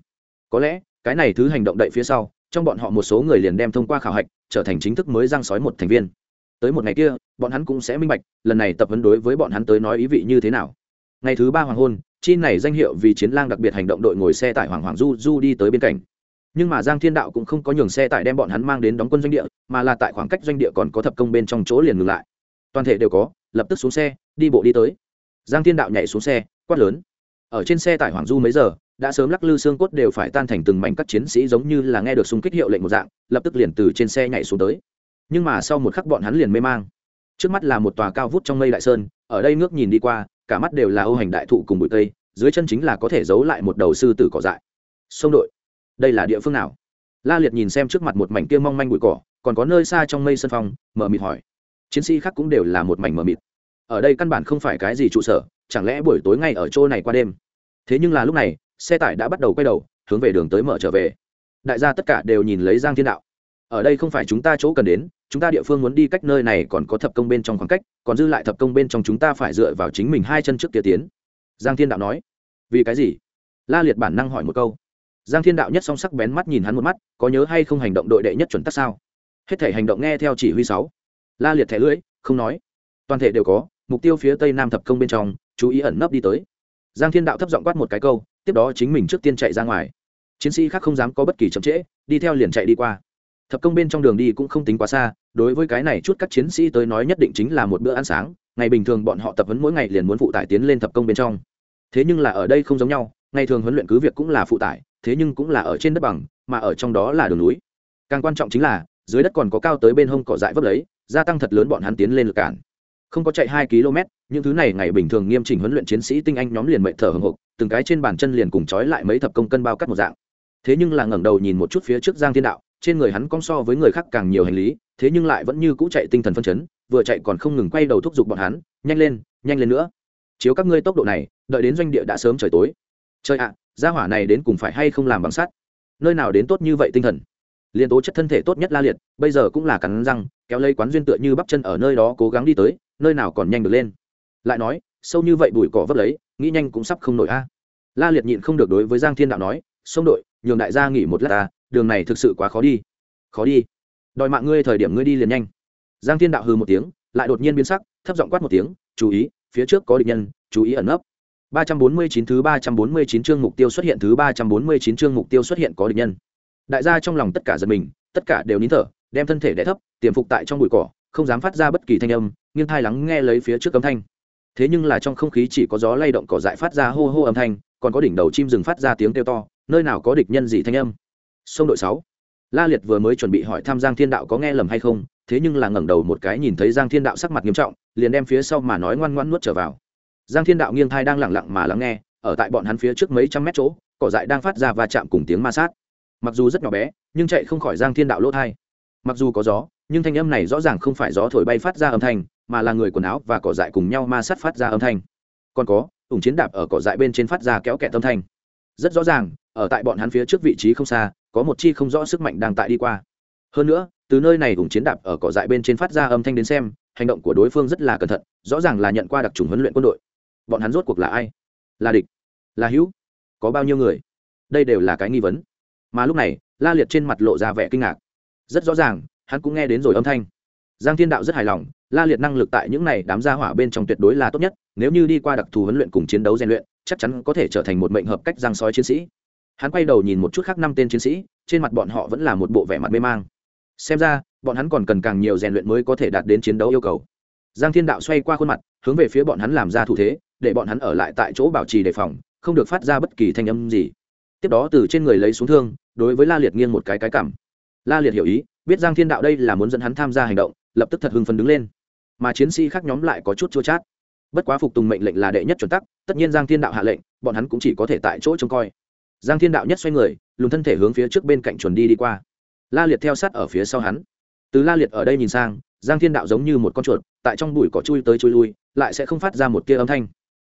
Có lẽ, cái này thứ hành động đậy phía sau, trong bọn họ một số người liền đem thông qua khảo hạch, trở thành chính thức mới giang sói một thành viên. Tới một ngày kia, bọn hắn cũng sẽ minh bạch, lần này tập huấn đối với bọn hắn tới nói ý vị như thế nào. Ngày thứ ba hoàng hôn chi này danh hiệu vì chiến lang đặc biệt hành động đội ngồi xe tải hoàng hoàng du du đi tới bên cạnh. Nhưng mà giang thiên đạo cũng không có nhường xe tải đem bọn hắn mang đến đóng quân doanh địa, mà là tại khoảng cách doanh địa còn có thập công bên trong chỗ liền ngừng lại toàn thể đều có, lập tức xuống xe, đi bộ đi tới. Giang thiên đạo nhảy xuống xe, quát lớn. Ở trên xe tải hoàng du mấy giờ, đã sớm lắc lư xương cốt đều phải tan thành từng mảnh các chiến sĩ giống như là nghe được xung kích hiệu lệnh một dạng, lập tức liền từ trên xe nhảy xuống tới. Nhưng mà sau một khắc bọn hắn liền mê mang. Trước mắt là một tòa cao vút trong mây đại sơn, ở đây ngước nhìn đi qua, cả mắt đều là ô hành đại thụ cùng bụi cây, dưới chân chính là có thể giấu lại một đầu sư tử cỏ dại. Sông đội, đây là địa phương nào? La liệt nhìn xem trước mặt một mảnh kia mong manh bụi cỏ, còn có nơi xa trong mây sân phong, mở mịt hỏi chiến sĩ khác cũng đều là một mảnh mờ mịt. Ở đây căn bản không phải cái gì trụ sở, chẳng lẽ buổi tối ngay ở chỗ này qua đêm? Thế nhưng là lúc này, xe tải đã bắt đầu quay đầu, hướng về đường tới mở trở về. Đại gia tất cả đều nhìn lấy giang thiên đạo. Ở đây không phải chúng ta chỗ cần đến, chúng ta địa phương muốn đi cách nơi này còn có thập công bên trong khoảng cách, còn dư lại thập công bên trong chúng ta phải dựa vào chính mình hai chân trước kia tiến. Giang thiên đạo nói. Vì cái gì? La liệt bản năng hỏi một câu. Giang thiên đạo nhất song sắc bén mắt nhìn hắn một mắt, có nhớ hay không hành động đội đệ nhất chuẩn tắc sao? Hết thể hành động nghe theo chỉ huy sáu la liệt thẻ lưỡi, không nói. Toàn thể đều có, mục tiêu phía tây nam thập công bên trong, chú ý ẩn nấp đi tới. Giang thiên đạo thấp giọng quát một cái câu, tiếp đó chính mình trước tiên chạy ra ngoài. Chiến sĩ khác không dám có bất kỳ chậm trễ, đi theo liền chạy đi qua. Thập công bên trong đường đi cũng không tính quá xa, đối với cái này chút các chiến sĩ tới nói nhất định chính là một bữa ăn sáng, ngày bình thường bọn họ tập huấn mỗi ngày liền muốn phụ tải tiến lên thập công bên trong. Thế nhưng là ở đây không giống nhau, ngày thường huấn luyện cứ việc cũng là phụ tải, thế nhưng cũng là ở trên đất bằng, mà ở trong đó là đường núi. Càng quan trọng chính là, dưới đất còn có cao tới bên hông cỏ dại vấp lấy gia tăng thật lớn bọn hắn tiến lên lực cản. Không có chạy hai km những thứ này ngày bình thường nghiêm chỉnh huấn luyện chiến sĩ tinh anh nhóm liền mệnh thở hồng hộc từng cái trên bàn chân liền cùng trói lại mấy thập công cân bao cắt một dạng. Thế nhưng là ngẩng đầu nhìn một chút phía trước giang thiên đạo trên người hắn cong so với người khác càng nhiều hành lý thế nhưng lại vẫn như cũ chạy tinh thần phân chấn vừa chạy còn không ngừng quay đầu thúc giục bọn hắn nhanh lên nhanh lên nữa. Chiếu các ngươi tốc độ này đợi đến doanh địa đã sớm trời tối. Trời ạ à, gia hỏa này đến cùng phải hay không làm bằng sắt? Nơi nào đến tốt như vậy tinh thần? Liên tố chất thân thể tốt nhất la liệt, bây giờ cũng là cắn răng, kéo lấy quán duyên tựa như bắp chân ở nơi đó cố gắng đi tới, nơi nào còn nhanh được lên. Lại nói, sâu như vậy bụi cỏ vấp lấy, nghĩ nhanh cũng sắp không nổi a. À. La liệt nhịn không được đối với giang thiên đạo nói, sông đội, nhường đại gia nghỉ một lát ta, đường này thực sự quá khó đi. Khó đi? Đòi mạng ngươi thời điểm ngươi đi liền nhanh. Giang thiên đạo hừ một tiếng, lại đột nhiên biến sắc, thấp giọng quát một tiếng, chú ý, phía trước có địch nhân, chú ý ẩn nấp. 349 thứ 349 chương mục tiêu xuất hiện thứ 349 chương mục tiêu xuất hiện có địch nhân. Đại gia trong lòng tất cả giật mình, tất cả đều nín thở, đem thân thể đè thấp, tiềm phục tại trong bụi cỏ, không dám phát ra bất kỳ thanh âm, nghiêng thai lắng nghe lấy phía trước âm thanh. Thế nhưng là trong không khí chỉ có gió lay động cỏ dại phát ra hô hô âm thanh, còn có đỉnh đầu chim rừng phát ra tiếng kêu to, nơi nào có địch nhân gì thanh âm. Sông đội sáu, La Liệt vừa mới chuẩn bị hỏi tham Giang Thiên Đạo có nghe lầm hay không, thế nhưng là ngẩng đầu một cái nhìn thấy Giang Thiên Đạo sắc mặt nghiêm trọng, liền đem phía sau mà nói ngoan ngoãn nuốt trở vào giang thiên đạo nghiêng thai đang lẳng lặng mà lắng nghe ở tại bọn hắn phía trước mấy trăm mét chỗ cỏ dại đang phát ra và chạm cùng tiếng ma sát mặc dù rất nhỏ bé, nhưng chạy không khỏi giang thiên đạo lỗ thai. Mặc dù có gió, nhưng thanh âm này rõ ràng không phải gió thổi bay phát ra âm thanh, mà là người quần áo và cỏ dại cùng nhau ma sát phát ra âm thanh. Còn có, ủng chiến đạp ở cỏ dại bên trên phát ra kéo kẹt âm thanh. Rất rõ ràng, ở tại bọn hắn phía trước vị trí không xa, có một chi không rõ sức mạnh đang tại đi qua. Hơn nữa, từ nơi này ủng chiến đạp ở cỏ dại bên trên phát ra âm thanh đến xem, hành động của đối phương rất là cẩn thận, rõ ràng là nhận qua đặc trùng huấn luyện quân đội. Bọn hắn rốt cuộc là ai? Là địch? Là hữu? Có bao nhiêu người? Đây đều là cái nghi vấn mà lúc này, la liệt trên mặt lộ ra vẻ kinh ngạc. Rất rõ ràng, hắn cũng nghe đến rồi âm thanh. Giang thiên đạo rất hài lòng, la liệt năng lực tại những này đám gia hỏa bên trong tuyệt đối là tốt nhất, nếu như đi qua đặc thù huấn luyện cùng chiến đấu rèn luyện, chắc chắn có thể trở thành một mệnh hợp cách giang sói chiến sĩ. Hắn quay đầu nhìn một chút khác năm tên chiến sĩ, trên mặt bọn họ vẫn là một bộ vẻ mặt mê mang. Xem ra, bọn hắn còn cần càng nhiều rèn luyện mới có thể đạt đến chiến đấu yêu cầu. Giang thiên đạo xoay qua khuôn mặt, hướng về phía bọn hắn làm ra thủ thế, để bọn hắn ở lại tại chỗ bảo trì đề phòng, không được phát ra bất kỳ thanh âm gì tiếp đó từ trên người lấy xuống thương, đối với la liệt nghiêng một cái cái cảm. La liệt hiểu ý, biết giang thiên đạo đây là muốn dẫn hắn tham gia hành động, lập tức thật hưng phấn đứng lên. Mà chiến sĩ khác nhóm lại có chút chua chát. Bất quá phục tùng mệnh lệnh là đệ nhất chuẩn tắc, tất nhiên giang thiên đạo hạ lệnh, bọn hắn cũng chỉ có thể tại chỗ trông coi. Giang thiên đạo nhất xoay người, lùn thân thể hướng phía trước bên cạnh chuẩn đi đi qua. La liệt theo sát ở phía sau hắn. Từ la liệt ở đây nhìn sang, giang thiên đạo giống như một con chuột, tại trong bụi cỏ chui tới chui lui, lại sẽ không phát ra một tia âm thanh.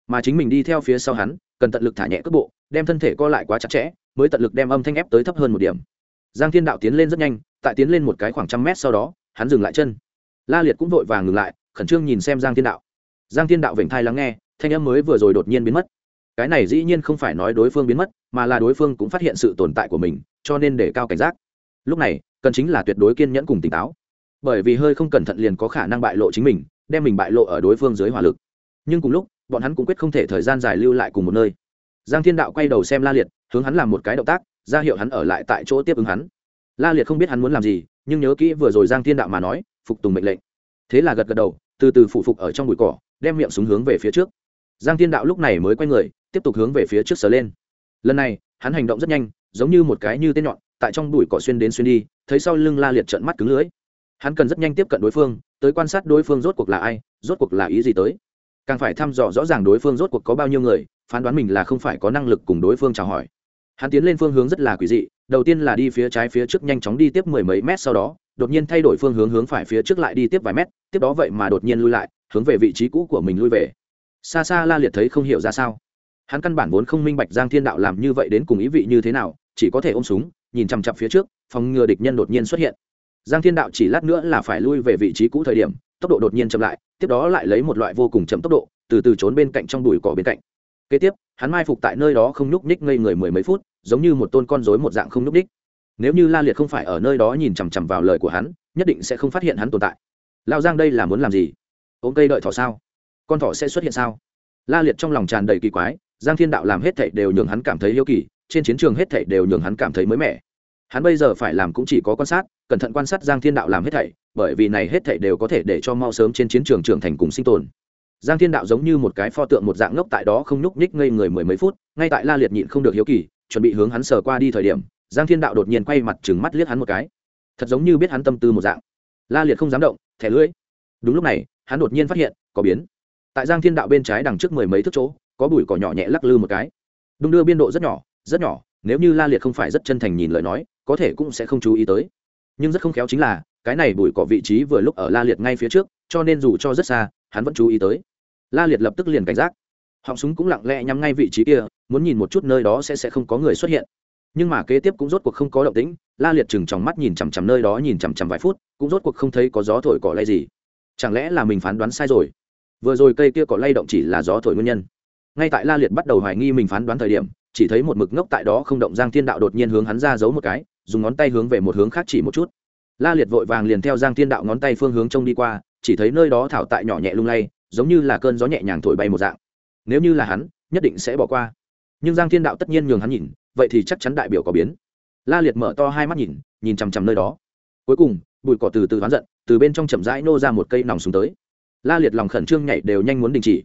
Mà chính mình đi theo phía sau hắn, cần tận lực thả nhẹ cước bộ đem thân thể co lại quá chặt chẽ, mới tận lực đem âm thanh ép tới thấp hơn một điểm. Giang thiên đạo tiến lên rất nhanh, tại tiến lên một cái khoảng trăm mét sau đó, hắn dừng lại chân. La liệt cũng vội vàng ngừng lại, khẩn trương nhìn xem giang thiên đạo. Giang thiên đạo vểnh thai lắng nghe, thanh âm mới vừa rồi đột nhiên biến mất. Cái này dĩ nhiên không phải nói đối phương biến mất, mà là đối phương cũng phát hiện sự tồn tại của mình, cho nên để cao cảnh giác. Lúc này, cần chính là tuyệt đối kiên nhẫn cùng tỉnh táo. Bởi vì hơi không cẩn thận liền có khả năng bại lộ chính mình, đem mình bại lộ ở đối phương dưới hỏa lực. Nhưng cùng lúc, bọn hắn cũng quyết không thể thời gian dài lưu lại cùng một nơi giang thiên đạo quay đầu xem la liệt, hướng hắn làm một cái động tác, ra hiệu hắn ở lại tại chỗ tiếp ứng hắn. La liệt không biết hắn muốn làm gì, nhưng nhớ kỹ vừa rồi giang thiên đạo mà nói, phục tùng mệnh lệnh. Thế là gật gật đầu, từ từ phụ phục ở trong bụi cỏ, đem miệng súng hướng về phía trước. Giang thiên đạo lúc này mới quay người, tiếp tục hướng về phía trước sờ lên. Lần này, hắn hành động rất nhanh, giống như một cái như tên nhọn, tại trong bụi cỏ xuyên đến xuyên đi, thấy sau lưng la liệt trận mắt cứng lưới hắn cần rất nhanh tiếp cận đối phương, tới quan sát đối phương rốt cuộc là ai, rốt cuộc là ý gì tới càng phải thăm dò rõ ràng đối phương rốt cuộc có bao nhiêu người, phán đoán mình là không phải có năng lực cùng đối phương chào hỏi. Hắn tiến lên phương hướng rất là quỷ dị, đầu tiên là đi phía trái phía trước nhanh chóng đi tiếp mười mấy mét sau đó, đột nhiên thay đổi phương hướng hướng phải phía trước lại đi tiếp vài mét, tiếp đó vậy mà đột nhiên lui lại, hướng về vị trí cũ của mình lui về. Xa xa la liệt thấy không hiểu ra sao. Hắn căn bản vốn không minh bạch giang thiên đạo làm như vậy đến cùng ý vị như thế nào, chỉ có thể ôm súng, nhìn chằm chặp phía trước, phòng ngừa địch nhân đột nhiên xuất hiện. Giang thiên đạo chỉ lát nữa là phải lui về vị trí cũ thời điểm tốc độ đột nhiên chậm lại, tiếp đó lại lấy một loại vô cùng chậm tốc độ, từ từ trốn bên cạnh trong đùi cỏ bên cạnh. Kế tiếp, hắn mai phục tại nơi đó không nhúc nhích ngây người mười mấy phút, giống như một tôn con rối một dạng không nhúc nhích. Nếu như la liệt không phải ở nơi đó nhìn chằm chằm vào lời của hắn, nhất định sẽ không phát hiện hắn tồn tại. Lao giang đây là muốn làm gì? Ôm cây đợi thỏ sao? Con thỏ sẽ xuất hiện sao? La liệt trong lòng tràn đầy kỳ quái, giang thiên đạo làm hết thảy đều nhường hắn cảm thấy yêu kỳ, trên chiến trường hết thảy đều nhường hắn cảm thấy mới mẻ hắn bây giờ phải làm cũng chỉ có quan sát, cẩn thận quan sát giang thiên đạo làm hết thảy, bởi vì này hết thảy đều có thể để cho mau sớm trên chiến trường trưởng thành cùng sinh tồn. Giang thiên đạo giống như một cái pho tượng một dạng ngốc tại đó không nhúc nhích ngây người mười mấy phút, ngay tại la liệt nhịn không được hiếu kỳ, chuẩn bị hướng hắn sờ qua đi thời điểm, giang thiên đạo đột nhiên quay mặt trừng mắt liếc hắn một cái. Thật giống như biết hắn tâm tư một dạng. La liệt không dám động, thẻ lưỡi. Đúng lúc này, hắn đột nhiên phát hiện, có biến. Tại giang thiên đạo bên trái đằng trước mười mấy thước chỗ, có bụi cỏ nhỏ nhẹ lắc lư một cái. Đung đưa biên độ rất nhỏ rất nhỏ, nếu như la liệt không phải rất chân thành nhìn lời nói có thể cũng sẽ không chú ý tới. Nhưng rất không khéo chính là, cái này bụi cỏ vị trí vừa lúc ở la liệt ngay phía trước, cho nên dù cho rất xa, hắn vẫn chú ý tới. La liệt lập tức liền cảnh giác. Họng súng cũng lặng lẽ nhắm ngay vị trí kia, muốn nhìn một chút nơi đó sẽ sẽ không có người xuất hiện. Nhưng mà kế tiếp cũng rốt cuộc không có động tĩnh, la liệt chừng trong mắt nhìn chằm chằm nơi đó nhìn chằm chằm vài phút, cũng rốt cuộc không thấy có gió thổi cỏ lay gì. Chẳng lẽ là mình phán đoán sai rồi? Vừa rồi cây kia cỏ lay động chỉ là gió thổi nguyên nhân. Ngay tại la liệt bắt đầu hoài nghi mình phán đoán thời điểm, chỉ thấy một mực ngốc tại đó không động giang thiên đạo đột nhiên hướng hắn ra giấu một cái dùng ngón tay hướng về một hướng khác chỉ một chút. La liệt vội vàng liền theo giang thiên đạo ngón tay phương hướng trông đi qua, chỉ thấy nơi đó thảo tại nhỏ nhẹ lung lay, giống như là cơn gió nhẹ nhàng thổi bay một dạng. Nếu như là hắn, nhất định sẽ bỏ qua. Nhưng giang thiên đạo tất nhiên nhường hắn nhìn, vậy thì chắc chắn đại biểu có biến. La liệt mở to hai mắt nhìn nhìn chằm chằm nơi đó. Cuối cùng, bụi cỏ từ từ hoán giận, từ bên trong chậm rãi nô ra một cây nòng xuống tới. La liệt lòng khẩn trương nhảy đều nhanh muốn đình chỉ.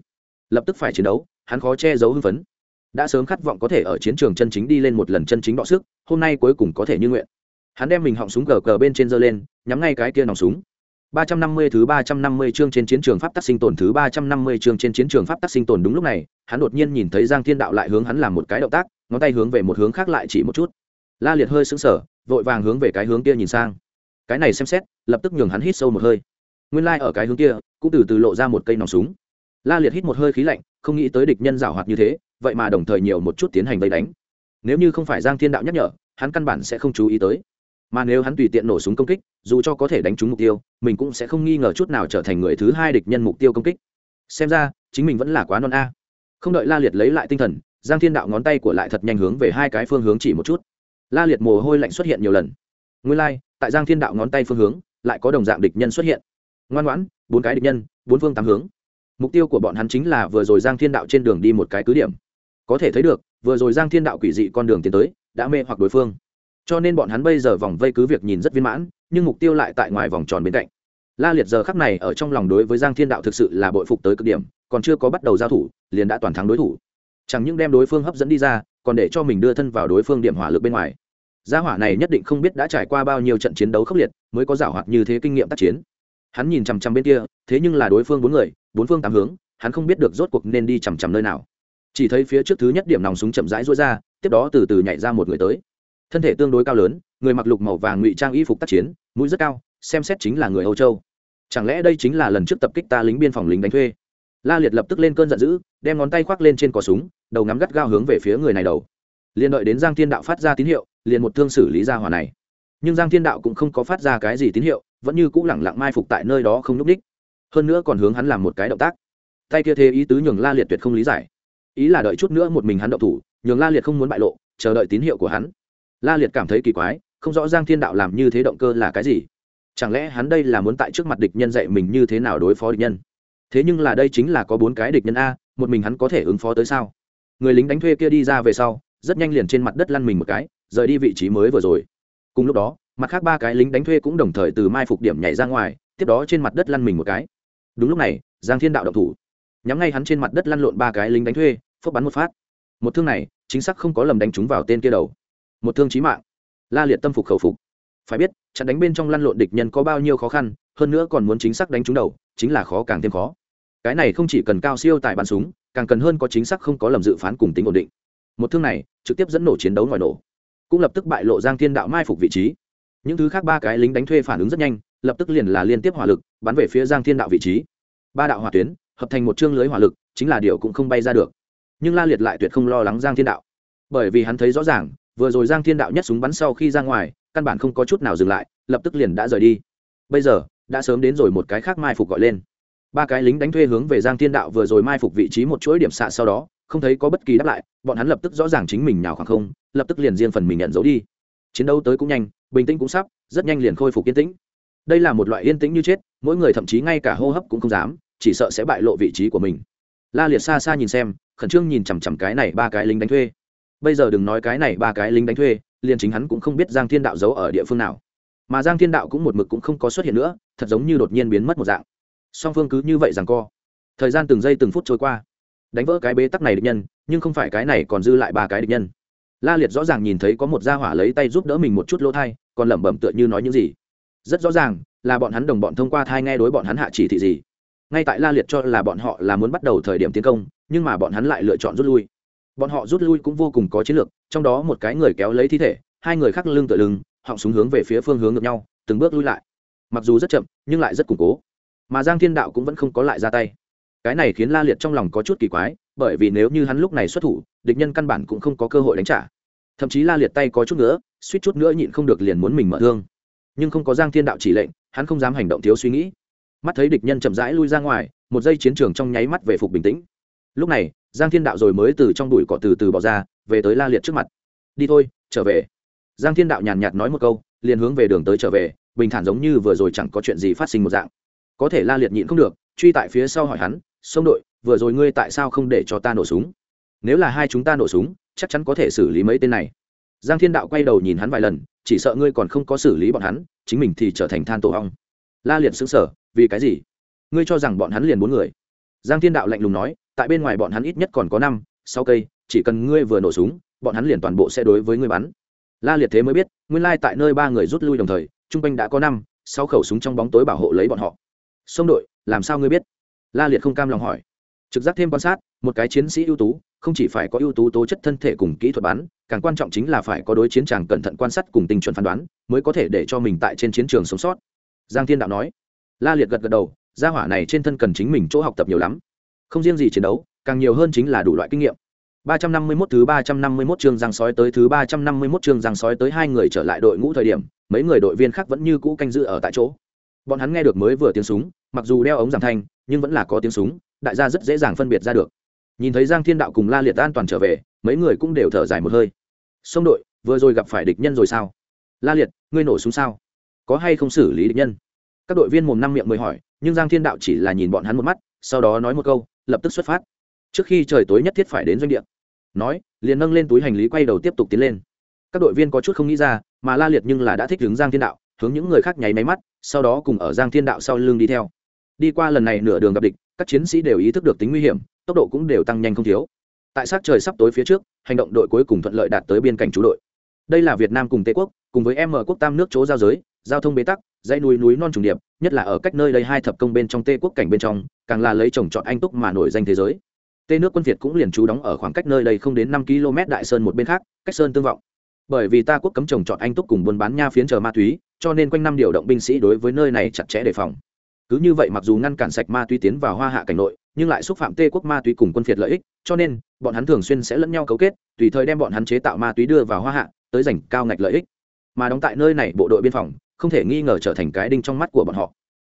Lập tức phải chiến đấu, hắn khó che giấu hưng phấn đã sớm khát vọng có thể ở chiến trường chân chính đi lên một lần chân chính đọ sức hôm nay cuối cùng có thể như nguyện hắn đem mình họng súng cờ cờ bên trên giơ lên nhắm ngay cái kia nòng súng 350 thứ 350 chương trên chiến trường pháp tắc sinh tồn thứ 350 chương trên chiến trường pháp tắc sinh tồn đúng lúc này, hắn đột nhiên nhìn thấy Giang Thiên Đạo lại hướng hắn làm một cái động tác, ngón tay hướng về một hướng khác lại chỉ một chút. La Liệt hơi sững sờ, vội vàng hướng về cái hướng kia nhìn sang. Cái này xem xét, lập tức nhường hắn hít sâu một hơi. Nguyên lai like ở cái hướng kia, cũng từ từ lộ ra một cây nòng súng. La Liệt hít một hơi khí lạnh, không nghĩ tới địch nhân giảo hoạt như thế, vậy mà đồng thời nhiều một chút tiến hành vây đánh. Nếu như không phải Giang Thiên Đạo nhắc nhở, hắn căn bản sẽ không chú ý tới. Mà nếu hắn tùy tiện nổ súng công kích dù cho có thể đánh trúng mục tiêu mình cũng sẽ không nghi ngờ chút nào trở thành người thứ hai địch nhân mục tiêu công kích. Xem ra chính mình vẫn là quá non a. Không đợi la liệt lấy lại tinh thần giang thiên đạo ngón tay của lại thật nhanh hướng về hai cái phương hướng chỉ một chút. La liệt mồ hôi lạnh xuất hiện nhiều lần. Nguyên lai、like, tại giang thiên đạo ngón tay phương hướng lại có đồng dạng địch nhân xuất hiện. Ngoan ngoãn bốn cái địch nhân bốn phương tám hướng. Mục tiêu của bọn hắn chính là vừa rồi giang thiên đạo trên đường đi một cái cứ điểm có thể thấy được, vừa rồi giang thiên đạo quỷ dị con đường tiến tới, đã mê hoặc đối phương. Cho nên bọn hắn bây giờ vòng vây cứ việc nhìn rất viên mãn, nhưng mục tiêu lại tại ngoài vòng tròn bên cạnh. La liệt giờ khắc này ở trong lòng đối với giang thiên đạo thực sự là bội phục tới cực điểm, còn chưa có bắt đầu giao thủ, liền đã toàn thắng đối thủ. Chẳng những đem đối phương hấp dẫn đi ra, còn để cho mình đưa thân vào đối phương điểm hỏa lực bên ngoài. Gia hỏa này nhất định không biết đã trải qua bao nhiêu trận chiến đấu khốc liệt, mới có giảo hoạt như thế kinh nghiệm tác chiến. Hắn nhìn chằm chằm bên kia, thế nhưng là đối phương bốn người, bốn phương tám hướng, hắn không biết được rốt cuộc nên đi chằm chằm nơi nào chỉ thấy phía trước thứ nhất điểm nòng súng chậm rãi rối ra, tiếp đó từ từ nhảy ra một người tới. Thân thể tương đối cao lớn, người mặc lục màu vàng ngụy trang y phục tác chiến, mũi rất cao, xem xét chính là người âu châu. Chẳng lẽ đây chính là lần trước tập kích ta lính biên phòng lính đánh thuê? La liệt lập tức lên cơn giận dữ, đem ngón tay khoác lên trên cò súng, đầu ngắm gắt gao hướng về phía người này đầu. Liền đợi đến giang thiên đạo phát ra tín hiệu, liền một thương xử lý ra hỏa này. Nhưng giang thiên đạo cũng không có phát ra cái gì tín hiệu, vẫn như cũ lẳng lặng mai phục tại nơi đó không n ú c đích hơn nữa còn hướng hắn làm một cái động tác. Tay kia thế ý tứ nhường la liệt tuyệt không lý giải ý là đợi chút nữa một mình hắn động thủ, nhường la liệt không muốn bại lộ, chờ đợi tín hiệu của hắn. La liệt cảm thấy kỳ quái, không rõ giang thiên đạo làm như thế động cơ là cái gì. Chẳng lẽ hắn đây là muốn tại trước mặt địch nhân dạy mình như thế nào đối phó địch nhân? Thế nhưng là đây chính là có bốn cái địch nhân a, một mình hắn có thể ứng phó tới sao? Người lính đánh thuê kia đi ra về sau, rất nhanh liền trên mặt đất lăn mình một cái, rời đi vị trí mới vừa rồi. Cùng lúc đó, mặt khác ba cái lính đánh thuê cũng đồng thời từ mai phục điểm nhảy ra ngoài, tiếp đó trên mặt đất lăn mình một cái. Đúng lúc này, giang thiên đạo động thủ. Nhắm ngay hắn trên mặt đất lăn lộn ba cái lính đánh thuê phốc bắn một phát. Một thương này, chính xác không có lầm đánh trúng vào tên kia đầu. Một thương chí mạng. La liệt tâm phục khẩu phục. Phải biết, trận đánh bên trong lăn lộn địch nhân có bao nhiêu khó khăn, hơn nữa còn muốn chính xác đánh trúng đầu, chính là khó càng thêm khó. Cái này không chỉ cần cao siêu tại bắn súng, càng cần hơn có chính xác không có lầm dự phán cùng tính ổn định. Một thương này, trực tiếp dẫn nổ chiến đấu ngoài nổ. Cũng lập tức bại lộ giang thiên đạo mai phục vị trí. Những thứ khác ba cái lính đánh thuê phản ứng rất nhanh, lập tức liền là liên tiếp hỏa lực, bắn về phía giang thiên đạo vị trí. Ba đạo hỏa tuyến, hợp thành một chương lưới hỏa lực, chính là điều cũng không bay ra được nhưng la liệt lại tuyệt không lo lắng giang thiên đạo. Bởi vì hắn thấy rõ ràng, vừa rồi giang thiên đạo nhất súng bắn sau khi ra ngoài, căn bản không có chút nào dừng lại, lập tức liền đã rời đi. Bây giờ, đã sớm đến rồi một cái khác mai phục gọi lên. Ba cái lính đánh thuê hướng về giang thiên đạo vừa rồi mai phục vị trí một chuỗi điểm xạ sau đó, không thấy có bất kỳ đáp lại, bọn hắn lập tức rõ ràng chính mình nhào khoảng không, lập tức liền riêng phần mình nhận dấu đi. Chiến đấu tới cũng nhanh, bình tĩnh cũng sắp, rất nhanh liền khôi phục yên tĩnh. Đây là một loại yên tĩnh như chết, mỗi người thậm chí ngay cả hô hấp cũng không dám, chỉ sợ sẽ bại lộ vị trí của mình. La liệt xa xa nhìn xem khẩn trương nhìn chằm chằm cái này ba cái lính đánh thuê. Bây giờ đừng nói cái này ba cái lính đánh thuê, liền chính hắn cũng không biết giang thiên đạo giấu ở địa phương nào. Mà giang thiên đạo cũng một mực cũng không có xuất hiện nữa, thật giống như đột nhiên biến mất một dạng. Song phương cứ như vậy rằng co. Thời gian từng giây từng phút trôi qua. Đánh vỡ cái bế tắc này địch nhân, nhưng không phải cái này còn dư lại ba cái địch nhân. La liệt rõ ràng nhìn thấy có một gia hỏa lấy tay giúp đỡ mình một chút lỗ thai, còn lẩm bẩm tựa như nói những gì. Rất rõ ràng, là bọn hắn đồng bọn thông qua thai nghe đối bọn hắn hạ chỉ thị gì. Ngay tại la liệt cho là bọn họ là muốn bắt đầu thời điểm tiến công nhưng mà bọn hắn lại lựa chọn rút lui. Bọn họ rút lui cũng vô cùng có chiến lược, trong đó một cái người kéo lấy thi thể, hai người khác lưng tựa lưng, họng súng hướng về phía phương hướng ngược nhau, từng bước lui lại. Mặc dù rất chậm, nhưng lại rất củng cố. Mà giang thiên đạo cũng vẫn không có lại ra tay. Cái này khiến la liệt trong lòng có chút kỳ quái, bởi vì nếu như hắn lúc này xuất thủ, địch nhân căn bản cũng không có cơ hội đánh trả. Thậm chí la liệt tay có chút nữa, suýt chút nữa nhịn không được liền muốn mình mở thương. Nhưng không có giang thiên đạo chỉ lệnh, hắn không dám hành động thiếu suy nghĩ. Mắt thấy địch nhân chậm rãi lui ra ngoài, một giây chiến trường trong nháy mắt về phục bình tĩnh lúc này, giang thiên đạo rồi mới từ trong đùi cỏ từ từ bỏ ra, về tới la liệt trước mặt. Đi thôi, trở về. Giang thiên đạo nhàn nhạt nói một câu, liền hướng về đường tới trở về, bình thản giống như vừa rồi chẳng có chuyện gì phát sinh một dạng. Có thể la liệt nhịn không được, truy tại phía sau hỏi hắn, sông đội, vừa rồi ngươi tại sao không để cho ta nổ súng? Nếu là hai chúng ta nổ súng, chắc chắn có thể xử lý mấy tên này. Giang thiên đạo quay đầu nhìn hắn vài lần, chỉ sợ ngươi còn không có xử lý bọn hắn, chính mình thì trở thành than tổ hong la liệt xứng sở vì cái gì? Ngươi cho rằng bọn hắn liền bốn người? Giang thiên đạo lạnh lùng nói tại bên ngoài bọn hắn ít nhất còn có năm, sáu cây, chỉ cần ngươi vừa nổ súng, bọn hắn liền toàn bộ sẽ đối với ngươi bắn. La liệt thế mới biết, nguyên lai tại nơi ba người rút lui đồng thời, trung quanh đã có năm, sáu khẩu súng trong bóng tối bảo hộ lấy bọn họ. Sông đội, làm sao ngươi biết? La liệt không cam lòng hỏi. Trực giác thêm quan sát, một cái chiến sĩ ưu tú, không chỉ phải có ưu tú tố chất thân thể cùng kỹ thuật bắn, càng quan trọng chính là phải có đối chiến tràng cẩn thận quan sát cùng tình chuẩn phán đoán, mới có thể để cho mình tại trên chiến trường sống sót. Giang thiên đạo nói. La liệt gật gật đầu, gia hỏa này trên thân cần chính mình chỗ học tập nhiều lắm không riêng gì chiến đấu càng nhiều hơn chính là đủ loại kinh nghiệm 351 thứ 351 chương răng sói tới thứ 351 chương răng sói tới hai người trở lại đội ngũ thời điểm, mấy người đội viên khác vẫn như cũ canh giữ ở tại chỗ. Bọn hắn nghe được mới vừa tiếng súng, mặc dù đeo ống giảm thanh, nhưng vẫn là có tiếng súng, đại gia rất dễ dàng phân biệt ra được. Nhìn thấy Giang Thiên Đạo cùng La Liệt an toàn trở về, mấy người cũng đều thở dài một hơi. Sông đội, vừa rồi gặp phải địch nhân rồi sao? La Liệt, ngươi nổ súng sao? Có hay không xử lý địch nhân? Các đội viên mồm năm miệng mới hỏi, nhưng Giang Thiên Đạo chỉ là nhìn bọn hắn một mắt, sau đó nói một câu, lập tức xuất phát. Trước khi trời tối nhất thiết phải đến doanh địa. Nói liền nâng lên túi hành lý quay đầu tiếp tục tiến lên. Các đội viên có chút không nghĩ ra mà la liệt nhưng là đã thích hướng giang thiên đạo hướng những người khác nháy máy mắt sau đó cùng ở giang thiên đạo sau lưng đi theo. Đi qua lần này nửa đường gặp địch các chiến sĩ đều ý thức được tính nguy hiểm tốc độ cũng đều tăng nhanh không thiếu. Tại sát trời sắp tối phía trước hành động đội cuối cùng thuận lợi đạt tới biên cảnh chú đội. Đây là việt nam cùng tây quốc cùng với m quốc tam nước chỗ giao giới giao thông bế tắc, dãy núi núi non trùng điệp, nhất là ở cách nơi đây hai thập công bên trong Tê quốc cảnh bên trong, càng là lấy trồng trọt anh túc mà nổi danh thế giới. Tê nước quân việt cũng liền trú đóng ở khoảng cách nơi đây không đến năm km đại sơn một bên khác, cách sơn tương vọng. Bởi vì ta quốc cấm trồng trọt anh túc cùng buôn bán nha phiến chờ ma túy, cho nên quanh năm điều động binh sĩ đối với nơi này chặt chẽ đề phòng. Cứ như vậy mặc dù ngăn cản sạch ma túy tiến vào hoa hạ cảnh nội, nhưng lại xúc phạm tê quốc ma túy cùng quân phiệt lợi ích, cho nên, bọn hắn thường xuyên sẽ lẫn nhau cấu kết, tùy thời đem bọn hắn chế tạo ma túy đưa vào hoa hạ, tới giành cao ngạch lợi ích. Mà đóng tại nơi này bộ đội biên phòng không thể nghi ngờ trở thành cái đinh trong mắt của bọn họ.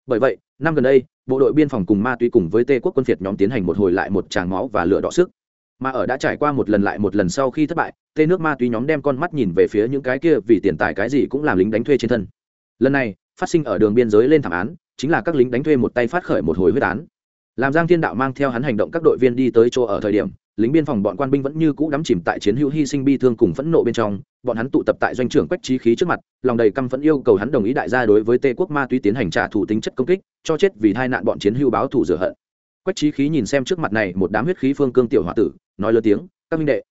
Bởi vậy, năm gần đây, bộ đội biên phòng cùng ma túy cùng với tê quốc quân phiệt nhóm tiến hành một hồi lại một tràng máu và lửa đỏ sức. Mà ở đã trải qua một lần lại một lần sau khi thất bại, tê nước ma túy nhóm đem con mắt nhìn về phía những cái kia vì tiền tài cái gì cũng làm lính đánh thuê trên thân. Lần này, phát sinh ở đường biên giới lên thảm án, chính là các lính đánh thuê một tay phát khởi một hồi huyết án. Làm giang thiên đạo mang theo hắn hành động các đội viên đi tới chỗ ở thời điểm lính biên phòng bọn quan binh vẫn như cũ đắm chìm tại chiến hữu hy sinh bi thương cùng phẫn nộ bên trong, bọn hắn tụ tập tại doanh trưởng quách trí khí trước mặt, lòng đầy căm phẫn yêu cầu hắn đồng ý đại gia đối với tê quốc ma túy tiến hành trả thù tính chất công kích, cho chết vì hai nạn bọn chiến hữu báo thù rửa hận. Quách trí khí nhìn xem trước mặt này một đám huyết khí phương cương tiểu h tử, nói lớn tiếng, các huynh đệ,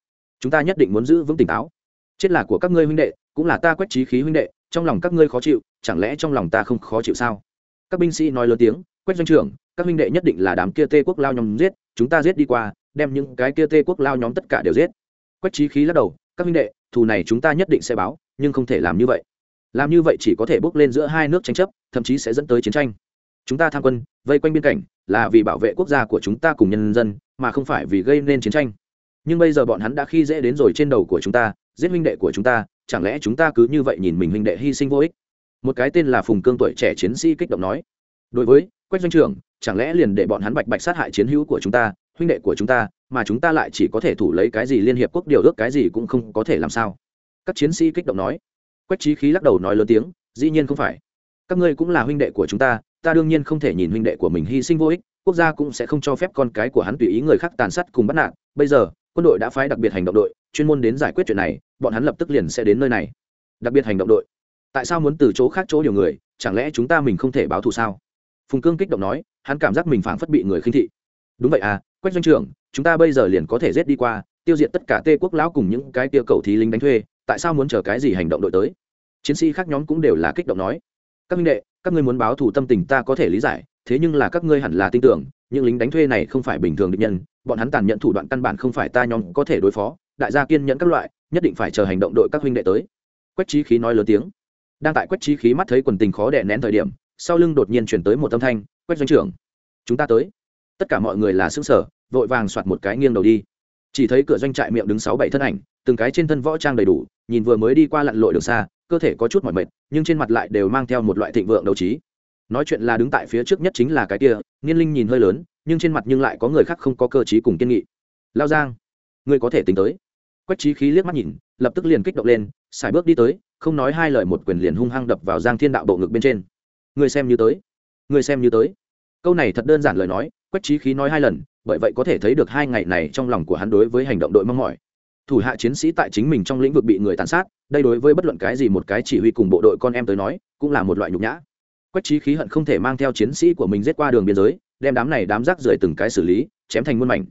chúng ta nhất định muốn giữ vững tỉnh táo. Chết là của các ngươi huynh đệ, cũng là ta Quách trí khí huynh đệ, trong lòng các ngươi khó chịu, chẳng lẽ trong lòng ta không khó chịu sao? Các binh sĩ nói lớn tiếng, Quách doanh trưởng, các huynh đệ nhất định là đám kia tê quốc lao nhầm giết, chúng ta giết đi qua đem những cái kia tê quốc lao nhóm tất cả đều giết. Quét trí khí lắc đầu, các huynh đệ, thù này chúng ta nhất định sẽ báo, nhưng không thể làm như vậy. Làm như vậy chỉ có thể bước lên giữa hai nước tranh chấp, thậm chí sẽ dẫn tới chiến tranh. Chúng ta tham quân, vây quanh biên cảnh, là vì bảo vệ quốc gia của chúng ta cùng nhân dân, mà không phải vì gây nên chiến tranh. Nhưng bây giờ bọn hắn đã khi dễ đến rồi trên đầu của chúng ta, giết huynh đệ của chúng ta, chẳng lẽ chúng ta cứ như vậy nhìn mình huynh đệ hy sinh vô ích? Một cái tên là phùng cương tuổi trẻ chiến sĩ kích động nói. Đối với quách doanh trưởng, chẳng lẽ liền để bọn hắn bạch bạch sát hại chiến hữu của chúng ta huynh đệ của chúng ta, mà chúng ta lại chỉ có thể thủ lấy cái gì liên hiệp quốc điều ước cái gì cũng không có thể làm sao. Các chiến sĩ kích động nói. Quách trí khí lắc đầu nói lớn tiếng, dĩ nhiên không phải. Các ngươi cũng là huynh đệ của chúng ta ta đương nhiên không thể nhìn huynh đệ của mình hy sinh vô ích, quốc gia cũng sẽ không cho phép con cái của hắn tùy ý người khác tàn sát cùng bắt nạt. Bây giờ, quân đội đã phái đặc biệt hành động đội, chuyên môn đến giải quyết chuyện này, bọn hắn lập tức liền sẽ đến nơi này. Đặc biệt hành động đội? Tại sao muốn từ chỗ khác chỗ điều người? Chẳng lẽ chúng ta mình không thể báo thù sao? Phùng cương kích động nói, hắn cảm giác mình phảng phất bị người khinh thị đúng vậy à quách doanh trưởng, chúng ta bây giờ liền có thể rết đi qua, tiêu diệt tất cả tê quốc lão cùng những cái tia cầu thí lính đánh thuê, tại sao muốn chờ cái gì hành động đội tới? Chiến sĩ khác nhóm cũng đều là kích động nói. Các minh đệ, các ngươi muốn báo thù tâm tình ta có thể lý giải, thế nhưng là các ngươi hẳn là tin tưởng, những lính đánh thuê này không phải bình thường định nhân, bọn hắn tàn nhẫn thủ đoạn căn bản không phải ta nhóm có thể đối phó, đại gia kiên nhẫn các loại, nhất định phải chờ hành động đội các huynh đệ tới. Quách trí khí nói lớn tiếng. Đang tại quách trí khí mắt thấy quần tình khó đè nén thời điểm, sau lưng đột nhiên chuyển tới một âm thanh, quách doanh trưởng, chúng ta tới tất cả mọi người là xứng sở vội vàng soạt một cái nghiêng đầu đi. Chỉ thấy cửa doanh trại miệng đứng sáu bảy thân ảnh, từng cái trên thân võ trang đầy đủ, nhìn vừa mới đi qua lặn lội đường xa, cơ thể có chút mỏi mệt, nhưng trên mặt lại đều mang theo một loại thịnh vượng đấu trí. Nói chuyện là đứng tại phía trước nhất chính là cái kia, nghiên linh nhìn hơi lớn, nhưng trên mặt nhưng lại có người khác không có cơ chí cùng kiên nghị. Lao giang, ngươi có thể tính tới. Quách trí khí liếc mắt nhìn, lập tức liền kích động lên xài bước đi tới, không nói hai lời một quyền liền hung hăng đập vào giang thiên đạo bộ ngực bên trên. Ngươi xem như tới, ngươi xem như tới. Câu này thật đơn giản lời nói quách trí khí nói hai lần, bởi vậy có thể thấy được hai ngày này trong lòng của hắn đối với hành động đội mong mỏi. Thủ hạ chiến sĩ tại chính mình trong lĩnh vực bị người tàn sát, đây đối với bất luận cái gì một cái chỉ huy cùng bộ đội con em tới nói, cũng là một loại nhục nhã. Quách trí khí hận không thể mang theo chiến sĩ của mình giết qua đường biên giới, đem đám này đám rác rưởi từng cái xử lý, chém thành muôn mảnh.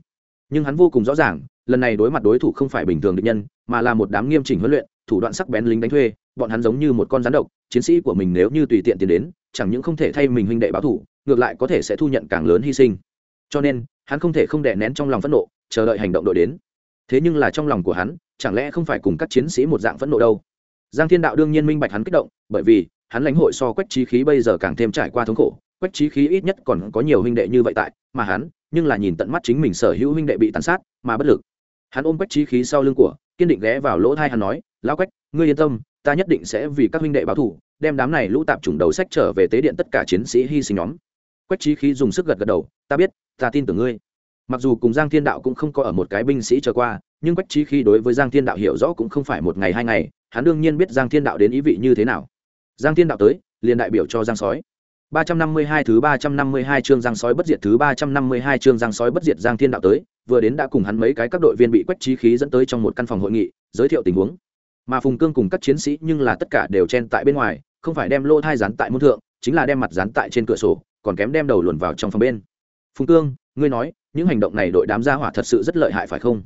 Nhưng hắn vô cùng rõ ràng, lần này đối mặt đối thủ không phải bình thường địch nhân, mà là một đám nghiêm chỉnh huấn luyện, thủ đoạn sắc bén lính đánh thuê, bọn hắn giống như một con rắn độc, chiến sĩ của mình nếu như tùy tiện tiến đến, chẳng những không thể thay mình huynh đệ báo thủ, ngược lại có thể sẽ thu nhận càng lớn hy sinh cho nên hắn không thể không đè nén trong lòng phẫn nộ chờ đợi hành động đội đến. Thế nhưng là trong lòng của hắn chẳng lẽ không phải cùng các chiến sĩ một dạng phẫn nộ đâu? Giang thiên đạo đương nhiên minh bạch hắn kích động bởi vì hắn lãnh hội so quách trí khí bây giờ càng thêm trải qua thống khổ. Quách trí khí ít nhất còn có nhiều huynh đệ như vậy tại mà hắn nhưng là nhìn tận mắt chính mình sở hữu huynh đệ bị tàn sát mà bất lực. Hắn ôm quách trí khí sau lưng của kiên định ghé vào lỗ thai hắn nói lão quách ngươi yên tâm ta nhất định sẽ vì các huynh đệ báo thủ, đem đám này lũ tạp chủng đầu sách trở về tế điện tất cả chiến sĩ hy sinh nhóm. Quách trí khí dùng sức gật gật đầu ta biết ta tin tưởng ngươi mặc dù cùng giang thiên đạo cũng không có ở một cái binh sĩ trở qua nhưng quách trí khi đối với giang thiên đạo hiểu rõ cũng không phải một ngày hai ngày hắn đương nhiên biết giang thiên đạo đến ý vị như thế nào giang thiên đạo tới liền đại biểu cho giang sói 352 thứ 352 chương giang sói bất diệt thứ 352 chương giang sói bất diệt Giang Thiên đạo tới, vừa đến đã cùng hắn mấy cái các đội viên bị quách trí khí dẫn tới trong một căn phòng hội nghị, giới thiệu tình huống. Mà Phùng Cương cùng các chiến sĩ nhưng là tất cả đều chen tại bên ngoài, không phải đem lô thai dán tại môn thượng, chính là đem mặt dán tại trên cửa sổ, còn kém đem đầu luồn vào trong phòng bên. Phùng Cương, ngươi nói, những hành động này đội đám gia hỏa thật sự rất lợi hại phải không?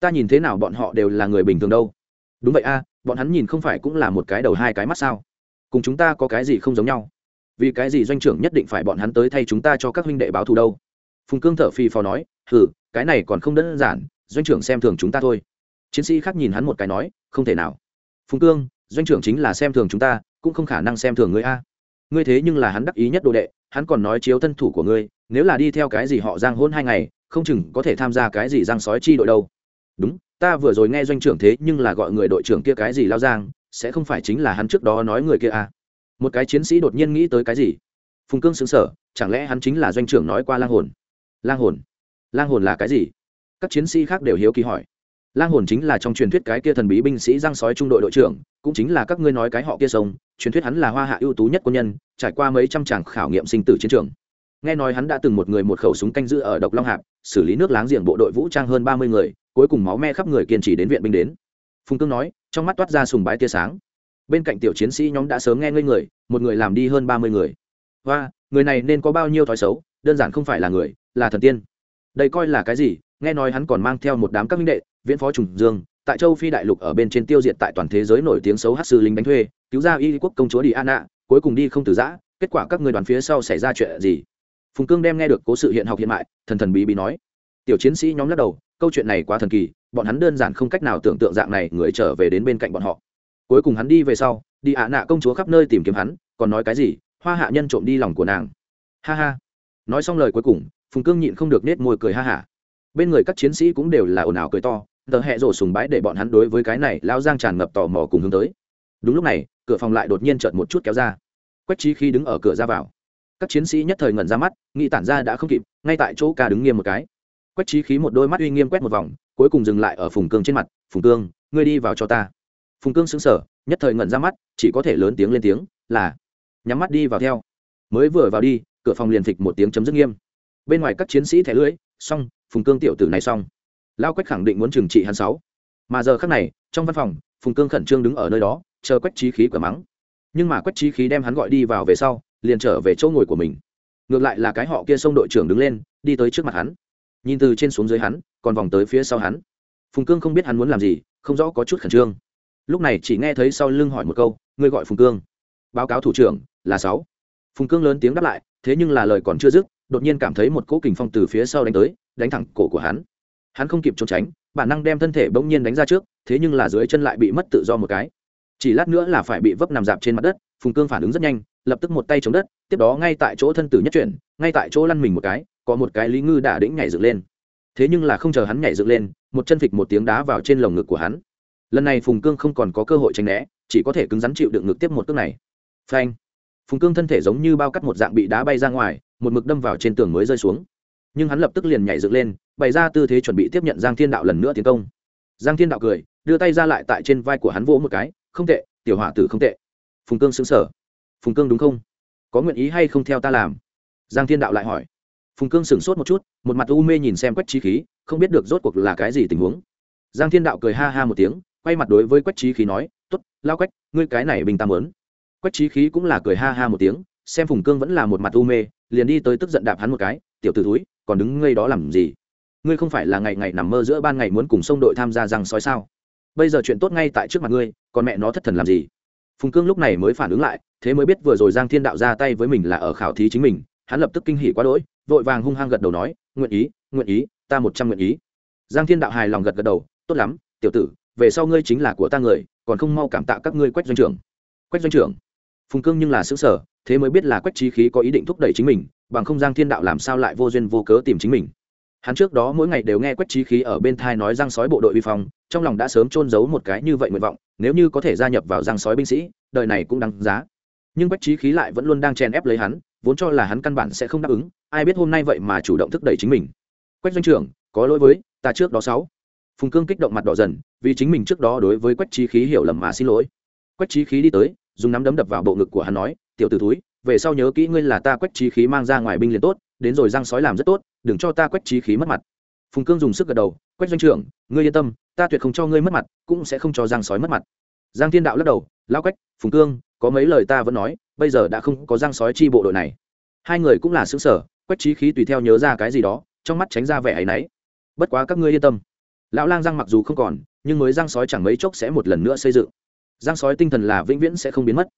Ta nhìn thế nào bọn họ đều là người bình thường đâu? Đúng vậy a, bọn hắn nhìn không phải cũng là một cái đầu hai cái mắt sao? Cùng chúng ta có cái gì không giống nhau? vì cái gì doanh trưởng nhất định phải bọn hắn tới thay chúng ta cho các huynh đệ báo thù đâu phùng cương thở phì phò nói hừ cái này còn không đơn giản doanh trưởng xem thường chúng ta thôi chiến sĩ khác nhìn hắn một cái nói không thể nào phùng cương doanh trưởng chính là xem thường chúng ta cũng không khả năng xem thường ngươi a ngươi thế nhưng là hắn đắc ý nhất đồ đệ hắn còn nói chiếu thân thủ của ngươi, nếu là đi theo cái gì họ giang hôn hai ngày, không chừng có thể tham gia cái gì giang sói chi đội đâu. Đúng, ta vừa rồi nghe doanh trưởng thế nhưng là gọi người đội trưởng kia cái gì lao giang, sẽ không phải chính là hắn trước đó nói người kia à? Một cái chiến sĩ đột nhiên nghĩ tới cái gì? Phùng cương xứng sở chẳng lẽ hắn chính là doanh trưởng nói qua lang hồn? Lang hồn? Lang hồn là cái gì? Các chiến sĩ khác đều hiếu kỳ hỏi lang hồn chính là trong truyền thuyết cái kia thần bí binh sĩ giang sói trung đội đội trưởng, cũng chính là các ngươi nói cái họ kia sông, truyền thuyết hắn là hoa hạ ưu tú nhất quân nhân, trải qua mấy trăm tràng khảo nghiệm sinh tử chiến trường. Nghe nói hắn đã từng một người một khẩu súng canh giữ ở độc long hạp, xử lý nước láng giềng bộ đội vũ trang hơn ba mươi người, cuối cùng máu me khắp người kiên trì đến viện binh đến. Phùng cương nói, trong mắt toát ra sùng bái tia sáng. Bên cạnh tiểu chiến sĩ nhóm đã sớm nghe ngây người, một người làm đi hơn ba mươi người. Và người này nên có bao nhiêu thói xấu, đơn giản không phải là người, là thần tiên. Đây coi là cái gì? Nghe nói hắn còn mang theo một đám các minh đệ viễn phó trùng dương, tại châu phi đại lục ở bên trên tiêu diệt tại toàn thế giới nổi tiếng xấu hát sư lính đánh thuê, cứu ra y quốc công chúa đi an nạ cuối cùng đi không từ giã, kết quả các người đoàn phía sau xảy ra chuyện gì? Phùng cương đem nghe được cố sự hiện học hiện mại, thần thần bí bí nói. Tiểu chiến sĩ nhóm lắc đầu, câu chuyện này quá thần kỳ, bọn hắn đơn giản không cách nào tưởng tượng dạng này người trở về đến bên cạnh bọn họ. Cuối cùng hắn đi về sau đi ạ nạ công chúa khắp nơi tìm kiếm hắn, còn nói cái gì? Hoa hạ nhân trộm đi lòng của nàng. Ha ha. Nói xong lời cuối cùng, phùng cương nhịn không được nết môi cười ha hả. Bên người các chiến sĩ cũng đều là ồn ào cười to tờ hẹ rổ sùng bái để bọn hắn đối với cái này lao giang tràn ngập tò mò cùng hướng tới. Đúng lúc này, cửa phòng lại đột nhiên chợt một chút kéo ra. Quách trí khi đứng ở cửa ra vào. Các chiến sĩ nhất thời ngẩn ra mắt, nghĩ tản ra đã không kịp, ngay tại chỗ ca đứng nghiêm một cái. Quách trí khí một đôi mắt uy nghiêm quét một vòng, cuối cùng dừng lại ở phùng cương trên mặt, phùng cương, ngươi đi vào cho ta. Phùng cương xứng sở nhất thời ngẩn ra mắt, chỉ có thể lớn tiếng lên tiếng, là, nhắm mắt đi vào theo. Mới vừa vào đi, cửa phòng liền phịch một tiếng chấm dứt nghiêm. Bên ngoài các chiến sĩ thẻ lưỡi xong, phùng cương tiểu tử này xong lao quách khẳng định muốn trừng trị hắn sáu. Mà giờ khác này, trong văn phòng, phùng cương khẩn trương đứng ở nơi đó, chờ quách trí khí cửa mắng. Nhưng mà quách trí khí đem hắn gọi đi vào về sau, liền trở về chỗ ngồi của mình. Ngược lại là cái họ kia xông đội trưởng đứng lên, đi tới trước mặt hắn. Nhìn từ trên xuống dưới hắn, còn vòng tới phía sau hắn. Phùng cương không biết hắn muốn làm gì, không rõ có chút khẩn trương. Lúc này chỉ nghe thấy sau lưng hỏi một câu, ngươi gọi phùng cương? Báo cáo thủ trưởng, là sáu. Phùng cương lớn tiếng đáp lại, thế nhưng là lời còn chưa dứt, đột nhiên cảm thấy một cỗ kình phong từ phía sau đánh tới, đánh thẳng cổ của hắn hắn không kịp trốn tránh, bản năng đem thân thể bỗng nhiên đánh ra trước, thế nhưng là dưới chân lại bị mất tự do một cái. Chỉ lát nữa là phải bị vấp nằm dạp trên mặt đất, phùng cương phản ứng rất nhanh, lập tức một tay chống đất, tiếp đó ngay tại chỗ thân tử nhất chuyển, ngay tại chỗ lăn mình một cái, có một cái lý ngư đả đĩnh nhảy dựng lên. Thế nhưng là không chờ hắn nhảy dựng lên, một chân phịch một tiếng đá vào trên lồng ngực của hắn. Lần này phùng cương không còn có cơ hội tránh né, chỉ có thể cứng rắn chịu đựng ngực tiếp một cước này. Phanh! Phùng cương thân thể giống như bao cắt một dạng bị đá bay ra ngoài, một mực đâm vào trên tường mới rơi xuống. Nhưng hắn lập tức liền nhảy dựng lên bày ra tư thế chuẩn bị tiếp nhận giang thiên đạo lần nữa tiến công. Giang thiên đạo cười, đưa tay ra lại tại trên vai của hắn vỗ một cái, không tệ, tiểu hỏa tử không tệ. Phùng cương xứng sở phùng cương đúng không? Có nguyện ý hay không theo ta làm? Giang thiên đạo lại hỏi. Phùng cương sửng sốt một chút, một mặt u mê nhìn xem quách trí khí, không biết được rốt cuộc là cái gì tình huống. Giang thiên đạo cười ha ha một tiếng, quay mặt đối với quách trí khí nói t ố t lao quách, ngươi cái này bình tam lớn quách trí khí cũng là cười ha ha một tiếng, xem phùng cương vẫn là một mặt u mê, liền đi tới tức giận đạp hắn một cái, tiểu t ử túi còn đứng ngây đó làm gì? Ngươi không phải là ngày ngày nằm mơ giữa ban ngày muốn cùng sông đội tham gia răng sói sao? Bây giờ chuyện tốt ngay tại trước mặt ngươi, còn mẹ nó thất thần làm gì? Phùng cương lúc này mới phản ứng lại, thế mới biết vừa rồi giang thiên đạo ra tay với mình là ở khảo thí chính mình, hắn lập tức kinh hỉ quá đỗi, vội vàng hung hăng gật đầu nói, nguyện ý nguyện ý, ta một trăm nguyện ý. Giang thiên đạo hài lòng gật gật đầu, tốt lắm, tiểu tử, về sau ngươi chính là của ta người, còn không mau cảm tạ các ngươi quách doanh trưởng. Quách doanh trưởng? Phùng cương nhưng là xứ sở thế mới biết là quách trí khí có ý định thúc đẩy chính mình, bằng không giang thiên đạo làm sao lại vô duyên vô cớ tìm chính mình hắn trước đó mỗi ngày đều nghe quách trí khí ở bên thai nói răng sói bộ đội vi phong, trong lòng đã sớm trôn giấu một cái như vậy nguyện vọng, nếu như có thể gia nhập vào răng sói binh sĩ, đời này cũng đáng giá. Nhưng quách trí khí lại vẫn luôn đang chèn ép lấy hắn, vốn cho là hắn căn bản sẽ không đáp ứng, ai biết hôm nay vậy mà chủ động thúc đẩy chính mình. Quách doanh trưởng, có lỗi với ta trước đó sáu. Phùng cương kích động mặt đỏ dần, vì chính mình trước đó đối với quách trí khí hiểu lầm mà xin lỗi. Quách trí khí đi tới, dùng nắm đấm đập vào bộ ngực của hắn nói, tiểu t ử túi về sau nhớ kỹ ngươi là ta quách trí khí mang ra ngoài binh liền tốt đến rồi răng sói làm rất tốt, đừng cho ta quách trí khí mất mặt. Phùng cương dùng sức gật đầu, quách doanh trưởng, ngươi yên tâm, ta tuyệt không cho ngươi mất mặt, cũng sẽ không cho giang sói mất mặt. Giang thiên đạo lắc đầu lao quách, phùng cương, có mấy lời ta vẫn nói, bây giờ đã không có giang sói chi bộ đội này. Hai người cũng là xứng sở quách trí khí tùy theo nhớ ra cái gì đó, trong mắt tránh ra vẻ áy náy. Bất quá các ngươi yên tâm. Lão lang giang mặc dù không còn, nhưng mới giang sói chẳng mấy chốc sẽ một lần nữa xây dựng. Giang sói tinh thần là vĩnh viễn sẽ không biến mất.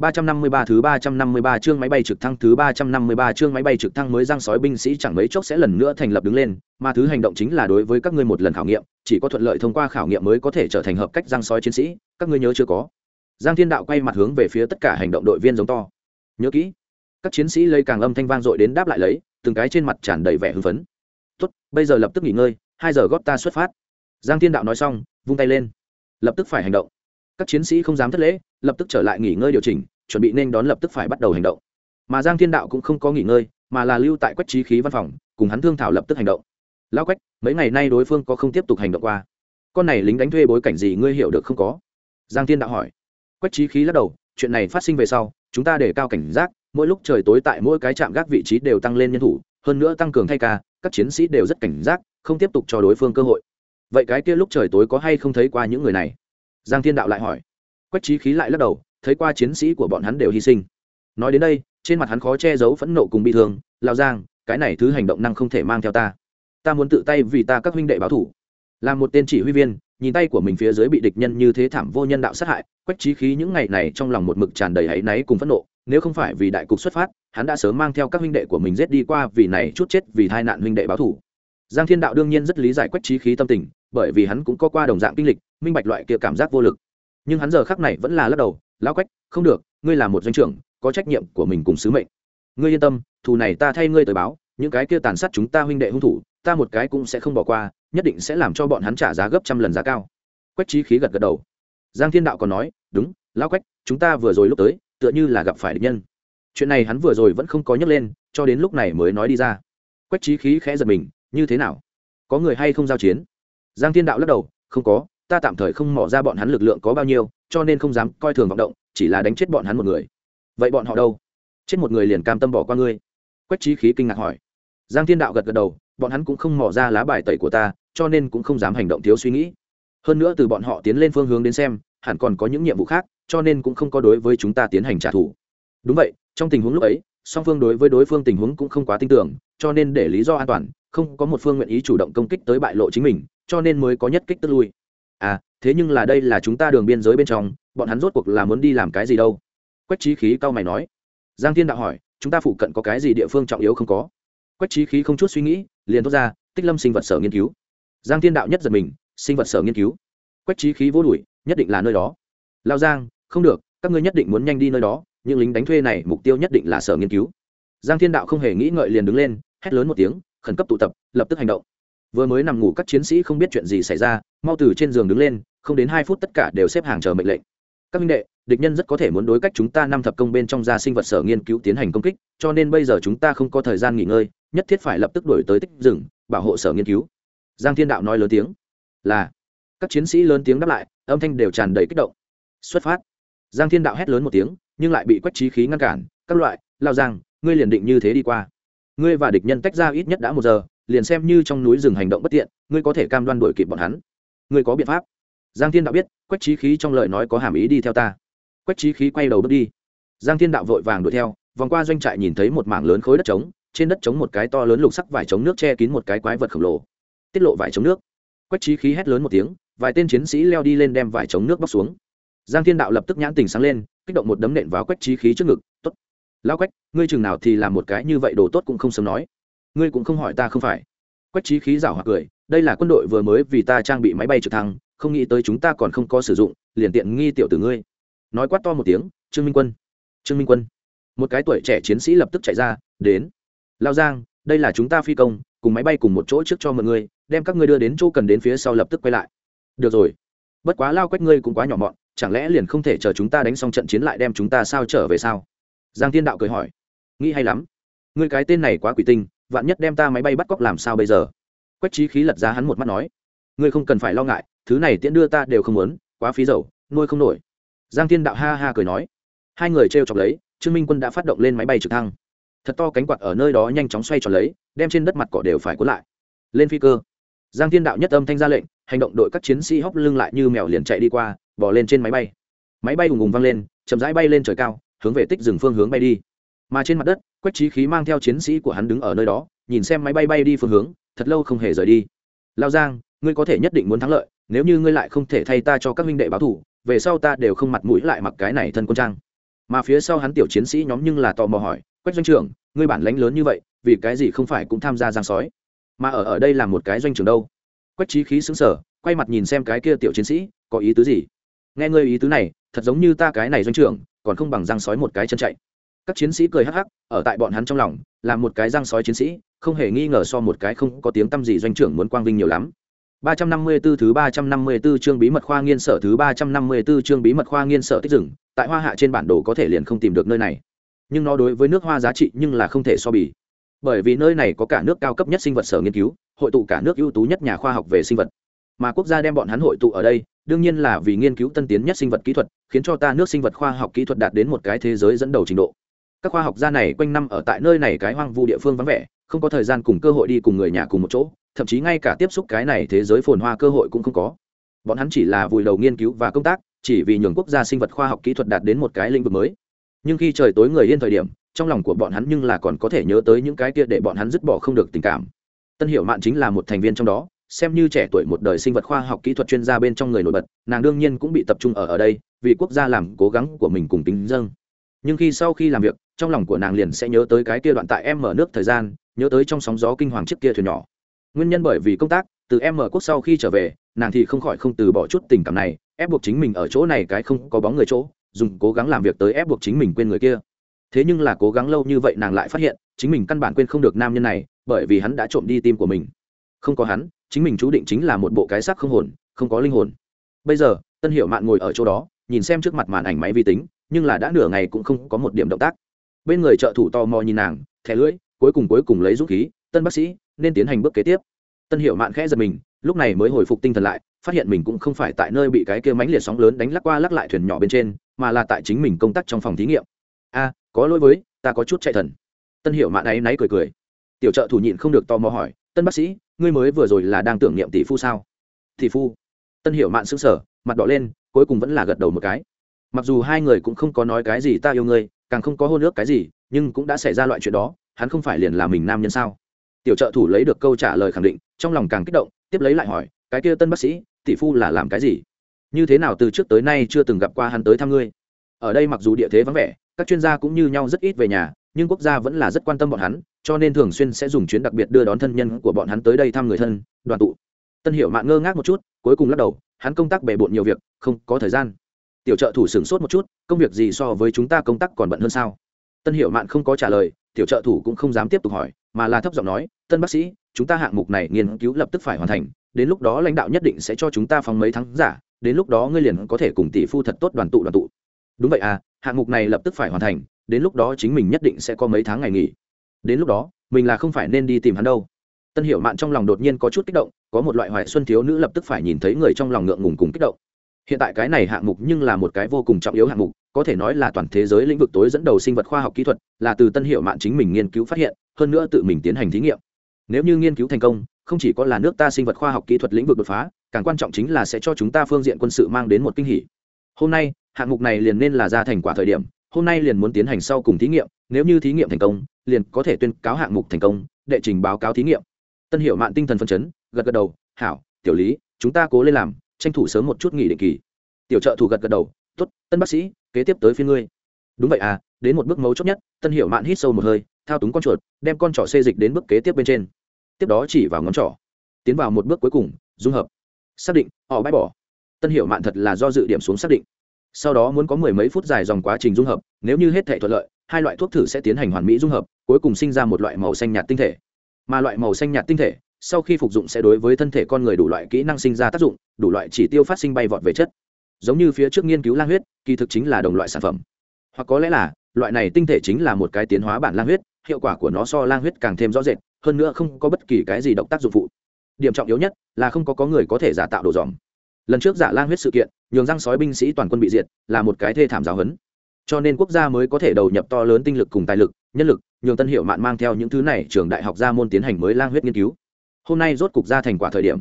353 thứ 353 chương máy bay trực thăng thứ 353 chương máy bay trực thăng mới giang sói binh sĩ chẳng mấy chốc sẽ lần nữa thành lập đứng lên, mà thứ hành động chính là đối với các ngươi một lần khảo nghiệm, chỉ có thuận lợi thông qua khảo nghiệm mới có thể trở thành hợp cách giang sói chiến sĩ, các ngươi nhớ chưa có. Giang Thiên Đạo quay mặt hướng về phía tất cả hành động đội viên giống to. Nhớ kỹ. Các chiến sĩ lấy càng âm thanh vang dội đến đáp lại lấy, từng cái trên mặt tràn đầy vẻ hưng phấn. "Tốt, bây giờ lập tức nghỉ ngơi, hai giờ góp ta xuất phát." Giang Thiên Đạo nói xong, vung tay lên. Lập tức phải hành động các chiến sĩ không dám thất lễ, lập tức trở lại nghỉ ngơi điều chỉnh, chuẩn bị nên đón lập tức phải bắt đầu hành động. Mà giang thiên đạo cũng không có nghỉ ngơi, mà là lưu tại quách trí khí văn phòng, cùng hắn thương thảo lập tức hành động. Lao quách, mấy ngày nay đối phương có không tiếp tục hành động qua? Con này lính đánh thuê bối cảnh gì ngươi hiểu được không có? Giang thiên đạo hỏi. Quách trí khí lắc đầu, chuyện này phát sinh về sau, chúng ta để cao cảnh giác, mỗi lúc trời tối tại mỗi cái trạm gác vị trí đều tăng lên nhân thủ, hơn nữa tăng cường thay ca, các chiến sĩ đều rất cảnh giác, không tiếp tục cho đối phương cơ hội. Vậy cái kia lúc trời tối có hay không thấy qua những người này? Giang thiên đạo lại hỏi. Quách trí khí lại lắc đầu, thấy qua chiến sĩ của bọn hắn đều hy sinh. Nói đến đây, trên mặt hắn khó che giấu phẫn nộ cùng bị thương lao giang, cái này thứ hành động năng không thể mang theo ta. Ta muốn tự tay vì ta các huynh đệ báo thủ. Là một tên chỉ huy viên, nhìn tay của mình phía dưới bị địch nhân như thế thảm vô nhân đạo sát hại, quách trí khí những ngày này trong lòng một mực tràn đầy áy náy cùng phẫn nộ, nếu không phải vì đại cục xuất phát, hắn đã sớm mang theo các huynh đệ của mình giết đi qua vì này chút chết vì tai nạn huynh đệ báo thủ. Giang thiên đạo đương nhiên rất lý giải quách trí khí tâm tình bởi vì hắn cũng có qua đồng dạng kinh lịch, minh bạch loại kia cảm giác vô lực. Nhưng hắn giờ khắc này vẫn là lắc đầu, lão quách, không được, ngươi là một doanh trưởng, có trách nhiệm của mình cùng sứ mệnh. Ngươi yên tâm, thù này ta thay ngươi tới báo, những cái kia tàn sát chúng ta huynh đệ hung thủ, ta một cái cũng sẽ không bỏ qua, nhất định sẽ làm cho bọn hắn trả giá gấp trăm lần giá cao. Quách trí khí gật gật đầu. Giang thiên đạo còn nói, đúng, lão quách, chúng ta vừa rồi lúc tới, tựa như là gặp phải địch nhân. Chuyện này hắn vừa rồi vẫn không có nhắc lên, cho đến lúc này mới nói đi ra. Quách trí khí khẽ giật mình, như thế nào? Có người hay không giao chiến? Giang thiên đạo lắc đầu, không có, ta tạm thời không mỏ ra bọn hắn lực lượng có bao nhiêu, cho nên không dám coi thường vọng động, chỉ là đánh chết bọn hắn một người. Vậy bọn họ đâu? Chết một người liền cam tâm bỏ qua ngươi. Quách trí khí kinh ngạc hỏi. Giang thiên đạo gật gật đầu, bọn hắn cũng không mỏ ra lá bài tẩy của ta, cho nên cũng không dám hành động thiếu suy nghĩ. Hơn nữa từ bọn họ tiến lên phương hướng đến xem, hẳn còn có những nhiệm vụ khác, cho nên cũng không có đối với chúng ta tiến hành trả thù. Đúng vậy, trong tình huống lúc ấy, song phương đối với đối phương tình huống cũng không quá tin tưởng, cho nên để lý do an toàn không có một phương nguyện ý chủ động công kích tới bại lộ chính mình, cho nên mới có nhất kích tức lui. À thế nhưng là đây là chúng ta đường biên giới bên trong, bọn hắn rốt cuộc là muốn đi làm cái gì đâu? Quách trí khí cao mày nói. Giang thiên đạo hỏi, chúng ta phụ cận có cái gì địa phương trọng yếu không có? Quách trí khí không chút suy nghĩ, liền thốt ra, tích lâm sinh vật sở nghiên cứu. Giang thiên đạo nhất giật mình, sinh vật sở nghiên cứu. Quách trí khí vô đuổi, nhất định là nơi đó. Lao giang, không được, các ngươi nhất định muốn nhanh đi nơi đó, những lính đánh thuê này mục tiêu nhất định là sở nghiên cứu. Giang thiên đạo không hề nghĩ ngợi liền đứng lên, hét lớn một tiếng khẩn cấp tụ tập, lập tức hành động. Vừa mới nằm ngủ các chiến sĩ không biết chuyện gì xảy ra, mau từ trên giường đứng lên, không đến hai phút tất cả đều xếp hàng chờ mệnh lệnh. Các minh đệ, địch nhân rất có thể muốn đối cách chúng ta năm thập công bên trong gia sinh vật sở nghiên cứu tiến hành công kích, cho nên bây giờ chúng ta không có thời gian nghỉ ngơi, nhất thiết phải lập tức đổi tới tích rừng, bảo hộ sở nghiên cứu. Giang thiên đạo nói lớn tiếng. Là. Các chiến sĩ lớn tiếng đáp lại, âm thanh đều tràn đầy kích động. Xuất phát. Giang thiên đạo hét lớn một tiếng, nhưng lại bị quách trí khí ngăn cản. Các loại, lao giang, ngươi liền định như thế đi qua ngươi và địch nhân tách ra ít nhất đã một giờ, liền xem như trong núi rừng hành động bất tiện, ngươi có thể cam đoan đuổi kịp bọn hắn. Ngươi có biện pháp. Giang thiên đạo biết, quách trí khí trong lời nói có hàm ý đi theo ta. Quách trí khí quay đầu bước đi. Giang thiên đạo vội vàng đuổi theo, vòng qua doanh trại nhìn thấy một mảng lớn khối đất trống, trên đất trống một cái to lớn lục sắc vải chống nước che kín một cái quái vật khổng lồ. Tiết lộ vải chống nước. Quách trí khí hét lớn một tiếng, vài tên chiến sĩ leo đi lên đem vải chống nước bóc xuống. Giang thiên đạo lập tức nhãn tình sáng lên, kích động một đấm nện vào quách trí khí trước ngực lao quách, ngươi chừng nào thì làm một cái như vậy đồ tốt cũng không sớm nói. Ngươi cũng không hỏi ta không phải. Quách trí khí rảo hoặc cười, đây là quân đội vừa mới vì ta trang bị máy bay trực thăng, không nghĩ tới chúng ta còn không có sử dụng, liền tiện nghi tiểu tử ngươi. Nói quát to một tiếng, trương minh quân, trương minh quân. Một cái tuổi trẻ chiến sĩ lập tức chạy ra, đến. Lao giang, đây là chúng ta phi công, cùng máy bay cùng một chỗ trước cho mọi người, đem các ngươi đưa đến chỗ cần đến phía sau lập tức quay lại. Được rồi. Bất quá lao quách ngươi cũng quá nhỏ mọn, chẳng lẽ liền không thể chờ chúng ta đánh xong trận chiến lại đem chúng ta sao trở về sao? Giang thiên đạo cười hỏi, nghĩ hay lắm, ngươi cái tên này quá quỷ tinh, vạn nhất đem ta máy bay bắt cóc làm sao bây giờ? Quách trí khí lật ra hắn một mắt nói, ngươi không cần phải lo ngại, thứ này tiễn đưa ta đều không muốn, quá phí dầu, nuôi không nổi. Giang thiên đạo ha ha cười nói, hai người t r e o chọc lấy, trương minh quân đã phát động lên máy bay trực thăng. Thật to cánh quạt ở nơi đó nhanh chóng xoay tròn lấy, đem trên đất mặt cỏ đều phải cuốn lại. Lên phi cơ. Giang thiên đạo nhất âm thanh ra lệnh, hành động đội các chiến sĩ hóc lưng lại như mèo liền chạy đi qua bỏ lên trên máy bay. Máy bay ùng ùng văng lên, chậm rãi bay lên trời cao hướng về tích rừng phương hướng bay đi. Mà trên mặt đất, quách trí khí mang theo chiến sĩ của hắn đứng ở nơi đó, nhìn xem máy bay bay đi phương hướng, thật lâu không hề rời đi. Lao giang, ngươi có thể nhất định muốn thắng lợi, nếu như ngươi lại không thể thay ta cho các minh đệ báo thủ, về sau ta đều không mặt mũi lại mặc cái này thân quân trang. Mà phía sau hắn tiểu chiến sĩ nhóm nhưng là tò mò hỏi, quách doanh trưởng, ngươi bản lãnh lớn như vậy, vì cái gì không phải cũng tham gia giang sói? Mà ở ở đây là một cái doanh trưởng đâu? Quách trí khí xứng sở quay mặt nhìn xem cái kia tiểu chiến sĩ, có ý tứ gì? Nghe ngươi ý tứ này, thật giống như ta cái này doanh trưởng còn không bằng răng sói một cái chân chạy các chiến sĩ cười hắc hắc ở tại bọn hắn trong lòng là một cái răng sói chiến sĩ không hề nghi ngờ so một cái không có tiếng tăm gì doanh trưởng muốn quang vinh nhiều lắm 354 thứ 354 chương bí mật khoa nghiên sở thứ 354 chương bí mật khoa nghiên sở tích rừng, tại Hoa Hạ trên bản đồ có thể liền không tìm được nơi này. Nhưng nó đối với nước Hoa giá trị nhưng là không thể so bì. Bởi vì nơi này có cả nước cao cấp nhất sinh vật sở nghiên cứu, hội tụ cả nước ưu tú nhất nhà khoa học về sinh vật. Mà quốc gia đem bọn hắn hội tụ ở đây, đương nhiên là vì nghiên cứu tân tiến nhất sinh vật kỹ thuật, khiến cho ta nước sinh vật khoa học kỹ thuật đạt đến một cái thế giới dẫn đầu trình độ. Các khoa học gia này quanh năm ở tại nơi này cái hoang vu địa phương vắng vẻ, không có thời gian cùng cơ hội đi cùng người nhà cùng một chỗ, thậm chí ngay cả tiếp xúc cái này thế giới phồn hoa cơ hội cũng không có. Bọn hắn chỉ là vùi đầu nghiên cứu và công tác chỉ vì nhường quốc gia sinh vật khoa học kỹ thuật đạt đến một cái lĩnh vực mới. Nhưng khi trời tối người yên thời điểm trong lòng của bọn hắn nhưng là còn có thể nhớ tới những cái kia để bọn hắn dứt bỏ không được tình cảm. Tân hiệu mạn chính là một thành viên trong đó xem như trẻ tuổi một đời sinh vật khoa học kỹ thuật chuyên gia bên trong người nổi bật, nàng đương nhiên cũng bị tập trung ở ở đây, vì quốc gia làm cố gắng của mình cùng tính dâng nhưng khi sau khi làm việc, trong lòng của nàng liền sẽ nhớ tới cái kia đoạn tại em mở nước thời gian, nhớ tới trong sóng gió kinh hoàng chiếc kia thuyền nhỏ. Nguyên nhân bởi vì công tác, từ em mở quốc sau khi trở về, nàng thì không khỏi không từ bỏ chút tình cảm này, ép buộc chính mình ở chỗ này cái không có bóng người chỗ, dùng cố gắng làm việc tới ép buộc chính mình quên người kia. Thế nhưng là cố gắng lâu như vậy nàng lại phát hiện, chính mình căn bản quên không được nam nhân này, bởi vì hắn đã trộm đi tim của mình. Không có hắn chính mình chú định chính là một bộ cái sắc không hồn, không có linh hồn. Bây giờ, tân hiệu mạn ngồi ở chỗ đó, nhìn xem trước mặt màn ảnh máy vi tính, nhưng là đã nửa ngày cũng không có một điểm động tác. Bên người trợ thủ tò mò nhìn nàng, thẻ lưỡi, cuối cùng cuối cùng lấy dũng khí, tân bác sĩ, nên tiến hành bước kế tiếp. Tân hiệu mạn khẽ giật mình, lúc này mới hồi phục tinh thần lại, phát hiện mình cũng không phải tại nơi bị cái kia mánh liệt sóng lớn đánh lắc qua lắc lại thuyền nhỏ bên trên, mà là tại chính mình công tác trong phòng thí nghiệm. A, có lỗi với, ta có chút chạy thần. Tân hiệu mạn ấy náy cười cười. Tiểu trợ thủ nhịn không được tò mò hỏi, tân bác sĩ ngươi mới vừa rồi là đang tưởng niệm tỷ phu sao? Tỷ phu? Tân hiểu mạn xứng sở mặt đỏ lên, cuối cùng vẫn là gật đầu một cái. Mặc dù hai người cũng không có nói cái gì ta yêu ngươi, càng không có hôn ước cái gì, nhưng cũng đã xảy ra loại chuyện đó, hắn không phải liền là mình nam nhân sao? Tiểu trợ thủ lấy được câu trả lời khẳng định, trong lòng càng kích động, tiếp lấy lại hỏi, cái kia tân bác sĩ, tỷ phu là làm cái gì? Như thế nào từ trước tới nay chưa từng gặp qua hắn tới thăm ngươi? Ở đây mặc dù địa thế vắng vẻ, các chuyên gia cũng như nhau rất ít về nhà nhưng quốc gia vẫn là rất quan tâm bọn hắn, cho nên thường xuyên sẽ dùng chuyến đặc biệt đưa đón thân nhân của bọn hắn tới đây thăm người thân, đoàn tụ. Tân hiểu mạn ngơ ngác một chút, cuối cùng lắc đầu, hắn công tác bề bộn nhiều việc, không có thời gian. Tiểu trợ thủ sửng sốt một chút, công việc gì so với chúng ta công tác còn bận hơn sao? Tân hiểu mạn không có trả lời, tiểu trợ thủ cũng không dám tiếp tục hỏi, mà là thấp giọng nói, tân bác sĩ, chúng ta hạng mục này nghiên cứu lập tức phải hoàn thành, đến lúc đó lãnh đạo nhất định sẽ cho chúng ta phòng mấy tháng giả, đến lúc đó ngươi liền có thể cùng tỷ phu thật tốt đoàn tụ đoàn tụ. Đúng vậy à hạng mục này lập tức phải hoàn thành đến lúc đó chính mình nhất định sẽ có mấy tháng ngày nghỉ. Đến lúc đó, mình là không phải nên đi tìm hắn đâu. Tân hiểu mạn trong lòng đột nhiên có chút kích động, có một loại hoài xuân thiếu nữ lập tức phải nhìn thấy người trong lòng ngượng ngùng cùng kích động. Hiện tại cái này hạng mục nhưng là một cái vô cùng trọng yếu hạng mục, có thể nói là toàn thế giới lĩnh vực tối dẫn đầu sinh vật khoa học kỹ thuật, là từ tân hiệu mạn chính mình nghiên cứu phát hiện, hơn nữa tự mình tiến hành thí nghiệm. Nếu như nghiên cứu thành công, không chỉ có là nước ta sinh vật khoa học kỹ thuật lĩnh vực đột phá, càng quan trọng chính là sẽ cho chúng ta phương diện quân sự mang đến một kinh hỷ hôm nay, hạng mục này liền nên là ra thành quả thời điểm hôm nay liền muốn tiến hành sau cùng thí nghiệm, nếu như thí nghiệm thành công, liền có thể tuyên cáo hạng mục thành công, đệ trình báo cáo thí nghiệm. Tân hiệu mạn tinh thần phân chấn, gật gật đầu, hảo, tiểu lý, chúng ta cố lên làm, tranh thủ sớm một chút nghỉ định kỳ. Tiểu trợ thủ gật gật đầu, tốt, tân bác sĩ, kế tiếp tới phía ngươi. Đúng vậy à đến một bước mấu chốt nhất. Tân hiệu mạn hít sâu một hơi, thao túng con chuột, đem con trỏ xê dịch đến bước kế tiếp bên trên. Tiếp đó chỉ vào ngón trỏ, tiến vào một bước cuối cùng, dung hợp. Xác định, họ bãi bỏ. Tân hiệu mạn thật là do dự điểm xuống xác định sau đó muốn có mười mấy phút dài dòng quá trình dung hợp, nếu như hết thể thuận lợi, hai loại thuốc thử sẽ tiến hành hoàn mỹ dung hợp, cuối cùng sinh ra một loại màu xanh nhạt tinh thể. Mà loại màu xanh nhạt tinh thể, sau khi phục dụng sẽ đối với thân thể con người đủ loại kỹ năng sinh ra tác dụng, đủ loại chỉ tiêu phát sinh bay vọt về chất. Giống như phía trước nghiên cứu lang huyết, kỳ thực chính là đồng loại sản phẩm. Hoặc có lẽ là, loại này tinh thể chính là một cái tiến hóa bản lang huyết, hiệu quả của nó so lang huyết càng thêm rõ rệt, hơn nữa không có bất kỳ cái gì độc tác dụng phụ. Điểm trọng yếu nhất là không có có người có thể giả tạo đồ dòm lần trước giả lang huyết sự kiện, nhường răng sói binh sĩ toàn quân bị diệt, là một cái thê thảm giáo hấn cho nên quốc gia mới có thể đầu nhập to lớn tinh lực cùng tài lực, nhân lực, nhường tân hiệu mạn mang theo những thứ này trường đại học ra môn tiến hành mới lang huyết nghiên cứu. Hôm nay rốt cục ra thành quả thời điểm.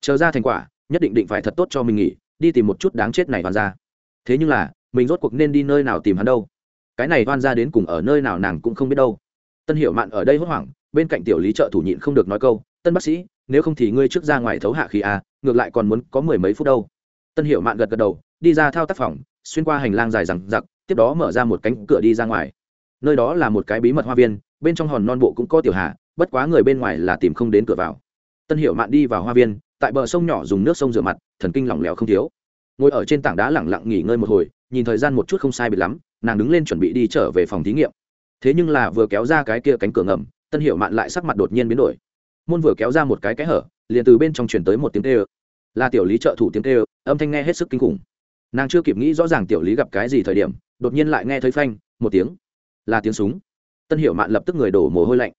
Chờ ra thành quả, nhất định định phải thật tốt cho mình nghỉ, đi tìm một chút đáng chết này hoàn ra thế nhưng là, mình rốt cuộc nên đi nơi nào tìm hắn đâu? Cái này hoan ra đến cùng ở nơi nào nàng cũng không biết đâu. Tân hiểu mạn ở đây hốt hoảng, bên cạnh tiểu lý trợ thủ nhịn không được nói câu, tân bác sĩ nếu không thì ngươi trước ra ngoài thấu hạ khí à, ngược lại còn muốn có mười mấy phút đâu. Tân hiểu mạn gật gật đầu đi ra thao tác phòng xuyên qua hành lang dài rằng giặc tiếp đó mở ra một cánh cửa đi ra ngoài. Nơi đó là một cái bí mật hoa viên bên trong hòn non bộ cũng có tiểu hà bất quá người bên ngoài là tìm không đến cửa vào. Tân hiểu mạn đi vào hoa viên tại bờ sông nhỏ dùng nước sông rửa mặt thần kinh lỏng lẻo không thiếu. Ngồi ở trên tảng đá lẳng lặng nghỉ ngơi một hồi nhìn thời gian một chút không sai biệt lắm nàng đứng lên chuẩn bị đi trở về phòng thí nghiệm. Thế nhưng là vừa kéo ra cái kia cánh cửa ngầm tân hiệu mạn lại sắc mặt đột nhiên biến đổi môn vừa kéo ra một cái cái hở, liền từ bên trong chuyển tới một tiếng tê ơ là tiểu lý trợ thủ tiếng tê ơ âm thanh nghe hết sức kinh khủng. Nàng chưa kịp nghĩ rõ ràng tiểu lý gặp cái gì thời điểm, đột nhiên lại nghe thấy phanh, một tiếng. Là tiếng súng. Tân hiệu mạn lập tức người đổ mồ hôi lạnh.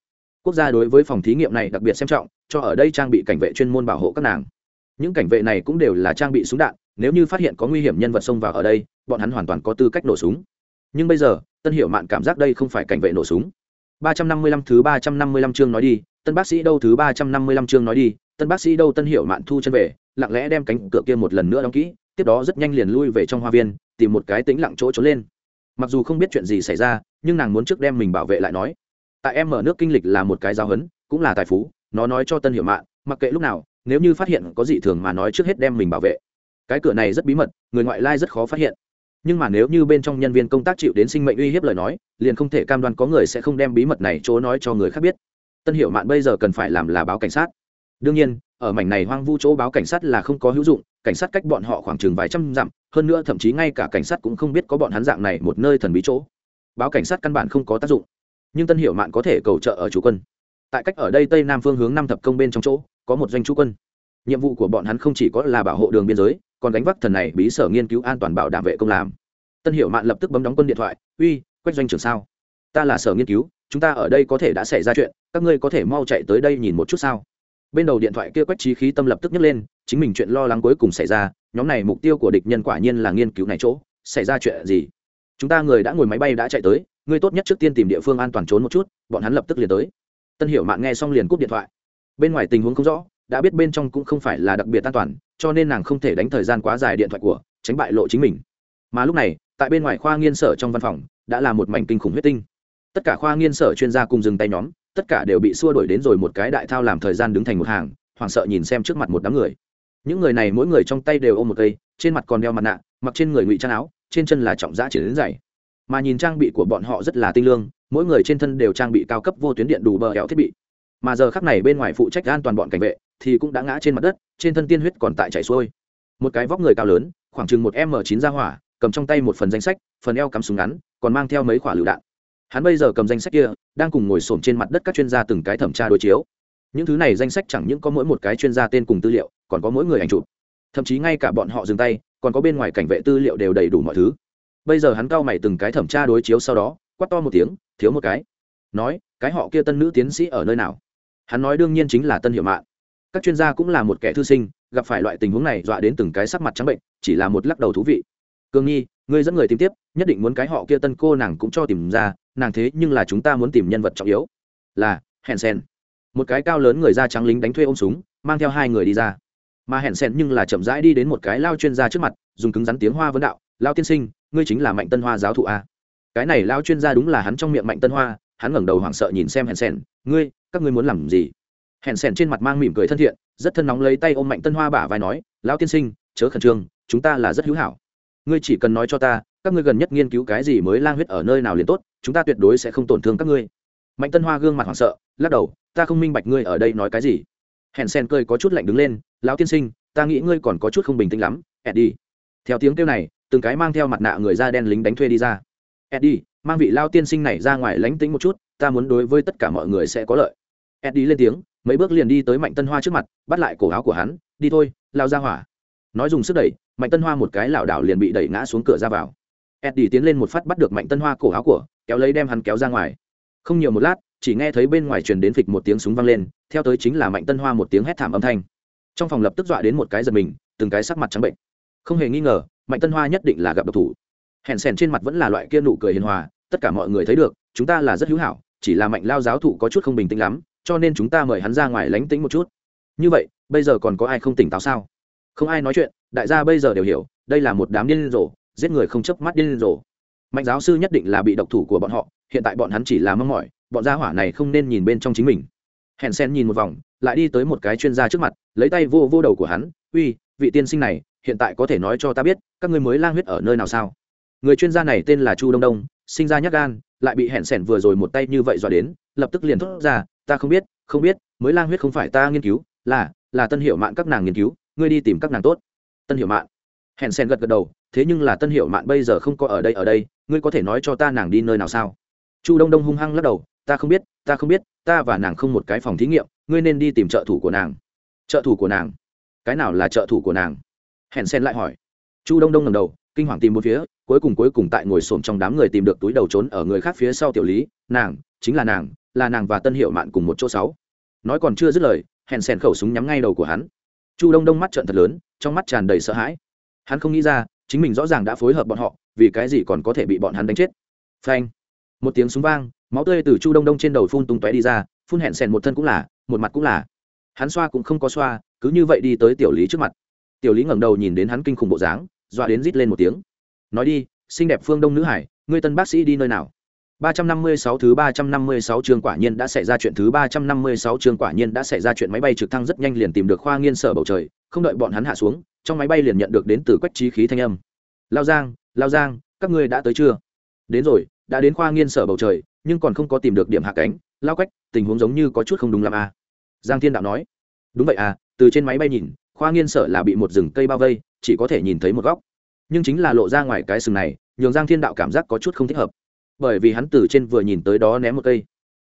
Quốc gia đối với phòng thí nghiệm này đặc biệt xem trọng, cho ở đây trang bị cảnh vệ chuyên môn bảo hộ các nàng. Những cảnh vệ này cũng đều là trang bị súng đạn, nếu như phát hiện có nguy hiểm nhân vật xông vào ở đây, bọn hắn hoàn toàn có tư cách nổ súng. Nhưng bây giờ, tân hiệu mạn cảm giác đây không phải cảnh vệ nổ súng. Ba trăm năm mươi lăm thứ ba trăm năm mươi lăm chương nói đi tân bác sĩ đâu thứ ba trăm năm mươi lăm chương nói đi, tân bác sĩ đâu tân hiệu mạn thu chân về, lặng lẽ đem cánh cửa kia một lần nữa đóng kỹ, tiếp đó rất nhanh liền lui về trong hoa viên, tìm một cái tính lặng chỗ trốn lên. Mặc dù không biết chuyện gì xảy ra, nhưng nàng muốn trước đem mình bảo vệ lại nói. Tại em mở nước kinh lịch là một cái giáo hấn cũng là tài phú, nó nói cho tân hiệu mạn, mặc kệ lúc nào, nếu như phát hiện có gì thường mà nói trước hết đem mình bảo vệ. Cái cửa này rất bí mật, người ngoại lai rất khó phát hiện. Nhưng mà nếu như bên trong nhân viên công tác chịu đến sinh mệnh uy hiếp lời nói, liền không thể cam đoan có người sẽ không đem bí mật này chỗ nói cho người khác biết tân hiệu mạn bây giờ cần phải làm là báo cảnh sát. Đương nhiên, ở mảnh này hoang vu chỗ báo cảnh sát là không có hữu dụng, cảnh sát cách bọn họ khoảng chừng vài trăm dặm, hơn nữa thậm chí ngay cả cảnh sát cũng không biết có bọn hắn dạng này một nơi thần bí chỗ. Báo cảnh sát căn bản không có tác dụng. Nhưng tân hiệu mạn có thể cầu trợ ở chủ quân. Tại cách ở đây tây nam phương hướng năm thập công bên trong chỗ, có một doanh chủ quân. Nhiệm vụ của bọn hắn không chỉ có là bảo hộ đường biên giới, còn đánh vác thần này bí sở nghiên cứu an toàn bảo đảm vệ công làm. Tân hiệu mạn lập tức bấm đóng quân điện thoại, uy, quách doanh trưởng sao? Ta là sở nghiên cứu chúng ta ở đây có thể đã xảy ra chuyện, các ngươi có thể mau chạy tới đây nhìn một chút sao? Bên đầu điện thoại kia quách trí khí tâm lập tức nhấc lên, chính mình chuyện lo lắng cuối cùng xảy ra, nhóm này mục tiêu của địch nhân quả nhiên là nghiên cứu này chỗ, xảy ra chuyện gì? Chúng ta người đã ngồi máy bay đã chạy tới, ngươi tốt nhất trước tiên tìm địa phương an toàn trốn một chút, bọn hắn lập tức liền tới. Tân hiểu mạng nghe xong liền cúp điện thoại. Bên ngoài tình huống không rõ, đã biết bên trong cũng không phải là đặc biệt an toàn, cho nên nàng không thể đánh thời gian quá dài điện thoại của, tránh bại lộ chính mình. Mà lúc này, tại bên ngoài khoa nghiên sở trong văn phòng, đã là một mảnh kinh khủng huyết tinh tất cả khoa nghiên sở chuyên gia cùng dừng tay nhóm, tất cả đều bị xua đuổi đến rồi một cái đại thao làm thời gian đứng thành một hàng, hoảng sợ nhìn xem trước mặt một đám người. Những người này mỗi người trong tay đều ôm một cây, trên mặt còn đeo mặt nạ, mặc trên người ngụy trang áo, trên chân là trọng giã chỉ đến dày. Mà nhìn trang bị của bọn họ rất là tinh lương, mỗi người trên thân đều trang bị cao cấp vô tuyến điện đủ bờ hẹo thiết bị. Mà giờ khắc này bên ngoài phụ trách an toàn bọn cảnh vệ, thì cũng đã ngã trên mặt đất, trên thân tiên huyết còn tại chảy xuôi. Một cái vóc người cao lớn, khoảng chừng một m chín ra hỏa, cầm trong tay một phần danh sách, phần eo cắm súng ngắn, còn mang theo mấy quả lựu đạn hắn bây giờ cầm danh sách kia, đang cùng ngồi xổm trên mặt đất các chuyên gia từng cái thẩm tra đối chiếu. Những thứ này danh sách chẳng những có mỗi một cái chuyên gia tên cùng tư liệu, còn có mỗi người ảnh chụp. Thậm chí ngay cả bọn họ dừng tay, còn có bên ngoài cảnh vệ tư liệu đều đầy đủ mọi thứ. Bây giờ hắn cao mày từng cái thẩm tra đối chiếu sau đó quắt to một tiếng, thiếu một cái. Nói, cái họ kia tân nữ tiến sĩ ở nơi nào? Hắn nói đương nhiên chính là tân hiệu mạng các chuyên gia cũng là một kẻ thư sinh, gặp phải loại tình huống này dọa đến từng cái sắc mặt trắng bệnh, chỉ là một lắc đầu thú vị. Cương nhi, ngươi dẫn người tìm tiếp, nhất định muốn cái họ kia tân cô nàng cũng cho tìm ra nàng thế nhưng là chúng ta muốn tìm nhân vật trọng yếu. Là Hẹn sen một cái cao lớn người da trắng lính đánh thuê ôm súng, mang theo hai người đi ra. Mà Hẹn sen nhưng là chậm rãi đi đến một cái lao chuyên gia trước mặt, dùng cứng rắn tiếng hoa vấn đạo, lao tiên sinh, ngươi chính là mạnh tân hoa giáo thụ a. Cái này lao chuyên gia đúng là hắn trong miệng mạnh tân hoa, hắn ngẩng đầu hoảng sợ nhìn xem Hẹn sen ngươi, các ngươi muốn làm gì? Hẹn sen trên mặt mang mỉm cười thân thiện, rất thân nóng lấy tay ôm mạnh tân hoa bả vai nói lão tiên sinh, chớ khẩn trương, chúng ta là rất hữu hảo. Ngươi chỉ cần nói cho ta các ngươi gần nhất nghiên cứu cái gì mới lang huyết ở nơi nào liền tốt, chúng ta tuyệt đối sẽ không tổn thương các ngươi. Mạnh tân hoa gương mặt hoảng sợ, lắc đầu, ta không minh bạch ngươi ở đây nói cái gì. Hèn sen cười có chút lạnh đứng lên, lão tiên sinh, ta nghĩ ngươi còn có chút không bình tĩnh lắm, eddie. Theo tiếng kêu này, từng cái mang theo mặt nạ người da đen lính đánh thuê đi ra. Eddie, mang vị lao tiên sinh này ra ngoài lánh tính một chút, ta muốn đối với tất cả mọi người sẽ có lợi. Eddie lên tiếng, mấy bước liền đi tới mạnh tân hoa trước mặt, bắt lại cổ áo của hắn, đi thôi lao ra hỏa. Nói dùng sức đẩy, mạnh tân hoa một cái lảo đảo liền bị đẩy ngã xuống cửa ra vào eddie tiến lên một phát bắt được mạnh tân hoa cổ áo của, kéo lấy đem hắn kéo ra ngoài. Không nhiều một lát, chỉ nghe thấy bên ngoài truyền đến phịch một tiếng súng vang lên, theo tới chính là mạnh tân hoa một tiếng hét thảm âm thanh. Trong phòng lập tức dọa đến một cái giật mình, từng cái sắc mặt trắng bệnh. Không hề nghi ngờ, mạnh tân hoa nhất định là gặp độc thủ. Hèn sèn trên mặt vẫn là loại kia nụ cười hiền hòa, tất cả mọi người thấy được, chúng ta là rất hữu hảo, chỉ là mạnh lao giáo thụ có chút không bình tĩnh lắm, cho nên chúng ta mời hắn ra ngoài lánh tĩnh một chút. Như vậy, bây giờ còn có ai không tỉnh táo sao? Không ai nói chuyện, đại gia bây giờ đều hiểu, đây là một đám điên rồ giết người không chớp mắt điên rồ. Mạnh giáo sư nhất định là bị độc thủ của bọn họ, hiện tại bọn hắn chỉ là mong mỏi, bọn gia hỏa này không nên nhìn bên trong chính mình. Hèn sen nhìn một vòng, lại đi tới một cái chuyên gia trước mặt, lấy tay vô vô đầu của hắn, uy, vị tiên sinh này, hiện tại có thể nói cho ta biết, các ngươi mới lang huyết ở nơi nào sao? Người chuyên gia này tên là chu đông đông, sinh ra nhắc gan, lại bị hẹn sẻn vừa rồi một tay như vậy dọa đến, lập tức liền thốt ra, ta không biết không biết, mới lang huyết không phải ta nghiên cứu, là là tân hiệu mạng các nàng nghiên cứu, ngươi đi tìm các nàng tốt. Tân hiệu mạng hẹn sen gật gật đầu, thế nhưng là tân hiệu Mạn bây giờ không có ở đây ở đây, ngươi có thể nói cho ta nàng đi nơi nào sao? Chu đông đông hung hăng lắc đầu, ta không biết, ta không biết, ta và nàng không một cái phòng thí nghiệm, ngươi nên đi tìm trợ thủ của nàng. Trợ thủ của nàng? Cái nào là trợ thủ của nàng? Hẹn sen lại hỏi. Chu đông đông ngầm đầu, kinh hoàng tìm một phía, cuối cùng cuối cùng tại ngồi xổm trong đám người tìm được túi đầu trốn ở người khác phía sau tiểu lý, nàng, chính là nàng là nàng và tân hiệu mạn cùng một chỗ sáu. Nói còn chưa dứt lời hẹn sen khẩu súng nhắm ngay đầu của hắn. Chu đông đông mắt trợn thật lớn, trong mắt tràn đầy sợ hãi hắn không nghĩ ra chính mình rõ ràng đã phối hợp bọn họ vì cái gì còn có thể bị bọn hắn đánh chết. Phanh. Một tiếng súng vang máu tươi từ chu đông đông trên đầu phun tung tóe đi ra phun hẹn sèn một thân cũng là một mặt cũng là. Hắn xoa cũng không có xoa cứ như vậy đi tới tiểu lý trước mặt. Tiểu lý ngẩng đầu nhìn đến hắn kinh khủng bộ dáng dọa đến rít lên một tiếng. Nói đi xinh đẹp phương đông nữ hải ngươi tân bác sĩ đi nơi nào? 356 thứ 356 chương quả nhiên đã xảy ra chuyện thứ 356 chương quả nhiên đã xảy ra chuyện máy bay trực thăng rất nhanh liền tìm được khoa nghiên sở bầu trời, không đợi bọn hắn hạ xuống, trong máy bay liền nhận được đến từ quách trí khí thanh âm. Lao Giang, Lao Giang, các ngươi đã tới chưa? Đến rồi, đã đến khoa nghiên sở bầu trời, nhưng còn không có tìm được điểm hạ cánh. Lao Quách, tình huống giống như có chút không đúng lắm à? Giang Thiên Đạo nói. Đúng vậy à, từ trên máy bay nhìn, khoa nghiên sở là bị một rừng cây bao vây, chỉ có thể nhìn thấy một góc. Nhưng chính là lộ ra ngoài cái sừng này, nhường Giang Thiên Đạo cảm giác có chút không thích hợp bởi vì hắn từ trên vừa nhìn tới đó ném một cây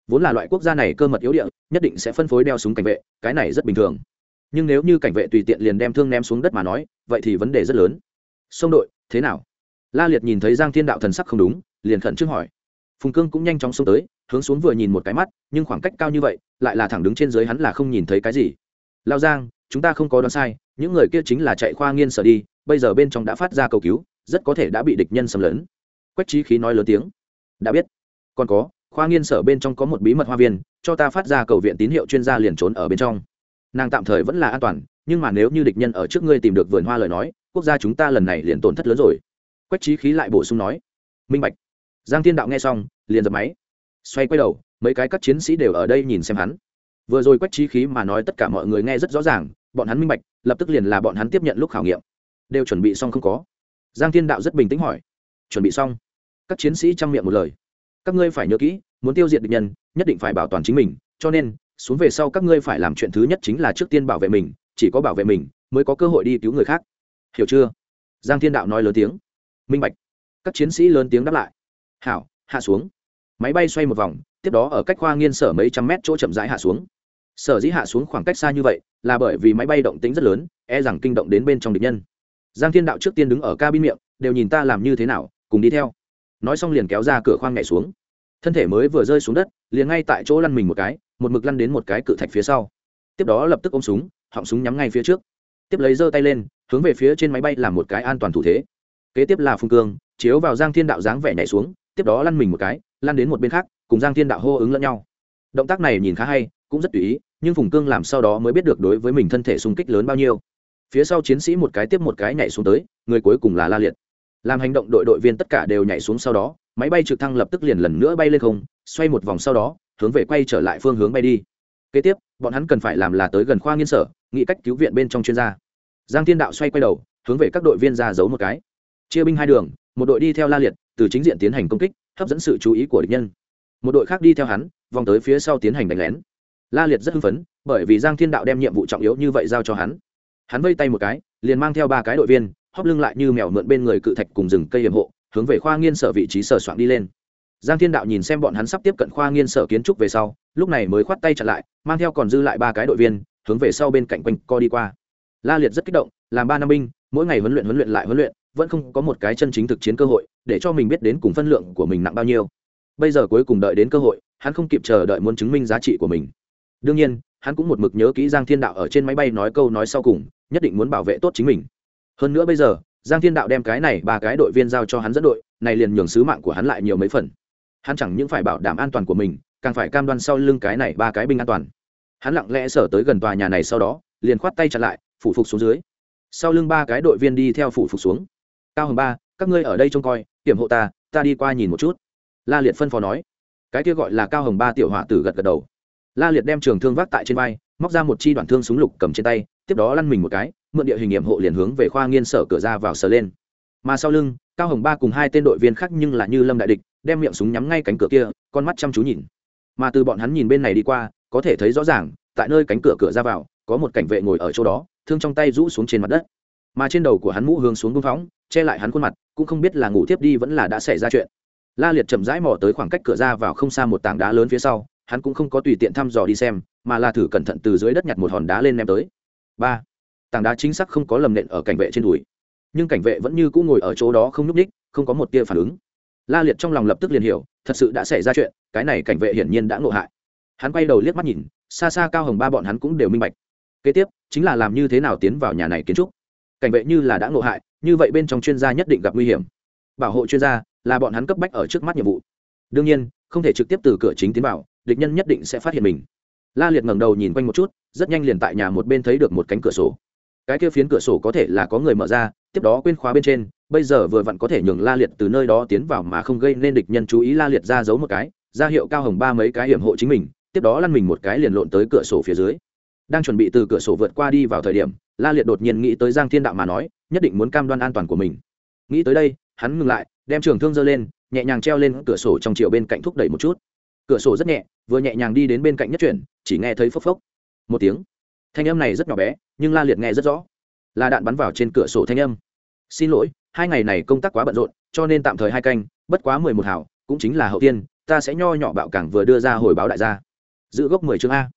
vốn là loại quốc gia này cơ mật yếu địa nhất định sẽ phân phối đeo súng cảnh vệ cái này rất bình thường nhưng nếu như cảnh vệ tùy tiện liền đem thương ném xuống đất mà nói, vậy thì vấn đề rất lớn. Sông đội, thế nào? La liệt nhìn thấy giang thiên đạo thần sắc không đúng, liền khẩn trương hỏi. Phùng cương cũng nhanh chóng xông tới, hướng xuống vừa nhìn một cái mắt, nhưng khoảng cách cao như vậy, lại là thẳng đứng trên dưới hắn là không nhìn thấy cái gì. Lao giang, chúng ta không có đoán sai, những người kia chính là chạy khoa nghiên sở đi, bây giờ bên trong đã phát ra cầu cứu, rất có thể đã bị địch nhân xâm lấn. Quách trí khí nói lớn tiếng. Đã biết. Còn có, khoa nghiên sở bên trong có một bí mật hoa viên, cho ta phát ra cầu viện tín hiệu chuyên gia liền trốn ở bên trong nàng tạm thời vẫn là an toàn, nhưng mà nếu như địch nhân ở trước ngươi tìm được vườn hoa lời nói, quốc gia chúng ta lần này liền tổn thất lớn rồi. Quách trí khí lại bổ sung nói. Minh bạch. Giang thiên đạo nghe xong, liền dập máy, xoay quay đầu, mấy cái các chiến sĩ đều ở đây nhìn xem hắn. Vừa rồi quách trí khí mà nói tất cả mọi người nghe rất rõ ràng, bọn hắn minh bạch, lập tức liền là bọn hắn tiếp nhận lúc khảo nghiệm. Đều chuẩn bị xong không có. Giang thiên đạo rất bình tĩnh hỏi. Chuẩn bị xong. Các chiến sĩ chăm miệng một lời. Các ngươi phải nhớ kỹ, muốn tiêu diệt địch nhân, nhất định phải bảo toàn chính mình, cho nên xuống về sau các ngươi phải làm chuyện thứ nhất chính là trước tiên bảo vệ mình, chỉ có bảo vệ mình mới có cơ hội đi cứu người khác. Hiểu chưa? Giang thiên đạo nói lớn tiếng. Minh bạch. Các chiến sĩ lớn tiếng đáp lại. Hảo, hạ xuống. Máy bay xoay một vòng, tiếp đó ở cách khoa nghiên sở mấy trăm mét chỗ chậm rãi hạ xuống. Sở dĩ hạ xuống khoảng cách xa như vậy là bởi vì máy bay động tính rất lớn e rằng kinh động đến bên trong địch nhân. Giang thiên đạo trước tiên đứng ở cabin miệng, đều nhìn ta làm như thế nào, cùng đi theo. Nói xong liền kéo ra cửa khoang nhảy xuống. Thân thể mới vừa rơi xuống đất, liền ngay tại chỗ lăn mình một cái một mực lăn đến một cái cự thạch phía sau. Tiếp đó lập tức ôm súng, họng súng nhắm ngay phía trước. Tiếp lấy giơ tay lên, hướng về phía trên máy bay làm một cái an toàn thủ thế. Kế tiếp là phùng cương, chiếu vào giang thiên đạo dáng vẻ nhảy xuống, tiếp đó lăn mình một cái, lăn đến một bên khác, cùng giang thiên đạo hô ứng lẫn nhau. Động tác này nhìn khá hay, cũng rất tùy ý, nhưng phùng cương làm sau đó mới biết được đối với mình thân thể xung kích lớn bao nhiêu. Phía sau chiến sĩ một cái tiếp một cái nhảy xuống tới, người cuối cùng là la liệt. Làm hành động đội đội viên tất cả đều nhảy xuống sau đó, máy bay trực thăng lập tức liền lần nữa bay lên không, xoay một vòng sau đó hướng về quay trở lại phương hướng bay đi. Kế tiếp, bọn hắn cần phải làm là tới gần khoa nghiên sở, nghĩ cách cứu viện bên trong chuyên gia. Giang thiên đạo xoay quay đầu, hướng về các đội viên ra giấu một cái. Chia binh hai đường, một đội đi theo la liệt, từ chính diện tiến hành công kích, hấp dẫn sự chú ý của địch nhân. Một đội khác đi theo hắn, vòng tới phía sau tiến hành đánh lén. La liệt rất hưng phấn, bởi vì giang thiên đạo đem nhiệm vụ trọng yếu như vậy giao cho hắn. Hắn vây tay một cái, liền mang theo ba cái đội viên, hóp lưng lại như mèo mượn bên người cự thạch cùng rừng cây hiểm hộ, hướng về khoa nghiên sở vị trí sở soạn đi lên giang thiên đạo nhìn xem bọn hắn sắp tiếp cận khoa nghiên sở kiến trúc về sau, lúc này mới khoát tay chặn lại, mang theo còn dư lại ba cái đội viên, hướng về sau bên cạnh quanh co đi qua. La liệt rất kích động, làm ba năm binh, mỗi ngày huấn luyện huấn luyện lại huấn luyện, vẫn không có một cái chân chính thực chiến cơ hội, để cho mình biết đến cùng phân lượng của mình nặng bao nhiêu. Bây giờ cuối cùng đợi đến cơ hội, hắn không kịp chờ đợi muốn chứng minh giá trị của mình. Đương nhiên, hắn cũng một mực nhớ kỹ giang thiên đạo ở trên máy bay nói câu nói sau cùng, nhất định muốn bảo vệ tốt chính mình. Hơn nữa bây giờ, giang thiên đạo đem cái này ba cái đội viên giao cho hắn dẫn đội, này liền nhường sứ mạng của hắn lại nhiều mấy phần hắn chẳng những phải bảo đảm an toàn của mình, càng phải cam đoan sau lưng cái này ba cái binh an toàn. Hắn lặng lẽ sở tới gần tòa nhà này sau đó, liền khoát tay chặn lại, phủ phục xuống dưới. Sau lưng ba cái đội viên đi theo phủ phục xuống. Cao hồng ba, các ngươi ở đây trông coi hiểm hộ ta ta đi qua nhìn một chút. La liệt phân phó nói. Cái kia gọi là cao hồng ba tiểu họa tử gật gật đầu. La liệt đem trường thương vác tại trên vai, móc ra một chi đoạn thương súng lục cầm trên tay, tiếp đó lăn mình một cái, mượn địa hình nghiệm hộ liền hướng về khoa nghiên sở cửa ra vào sờ lên. Mà sau lưng, cao hồng ba cùng hai tên đội viên khác nhưng là như lâm đại địch đem miệng súng nhắm ngay cánh cửa kia, con mắt chăm chú nhìn. Mà từ bọn hắn nhìn bên này đi qua, có thể thấy rõ ràng, tại nơi cánh cửa cửa ra vào, có một cảnh vệ ngồi ở chỗ đó, thương trong tay rũ xuống trên mặt đất. Mà trên đầu của hắn mũ hướng xuống bưng phóng, che lại hắn khuôn mặt, cũng không biết là ngủ tiếp đi vẫn là đã xảy ra chuyện. La liệt chậm rãi mò tới khoảng cách cửa ra vào không xa một tảng đá lớn phía sau, hắn cũng không có tùy tiện thăm dò đi xem, mà là thử cẩn thận từ dưới đất nhặt một hòn đá lên ném tới. Ba, tảng đá chính xác không có lầm nện ở cảnh vệ trên đùi. Nhưng cảnh vệ vẫn như cũng ngồi ở chỗ đó không nhúc ních không có một tia phản ứng la liệt trong lòng lập tức liền hiểu, thật sự đã xảy ra chuyện, cái này cảnh vệ hiển nhiên đã ngộ hại. Hắn quay đầu liếc mắt nhìn, xa xa cao hồng ba bọn hắn cũng đều minh bạch. Kế tiếp, chính là làm như thế nào tiến vào nhà này kiến trúc. Cảnh vệ như là đã ngộ hại, như vậy bên trong chuyên gia nhất định gặp nguy hiểm. Bảo hộ chuyên gia là bọn hắn cấp bách ở trước mắt nhiệm vụ. Đương nhiên, không thể trực tiếp từ cửa chính tiến vào, địch nhân nhất định sẽ phát hiện mình. La liệt ngẩng đầu nhìn quanh một chút, rất nhanh liền tại nhà một bên thấy được một cánh cửa sổ. Cái kia phiến cửa sổ có thể là có người mở ra, tiếp đó quên khóa bên trên bây giờ vừa vặn có thể nhường la liệt từ nơi đó tiến vào mà không gây nên địch nhân chú ý la liệt ra giấu một cái, ra hiệu cao hồng ba mấy cái hiểm hộ chính mình, tiếp đó lăn mình một cái liền lộn tới cửa sổ phía dưới. Đang chuẩn bị từ cửa sổ vượt qua đi vào thời điểm, la liệt đột nhiên nghĩ tới giang thiên đạo mà nói, nhất định muốn cam đoan an toàn của mình. Nghĩ tới đây, hắn ngừng lại, đem trường thương giơ lên, nhẹ nhàng treo lên cửa sổ trong chiều bên cạnh thúc đẩy một chút. Cửa sổ rất nhẹ, vừa nhẹ nhàng đi đến bên cạnh nhất chuyển, chỉ nghe thấy phốc phốc, một tiếng. Thanh âm này rất nhỏ bé, nhưng la liệt nghe rất rõ. Là đạn bắn vào trên cửa sổ thanh âm. Xin lỗi hai ngày này công tác quá bận rộn, cho nên tạm thời hai canh, bất quá mười một hảo, cũng chính là hậu tiên, ta sẽ nho nhỏ bạo cảng vừa đưa ra hồi báo đại gia. Giữ gốc mười chương a.